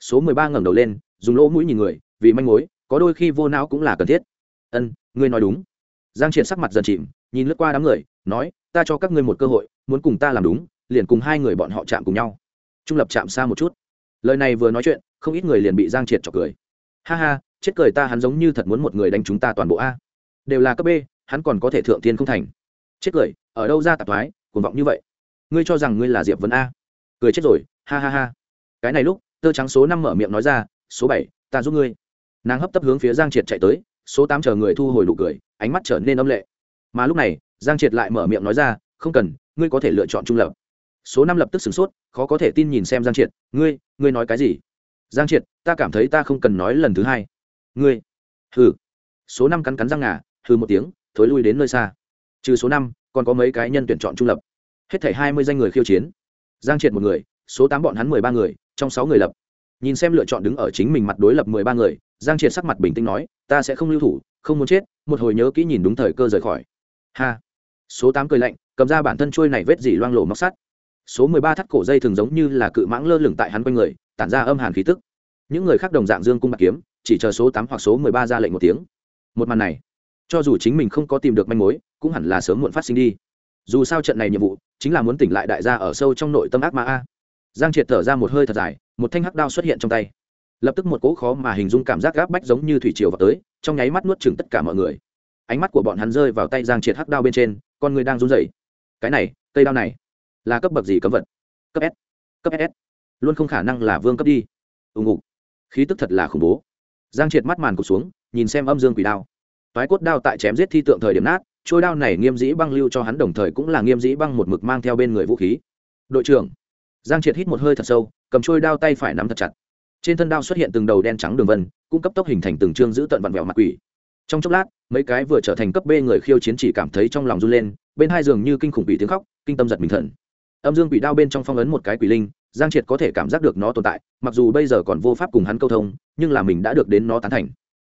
Số mười ba ngẩng đầu lên, dùng lỗ mũi nhìn người, vì manh mối, có đôi khi vô não cũng là cần thiết. Ân, ngươi nói đúng. Giang triệt sắc mặt dần chìm, nhìn lướt qua đám người, nói, ta cho các ngươi một cơ hội, muốn cùng ta làm đúng, liền cùng hai người bọn họ chạm cùng nhau. Trung lập chạm xa một chút. Lời này vừa nói chuyện, không ít người liền bị giang triệt chọc cười. Ha ha chết cười ta hắn giống như thật muốn một người đánh chúng ta toàn bộ a. Đều là cấp b, hắn còn có thể thượng tiên không thành. Chết cười, ở đâu ra tạp thoái, cuồng vọng như vậy? Ngươi cho rằng ngươi là diệp vấn a. Cười chết rồi, ha ha ha. Cái này lúc, tơ trắng số năm mở miệng nói ra, số bảy, ta giúp ngươi. Nàng hấp tấp hướng phía giang triệt chạy tới, số tám chờ người thu hồi nụ cười, ánh mắt trở nên âm lệ. Mà lúc này, giang triệt lại mở miệng nói ra, không cần, ngươi có thể lựa chọn trung lập. Số năm lập tức sửng sốt, khó có thể tin nhìn xem giang triệt, ngươi ngươi nói cái gì? Giang triệt, ta cảm thấy ta không cần nói lần thứ hai ngươi, hừ. Số năm cắn cắn răng ngà, hừ một tiếng, thối lui đến nơi xa. Trừ số năm, còn có mấy cái nhân tuyển chọn trung lập. Hết thảy hai mươi danh người khiêu chiến. Giang triệt một người, số tám bọn hắn mười ba người, trong sáu người lập. Nhìn xem lựa chọn đứng ở chính mình mặt đối lập mười ba người, giang triệt sắc mặt bình tĩnh nói, ta sẽ không lưu thủ, không muốn chết, một hồi nhớ kỹ nhìn đúng thời cơ rời khỏi. Ha. Số tám cười lạnh, cầm ra bản thân trôi này vết dỉ loang lộ móc sắt. Số mười ba thắt cổ dây thường giống như là cự mãng lơ lửng tại hắn quanh người, tản ra âm hàn khí tức. Những người khác đồng dạng dương cung bạc kiếm chỉ chờ số tám hoặc số mười ba ra lệnh một tiếng. Một màn này, cho dù chính mình không có tìm được manh mối, cũng hẳn là sớm muộn phát sinh đi. Dù sao trận này nhiệm vụ, chính là muốn tỉnh lại đại gia ở sâu trong nội tâm ác ma a. Giang triệt thở ra một hơi thật dài, một thanh hắc đao xuất hiện trong tay. Lập tức một cỗ khó mà hình dung cảm giác gáp bách giống như thủy triều vào tới, trong nháy mắt nuốt chừng tất cả mọi người. Ánh mắt của bọn hắn rơi vào tay giang triệt hắc đao bên trên, con người đang run rẩy. Cái này, cây đao này, là cấp bậc gì cấm vật? Cấp s, cấp ss luôn không khả năng là vương cấp đi. Ù ngục. Khí tức thật là khủng bố giang triệt mắt màn cụt xuống, nhìn xem âm dương quỷ đao. Toái cốt đao tại chém giết thi tượng thời điểm nát trôi đao này nghiêm dĩ băng lưu cho hắn đồng thời cũng là nghiêm dĩ băng một mực mang theo bên người vũ khí. Đội trưởng, giang triệt hít một hơi thật sâu, cầm trôi đao tay phải nắm thật chặt. Trên thân đao xuất hiện từng đầu đen trắng đường vân cũng cấp tốc hình thành từng chương giữ tận vặn vẹo mặt quỷ. Trong chốc lát, mấy cái vừa trở thành cấp b người khiêu chiến chỉ cảm thấy trong lòng run lên, bên hai giường như kinh khủng quỷ tiếng khóc, kinh tâm giật mình thần. Âm dương quỷ đao bên trong phong ấn một cái quỷ linh giang triệt có thể cảm giác được nó tồn tại, mặc dù bây giờ còn vô pháp cùng hắn câu thông, nhưng là mình đã được đến nó tán thành.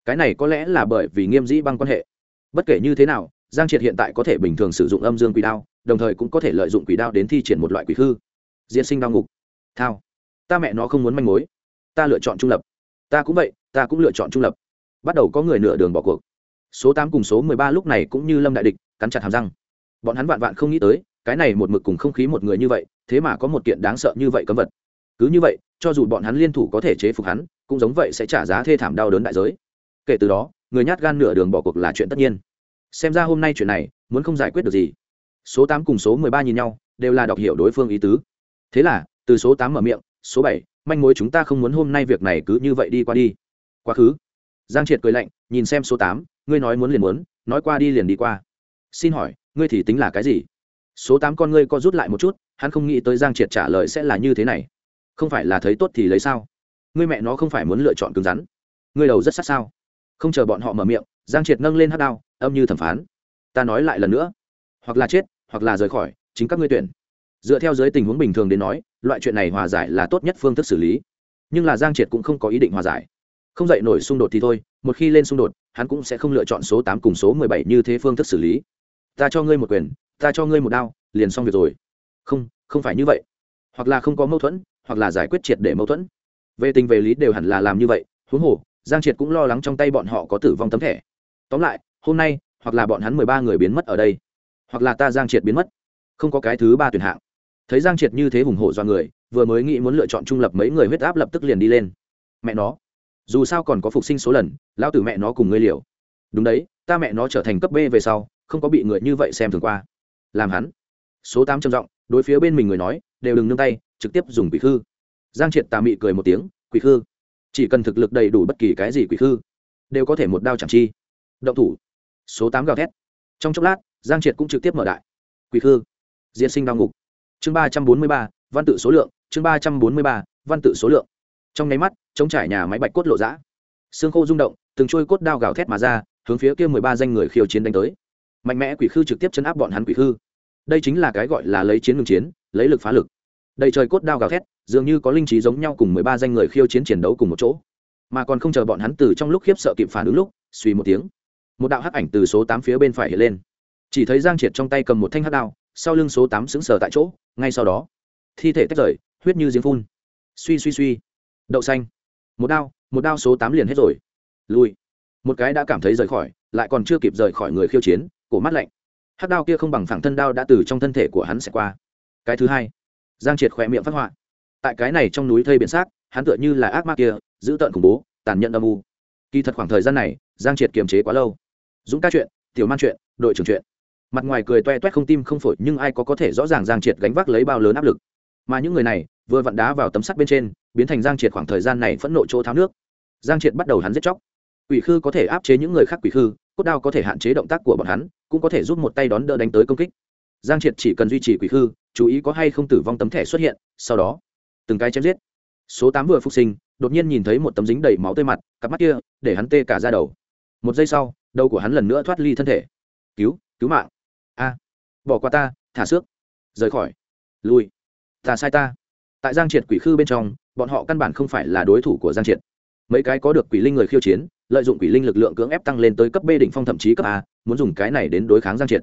Cái này có lẽ là bởi vì nghiêm dĩ băng quan hệ. Bất kể như thế nào, giang triệt hiện tại có thể bình thường sử dụng âm dương quỷ đao, đồng thời cũng có thể lợi dụng quỷ đao đến thi triển một loại quỷ hư. Diễn sinh đao ngục. Thao. Ta mẹ nó không muốn manh mối. Ta lựa chọn trung lập. Ta cũng vậy, ta cũng lựa chọn trung lập. Bắt đầu có người nửa đường bỏ cuộc. Số tám cùng số mười ba lúc này cũng như lâm đại địch, cắn chặt hàm răng. Bọn hắn vạn vạn không nghĩ tới, cái này một mực cùng không khí một người như vậy thế mà có một kiện đáng sợ như vậy cấm vật. Cứ như vậy, cho dù bọn hắn liên thủ có thể chế phục hắn, cũng giống vậy sẽ trả giá thê thảm đau đớn đại giới. Kể từ đó, người nhát gan nửa đường bỏ cuộc là chuyện tất nhiên. Xem ra hôm nay chuyện này, muốn không giải quyết được gì. Số tám cùng số mười ba nhìn nhau, đều là đọc hiểu đối phương ý tứ. Thế là, từ số tám mở miệng, số bảy, manh mối chúng ta không muốn hôm nay việc này cứ như vậy đi qua đi. Quá khứ. Giang triệt cười lạnh, nhìn xem số tám, ngươi nói muốn liền muốn, nói qua đi liền đi qua. Xin hỏi, ngươi thì tính là cái gì? Số tám con ngươi co rút lại một chút, hắn không nghĩ tới giang triệt trả lời sẽ là như thế này. Không phải là thấy tốt thì lấy sao? Ngươi mẹ nó không phải muốn lựa chọn cứng rắn. Ngươi đầu rất sát sao? Không chờ bọn họ mở miệng, giang triệt nâng lên hát đao, âm như thẩm phán. Ta nói lại lần nữa. Hoặc là chết, hoặc là rời khỏi, chính các ngươi tuyển. Dựa theo giới tình huống bình thường đến nói, loại chuyện này hòa giải là tốt nhất phương thức xử lý. Nhưng là giang triệt cũng không có ý định hòa giải. Không dậy nổi xung đột thì thôi, một khi lên xung đột, hắn cũng sẽ không lựa chọn số tám cùng số mười bảy như thế phương thức xử lý. Ta cho ngươi một quyền ta cho ngươi một đao, liền xong việc rồi. Không không phải như vậy. Hoặc là không có mâu thuẫn, hoặc là giải quyết triệt để mâu thuẫn. Về tình về lý đều hẳn là làm như vậy, huống hồ, giang triệt cũng lo lắng trong tay bọn họ có tử vong tấm thẻ. Tóm lại, hôm nay, hoặc là bọn hắn mười ba người biến mất ở đây, hoặc là ta giang triệt biến mất, không có cái thứ ba tuyển hạng. Thấy giang triệt như thế hùng hổ do người, vừa mới nghĩ muốn lựa chọn trung lập mấy người huyết áp lập tức liền đi lên. Mẹ nó, dù sao còn có phục sinh số lần, lão tử mẹ nó cùng ngươi liều. Đúng đấy, ta mẹ nó trở thành cấp b về sau, không có bị người như vậy xem thường qua làm hắn. Số tám trầm giọng, đối phía bên mình người nói, đều đừng nương tay, trực tiếp dùng quỷ khư. Giang triệt tà mị cười một tiếng, quỷ khư? Chỉ cần thực lực đầy đủ bất kỳ cái gì quỷ khư, đều có thể một đao chẳng chi. Động thủ. Số tám gào thét. Trong chốc lát, giang triệt cũng trực tiếp mở đại. Quỷ khư? Diễn sinh đao ngục. Chương ba trăm bốn mươi ba, văn tự số lượng, chương ba trăm bốn mươi ba, văn tự số lượng. Trong nháy mắt chống trải nhà máy bạch cốt lộ giã. Xương khô rung động, từng trôi cốt đao gào thét mà ra, hướng phía kia mười ba danh người khiêu chiến đánh tới mạnh mẽ quỷ khư trực tiếp chấn áp bọn hắn quỷ khư. Đây chính là cái gọi là lấy chiến ngừng chiến, lấy lực phá lực. Đầy trời cốt đao gào thét, dường như có linh trí giống nhau cùng mười ba danh người khiêu chiến chiến đấu cùng một chỗ. Mà còn không chờ bọn hắn từ trong lúc khiếp sợ kịp phản ứng lúc, suy một tiếng, một đạo hắc ảnh từ số tám phía bên phải hiện lên. Chỉ thấy giang triệt trong tay cầm một thanh hắc đao, sau lưng số tám xứng sờ tại chỗ, ngay sau đó, thi thể tách rời, huyết như giếng phun. Suy suy suy. Đậu xanh. Một đao một đao số tám liền hết rồi. Lui. Một cái đã cảm thấy rời khỏi, lại còn chưa kịp rời khỏi người khiêu chiến cổ mắt lạnh. Hát đao kia không bằng phẳng thân đao đã từ trong thân thể của hắn sẽ qua. Cái thứ hai, giang triệt khỏe miệng phát họa. Tại cái này trong núi thây biển xác, hắn tựa như là ác ma kia giữ tợn khủng bố, tàn nhẫn âm u. Kỳ thật khoảng thời gian này, giang triệt kiềm chế quá lâu. Dũng ca chuyện, tiểu man chuyện, đội trưởng chuyện. Mặt ngoài cười toe toét không tim không phổi, nhưng ai có có thể rõ ràng giang triệt gánh vác lấy bao lớn áp lực. Mà những người này, vừa vặn đá vào tấm sắt bên trên, biến thành giang triệt khoảng thời gian này phẫn nộ chỗ tháo nước. Giang triệt bắt đầu hắn giết chóc. Quỷ khư có thể áp chế những người khác quỷ khư cốt đao có thể hạn chế động tác của bọn hắn, cũng có thể giúp một tay đón đỡ đánh tới công kích. Giang triệt chỉ cần duy trì quỷ khư, chú ý có hay không tử vong tấm thẻ xuất hiện, sau đó, từng cái chém giết. Số tám vừa phục sinh, đột nhiên nhìn thấy một tấm dính đầy máu tươi mặt, cặp mắt kia, để hắn tê cả ra đầu. Một giây sau, đầu của hắn lần nữa thoát ly thân thể. Cứu cứu mạng. A, bỏ qua ta, thả xước. Rời khỏi. Lui. Ta sai ta. Tại giang triệt quỷ khư bên trong, bọn họ căn bản không phải là đối thủ của giang triệt mấy cái có được quỷ linh người khiêu chiến, lợi dụng quỷ linh lực lượng cưỡng ép tăng lên tới cấp b đỉnh phong thậm chí cấp a, muốn dùng cái này đến đối kháng giang triệt.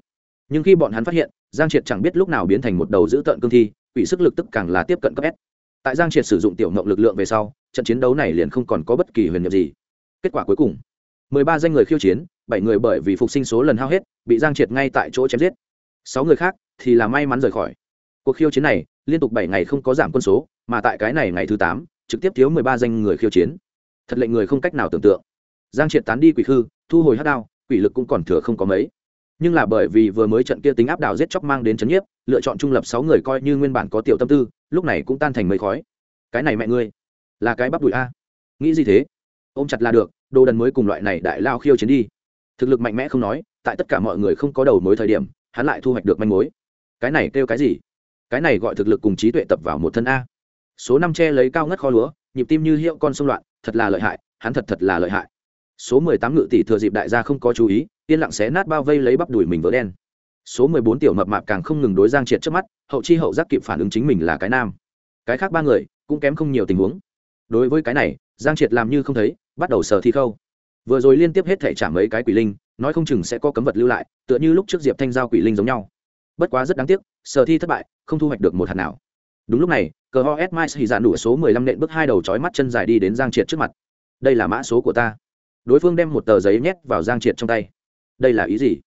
Nhưng khi bọn hắn phát hiện, giang triệt chẳng biết lúc nào biến thành một đầu dữ tợn cương thi, quỷ sức lực tức càng là tiếp cận cấp s. Tại giang triệt sử dụng tiểu ngộng lực lượng về sau, trận chiến đấu này liền không còn có bất kỳ huyền nhiệm gì. Kết quả cuối cùng, mười ba danh người khiêu chiến, bảy người bởi vì phục sinh số lần hao hết, bị giang triệt ngay tại chỗ chém giết. Sáu người khác thì là may mắn rời khỏi. Cuộc khiêu chiến này, liên tục bảy ngày không có giảm quân số, mà tại cái này ngày thứ tám, trực tiếp thiếu mười ba danh người khiêu chiến thật lệnh người không cách nào tưởng tượng. Giang triệt tán đi quỷ hư, thu hồi hát đao quỷ lực cũng còn thừa không có mấy. Nhưng là bởi vì vừa mới trận kia tính áp đảo giết chóc mang đến c h ấ n nhiếp lựa chọn trung lập sáu người coi như nguyên bản có tiểu tâm tư lúc này cũng tan thành mây khói. Cái này mẹ ngươi là cái bắp đùi a. Nghĩ gì thế? Ôm chặt là được đồ đần mới cùng loại này đại lao khiêu chiến đi. Thực lực mạnh mẽ không nói tại tất cả mọi người không có đầu mối thời điểm hắn lại thu hoạch được manh mối. Cái này kêu cái gì? Cái này gọi thực lực cùng trí tuệ tập vào một thân a. Số năm che lấy cao ngất kho lúa nhịp tim như hiệu con sông loạn thật là lợi hại, hắn thật thật là lợi hại. Số mười tám ngự tỷ thừa dịp đại gia không có chú ý, yên lặng xé nát bao vây lấy bắp đùi mình vỡ đen. Số mười bốn tiểu mập mạp càng không ngừng đối giang triệt trước mắt, hậu chi hậu giác kịp phản ứng chính mình là cái nam. Cái khác ba người cũng kém không nhiều tình huống. Đối với cái này, giang triệt làm như không thấy, bắt đầu sờ thi khâu. Vừa rồi liên tiếp hết thể trả mấy cái quỷ linh, nói không chừng sẽ có cấm vật lưu lại, tựa như lúc trước diệp thanh giao quỷ linh giống nhau. Bất quá rất đáng tiếc sở thi thất bại, không thu hoạch được một hạt nào. Đúng lúc này cờ ho s mai xì dạn đủ số mười lăm nện bước hai đầu chói mắt chân dài đi đến giang triệt trước mặt. Đây là mã số của ta. Đối phương đem một tờ giấy nhét vào giang triệt trong tay. Đây là ý gì?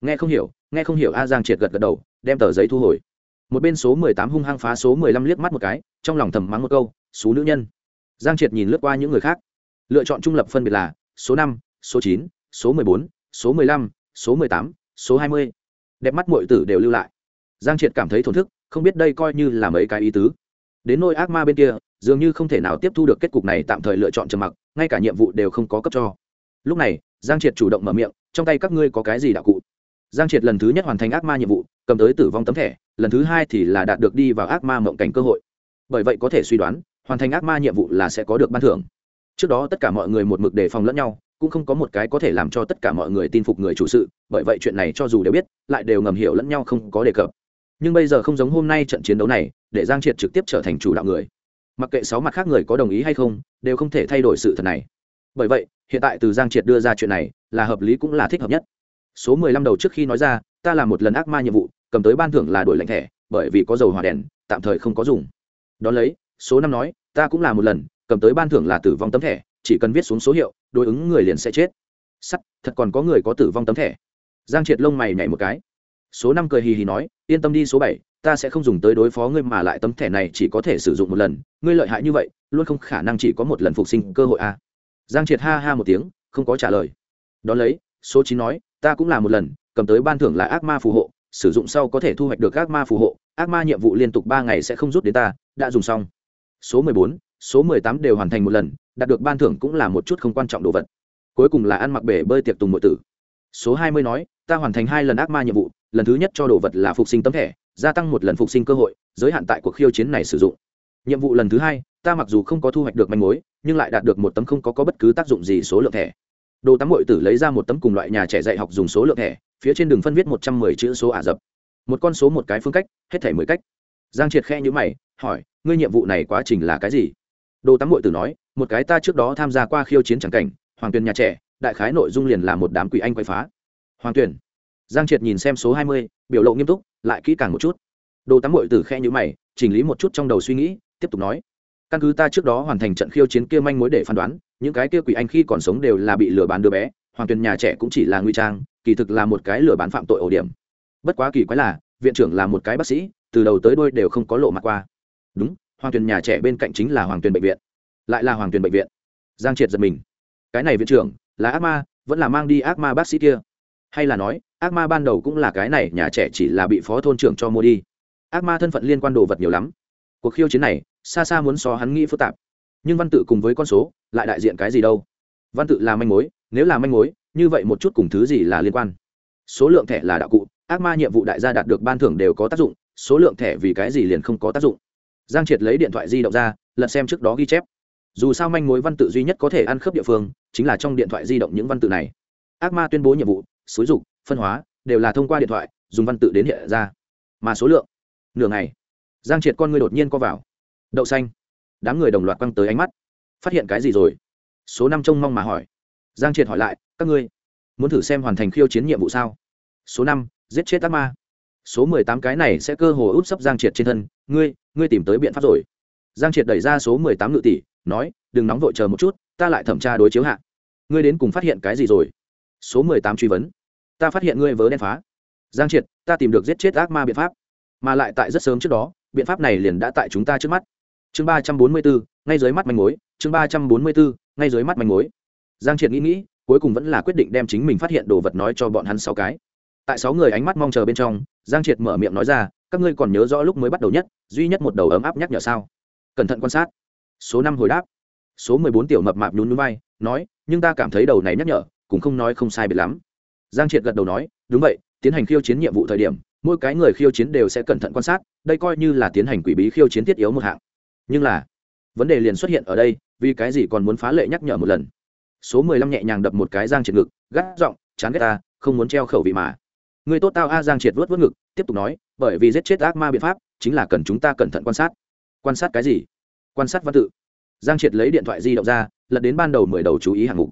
Nghe không hiểu, nghe không hiểu a, giang triệt gật gật đầu, đem tờ giấy thu hồi. Một bên số mười tám hung hăng phá số mười lăm liếc mắt một cái, trong lòng thầm mắng một câu số nữ nhân. Giang triệt nhìn lướt qua những người khác. Lựa chọn trung lập phân biệt là số năm, số chín, số mười bốn, số mười lăm, số mười tám, số hai mươi. Đẹp mắt mọi tử đều lưu lại. Giang triệt cảm thấy thổn thức, không biết đây coi như là mấy cái ý tứ đến nôi ác ma bên kia, dường như không thể nào tiếp thu được kết cục này, tạm thời lựa chọn trầm mặc, ngay cả nhiệm vụ đều không có cấp cho. Lúc này, giang triệt chủ động mở miệng, trong tay các ngươi có cái gì đạo cụ? Giang triệt lần thứ nhất hoàn thành ác ma nhiệm vụ, cầm tới tử vong tấm thẻ, lần thứ hai thì là đạt được đi vào ác ma mộng cảnh cơ hội. Bởi vậy có thể suy đoán, hoàn thành ác ma nhiệm vụ là sẽ có được ban thưởng. Trước đó tất cả mọi người một mực đề phòng lẫn nhau, cũng không có một cái có thể làm cho tất cả mọi người tin phục người chủ sự, bởi vậy chuyện này cho dù đều biết, lại đều ngầm hiểu lẫn nhau không có đề cập nhưng bây giờ không giống hôm nay trận chiến đấu này, để giang triệt trực tiếp trở thành chủ đạo người. Mặc kệ sáu mặt khác người có đồng ý hay không, đều không thể thay đổi sự thật này. Bởi vậy, hiện tại từ giang triệt đưa ra chuyện này, là hợp lý cũng là thích hợp nhất. Số mười lăm đầu trước khi nói ra, ta làm một lần ác ma nhiệm vụ, cầm tới ban thưởng là đổi lệnh thẻ, bởi vì có dầu hỏa đèn, tạm thời không có dùng. Đón lấy, số năm nói, ta cũng là một lần, cầm tới ban thưởng là tử vong tấm thẻ, chỉ cần viết xuống số hiệu, đối ứng người liền sẽ chết. Sắt, thật còn có người có tử vong tấm thẻ. Giang triệt lông mày nhảy một cái số năm cười hì hì nói, yên tâm đi số bảy, ta sẽ không dùng tới đối phó ngươi mà lại tấm thẻ này chỉ có thể sử dụng một lần. Ngươi lợi hại như vậy, luôn không khả năng chỉ có một lần phục sinh cơ hội a à. giang triệt ha ha một tiếng, không có trả lời. Đón lấy, số chín nói, ta cũng là một lần, cầm tới ban thưởng là ác ma phù hộ, sử dụng sau có thể thu hoạch được ác ma phù hộ, ác ma nhiệm vụ liên tục ba ngày sẽ không rút đến ta, đã dùng xong. Số mười bốn, số mười tám đều hoàn thành một lần, đạt được ban thưởng cũng là một chút không quan trọng đồ vật. Cuối cùng là ăn mặc bể bơi tiệc tùng nội tử. Số hai mươi nói, ta hoàn thành hai lần ác ma nhiệm vụ lần thứ nhất cho đồ vật là phục sinh tấm thẻ gia tăng một lần phục sinh cơ hội giới hạn tại cuộc khiêu chiến này sử dụng. Nhiệm vụ lần thứ hai ta mặc dù không có thu hoạch được manh mối nhưng lại đạt được một tấm không có, có bất cứ tác dụng gì số lượng thẻ. Đồ tắm hội tử lấy ra một tấm cùng loại nhà trẻ dạy học dùng số lượng thẻ phía trên đường phân viết một trăm mười chữ số ả rập. Một con số một cái phương cách hết thẻ mười cách. Giang triệt khe nhữ mày hỏi ngươi nhiệm vụ này quá trình là cái gì? Đồ tắm hội tử nói một cái ta trước đó tham gia qua khiêu chiến c cảnh hoàng tuyền nhà trẻ đại khái nội dung liền là một đám quỷ anh quay phá. Hoàng tuyển giang triệt nhìn xem số hai mươi, biểu lộ nghiêm túc, lại kỹ càng một chút. Đồ tắm bội tử khe nhữ mày, chỉnh lý một chút trong đầu suy nghĩ, tiếp tục nói. Căn cứ ta trước đó hoàn thành trận khiêu chiến kia manh mối để phán đoán, những cái kia quỷ anh khi còn sống đều là bị lừa bán đứa bé, hoàng tuyền nhà trẻ cũng chỉ là nguy trang, kỳ thực là một cái lừa bán phạm tội ổ điểm. Bất quá kỳ quái là, viện trưởng là một cái bác sĩ, từ đầu tới đôi đều không có lộ mặt qua. Đúng, hoàng tuyền nhà trẻ bên cạnh chính là hoàng tuyền bệnh viện. Lại là hoàng tuyền bệnh viện. Giang triệt giật mình. Cái này viện trưởng, là ác ma, vẫn là mang đi ác ma bác sĩ kia hay là nói, ác ma ban đầu cũng là cái này, nhà trẻ chỉ là bị phó thôn trưởng cho mua đi. Ác ma thân phận liên quan đồ vật nhiều lắm. Cuộc khiêu chiến này, xa xa muốn so hắn nghĩ phức tạp. Nhưng văn tự cùng với con số, lại đại diện cái gì đâu? Văn tự là manh mối, nếu là manh mối, như vậy một chút cùng thứ gì là liên quan? Số lượng thẻ là đạo cụ, ác ma nhiệm vụ đại gia đạt được ban thưởng đều có tác dụng, số lượng thẻ vì cái gì liền không có tác dụng. Giang triệt lấy điện thoại di động ra, lật xem trước đó ghi chép. Dù sao manh mối văn tự duy nhất có thể ăn khớp địa phương, chính là trong điện thoại di động những văn tự này. Ác ma tuyên bố nhiệm vụ xúi dục, phân hóa, đều là thông qua điện thoại, dùng văn tự đến hiện ra. Mà số lượng, nửa ngày, giang triệt con người đột nhiên co vào. Đậu xanh. Đám người đồng loạt quăng tới ánh mắt. Phát hiện cái gì rồi? Số năm trông mong mà hỏi. Giang triệt hỏi lại, các ngươi muốn thử xem hoàn thành khiêu chiến nhiệm vụ sao? Số năm, giết chết ác ma. Số mười tám cái này sẽ cơ hồ út sấp giang triệt trên thân. Ngươi ngươi tìm tới biện pháp rồi. Giang triệt đẩy ra số mười tám ngự tỷ, nói, đừng nóng vội chờ một chút, ta lại thẩm tra đối chiếu hạ. Ngươi đến cùng phát hiện cái gì rồi? Số mười tám truy vấn ta phát hiện ngươi vớ đen phá. Giang triệt, ta tìm được giết chết ác ma biện pháp, mà lại tại rất sớm trước đó, biện pháp này liền đã tại chúng ta trước mắt. Chương ba trăm bốn mươi bốn, ngay dưới mắt manh mối, chương ba trăm bốn mươi bốn, ngay dưới mắt manh mối. Giang triệt nghĩ nghĩ, cuối cùng vẫn là quyết định đem chính mình phát hiện đồ vật nói cho bọn hắn sáu cái. Tại sáu người ánh mắt mong chờ bên trong, giang triệt mở miệng nói ra, các ngươi còn nhớ rõ lúc mới bắt đầu nhất, duy nhất một đầu ấm áp nhắc nhở sao? Cẩn thận quan sát. Số năm hồi đáp. Số mười bốn tiểu mập mạp nhún núi bay nói, nhưng ta cảm thấy đầu này nhắc nhở, cũng không nói không sai biệt lắm giang triệt gật đầu nói, đúng vậy, tiến hành khiêu chiến nhiệm vụ thời điểm, mỗi cái người khiêu chiến đều sẽ cẩn thận quan sát, đây coi như là tiến hành quỷ bí khiêu chiến thiết yếu một hạng. Nhưng là, vấn đề liền xuất hiện ở đây, vì cái gì còn muốn phá lệ nhắc nhở một lần? Số mười lăm nhẹ nhàng đập một cái giang triệt ngực, gắt giọng, chán ghét ta, không muốn treo khẩu vị mà. Người tốt tao a. Giang triệt vớt vớt ngực, tiếp tục nói, bởi vì giết chết ác ma biện pháp, chính là cần chúng ta cẩn thận quan sát. Quan sát cái gì? Quan sát văn tự. Giang triệt lấy điện thoại di động ra, lật đến ban đầu mười đầu chú ý hạng mục.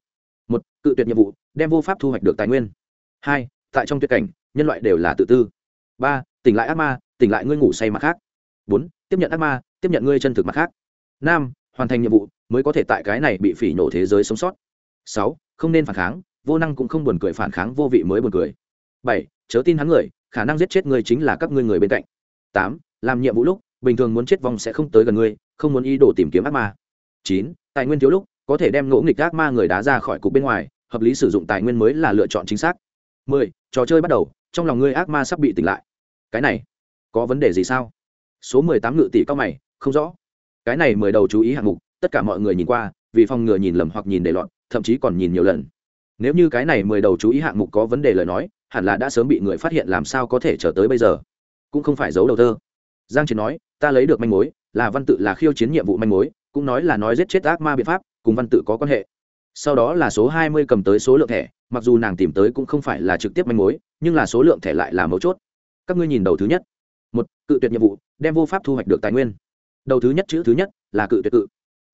Một, cự tuyệt nhiệm vụ, đem vô pháp thu hoạch được tài nguyên hai, tại trong tuyệt cảnh, nhân loại đều là tự tư. Ba, tỉnh lại ác ma, tỉnh lại ngươi ngủ say mặt khác. Bốn, tiếp nhận ác ma, tiếp nhận ngươi chân thực mặt khác. Năm, hoàn thành nhiệm vụ, mới có thể tại cái này bị phỉ nổ thế giới sống sót. Sáu, không nên phản kháng, vô năng cũng không buồn cười phản kháng, vô vị mới buồn cười. Bảy, chớ tin hắn người, khả năng giết chết ngươi chính là các ngươi người bên cạnh. Tám, làm nhiệm vụ lúc, bình thường muốn chết vong sẽ không tới gần ngươi, không muốn ý đồ tìm kiếm ác ma. Chín, tài nguyên thiếu lúc, có thể đem ngỗ nghịch ác ma người đá ra khỏi cục bên ngoài, hợp lý sử dụng tài nguyên mới là lựa chọn chính xác mười, trò chơi bắt đầu, trong lòng ngươi ác ma sắp bị tỉnh lại. Cái này, có vấn đề gì sao? Số mười tám ngự tỷ cao mày, không rõ. Cái này mười đầu chú ý hạng mục, tất cả mọi người nhìn qua, vì phòng ngừa nhìn lầm hoặc nhìn để lọt, thậm chí còn nhìn nhiều lần. Nếu như cái này mười đầu chú ý hạng mục có vấn đề lời nói, hẳn là đã sớm bị người phát hiện làm sao có thể trở tới bây giờ. Cũng không phải giấu đầu thơ. Giang chiến nói, ta lấy được manh mối, là văn tự là khiêu chiến nhiệm vụ manh mối, cũng nói là nói giết chết ác ma biện pháp, cùng văn tự có quan hệ. Sau đó là số hai mươi cầm tới số lượng thẻ mặc dù nàng tìm tới cũng không phải là trực tiếp manh mối, nhưng là số lượng thẻ lại là mấu chốt. Các ngươi nhìn đầu thứ nhất. Một, cự tuyệt nhiệm vụ, đem vô pháp thu hoạch được tài nguyên. Đầu thứ nhất chữ thứ nhất là cự tuyệt cự.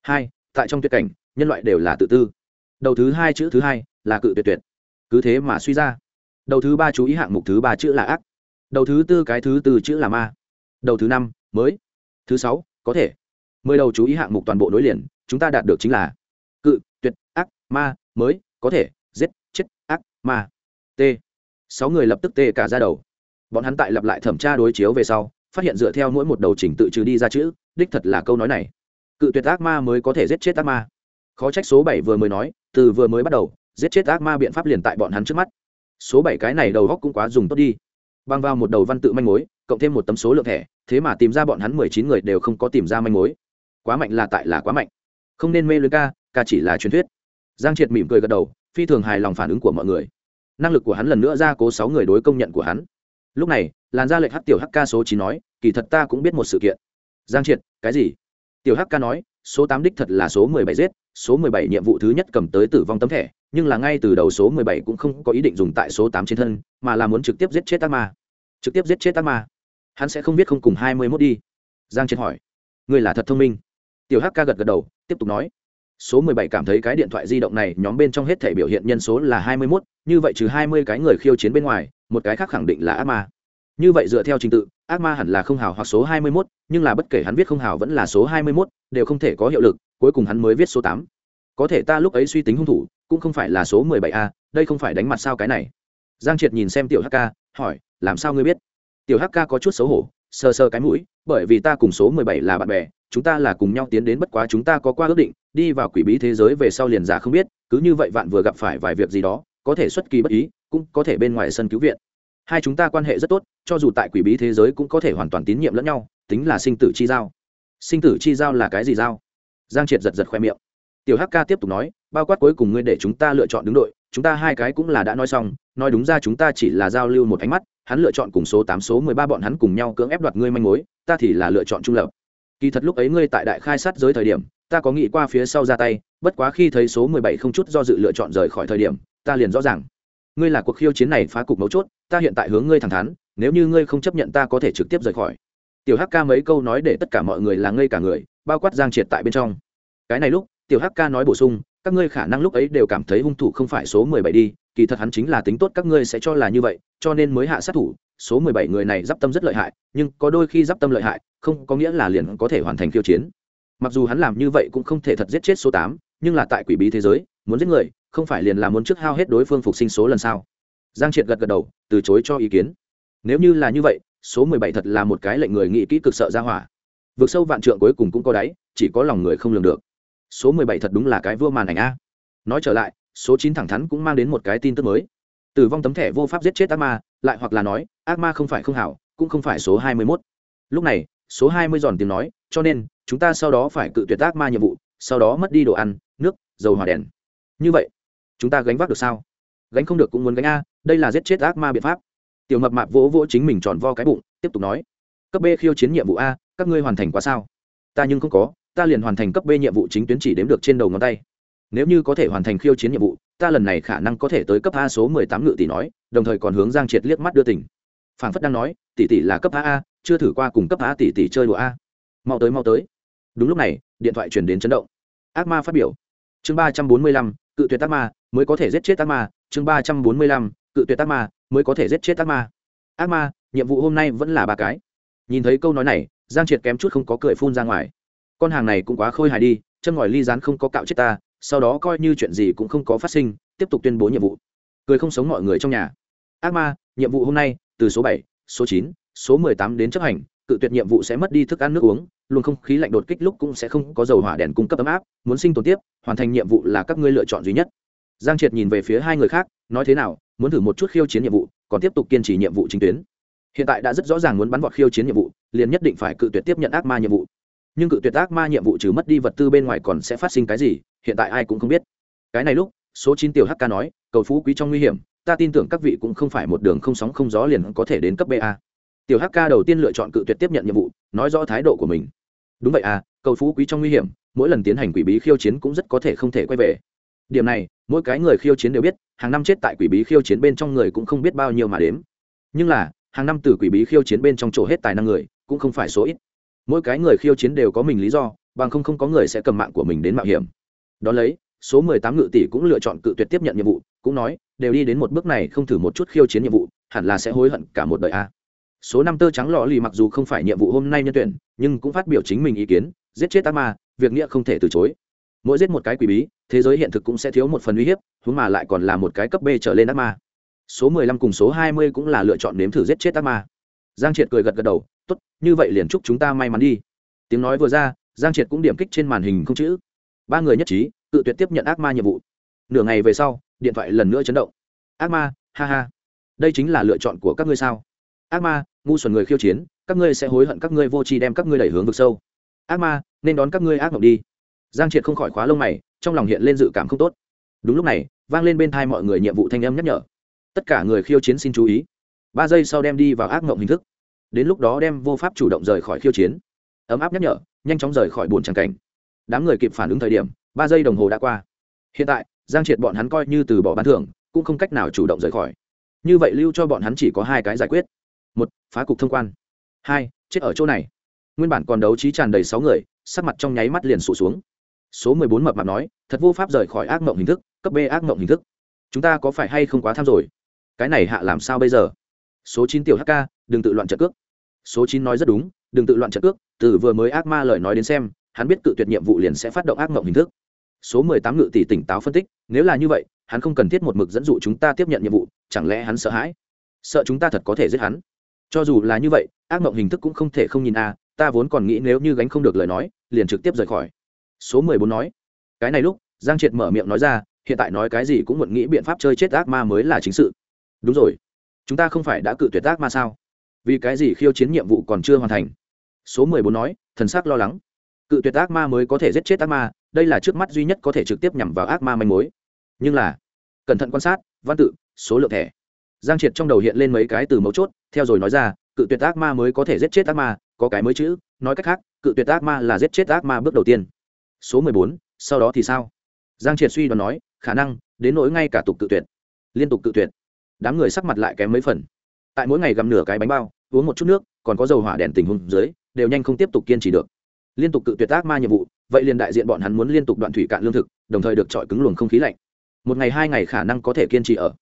Hai, tại trong tuyệt cảnh, nhân loại đều là tự tư. Đầu thứ hai chữ thứ hai là cự tuyệt tuyệt. Cứ thế mà suy ra. Đầu thứ ba chú ý hạng mục thứ ba chữ là ác. Đầu thứ tư cái thứ tư chữ là ma. Đầu thứ năm, mới. Thứ sáu, có thể. Mười đầu chú ý hạng mục toàn bộ nối liền, chúng ta đạt được chính là cự tuyệt ác, ma, mới, có thể mà ma t sáu người lập tức tê cả ra đầu bọn hắn tại lặp lại thẩm tra đối chiếu về sau phát hiện dựa theo mỗi một đầu trình tự trừ đi ra chữ đích thật là câu nói này cự tuyệt ác ma mới có thể giết chết ác ma khó trách số bảy vừa mới nói từ vừa mới bắt đầu giết chết ác ma biện pháp liền tại bọn hắn trước mắt số bảy cái này đầu góc cũng quá dùng tốt đi băng vào một đầu văn tự manh mối cộng thêm một tấm số lượng thẻ thế mà tìm ra bọn hắn mười chín người đều không có tìm ra manh mối quá mạnh là tại là quá mạnh không nên mê lưới ca ca chỉ là truyền thuyết giang triệt mỉm cười gật đầu phi thường hài lòng phản ứng của mọi người. Năng lực của hắn lần nữa ra cố sáu người đối công nhận của hắn. Lúc này, làn ra lệnh hắc tiểu hắc ca số chín nói, kỳ thật ta cũng biết một sự kiện. Giang triệt, cái gì? Tiểu hắc ca nói, số tám đích thật là số mười bảy giết, số mười bảy nhiệm vụ thứ nhất cầm tới tử vong tấm thẻ, nhưng là ngay từ đầu số mười bảy cũng không có ý định dùng tại số tám trên thân, mà là muốn trực tiếp giết chết ác ma. Trực tiếp giết chết ác ma? Hắn sẽ không biết không cùng hai mươi mốt đi. Giang triệt hỏi. Ngươi là thật thông minh. Tiểu hắc ca gật gật đầu, tiếp tục nói số mười bảy cảm thấy cái điện thoại di động này, nhóm bên trong hết thể biểu hiện nhân số là hai mươi mốt, như vậy trừ hai mươi cái người khiêu chiến bên ngoài, một cái khác khẳng định là ác ma. Như vậy dựa theo trình tự, ác ma hẳn là không hào hoặc số hai mươi mốt, nhưng là bất kể hắn viết không hào vẫn là số hai mươi mốt, đều không thể có hiệu lực, cuối cùng hắn mới viết số tám. Có thể ta lúc ấy suy tính hung thủ, cũng không phải là số mười bảy a, đây không phải đánh mặt sao cái này. Giang triệt nhìn xem tiểu hk hỏi, làm sao ngươi biết? Tiểu hk có chút xấu hổ, sờ sờ cái mũi, bởi vì ta cùng số mười bảy là bạn bè, chúng ta là cùng nhau tiến đến bất quá chúng ta có qua ước định đi vào quỷ bí thế giới về sau liền giả không biết, cứ như vậy vạn vừa gặp phải vài việc gì đó, có thể xuất kỳ bất ý, cũng có thể bên ngoài sân cứu viện. Hai chúng ta quan hệ rất tốt, cho dù tại quỷ bí thế giới cũng có thể hoàn toàn tín nhiệm lẫn nhau, tính là sinh tử chi giao. Sinh tử chi giao là cái gì giao? Giang triệt giật giật khoe miệng. Tiểu hk tiếp tục nói, bao quát cuối cùng ngươi để chúng ta lựa chọn đứng đội, chúng ta hai cái cũng là đã nói xong, nói đúng ra chúng ta chỉ là giao lưu một ánh mắt, hắn lựa chọn cùng số tám, số mười ba bọn hắn cùng nhau cưỡng ép đoạt ngươi manh mối, ta thì là lựa chọn trung lập. Kỳ thật lúc ấy ngươi tại đại khai sát giới thời điểm ta có nghĩ qua phía sau ra tay, bất quá khi thấy số mười bảy không chút do dự lựa chọn rời khỏi thời điểm, ta liền rõ ràng. Ngươi là cuộc khiêu chiến này phá cục mấu chốt, ta hiện tại hướng ngươi thẳng thắn, nếu như ngươi không chấp nhận ta có thể trực tiếp rời khỏi. Tiểu hk mấy câu nói để tất cả mọi người là ngây cả người, bao quát giang triệt tại bên trong. Cái này lúc, tiểu hắc ca nói bổ sung, các ngươi khả năng lúc ấy đều cảm thấy hung thủ không phải số mười bảy đi, kỳ thật hắn chính là tính tốt các ngươi sẽ cho là như vậy, cho nên mới hạ sát thủ, số mười bảy người này d i p tâm rất lợi hại, nhưng có đôi khi d i p tâm lợi hại, không có nghĩa là liền có thể hoàn thành khiêu chiến mặc dù hắn làm như vậy cũng không thể thật giết chết số tám, nhưng là tại quỷ bí thế giới, muốn giết người, không phải liền là muốn trước hao hết đối phương phục sinh số lần sau. Giang triệt gật gật đầu, từ chối cho ý kiến. Nếu như là như vậy, số mười bảy thật là một cái lệnh người nghĩ kỹ cực sợ ra hỏa. Vượt sâu vạn trượng cuối cùng cũng có đáy, chỉ có lòng người không lường được. Số mười bảy thật đúng là cái vua màn ảnh a. Nói trở lại, số chín thẳng thắn cũng mang đến một cái tin tức mới. Tử vong tấm thẻ vô pháp giết chết ác ma, lại hoặc là nói, ác ma không phải không hảo, cũng không phải số hai mươi mốt. Lúc này, số hai mươi giòn tiếng nói, cho nên chúng ta sau đó phải cự tuyệt ác ma nhiệm vụ, sau đó mất đi đồ ăn, nước, dầu hỏa đèn. Như vậy, chúng ta gánh vác được sao? Gánh không được cũng muốn gánh a, đây là giết chết ác ma biện pháp. Tiểu mập mạp vỗ vỗ chính mình tròn vo cái bụng, tiếp tục nói, cấp b khiêu chiến nhiệm vụ a, các ngươi hoàn thành quá sao? Ta nhưng không có, ta liền hoàn thành cấp b nhiệm vụ chính tuyến chỉ đếm được trên đầu ngón tay. Nếu như có thể hoàn thành khiêu chiến nhiệm vụ, ta lần này khả năng có thể tới cấp a số mười tám ngự tỷ nói, đồng thời còn hướng giang triệt liếc mắt đưa tỉnh phảng phất đang nói, tỷ tỷ là cấp a a, chưa thử qua cùng cấp a tỷ tỷ chơi đùa a. Mau tới mau tới đúng lúc này, điện thoại chuyển đến chấn động. Ác ma phát biểu. Chương ba trăm bốn mươi lăm, cự tuyệt ác ma, mới có thể giết chết ác ma. Chương ba trăm bốn mươi lăm, cự tuyệt ác ma, mới có thể giết chết ác ma. Ác ma, nhiệm vụ hôm nay vẫn là ba cái. Nhìn thấy câu nói này, giang triệt kém chút không có cười phun ra ngoài. Con hàng này cũng quá khôi hài đi, chân ngòi ly rán không có cạo chết ta, sau đó coi như chuyện gì cũng không có phát sinh, tiếp tục tuyên bố nhiệm vụ. Cười không sống mọi người trong nhà. Ác ma, nhiệm vụ hôm nay, từ số bảy, số chín, số mười tám đến chấp hành, cự tuyệt nhiệm vụ sẽ mất đi thức ăn nước uống luôn không khí lạnh đột kích lúc cũng sẽ không có dầu hỏa đèn cung cấp ấm áp, muốn sinh tồn tiếp, hoàn thành nhiệm vụ là các ngươi lựa chọn duy nhất. Giang triệt nhìn về phía hai người khác, nói thế nào, muốn thử một chút khiêu chiến nhiệm vụ, còn tiếp tục kiên trì nhiệm vụ chính tuyến. Hiện tại đã rất rõ ràng muốn bắn vọt khiêu chiến nhiệm vụ, liền nhất định phải cự tuyệt tiếp nhận ác ma nhiệm vụ. Nhưng cự tuyệt ác ma nhiệm vụ trừ mất đi vật tư bên ngoài còn sẽ phát sinh cái gì, hiện tại ai cũng không biết. Cái này lúc, số chín tiểu hk nói, cầu phú quý trong nguy hiểm, ta tin tưởng các vị cũng không phải một đường không sóng không gió liền có thể đến cấp ba tiểu hk đầu tiên lựa chọn cự tuyệt tiếp nhận nhiệm vụ, nói rõ thái độ của mình đúng vậy à cầu phú quý trong nguy hiểm, mỗi lần tiến hành quỷ bí khiêu chiến cũng rất có thể không thể quay về. Điểm này, mỗi cái người khiêu chiến đều biết, hàng năm chết tại quỷ bí khiêu chiến bên trong người cũng không biết bao nhiêu mà đếm. Nhưng là, hàng năm từ quỷ bí khiêu chiến bên trong chỗ hết tài năng người, cũng không phải số ít. Mỗi cái người khiêu chiến đều có mình lý do, bằng không không có người sẽ cầm mạng của mình đến mạo hiểm. Đón lấy, số mười tám ngự tỷ cũng lựa chọn cự tuyệt tiếp nhận nhiệm vụ, cũng nói, đều đi đến một bước này không thử một chút khiêu chiến nhiệm vụ, hẳn là sẽ hối hận cả một đời a số năm tơ trắng lò lì mặc dù không phải nhiệm vụ hôm nay nhân tuyển, nhưng cũng phát biểu chính mình ý kiến, giết chết ác ma, việc nghĩa không thể từ chối. Mỗi giết một cái quỷ bí, thế giới hiện thực cũng sẽ thiếu một phần uy hiếp hướng mà lại còn là một cái cấp b trở lên ác ma. Số mười lăm cùng số hai mươi cũng là lựa chọn nếm thử giết chết ác ma. Giang triệt cười gật gật đầu, tốt, như vậy liền chúc chúng ta may mắn đi. Tiếng nói vừa ra, giang triệt cũng điểm kích trên màn hình không chữ. Ba người nhất trí, tự tuyệt tiếp nhận ác ma nhiệm vụ. Nửa ngày về sau, điện thoại lần nữa chấn động. Ác ma, ha ha, đây chính là lựa chọn của các ngươi sao? Ác ma ngu xuẩn người khiêu chiến, các ngươi sẽ hối hận các ngươi vô tri đem các ngươi đẩy hướng vực sâu. Ác ma, nên đón các ngươi ác mộng đi. Giang triệt không khỏi khóa lông mày, trong lòng hiện lên dự cảm không tốt. Đúng lúc này, vang lên bên thai mọi người nhiệm vụ thanh âm nhắc nhở. Tất cả người khiêu chiến xin chú ý. Ba giây sau đem đi vào ác mộng hình thức. Đến lúc đó đem vô pháp chủ động rời khỏi khiêu chiến. Ấm áp nhắc nhở, nhanh chóng rời khỏi buồn tràng cảnh. Đám người kịp phản ứng thời điểm, ba giây đồng hồ đã qua. Hiện tại, giang triệt bọn hắn coi như từ bỏ bán thưởng, cũng không cách nào chủ động rời khỏi. Như vậy lưu cho bọn hắn chỉ có hai cái giải quyết phá cục thông quan. Hai, chết ở chỗ này. Nguyên bản còn đấu trí tràn đầy sáu người, sắc mặt trong nháy mắt liền sụt xuống. Số mười bốn mập mạp nói, thật vô pháp rời khỏi ác mộng hình thức, cấp b ác mộng hình thức. Chúng ta có phải hay không quá tham rồi? Cái này hạ làm sao bây giờ? Số chín tiểu hk đừng tự loạn trợ cước. Số chín nói rất đúng, đừng tự loạn trợ cước, từ vừa mới ác ma lời nói đến xem, hắn biết cự tuyệt nhiệm vụ liền sẽ phát động ác mộng hình thức. Số mười tám ngự tỷ tỉnh táo phân tích, nếu là như vậy, hắn không cần thiết một mực dẫn dụ chúng ta tiếp nhận nhiệm vụ, chẳng lẽ hắn sợ hãi? Sợ chúng ta thật có thể giết hắn? Cho dù là như vậy, ác mộng hình thức cũng không thể không nhìn a ta vốn còn nghĩ nếu như gánh không được lời nói, liền trực tiếp rời khỏi. Số mười bốn nói. Cái này lúc, giang triệt mở miệng nói ra, hiện tại nói cái gì cũng muộn nghĩ biện pháp chơi chết ác ma mới là chính sự. Đúng rồi. Chúng ta không phải đã cự tuyệt ác ma sao? Vì cái gì khiêu chiến nhiệm vụ còn chưa hoàn thành? Số mười bốn nói, thần s ắ c lo lắng. Cự tuyệt ác ma mới có thể giết chết ác ma, đây là trước mắt duy nhất có thể trực tiếp nhằm vào ác ma manh mối. Nhưng là, cẩn thận quan sát, văn tự, số lượng thẻ giang triệt trong đầu hiện lên mấy cái từ mấu chốt, theo rồi nói ra, cự tuyệt ác ma mới có thể giết chết ác ma, có cái mới chữ, nói cách khác, cự tuyệt ác ma là giết chết ác ma bước đầu tiên. Số mười bốn, sau đó thì sao? Giang triệt suy đoán nói, khả năng, đến nỗi ngay cả tục cự tuyệt. Liên tục cự tuyệt. Đám người sắc mặt lại kém mấy phần. Tại mỗi ngày gặm nửa cái bánh bao, uống một chút nước, còn có dầu hỏa đèn tình huống dưới, đều nhanh không tiếp tục kiên trì được. Liên tục cự tuyệt ác ma nhiệm vụ, vậy liền đại diện bọn hắn muốn liên tục đoạn thủy cạn lương thực, đồng thời được trọi cứng luồng không khí lạnh. Một ngày hai ngày khả năng có thể kiên trì ở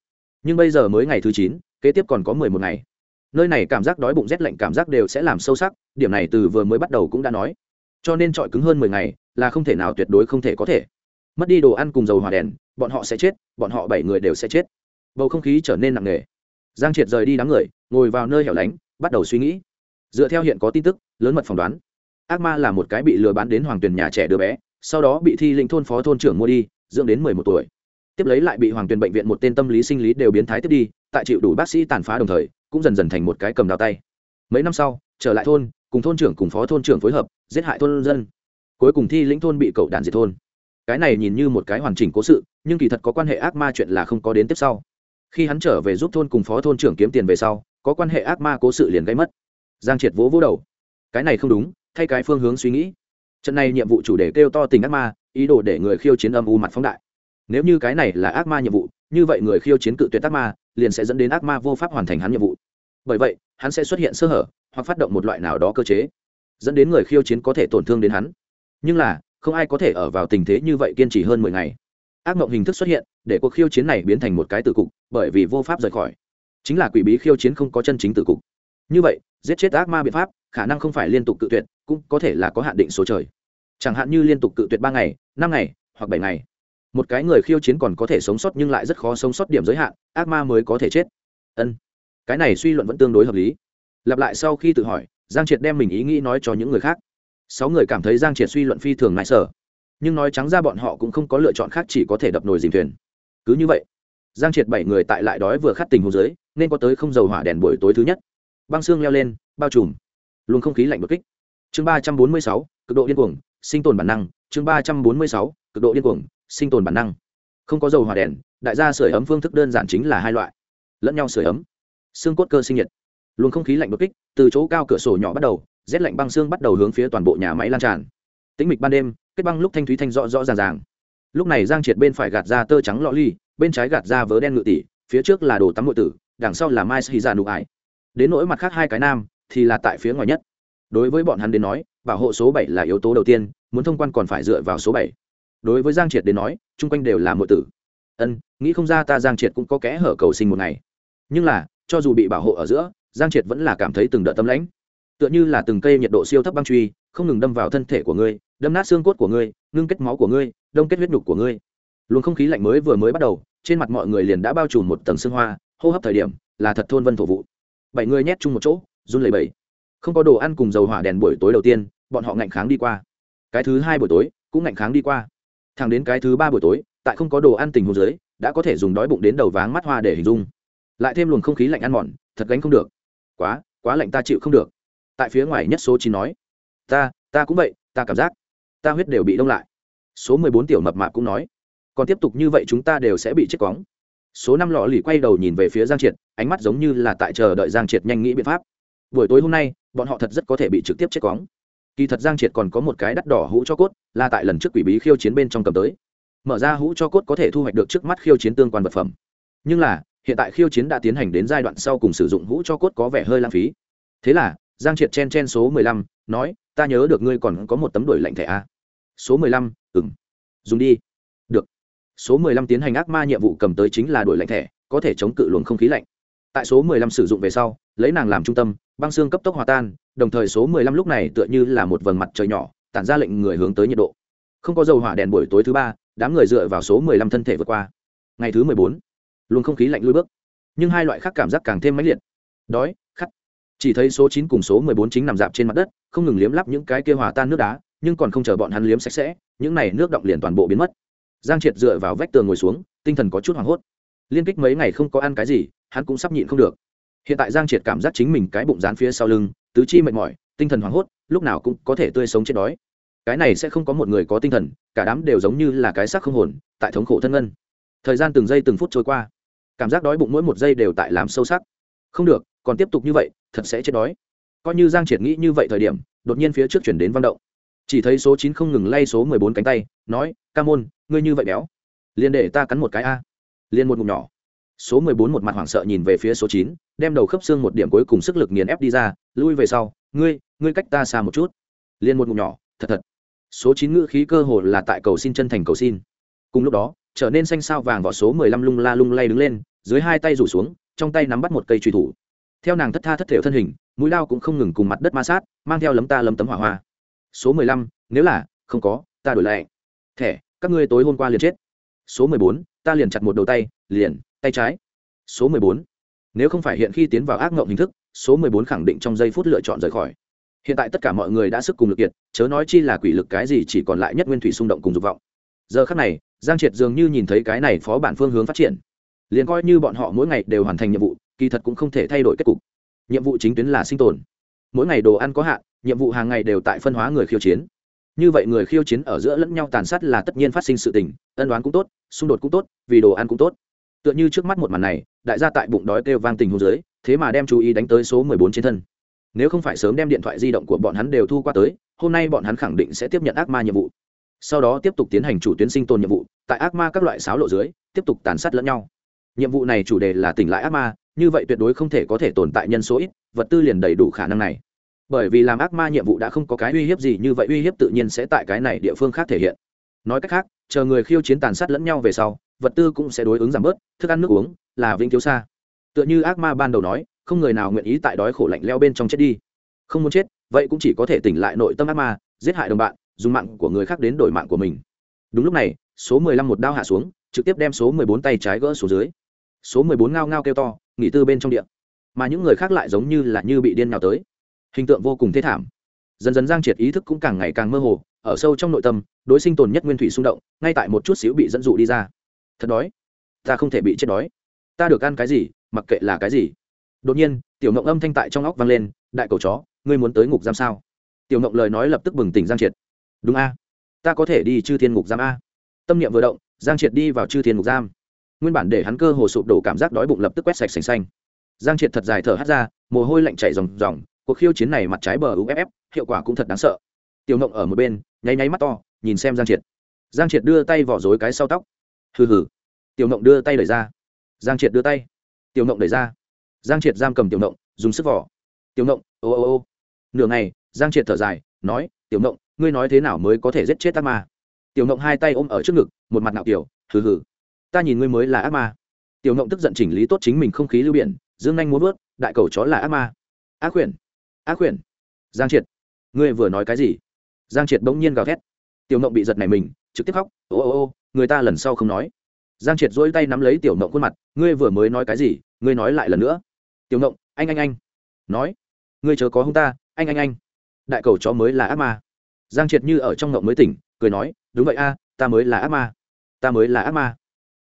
nhưng bây giờ mới ngày thứ chín, kế tiếp còn có mười một ngày. Nơi này cảm giác đói bụng rét lạnh cảm giác đều sẽ làm sâu sắc, điểm này từ vừa mới bắt đầu cũng đã nói. Cho nên trọi cứng hơn mười ngày là không thể nào tuyệt đối không thể có thể. Mất đi đồ ăn cùng dầu hỏa đèn, bọn họ sẽ chết, bọn họ bảy người đều sẽ chết. Bầu không khí trở nên nặng nề. Giang triệt rời đi đám người, ngồi vào nơi hẻo lánh, bắt đầu suy nghĩ. Dựa theo hiện có tin tức, lớn mật phỏng đoán, ác ma là một cái bị lừa bán đến hoàng tuyền nhà trẻ đứa bé, sau đó bị thi lĩnh thôn phó thôn trưởng mua đi, dưỡng đến mười một tuổi tiếp lấy lại bị hoàng tuyền bệnh viện một tên tâm lý sinh lý đều biến thái tiếp đi, tại chịu đủ bác sĩ tàn phá đồng thời, cũng dần dần thành một cái cầm đào tay. Mấy năm sau, trở lại thôn, cùng thôn trưởng cùng phó thôn trưởng phối hợp, giết hại thôn dân. Cuối cùng thi lĩnh thôn bị cậu đàn diệt thôn. Cái này nhìn như một cái hoàn chỉnh cố sự, nhưng kỳ thật có quan hệ ác ma chuyện là không có đến tiếp sau. Khi hắn trở về giúp thôn cùng phó thôn trưởng kiếm tiền về sau, có quan hệ ác ma cố sự liền gây mất. Giang triệt vỗ vỗ đầu. Cái này không đúng, thay cái phương hướng suy nghĩ. Trận này nhiệm vụ chủ đề kêu to tình ác ma, ý đồ để người khiêu chiến âm u mặt phóng đại nếu như cái này là ác ma nhiệm vụ, như vậy người khiêu chiến cự tuyệt ác ma liền sẽ dẫn đến ác ma vô pháp hoàn thành hắn nhiệm vụ. Bởi vậy, hắn sẽ xuất hiện sơ hở, hoặc phát động một loại nào đó cơ chế, dẫn đến người khiêu chiến có thể tổn thương đến hắn. Nhưng là, không ai có thể ở vào tình thế như vậy kiên trì hơn mười ngày. Ác mộng hình thức xuất hiện, để cuộc khiêu chiến này biến thành một cái tử cục, bởi vì vô pháp rời khỏi. Chính là quỷ bí khiêu chiến không có chân chính tử cục. Như vậy, giết chết ác ma biện pháp, khả năng không phải liên tục cự tuyệt, cũng có thể là có hạn định số trời. Chẳng hạn như liên tục cự tuyệt ba ngày, năm ngày, hoặc bảy ngày một cái người khiêu chiến còn có thể sống sót nhưng lại rất khó sống sót điểm giới hạn, ác ma mới có thể chết. Ân, cái này suy luận vẫn tương đối hợp lý. Lặp lại sau khi tự hỏi, giang triệt đem mình ý nghĩ nói cho những người khác. Sáu người cảm thấy giang triệt suy luận phi thường ngại sở, nhưng nói trắng ra bọn họ cũng không có lựa chọn khác chỉ có thể đập nồi dìm thuyền. Cứ như vậy, giang triệt bảy người tại lại đói vừa khát tình hồ dưới nên có tới không dầu hỏa đèn buổi tối thứ nhất. Băng xương leo lên, bao trùm luôn không khí lạnh bực kích. Chương ba trăm bốn mươi sáu, cực độ điên cuồng, sinh tồn bản năng. Chương ba trăm bốn mươi sáu, cực độ điên cuồng sinh tồn bản năng. Không có dầu hỏa đèn, đại gia sưởi ấm phương thức đơn giản chính là hai loại. Lẫn nhau sưởi ấm. Xương cốt cơ sinh nhiệt. Luôn không khí lạnh đột kích, từ chỗ cao cửa sổ nhỏ bắt đầu, rét lạnh băng xương bắt đầu hướng phía toàn bộ nhà máy lan tràn. Tĩnh mịch ban đêm, kết băng lúc thanh thúy thanh rõ rõ ràng ràng. Lúc này giang triệt bên phải gạt ra tơ trắng lọ ly, bên trái gạt ra vớ đen ngự tỷ, phía trước là đồ tắm nội tử, đằng sau là mai xì già nụ ải. Đến nỗi mặt khác hai cái nam, thì là tại phía ngoài nhất. Đối với bọn hắn đến nói, bảo hộ số bảy là yếu tố đầu tiên, muốn thông quan còn phải dựa vào số bảy đối với giang triệt đến nói, chung quanh đều là mượn tử. Ân, nghĩ không ra ta giang triệt cũng có kẽ hở cầu sinh một ngày. Nhưng là, cho dù bị bảo hộ ở giữa, giang triệt vẫn là cảm thấy từng đợt tâm lãnh. Tựa như là từng cây nhiệt độ siêu thấp băng truy, không ngừng đâm vào thân thể của ngươi, đâm nát xương cốt của ngươi, ngưng kết máu của ngươi, đông kết huyết nhục của ngươi. Luồng không khí lạnh mới vừa mới bắt đầu, trên mặt mọi người liền đã bao trùm một tầng xương hoa, hô hấp thời điểm, là thật thôn vân thổ vụ. Bảy người nhét chung một chỗ, run lẩy bẩy. Không có đồ ăn cùng dầu hỏa đèn buổi tối đầu tiên, bọn họ ngạnh kháng đi qua. Cái thứ hai buổi tối, cũng ngạnh kháng đi qua thẳng đến cái thứ ba buổi tối, tại không có đồ ăn tình hồ dưới, đã có thể dùng đói bụng đến đầu váng mắt hoa để hình dung. Lại thêm luồng không khí lạnh ăn mòn, thật gánh không được. Quá quá lạnh ta chịu không được. Tại phía ngoài nhất số chín nói, ta ta cũng vậy, ta cảm giác, ta huyết đều bị đông lại. Số mười bốn tiểu mập mạp cũng nói, còn tiếp tục như vậy chúng ta đều sẽ bị chết cóng số năm lọ lì quay đầu nhìn về phía giang triệt, ánh mắt giống như là tại chờ đợi giang triệt nhanh nghĩ biện pháp. Buổi tối hôm nay, bọn họ thật rất có thể bị trực tiếp chết cóng kỳ thật giang triệt còn có một cái đắt đỏ hũ cho cốt, là tại lần trước quỷ bí khiêu chiến bên trong cầm tới. Mở ra hũ cho cốt có thể thu hoạch được trước mắt khiêu chiến tương quan vật phẩm. Nhưng là, hiện tại khiêu chiến đã tiến hành đến giai đoạn sau cùng sử dụng hũ cho cốt có vẻ hơi lãng phí. Thế là, giang triệt chen chen số mười lăm, nói, ta nhớ được ngươi còn có một tấm đổi lạnh thẻ a. Số mười lăm ừng dùng đi. Được. Số mười lăm tiến hành ác ma nhiệm vụ cầm tới chính là đổi lạnh thẻ, có thể chống cự luồng không khí lạnh. Tại số mười lăm sử dụng về sau, lấy nàng làm trung tâm, băng xương cấp tốc hòa tan đồng thời số mười lăm lúc này tựa như là một vầng mặt trời nhỏ, tản ra lệnh người hướng tới nhiệt độ. Không có dầu hỏa đèn buổi tối thứ ba, đám người dựa vào số mười lăm thân thể vượt qua. Ngày thứ mười bốn, luồng không khí lạnh lùi bước. Nhưng hai loại khác cảm giác càng thêm mãnh liệt. Đói, khát. Chỉ thấy số chín cùng số mười bốn chính nằm dạp trên mặt đất, không ngừng liếm lắp những cái kia hòa tan nước đá, nhưng còn không chờ bọn hắn liếm sạch sẽ, những này nước động liền toàn bộ biến mất. Giang triệt dựa vào vách tường ngồi xuống, tinh thần có chút hoảng hốt. Liên kích mấy ngày không có ăn cái gì, hắn cũng sắp nhịn không được hiện tại giang triệt cảm giác chính mình cái bụng dán phía sau lưng, tứ chi mệt mỏi, tinh thần hoảng hốt, lúc nào cũng có thể tươi sống chết đói. Cái này sẽ không có một người có tinh thần, cả đám đều giống như là cái xác không hồn, tại thống khổ thân ngân. Thời gian từng giây từng phút trôi qua. Cảm giác đói bụng mỗi một giây đều tại làm sâu sắc. Không được, còn tiếp tục như vậy, thật sẽ chết đói. Coi như giang triệt nghĩ như vậy thời điểm, đột nhiên phía trước chuyển đến văn động. Chỉ thấy số chín không ngừng lay số mười bốn cánh tay, nói, ca môn, ngươi như vậy béo. Liền để ta cắn một cái a. Liền một ngụm nhỏ số mười bốn một mặt hoảng sợ nhìn về phía số chín, đem đầu khớp xương một điểm cuối cùng sức lực nghiền ép đi ra, lui về sau, ngươi ngươi cách ta xa một chút. Liền một ngụm nhỏ, thật thật. Số chín ngữ khí cơ hồ là tại cầu xin chân thành cầu xin. Cùng lúc đó, trở nên xanh sao vàng vỏ số mười lăm lung la lung lay đứng lên, dưới hai tay rủ xuống, trong tay nắm bắt một cây truy thủ. Theo nàng thất tha thất thểu thân hình, mũi lao cũng không ngừng cùng mặt đất ma sát, mang theo lấm ta lấm tấm hỏa hoa. Số mười lăm, nếu là, không có, ta đổi lại. Thẻ, các ngươi tối hôm qua liền chết. Số mười bốn, ta liền chặt một đầu tay, liền tay trái. Số mười bốn. Nếu không phải hiện khi tiến vào ác ngộng hình thức, số mười bốn khẳng định trong giây phút lựa chọn rời khỏi. Hiện tại tất cả mọi người đã sức cùng lực kiệt, chớ nói chi là quỷ lực cái gì chỉ còn lại nhất nguyên thủy xung động cùng dục vọng. Giờ khắc này, giang triệt dường như nhìn thấy cái này phó bản phương hướng phát triển. Liền coi như bọn họ mỗi ngày đều hoàn thành nhiệm vụ, kỳ thật cũng không thể thay đổi kết cục. Nhiệm vụ chính tuyến là sinh tồn. Mỗi ngày đồ ăn có hạn, nhiệm vụ hàng ngày đều tại phân hóa người khiêu chiến. Như vậy người khiêu chiến ở giữa lẫn nhau tàn sát là tất nhiên phát sinh sự tình, ân đoán cũng tốt, xung đột cũng tốt, vì đồ ăn cũng tốt tựa như trước mắt một màn này, đại gia tại bụng đói kêu vang tình hô dưới, thế mà đem chú ý đánh tới số mười bốn trên thân. Nếu không phải sớm đem điện thoại di động của bọn hắn đều thu qua tới, hôm nay bọn hắn khẳng định sẽ tiếp nhận ác ma nhiệm vụ. Sau đó tiếp tục tiến hành chủ tuyến sinh tồn nhiệm vụ, tại ác ma các loại sáo lộ dưới, tiếp tục tàn sát lẫn nhau. Nhiệm vụ này chủ đề là tỉnh lại ác ma, như vậy tuyệt đối không thể có thể tồn tại nhân số ít, vật tư liền đầy đủ khả năng này. Bởi vì làm ác ma nhiệm vụ đã không có cái uy hiếp gì như vậy, uy hiếp tự nhiên sẽ tại cái này địa phương khác thể hiện. Nói cách khác, chờ người khiêu chiến tàn sát lẫn nhau về sau vật tư cũng sẽ đối ứng giảm bớt, thức ăn nước uống là vĩnh thiếu xa. Tựa như ác ma ban đầu nói, không người nào nguyện ý tại đói khổ lạnh leo bên trong chết đi. Không muốn chết, vậy cũng chỉ có thể tỉnh lại nội tâm ác ma, giết hại đồng bạn, dùng mạng của người khác đến đổi mạng của mình. Đúng lúc này, số mười lăm một đao hạ xuống, trực tiếp đem số mười bốn tay trái gỡ xuống dưới. Số mười bốn ngao ngao kêu to, nghỉ tư bên trong điện mà những người khác lại giống như là như bị điên nhào tới. Hình tượng vô cùng thế thảm. Dần dần giang triệt ý thức cũng càng ngày càng mơ hồ, ở sâu trong nội tâm, đối sinh tồn nhất nguyên thủy xung động, ngay tại một chút xíu bị dẫn dụ đi ra thật đói. Ta không thể bị chết đói. Ta được ăn cái gì, mặc kệ là cái gì. Đột nhiên, tiểu ngộng âm thanh tại trong óc vang lên, đại cầu chó, ngươi muốn tới ngục giam sao? Tiểu ngộng lời nói lập tức bừng tỉnh giang triệt. Đúng a, ta có thể đi chư thiên ngục giam a. Tâm niệm vừa động, giang triệt đi vào chư thiên ngục giam. Nguyên bản để hắn cơ hồ sụp đổ cảm giác đói bụng lập tức quét sạch sành xanh. Giang triệt thật dài thở hắt ra, mồ hôi lạnh chảy ròng ròng, cuộc khiêu chiến này mặt trái bờ uff hiệu quả cũng thật đáng sợ. Tiểu ngộng ở một bên, nháy nháy mắt to, nhìn xem giang triệt. Giang triệt đưa tay vỏ dối cái sau tóc hừ hừ. Tiểu mộng đưa tay đẩy ra. Giang triệt đưa tay. Tiểu mộng đẩy ra. Giang triệt giam cầm tiểu mộng dùng sức vỏ tiểu mộng ô ô ô. Nửa ngày, giang triệt thở dài, nói, tiểu mộng ngươi nói thế nào mới có thể giết chết ác ma? Tiểu mộng hai tay ôm ở trước ngực, một mặt nạo tiểu hừ hừ. Ta nhìn ngươi mới là ác ma. Tiểu mộng tức giận chỉnh lý tốt chính mình không khí lưu biển, dương nhanh muốn vớt, đại cầu chó là ác ma. Ác quyển ác quyển giang triệt, ngươi vừa nói cái gì? Giang triệt bỗng nhiên gào thét. Tiểu mộng bị giật này mình, trực tiếp khóc, ô ô ô người ta lần sau không nói. Giang triệt dỗi tay nắm lấy tiểu mộng khuôn mặt, ngươi vừa mới nói cái gì? Ngươi nói lại lần nữa. Tiểu mộng anh anh anh. Nói. Ngươi chớ có hung ta, anh anh anh. Đại cầu chó mới là ác ma. Giang triệt như ở trong mộng mới tỉnh, cười nói, đúng vậy a, ta mới là ác ma. Ta mới là ác ma.